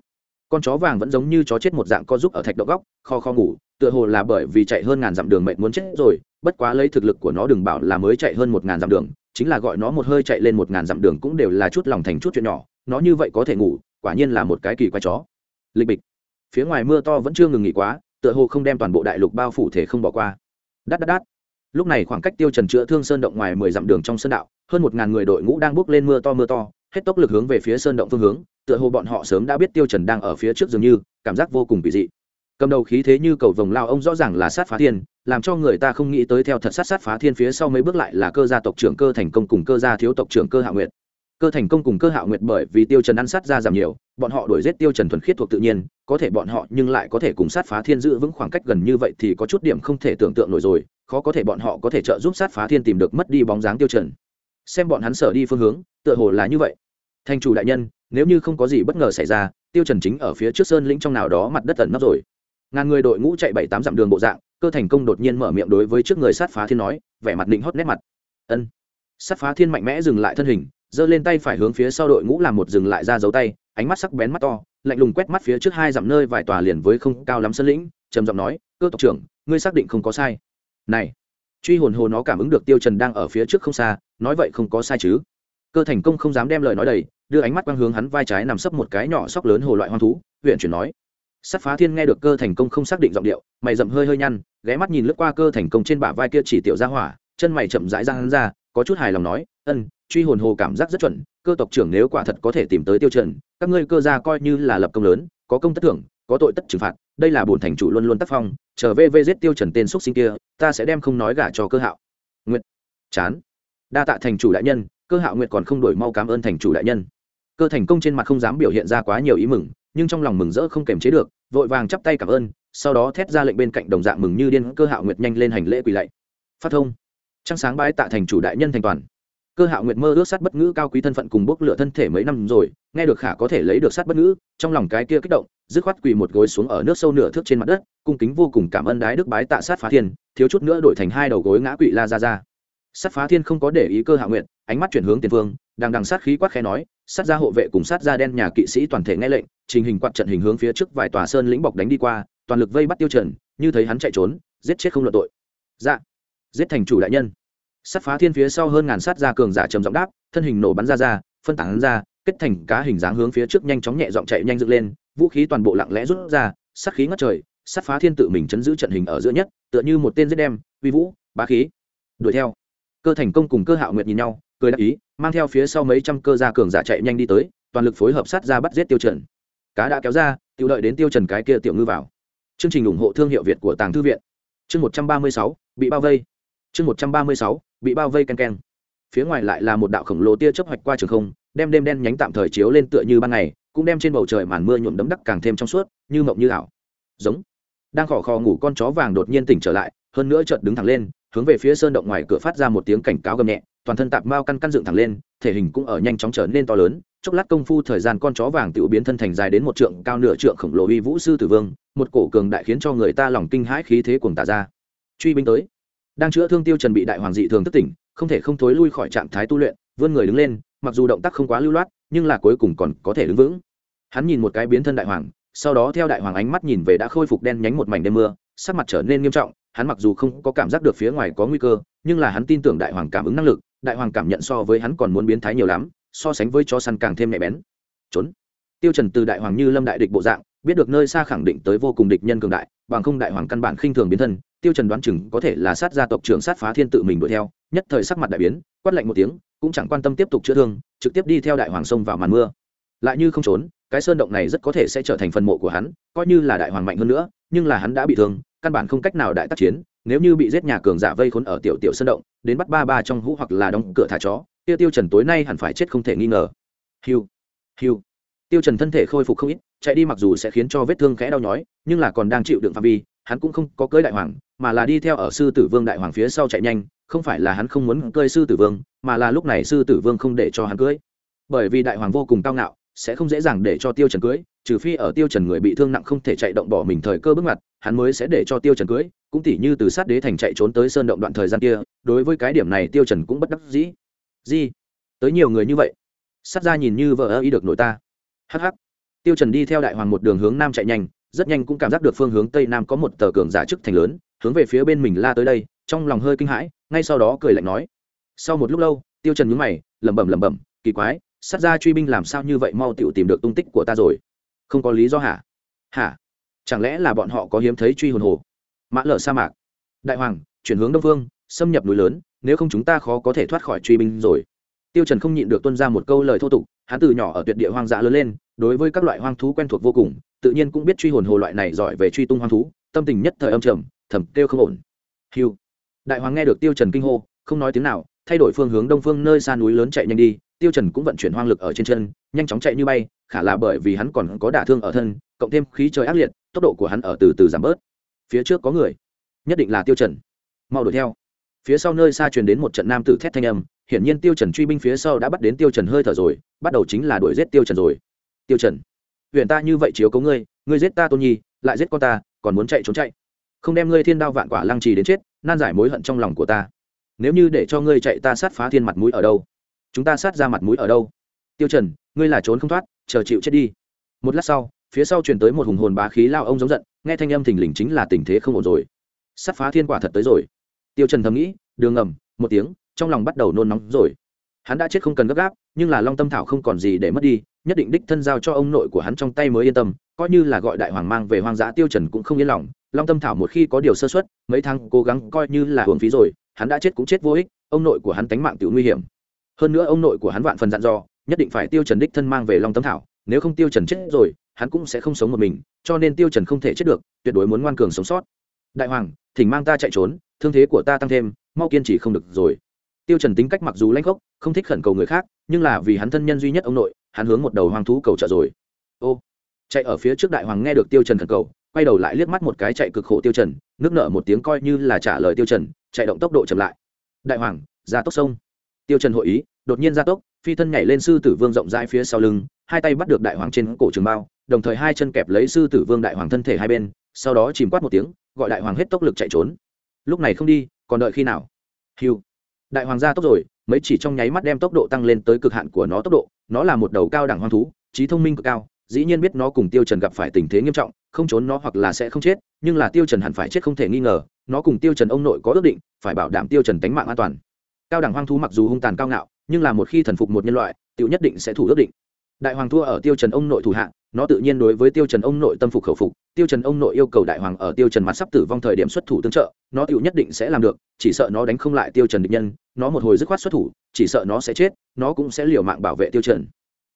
Con chó vàng vẫn giống như chó chết một dạng co giúp ở thạch động góc, kho kho ngủ, tựa hồ là bởi vì chạy hơn ngàn dặm đường mệt muốn chết rồi, bất quá lấy thực lực của nó đừng bảo là mới chạy hơn một ngàn dặm đường, chính là gọi nó một hơi chạy lên một ngàn dặm đường cũng đều là chút lòng thành chút chuyện nhỏ, nó như vậy có thể ngủ, quả nhiên là một cái kỳ quái chó. Lịch bịch. Phía ngoài mưa to vẫn chưa ngừng nghỉ quá tựa hồ không đem toàn bộ đại lục bao phủ thể không bỏ qua. Đắt đắt đắt lúc này khoảng cách tiêu trần chữa thương sơn động ngoài mười dặm đường trong sơn đạo, hơn một ngàn người đội ngũ đang bước lên mưa to mưa to, hết tốc lực hướng về phía sơn động phương hướng, tựa hồ bọn họ sớm đã biết tiêu trần đang ở phía trước dường như, cảm giác vô cùng kỳ dị. Cầm đầu khí thế như cầu vồng lao ông rõ ràng là sát phá thiên, làm cho người ta không nghĩ tới theo thật sát sát phá thiên phía sau mấy bước lại là cơ gia tộc trưởng cơ thành công cùng cơ gia thiếu tộc trưởng cơ hạ nguyệt cơ thành công cùng cơ Hạo nguyệt bởi vì tiêu trần ăn sát ra giảm nhiều, bọn họ đuổi giết tiêu trần thuần khiết thuộc tự nhiên, có thể bọn họ nhưng lại có thể cùng sát phá thiên giữ vững khoảng cách gần như vậy thì có chút điểm không thể tưởng tượng nổi rồi, khó có thể bọn họ có thể trợ giúp sát phá thiên tìm được mất đi bóng dáng tiêu trần. Xem bọn hắn sở đi phương hướng, tựa hồ là như vậy. Thành chủ đại nhân, nếu như không có gì bất ngờ xảy ra, tiêu trần chính ở phía trước sơn lĩnh trong nào đó mặt đất tận nấp rồi. Ngàn người đội ngũ chạy bảy tám dặm đường bộ dạng, cơ thành công đột nhiên mở miệng đối với trước người sát phá thiên nói, vẻ mặt định hót nét mặt. Ân. Sát phá thiên mạnh mẽ dừng lại thân hình giơ lên tay phải hướng phía sau đội ngũ làm một dừng lại ra dấu tay, ánh mắt sắc bén mắt to, lạnh lùng quét mắt phía trước hai dặm nơi vài tòa liền với không cao lắm sân lĩnh, trầm giọng nói, cơ tộc trưởng, ngươi xác định không có sai. Này. Truy hồn hồ nó cảm ứng được tiêu trần đang ở phía trước không xa, nói vậy không có sai chứ? Cơ thành công không dám đem lời nói đầy, đưa ánh mắt quang hướng hắn vai trái nằm sấp một cái nhỏ sóc lớn hồ loại hoang thú, huyện chuyển nói. Sắt phá thiên nghe được cơ thành công không xác định giọng điệu, mày rậm hơi hơi nhăn, ghé mắt nhìn lướt qua cơ thành công trên bả vai kia chỉ tiểu ra hỏa, chân mày chậm rãi ra hắn ra có chút hài lòng nói, ân, truy hồn hồ cảm giác rất chuẩn, cơ tộc trưởng nếu quả thật có thể tìm tới tiêu trần, các ngươi cơ gia coi như là lập công lớn, có công tất thưởng, có tội tất trừng phạt, đây là bổn thành chủ luôn luôn tác phong trở về vê giết tiêu trần tên xuất sinh kia, ta sẽ đem không nói gả cho cơ hạo. Nguyệt, chán. Đa tạ thành chủ đại nhân, cơ hạo nguyệt còn không đổi mau cảm ơn thành chủ đại nhân. Cơ thành công trên mặt không dám biểu hiện ra quá nhiều ý mừng, nhưng trong lòng mừng rỡ không kềm chế được, vội vàng chắp tay cảm ơn, sau đó thét ra lệnh bên cạnh đồng dạng mừng như điên cơ hạo nguyệt nhanh lên hành lễ quỳ lạy. Phát thông trăng sáng bái tạ thành chủ đại nhân thành toàn. Cơ hạo nguyệt mơ ước sát bất ngữ cao quý thân phận cùng bốc lửa thân thể mấy năm rồi, nghe được khả có thể lấy được sát bất ngữ, trong lòng cái kia kích động, dứt khoát quỳ một gối xuống ở nước sâu nửa thước trên mặt đất, cung kính vô cùng cảm ơn đái đức bái tạ sát phá thiên, thiếu chút nữa đổi thành hai đầu gối ngã quỵ la ra ra. Sát phá thiên không có để ý cơ hạo nguyệt, ánh mắt chuyển hướng tiền phương đang đằng sát khí quát khẽ nói, sát ra hộ vệ cùng sát ra đen nhà kỵ sĩ toàn thể nghe lệnh, trình hình quạt trận hình hướng phía trước vài tòa sơn lĩnh bọc đánh đi qua, toàn lực vây bắt tiêu trần, như thấy hắn chạy trốn, giết chết không luận tội. Dạ giết thành chủ đại nhân. Sát phá thiên phía sau hơn ngàn sát ra cường giả trầm giọng đáp, thân hình nổ bắn ra ra, phân tán ra, kết thành cá hình dáng hướng phía trước nhanh chóng nhẹ dọn chạy nhanh dựng lên, vũ khí toàn bộ lặng lẽ rút ra, sát khí ngất trời, sát phá thiên tự mình chấn giữ trận hình ở giữa nhất, tựa như một tên giết đem, uy vũ, bá khí. Đuổi theo. Cơ thành công cùng cơ hạo nguyệt nhìn nhau, cười đáp ý, mang theo phía sau mấy trăm cơ gia cường giả chạy nhanh đi tới, toàn lực phối hợp sát ra bắt giết tiêu trần. Cá đã kéo ra tiêu đợi đến tiêu trần cái kia tiểu ngư vào. Chương trình ủng hộ thương hiệu việt của tàng thư viện. Chương một trăm ba mươi sáu, bị bao vây chương một trăm ba mươi sáu, bị bao vây ken ken. Phía ngoài lại là một đạo khổng lồ tia chớp hoạch qua trường không, đem đêm đen nhánh tạm thời chiếu lên tựa như ban ngày, cũng đem trên bầu trời màn mưa nhuộm đấm đắc càng thêm trong suốt, như mộng như ảo. Giống. Đang khỏ khò ngủ con chó vàng đột nhiên tỉnh trở lại, hơn nữa chợt đứng thẳng lên, hướng về phía sơn động ngoài cửa phát ra một tiếng cảnh cáo gầm nhẹ, toàn thân tạp mao căn căn dựng thẳng lên, thể hình cũng ở nhanh chóng trở nên to lớn. Chốc lát công phu thời gian con chó vàng tự biến thân thành dài đến một trượng, cao nửa trượng khổng lồ uy vũ sư tử vương, một cổ cường đại khiến cho người ta lòng kinh hãi khí thế cuồng tả ra. Truy binh tới đang chữa thương tiêu trần bị đại hoàng dị thường thức tỉnh, không thể không thối lui khỏi trạng thái tu luyện, vươn người đứng lên, mặc dù động tác không quá lưu loát, nhưng là cuối cùng còn có thể đứng vững. Hắn nhìn một cái biến thân đại hoàng, sau đó theo đại hoàng ánh mắt nhìn về đã khôi phục đen nhánh một mảnh đêm mưa, sắc mặt trở nên nghiêm trọng, hắn mặc dù không có cảm giác được phía ngoài có nguy cơ, nhưng là hắn tin tưởng đại hoàng cảm ứng năng lực, đại hoàng cảm nhận so với hắn còn muốn biến thái nhiều lắm, so sánh với chó săn càng thêm nhạy bén. Trốn. Tiêu trần từ đại hoàng như lâm đại địch bộ dạng, biết được nơi xa khẳng định tới vô cùng địch nhân cường đại, bằng không đại hoàng căn bản khinh thường biến thân tiêu trần đoán chừng có thể là sát gia tộc trưởng sát phá thiên tự mình đuổi theo, nhất thời sắc mặt đại biến, quát lạnh một tiếng, cũng chẳng quan tâm tiếp tục chữa thương, trực tiếp đi theo đại hoàng sông vào màn mưa. Lại như không trốn, cái sơn động này rất có thể sẽ trở thành phần mộ của hắn, coi như là đại hoàng mạnh hơn nữa, nhưng là hắn đã bị thương, căn bản không cách nào đại tác chiến, nếu như bị giết nhà cường giả vây khốn ở tiểu tiểu sơn động, đến bắt ba ba trong hũ hoặc là đóng cửa thả chó tiêu tiêu trần tối nay hẳn phải chết không thể nghi ngờ. Hiu hiu. Tiêu trần thân thể khôi phục không ít, chạy đi mặc dù sẽ khiến cho vết thương khẽ đau nhói, nhưng là còn đang chịu đựng phạm vi, hắn cũng không có cưới đại hoàng mà là đi theo ở sư tử vương đại hoàng phía sau chạy nhanh, không phải là hắn không muốn cưới sư tử vương, mà là lúc này sư tử vương không để cho hắn cưới. Bởi vì đại hoàng vô cùng cao ngạo, sẽ không dễ dàng để cho tiêu trần cưới, trừ phi ở tiêu trần người bị thương nặng không thể chạy động bỏ mình thời cơ bước mặt, hắn mới sẽ để cho tiêu trần cưới, cũng tỉ như từ sát đế thành chạy trốn tới sơn động đoạn thời gian kia, đối với cái điểm này tiêu trần cũng bất đắc dĩ. Gì? Tới nhiều người như vậy? Sát ra nhìn như vợ ơ ý được nội ta. Hh tiêu trần đi theo đại hoàng một đường hướng nam chạy nhanh, rất nhanh cũng cảm giác được phương hướng tây nam có một tờ cường giả chức thành lớn hướng về phía bên mình la tới đây, trong lòng hơi kinh hãi, ngay sau đó cười lạnh nói. Sau một lúc lâu, tiêu trần nhướng mày, lẩm bẩm lẩm bẩm, kỳ quái, sát ra truy binh làm sao như vậy mau tiểu tìm được tung tích của ta rồi? Không có lý do hả? Hả? Chẳng lẽ là bọn họ có hiếm thấy truy hồn hồ? Mã lở sa mạc. Đại hoàng, chuyển hướng đông phương xâm nhập núi lớn, nếu không chúng ta khó có thể thoát khỏi truy binh rồi. Tiêu trần không nhịn được tuân ra một câu lời thô tục, hắn từ nhỏ ở tuyệt địa hoang dã lớn lên, đối với các loại hoang thú quen thuộc vô cùng, tự nhiên cũng biết truy hồn hồ loại này giỏi về truy tung hoang thú, tâm tình nhất thời âm trầm thầm kêu không ổn. Hiu đại hoàng nghe được tiêu trần kinh hô, không nói tiếng nào, thay đổi phương hướng đông phương nơi xa núi lớn chạy nhanh đi, tiêu trần cũng vận chuyển hoang lực ở trên chân, nhanh chóng chạy như bay, khả là bởi vì hắn còn có đả thương ở thân, cộng thêm khí trời ác liệt, tốc độ của hắn ở từ từ giảm bớt. Phía trước có người. Nhất định là tiêu trần. Mau đuổi theo. Phía sau nơi xa truyền đến một trận nam tử thét thanh âm, hiển nhiên tiêu trần truy binh phía sau đã bắt đến tiêu trần hơi thở rồi, bắt đầu chính là đuổi giết tiêu trần rồi. Tiêu trần huyện ta như vậy chiếu cố ngươi ngươi giết ta tôn nhi, lại giết con ta, còn muốn chạy trốn chạy không đem ngươi thiên đao vạn quả lăng trì đến chết, nan giải mối hận trong lòng của ta. Nếu như để cho ngươi chạy ta sát phá thiên mặt mũi ở đâu? Chúng ta sát ra mặt mũi ở đâu? Tiêu trần, ngươi là trốn không thoát, chờ chịu chết đi. Một lát sau, phía sau truyền tới một hùng hồn bá khí lao ông giống giận, nghe thanh âm thình lình chính là tình thế không ổn rồi. Sát phá thiên quả thật tới rồi. Tiêu trần thầm nghĩ, đường ngầm, một tiếng, trong lòng bắt đầu nôn nóng rồi. Hắn đã chết không cần gấp gáp, nhưng là long tâm thảo không còn gì để mất đi, nhất định đích thân giao cho ông nội của hắn trong tay mới yên tâm, coi như là gọi đại hoàng mang về hoang dã tiêu trần cũng không yên lòng long tâm thảo một khi có điều sơ suất, mấy tháng cố gắng coi như là hưởng phí rồi, hắn đã chết cũng chết vô ích, ông nội của hắn tánh mạng tự nguy hiểm. Hơn nữa ông nội của hắn vạn phần dặn dò, nhất định phải tiêu trần đích thân mang về long Tâm thảo, nếu không tiêu trần chết rồi, hắn cũng sẽ không sống một mình, cho nên tiêu trần không thể chết được, tuyệt đối muốn ngoan cường sống sót. Đại hoàng, thỉnh mang ta chạy trốn, thương thế của ta tăng thêm, mau kiên trì không được rồi. Tiêu trần tính cách mặc dù lãnh khốc, không thích khẩn cầu người khác, nhưng là vì hắn thân nhân duy nhất ông nội, hắn hướng một đầu hoang thú cầu trợ rồi. Ô, chạy ở phía trước đại hoàng nghe được tiêu trần khẩn cầu quay đầu lại liếc mắt một cái chạy cực khổ tiêu trần, nước nở một tiếng coi như là trả lời tiêu trần, chạy động tốc độ chậm lại. Đại hoàng ra tốc sông. Tiêu trần hội ý, đột nhiên ra tốc, phi thân nhảy lên sư tử vương rộng rãi phía sau lưng, hai tay bắt được đại hoàng trên cổ trường bao, đồng thời hai chân kẹp lấy sư tử vương đại hoàng thân thể hai bên, sau đó chìm quát một tiếng, gọi đại hoàng hết tốc lực chạy trốn. Lúc này không đi, còn đợi khi nào? Hiu đại hoàng ra tốc rồi, mấy chỉ trong nháy mắt đem tốc độ tăng lên tới cực hạn của nó tốc độ, nó là một đầu cao đẳng hoang thú, trí thông minh cực cao, dĩ nhiên biết nó cùng tiêu trần gặp phải tình thế nghiêm trọng không trốn nó hoặc là sẽ không chết, nhưng là tiêu trần hẳn phải chết không thể nghi ngờ, nó cùng tiêu trần ông nội có ước định, phải bảo đảm tiêu trần tính mạng an toàn. Cao đẳng hoang thú mặc dù hung tàn cao ngạo, nhưng là một khi thần phục một nhân loại tiêu nhất định sẽ thủ ước định. Đại hoàng thua ở tiêu trần ông nội thủ hạ, nó tự nhiên đối với tiêu trần ông nội tâm phục khẩu phục, tiêu trần ông nội yêu cầu đại hoàng ở tiêu trần mặt sắp tử vong thời điểm xuất thủ tương trợ, nó tiêu nhất định sẽ làm được, chỉ sợ nó đánh không lại tiêu trần địch nhân, nó một hồi dứt khoát xuất thủ, chỉ sợ nó sẽ chết, nó cũng sẽ liều mạng bảo vệ tiêu trần.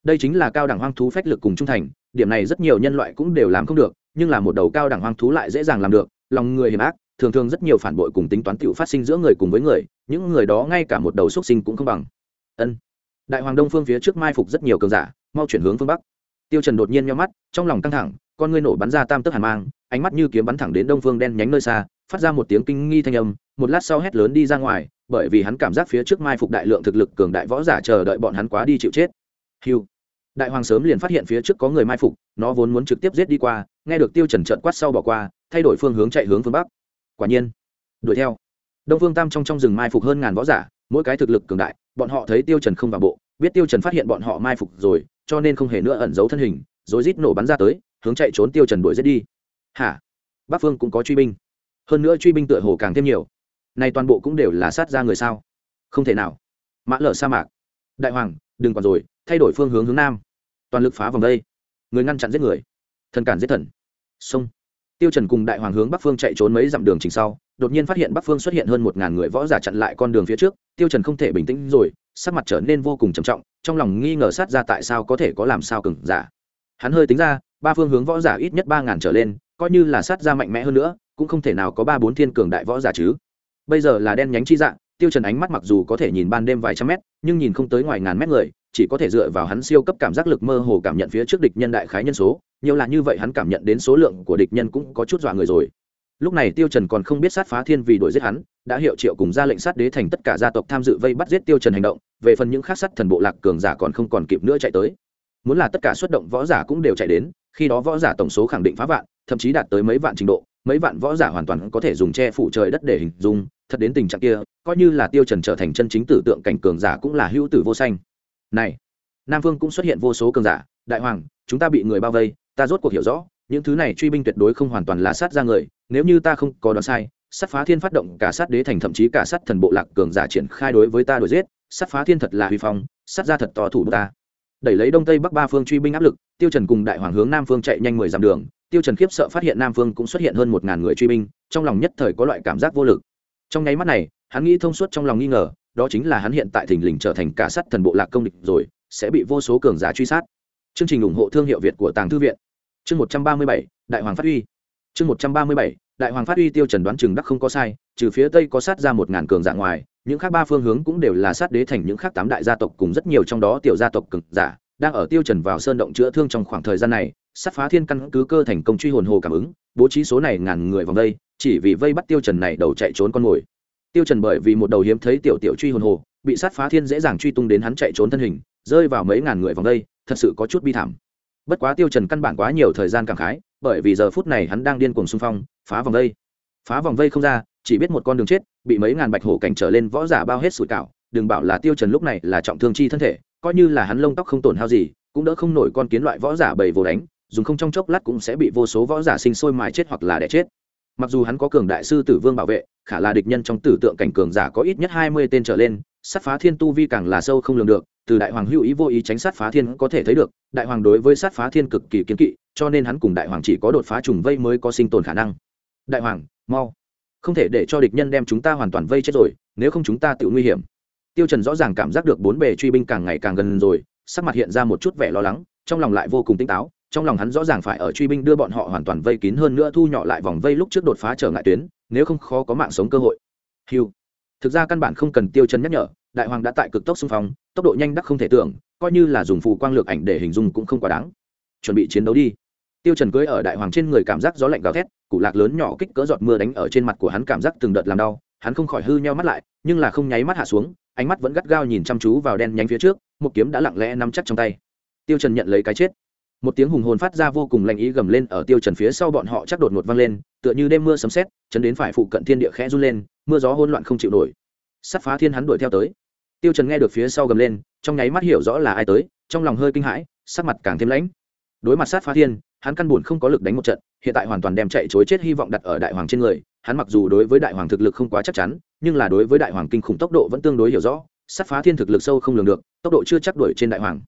Đây chính là cao đẳng hoang thú phách lực cùng trung thành, điểm này rất nhiều nhân loại cũng đều làm không được nhưng là một đầu cao đẳng hoang thú lại dễ dàng làm được, lòng người hiểm ác, thường thường rất nhiều phản bội cùng tính toán tiểu phát sinh giữa người cùng với người, những người đó ngay cả một đầu xuất sinh cũng không bằng. Ân. Đại hoàng đông phương phía trước mai phục rất nhiều cường giả, mau chuyển hướng phương bắc. Tiêu trần đột nhiên nhíu mắt, trong lòng căng thẳng, con ngươi nổ bắn ra tam tức hàn mang, ánh mắt như kiếm bắn thẳng đến đông phương đen nhánh nơi xa, phát ra một tiếng kinh nghi thanh âm, một lát sau hét lớn đi ra ngoài, bởi vì hắn cảm giác phía trước mai phục đại lượng thực lực cường đại võ giả chờ đợi bọn hắn quá đi chịu chết. Hiu đại hoàng sớm liền phát hiện phía trước có người mai phục, nó vốn muốn trực tiếp giết đi qua, nghe được tiêu trần trợn quát sau bỏ qua, thay đổi phương hướng chạy hướng phương bắc. Quả nhiên, đuổi theo. Đông phương tam trong trong rừng mai phục hơn ngàn võ giả, mỗi cái thực lực cường đại, bọn họ thấy tiêu trần không vào bộ, biết tiêu trần phát hiện bọn họ mai phục rồi, cho nên không hề nữa ẩn giấu thân hình, rồi rít nổ bắn ra tới, hướng chạy trốn tiêu trần đuổi giết đi. Hả? Bắc phương cũng có truy binh. Hơn nữa truy binh tựa hồ càng thêm nhiều. Này toàn bộ cũng đều là sát ra người sao? Không thể nào. Mã lở sa mạc. Đại hoàng, đừng còn rồi, thay đổi phương hướng hướng nam toàn lực phá vòng đây. Người ngăn chặn giết người. Thần cản giết thần. Sông tiêu trần cùng đại hoàng hướng bắc phương chạy trốn mấy dặm đường trình sau, đột nhiên phát hiện bắc phương xuất hiện hơn một ngàn người võ giả chặn lại con đường phía trước. Tiêu trần không thể bình tĩnh rồi, sắc mặt trở nên vô cùng trầm trọng, trong lòng nghi ngờ sát ra tại sao có thể có làm sao cường giả. Hắn hơi tính ra, ba phương hướng võ giả ít nhất ba ngàn trở lên, coi như là sát ra mạnh mẽ hơn nữa, cũng không thể nào có ba bốn thiên cường đại võ giả chứ. Bây giờ là đen nhánh chi dạng, tiêu trần ánh mắt mặc dù có thể nhìn ban đêm vài trăm mét, nhưng nhìn không tới ngoài ngàn mét người chỉ có thể dựa vào hắn siêu cấp cảm giác lực mơ hồ cảm nhận phía trước địch nhân đại khái nhân số, nhiều là như vậy hắn cảm nhận đến số lượng của địch nhân cũng có chút dọa người rồi. Lúc này tiêu trần còn không biết sát phá thiên vì đuổi giết hắn, đã hiệu triệu cùng ra lệnh sát đế thành tất cả gia tộc tham dự vây bắt giết tiêu trần hành động, về phần những khác sát thần bộ lạc cường giả còn không còn kịp nữa chạy tới. Muốn là tất cả xuất động võ giả cũng đều chạy đến, khi đó võ giả tổng số khẳng định phá vạn, thậm chí đạt tới mấy vạn trình độ, mấy vạn võ giả hoàn toàn có thể dùng che phủ trời đất để hình dung, thật đến tình trạng kia, coi như là tiêu trần trở thành chân chính tử tượng cảnh cường giả cũng là hữu tử vô sanh này, nam vương cũng xuất hiện vô số cường giả. Đại hoàng, chúng ta bị người bao vây, ta rốt cuộc hiểu rõ, những thứ này truy binh tuyệt đối không hoàn toàn là sát ra người. Nếu như ta không có đoán sai, sát phá thiên phát động cả sát đế thành, thậm chí cả sát thần bộ lạc cường giả triển khai đối với ta đuổi giết, sát phá thiên thật là huy phong, sát ra thật to thủ ta. Đẩy lấy đông tây bắc ba phương truy binh áp lực, tiêu trần cùng đại hoàng hướng nam phương chạy nhanh mười dặm đường. Tiêu trần khiếp sợ phát hiện nam phương cũng xuất hiện hơn một ngàn người truy binh, trong lòng nhất thời có loại cảm giác vô lực. Trong nháy mắt này, hắn nghĩ thông suốt trong lòng nghi ngờ đó chính là hắn hiện tại thình lình trở thành cả sát thần bộ lạc công địch rồi, sẽ bị vô số cường giả truy sát. Chương trình ủng hộ thương hiệu việt của tàng thư viện. Chương một trăm ba mươi bảy, đại hoàng phát uy chương một trăm ba mươi bảy, đại hoàng phát uy tiêu trần đoán chừng đắc không có sai, trừ phía tây có sát ra một ngàn cường giả ngoài, những khác ba phương hướng cũng đều là sát đế thành những khác tám đại gia tộc cùng rất nhiều trong đó tiểu gia tộc cường giả, đang ở tiêu trần vào sơn động chữa thương trong khoảng thời gian này, sát phá thiên căn cứ cơ thành công truy hồn hồ cảm ứng, bố trí số này ngàn người vòng đây chỉ vì vây bắt tiêu trần này đầu chạy trốn con mồi tiêu trần bởi vì một đầu hiếm thấy tiểu tiểu truy hồn hồ, bị sát phá thiên dễ dàng truy tung đến hắn chạy trốn thân hình, rơi vào mấy ngàn người vòng đây, thật sự có chút bi thảm. Bất quá tiêu trần căn bản quá nhiều thời gian cảm khái, bởi vì giờ phút này hắn đang điên cuồng xung phong, phá vòng vây phá vòng vây không ra, chỉ biết một con đường chết, bị mấy ngàn bạch hổ cảnh trở lên võ giả bao hết sủi cảo, đừng bảo là tiêu trần lúc này là trọng thương chi thân thể, coi như là hắn lông tóc không tổn hao gì, cũng đỡ không nổi con kiến loại võ giả bầy vồ đánh, dùng không trong chốc lát cũng sẽ bị vô số võ giả sinh sôi mài chết hoặc là đẻ chết mặc dù hắn có cường đại sư tử vương bảo vệ, khả là địch nhân trong tử tượng cảnh cường giả có ít nhất hai mươi tên trở lên, sát phá thiên tu vi càng là sâu không lường được, từ đại hoàng hữu ý vô ý tránh sát phá thiên có thể thấy được, đại hoàng đối với sát phá thiên cực kỳ kiến kỵ, cho nên hắn cùng đại hoàng chỉ có đột phá trùng vây mới có sinh tồn khả năng. Đại hoàng, mau. Không thể để cho địch nhân đem chúng ta hoàn toàn vây chết rồi, nếu không chúng ta tự nguy hiểm. Tiêu trần rõ ràng cảm giác được bốn bề truy binh càng ngày càng gần rồi, sắc mặt hiện ra một chút vẻ lo lắng, trong lòng lại vô cùng tinh táo trong lòng hắn rõ ràng phải ở truy binh đưa bọn họ hoàn toàn vây kín hơn nữa thu nhỏ lại vòng vây lúc trước đột phá trở ngại tuyến, nếu không khó có mạng sống cơ hội. Hiu thực ra căn bản không cần tiêu chân nhắc nhở, đại hoàng đã tại cực tốc xung phong, tốc độ nhanh đắc không thể tưởng, coi như là dùng phù quang lược ảnh để hình dung cũng không quá đáng. Chuẩn bị chiến đấu đi. Tiêu trần cưới ở đại hoàng trên người cảm giác gió lạnh gào thét cụ lạc lớn nhỏ kích cỡ giọt mưa đánh ở trên mặt của hắn cảm giác từng đợt làm đau, hắn không khỏi hư nheo mắt lại, nhưng là không nháy mắt hạ xuống, ánh mắt vẫn gắt gao nhìn chăm chú vào đen nhánh phía trước, một kiếm đã lặng lẽ nắm chắc trong tay. Tiêu trần nhận lấy cái chết một tiếng hùng hồn phát ra vô cùng lạnh ý gầm lên ở tiêu trần phía sau bọn họ chắc đột ngột vang lên, tựa như đêm mưa sấm sét, chấn đến phải phụ cận thiên địa khẽ run lên, mưa gió hỗn loạn không chịu nổi. Sắt phá thiên hắn đuổi theo tới. Tiêu trần nghe được phía sau gầm lên, trong nháy mắt hiểu rõ là ai tới, trong lòng hơi kinh hãi, sắc mặt càng thêm lãnh. Đối mặt sát phá thiên, hắn căn buồn không có lực đánh một trận, hiện tại hoàn toàn đem chạy chối chết hy vọng đặt ở đại hoàng trên người, hắn mặc dù đối với đại hoàng thực lực không quá chắc chắn, nhưng là đối với đại hoàng kinh khủng tốc độ vẫn tương đối hiểu rõ, sát phá thiên thực lực sâu không lường được, tốc độ chưa chắc đuổi trên đại hoàng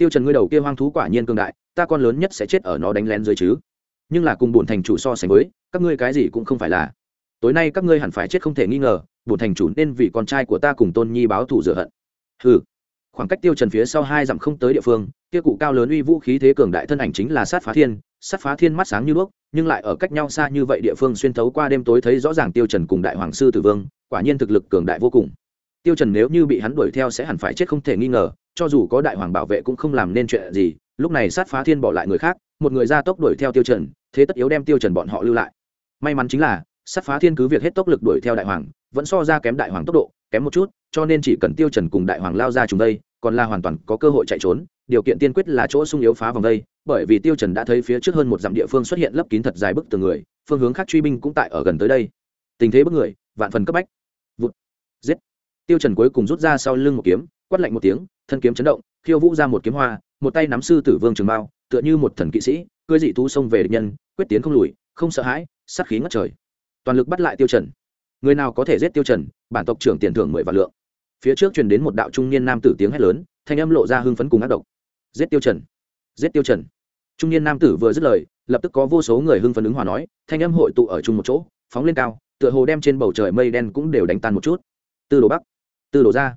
tiêu trần ngươi đầu kia hoang thú quả nhiên cường đại, ta con lớn nhất sẽ chết ở nó đánh lén dưới chứ. Nhưng là cùng bổn thành chủ so sánh với, các ngươi cái gì cũng không phải là. Tối nay các ngươi hẳn phải chết không thể nghi ngờ, bổn thành chủ nên vì con trai của ta cùng tôn nhi báo thù rửa hận. Hừ. Khoảng cách tiêu trần phía sau hai dặm không tới địa phương, kia cụ cao lớn uy vũ khí thế cường đại thân ảnh chính là sát phá thiên, sát phá thiên mắt sáng như đuốc, nhưng lại ở cách nhau xa như vậy địa phương xuyên thấu qua đêm tối thấy rõ ràng tiêu trần cùng đại hoàng sư tử vương, quả nhiên thực lực cường đại vô cùng. Tiêu trần nếu như bị hắn đuổi theo sẽ hẳn phải chết không thể nghi ngờ cho dù có đại hoàng bảo vệ cũng không làm nên chuyện gì, lúc này sát phá thiên bỏ lại người khác, một người ra tốc đuổi theo tiêu trần, thế tất yếu đem tiêu trần bọn họ lưu lại. May mắn chính là, sát phá thiên cứ việc hết tốc lực đuổi theo đại hoàng, vẫn so ra kém đại hoàng tốc độ, kém một chút, cho nên chỉ cần tiêu trần cùng đại hoàng lao ra chúng đây, còn là hoàn toàn có cơ hội chạy trốn, điều kiện tiên quyết là chỗ sung yếu phá vòng đây, bởi vì tiêu trần đã thấy phía trước hơn một dặm địa phương xuất hiện lấp kín thật dài bức tường người, phương hướng khác truy binh cũng tại ở gần tới đây. Tình thế bức người, vạn phần cấp bách. Vụt. Giết. Tiêu trần cuối cùng rút ra sau lưng một kiếm quát lạnh một tiếng, thân kiếm chấn động, khiêu vũ ra một kiếm hoa, một tay nắm sư tử vương trường bao tựa như một thần kỵ sĩ, cưỡi dị thú xông về địch nhân, quyết tiến không lùi, không sợ hãi, sát khí ngất trời. Toàn lực bắt lại tiêu trần. Người nào có thể giết tiêu trần, bản tộc trưởng tiền thưởng mười vạn lượng. Phía trước truyền đến một đạo trung niên nam tử tiếng hét lớn, thanh âm lộ ra hưng phấn cùng ác độc. Giết tiêu trần. Giết tiêu trần. Trung niên nam tử vừa dứt lời, lập tức có vô số người hưng phấn ứng hòa nói, thanh âm hội tụ ở chung một chỗ, phóng lên cao, tựa hồ đem trên bầu trời mây đen cũng đều đánh tan một chút. Tư đồ bắc. Tư đồ ra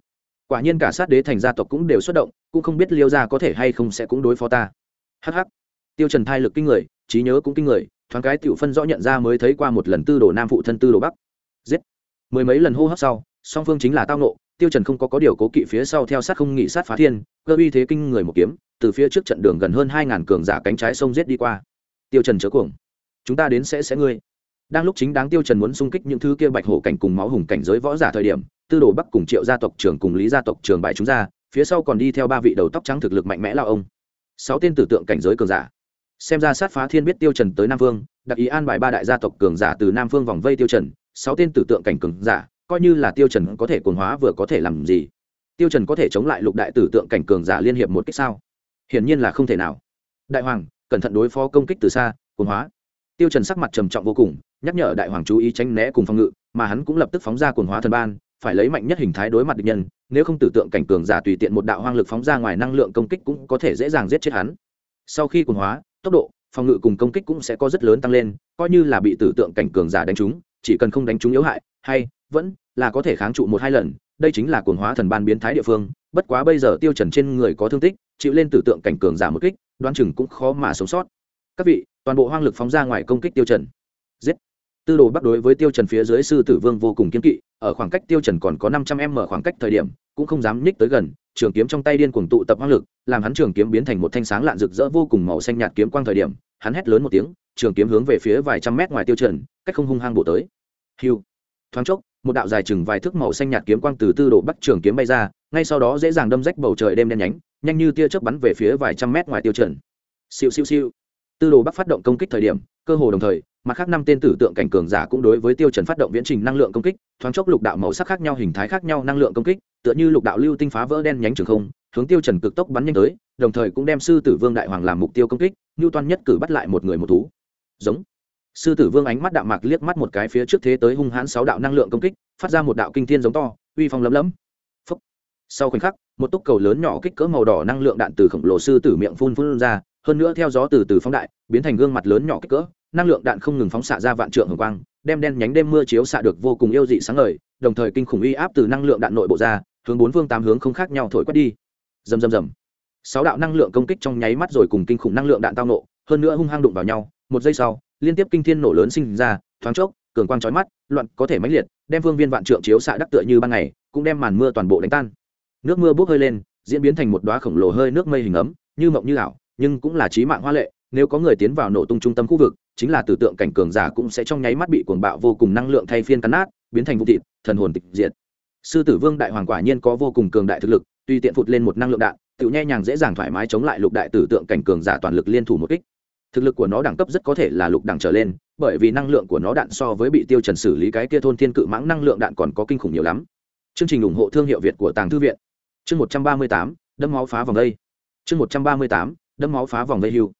quả nhiên cả sát đế thành gia tộc cũng đều xuất động, cũng không biết liêu gia có thể hay không sẽ cũng đối phó ta. Hh tiêu trần thai lực kinh người, trí nhớ cũng kinh người, thoáng cái tiểu phân rõ nhận ra mới thấy qua một lần tư đồ nam phụ thân tư đồ bắc. Giết. Mười mấy lần hô hấp sau, song phương chính là tao nộ, tiêu trần không có có điều cố kỵ phía sau theo sát không nghị sát phá thiên, cơ uy thế kinh người một kiếm, từ phía trước trận đường gần hơn hai ngàn cường giả cánh trái sông giết đi qua. Tiêu trần chớ cuồng. Chúng ta đến sẽ sẽ ngươi đang lúc chính đáng tiêu trần muốn xung kích những thứ kia bạch hổ cảnh cùng máu hùng cảnh giới võ giả thời điểm, tư đồ bắc cùng triệu gia tộc trưởng cùng lý gia tộc trưởng bại chúng ra, phía sau còn đi theo ba vị đầu tóc trắng thực lực mạnh mẽ lao ông. Sáu tên tử tượng cảnh giới cường giả. Xem ra sát phá thiên biết tiêu trần tới nam vương đặc ý an bài ba đại gia tộc cường giả từ nam phương vòng vây tiêu trần, sáu tên tử tượng cảnh cường giả, coi như là tiêu trần có thể cuồng hóa vừa có thể làm gì? Tiêu trần có thể chống lại lục đại tử tượng cảnh cường giả liên hiệp một kích sao? Hiển nhiên là không thể nào. Đại hoàng, cẩn thận đối phó công kích từ xa, cuồng hóa. Tiêu trần sắc mặt trầm trọng vô cùng nhắc nhở đại hoàng chú ý tránh né cùng phòng ngự, mà hắn cũng lập tức phóng ra cuồng hóa thần ban, phải lấy mạnh nhất hình thái đối mặt địch nhân, nếu không tử tượng cảnh cường giả tùy tiện một đạo hoang lực phóng ra ngoài năng lượng công kích cũng có thể dễ dàng giết chết hắn. Sau khi cuồng hóa, tốc độ, phòng ngự cùng công kích cũng sẽ có rất lớn tăng lên, coi như là bị tử tượng cảnh cường giả đánh trúng, chỉ cần không đánh trúng yếu hại, hay, vẫn là có thể kháng trụ một hai lần, đây chính là cuồng hóa thần ban biến thái địa phương, bất quá bây giờ tiêu trần trên người có thương tích, chịu lên tử tượng cảnh cường giả một kích, đoán chừng cũng khó mà sống sót. Các vị, toàn bộ hoang lực phóng ra ngoài công kích tiêu trần. Giết tư đồ bắc đối với tiêu trần phía dưới sư tử vương vô cùng kiên kỵ, ở khoảng cách tiêu trần còn có năm trăm m khoảng cách thời điểm, cũng không dám nhích tới gần, trường kiếm trong tay điên cuồng tụ tập hoang lực, làm hắn trường kiếm biến thành một thanh sáng lạn rực rỡ vô cùng màu xanh nhạt kiếm quang thời điểm, hắn hét lớn một tiếng, trường kiếm hướng về phía vài trăm mét ngoài tiêu trần, cách không hung hăng bổ tới. Hiu. Thoáng chốc, một đạo dài chừng vài thước màu xanh nhạt kiếm quang từ tư đồ bắc trường kiếm bay ra, ngay sau đó dễ dàng đâm rách bầu trời đêm đen nhánh, nhanh như tia chớp bắn về phía vài trăm mét ngoài tiêu trần. Siêu siêu siêu. Tư đồ bắc phát động công kích thời điểm, cơ hồ đồng thời mặt khác năm tên tử tượng cảnh cường giả cũng đối với tiêu trần phát động viễn trình năng lượng công kích, thoáng chốc lục đạo màu sắc khác nhau, hình thái khác nhau, năng lượng công kích, tựa như lục đạo lưu tinh phá vỡ đen nhánh trường không, hướng tiêu trần cực tốc bắn nhanh tới, đồng thời cũng đem sư tử vương đại hoàng làm mục tiêu công kích lưu toan nhất cử bắt lại một người một thú. Giống. Sư tử vương ánh mắt đạm mạc liếc mắt một cái phía trước thế tới hung hãn sáu đạo năng lượng công kích, phát ra một đạo kinh thiên giống to, uy phong lấm lấm. Phúc. sau khoảnh khắc, một túc cầu lớn nhỏ kích cỡ màu đỏ năng lượng đạn từ khổng lồ sư tử miệng phun phun ra, hơn nữa theo gió từ từ phóng đại, biến thành gương mặt lớn nhỏ kích cỡ năng lượng đạn không ngừng phóng xạ ra vạn trượng hồng quang, đem đen nhánh đêm mưa chiếu xạ được vô cùng yêu dị sáng ngời, đồng thời kinh khủng uy áp từ năng lượng đạn nội bộ ra, hướng bốn phương tám hướng không khác nhau thổi quét đi. Rầm rầm rầm. Sáu đạo năng lượng công kích trong nháy mắt rồi cùng kinh khủng năng lượng đạn tao nộ, hơn nữa hung hăng đụng vào nhau, một giây sau, liên tiếp kinh thiên nổ lớn sinh ra, thoáng chốc, cường quang chói mắt, loạn có thể mãnh liệt, đem vương viên vạn trượng chiếu xạ đắc tựa như ban ngày, cũng đem màn mưa toàn bộ đánh tan. Nước mưa bốc hơi lên, diễn biến thành một đóa khổng lồ hơi nước mây hình ấm, như mộng như ảo, nhưng cũng là chí mạng hoa lệ nếu có người tiến vào nổ tung trung tâm khu vực, chính là tử tượng cảnh cường giả cũng sẽ trong nháy mắt bị cuồng bạo vô cùng năng lượng thay phiên cắn nát, biến thành vụ thịt, thần hồn tịch diệt. Sư tử vương đại hoàng quả nhiên có vô cùng cường đại thực lực, tuy tiện phụt lên một năng lượng đạn tự nhẹ nhàng dễ dàng thoải mái chống lại lục đại tử tượng cảnh cường giả toàn lực liên thủ một kích. Thực lực của nó đẳng cấp rất có thể là lục đẳng trở lên, bởi vì năng lượng của nó đạn so với bị tiêu trần xử lý cái kia thôn thiên cự mãng năng lượng đạn còn có kinh khủng nhiều lắm. Chương trình ủng hộ thương hiệu việt của tàng thư viện. Chương một trăm ba mươi tám đâm máu phá vòng đây. Chương một trăm ba mươi tám đâm máu phá vòng đây hưu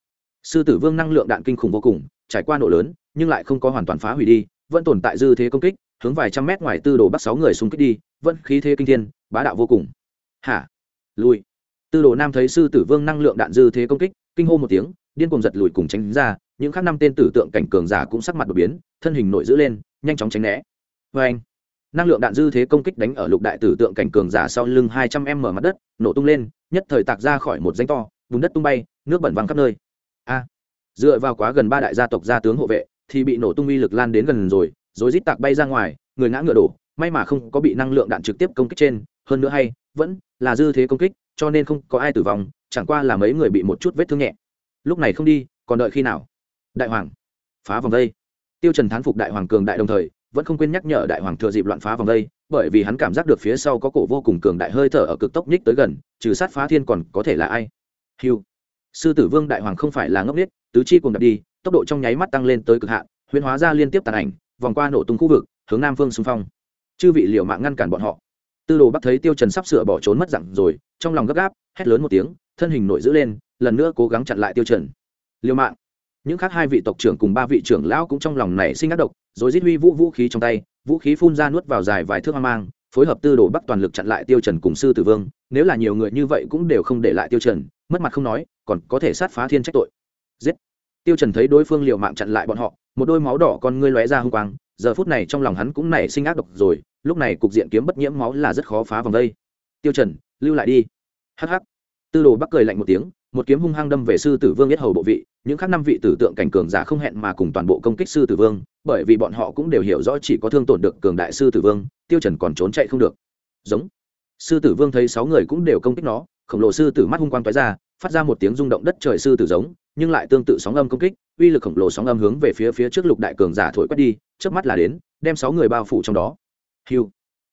sư tử vương năng lượng đạn kinh khủng vô cùng, trải qua nổ lớn, nhưng lại không có hoàn toàn phá hủy đi, vẫn tồn tại dư thế công kích, hướng vài trăm mét ngoài tư đồ bắt sáu người xung kích đi, vẫn khí thế kinh thiên, bá đạo vô cùng. Hả? Lùi. Tư đồ nam thấy sư tử vương năng lượng đạn dư thế công kích, kinh hô một tiếng, điên cuồng giật lùi cùng tránh ra, những khác năm tên tử tượng cảnh cường giả cũng sắc mặt đột biến, thân hình nội giữ lên, nhanh chóng tránh né. Vê anh năng lượng đạn dư thế công kích đánh ở lục đại tử tượng cảnh cường giả sau lưng hai trăm m mặt đất, nổ tung lên, nhất thời tạc ra khỏi một danh to, bùn đất tung bay, nước bẩn văng khắp nơi dựa vào quá gần ba đại gia tộc gia tướng hộ vệ, thì bị nổ tung uy lực lan đến gần rồi rồi rít tạc bay ra ngoài, người ngã ngựa đổ, may mà không có bị năng lượng đạn trực tiếp công kích trên. Hơn nữa hay, vẫn là dư thế công kích, cho nên không có ai tử vong, chẳng qua là mấy người bị một chút vết thương nhẹ. Lúc này không đi, còn đợi khi nào? Đại hoàng, phá vòng dây tiêu trần thán phục đại hoàng cường đại đồng thời, vẫn không quên nhắc nhở đại hoàng thừa dịp loạn phá vòng dây bởi vì hắn cảm giác được phía sau có cổ vô cùng cường đại hơi thở ở cực tốc nhích tới gần, trừ sát phá thiên còn có thể là ai? Hiu sư tử vương đại hoàng không phải là ngốc nghếch tứ chi cùng đập đi, tốc độ trong nháy mắt tăng lên tới cực hạn, huyễn hóa ra liên tiếp tàn ảnh, vòng qua nổ tung khu vực, hướng nam phương xung phong. Chư vị liều mạng ngăn cản bọn họ. Tư đồ bắt thấy tiêu trần sắp sửa bỏ trốn mất dặn rồi, trong lòng gấp gáp, hét lớn một tiếng, thân hình nổi giữ lên, lần nữa cố gắng chặn lại tiêu trần. Liều mạng. Những khác hai vị tộc trưởng cùng ba vị trưởng lão cũng trong lòng nảy sinh ác độc, rồi giết huy vũ vũ khí trong tay, vũ khí phun ra nuốt vào dài vài thước mang, phối hợp tư đồ bắc toàn lực chặn lại tiêu trần cùng sư tử vương, nếu là nhiều người như vậy cũng đều không để lại tiêu trần, mất mặt không nói, còn có thể sát phá thiên trách tội giết. Tiêu trần thấy đối phương liều mạng chặn lại bọn họ, một đôi máu đỏ con ngươi lóe ra hung quang, giờ phút này trong lòng hắn cũng nảy sinh ác độc rồi, lúc này cục diện kiếm bất nhiễm máu là rất khó phá vòng đây. Tiêu trần, lưu lại đi. Hắc hắc. Tư đồ bắc cười lạnh một tiếng, một kiếm hung hăng đâm về sư tử vương giết hầu bộ vị, những khác năm vị tử tượng cảnh cường giả không hẹn mà cùng toàn bộ công kích sư tử vương, bởi vì bọn họ cũng đều hiểu rõ chỉ có thương tổn được cường đại sư tử vương, tiêu trần còn trốn chạy không được. Giống. Sư tử vương thấy sáu người cũng đều công kích nó, khổng lồ sư tử mắt hung quang tóe ra, phát ra một tiếng rung động đất trời sư tử giống nhưng lại tương tự sóng âm công kích, uy lực khổng lồ sóng âm hướng về phía phía trước lục đại cường giả thổi quét đi trước mắt là đến, đem sáu người bao phủ trong đó. Hiu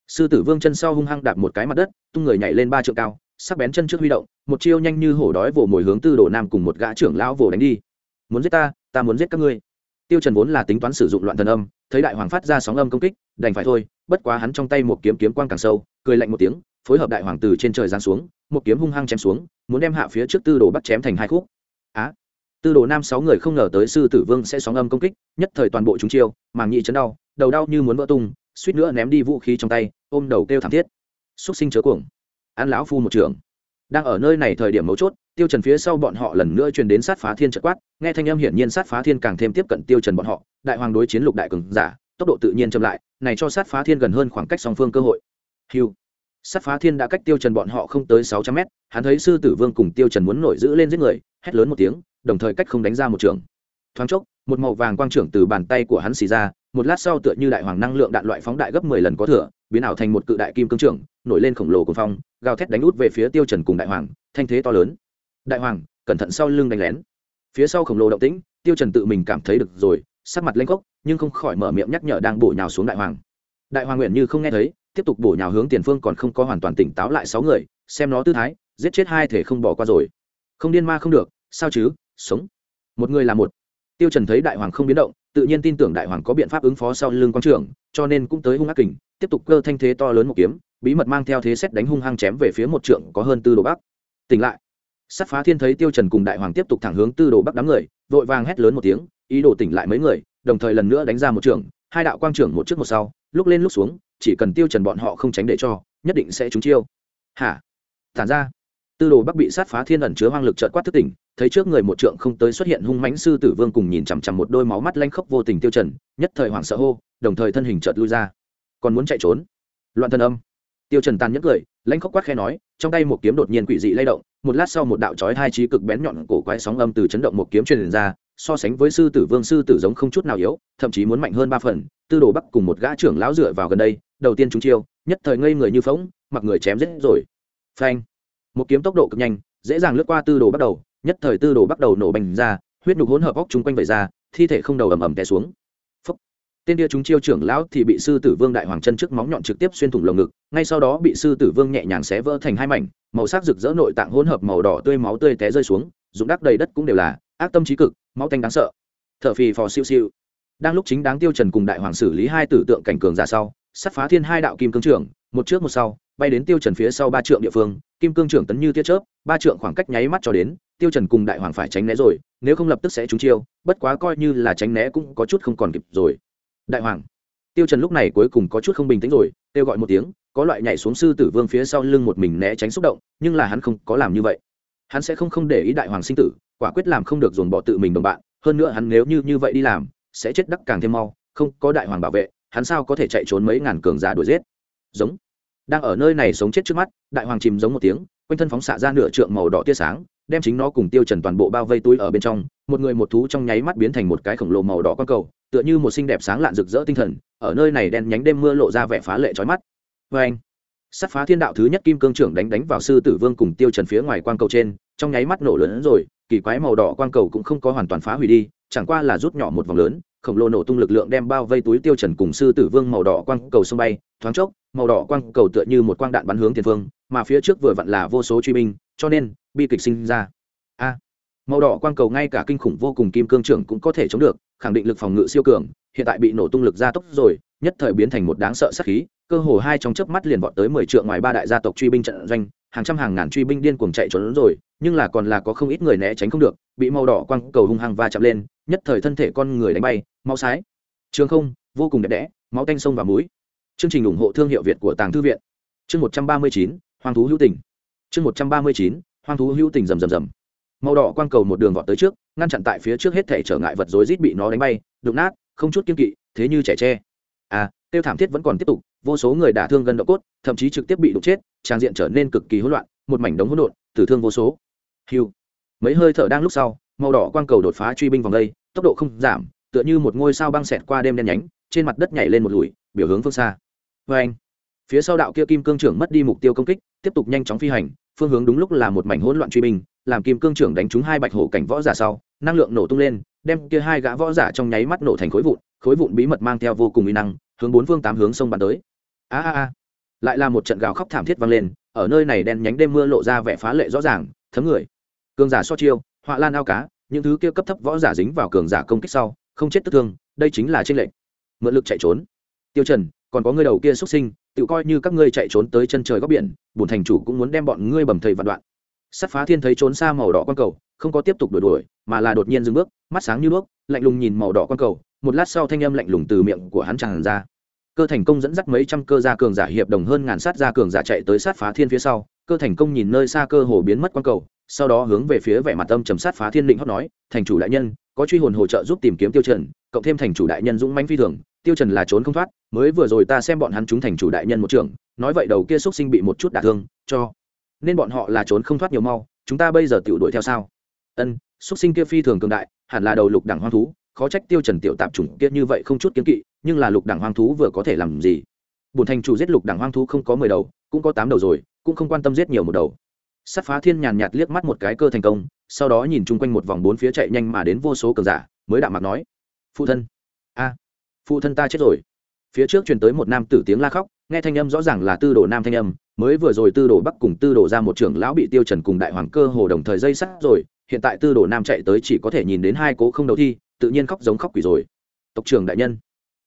sư tử vương chân sau hung hăng đạp một cái mặt đất, tung người nhảy lên ba trượng cao, sắc bén chân trước huy động, một chiêu nhanh như hổ đói vồ mồi hướng tư đồ nam cùng một gã trưởng lão vồ đánh đi. Muốn giết ta ta muốn giết các ngươi. Tiêu trần vốn là tính toán sử dụng loạn thần âm, thấy đại hoàng phát ra sóng âm công kích, đành phải thôi, bất quá hắn trong tay một kiếm kiếm quang càng sâu, cười lạnh một tiếng, phối hợp đại hoàng từ trên trời giáng xuống, một kiếm hung hăng chém xuống, muốn đem hạ phía trước tư đồ bắt chém thành hai khúc. Á tư đồ nam sáu người không ngờ tới sư tử vương sẽ sóng âm công kích nhất thời toàn bộ chúng chiêu màng nhị chấn đau đầu đau như muốn vỡ tung suýt nữa ném đi vũ khí trong tay ôm đầu kêu thảm thiết. Xúc sinh chớ cuồng. Ăn lão phu một trường. Đang ở nơi này thời điểm mấu chốt tiêu trần phía sau bọn họ lần nữa truyền đến sát phá thiên trợ quát nghe thanh âm hiển nhiên sát phá thiên càng thêm tiếp cận tiêu trần bọn họ đại hoàng đối chiến lục đại cường giả tốc độ tự nhiên chậm lại này cho sát phá thiên gần hơn khoảng cách song phương cơ hội. Hưu, sát phá thiên đã cách tiêu trần bọn họ không tới sáu trăm mét hắn thấy sư tử vương cùng tiêu trần muốn nổi giữ lên giết người hét lớn một tiếng đồng thời cách không đánh ra một trường. Thoáng chốc, một màu vàng quang trưởng từ bàn tay của hắn xì ra, một lát sau tựa như đại hoàng năng lượng đạn loại phóng đại gấp mười lần có thừa, biến ảo thành một cự đại kim cương trưởng, nổi lên khổng lồ của phong, gào thét đánh út về phía tiêu trần cùng đại hoàng, thanh thế to lớn. Đại hoàng, cẩn thận sau lưng đánh lén. Phía sau khổng lồ động tĩnh, tiêu trần tự mình cảm thấy được rồi, sắc mặt lên cốc nhưng không khỏi mở miệng nhắc nhở đang bổ nhào xuống đại hoàng. Đại hoàng nguyện như không nghe thấy, tiếp tục bổ nhào hướng tiền phương còn không có hoàn toàn tỉnh táo lại sáu người, xem nó tư thái, giết chết hai thể không bỏ qua rồi. Không điên ma không được, sao chứ? Sống. Một người là một. Tiêu trần thấy đại hoàng không biến động, tự nhiên tin tưởng đại hoàng có biện pháp ứng phó sau lưng quan trưởng, cho nên cũng tới hung ác kình, tiếp tục cơ thanh thế to lớn một kiếm, bí mật mang theo thế xét đánh hung hăng chém về phía một trượng có hơn tư đồ bắc. Tỉnh lại. Sát phá thiên thấy tiêu trần cùng đại hoàng tiếp tục thẳng hướng tư đồ bắc đám người, vội vàng hét lớn một tiếng, ý đồ tỉnh lại mấy người, đồng thời lần nữa đánh ra một trường hai đạo quang trưởng một trước một sau, lúc lên lúc xuống, chỉ cần tiêu trần bọn họ không tránh để cho, nhất định sẽ trúng chiêu. Hả? Tản ra tư đồ bắc bị sát phá thiên ẩn chứa hoang lực trợt quát thức tỉnh, thấy trước người một trượng không tới xuất hiện hung mãnh sư tử vương cùng nhìn chằm chằm một đôi máu mắt lanh khốc vô tình tiêu trần, nhất thời hoảng sợ hô, đồng thời thân hình chợt lui ra. Còn muốn chạy trốn? Loạn thân âm. Tiêu trần tàn nhẫn cười lãnh khốc quát khe nói, trong tay một kiếm đột nhiên quỷ dị lay động, một lát sau một đạo chói hai trí cực bén nhọn cổ quái sóng âm từ chấn động một kiếm truyền ra, so sánh với sư tử vương sư tử giống không chút nào yếu, thậm chí muốn mạnh hơn ba phần, tư đồ bắc cùng một gã trưởng lão dựa vào gần đây, đầu tiên chúng chiêu, nhất thời ngây người như phỗng, mặc người chém giết rồi. Phanh một kiếm tốc độ cực nhanh, dễ dàng lướt qua tư đồ bắt đầu, nhất thời tư đồ bắt đầu nổ bành ra, huyết nhục hỗn hợp óc chung quanh vẩy ra, thi thể không đầu ầm ầm té xuống. Phúc. tên kia chúng chiêu trưởng lão thì bị sư tử vương đại hoàng chân trước móng nhọn trực tiếp xuyên thủng lồng ngực, ngay sau đó bị sư tử vương nhẹ nhàng xé vỡ thành hai mảnh, màu sắc rực rỡ nội tạng hỗn hợp màu đỏ tươi máu tươi té rơi xuống dụng đắc đầy đất cũng đều là ác tâm trí cực, máu tanh đáng sợ. Thở phì phò siêu siêu. Đang lúc chính đáng tiêu trần cùng đại hoàng xử lý hai tử tượng cảnh cường giả sau sát phá thiên hai đạo kim cương trưởng, một trước một sau bay đến tiêu trần phía sau ba trượng địa phương, kim cương trưởng tấn như tia chớp, ba trượng khoảng cách nháy mắt cho đến, tiêu trần cùng đại hoàng phải tránh né rồi, nếu không lập tức sẽ trúng chiêu, bất quá coi như là tránh né cũng có chút không còn kịp rồi. Đại hoàng, tiêu trần lúc này cuối cùng có chút không bình tĩnh rồi, kêu gọi một tiếng, có loại nhảy xuống sư tử vương phía sau lưng một mình né tránh xúc động, nhưng là hắn không có làm như vậy. Hắn sẽ không không để ý đại hoàng sinh tử, quả quyết làm không được dồn bỏ tự mình đồng bạn, hơn nữa hắn nếu như như vậy đi làm, sẽ chết đắc càng thêm mau, không có đại hoàng bảo vệ, hắn sao có thể chạy trốn mấy ngàn cường giả đuổi giết? Giống đang ở nơi này sống chết trước mắt, đại hoàng chìm giống một tiếng, quanh thân phóng xạ ra nửa trượng màu đỏ tia sáng, đem chính nó cùng tiêu trần toàn bộ bao vây túi ở bên trong, một người một thú trong nháy mắt biến thành một cái khổng lồ màu đỏ quang cầu, tựa như một xinh đẹp sáng lạn rực rỡ tinh thần, ở nơi này đen nhánh đêm mưa lộ ra vẻ phá lệ chói mắt. Với anh sát phá thiên đạo thứ nhất kim cương trưởng đánh đánh vào sư tử vương cùng tiêu trần phía ngoài quang cầu trên, trong nháy mắt nổ lớn rồi, kỳ quái màu đỏ quang cầu cũng không có hoàn toàn phá hủy đi chẳng qua là rút nhỏ một vòng lớn, khổng lồ nổ tung lực lượng đem bao vây túi tiêu trần cùng sư tử vương màu đỏ quang cầu sông bay, thoáng chốc, màu đỏ quang cầu tựa như một quang đạn bắn hướng tiền phương, mà phía trước vừa vặn là vô số truy binh, cho nên, bi kịch sinh ra. A, màu đỏ quang cầu ngay cả kinh khủng vô cùng kim cương trưởng cũng có thể chống được, khẳng định lực phòng ngự siêu cường, hiện tại bị nổ tung lực gia tốc rồi, nhất thời biến thành một đáng sợ sát khí cơ hồ hai trong chớp mắt liền vọt tới mười trượng ngoài ba đại gia tộc truy binh trận doanh, hàng trăm hàng ngàn truy binh điên cuồng chạy trốn rồi, nhưng là còn là có không ít người né tránh không được, bị màu đỏ quang cầu hung hăng va chạm lên, nhất thời thân thể con người đánh bay mau sái. Trường không, vô cùng đẹp đẽ, máu tanh sông và mũi. Chương trình ủng hộ thương hiệu việt của tàng thư viện. Chương một trăm ba mươi chín, hoang thú hữu tình. Chương một trăm ba mươi chín, hoang thú hữu tình rầm rầm rầm. Màu đỏ quang cầu một đường vọt tới trước, ngăn chặn tại phía trước hết thể trở ngại vật rối rít bị nó đánh bay, đụng nát, không chút kiên kỵ, thế như trẻ tre. À tiêu thảm thiết vẫn còn tiếp tục, vô số người đả thương gần độ cốt, thậm chí trực tiếp bị đụng chết trang diện trở nên cực kỳ hỗn loạn, một mảnh đống hỗn độn, tử thương vô số. Hiu mấy hơi thở đang lúc sau, màu đỏ quang cầu đột phá truy binh vòng đây, tốc độ không giảm, tựa như một ngôi sao băng xẹt qua đêm đen nhánh, trên mặt đất nhảy lên một lùi, biểu hướng phương xa. Vê anh phía sau đạo kia kim cương trưởng mất đi mục tiêu công kích, tiếp tục nhanh chóng phi hành, phương hướng đúng lúc là một mảnh hỗn loạn truy binh, làm kim cương trưởng đánh trúng hai bạch hổ cảnh võ giả sau, năng lượng nổ tung lên, đem kia hai gã võ giả trong nháy mắt nổ thành khối vụn khối vụn bí mật mang theo vô cùng uy năng hướng bốn phương tám hướng sông bắn tới. A a a. Lại là một trận gào khóc thảm thiết vang lên, ở nơi này đen nhánh đêm mưa lộ ra vẻ phá lệ rõ ràng, thấm người. Cường giả so chiêu, họa lan ao cá, những thứ kia cấp thấp võ giả dính vào cường giả công kích sau, không chết tức thương, đây chính là trên lệnh mượn lực chạy trốn. Tiêu trần, còn có ngươi đầu kia xuất sinh, tự coi như các ngươi chạy trốn tới chân trời góc biển bùn thành chủ cũng muốn đem bọn ngươi bầm thầy vạn đoạn. Sắt phá thiên thấy trốn xa màu đỏ quan cầu, không có tiếp tục đuổi đuổi, mà là đột nhiên dừng bước, mắt sáng như đuốc lạnh lùng nhìn màu đỏ quan cầu một lát sau thanh âm lạnh lùng từ miệng của hắn tràn ra. Cơ thành công dẫn dắt mấy trăm cơ gia cường giả hiệp đồng hơn ngàn sát gia cường giả chạy tới sát phá thiên phía sau. Cơ thành công nhìn nơi xa cơ hồ biến mất quan cầu, sau đó hướng về phía vẻ mặt âm trầm sát phá thiên định hót nói, thành chủ đại nhân, có truy hồn hỗ trợ giúp tìm kiếm tiêu trần, cộng thêm thành chủ đại nhân dũng mãnh phi thường, tiêu trần là trốn không thoát, mới vừa rồi ta xem bọn hắn chúng thành chủ đại nhân một trưởng, nói vậy đầu kia xuất sinh bị một chút đả thương, cho nên bọn họ là trốn không thoát nhiều mau, chúng ta bây giờ tiểu đuổi theo sao? Ân xuất sinh kia phi thường cường đại, hẳn là đầu lục đẳng hoang thú khó trách tiêu trần tiểu tạp chủng kia như vậy không chút kiến kỵ, nhưng là lục đẳng hoang thú vừa có thể làm gì? Bổn thành chủ giết lục đẳng hoang thú không có mười đầu, cũng có tám đầu rồi, cũng không quan tâm giết nhiều một đầu. Sát phá thiên nhàn nhạt liếc mắt một cái cơ thành công, sau đó nhìn chung quanh một vòng bốn phía chạy nhanh mà đến vô số cường giả, mới đạm mặt nói, phụ thân, a, phụ thân ta chết rồi. Phía trước truyền tới một nam tử tiếng la khóc, nghe thanh âm rõ ràng là tư đồ nam thanh âm, mới vừa rồi tư đồ bắc cùng tư đồ ra một trưởng lão bị tiêu trần cùng đại hoàng cơ hồ đồng thời dây sắt rồi, hiện tại tư đồ nam chạy tới chỉ có thể nhìn đến hai cố không đầu thi tự nhiên khóc giống khóc quỷ rồi. Tộc trưởng đại nhân.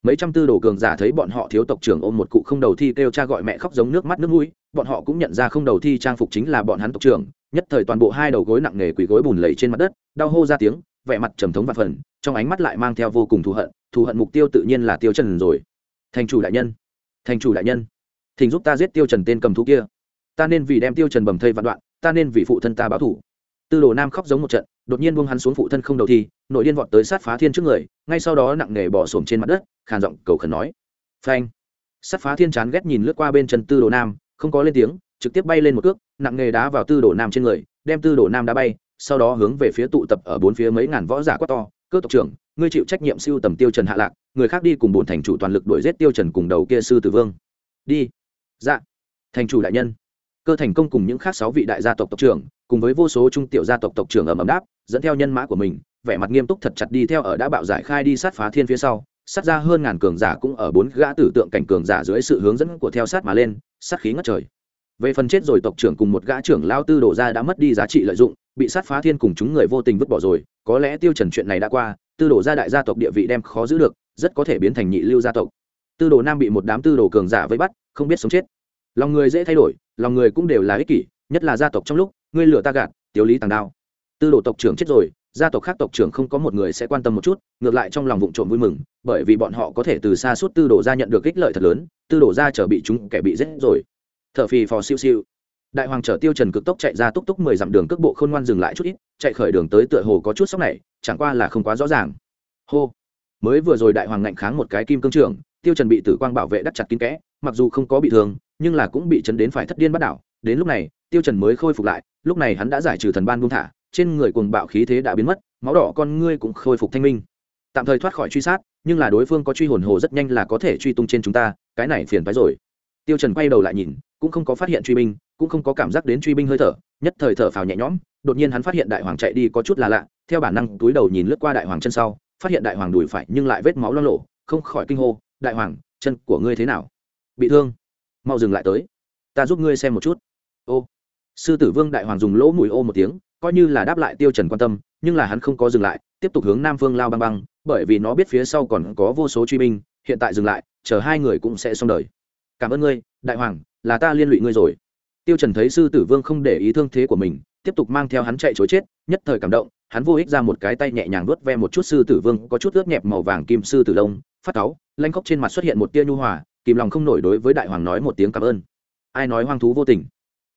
Mấy trăm tư đồ cường giả thấy bọn họ thiếu tộc trưởng ôm một cụ không đầu thi kêu cha gọi mẹ khóc giống nước mắt nước mũi, bọn họ cũng nhận ra không đầu thi trang phục chính là bọn hắn tộc trưởng, nhất thời toàn bộ hai đầu gối nặng nề quỳ gối bùn lầy trên mặt đất, đau hô ra tiếng, vẻ mặt trầm thống và phần, trong ánh mắt lại mang theo vô cùng thù hận thù hận mục tiêu tự nhiên là tiêu trần rồi. Thành chủ đại nhân. Thành chủ đại nhân. Thỉnh giúp ta giết tiêu trần tên cầm thú kia. Ta nên vì đem tiêu trần bầm thây vạn đoạn, ta nên vì phụ thân ta báo thù tư đồ nam khóc giống một trận, đột nhiên buông hắn xuống phụ thân không đầu thi, nội điên vọt tới sát phá thiên trước người, ngay sau đó nặng nề bỏ sổm trên mặt đất, khàn giọng cầu khẩn nói. Phanh. Sát phá thiên chán ghét nhìn lướt qua bên chân tư đồ nam, không có lên tiếng, trực tiếp bay lên một cước, nặng nề đá vào tư đồ nam trên người, đem tư đồ nam đá bay, sau đó hướng về phía tụ tập ở bốn phía mấy ngàn võ giả quát to, cơ tộc trưởng, ngươi chịu trách nhiệm siêu tầm tiêu trần hạ lạc, người khác đi cùng bốn thành chủ toàn lực đuổi giết tiêu trần cùng đầu kia sư tử vương. Đi. Dạ. Thành chủ đại nhân. Cơ thành công cùng những khác sáu vị đại gia tộc tộc trưởng cùng với vô số trung tiểu gia tộc tộc trưởng ầm ầm đáp, dẫn theo nhân mã của mình, vẻ mặt nghiêm túc thật chặt đi theo ở đã bạo giải khai đi sát phá thiên phía sau, sát ra hơn ngàn cường giả cũng ở bốn gã tử tượng cảnh cường giả dưới sự hướng dẫn của theo sát mà lên, sát khí ngất trời. Về phần chết rồi tộc trưởng cùng một gã trưởng lao tư đổ ra đã mất đi giá trị lợi dụng, bị sát phá thiên cùng chúng người vô tình vứt bỏ rồi, có lẽ tiêu trần chuyện này đã qua, tư đổ ra đại gia tộc địa vị đem khó giữ được, rất có thể biến thành nhị lưu gia tộc. Tư đồ nam bị một đám tư đồ cường giả vây bắt, không biết sống chết. Lòng người dễ thay đổi, lòng người cũng đều là ích kỷ, nhất là gia tộc trong lúc ngươi lửa ta gạt, tiểu lý tàng đao. Tư đồ tộc trưởng chết rồi, gia tộc khác tộc trưởng không có một người sẽ quan tâm một chút, ngược lại trong lòng vụng trộm vui mừng, bởi vì bọn họ có thể từ xa suốt tư đồ ra nhận được ích lợi thật lớn, tư đồ ra trở bị chúng kẻ bị giết rồi. Thở phì phò siêu siêu. Đại hoàng trở tiêu trần cực tốc chạy ra túc túc mười dặm đường cước bộ khôn ngoan dừng lại chút ít, chạy khởi đường tới tựa hồ có chút sốc này, chẳng qua là không quá rõ ràng. Hô. Mới vừa rồi đại hoàng ngạnh kháng một cái kim cương trưởng, tiêu trần bị tử quang bảo vệ đắt chặt kín kẽ, mặc dù không có bị thương, nhưng là cũng bị chấn đến phải thất điên bắt đảo đến lúc này, tiêu trần mới khôi phục lại, lúc này hắn đã giải trừ thần ban buông thả, trên người cuồng bạo khí thế đã biến mất, máu đỏ con ngươi cũng khôi phục thanh minh. Tạm thời thoát khỏi truy sát, nhưng là đối phương có truy hồn hồ rất nhanh là có thể truy tung trên chúng ta, cái này phiền phái rồi. Tiêu trần quay đầu lại nhìn, cũng không có phát hiện truy binh, cũng không có cảm giác đến truy binh hơi thở, nhất thời thở phào nhẹ nhõm, đột nhiên hắn phát hiện đại hoàng chạy đi có chút là lạ, theo bản năng túi đầu nhìn lướt qua đại hoàng chân sau, phát hiện đại hoàng đùi phải nhưng lại vết máu lo lộ không khỏi kinh hô, đại hoàng, chân của ngươi thế nào? Bị thương. Mau dừng lại tới. Ta giúp ngươi xem một chút ô. Sư tử vương đại hoàng dùng lỗ mùi ô một tiếng, coi như là đáp lại tiêu trần quan tâm, nhưng là hắn không có dừng lại, tiếp tục hướng nam phương lao băng băng, bởi vì nó biết phía sau còn có vô số truy binh, hiện tại dừng lại, chờ hai người cũng sẽ xong đời. Cảm ơn ngươi, đại hoàng, là ta liên lụy ngươi rồi. Tiêu trần thấy sư tử vương không để ý thương thế của mình, tiếp tục mang theo hắn chạy chối chết, nhất thời cảm động, hắn vô ích ra một cái tay nhẹ nhàng vuốt ve một chút sư tử vương, có chút ướt nhẹp màu vàng kim sư tử lông, phát cáu, lanh khóc trên mặt xuất hiện một tia nhu hòa, kìm lòng không nổi đối với đại hoàng nói một tiếng cảm ơn. Ai nói hoang thú vô tình?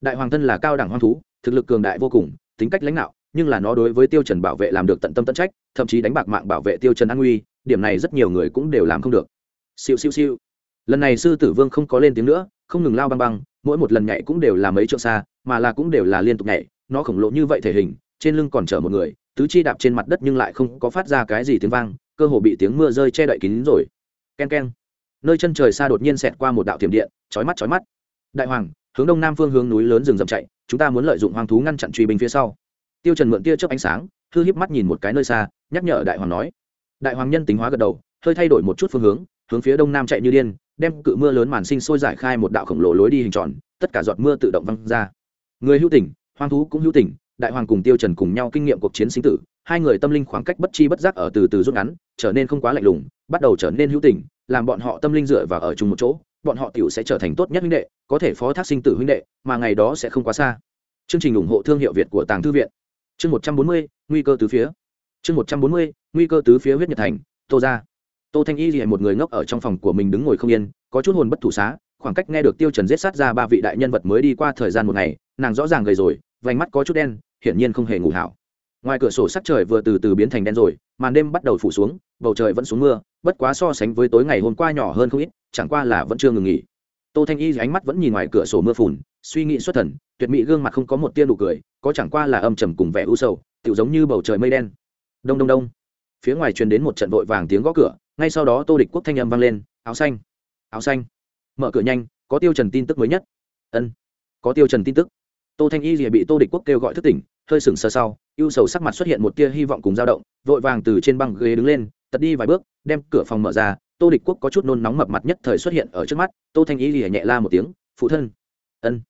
Đại hoàng thân là cao đẳng hoang thú, thực lực cường đại vô cùng, tính cách lãnh đạo nhưng là nó đối với tiêu trần bảo vệ làm được tận tâm tận trách, thậm chí đánh bạc mạng bảo vệ tiêu trần an nguy, điểm này rất nhiều người cũng đều làm không được. Siêu siêu siêu. Lần này sư tử vương không có lên tiếng nữa, không ngừng lao băng băng, mỗi một lần nhảy cũng đều là mấy trượng xa, mà là cũng đều là liên tục nhảy, nó khổng lồ như vậy thể hình, trên lưng còn chở một người, tứ chi đạp trên mặt đất nhưng lại không có phát ra cái gì tiếng vang, cơ hồ bị tiếng mưa rơi che đậy kín rồi. Ken ken nơi chân trời xa đột nhiên xẹt qua một đạo thiểm điện, chói mắt chói mắt. Đại hoàng hướng đông nam phương hướng núi lớn rừng rậm chạy, chúng ta muốn lợi dụng hoang thú ngăn chặn truy binh phía sau. Tiêu trần mượn tia chớp ánh sáng thư híp mắt nhìn một cái nơi xa, nhắc nhở đại hoàng nói. Đại hoàng nhân tính hóa gật đầu, hơi thay đổi một chút phương hướng hướng phía đông nam chạy như điên, đem cự mưa lớn màn sinh sôi giải khai một đạo khổng lồ lối đi hình tròn, tất cả giọt mưa tự động văng ra. Người hữu tình hoang thú cũng hữu tình đại hoàng cùng tiêu trần cùng nhau kinh nghiệm cuộc chiến sinh tử, hai người tâm linh khoảng cách bất chi bất giác ở từ từ rút ngắn, trở nên không quá lạnh lùng, bắt đầu trở nên hữu tình làm bọn họ tâm linh dựa vào ở chung một chỗ bọn họ tiểu sẽ trở thành tốt nhất huynh đệ, có thể phó thác sinh tử huynh đệ, mà ngày đó sẽ không quá xa. Chương trình ủng hộ thương hiệu việt của tàng thư viện. Chương một trăm bốn mươi, nguy cơ tứ phía. Chương một trăm bốn mươi, nguy cơ tứ phía huyết nhật thành, tô gia. Tô thanh y thì một người ngốc ở trong phòng của mình đứng ngồi không yên, có chút hồn bất thủ xá, khoảng cách nghe được tiêu trần giết sát ra ba vị đại nhân vật mới đi qua thời gian một ngày, nàng rõ ràng gầy rồi, vành mắt có chút đen, hiển nhiên không hề ngủ hảo. Ngoài cửa sổ sắc trời vừa từ từ biến thành đen rồi, màn đêm bắt đầu phủ xuống, bầu trời vẫn xuống mưa, bất quá so sánh với tối ngày hôm qua nhỏ hơn không ít chẳng qua là vẫn chưa ngừng nghỉ. Tô thanh y ánh mắt vẫn nhìn ngoài cửa sổ mưa phùn, suy nghĩ xuất thần, tuyệt mỹ gương mặt không có một tia nụ cười, có chẳng qua là âm trầm cùng vẻ u sầu tự giống như bầu trời mây đen. Đông đông đông. Phía ngoài truyền đến một trận vội vàng tiếng gõ cửa, ngay sau đó tô địch quốc thanh âm vang lên, áo xanh áo xanh. Mở cửa nhanh, có tiêu trần tin tức mới nhất. Ân, có tiêu trần tin tức. Tô thanh y lìa bị tô địch quốc kêu gọi thức tỉnh, hơi sừng sờ sau, ưu sầu sắc mặt xuất hiện một tia hy vọng cùng dao động, vội vàng từ trên băng ghế đứng lên, tật đi vài bước, đem cửa phòng mở ra tô địch quốc có chút nôn nóng mập mặt nhất thời xuất hiện ở trước mắt, tô thanh y lìa nhẹ la một tiếng, phụ thân. Ân.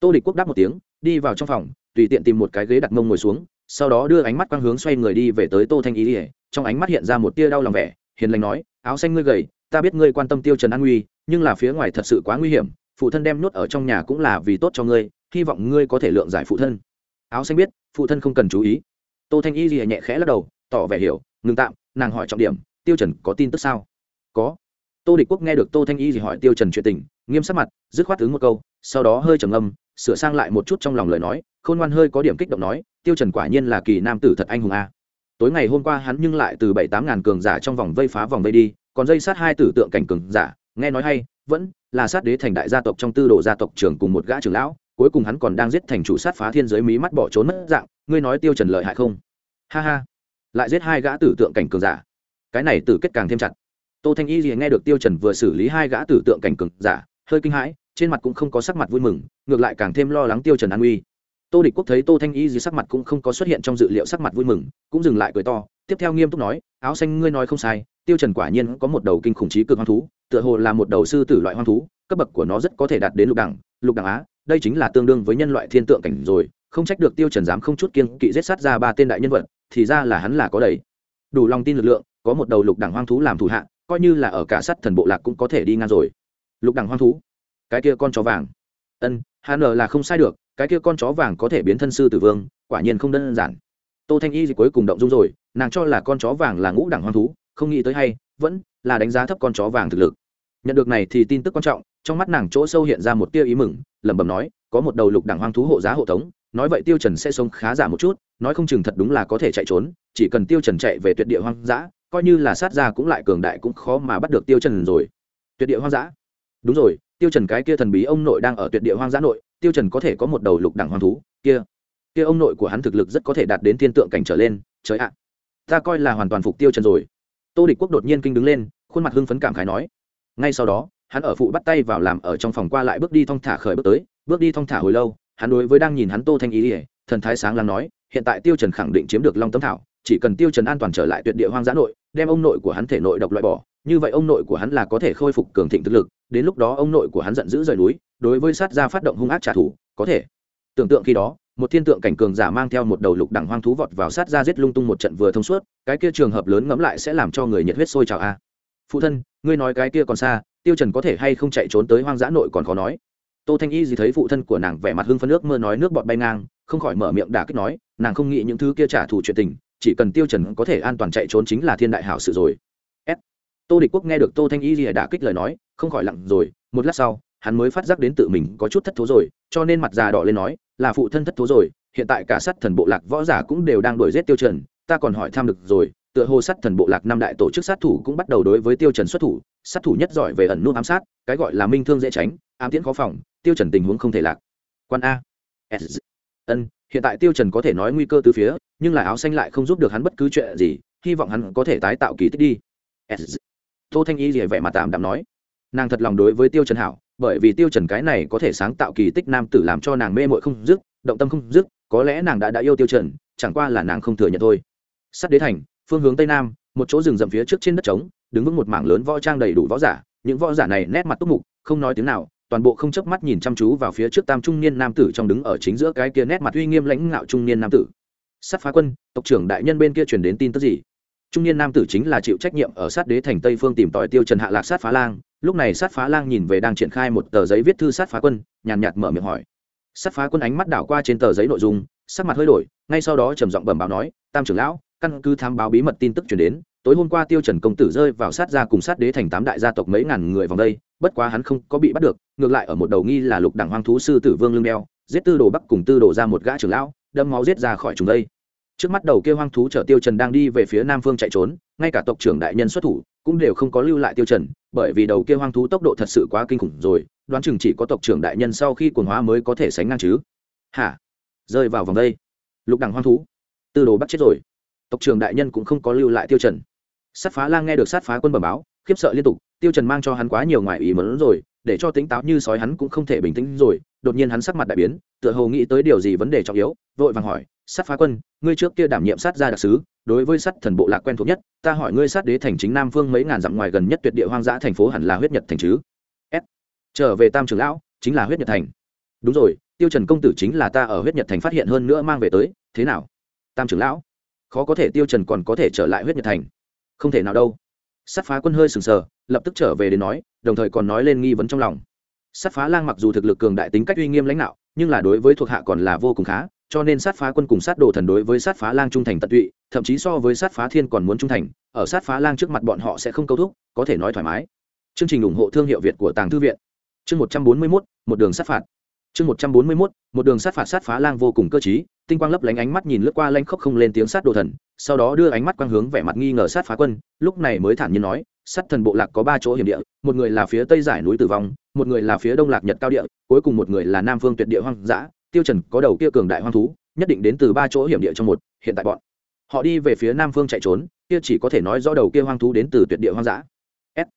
Tô địch quốc đáp một tiếng, đi vào trong phòng, tùy tiện tìm một cái ghế đặt mông ngồi xuống, sau đó đưa ánh mắt quang hướng xoay người đi về tới tô thanh y lìa, trong ánh mắt hiện ra một tia đau lòng vẻ, hiền lành nói, áo xanh ngươi gầy, ta biết ngươi quan tâm tiêu trần an nguy, nhưng là phía ngoài thật sự quá nguy hiểm, phụ thân đem nhốt ở trong nhà cũng là vì tốt cho ngươi, hy vọng ngươi có thể lượng giải phụ thân. Áo xanh biết, phụ thân không cần chú ý. Tô thanh y lìa nhẹ khẽ lắc đầu, tỏ vẻ hiểu, ngừng tạm, nàng hỏi trọng điểm, tiêu trần có tin tức sao? Có. Tô địch quốc nghe được tô thanh y gì hỏi tiêu trần chuyện tình, nghiêm sắc mặt, dứt khoát ứng một câu, sau đó hơi trầm ngâm, sửa sang lại một chút trong lòng lời nói, khôn ngoan hơi có điểm kích động nói, tiêu trần quả nhiên là kỳ nam tử thật anh hùng a. Tối ngày hôm qua hắn nhưng lại từ bảy tám ngàn cường giả trong vòng vây phá vòng vây đi, còn dây sát hai tử tượng cảnh cường giả, nghe nói hay, vẫn là sát đế thành đại gia tộc trong tư đồ gia tộc trưởng cùng một gã trưởng lão, cuối cùng hắn còn đang giết thành chủ sát phá thiên giới mí mắt bỏ trốn mất dạng, ngươi nói tiêu trần lợi hại không? Ha ha, lại giết hai gã tử tượng cảnh cường giả. Cái này tử kết càng thêm chặt tô thanh y gì nghe được tiêu trần vừa xử lý hai gã tử tượng cảnh cường giả, hơi kinh hãi, trên mặt cũng không có sắc mặt vui mừng, ngược lại càng thêm lo lắng tiêu trần an uy tô địch quốc thấy tô thanh y gì sắc mặt cũng không có xuất hiện trong dự liệu sắc mặt vui mừng, cũng dừng lại cười to, tiếp theo nghiêm túc nói, áo xanh ngươi nói không sai, tiêu trần quả nhiên có một đầu kinh khủng trí cực hoang thú, tựa hồ là một đầu sư tử loại hoang thú, cấp bậc của nó rất có thể đạt đến lục đẳng lục đẳng á, đây chính là tương đương với nhân loại thiên tượng cảnh rồi, không trách được tiêu trần dám không chút kiêng kỵ giết sát ra ba tên đại nhân vật, thì ra là hắn là có đầy. Đủ lòng tin lực lượng, có một đầu lục đẳng hoang thú làm thủ hạ coi như là ở cả sát thần bộ lạc cũng có thể đi ngang rồi. Lục đẳng hoang thú. Cái kia con chó vàng. Ân hắn là không sai được, cái kia con chó vàng có thể biến thân sư tử vương, quả nhiên không đơn giản. Tô thanh y thì cuối cùng động dung rồi, nàng cho là con chó vàng là ngũ đẳng hoang thú, không nghĩ tới hay, vẫn là đánh giá thấp con chó vàng thực lực. Nhận được này thì tin tức quan trọng, trong mắt nàng chỗ sâu hiện ra một tia ý mừng, lẩm bẩm nói, có một đầu lục đẳng hoang thú hộ giá hộ tống, nói vậy tiêu trần sẽ sống khá giả một chút, nói không chừng thật đúng là có thể chạy trốn, chỉ cần tiêu trần chạy về tuyệt địa hoang dã coi như là sát ra cũng lại cường đại cũng khó mà bắt được tiêu trần rồi. Tuyệt địa hoang dã. Đúng rồi, tiêu trần cái kia thần bí ông nội đang ở tuyệt địa hoang dã nội, tiêu trần có thể có một đầu lục đẳng hoang thú, kia kia ông nội của hắn thực lực rất có thể đạt đến thiên tượng cảnh trở lên, trời ạ. Ta coi là hoàn toàn phục tiêu trần rồi. Tô địch quốc đột nhiên kinh đứng lên, khuôn mặt hưng phấn cảm khái nói. Ngay sau đó, hắn ở phụ bắt tay vào làm ở trong phòng qua lại bước đi thong thả khởi bước tới, bước đi thong thả hồi lâu, hắn đối với đang nhìn hắn tô thanh ý ỉa thần thái sáng lắng nói, hiện tại tiêu trần khẳng định chiếm được long tấm thảo chỉ cần tiêu trần an toàn trở lại tuyệt địa hoang dã nội, đem ông nội của hắn thể nội độc loại bỏ, như vậy ông nội của hắn là có thể khôi phục cường thịnh thực lực, đến lúc đó ông nội của hắn giận dữ rời núi, đối với sát gia phát động hung ác trả thù, có thể. Tưởng tượng khi đó, một thiên tượng cảnh cường giả mang theo một đầu lục đẳng hoang thú vọt vào sát gia giết lung tung một trận vừa thông suốt, cái kia trường hợp lớn ngẫm lại sẽ làm cho người nhiệt huyết sôi trào a. Phụ thân, ngươi nói cái kia còn xa, tiêu trần có thể hay không chạy trốn tới hoang dã nội còn khó nói. Tô thanh y gì thấy phụ thân của nàng vẻ mặt hưng phấn nước mơ nói nước bọt bay ngang, không khỏi mở miệng đả kích nói, nàng không nghĩ những thứ kia trả thù chuyện tình chỉ cần tiêu trần có thể an toàn chạy trốn chính là thiên đại hảo sự rồi. S. tô địch quốc nghe được tô thanh y lìa đã kích lời nói, không khỏi lặng rồi, một lát sau, hắn mới phát giác đến tự mình có chút thất thố rồi, cho nên mặt già đỏ lên nói, là phụ thân thất thố rồi, hiện tại cả sát thần bộ lạc võ giả cũng đều đang đuổi giết tiêu trần, ta còn hỏi tham được rồi, tựa hồ sát thần bộ lạc năm đại tổ chức sát thủ cũng bắt đầu đối với tiêu trần xuất thủ, sát thủ nhất giỏi về ẩn nút ám sát, cái gọi là minh thương dễ tránh, ám tiễn khó phòng, tiêu trần tình huống không thể lạc. Quan a. Ân hiện tại tiêu trần có thể nói nguy cơ từ phía, nhưng là áo xanh lại không giúp được hắn bất cứ chuyện gì, hy vọng hắn có thể tái tạo kỳ tích đi. Tô thanh y rìa vẻ mặt tạm đạm nói. Nàng thật lòng đối với tiêu trần hảo, bởi vì tiêu trần cái này có thể sáng tạo kỳ tích nam tử làm cho nàng mê muội không dứt, động tâm không dứt, có lẽ nàng đã đã yêu tiêu trần, chẳng qua là nàng không thừa nhận thôi. Sắt đế thành, phương hướng tây nam, một chỗ rừng rậm phía trước trên đất trống, đứng vững một mảng lớn võ trang đầy đủ võ giả, những võ giả này nét mặt túc mục, không nói tiếng nào toàn bộ không chớp mắt nhìn chăm chú vào phía trước tam trung niên nam tử trong đứng ở chính giữa cái kia nét mặt uy nghiêm lãnh ngạo trung niên nam tử. Sát phá quân, tộc trưởng đại nhân bên kia truyền đến tin tức gì? Trung niên nam tử chính là chịu trách nhiệm ở sát đế thành tây phương tìm tòi tiêu trần hạ lạc sát phá lang. Lúc này sát phá lang nhìn về đang triển khai một tờ giấy viết thư sát phá quân, nhàn nhạt mở miệng hỏi. Sát phá quân ánh mắt đảo qua trên tờ giấy nội dung, sắc mặt hơi đổi, ngay sau đó trầm giọng bẩm báo nói, tam trưởng lão, căn cứ thám báo bí mật tin tức truyền đến tối hôm qua tiêu trần công tử rơi vào sát gia cùng sát đế thành tám đại gia tộc mấy ngàn người vòng đây, bất quá hắn không có bị bắt được, ngược lại ở một đầu nghi là lục đẳng hoang thú sư tử vương lưng đeo, giết tư đồ bắc cùng tư đồ ra một gã trưởng lão, đâm máu giết ra khỏi chúng đây. Trước mắt đầu kia hoang thú chở tiêu trần đang đi về phía nam phương chạy trốn, ngay cả tộc trưởng đại nhân xuất thủ cũng đều không có lưu lại tiêu trần, bởi vì đầu kia hoang thú tốc độ thật sự quá kinh khủng rồi, đoán chừng chỉ có tộc trưởng đại nhân sau khi cuồng hóa mới có thể sánh ngang chứ. Hả? Rơi vào vòng đây. Lục đẳng hoang thú. Tư đồ bắt chết rồi. Tộc trưởng đại nhân cũng không có lưu lại tiêu trần sát phá lang nghe được sát phá quân bẩm báo, khiếp sợ liên tục, tiêu trần mang cho hắn quá nhiều ngoại ý muốn rồi, để cho tính táo như sói hắn cũng không thể bình tĩnh rồi, đột nhiên hắn sắc mặt đại biến, tựa hồ nghĩ tới điều gì vấn đề trọng yếu, vội vàng hỏi, sát phá quân, ngươi trước kia đảm nhiệm sát gia đặc sứ, đối với sát thần bộ lạc quen thuộc nhất, ta hỏi ngươi sát đế thành chính nam phương mấy ngàn dặm ngoài gần nhất tuyệt địa hoang dã thành phố hẳn là huyết nhật thành chứ? S, trở về tam trưởng lão, chính là huyết nhật thành. Đúng rồi, tiêu trần công tử chính là ta ở huyết nhật thành phát hiện hơn nữa mang về tới, thế nào? Tam trưởng lão, khó có thể tiêu trần còn có thể trở lại huyết nhật thành không thể nào đâu. Sát phá quân hơi sừng sờ, lập tức trở về đến nói, đồng thời còn nói lên nghi vấn trong lòng. Sát phá lang mặc dù thực lực cường đại tính cách uy nghiêm lãnh đạo, nhưng là đối với thuộc hạ còn là vô cùng khá, cho nên sát phá quân cùng sát đồ thần đối với sát phá lang trung thành tận tụy, thậm chí so với sát phá thiên còn muốn trung thành, ở sát phá lang trước mặt bọn họ sẽ không câu thúc, có thể nói thoải mái. Chương trình ủng hộ thương hiệu việt của tàng thư viện. Chương một trăm bốn mươi mốt, một đường sát phạt chương một trăm bốn mươi mốt, một đường sát phạt sát phá lang vô cùng cơ t tinh quang lấp lánh ánh mắt nhìn lướt qua lanh khóc không lên tiếng sát đồ thần, sau đó đưa ánh mắt quang hướng vẻ mặt nghi ngờ sát phá quân, lúc này mới thản nhiên nói, sát thần bộ lạc có ba chỗ hiểm địa, một người là phía tây giải núi tử vong, một người là phía đông lạc nhật cao địa, cuối cùng một người là nam phương tuyệt địa hoang dã, tiêu trần có đầu kia cường đại hoang thú, nhất định đến từ ba chỗ hiểm địa trong một, hiện tại bọn họ đi về phía nam phương chạy trốn, kia chỉ có thể nói rõ đầu kia hoang thú đến từ tuyệt địa hoang dã. S.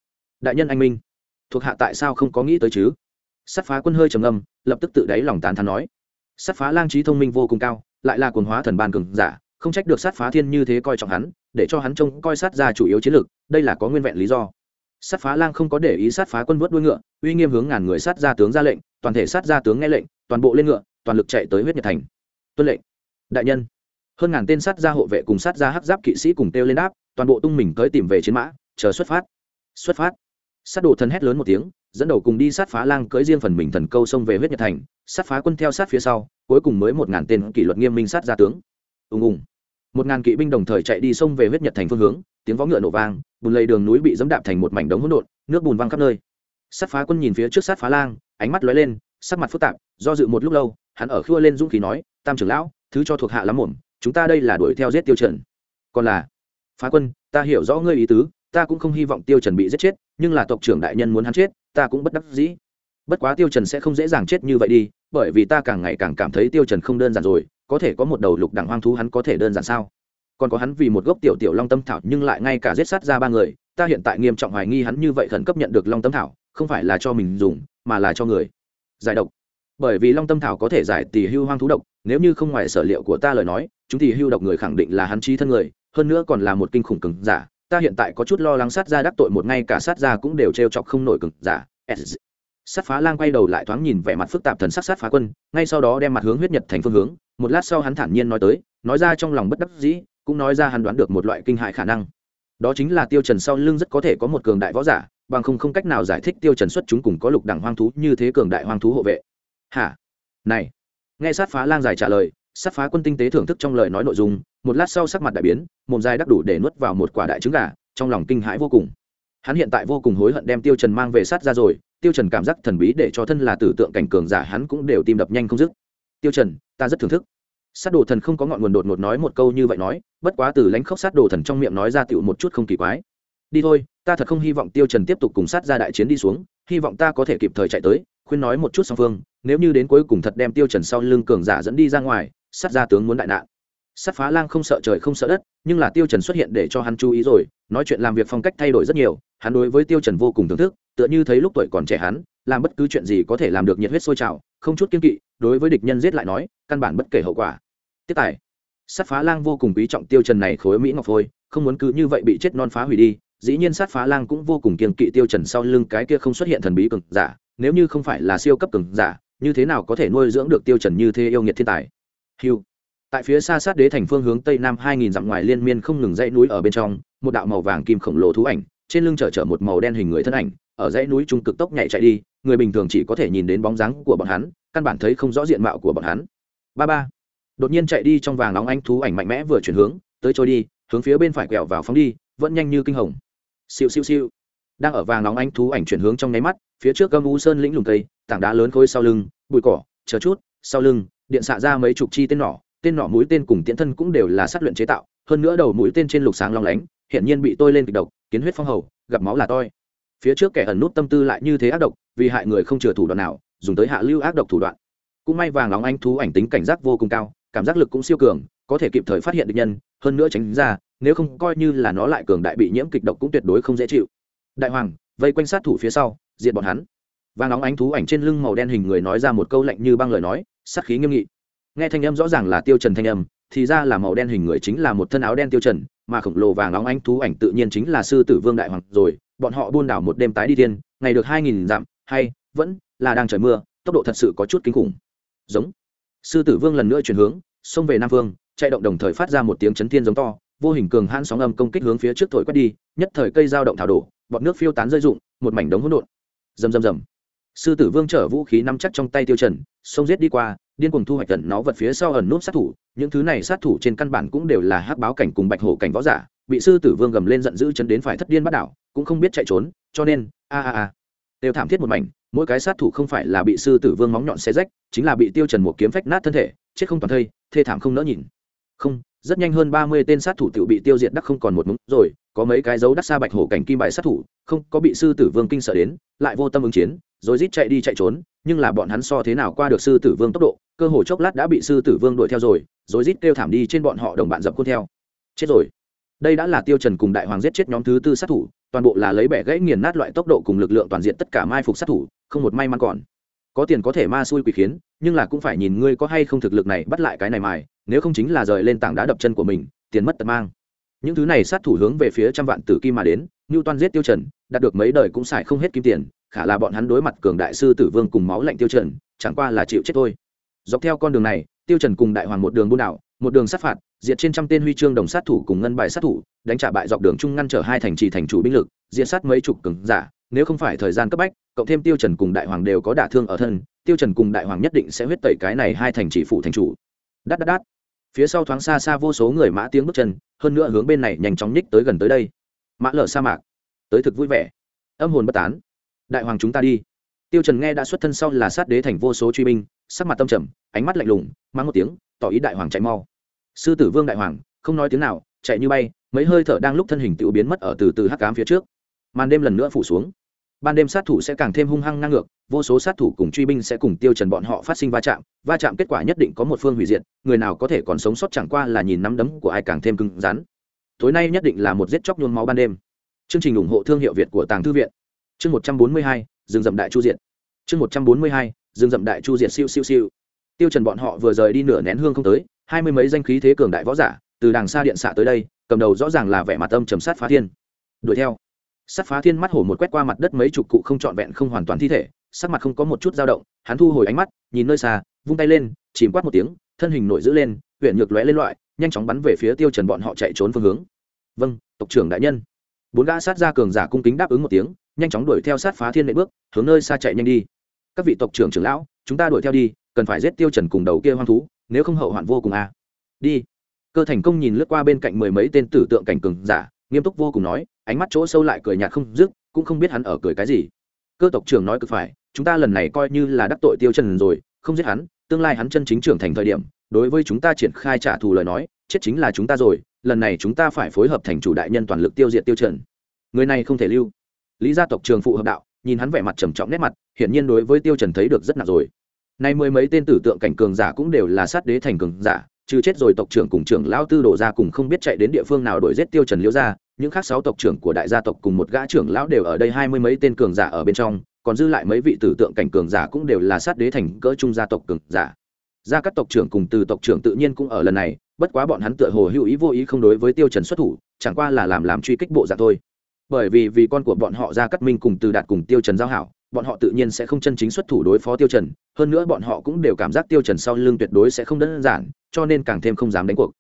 Đại nhân anh minh, thuộc hạ tại sao không có nghĩ tới chứ? Sát phá quân hơi trầm âm lập tức tự đáy lòng tán thán nói, sát phá lang trí thông minh vô cùng cao, lại là quần hóa thần ban cường giả, không trách được sát phá thiên như thế coi trọng hắn, để cho hắn trông coi sát ra chủ yếu chiến lược, đây là có nguyên vẹn lý do. Sát phá lang không có để ý sát phá quân vớt đuôi ngựa, uy nghiêm hướng ngàn người sát ra tướng ra lệnh, toàn thể sát ra tướng nghe lệnh, toàn bộ lên ngựa, toàn lực chạy tới huyết nhật thành. Tuân lệnh. Đại nhân. Hơn ngàn tên sát ra hộ vệ cùng sát ra hắc giáp kỵ sĩ cùng kêu lên đáp, toàn bộ tung mình tới tìm về chiến mã, chờ xuất phát. Xuất phát sát đồ thần hét lớn một tiếng, dẫn đầu cùng đi sát phá lang cưỡi riêng phần mình thần câu xông về huyết nhật thành, sát phá quân theo sát phía sau, cuối cùng mới một ngàn tên kỷ luật nghiêm minh sát ra tướng. Ùng ùng. Một ngàn kỵ binh đồng thời chạy đi xông về huyết nhật thành phương hướng, tiếng vó ngựa nổ vang, bùn lầy đường núi bị dẫm đạp thành một mảnh đống hỗn độn, nước bùn văng khắp nơi. Sát phá quân nhìn phía trước sát phá lang, ánh mắt lóe lên, sắc mặt phức tạp, do dự một lúc lâu, hắn ở khua lên dũng khí nói, tam trưởng lão, thứ cho thuộc hạ lắm mồm chúng ta đây là đuổi theo giết tiêu trần còn là, phá quân, ta hiểu rõ ngươi ý tứ ta cũng không hy vọng tiêu trần bị giết chết, nhưng là tộc trưởng đại nhân muốn hắn chết, ta cũng bất đắc dĩ. Bất quá tiêu trần sẽ không dễ dàng chết như vậy đi, bởi vì ta càng ngày càng cảm thấy tiêu trần không đơn giản rồi, có thể có một đầu lục đẳng hoang thú hắn có thể đơn giản sao? Còn có hắn vì một gốc tiểu tiểu long tâm thảo nhưng lại ngay cả giết sát ra ba người, ta hiện tại nghiêm trọng hoài nghi hắn như vậy khẩn cấp nhận được long tâm thảo, không phải là cho mình dùng, mà là cho người. Giải độc. Bởi vì long tâm thảo có thể giải tỷ hưu hoang thú độc, nếu như không ngoài sở liệu của ta lời nói, chúng tỷ hưu độc người khẳng định là hắn trí thân người, hơn nữa còn là một kinh khủng cứng giả ta hiện tại có chút lo lắng sát ra đắc tội một ngay cả sát ra cũng đều t chọc không nổi cực giả. Sát phá lang quay đầu lại thoáng nhìn vẻ mặt phức tạp thần sắc sát phá quân, ngay sau đó đem mặt hướng huyết nhật thành phương hướng. Một lát sau hắn thản nhiên nói tới, nói ra trong lòng bất đắc dĩ, cũng nói ra hắn đoán được một loại kinh hại khả năng. Đó chính là tiêu trần sau lưng rất có thể có một cường đại võ giả, bằng không không cách nào giải thích tiêu trần xuất chúng cùng có lục đẳng hoang thú như thế cường đại hoang thú hộ vệ. Hả? Này. Nghe sát phá lang giải trả lời sát phá quân tinh tế thưởng thức trong lời nói nội dung, một lát sau sắc mặt đại biến, mồm dài đắc đủ để nuốt vào một quả đại trứng gà, trong lòng kinh hãi vô cùng. Hắn hiện tại vô cùng hối hận đem tiêu trần mang về sát ra rồi, tiêu trần cảm giác thần bí để cho thân là tử tượng cảnh cường giả hắn cũng đều tim đập nhanh không dứt. Tiêu trần, ta rất thưởng thức. Sát đồ thần không có ngọn nguồn đột ngột nói một câu như vậy nói, bất quá từ lãnh khốc sát đồ thần trong miệng nói ra tiểu một chút không kỳ quái. Đi thôi, ta thật không hy vọng tiêu trần tiếp tục cùng sát ra đại chiến đi xuống, hy vọng ta có thể kịp thời chạy tới. Khuyên nói một chút song phương, nếu như đến cuối cùng thật đem tiêu trần sau lưng cường giả dẫn đi ra ngoài sát ra tướng muốn đại nạn. Sát phá lang không sợ trời không sợ đất, nhưng là tiêu trần xuất hiện để cho hắn chú ý rồi, nói chuyện làm việc phong cách thay đổi rất nhiều, hắn đối với tiêu trần vô cùng thưởng thức, tựa như thấy lúc tuổi còn trẻ hắn, làm bất cứ chuyện gì có thể làm được nhiệt huyết sôi trào, không chút kiên kỵ, đối với địch nhân giết lại nói, căn bản bất kể hậu quả. Tiếp tài. Sát phá lang vô cùng quý trọng tiêu trần này khối mỹ ngọc phôi không muốn cứ như vậy bị chết non phá hủy đi, dĩ nhiên sát phá lang cũng vô cùng kiên kỵ tiêu trần sau lưng cái kia không xuất hiện thần bí cường giả, nếu như không phải là siêu cấp cường giả, như thế nào có thể nuôi dưỡng được tiêu trần như thế yêu nghiệt thiên tài? Hưu tại phía xa sát đế thành phương hướng tây nam hai nghìn dặm ngoài liên miên không ngừng dãy núi ở bên trong, một đạo màu vàng kim khổng lồ thú ảnh, trên lưng chở chở một màu đen hình người thân ảnh, ở dãy núi trung cực tốc nhảy chạy đi, người bình thường chỉ có thể nhìn đến bóng dáng của bọn hắn, căn bản thấy không rõ diện mạo của bọn hắn. Ba ba. Đột nhiên chạy đi trong vàng nóng anh thú ảnh mạnh mẽ vừa chuyển hướng, tới trôi đi, hướng phía bên phải quẹo vào phóng đi, vẫn nhanh như kinh hồng. Siêu siêu siêu. Đang ở vàng nóng anh thú ảnh chuyển hướng trong nháy mắt, phía trước gầm u sơn lĩnh lùng cây, tảng đá lớn khối sau lưng, bụi cỏ, chờ chút, sau lưng điện xạ ra mấy chục chi tên nỏ tên nỏ mũi tên cùng tiễn thân cũng đều là sát luyện chế tạo, hơn nữa đầu mũi tên trên lục sáng long lánh hiện nhiên bị tôi lên kịch độc, kiến huyết phong hầu, gặp máu là toi. Phía trước kẻ ẩn nút tâm tư lại như thế ác độc, vì hại người không chừa thủ đoạn nào, dùng tới hạ lưu ác độc thủ đoạn. Cũng may vàng nóng anh thú ảnh tính cảnh giác vô cùng cao, cảm giác lực cũng siêu cường, có thể kịp thời phát hiện được nhân, hơn nữa tránh ra, nếu không coi như là nó lại cường đại bị nhiễm kịch độc cũng tuyệt đối không dễ chịu. Đại hoàng, vây quanh sát thủ phía sau, diệt bọn hắn và nóng ánh thú ảnh trên lưng màu đen hình người nói ra một câu lạnh như băng lời nói, sắc khí nghiêm nghị. Nghe thanh âm rõ ràng là tiêu trần thanh âm, thì ra là màu đen hình người chính là một thân áo đen tiêu trần, mà khổng lồ vàng nóng ánh thú ảnh tự nhiên chính là sư tử vương đại hoàng rồi, bọn họ buôn đảo một đêm tái đi thiên, ngày được hai nghìn dặm, hay vẫn là đang trời mưa, tốc độ thật sự có chút kinh khủng. Giống. Sư tử vương lần nữa chuyển hướng, xông về nam vương, chạy động đồng thời phát ra một tiếng chấn thiên giống to, vô hình cường hãn sóng âm công kích hướng phía trước thổi quét đi, nhất thời cây dao động thảo đổ bọn nước phiêu tán rơi rụng, một mảnh đống hỗn độn. Rầm rầm rầm sư tử vương chở vũ khí nắm chắc trong tay tiêu trần xông giết đi qua, điên cuồng thu hoạch tận nó vật phía sau ẩn núp sát thủ. Những thứ này sát thủ trên căn bản cũng đều là hắc báo cảnh cùng bạch hổ cảnh võ giả, bị sư tử vương gầm lên giận dữ chấn đến phải thất điên bắt đảo, cũng không biết chạy trốn, cho nên, a a a. Đều thảm thiết một mảnh, mỗi cái sát thủ không phải là bị sư tử vương móng nhọn xé rách, chính là bị tiêu trần một kiếm phách nát thân thể, chết không toàn thây, thê thảm không nỡ nhìn. Không rất nhanh hơn ba mươi tên sát thủ tiểu bị tiêu diệt đắc không còn một mống rồi, có mấy cái dấu đắc xa bạch hổ cảnh kim bài sát thủ, không, có bị sư tử vương kinh sợ đến, lại vô tâm ứng chiến, rồi rít chạy đi chạy trốn, nhưng là bọn hắn so thế nào qua được sư tử vương tốc độ, cơ hồ chốc lát đã bị sư tử vương đuổi theo rồi rồi rít kêu thảm đi trên bọn họ đồng bạn dập khuôn theo. Chết rồi. Đây đã là tiêu trần cùng đại hoàng giết chết nhóm thứ tư sát thủ, toàn bộ là lấy bẻ gãy nghiền nát loại tốc độ cùng lực lượng toàn diện tất cả mai phục sát thủ, không một may mắn còn. Có tiền có thể ma xui quỷ khiến, nhưng là cũng phải nhìn ngươi có hay không thực lực này bắt lại cái này mài nếu không chính là rời lên tảng đá đập chân của mình, tiền mất tật mang. Những thứ này sát thủ hướng về phía trăm vạn tử kim mà đến như toan giết tiêu trần, đạt được mấy đời cũng xài không hết kim tiền, khả là bọn hắn đối mặt cường đại sư tử vương cùng máu lạnh tiêu trần, chẳng qua là chịu chết thôi. Dọc theo con đường này, tiêu trần cùng đại hoàng một đường buôn đảo, một đường sát phạt, diệt trên trăm tên huy chương đồng sát thủ cùng ngân bài sát thủ, đánh trả bại dọc đường trung ngăn trở hai thành trì thành chủ binh lực, diệt sát mấy chục cường giả, nếu không phải thời gian cấp bách, cộng thêm tiêu trần cùng đại hoàng đều có đả thương ở thân, tiêu trần cùng đại hoàng nhất định sẽ huyết tẩy cái này hai thành trì phụ thành chủ. Đát đát đát phía sau thoáng xa xa vô số người mã tiếng bước chân, hơn nữa hướng bên này nhanh chóng nhích tới gần tới đây. Mã lở sa mạc, tới thực vui vẻ. Âm hồn bất tán. Đại hoàng chúng ta đi. Tiêu trần nghe đã xuất thân sau là sát đế thành vô số truy binh, sắc mặt tâm trầm, ánh mắt lạnh lùng mang một tiếng, tỏ ý đại hoàng chạy mau. Sư tử vương đại hoàng, không nói tiếng nào, chạy như bay, mấy hơi thở đang lúc thân hình tự biến mất ở từ từ hắc ám phía trước. Màn đêm lần nữa phủ xuống ban đêm sát thủ sẽ càng thêm hung hăng ngang ngược, vô số sát thủ cùng truy binh sẽ cùng tiêu trần bọn họ phát sinh va chạm va chạm kết quả nhất định có một phương hủy diệt, người nào có thể còn sống sót chẳng qua là nhìn nắm đấm của ai càng thêm cứng rắn. Tối nay nhất định là một giết chóc nhuôn máu ban đêm. Chương trình ủng hộ thương hiệu việt của tàng thư viện. Chương một trăm bốn mươi hai, rừng rậm đại chu diệt. Chương một trăm bốn mươi hai, rừng rậm đại chu diệt siêu siêu siêu. Tiêu trần bọn họ vừa rời đi nửa nén hương không tới, hai mươi mấy danh khí thế cường đại võ giả, từ đàng xa điện xạ tới đây, cầm đầu rõ ràng là vẻ mặt âm trầm sát phá thiên. Đuổi theo sát phá thiên mắt hổ một quét qua mặt đất mấy chục cụ không trọn vẹn không hoàn toàn thi thể, sắc mặt không có một chút dao động, hắn thu hồi ánh mắt, nhìn nơi xa, vung tay lên, chìm quát một tiếng, thân hình nổi giữ lên, huyện nhược lóe lên loại, nhanh chóng bắn về phía tiêu trần bọn họ chạy trốn phương hướng. Vâng tộc trưởng đại nhân. Bốn gã sát gia cường giả cung kính đáp ứng một tiếng, nhanh chóng đuổi theo sát phá thiên nệ bước, hướng nơi xa chạy nhanh đi. Các vị tộc trưởng trưởng lão, chúng ta đuổi theo đi, cần phải giết tiêu trần cùng đầu kia hoang thú, nếu không hậu hoạn vô cùng a. À. đi. Cơ thành công nhìn lướt qua bên cạnh mười mấy tên tử tượng cảnh cường giả nghiêm túc vô cùng nói, ánh mắt chỗ sâu lại cười nhạt không dứt, cũng không biết hắn ở cười cái gì. Cơ tộc trưởng nói cực phải, chúng ta lần này coi như là đắc tội tiêu trần rồi, không giết hắn, tương lai hắn chân chính trưởng thành thời điểm, đối với chúng ta triển khai trả thù lời nói, chết chính là chúng ta rồi, lần này chúng ta phải phối hợp thành chủ đại nhân toàn lực tiêu diệt tiêu trần. Người này không thể lưu. Lý gia tộc trường phụ hợp đạo, nhìn hắn vẻ mặt trầm trọng nét mặt, hiển nhiên đối với tiêu trần thấy được rất nặng rồi. Nay mười mấy tên tử tượng cảnh cường giả cũng đều là sát đế thành cường giả trừ chết rồi tộc trưởng cùng trưởng lão tư đổ ra cùng không biết chạy đến địa phương nào đuổi giết tiêu trần liễu gia những khác sáu tộc trưởng của đại gia tộc cùng một gã trưởng lão đều ở đây hai mươi mấy tên cường giả ở bên trong, còn dư lại mấy vị tử tượng cảnh cường giả cũng đều là sát đế thành cỡ trung gia tộc cường giả. Gia các tộc trưởng cùng từ tộc trưởng tự nhiên cũng ở lần này, bất quá bọn hắn tựa hồ hữu ý vô ý không đối với tiêu trần xuất thủ, chẳng qua là làm làm truy kích bộ dạng thôi. Bởi vì vì con của bọn họ gia cát minh cùng từ đạt cùng tiêu trần giao hảo bọn họ tự nhiên sẽ không chân chính xuất thủ đối phó tiêu trần, hơn nữa bọn họ cũng đều cảm giác tiêu trần sau lưng tuyệt đối sẽ không đơn giản, cho nên càng thêm không dám đánh cuộc.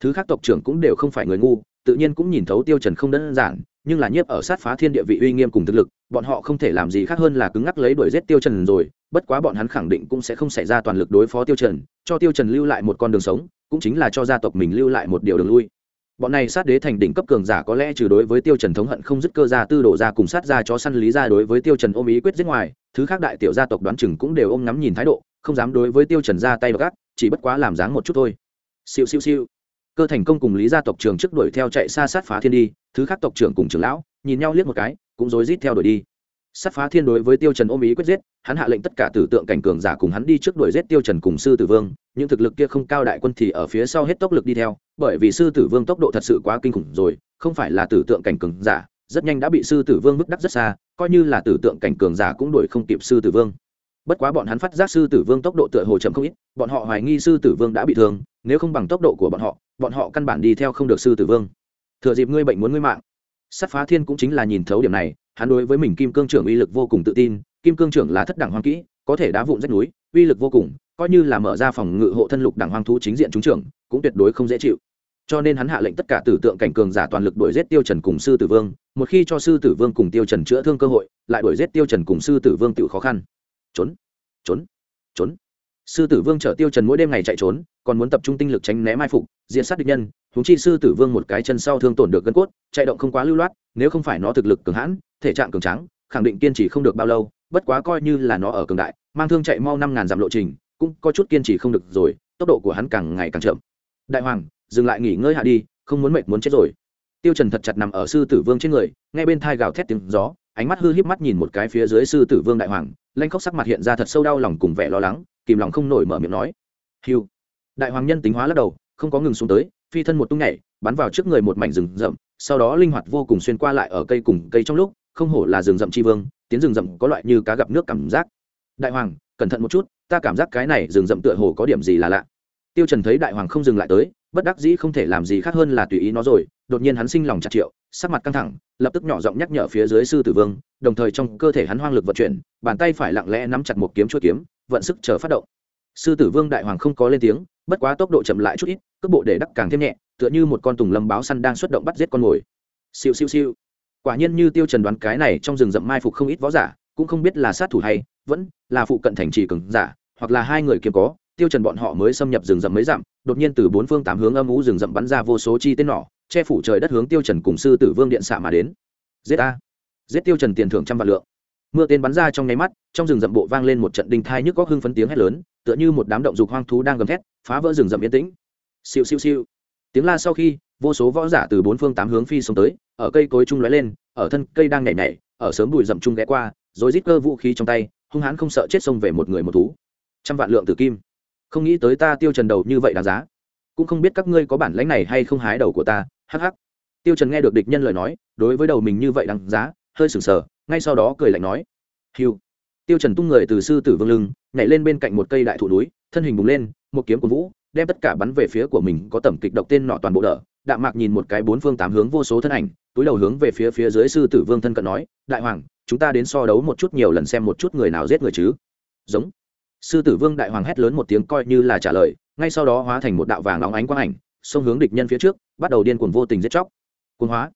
Thứ khác tộc trưởng cũng đều không phải người ngu, tự nhiên cũng nhìn thấu tiêu trần không đơn giản, nhưng là nhiếp ở sát phá thiên địa vị uy nghiêm cùng thực lực, bọn họ không thể làm gì khác hơn là cứng ngắc lấy đuổi giết tiêu trần rồi, bất quá bọn hắn khẳng định cũng sẽ không xảy ra toàn lực đối phó tiêu trần, cho tiêu trần lưu lại một con đường sống, cũng chính là cho gia tộc mình lưu lại một điều đường lui bọn này sát đế thành đỉnh cấp cường giả có lẽ trừ đối với tiêu trần thống hận không dứt cơ gia tư đổ ra cùng sát gia chó săn lý gia đối với tiêu trần ôm ý quyết giết ngoài, thứ khác đại tiểu gia tộc đoán chừng cũng đều ôm ngắm nhìn thái độ, không dám đối với tiêu trần ra tay gác chỉ bất quá làm dáng một chút thôi. Siêu siêu siêu. Cơ thành công cùng lý gia tộc trưởng trước đuổi theo chạy xa sát phá thiên đi, thứ khác tộc trưởng cùng trưởng lão, nhìn nhau liếc một cái, cũng rối rít theo đuổi đi sát phá thiên đối với tiêu trần ôm ý quyết giết, hắn hạ lệnh tất cả tử tượng cảnh cường giả cùng hắn đi trước đuổi giết tiêu trần cùng sư tử vương, những thực lực kia không cao đại quân thì ở phía sau hết tốc lực đi theo, bởi vì sư tử vương tốc độ thật sự quá kinh khủng rồi, không phải là tử tượng cảnh cường giả, rất nhanh đã bị sư tử vương bức đắc rất xa, coi như là tử tượng cảnh cường giả cũng đuổi không kịp sư tử vương. Bất quá bọn hắn phát giác sư tử vương tốc độ tựa hồ chậm không ít, bọn họ hoài nghi sư tử vương đã bị thương, nếu không bằng tốc độ của bọn họ bọn họ căn bản đi theo không được sư tử vương. Thừa dịp ngươi bệnh muốn ngươi mạng. Sát phá thiên cũng chính là nhìn thấu điểm này hắn đối với mình kim cương trưởng uy lực vô cùng tự tin, kim cương trưởng là thất đẳng hoang kỹ, có thể đá vụn rách núi, uy lực vô cùng, coi như là mở ra phòng ngự hộ thân lục đẳng hoang thú chính diện trúng trưởng, cũng tuyệt đối không dễ chịu. Cho nên hắn hạ lệnh tất cả tử tượng cảnh cường giả toàn lực đuổi giết tiêu trần cùng sư tử vương, một khi cho sư tử vương cùng tiêu trần chữa thương cơ hội, lại đuổi giết tiêu trần cùng sư tử vương tự khó khăn. Trốn trốn trốn. Sư tử vương chở tiêu trần mỗi đêm ngày chạy trốn, còn muốn tập trung tinh lực tránh né mai phục diện sát địch nhân chúng chi sư tử vương một cái chân sau thương tổn được gân cốt, chạy động không quá lưu loát, nếu không phải nó thực lực cường hãn thể trạng cường tráng, khẳng định kiên trì không được bao lâu, bất quá coi như là nó ở cường đại, mang thương chạy mau năm ngàn dặm lộ trình, cũng có chút kiên trì không được rồi, tốc độ của hắn càng ngày càng chậm. Đại hoàng, dừng lại nghỉ ngơi hạ đi, không muốn mệt muốn chết rồi. Tiêu trần thật chặt nằm ở sư tử vương trên người, nghe bên thai gào thét tiếng gió, ánh mắt hư híp mắt nhìn một cái phía dưới sư tử vương đại hoàng, lanh khóc sắc mặt hiện ra thật sâu đau lòng cùng vẻ lo lắng, kìm lòng không nổi mở miệng nói. Hiu đại hoàng nhân tính hóa lắc đầu, không có ngừng xuống tới, phi thân một tung nhảy, bắn vào trước người một mảnh rừng rậm, sau đó linh hoạt vô cùng xuyên qua lại ở cây cùng cây trong lúc không hổ là rừng rậm tri vương, tiến rừng rậm có loại như cá gặp nước cảm giác. Đại hoàng, cẩn thận một chút, ta cảm giác cái này rừng rậm tựa hồ có điểm gì là lạ. Tiêu trần thấy đại hoàng không dừng lại tới, bất đắc dĩ không thể làm gì khác hơn là tùy ý nó rồi, đột nhiên hắn sinh lòng chặt triệu sắc mặt căng thẳng, lập tức nhỏ giọng nhắc nhở phía dưới sư tử vương, đồng thời trong cơ thể hắn hoang lực vận chuyển, bàn tay phải lặng lẽ nắm chặt một kiếm chuôi kiếm, vận sức chờ phát động. Sư tử vương đại hoàng không có lên tiếng, bất quá tốc độ chậm lại chút ít, cước bộ để đắc càng thêm nhẹ, tựa như một con tùng lâm báo săn đang xuất động bắt giết con mồi. Siêu siêu siêu quả nhiên như tiêu trần đoán cái này trong rừng rậm mai phục không ít võ giả, cũng không biết là sát thủ hay vẫn là phụ cận thành trì cường giả, hoặc là hai người kiếm có, tiêu trần bọn họ mới xâm nhập rừng rậm mấy dặm, đột nhiên từ bốn phương tám hướng âm u rừng rậm bắn ra vô số chi tên nỏ, che phủ trời đất hướng tiêu trần cùng sư tử vương điện xạ mà đến. Giết a! Giết tiêu trần tiền thưởng trăm vạn lượng. Mưa tên bắn ra trong nháy mắt, trong rừng rậm bộ vang lên một trận đinh thai nhức góc hưng phấn tiếng hét lớn, tựa như một đám động dục hoang thú đang gầm thét, phá vỡ rừng rậm yên tĩnh. Siêu siêu siêu. Tiếng la sau khi, vô số võ giả từ bốn phương tám hướng phi xông tới ở cây cối trung lóe lên, ở thân cây đang nhảy nhảy, ở sớm bụi rậm trung ghé qua, rồi rít cơ vũ khí trong tay, hung hãn không sợ chết xông về một người một thú. Trăm vạn lượng tử kim. Không nghĩ tới ta tiêu trần đầu như vậy đáng giá. Cũng không biết các ngươi có bản lãnh này hay không hái đầu của ta, hắc hắc. Tiêu trần nghe được địch nhân lời nói, đối với đầu mình như vậy đáng giá, hơi sừng sờ, ngay sau đó cười lạnh nói hiu tiêu trần tung người từ sư tử vương lưng, nhảy lên bên cạnh một cây đại thụ núi, thân hình bùng lên, một kiếm của vũ, đem tất cả bắn về phía của mình có tầm kịch độc tên nọ toàn bộ đỡ đạm mạc nhìn một cái bốn phương tám hướng vô số thân ảnh, túi đầu hướng về phía phía dưới sư tử vương thân cận nói, đại hoàng, chúng ta đến so đấu một chút nhiều lần xem một chút người nào giết người chứ? Giống. Sư tử vương đại hoàng hét lớn một tiếng coi như là trả lời, ngay sau đó hóa thành một đạo vàng óng ánh quang ảnh, xông hướng địch nhân phía trước, bắt đầu điên cuồng vô tình giết chóc. Cuồng hóa.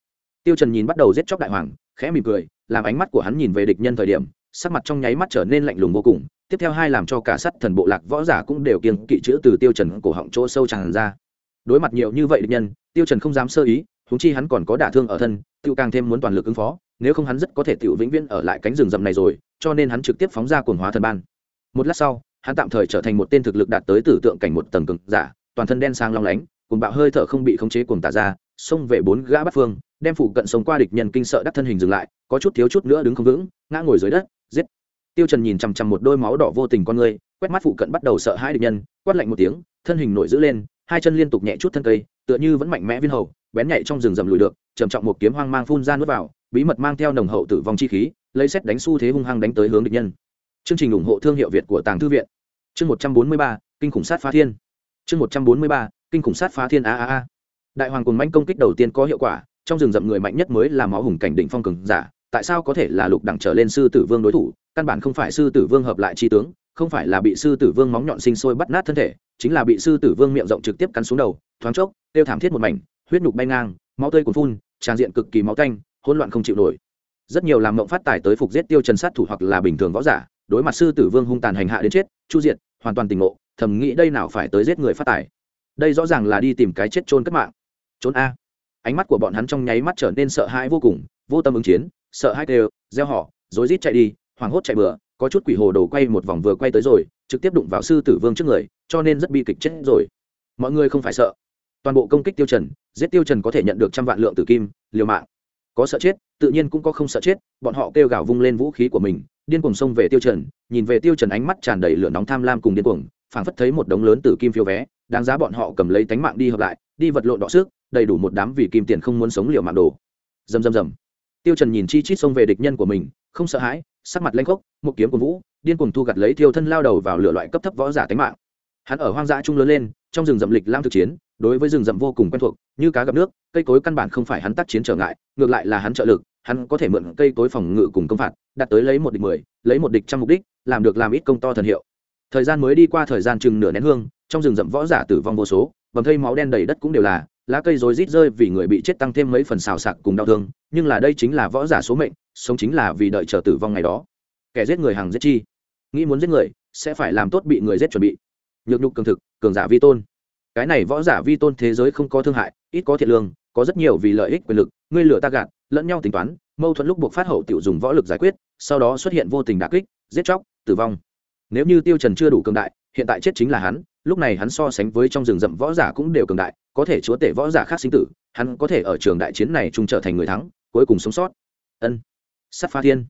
Tiêu trần nhìn bắt đầu giết chóc đại hoàng, khẽ mỉm cười, làm ánh mắt của hắn nhìn về địch nhân thời điểm, sắc mặt trong nháy mắt trở nên lạnh lùng vô cùng, tiếp theo hai làm cho cả sắt thần bộ lạc võ giả cũng đều kiêng kỵ chữ từ tiêu trần cổ họng chỗ sâu tràn ra đối mặt nhiều như vậy địch nhân, tiêu trần không dám sơ ý, huống chi hắn còn có đả thương ở thân tiêu càng thêm muốn toàn lực ứng phó, nếu không hắn rất có thể tiểu vĩnh viễn ở lại cánh rừng rậm này rồi, cho nên hắn trực tiếp phóng ra cuồng hóa thần ban. Một lát sau, hắn tạm thời trở thành một tên thực lực đạt tới tử tượng cảnh một tầng cực giả, toàn thân đen sang long lánh cùng bạo hơi thở không bị khống chế cuồng tả ra, xông về bốn gã bắt phương, đem phụ cận sống qua địch nhân kinh sợ đắc thân hình dừng lại, có chút thiếu chút nữa đứng không vững, ngã ngồi dưới đất, giết. Tiêu trần nhìn chằm chằm một đôi máu đỏ vô tình con người, quét mắt phụ cận bắt đầu sợ hãi địch nhân, quát lạnh một tiếng, thân hình nổi giữ lên hai chân liên tục nhẹ chút thân cây, tựa như vẫn mạnh mẽ viên hầu, bén nhạy trong rừng rầm lùi được, trầm trọng một kiếm hoang mang phun ra nuốt vào, bí mật mang theo nồng hậu tử vong chi khí, lấy xét đánh xu thế hung hăng đánh tới hướng địch nhân. Chương trình ủng hộ thương hiệu việt của tàng thư viện. Chương một trăm bốn mươi ba, kinh khủng sát phá thiên. Chương một trăm bốn mươi ba, kinh khủng sát phá thiên a a a. Đại hoàng cùng manh công kích đầu tiên có hiệu quả, trong rừng rậm người mạnh nhất mới là máu hùng cảnh đỉnh phong cường giả, tại sao có thể là lục đẳng trở lên sư tử vương đối thủ, căn bản không phải sư tử vương hợp lại chi tướng không phải là bị sư tử vương móng nhọn sinh sôi bắt nát thân thể, chính là bị sư tử vương miệng rộng trực tiếp cắn xuống đầu, thoáng chốc, tiêu thảm thiết một mảnh, huyết nhục bay ngang, máu tươi cuồn phun, tràn diện cực kỳ máu canh hỗn loạn không chịu nổi. Rất nhiều làm mộng phát tài tới phục giết tiêu trần sát thủ hoặc là bình thường võ giả, đối mặt sư tử vương hung tàn hành hạ đến chết, chu diệt, hoàn toàn tình ngộ, thầm nghĩ đây nào phải tới giết người phát tài. Đây rõ ràng là đi tìm cái chết trôn cất mạng. Trốn a. Ánh mắt của bọn hắn trong nháy mắt trở nên sợ hãi vô cùng, vô tâm ứng chiến, sợ hãi đều gieo họ, rối rít chạy đi, hoảng hốt chạy bừa có chút quỷ hồ đồ quay một vòng vừa quay tới rồi, trực tiếp đụng vào sư tử vương trước người, cho nên rất bi kịch chết rồi. Mọi người không phải sợ. Toàn bộ công kích tiêu trần, giết tiêu trần có thể nhận được trăm vạn lượng tử kim, liều mạng. Có sợ chết, tự nhiên cũng có không sợ chết, bọn họ kêu gào vung lên vũ khí của mình, điên cuồng xông về tiêu trần, nhìn về tiêu trần ánh mắt tràn đầy lửa nóng tham lam cùng điên cuồng, phảng phất thấy một đống lớn tử kim phiếu vé, đáng giá bọn họ cầm lấy tánh mạng đi hợp lại, đi vật lộn đọ sức đầy đủ một đám vì kim tiền không muốn sống liều mạng đồ. Rầm rầm rầm tiêu trần nhìn chi chít xông về địch nhân của mình, không sợ hãi, sắc mặt lanh khốc, một kiếm của vũ, điên cuồng thu gặt lấy thiêu thân lao đầu vào lửa loại cấp thấp võ giả tính mạng. Hắn ở hoang dã trung lớn lên, trong rừng rậm lịch lam thực chiến, đối với rừng rậm vô cùng quen thuộc, như cá gặp nước, cây cối căn bản không phải hắn tác chiến trở ngại, ngược lại là hắn trợ lực, hắn có thể mượn cây cối phòng ngự cùng công phạt đặt tới lấy một địch mười, lấy một địch trăm mục đích, làm được làm ít công to thần hiệu. Thời gian mới đi qua thời gian chừng nửa nén hương, trong rừng rậm võ giả tử vong vô số, bầm thây máu đen đầy đất cũng đều là, lá cây rối rít rơi vì người bị chết tăng thêm mấy phần xào sạc cùng đau thương nhưng là đây chính là võ giả số mệnh, sống chính là vì đợi chờ tử vong ngày đó. Kẻ giết người hàng giết chi. Nghĩ muốn giết người, sẽ phải làm tốt bị người giết chuẩn bị. Nhược nhục cường thực, cường giả vi tôn. Cái này võ giả vi tôn thế giới không có thương hại, ít có thiệt lương, có rất nhiều vì lợi ích quyền lực, ngươi lửa ta gạt, lẫn nhau tính toán, mâu thuẫn lúc buộc phát hậu tiểu dùng võ lực giải quyết, sau đó xuất hiện vô tình đà kích, giết chóc, tử vong. Nếu như tiêu trần chưa đủ cường đại, hiện tại chết chính là hắn, lúc này hắn so sánh với trong rừng rậm võ giả cũng đều cường đại, có thể chúa tể võ giả khác sinh tử, hắn có thể ở trường đại chiến này trung trở thành người thắng cuối cùng sống sót. Ân. Sát pha thiên.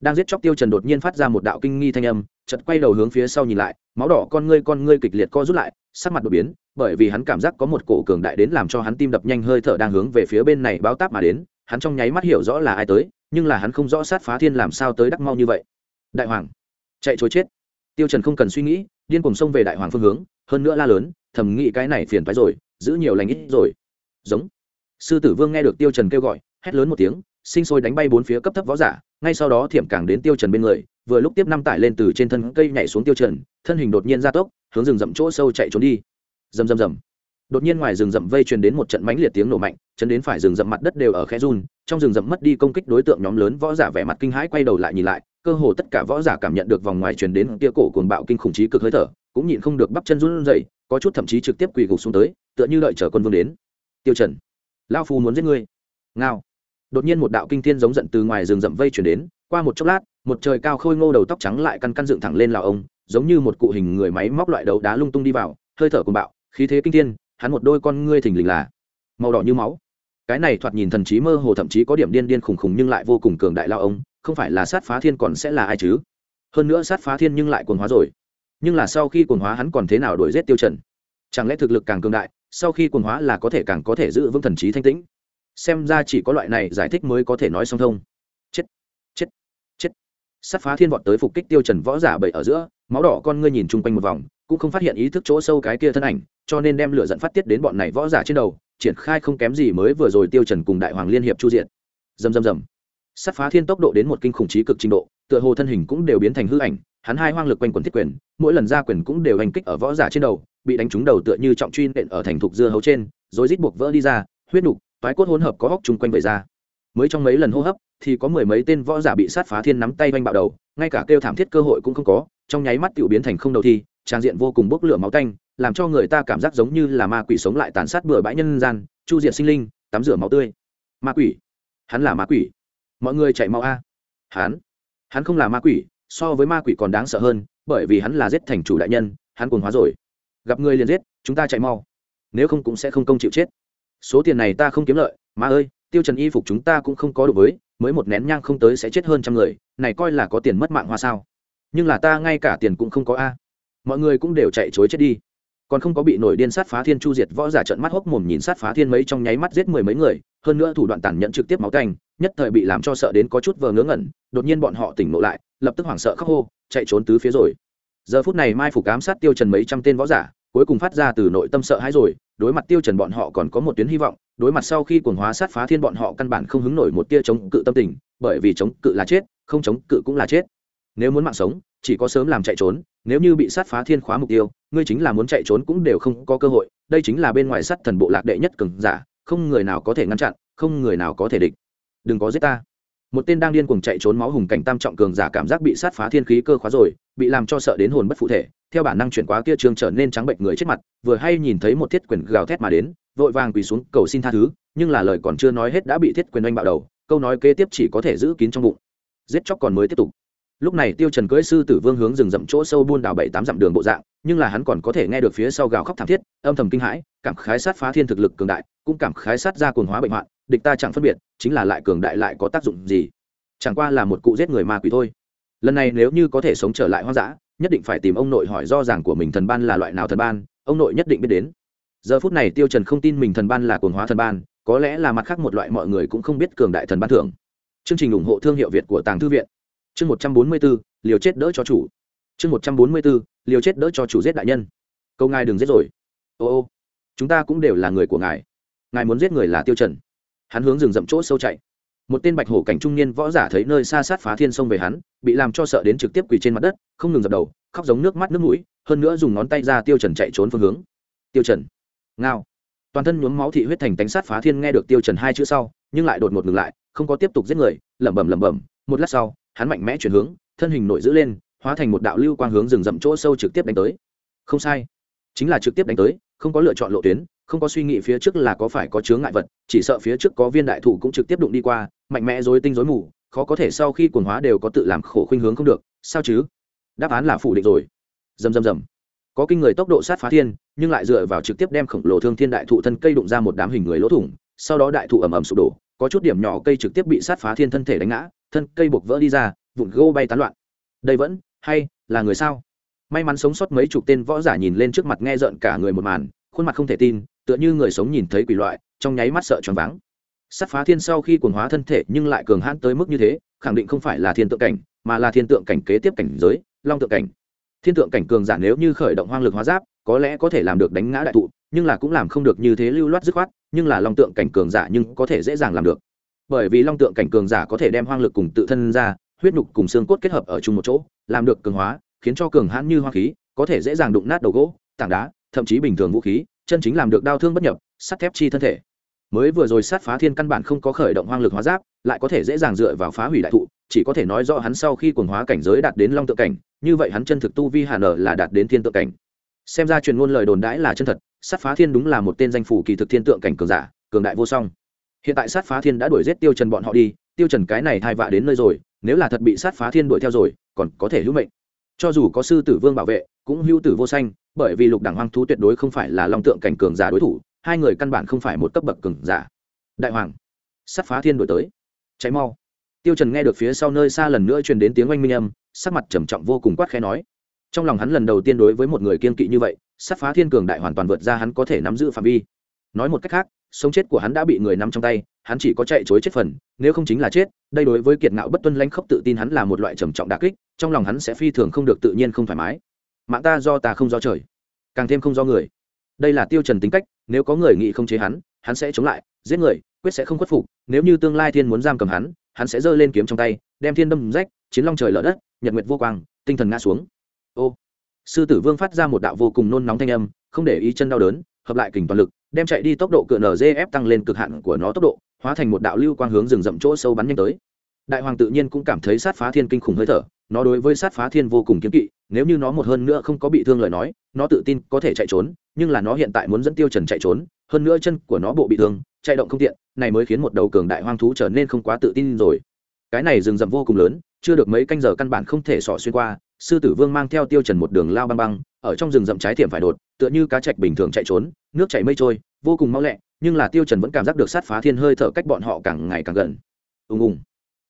Đang giết chóc tiêu trần đột nhiên phát ra một đạo kinh nghi thanh âm, chợt quay đầu hướng phía sau nhìn lại, máu đỏ con ngươi con ngươi kịch liệt co rút lại, sắc mặt đột biến, bởi vì hắn cảm giác có một cổ cường đại đến làm cho hắn tim đập nhanh hơi thở đang hướng về phía bên này báo táp mà đến, hắn trong nháy mắt hiểu rõ là ai tới, nhưng là hắn không rõ sát phá thiên làm sao tới đắc mau như vậy. Đại hoàng, chạy trốn chết. Tiêu trần không cần suy nghĩ, điên cuồng xông về đại hoàng phương hướng, hơn nữa la lớn, thầm nghĩ cái này phiền phái rồi, giữ nhiều lành ít rồi. Giống sư tử vương nghe được tiêu trần kêu gọi, hét lớn một tiếng, sinh sôi đánh bay bốn phía cấp thấp võ giả, ngay sau đó thiểm càng đến tiêu trần bên người, vừa lúc tiếp năm tải lên từ trên thân cây nhảy xuống tiêu trần, thân hình đột nhiên gia tốc, hướng rừng rậm chỗ sâu chạy trốn đi. Rầm rầm rầm. Đột nhiên ngoài rừng rậm vây truyền đến một trận mãnh liệt tiếng nổ mạnh, chấn đến phải rừng rậm mặt đất đều ở khe run, trong rừng rậm mất đi công kích đối tượng nhóm lớn võ giả vẻ mặt kinh hãi quay đầu lại nhìn lại, cơ hồ tất cả võ giả cảm nhận được vòng ngoài truyền đến tia cổ cuồng bạo kinh khủng trí cực hơi thở, cũng nhịn không được bắp chân run rẩy, có chút thậm chí trực tiếp quỳ gục xuống tới, tựa như đợi chờ quân vương đến. Tiêu trần lão phu muốn giết ngươi. Ngao. Đột nhiên một đạo kinh thiên giống giận từ ngoài rừng rậm vây chuyển đến, qua một chốc lát, một trời cao khôi ngô đầu tóc trắng lại căn căn dựng thẳng lên lào ông, giống như một cụ hình người máy móc loại đấu đá lung tung đi vào, hơi thở cùng bạo, khí thế kinh thiên, hắn một đôi con ngươi thình lình là màu đỏ như máu. Cái này thoạt nhìn thần trí mơ hồ thậm chí có điểm điên điên khủng khủng nhưng lại vô cùng cường đại lao ông, không phải là sát phá thiên còn sẽ là ai chứ? Hơn nữa sát phá thiên nhưng lại cuồng hóa rồi. Nhưng là sau khi cuồng hóa hắn còn thế nào đuổi giết tiêu trần? Chẳng lẽ thực lực càng cường đại sau khi quần hóa là có thể càng có thể giữ vững thần trí thanh tĩnh. Xem ra chỉ có loại này giải thích mới có thể nói song thông. Chết chết chết. Sát phá thiên vọt tới phục kích tiêu trần võ giả bậy ở giữa, máu đỏ con ngươi nhìn chung quanh một vòng, cũng không phát hiện ý thức chỗ sâu cái kia thân ảnh, cho nên đem lửa dẫn phát tiết đến bọn này võ giả trên đầu, triển khai không kém gì mới vừa rồi tiêu trần cùng đại hoàng liên hiệp chu diện rầm rầm rầm. Sát phá thiên tốc độ đến một kinh khủng trí cực trình độ, tựa hồ thân hình cũng đều biến thành hư ảnh, hắn hai hoang lực quanh quần thiết quyền, mỗi lần ra quyền cũng đều hành kích ở võ giả trên đầu bị đánh trúng đầu tựa như trọng truy nện ở thành thục dưa hấu trên, rồi rít buộc vỡ đi ra, huyết nục, toái cốt hỗn hợp có hóc chung quanh vẩy ra. Mới trong mấy lần hô hấp, thì có mười mấy tên võ giả bị sát phá thiên nắm tay vanh bạo đầu, ngay cả kêu thảm thiết cơ hội cũng không có, trong nháy mắt tiểu biến thành không đầu thi, trang diện vô cùng bốc lửa máu tanh, làm cho người ta cảm giác giống như là ma quỷ sống lại tàn sát bừa bãi nhân gian, chu diệt sinh linh, tắm rửa máu tươi. Ma quỷ? Hắn là ma quỷ. Mọi người chạy mau a. Hắn? Hắn không là ma quỷ, so với ma quỷ còn đáng sợ hơn, bởi vì hắn là giết thành chủ đại nhân, hắn cuồng hóa rồi gặp người liền giết, chúng ta chạy mau. Nếu không cũng sẽ không công chịu chết. Số tiền này ta không kiếm lợi má ơi, tiêu trần y phục chúng ta cũng không có đủ với, mới một nén nhang không tới sẽ chết hơn trăm người, này coi là có tiền mất mạng hoa sao? Nhưng là ta ngay cả tiền cũng không có a. Mọi người cũng đều chạy chối chết đi. Còn không có bị nổi điên sát phá thiên chu diệt võ giả trận mắt hốc mồm nhìn sát phá thiên mấy trong nháy mắt giết mười mấy người, hơn nữa thủ đoạn tàn nhẫn trực tiếp máu canh nhất thời bị làm cho sợ đến có chút vờ ngớ ngẩn, đột nhiên bọn họ tỉnh ngộ lại, lập tức hoảng sợ khóc hô, chạy trốn tứ phía rồi. Giờ phút này mai phục ám sát tiêu trần mấy trăm tên võ giả cuối cùng phát ra từ nội tâm sợ hãi rồi, đối mặt tiêu trần bọn họ còn có một tuyến hy vọng, đối mặt sau khi cuồng hóa sát phá thiên bọn họ căn bản không hứng nổi một tia chống cự tâm tình, bởi vì chống cự là chết, không chống cự cũng là chết. Nếu muốn mạng sống, chỉ có sớm làm chạy trốn, nếu như bị sát phá thiên khóa mục tiêu, ngươi chính là muốn chạy trốn cũng đều không có cơ hội, đây chính là bên ngoài sát thần bộ lạc đệ nhất cường giả, không người nào có thể ngăn chặn, không người nào có thể địch. Đừng có giết ta. Một tên đang điên cuồng chạy trốn máu hùng cảnh tam trọng cường giả cảm giác bị sát phá thiên khí cơ khóa rồi, bị làm cho sợ đến hồn bất phụ thể theo bản năng chuyển quá kia trường trở nên trắng bệnh người chết mặt, vừa hay nhìn thấy một thiết quyền gào thét mà đến, vội vàng quỳ xuống cầu xin tha thứ, nhưng là lời còn chưa nói hết đã bị thiết quyền oanh bạo đầu, câu nói kế tiếp chỉ có thể giữ kín trong bụng. Giết chóc còn mới tiếp tục. Lúc này tiêu trần cưỡi sư tử vương hướng rừng rậm chỗ sâu buôn đào bảy tám dặm đường bộ dạng, nhưng là hắn còn có thể nghe được phía sau gào khóc thảm thiết, âm thầm kinh hãi, cảm khái sát phá thiên thực lực cường đại, cũng cảm khái sát ra cuồng hóa bệnh hoạn, địch ta chẳng phân biệt, chính là lại cường đại lại có tác dụng gì? Chẳng qua là một cụ giết người ma quỷ thôi. Lần này nếu như có thể sống trở lại hoang dã nhất định phải tìm ông nội hỏi do ràng của mình thần ban là loại nào thần ban, ông nội nhất định biết đến. Giờ phút này tiêu trần không tin mình thần ban là cuồng hóa thần ban, có lẽ là mặt khác một loại mọi người cũng không biết cường đại thần ban thưởng. Chương trình ủng hộ thương hiệu việt của tàng thư viện. Chương một trăm bốn mươi bốn liều chết đỡ cho chủ. Chương một trăm bốn mươi bốn liều chết đỡ cho chủ giết đại nhân. Câu ngài đừng giết rồi. Ô ô, chúng ta cũng đều là người của ngài. Ngài muốn giết người là tiêu trần. Hắn hướng rừng rậm chỗ sâu chạy một tên bạch hổ cảnh trung niên võ giả thấy nơi xa sát phá thiên sông về hắn, bị làm cho sợ đến trực tiếp quỳ trên mặt đất, không ngừng dập đầu, khóc giống nước mắt nước mũi, hơn nữa dùng ngón tay ra tiêu trần chạy trốn phương hướng. Tiêu trần, ngao. Toàn thân nhuốm máu thị huyết thành tánh sát phá thiên nghe được tiêu trần hai chữ sau, nhưng lại đột ngột ngừng lại, không có tiếp tục giết người, lẩm bẩm lẩm bẩm. Một lát sau, hắn mạnh mẽ chuyển hướng, thân hình nổi giữ lên, hóa thành một đạo lưu quang hướng rừng rậm chỗ sâu trực tiếp đánh tới. Không sai, chính là trực tiếp đánh tới không có lựa chọn lộ tuyến, không có suy nghĩ phía trước là có phải có chướng ngại vật, chỉ sợ phía trước có viên đại thủ cũng trực tiếp đụng đi qua, mạnh mẽ dối tinh dối mù, khó có thể sau khi quần hóa đều có tự làm khổ khuynh hướng không được, sao chứ? Đáp án là phủ định rồi. Dầm dầm dầm có kinh người tốc độ sát phá thiên, nhưng lại dựa vào trực tiếp đem khổng lồ thương thiên đại thụ thân cây đụng ra một đám hình người lỗ thủng, sau đó đại thụ ầm ầm sụp đổ, có chút điểm nhỏ cây trực tiếp bị sát phá thiên thân thể đánh ngã, thân cây buộc vỡ đi ra, vụn gô bay tán loạn. Đây vẫn, hay, là người sao? May mắn sống sót mấy chục tên võ giả nhìn lên trước mặt nghe rợn cả người một màn, khuôn mặt không thể tin, tựa như người sống nhìn thấy quỷ loại, trong nháy mắt sợ choáng váng. Sắt phá thiên sau khi quần hóa thân thể nhưng lại cường hãn tới mức như thế, khẳng định không phải là thiên tượng cảnh, mà là thiên tượng cảnh kế tiếp cảnh giới, long tượng cảnh. Thiên tượng cảnh cường giả nếu như khởi động hoang lực hóa giáp, có lẽ có thể làm được đánh ngã đại thụ nhưng là cũng làm không được như thế lưu loát dứt khoát, nhưng là long tượng cảnh cường giả nhưng có thể dễ dàng làm được. Bởi vì long tượng cảnh cường giả có thể đem hoang lực cùng tự thân ra, huyết nhục cùng xương cốt kết hợp ở chung một chỗ, làm được cường hóa khiến cho cường hãn như hoa khí, có thể dễ dàng đụng nát đầu gỗ, tảng đá, thậm chí bình thường vũ khí, chân chính làm được đau thương bất nhập, sắt thép chi thân thể. Mới vừa rồi sát phá thiên căn bản không có khởi động hoang lực hóa giáp, lại có thể dễ dàng dựa vào phá hủy đại thụ, chỉ có thể nói rõ hắn sau khi quần hóa cảnh giới đạt đến long tượng cảnh, như vậy hắn chân thực tu vi hà nở là đạt đến thiên tượng cảnh. Xem ra truyền ngôn lời đồn đãi là chân thật, sát phá thiên đúng là một tên danh phủ kỳ thực thiên tượng cảnh cường giả, cường đại vô song. Hiện tại sát phá thiên đã đuổi giết tiêu trần bọn họ đi, tiêu trần cái này thai vạ đến nơi rồi, nếu là thật bị sát phá thiên đuổi theo rồi, còn có thể hữu mệnh cho dù có sư tử vương bảo vệ, cũng hưu tử vô xanh bởi vì lục đẳng hoang thú tuyệt đối không phải là long tượng cảnh cường giả đối thủ, hai người căn bản không phải một cấp bậc cường giả. Đại hoàng sắt phá thiên đuổi tới. Cháy mau. Tiêu trần nghe được phía sau nơi xa lần nữa truyền đến tiếng oanh minh âm, sắc mặt trầm trọng vô cùng quát khẽ nói. Trong lòng hắn lần đầu tiên đối với một người kiên kỵ như vậy sắt phá thiên cường đại hoàn toàn vượt ra hắn có thể nắm giữ phạm vi nói một cách khác, sống chết của hắn đã bị người nắm trong tay, hắn chỉ có chạy chối chết phần, nếu không chính là chết, đây đối với kiệt ngạo bất tuân lanh khốc tự tin hắn là một loại trầm trọng đà kích, trong lòng hắn sẽ phi thường không được tự nhiên không thoải mái. Mạng ta do ta không do trời, càng thêm không do người. Đây là tiêu trần tính cách, nếu có người nghị không chế hắn hắn sẽ chống lại, giết người, quyết sẽ không khuất phục, nếu như tương lai thiên muốn giam cầm hắn hắn sẽ giơ lên kiếm trong tay, đem thiên đâm rách, chiến long trời lở đất, nhật nguyệt vô quang, tinh thần ngã xuống. Ô, sư tử vương phát ra một đạo vô cùng nôn nóng thanh âm, không để ý chân đau đớn hợp lại kình toàn lực, đem chạy đi tốc độ cựa nzf tăng lên cực hạn của nó tốc độ, hóa thành một đạo lưu quang hướng rừng rậm chỗ sâu bắn nhanh tới. Đại hoàng tự nhiên cũng cảm thấy sát phá thiên kinh khủng hơi thở, nó đối với sát phá thiên vô cùng kiếm kỵ, nếu như nó một hơn nữa không có bị thương lời nói, nó tự tin có thể chạy trốn, nhưng là nó hiện tại muốn dẫn tiêu trần chạy trốn, hơn nữa chân của nó bộ bị thương, chạy động không tiện, này mới khiến một đầu cường đại hoang thú trở nên không quá tự tin rồi. Cái này rừng rậm vô cùng lớn, chưa được mấy canh giờ căn bản không thể sỏ xuyên qua sư tử vương mang theo tiêu trần một đường lao băng băng, ở trong rừng rậm trái thiểm phải đột, tựa như cá trạch bình thường chạy trốn, nước chảy mây trôi, vô cùng mau lẹ, nhưng là tiêu trần vẫn cảm giác được sát phá thiên hơi thở cách bọn họ càng ngày càng gần. Ùng ùng.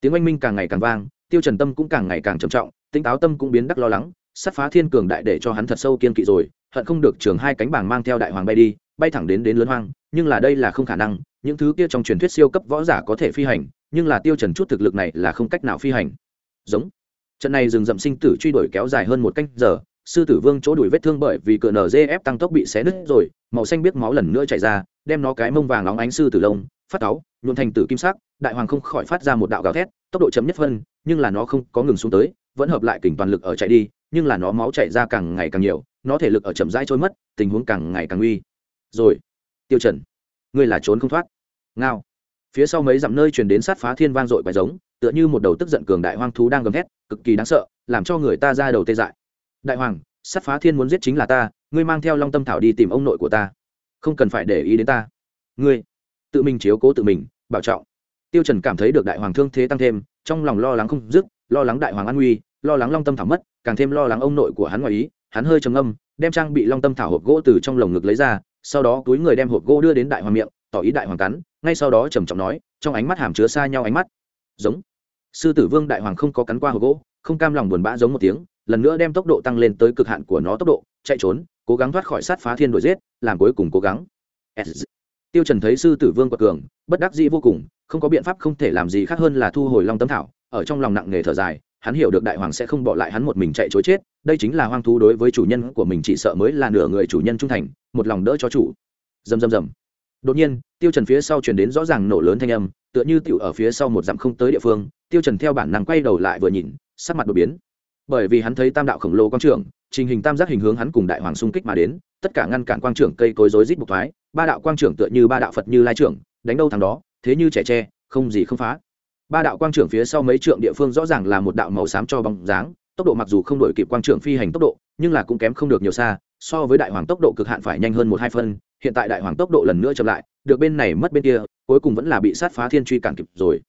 Tiếng oanh minh càng ngày càng vang, tiêu trần tâm cũng càng ngày càng trầm trọng tinh táo tâm cũng biến đắc lo lắng, sát phá thiên cường đại để cho hắn thật sâu kiên kỵ rồi, hận không được trường hai cánh bảng mang theo đại hoàng bay đi, bay thẳng đến đến lớn hoang, nhưng là đây là không khả năng, những thứ kia trong truyền thuyết siêu cấp võ giả có thể phi hành, nhưng là tiêu trần chút thực lực này là không cách nào phi hành. Giống trận này rừng rậm sinh tử truy đuổi kéo dài hơn một canh giờ, sư tử vương chỗ đuổi vết thương bởi vì cựa nzf tăng tốc bị xé nứt rồi, màu xanh biết máu lần nữa chảy ra, đem nó cái mông vàng óng ánh sư tử lông, phát táo nhuộn thành tử kim sắc, đại hoàng không khỏi phát ra một đạo gào thét, tốc độ chấm nhất phân, nhưng là nó không có ngừng xuống tới, vẫn hợp lại kình toàn lực ở chạy đi, nhưng là nó máu chảy ra càng ngày càng nhiều, nó thể lực ở chậm rãi trôi mất, tình huống càng ngày càng uy rồi, tiêu trần, ngươi là trốn không thoát. Ngao, phía sau mấy dặm nơi truyền đến sát phá thiên vang dội quái giống, tựa như một đầu tức giận cường đại hoang thú đang gầm thét cực kỳ đáng sợ, làm cho người ta ra đầu tê dại. Đại hoàng, sát phá thiên muốn giết chính là ta, ngươi mang theo long tâm thảo đi tìm ông nội của ta. Không cần phải để ý đến ta. Ngươi, tự mình chiếu cố tự mình, bảo trọng. Tiêu trần cảm thấy được đại hoàng thương thế tăng thêm, trong lòng lo lắng không dứt, lo lắng đại hoàng an nguy, lo lắng long tâm thảo mất, càng thêm lo lắng ông nội của hắn ngoài ý, hắn hơi trầm ngâm, đem trang bị long tâm thảo hộp gỗ từ trong lồng ngực lấy ra, sau đó túi người đem hộp gỗ đưa đến đại hoàng miệng, tỏ ý đại hoàng cắn, ngay sau đó trầm trọng nói, trong ánh mắt hàm chứa xa nhau ánh mắt. Giống sư tử vương đại hoàng không có cắn qua hộp gỗ, không cam lòng buồn bã giống một tiếng, lần nữa đem tốc độ tăng lên tới cực hạn của nó tốc độ, chạy trốn, cố gắng thoát khỏi sát phá thiên đuổi giết, làm cuối cùng cố gắng. Tiêu trần thấy sư tử vương quật cường, bất đắc dĩ vô cùng, không có biện pháp không thể làm gì khác hơn là thu hồi long tấm thảo, ở trong lòng nặng nề thở dài, hắn hiểu được đại hoàng sẽ không bỏ lại hắn một mình chạy chối chết, đây chính là hoang thú đối với chủ nhân của mình chỉ sợ mới là nửa người chủ nhân trung thành, một lòng đỡ cho chủ. Dầm dầm dầm đột nhiên, tiêu trần phía sau truyền đến rõ ràng nổ lớn thanh âm, tựa như tiểu ở phía sau một dặm không tới địa phương, tiêu trần theo bản năng quay đầu lại vừa nhìn, sắc mặt đột biến. Bởi vì hắn thấy tam đạo khổng lồ quang trưởng, trình hình tam giác hình hướng hắn cùng đại hoàng xung kích mà đến, tất cả ngăn cản quang trưởng cây cối rối rít bục thoái, ba đạo quang trưởng tựa như ba đạo phật như lai trưởng, đánh đâu thằng đó, thế như trẻ tre, không gì không phá. Ba đạo quang trưởng phía sau mấy trượng địa phương rõ ràng là một đạo màu xám cho bóng dáng, tốc độ mặc dù không đổi kịp quang trưởng phi hành tốc độ nhưng là cũng kém không được nhiều xa, so với đại hoàng tốc độ cực hạn phải nhanh hơn một hai phân, hiện tại đại hoàng tốc độ lần nữa chậm lại, được bên này mất bên kia, cuối cùng vẫn là bị sát phá thiên truy cản kịp rồi.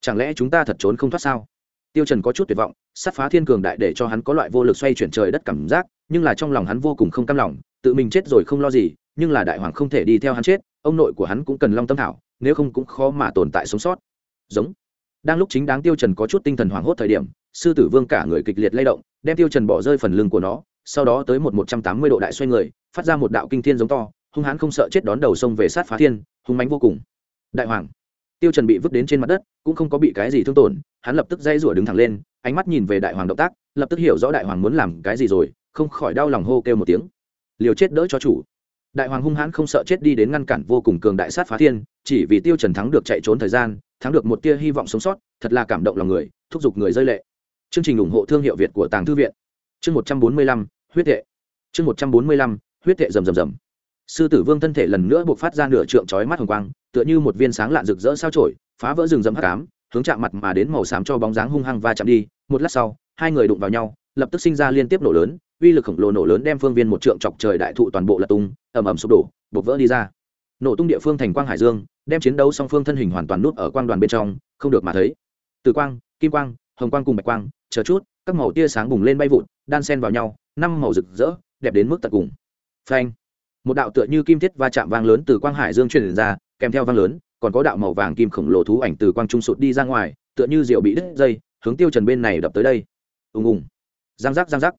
Chẳng lẽ chúng ta thật trốn không thoát sao? Tiêu trần có chút tuyệt vọng, sát phá thiên cường đại để cho hắn có loại vô lực xoay chuyển trời đất cảm giác, nhưng là trong lòng hắn vô cùng không cam lòng, tự mình chết rồi không lo gì, nhưng là đại hoàng không thể đi theo hắn chết, ông nội của hắn cũng cần long tâm thảo, nếu không cũng khó mà tồn tại sống sót. Giống. Đang lúc chính đáng tiêu trần có chút tinh thần hoảng hốt thời điểm, sư tử vương cả người kịch liệt lay động, đem tiêu trần bỏ rơi phần lưng của nó sau đó tới một một trăm tám mươi độ đại xoay người, phát ra một đạo kinh thiên giống to, hung hãn không sợ chết đón đầu sông về sát phá thiên, hung mãnh vô cùng. Đại hoàng, tiêu trần bị vứt đến trên mặt đất, cũng không có bị cái gì thương tổn, hắn lập tức dây rủa đứng thẳng lên, ánh mắt nhìn về đại hoàng động tác, lập tức hiểu rõ đại hoàng muốn làm cái gì rồi, không khỏi đau lòng hô kêu một tiếng. Liều chết đỡ cho chủ. Đại hoàng hung hãn không sợ chết đi đến ngăn cản vô cùng cường đại sát phá thiên, chỉ vì tiêu trần thắng được chạy trốn thời gian, thắng được một tia hy vọng sống sót, thật là cảm động lòng người, thúc giục người rơi lệ. Chương trình ủng hộ thương hiệu việt của tàng thư viện. Chương một trăm bốn mươi lăm huyết tệ chương một trăm bốn mươi lăm, huyết tệ rầm rầm rầm. Sư tử vương thân thể lần nữa buộc phát ra nửa trượng chói mắt hồng quang, tựa như một viên sáng lạn rực rỡ sao chổi, phá vỡ rừng rậm hắc ám, hướng chạm mặt mà đến màu xám cho bóng dáng hung hăng va chạm đi. Một lát sau, hai người đụng vào nhau, lập tức sinh ra liên tiếp nổ lớn, uy lực khổng lồ nổ lớn đem phương viên một trượng chọc trời đại thụ toàn bộ lật tung, ầm ầm sụp đổ, bộc vỡ đi ra. Nổ tung địa phương thành quang hải dương, đem chiến đấu song phương thân hình hoàn toàn nút ở quang đoàn bên trong, không được mà thấy. Từ quang, kim quang hồng quang cùng bạch quang, chờ chút, các màu tia sáng bùng lên bay vụn đan sen vào nhau, năm màu rực rỡ, đẹp đến mức tận cùng. Phanh! Một đạo tựa như kim thiết va chạm vang lớn từ quang hải dương truyền ra, kèm theo vang lớn, còn có đạo màu vàng kim khổng lồ thú ảnh từ quang trung sụt đi ra ngoài, tựa như rượu bị đứt dây, hướng tiêu trần bên này đập tới đây. Ùng ùng! Giang giác giang giác!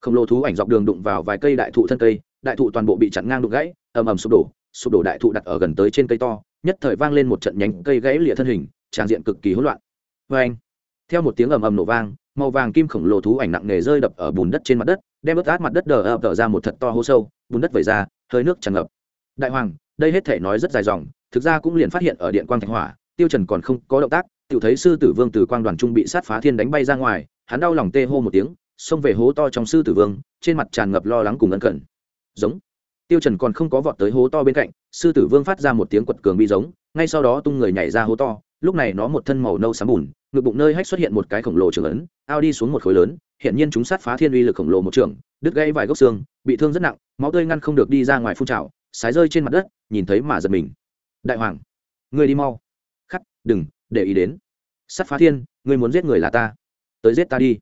Khổng lồ thú ảnh dọc đường đụng vào vài cây đại thụ thân cây, đại thụ toàn bộ bị chặn ngang đụng gãy, ầm ầm sụp đổ sụp đổ đại thụ đặt ở gần tới trên cây to, nhất thời vang lên một trận nhánh cây gãy lìa thân hình tràng diện cực kỳ hỗn loạn. Vê anh theo một tiếng ầm ầm nổ vang, màu vàng kim khổng lồ thú ảnh nặng nề rơi đập ở bùn đất trên mặt đất, đem ướt át mặt đất đờ ập đờ ra một thật to hố sâu, bùn đất vẩy ra, hơi nước tràn ngập. Đại hoàng, đây hết thể nói rất dài dòng, thực ra cũng liền phát hiện ở điện quang thạch hỏa, tiêu trần còn không có động tác tự thấy sư tử vương từ quang đoàn trung bị sát phá thiên đánh bay ra ngoài, hắn đau lòng tê hô một tiếng, xông về hố to trong sư tử vương, trên mặt tràn ngập lo lắng cùng ân cận giống. Tiêu trần còn không có vọt tới hố to bên cạnh, sư tử vương phát ra một tiếng quật cường bi giống, ngay sau đó tung người nhảy ra hố to lúc này nó một thân màu nâu xám bùn, ngực bụng nơi hách xuất hiện một cái khổng lồ trường ấn, ao đi xuống một khối lớn hiện nhiên chúng sát phá thiên uy lực khổng lồ một trường, đứt gãy vài gốc xương, bị thương rất nặng, máu tươi ngăn không được đi ra ngoài phun trào, sái rơi trên mặt đất, nhìn thấy mà giật mình. Đại hoàng người đi mau. Khắc, đừng, để ý đến. Sát phá thiên người muốn giết người là ta. Tới giết ta đi.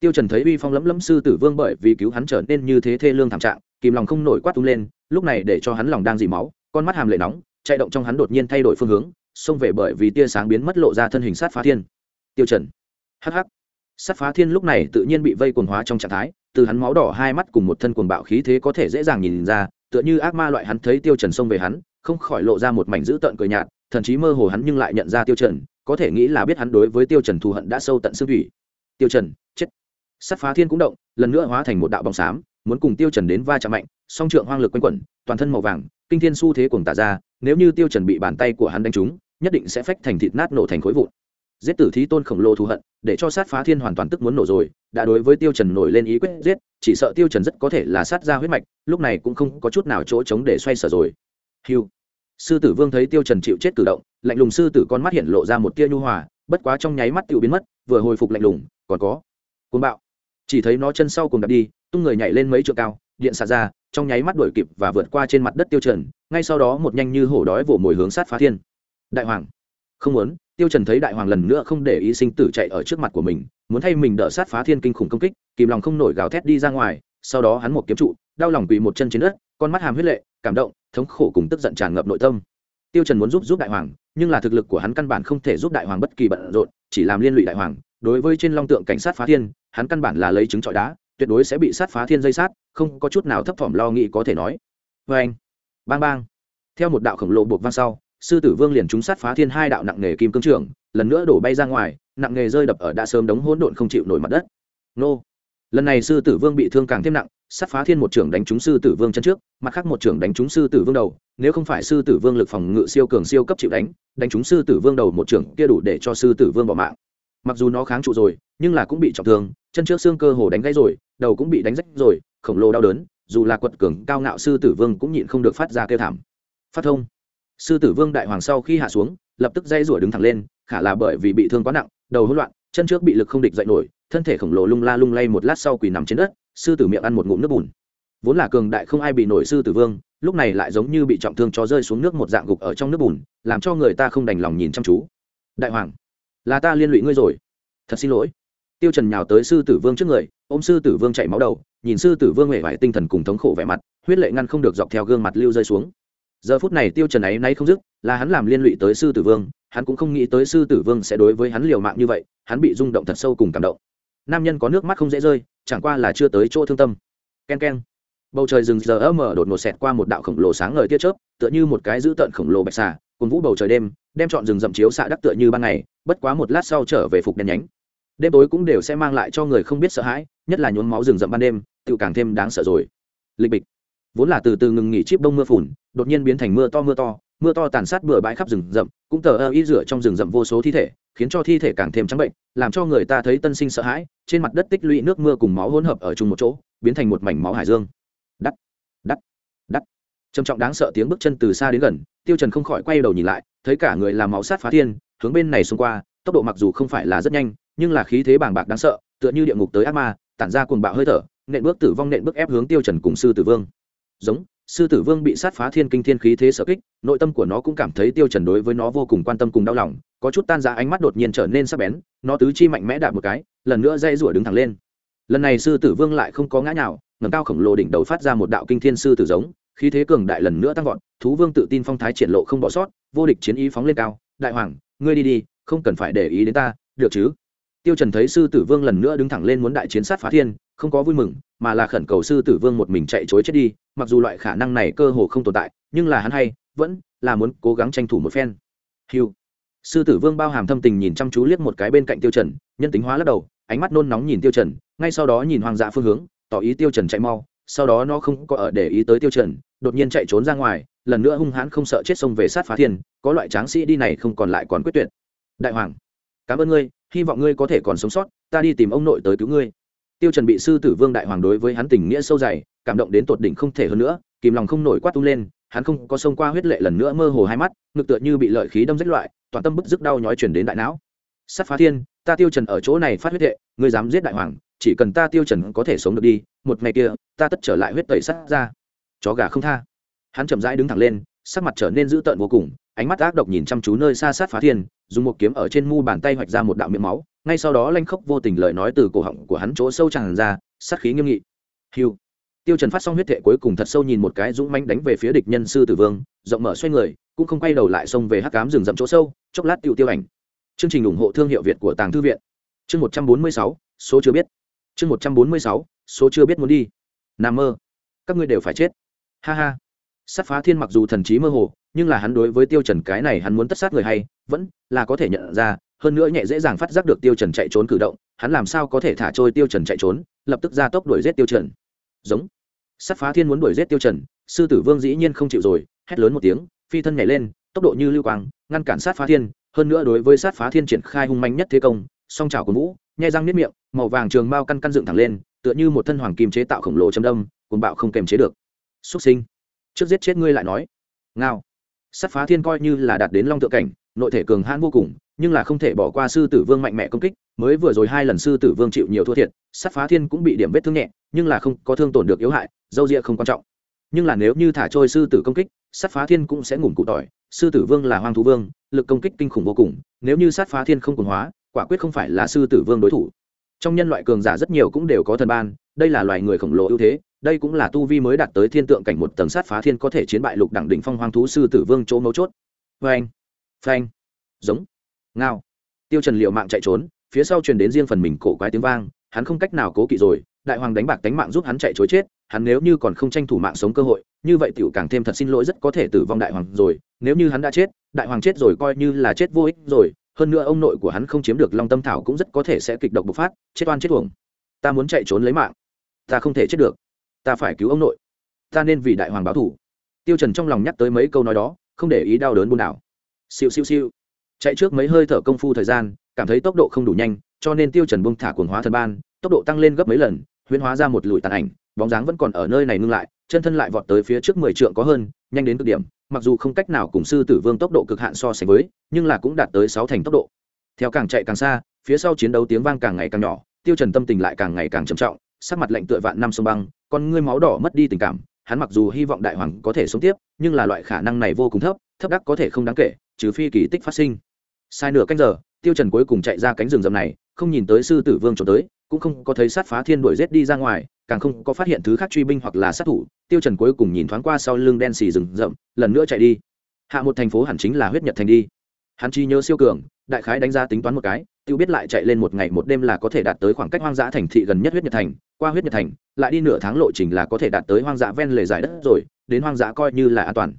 Tiêu trần thấy uy phong lẫm lẫm sư tử vương bởi vì cứu hắn trở nên như thế thê lương thảm trạng, kìm lòng không nổi quát tung lên, lúc này để cho hắn lòng đang dì máu, con mắt hàm lệ nóng, chạy động trong hắn đột nhiên thay đổi phương hướng xông về bởi vì tia sáng biến mất lộ ra thân hình sát phá thiên. Tiêu trần. Hắc hắc. Sát phá thiên lúc này tự nhiên bị vây cuồng hóa trong trạng thái, từ hắn máu đỏ hai mắt cùng một thân cuồng bạo khí thế có thể dễ dàng nhìn ra, tựa như ác ma loại hắn thấy tiêu trần xông về hắn, không khỏi lộ ra một mảnh dữ tợn cười nhạt, thậm chí mơ hồ hắn nhưng lại nhận ra tiêu trần, có thể nghĩ là biết hắn đối với tiêu trần thù hận đã sâu tận xương thủy. Tiêu trần, chết. Sát phá thiên cũng động, lần nữa hóa thành một đạo bóng xám, muốn cùng tiêu trần đến va chạm mạnh, song trượng hoang lực quanh quẩn, toàn thân màu vàng, kinh thiên su thế cuồng tả ra, nếu như tiêu trần bị bàn tay của hắn đánh trúng nhất định sẽ phách thành thịt nát nổ thành khối vụn. Giết tử thí tôn khổng lồ thù hận để cho sát phá thiên hoàn toàn tức muốn nổ rồi đã đối với tiêu trần nổi lên ý quyết giết chỉ sợ tiêu trần rất có thể là sát ra huyết mạch lúc này cũng không có chút nào chỗ chống để xoay sở rồi. Hưu, sư tử vương thấy tiêu trần chịu chết cử động lạnh lùng sư tử con mắt hiện lộ ra một tia nhu hòa bất quá trong nháy mắt tiêu biến mất vừa hồi phục lạnh lùng còn có. Cuồng bạo. Chỉ thấy nó chân sau cùng đạp đi tung người nhảy lên mấy trượng cao điện xả ra trong nháy mắt đuổi kịp và vượt qua trên mặt đất tiêu trần ngay sau đó một nhanh như hổ đói vồ mồi hướng sát phá thiên đại hoàng. Không muốn, tiêu trần thấy đại hoàng lần nữa không để ý sinh tử chạy ở trước mặt của mình, muốn thay mình đỡ sát phá thiên kinh khủng công kích, kìm lòng không nổi gào thét đi ra ngoài, sau đó hắn một kiếm trụ, đau lòng quỳ một chân trên đất, con mắt hàm huyết lệ, cảm động, thống khổ cùng tức giận tràn ngập nội tâm. Tiêu trần muốn giúp giúp đại hoàng, nhưng là thực lực của hắn căn bản không thể giúp đại hoàng bất kỳ bận rộn, chỉ làm liên lụy đại hoàng. Đối với trên long tượng cảnh sát phá thiên, hắn căn bản là lấy trứng trọi đá, tuyệt đối sẽ bị sát phá thiên dây sát, không có chút nào thấp thỏm lo nghĩ có thể nói. Với anh bang bang. Theo một đạo khổng lồ buộc vang sau sư tử vương liền trúng sát phá thiên hai đạo nặng nghề kim cương trưởng, lần nữa đổ bay ra ngoài, nặng nghề rơi đập ở đã sớm đống hỗn độn không chịu nổi mặt đất. Nô. Lần này sư tử vương bị thương càng thêm nặng, sát phá thiên một trưởng đánh trúng sư tử vương chân trước, mặt khác một trưởng đánh trúng sư tử vương đầu, nếu không phải sư tử vương lực phòng ngự siêu cường siêu cấp chịu đánh đánh trúng sư tử vương đầu một trưởng kia đủ để cho sư tử vương bỏ mạng. Mặc dù nó kháng trụ rồi, nhưng là cũng bị trọng thương, chân trước xương cơ hồ đánh gãy rồi, đầu cũng bị đánh rách rồi, khổng lồ đau đớn, dù là quật cường cao ngạo sư tử vương cũng nhịn không được phát ra kêu thảm. Phát thông sư tử vương đại hoàng sau khi hạ xuống, lập tức dây rủa đứng thẳng lên, khả là bởi vì bị thương quá nặng, đầu hỗn loạn, chân trước bị lực không địch dậy nổi, thân thể khổng lồ lung la lung lay một lát sau quỳ nằm trên đất, sư tử miệng ăn một ngụm nước bùn. Vốn là cường đại không ai bị nổi sư tử vương, lúc này lại giống như bị trọng thương cho rơi xuống nước một dạng gục ở trong nước bùn, làm cho người ta không đành lòng nhìn chăm chú. Đại hoàng, là ta liên lụy ngươi rồi. Thật xin lỗi. Tiêu trần nhào tới sư tử vương trước người, ôm sư tử vương chảy máu đầu, nhìn sư tử vương hề vải tinh thần cùng thống khổ vẻ mặt, huyết lệ ngăn không được dọc theo gương mặt lưu rơi xuống giờ phút này tiêu trần ấy nay không dứt, là hắn làm liên lụy tới sư tử vương, hắn cũng không nghĩ tới sư tử vương sẽ đối với hắn liều mạng như vậy, hắn bị rung động thật sâu cùng cảm động. Nam nhân có nước mắt không dễ rơi, chẳng qua là chưa tới chỗ thương tâm. Ken ken. Bầu trời rừng giờ mở đột ngột xẹt qua một đạo khổng lồ sáng ngời tia chớp, tựa như một cái dữ tợn khổng lồ bạch xà cùng vũ bầu trời đêm, đem chọn rừng rậm chiếu xạ đắc tựa như ban ngày, bất quá một lát sau trở về phục đèn nhánh. Đêm tối cũng đều sẽ mang lại cho người không biết sợ hãi, nhất là nhuốm máu rừng rậm ban đêm tự càng thêm đáng sợ rồi. Lịch bịch. Vốn là từ từ ngừng nghỉ chip đông mưa phùn đột nhiên biến thành mưa to mưa to mưa to tàn sát bừa bãi khắp rừng rậm, cũng tờ ơ y rửa trong rừng rậm vô số thi thể, khiến cho thi thể càng thêm trắng bệnh, làm cho người ta thấy tân sinh sợ hãi, trên mặt đất tích lũy nước mưa cùng máu hỗn hợp ở chung một chỗ, biến thành một mảnh máu hải dương. Đắt đắt đắt. Trầm trọng đáng sợ tiếng bước chân từ xa đến gần, tiêu trần không khỏi quay đầu nhìn lại, thấy cả người làm máu sát phá thiên, hướng bên này xung qua, tốc độ mặc dù không phải là rất nhanh, nhưng là khí thế bàng bạc đáng sợ, tựa như địa ngục tới ác ma, tản ra cuồng bạo hơi thở, nện bước tử vong nện bước ép hướng tiêu trần cùng sư tử vương. Giống sư tử vương bị sát phá thiên kinh thiên khí thế sở kích, nội tâm của nó cũng cảm thấy tiêu trần đối với nó vô cùng quan tâm cùng đau lòng, có chút tan ra ánh mắt đột nhiên trở nên sắc bén, nó tứ chi mạnh mẽ đạp một cái, lần nữa dây rủa đứng thẳng lên. Lần này sư tử vương lại không có ngã nhào, ngẩng cao khổng lồ đỉnh đầu phát ra một đạo kinh thiên sư tử giống, khí thế cường đại lần nữa tăng vọt, thú vương tự tin phong thái triển lộ không bỏ sót, vô địch chiến ý phóng lên cao, đại hoàng, ngươi đi đi, không cần phải để ý đến ta, được chứ? Tiêu trần thấy sư tử vương lần nữa đứng thẳng lên muốn đại chiến sát phá thiên, không có vui mừng, mà là khẩn cầu sư tử vương một mình chạy chối chết đi, mặc dù loại khả năng này cơ hồ không tồn tại, nhưng là hắn hay, vẫn là muốn cố gắng tranh thủ một phen. Hiu sư tử vương bao hàm thâm tình nhìn chăm chú liếc một cái bên cạnh tiêu trần, nhân tính hóa lắc đầu, ánh mắt nôn nóng nhìn tiêu trần, ngay sau đó nhìn hoàng dạ phương hướng, tỏ ý tiêu trần chạy mau, sau đó nó không có ở để ý tới tiêu trần, đột nhiên chạy trốn ra ngoài, lần nữa hung hãn không sợ chết xông về sát phá thiên, có loại tráng sĩ đi này không còn lại còn quyết tuyệt. Đại hoàng, cảm ơn ngươi hy vọng ngươi có thể còn sống sót, ta đi tìm ông nội tới cứu ngươi. Tiêu trần bị sư tử vương đại hoàng đối với hắn tình nghĩa sâu dày, cảm động đến tột đỉnh không thể hơn nữa, kìm lòng không nổi quát tung lên, hắn không có xông qua huyết lệ lần nữa mơ hồ hai mắt, ngực tựa như bị lợi khí đâm rách loại, toàn tâm bức dứt đau nhói chuyển đến đại não. Sát phá thiên, ta tiêu trần ở chỗ này phát huyết hệ ngươi dám giết đại hoàng, chỉ cần ta tiêu trần có thể sống được đi, một ngày kia, ta tất trở lại huyết tẩy sát ra. Chó gà không tha. Hắn chậm rãi đứng thẳng lên, sắc mặt trở nên dữ tợn vô cùng ánh mắt ác độc nhìn chăm chú nơi xa sát phá thiên, dùng một kiếm ở trên mu bàn tay hoạch ra một đạo miệng máu, ngay sau đó lanh khốc vô tình lời nói từ cổ họng của hắn chỗ sâu tràn ra, sát khí nghiêm nghị. Hiu tiêu trần phát xong huyết thệ cuối cùng thật sâu nhìn một cái dũng mãnh đánh về phía địch nhân sư tử vương, rộng mở xoay người, cũng không quay đầu lại xông về hắc cám rừng rậm chỗ sâu, chốc lát tiêu tiêu ảnh. Chương trình ủng hộ thương hiệu việt của tàng thư viện. Chương một trăm bốn mươi sáu, số chưa biết. Chương một trăm bốn mươi sáu, số chưa biết muốn đi. Nằm mơ. Các ngươi đều phải chết. Ha ha sát phá thiên mặc dù thần trí mơ hồ, nhưng là hắn đối với tiêu trần cái này hắn muốn tất sát người hay, vẫn là có thể nhận ra, hơn nữa nhẹ dễ dàng phát giác được tiêu trần chạy trốn cử động, hắn làm sao có thể thả trôi tiêu trần chạy trốn, lập tức ra tốc đuổi giết tiêu trần. Giống. Sát phá thiên muốn đuổi giết tiêu trần, sư tử vương dĩ nhiên không chịu rồi, hét lớn một tiếng, phi thân nhảy lên, tốc độ như lưu quang, ngăn cản sát phá thiên, hơn nữa đối với sát phá thiên triển khai hung manh nhất thế công, song chảo của vũ, nhai răng niết miệng, màu vàng trường mao căn căn dựng thẳng lên, tựa như một thân hoàng kim chế tạo khổng lồ châm đâm, cuồng bạo không kềm chế được. Xuất sinh trước giết chết ngươi lại nói. Ngao. Sát phá thiên coi như là đạt đến long tự cảnh, nội thể cường hãn vô cùng, nhưng là không thể bỏ qua sư tử vương mạnh mẽ công kích, mới vừa rồi hai lần sư tử vương chịu nhiều thua thiệt, sát phá thiên cũng bị điểm vết thương nhẹ, nhưng là không có thương tổn được yếu hại, dâu ria không quan trọng. Nhưng là nếu như thả trôi sư tử công kích, sát phá thiên cũng sẽ ngủm cụ tỏi, sư tử vương là hoang thú vương, lực công kích kinh khủng vô cùng, nếu như sát phá thiên không cồn hóa, quả quyết không phải là sư tử vương đối thủ. Trong nhân loại cường giả rất nhiều cũng đều có thần ban, đây là loài người khổng lồ ưu thế đây cũng là tu vi mới đạt tới thiên tượng cảnh một tầng sát phá thiên có thể chiến bại lục đẳng đỉnh phong hoang thú sư tử vương chỗ mấu chốt. Phanh phanh giống, ngao. Tiêu trần liệu mạng chạy trốn, phía sau truyền đến riêng phần mình cổ quái tiếng vang, hắn không cách nào cố kỵ rồi, đại hoàng đánh bạc đánh mạng giúp hắn chạy trốn chết, hắn nếu như còn không tranh thủ mạng sống cơ hội, như vậy tiểu càng thêm thật xin lỗi rất có thể tử vong đại hoàng rồi, nếu như hắn đã chết, đại hoàng chết rồi coi như là chết vô ích rồi, hơn nữa ông nội của hắn không chiếm được long tâm thảo cũng rất có thể sẽ kịch độc bộc phát, chết oan chết uổng. Ta muốn chạy trốn lấy mạng, ta không thể chết được ta phải cứu ông nội. Ta nên vì đại hoàng báo thủ. Tiêu trần trong lòng nhắc tới mấy câu nói đó, không để ý đau đớn buồn đảo siêu siêu siêu. Chạy trước mấy hơi thở công phu thời gian, cảm thấy tốc độ không đủ nhanh, cho nên tiêu trần buông thả cuồng hóa thần ban, tốc độ tăng lên gấp mấy lần, huyễn hóa ra một lùi tàn ảnh, bóng dáng vẫn còn ở nơi này ngưng lại, chân thân lại vọt tới phía trước mười trượng có hơn, nhanh đến cực điểm, mặc dù không cách nào cùng sư tử vương tốc độ cực hạn so sánh với, nhưng là cũng đạt tới sáu thành tốc độ. Theo càng chạy càng xa, phía sau chiến đấu tiếng vang càng ngày càng nhỏ, tiêu trần tâm tình lại càng ngày càng trầm trọng, sắc mặt lạnh tựa vạn năm sông băng con ngươi máu đỏ mất đi tình cảm, hắn mặc dù hy vọng đại hoàng có thể sống tiếp, nhưng là loại khả năng này vô cùng thấp thấp đắc có thể không đáng kể, trừ phi kỳ tích phát sinh. Sai nửa canh giờ, tiêu trần cuối cùng chạy ra cánh rừng rậm này, không nhìn tới sư tử vương trốn tới, cũng không có thấy sát phá thiên đuổi giết đi ra ngoài, càng không có phát hiện thứ khác truy binh hoặc là sát thủ, tiêu trần cuối cùng nhìn thoáng qua sau lưng đen xì rừng rậm, lần nữa chạy đi. Hạ một thành phố hẳn chính là huyết nhật thành đi. Hắn chi nhớ siêu cường, đại khái đánh giá tính toán một cái, tiêu biết lại chạy lên một ngày một đêm là có thể đạt tới khoảng cách hoang dã thành thị gần nhất huyết nhật thành qua huyết nhật thành, lại đi nửa tháng lộ trình là có thể đạt tới hoang dã ven lề giải đất rồi, đến hoang dã coi như là an toàn.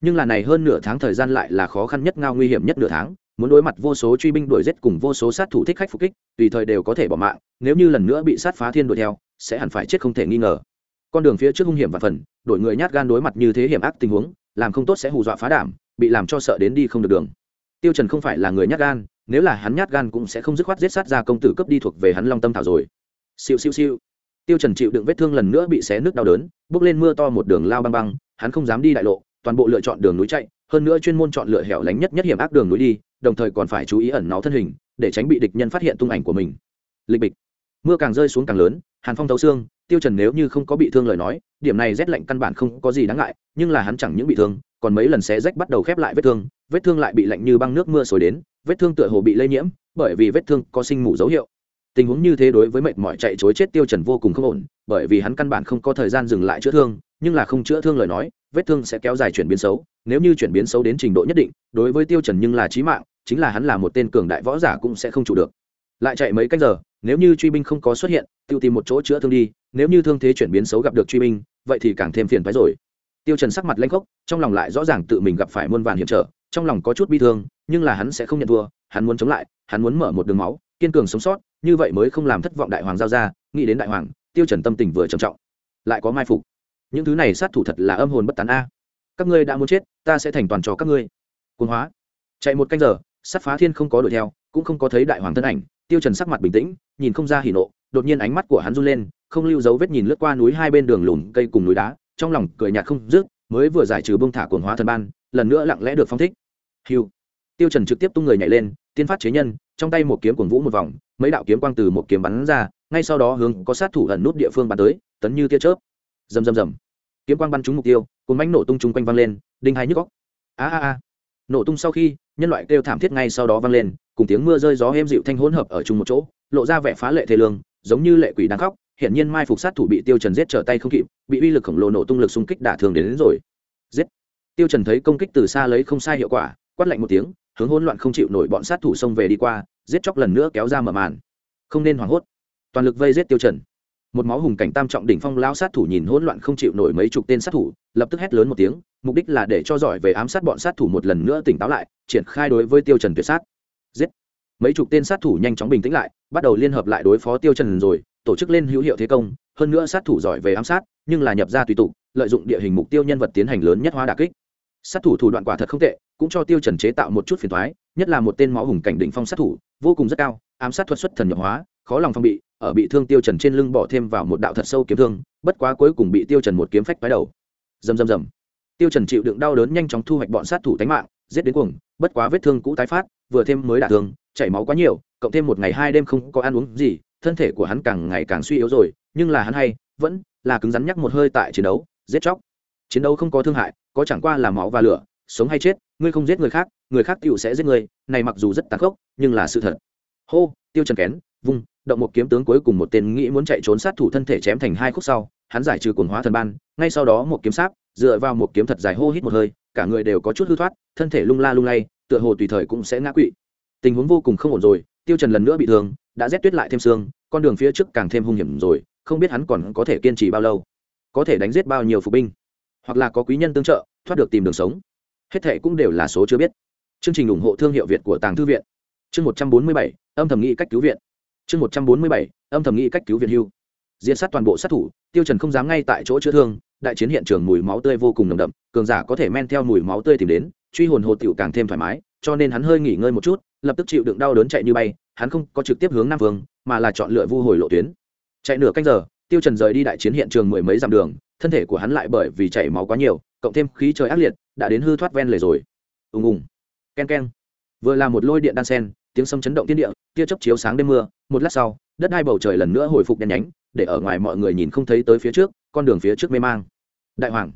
Nhưng là này hơn nửa tháng thời gian lại là khó khăn nhất ngao nguy hiểm nhất nửa tháng, muốn đối mặt vô số truy binh đuổi giết cùng vô số sát thủ thích khách phục kích, tùy thời đều có thể bỏ mạng, nếu như lần nữa bị sát phá thiên đuổi theo, sẽ hẳn phải chết không thể nghi ngờ. Con đường phía trước hung hiểm và phần, đổi người nhát gan đối mặt như thế hiểm ác tình huống, làm không tốt sẽ hù dọa phá đảm, bị làm cho sợ đến đi không được đường. Tiêu trần không phải là người nhát gan, nếu là hắn nhát gan cũng sẽ không dứt khoát giết sát ra công tử cấp đi thuộc về hắn long tâm thảo rồi. Siêu siêu siêu tiêu trần chịu đựng vết thương lần nữa bị xé nước đau đớn, bước lên mưa to một đường lao băng băng, hắn không dám đi đại lộ, toàn bộ lựa chọn đường núi chạy, hơn nữa chuyên môn chọn lựa hẻo lánh nhất nhất hiểm ác đường núi đi, đồng thời còn phải chú ý ẩn náu thân hình, để tránh bị địch nhân phát hiện tung ảnh của mình. Lịch bịch. Mưa càng rơi xuống càng lớn, hàn phong thấu xương, tiêu trần nếu như không có bị thương lời nói, điểm này rét lạnh căn bản không có gì đáng ngại, nhưng là hắn chẳng những bị thương, còn mấy lần xé rách bắt đầu khép lại vết thương vết thương lại bị lạnh như băng nước mưa sồi đến, vết thương tựa hồ bị lây nhiễm, bởi vì vết thương có sinh mủ dấu hiệu tình huống như thế đối với mệt mỏi chạy chối chết tiêu trần vô cùng không ổn, bởi vì hắn căn bản không có thời gian dừng lại chữa thương, nhưng là không chữa thương lời nói, vết thương sẽ kéo dài chuyển biến xấu, nếu như chuyển biến xấu đến trình độ nhất định, đối với tiêu trần nhưng là chí mạng, chính là hắn là một tên cường đại võ giả cũng sẽ không trụ được. Lại chạy mấy cách giờ, nếu như truy binh không có xuất hiện, tiêu tìm một chỗ chữa thương đi, nếu như thương thế chuyển biến xấu gặp được truy binh, vậy thì càng thêm phiền phái rồi. Tiêu trần sắc mặt lanh khốc, trong lòng lại rõ ràng tự mình gặp phải muôn vàn hiểm trở, trong lòng có chút bi thương, nhưng là hắn sẽ không nhận thua, hắn muốn chống lại, hắn muốn mở một đường máu kiên cường sống sót, như vậy mới không làm thất vọng đại hoàng giao ra, nghĩ đến đại hoàng, tiêu trần tâm tình vừa trầm trọng. Lại có mai phục. Những thứ này sát thủ thật là âm hồn bất tán a. Các ngươi đã muốn chết, ta sẽ thành toàn cho các ngươi. Cuốn hóa. Chạy một canh giờ, sát phá thiên không có đuổi theo, cũng không có thấy đại hoàng thân ảnh, tiêu trần sắc mặt bình tĩnh, nhìn không ra hỉ nộ, đột nhiên ánh mắt của hắn run lên, không lưu dấu vết nhìn lướt qua núi hai bên đường lùn cây cùng núi đá, trong lòng cười nhạt không dứt, mới vừa giải trừ bông thả cuồng hóa thần ban, lần nữa lặng lẽ được phong thích. Hiu tiêu trần trực tiếp tung người nhảy lên tiên phát chế nhân trong tay một kiếm cuồng vũ một vòng mấy đạo kiếm quang từ một kiếm bắn ra ngay sau đó hướng có sát thủ ẩn nút địa phương bắn tới tấn như tia chớp. Rầm rầm rầm. Kiếm quang bắn trúng mục tiêu cuốn bánh nổ tung chung quanh văng lên đinh hai nhức góc a a a. Nổ tung sau khi nhân loại kêu thảm thiết ngay sau đó vang lên cùng tiếng mưa rơi gió êm dịu thanh hỗn hợp ở chung một chỗ lộ ra vẻ phá lệ thê lương giống như lệ quỷ đang khóc hiện nhiên mai phục sát thủ bị tiêu trần giết trở tay không kịp bị uy lực khổng lồ nổ tung lực xung kích đả thương đến, đến rồi. Giết. Tiêu trần thấy công kích từ xa lấy không sai hiệu quả quát lạnh một tiếng hướng hỗn loạn không chịu nổi bọn sát thủ xông về đi qua, giết chóc lần nữa kéo ra mở màn. Không nên hoảng hốt. Toàn lực vây giết tiêu trần. Một máu hùng cảnh tam trọng đỉnh phong lão sát thủ nhìn hỗn loạn không chịu nổi mấy chục tên sát thủ, lập tức hét lớn một tiếng, mục đích là để cho giỏi về ám sát bọn sát thủ một lần nữa tỉnh táo lại, triển khai đối với tiêu trần tuyệt sát. Giết. Mấy chục tên sát thủ nhanh chóng bình tĩnh lại, bắt đầu liên hợp lại đối phó tiêu trần rồi, tổ chức lên hữu hiệu thế công, hơn nữa sát thủ giỏi về ám sát, nhưng là nhập ra tùy tụ lợi dụng địa hình mục tiêu nhân vật tiến hành lớn nhất hóa đả kích sát thủ thủ đoạn quả thật không tệ, cũng cho tiêu trần chế tạo một chút phiền toái, nhất là một tên máu hùng cảnh đỉnh phong sát thủ, vô cùng rất cao, ám sát thuật xuất thần nhập hóa, khó lòng phong bị, ở bị thương tiêu trần trên lưng bỏ thêm vào một đạo thật sâu kiếm thương, bất quá cuối cùng bị tiêu trần một kiếm phách phái đầu. Rầm rầm rầm. Tiêu trần chịu đựng đau đớn nhanh chóng thu hoạch bọn sát thủ tánh mạng, giết đến cuồng, bất quá vết thương cũ tái phát, vừa thêm mới đả thương, chảy máu quá nhiều, cộng thêm một ngày hai đêm không có ăn uống gì, thân thể của hắn càng ngày càng suy yếu rồi, nhưng là hắn hay, vẫn là cứng rắn nhắc một hơi tại chiến đấu, giết chóc. Chiến đấu không có thương hại có chẳng qua là máu và lửa, sống hay chết, ngươi không giết người khác người khác tựu sẽ giết ngươi, này mặc dù rất tàn khốc, nhưng là sự thật. Hô, tiêu trần kén, vung, động một kiếm tướng cuối cùng một tên nghĩ muốn chạy trốn sát thủ thân thể chém thành hai khúc sau, hắn giải trừ cuồng hóa thần ban, ngay sau đó một kiếm sáp, dựa vào một kiếm thật dài hô hít một hơi, cả người đều có chút hư thoát, thân thể lung la lung lay, tựa hồ tùy thời cũng sẽ ngã quỵ. Tình huống vô cùng không ổn rồi, tiêu trần lần nữa bị thương, đã rét tuyết lại thêm xương, con đường phía trước càng thêm hung hiểm rồi, không biết hắn còn có thể kiên trì bao lâu, có thể đánh giết bao nhiêu phục binh hoặc là có quý nhân tương trợ, thoát được tìm đường sống. Hết thệ cũng đều là số chưa biết. Chương trình ủng hộ thương hiệu việt của tàng thư viện. Chương một trăm bốn mươi bảy, âm thầm nghĩ cách cứu viện. Chương một trăm bốn mươi bảy, âm thầm nghĩ cách cứu viện hưu. Diễn sát toàn bộ sát thủ, tiêu trần không dám ngay tại chỗ chữa thương, đại chiến hiện trường mùi máu tươi vô cùng nồng đậm, cường giả có thể men theo mùi máu tươi tìm đến, truy hồn hồ tiểu càng thêm thoải mái, cho nên hắn hơi nghỉ ngơi một chút, lập tức chịu đựng đau đớn chạy như bay, hắn không có trực tiếp hướng nam vương, mà là chọn lựa vu hồi lộ tuyến. Chạy nửa canh giờ, tiêu trần rời đi đại chiến hiện trường mười mấy dặm đường thân thể của hắn lại bởi vì chảy máu quá nhiều, cộng thêm khí trời ác liệt, đã đến hư thoát ven lề rồi. Ùng ùng. Ken ken. Vừa là một lôi điện đan sen, tiếng sấm chấn động thiên địa, tia chớp chiếu sáng đêm mưa, một lát sau, đất hai bầu trời lần nữa hồi phục đen nhánh, để ở ngoài mọi người nhìn không thấy tới phía trước, con đường phía trước mê mang. Đại hoàng.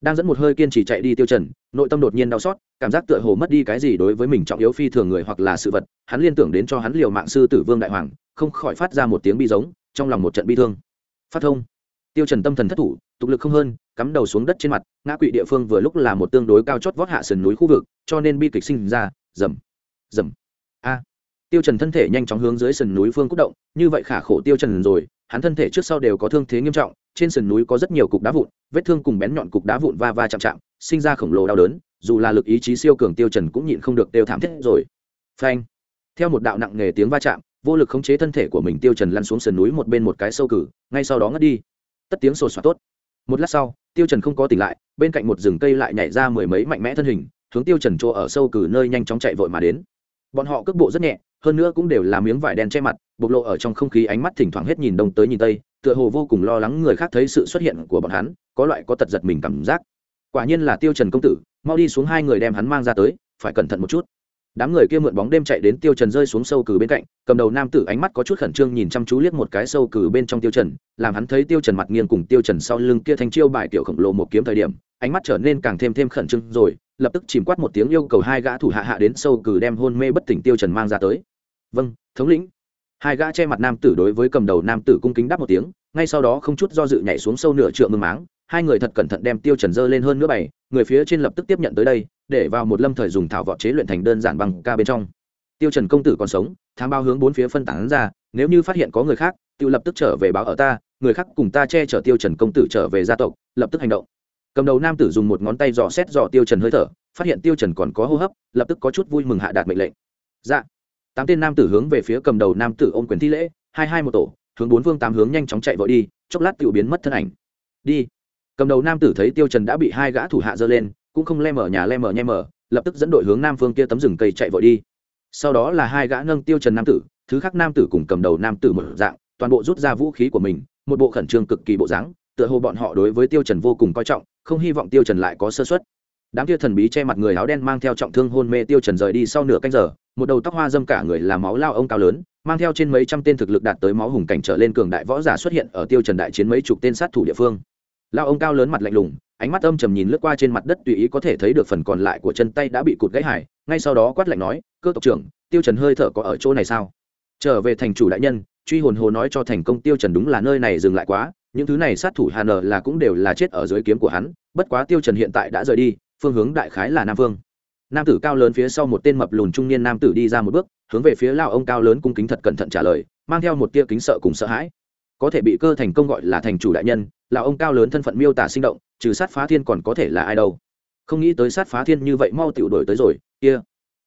Đang dẫn một hơi kiên trì chạy đi tiêu trần, nội tâm đột nhiên đau xót, cảm giác tựa hồ mất đi cái gì đối với mình trọng yếu phi thường người hoặc là sự vật, hắn liên tưởng đến cho hắn liều mạng sư tử vương đại hoàng, không khỏi phát ra một tiếng bi giống, trong lòng một trận bi thương. Phát thông tiêu trần tâm thần thất thủ, tục lực không hơn, cắm đầu xuống đất trên mặt, ngã quỵ địa phương vừa lúc là một tương đối cao chót vót hạ sườn núi khu vực, cho nên bi kịch sinh ra dầm dầm a. Tiêu trần thân thể nhanh chóng hướng dưới sườn núi phương cúc động, như vậy khả khổ tiêu trần rồi, hắn thân thể trước sau đều có thương thế nghiêm trọng, trên sườn núi có rất nhiều cục đá vụn, vết thương cùng bén nhọn cục đá vụn va va chạm chạm, sinh ra khổng lồ đau đớn, dù là lực ý chí siêu cường tiêu trần cũng nhịn không được đều thảm thiết rồi. Phanh. Theo một đạo nặng nề tiếng va chạm, vô lực khống chế thân thể của mình, tiêu trần lăn xuống sườn núi một bên một cái sâu cử, ngay sau đó ngất đi tất tiếng sột soạt tốt. Một lát sau, tiêu trần không có tỉnh lại, bên cạnh một rừng cây lại nhảy ra mười mấy mạnh mẽ thân hình, hướng tiêu trần chỗ ở sâu cử nơi nhanh chóng chạy vội mà đến. Bọn họ cước bộ rất nhẹ, hơn nữa cũng đều là miếng vải đen che mặt, bộc lộ ở trong không khí ánh mắt thỉnh thoảng hết nhìn đông tới nhìn tây, tựa hồ vô cùng lo lắng người khác thấy sự xuất hiện của bọn hắn, có loại có tật giật mình cảm giác. Quả nhiên là tiêu trần công tử, mau đi xuống hai người đem hắn mang ra tới, phải cẩn thận một chút đám người kia mượn bóng đêm chạy đến tiêu trần rơi xuống sâu cử bên cạnh, cầm đầu nam tử ánh mắt có chút khẩn trương nhìn chăm chú liếc một cái sâu cử bên trong tiêu trần, làm hắn thấy tiêu trần mặt nghiêng cùng tiêu trần sau lưng kia thanh chiêu bài tiểu khổng lồ một kiếm thời điểm, ánh mắt trở nên càng thêm thêm khẩn trương rồi, lập tức chìm quát một tiếng yêu cầu hai gã thủ hạ hạ đến sâu cử đem hôn mê bất tỉnh tiêu trần mang ra tới. Vâng thống lĩnh. Hai gã che mặt nam tử đối với cầm đầu nam tử cung kính đáp một tiếng, ngay sau đó không chút do dự nhảy xuống sâu nửa trượng mương máng, hai người thật cẩn thận đem tiêu trần dơ lên hơn nữa bảy người phía trên lập tức tiếp nhận tới đây để vào một lâm thời dùng thảo vọt chế luyện thành đơn giản bằng ca bên trong. Tiêu trần công tử còn sống thám bao hướng bốn phía phân tán ra, nếu như phát hiện có người khác tiêu lập tức trở về báo ở ta, người khác cùng ta che chở tiêu trần công tử trở về gia tộc, lập tức hành động. Cầm đầu nam tử dùng một ngón tay dò xét dò tiêu trần hơi thở, phát hiện tiêu trần còn có hô hấp, lập tức có chút vui mừng hạ đạt mệnh lệnh. Dạ. Tám tên nam tử hướng về phía cầm đầu nam tử ôm quyền thi lễ, hai hai một tổ, hướng bốn phương tám hướng nhanh chóng chạy vội đi, chốc lát tiểu biến mất thân ảnh. Đi. Cầm đầu nam tử thấy tiêu trần đã bị hai gã thủ hạ dơ lên cũng không le mở nhà le mở nhe mở, lập tức dẫn đội hướng nam phương kia tấm rừng cây chạy vội đi. Sau đó là hai gã nâng tiêu trần nam tử, thứ khác nam tử cùng cầm đầu nam tử một dạng, toàn bộ rút ra vũ khí của mình, một bộ khẩn trương cực kỳ bộ dáng, tựa hồ bọn họ đối với tiêu trần vô cùng coi trọng, không hy vọng tiêu trần lại có sơ suất. Đám kia thần bí che mặt người áo đen mang theo trọng thương hôn mê tiêu trần rời đi sau nửa canh giờ, một đầu tóc hoa dâm cả người là máu lao ông cao lớn, mang theo trên mấy trăm tên thực lực đạt tới máu hùng cảnh trở lên cường đại võ giả xuất hiện ở tiêu trần đại chiến mấy chục tên sát thủ địa phương. Lao ông cao lớn mặt lạnh lùng ánh mắt âm trầm nhìn lướt qua trên mặt đất tùy ý có thể thấy được phần còn lại của chân tay đã bị cụt gãy hải ngay sau đó quát lạnh nói, cơ tộc trưởng, tiêu trần hơi thở có ở chỗ này sao trở về thành chủ đại nhân, truy hồn hồ nói cho thành công tiêu trần đúng là nơi này dừng lại quá, những thứ này sát thủ hà nờ là cũng đều là chết ở dưới kiếm của hắn, bất quá tiêu trần hiện tại đã rời đi, phương hướng đại khái là nam Vương. nam tử cao lớn phía sau một tên mập lùn trung niên nam tử đi ra một bước, hướng về phía lao ông cao lớn cung kính thật cẩn thận trả lời, mang theo một tia kính sợ cùng sợ hãi có thể bị cơ thành công gọi là thành chủ đại nhân là ông cao lớn thân phận miêu tả sinh động trừ sát phá thiên còn có thể là ai đâu. Không nghĩ tới sát phá thiên như vậy mau tiểu đổi tới rồi, kia.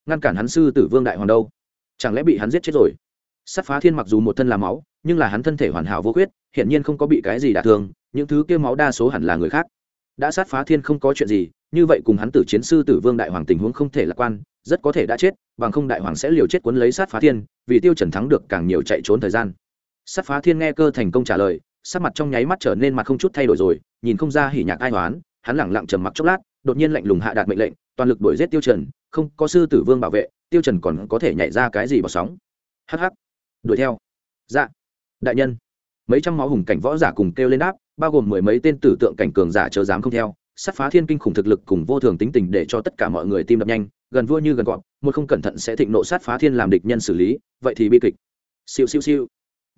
Ngăn cản hắn sư tử vương đại hoàng đâu. Chẳng lẽ bị hắn giết chết rồi? Sát phá thiên mặc dù một thân là máu, nhưng là hắn thân thể hoàn hảo vô khuyết hiện nhiên không có bị cái gì đả thương, những thứ kia máu đa số hẳn là người khác. Đã sát phá thiên không có chuyện gì, như vậy cùng hắn tử chiến sư tử vương đại hoàng tình huống không thể lạc quan, rất có thể đã chết, bằng không đại hoàng sẽ liều chết cuốn lấy sát phá thiên, vì tiêu trần thắng được càng nhiều chạy trốn thời gian. Sát phá thiên nghe cơ thành công trả lời sắc mặt trong nháy mắt trở nên mặt không chút thay đổi rồi, nhìn không ra hỉ nhạc ai hoán, hắn lẳng lặng trầm mặc chốc lát, đột nhiên lạnh lùng hạ đạt mệnh lệnh, toàn lực đuổi giết tiêu trần, không có sư tử vương bảo vệ, tiêu trần còn có thể nhảy ra cái gì bỏ sóng. Hắc hắc. Đuổi theo. Dạ. Đại nhân. Mấy trăm máu hùng cảnh võ giả cùng kêu lên đáp, bao gồm mười mấy tên tử tượng cảnh cường giả chớ dám không theo, sát phá thiên kinh khủng thực lực cùng vô thường tính tình để cho tất cả mọi người tim đập nhanh, gần vua như gần gọn một không cẩn thận sẽ thịnh nộ sát phá thiên làm địch nhân xử lý, vậy thì bi kịch. Siêu siêu siêu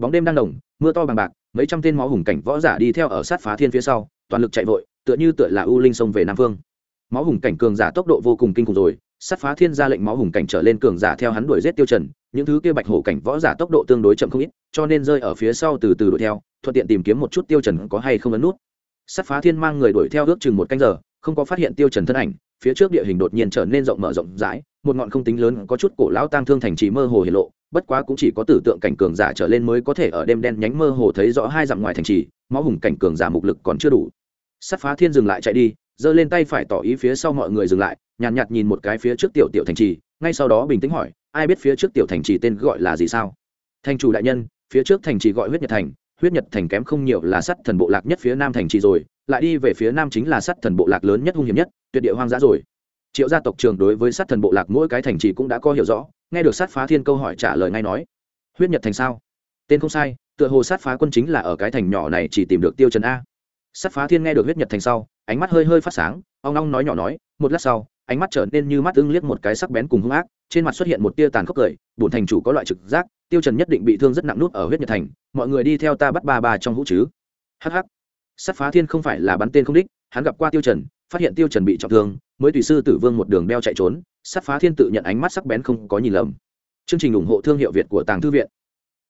bóng đêm đang đồng mưa to bằng bạc, mấy trăm tên máu hùng cảnh võ giả đi theo ở sát phá thiên phía sau, toàn lực chạy vội, tựa như tựa là u linh sông về nam phương máu hùng cảnh cường giả tốc độ vô cùng kinh khủng rồi, sát phá thiên ra lệnh máu hùng cảnh trở lên cường giả theo hắn đuổi giết tiêu trần, những thứ kia bạch hổ cảnh võ giả tốc độ tương đối chậm không ít, cho nên rơi ở phía sau từ từ đuổi theo, thuận tiện tìm kiếm một chút tiêu trần có hay không ấn nút. Sát phá thiên mang người đuổi theo ước chừng một canh giờ, không có phát hiện tiêu trần thân ảnh, phía trước địa hình đột nhiên trở nên rộng mở rộng rãi, một ngọn không tính lớn có chút cổ lão tang thương thành trì mơ hồ hiện lộ bất quá cũng chỉ có tử tượng cảnh cường giả trở lên mới có thể ở đêm đen nhánh mơ hồ thấy rõ hai dặm ngoài thành trì máu hùng cảnh cường giả mục lực còn chưa đủ. Sắt phá thiên dừng lại chạy đi giơ lên tay phải tỏ ý phía sau mọi người dừng lại nhàn nhạt, nhạt nhìn một cái phía trước tiểu tiểu thành trì ngay sau đó bình tĩnh hỏi ai biết phía trước tiểu thành trì tên gọi là gì sao? Thành chủ đại nhân phía trước thành trì gọi huyết nhật thành huyết nhật thành kém không nhiều là sắt thần bộ lạc nhất phía nam thành trì rồi lại đi về phía nam chính là sắt thần bộ lạc lớn nhất hung hiểm nhất tuyệt địa hoang dã rồi triệu gia tộc trường đối với sát thần bộ lạc mỗi cái thành trì cũng đã có hiểu rõ, nghe được sát phá thiên câu hỏi trả lời ngay nói, huyết nhật thành sao? Tên không sai, tựa hồ sát phá quân chính là ở cái thành nhỏ này chỉ tìm được tiêu trần a. Sát phá thiên nghe được huyết nhật thành sau, ánh mắt hơi hơi phát sáng, ong ong nói nhỏ nói, một lát sau, ánh mắt trở nên như mắt ưng liếc một cái sắc bén cùng hung ác, trên mặt xuất hiện một tia tàn khốc cười, bổn thành chủ có loại trực giác, tiêu trần nhất định bị thương rất nặng nút ở huyết nhật thành, mọi người đi theo ta bắt ba ba trong hũ chứ. Hắc hắc. Sát phá thiên không phải là bắn tên không đích, hắn gặp qua tiêu trần phát hiện tiêu trần bị trọng thương, mới tùy sư tử vương một đường đeo chạy trốn, sát phá thiên tự nhận ánh mắt sắc bén không có nhìn lầm. Chương trình ủng hộ thương hiệu việt của tàng thư viện.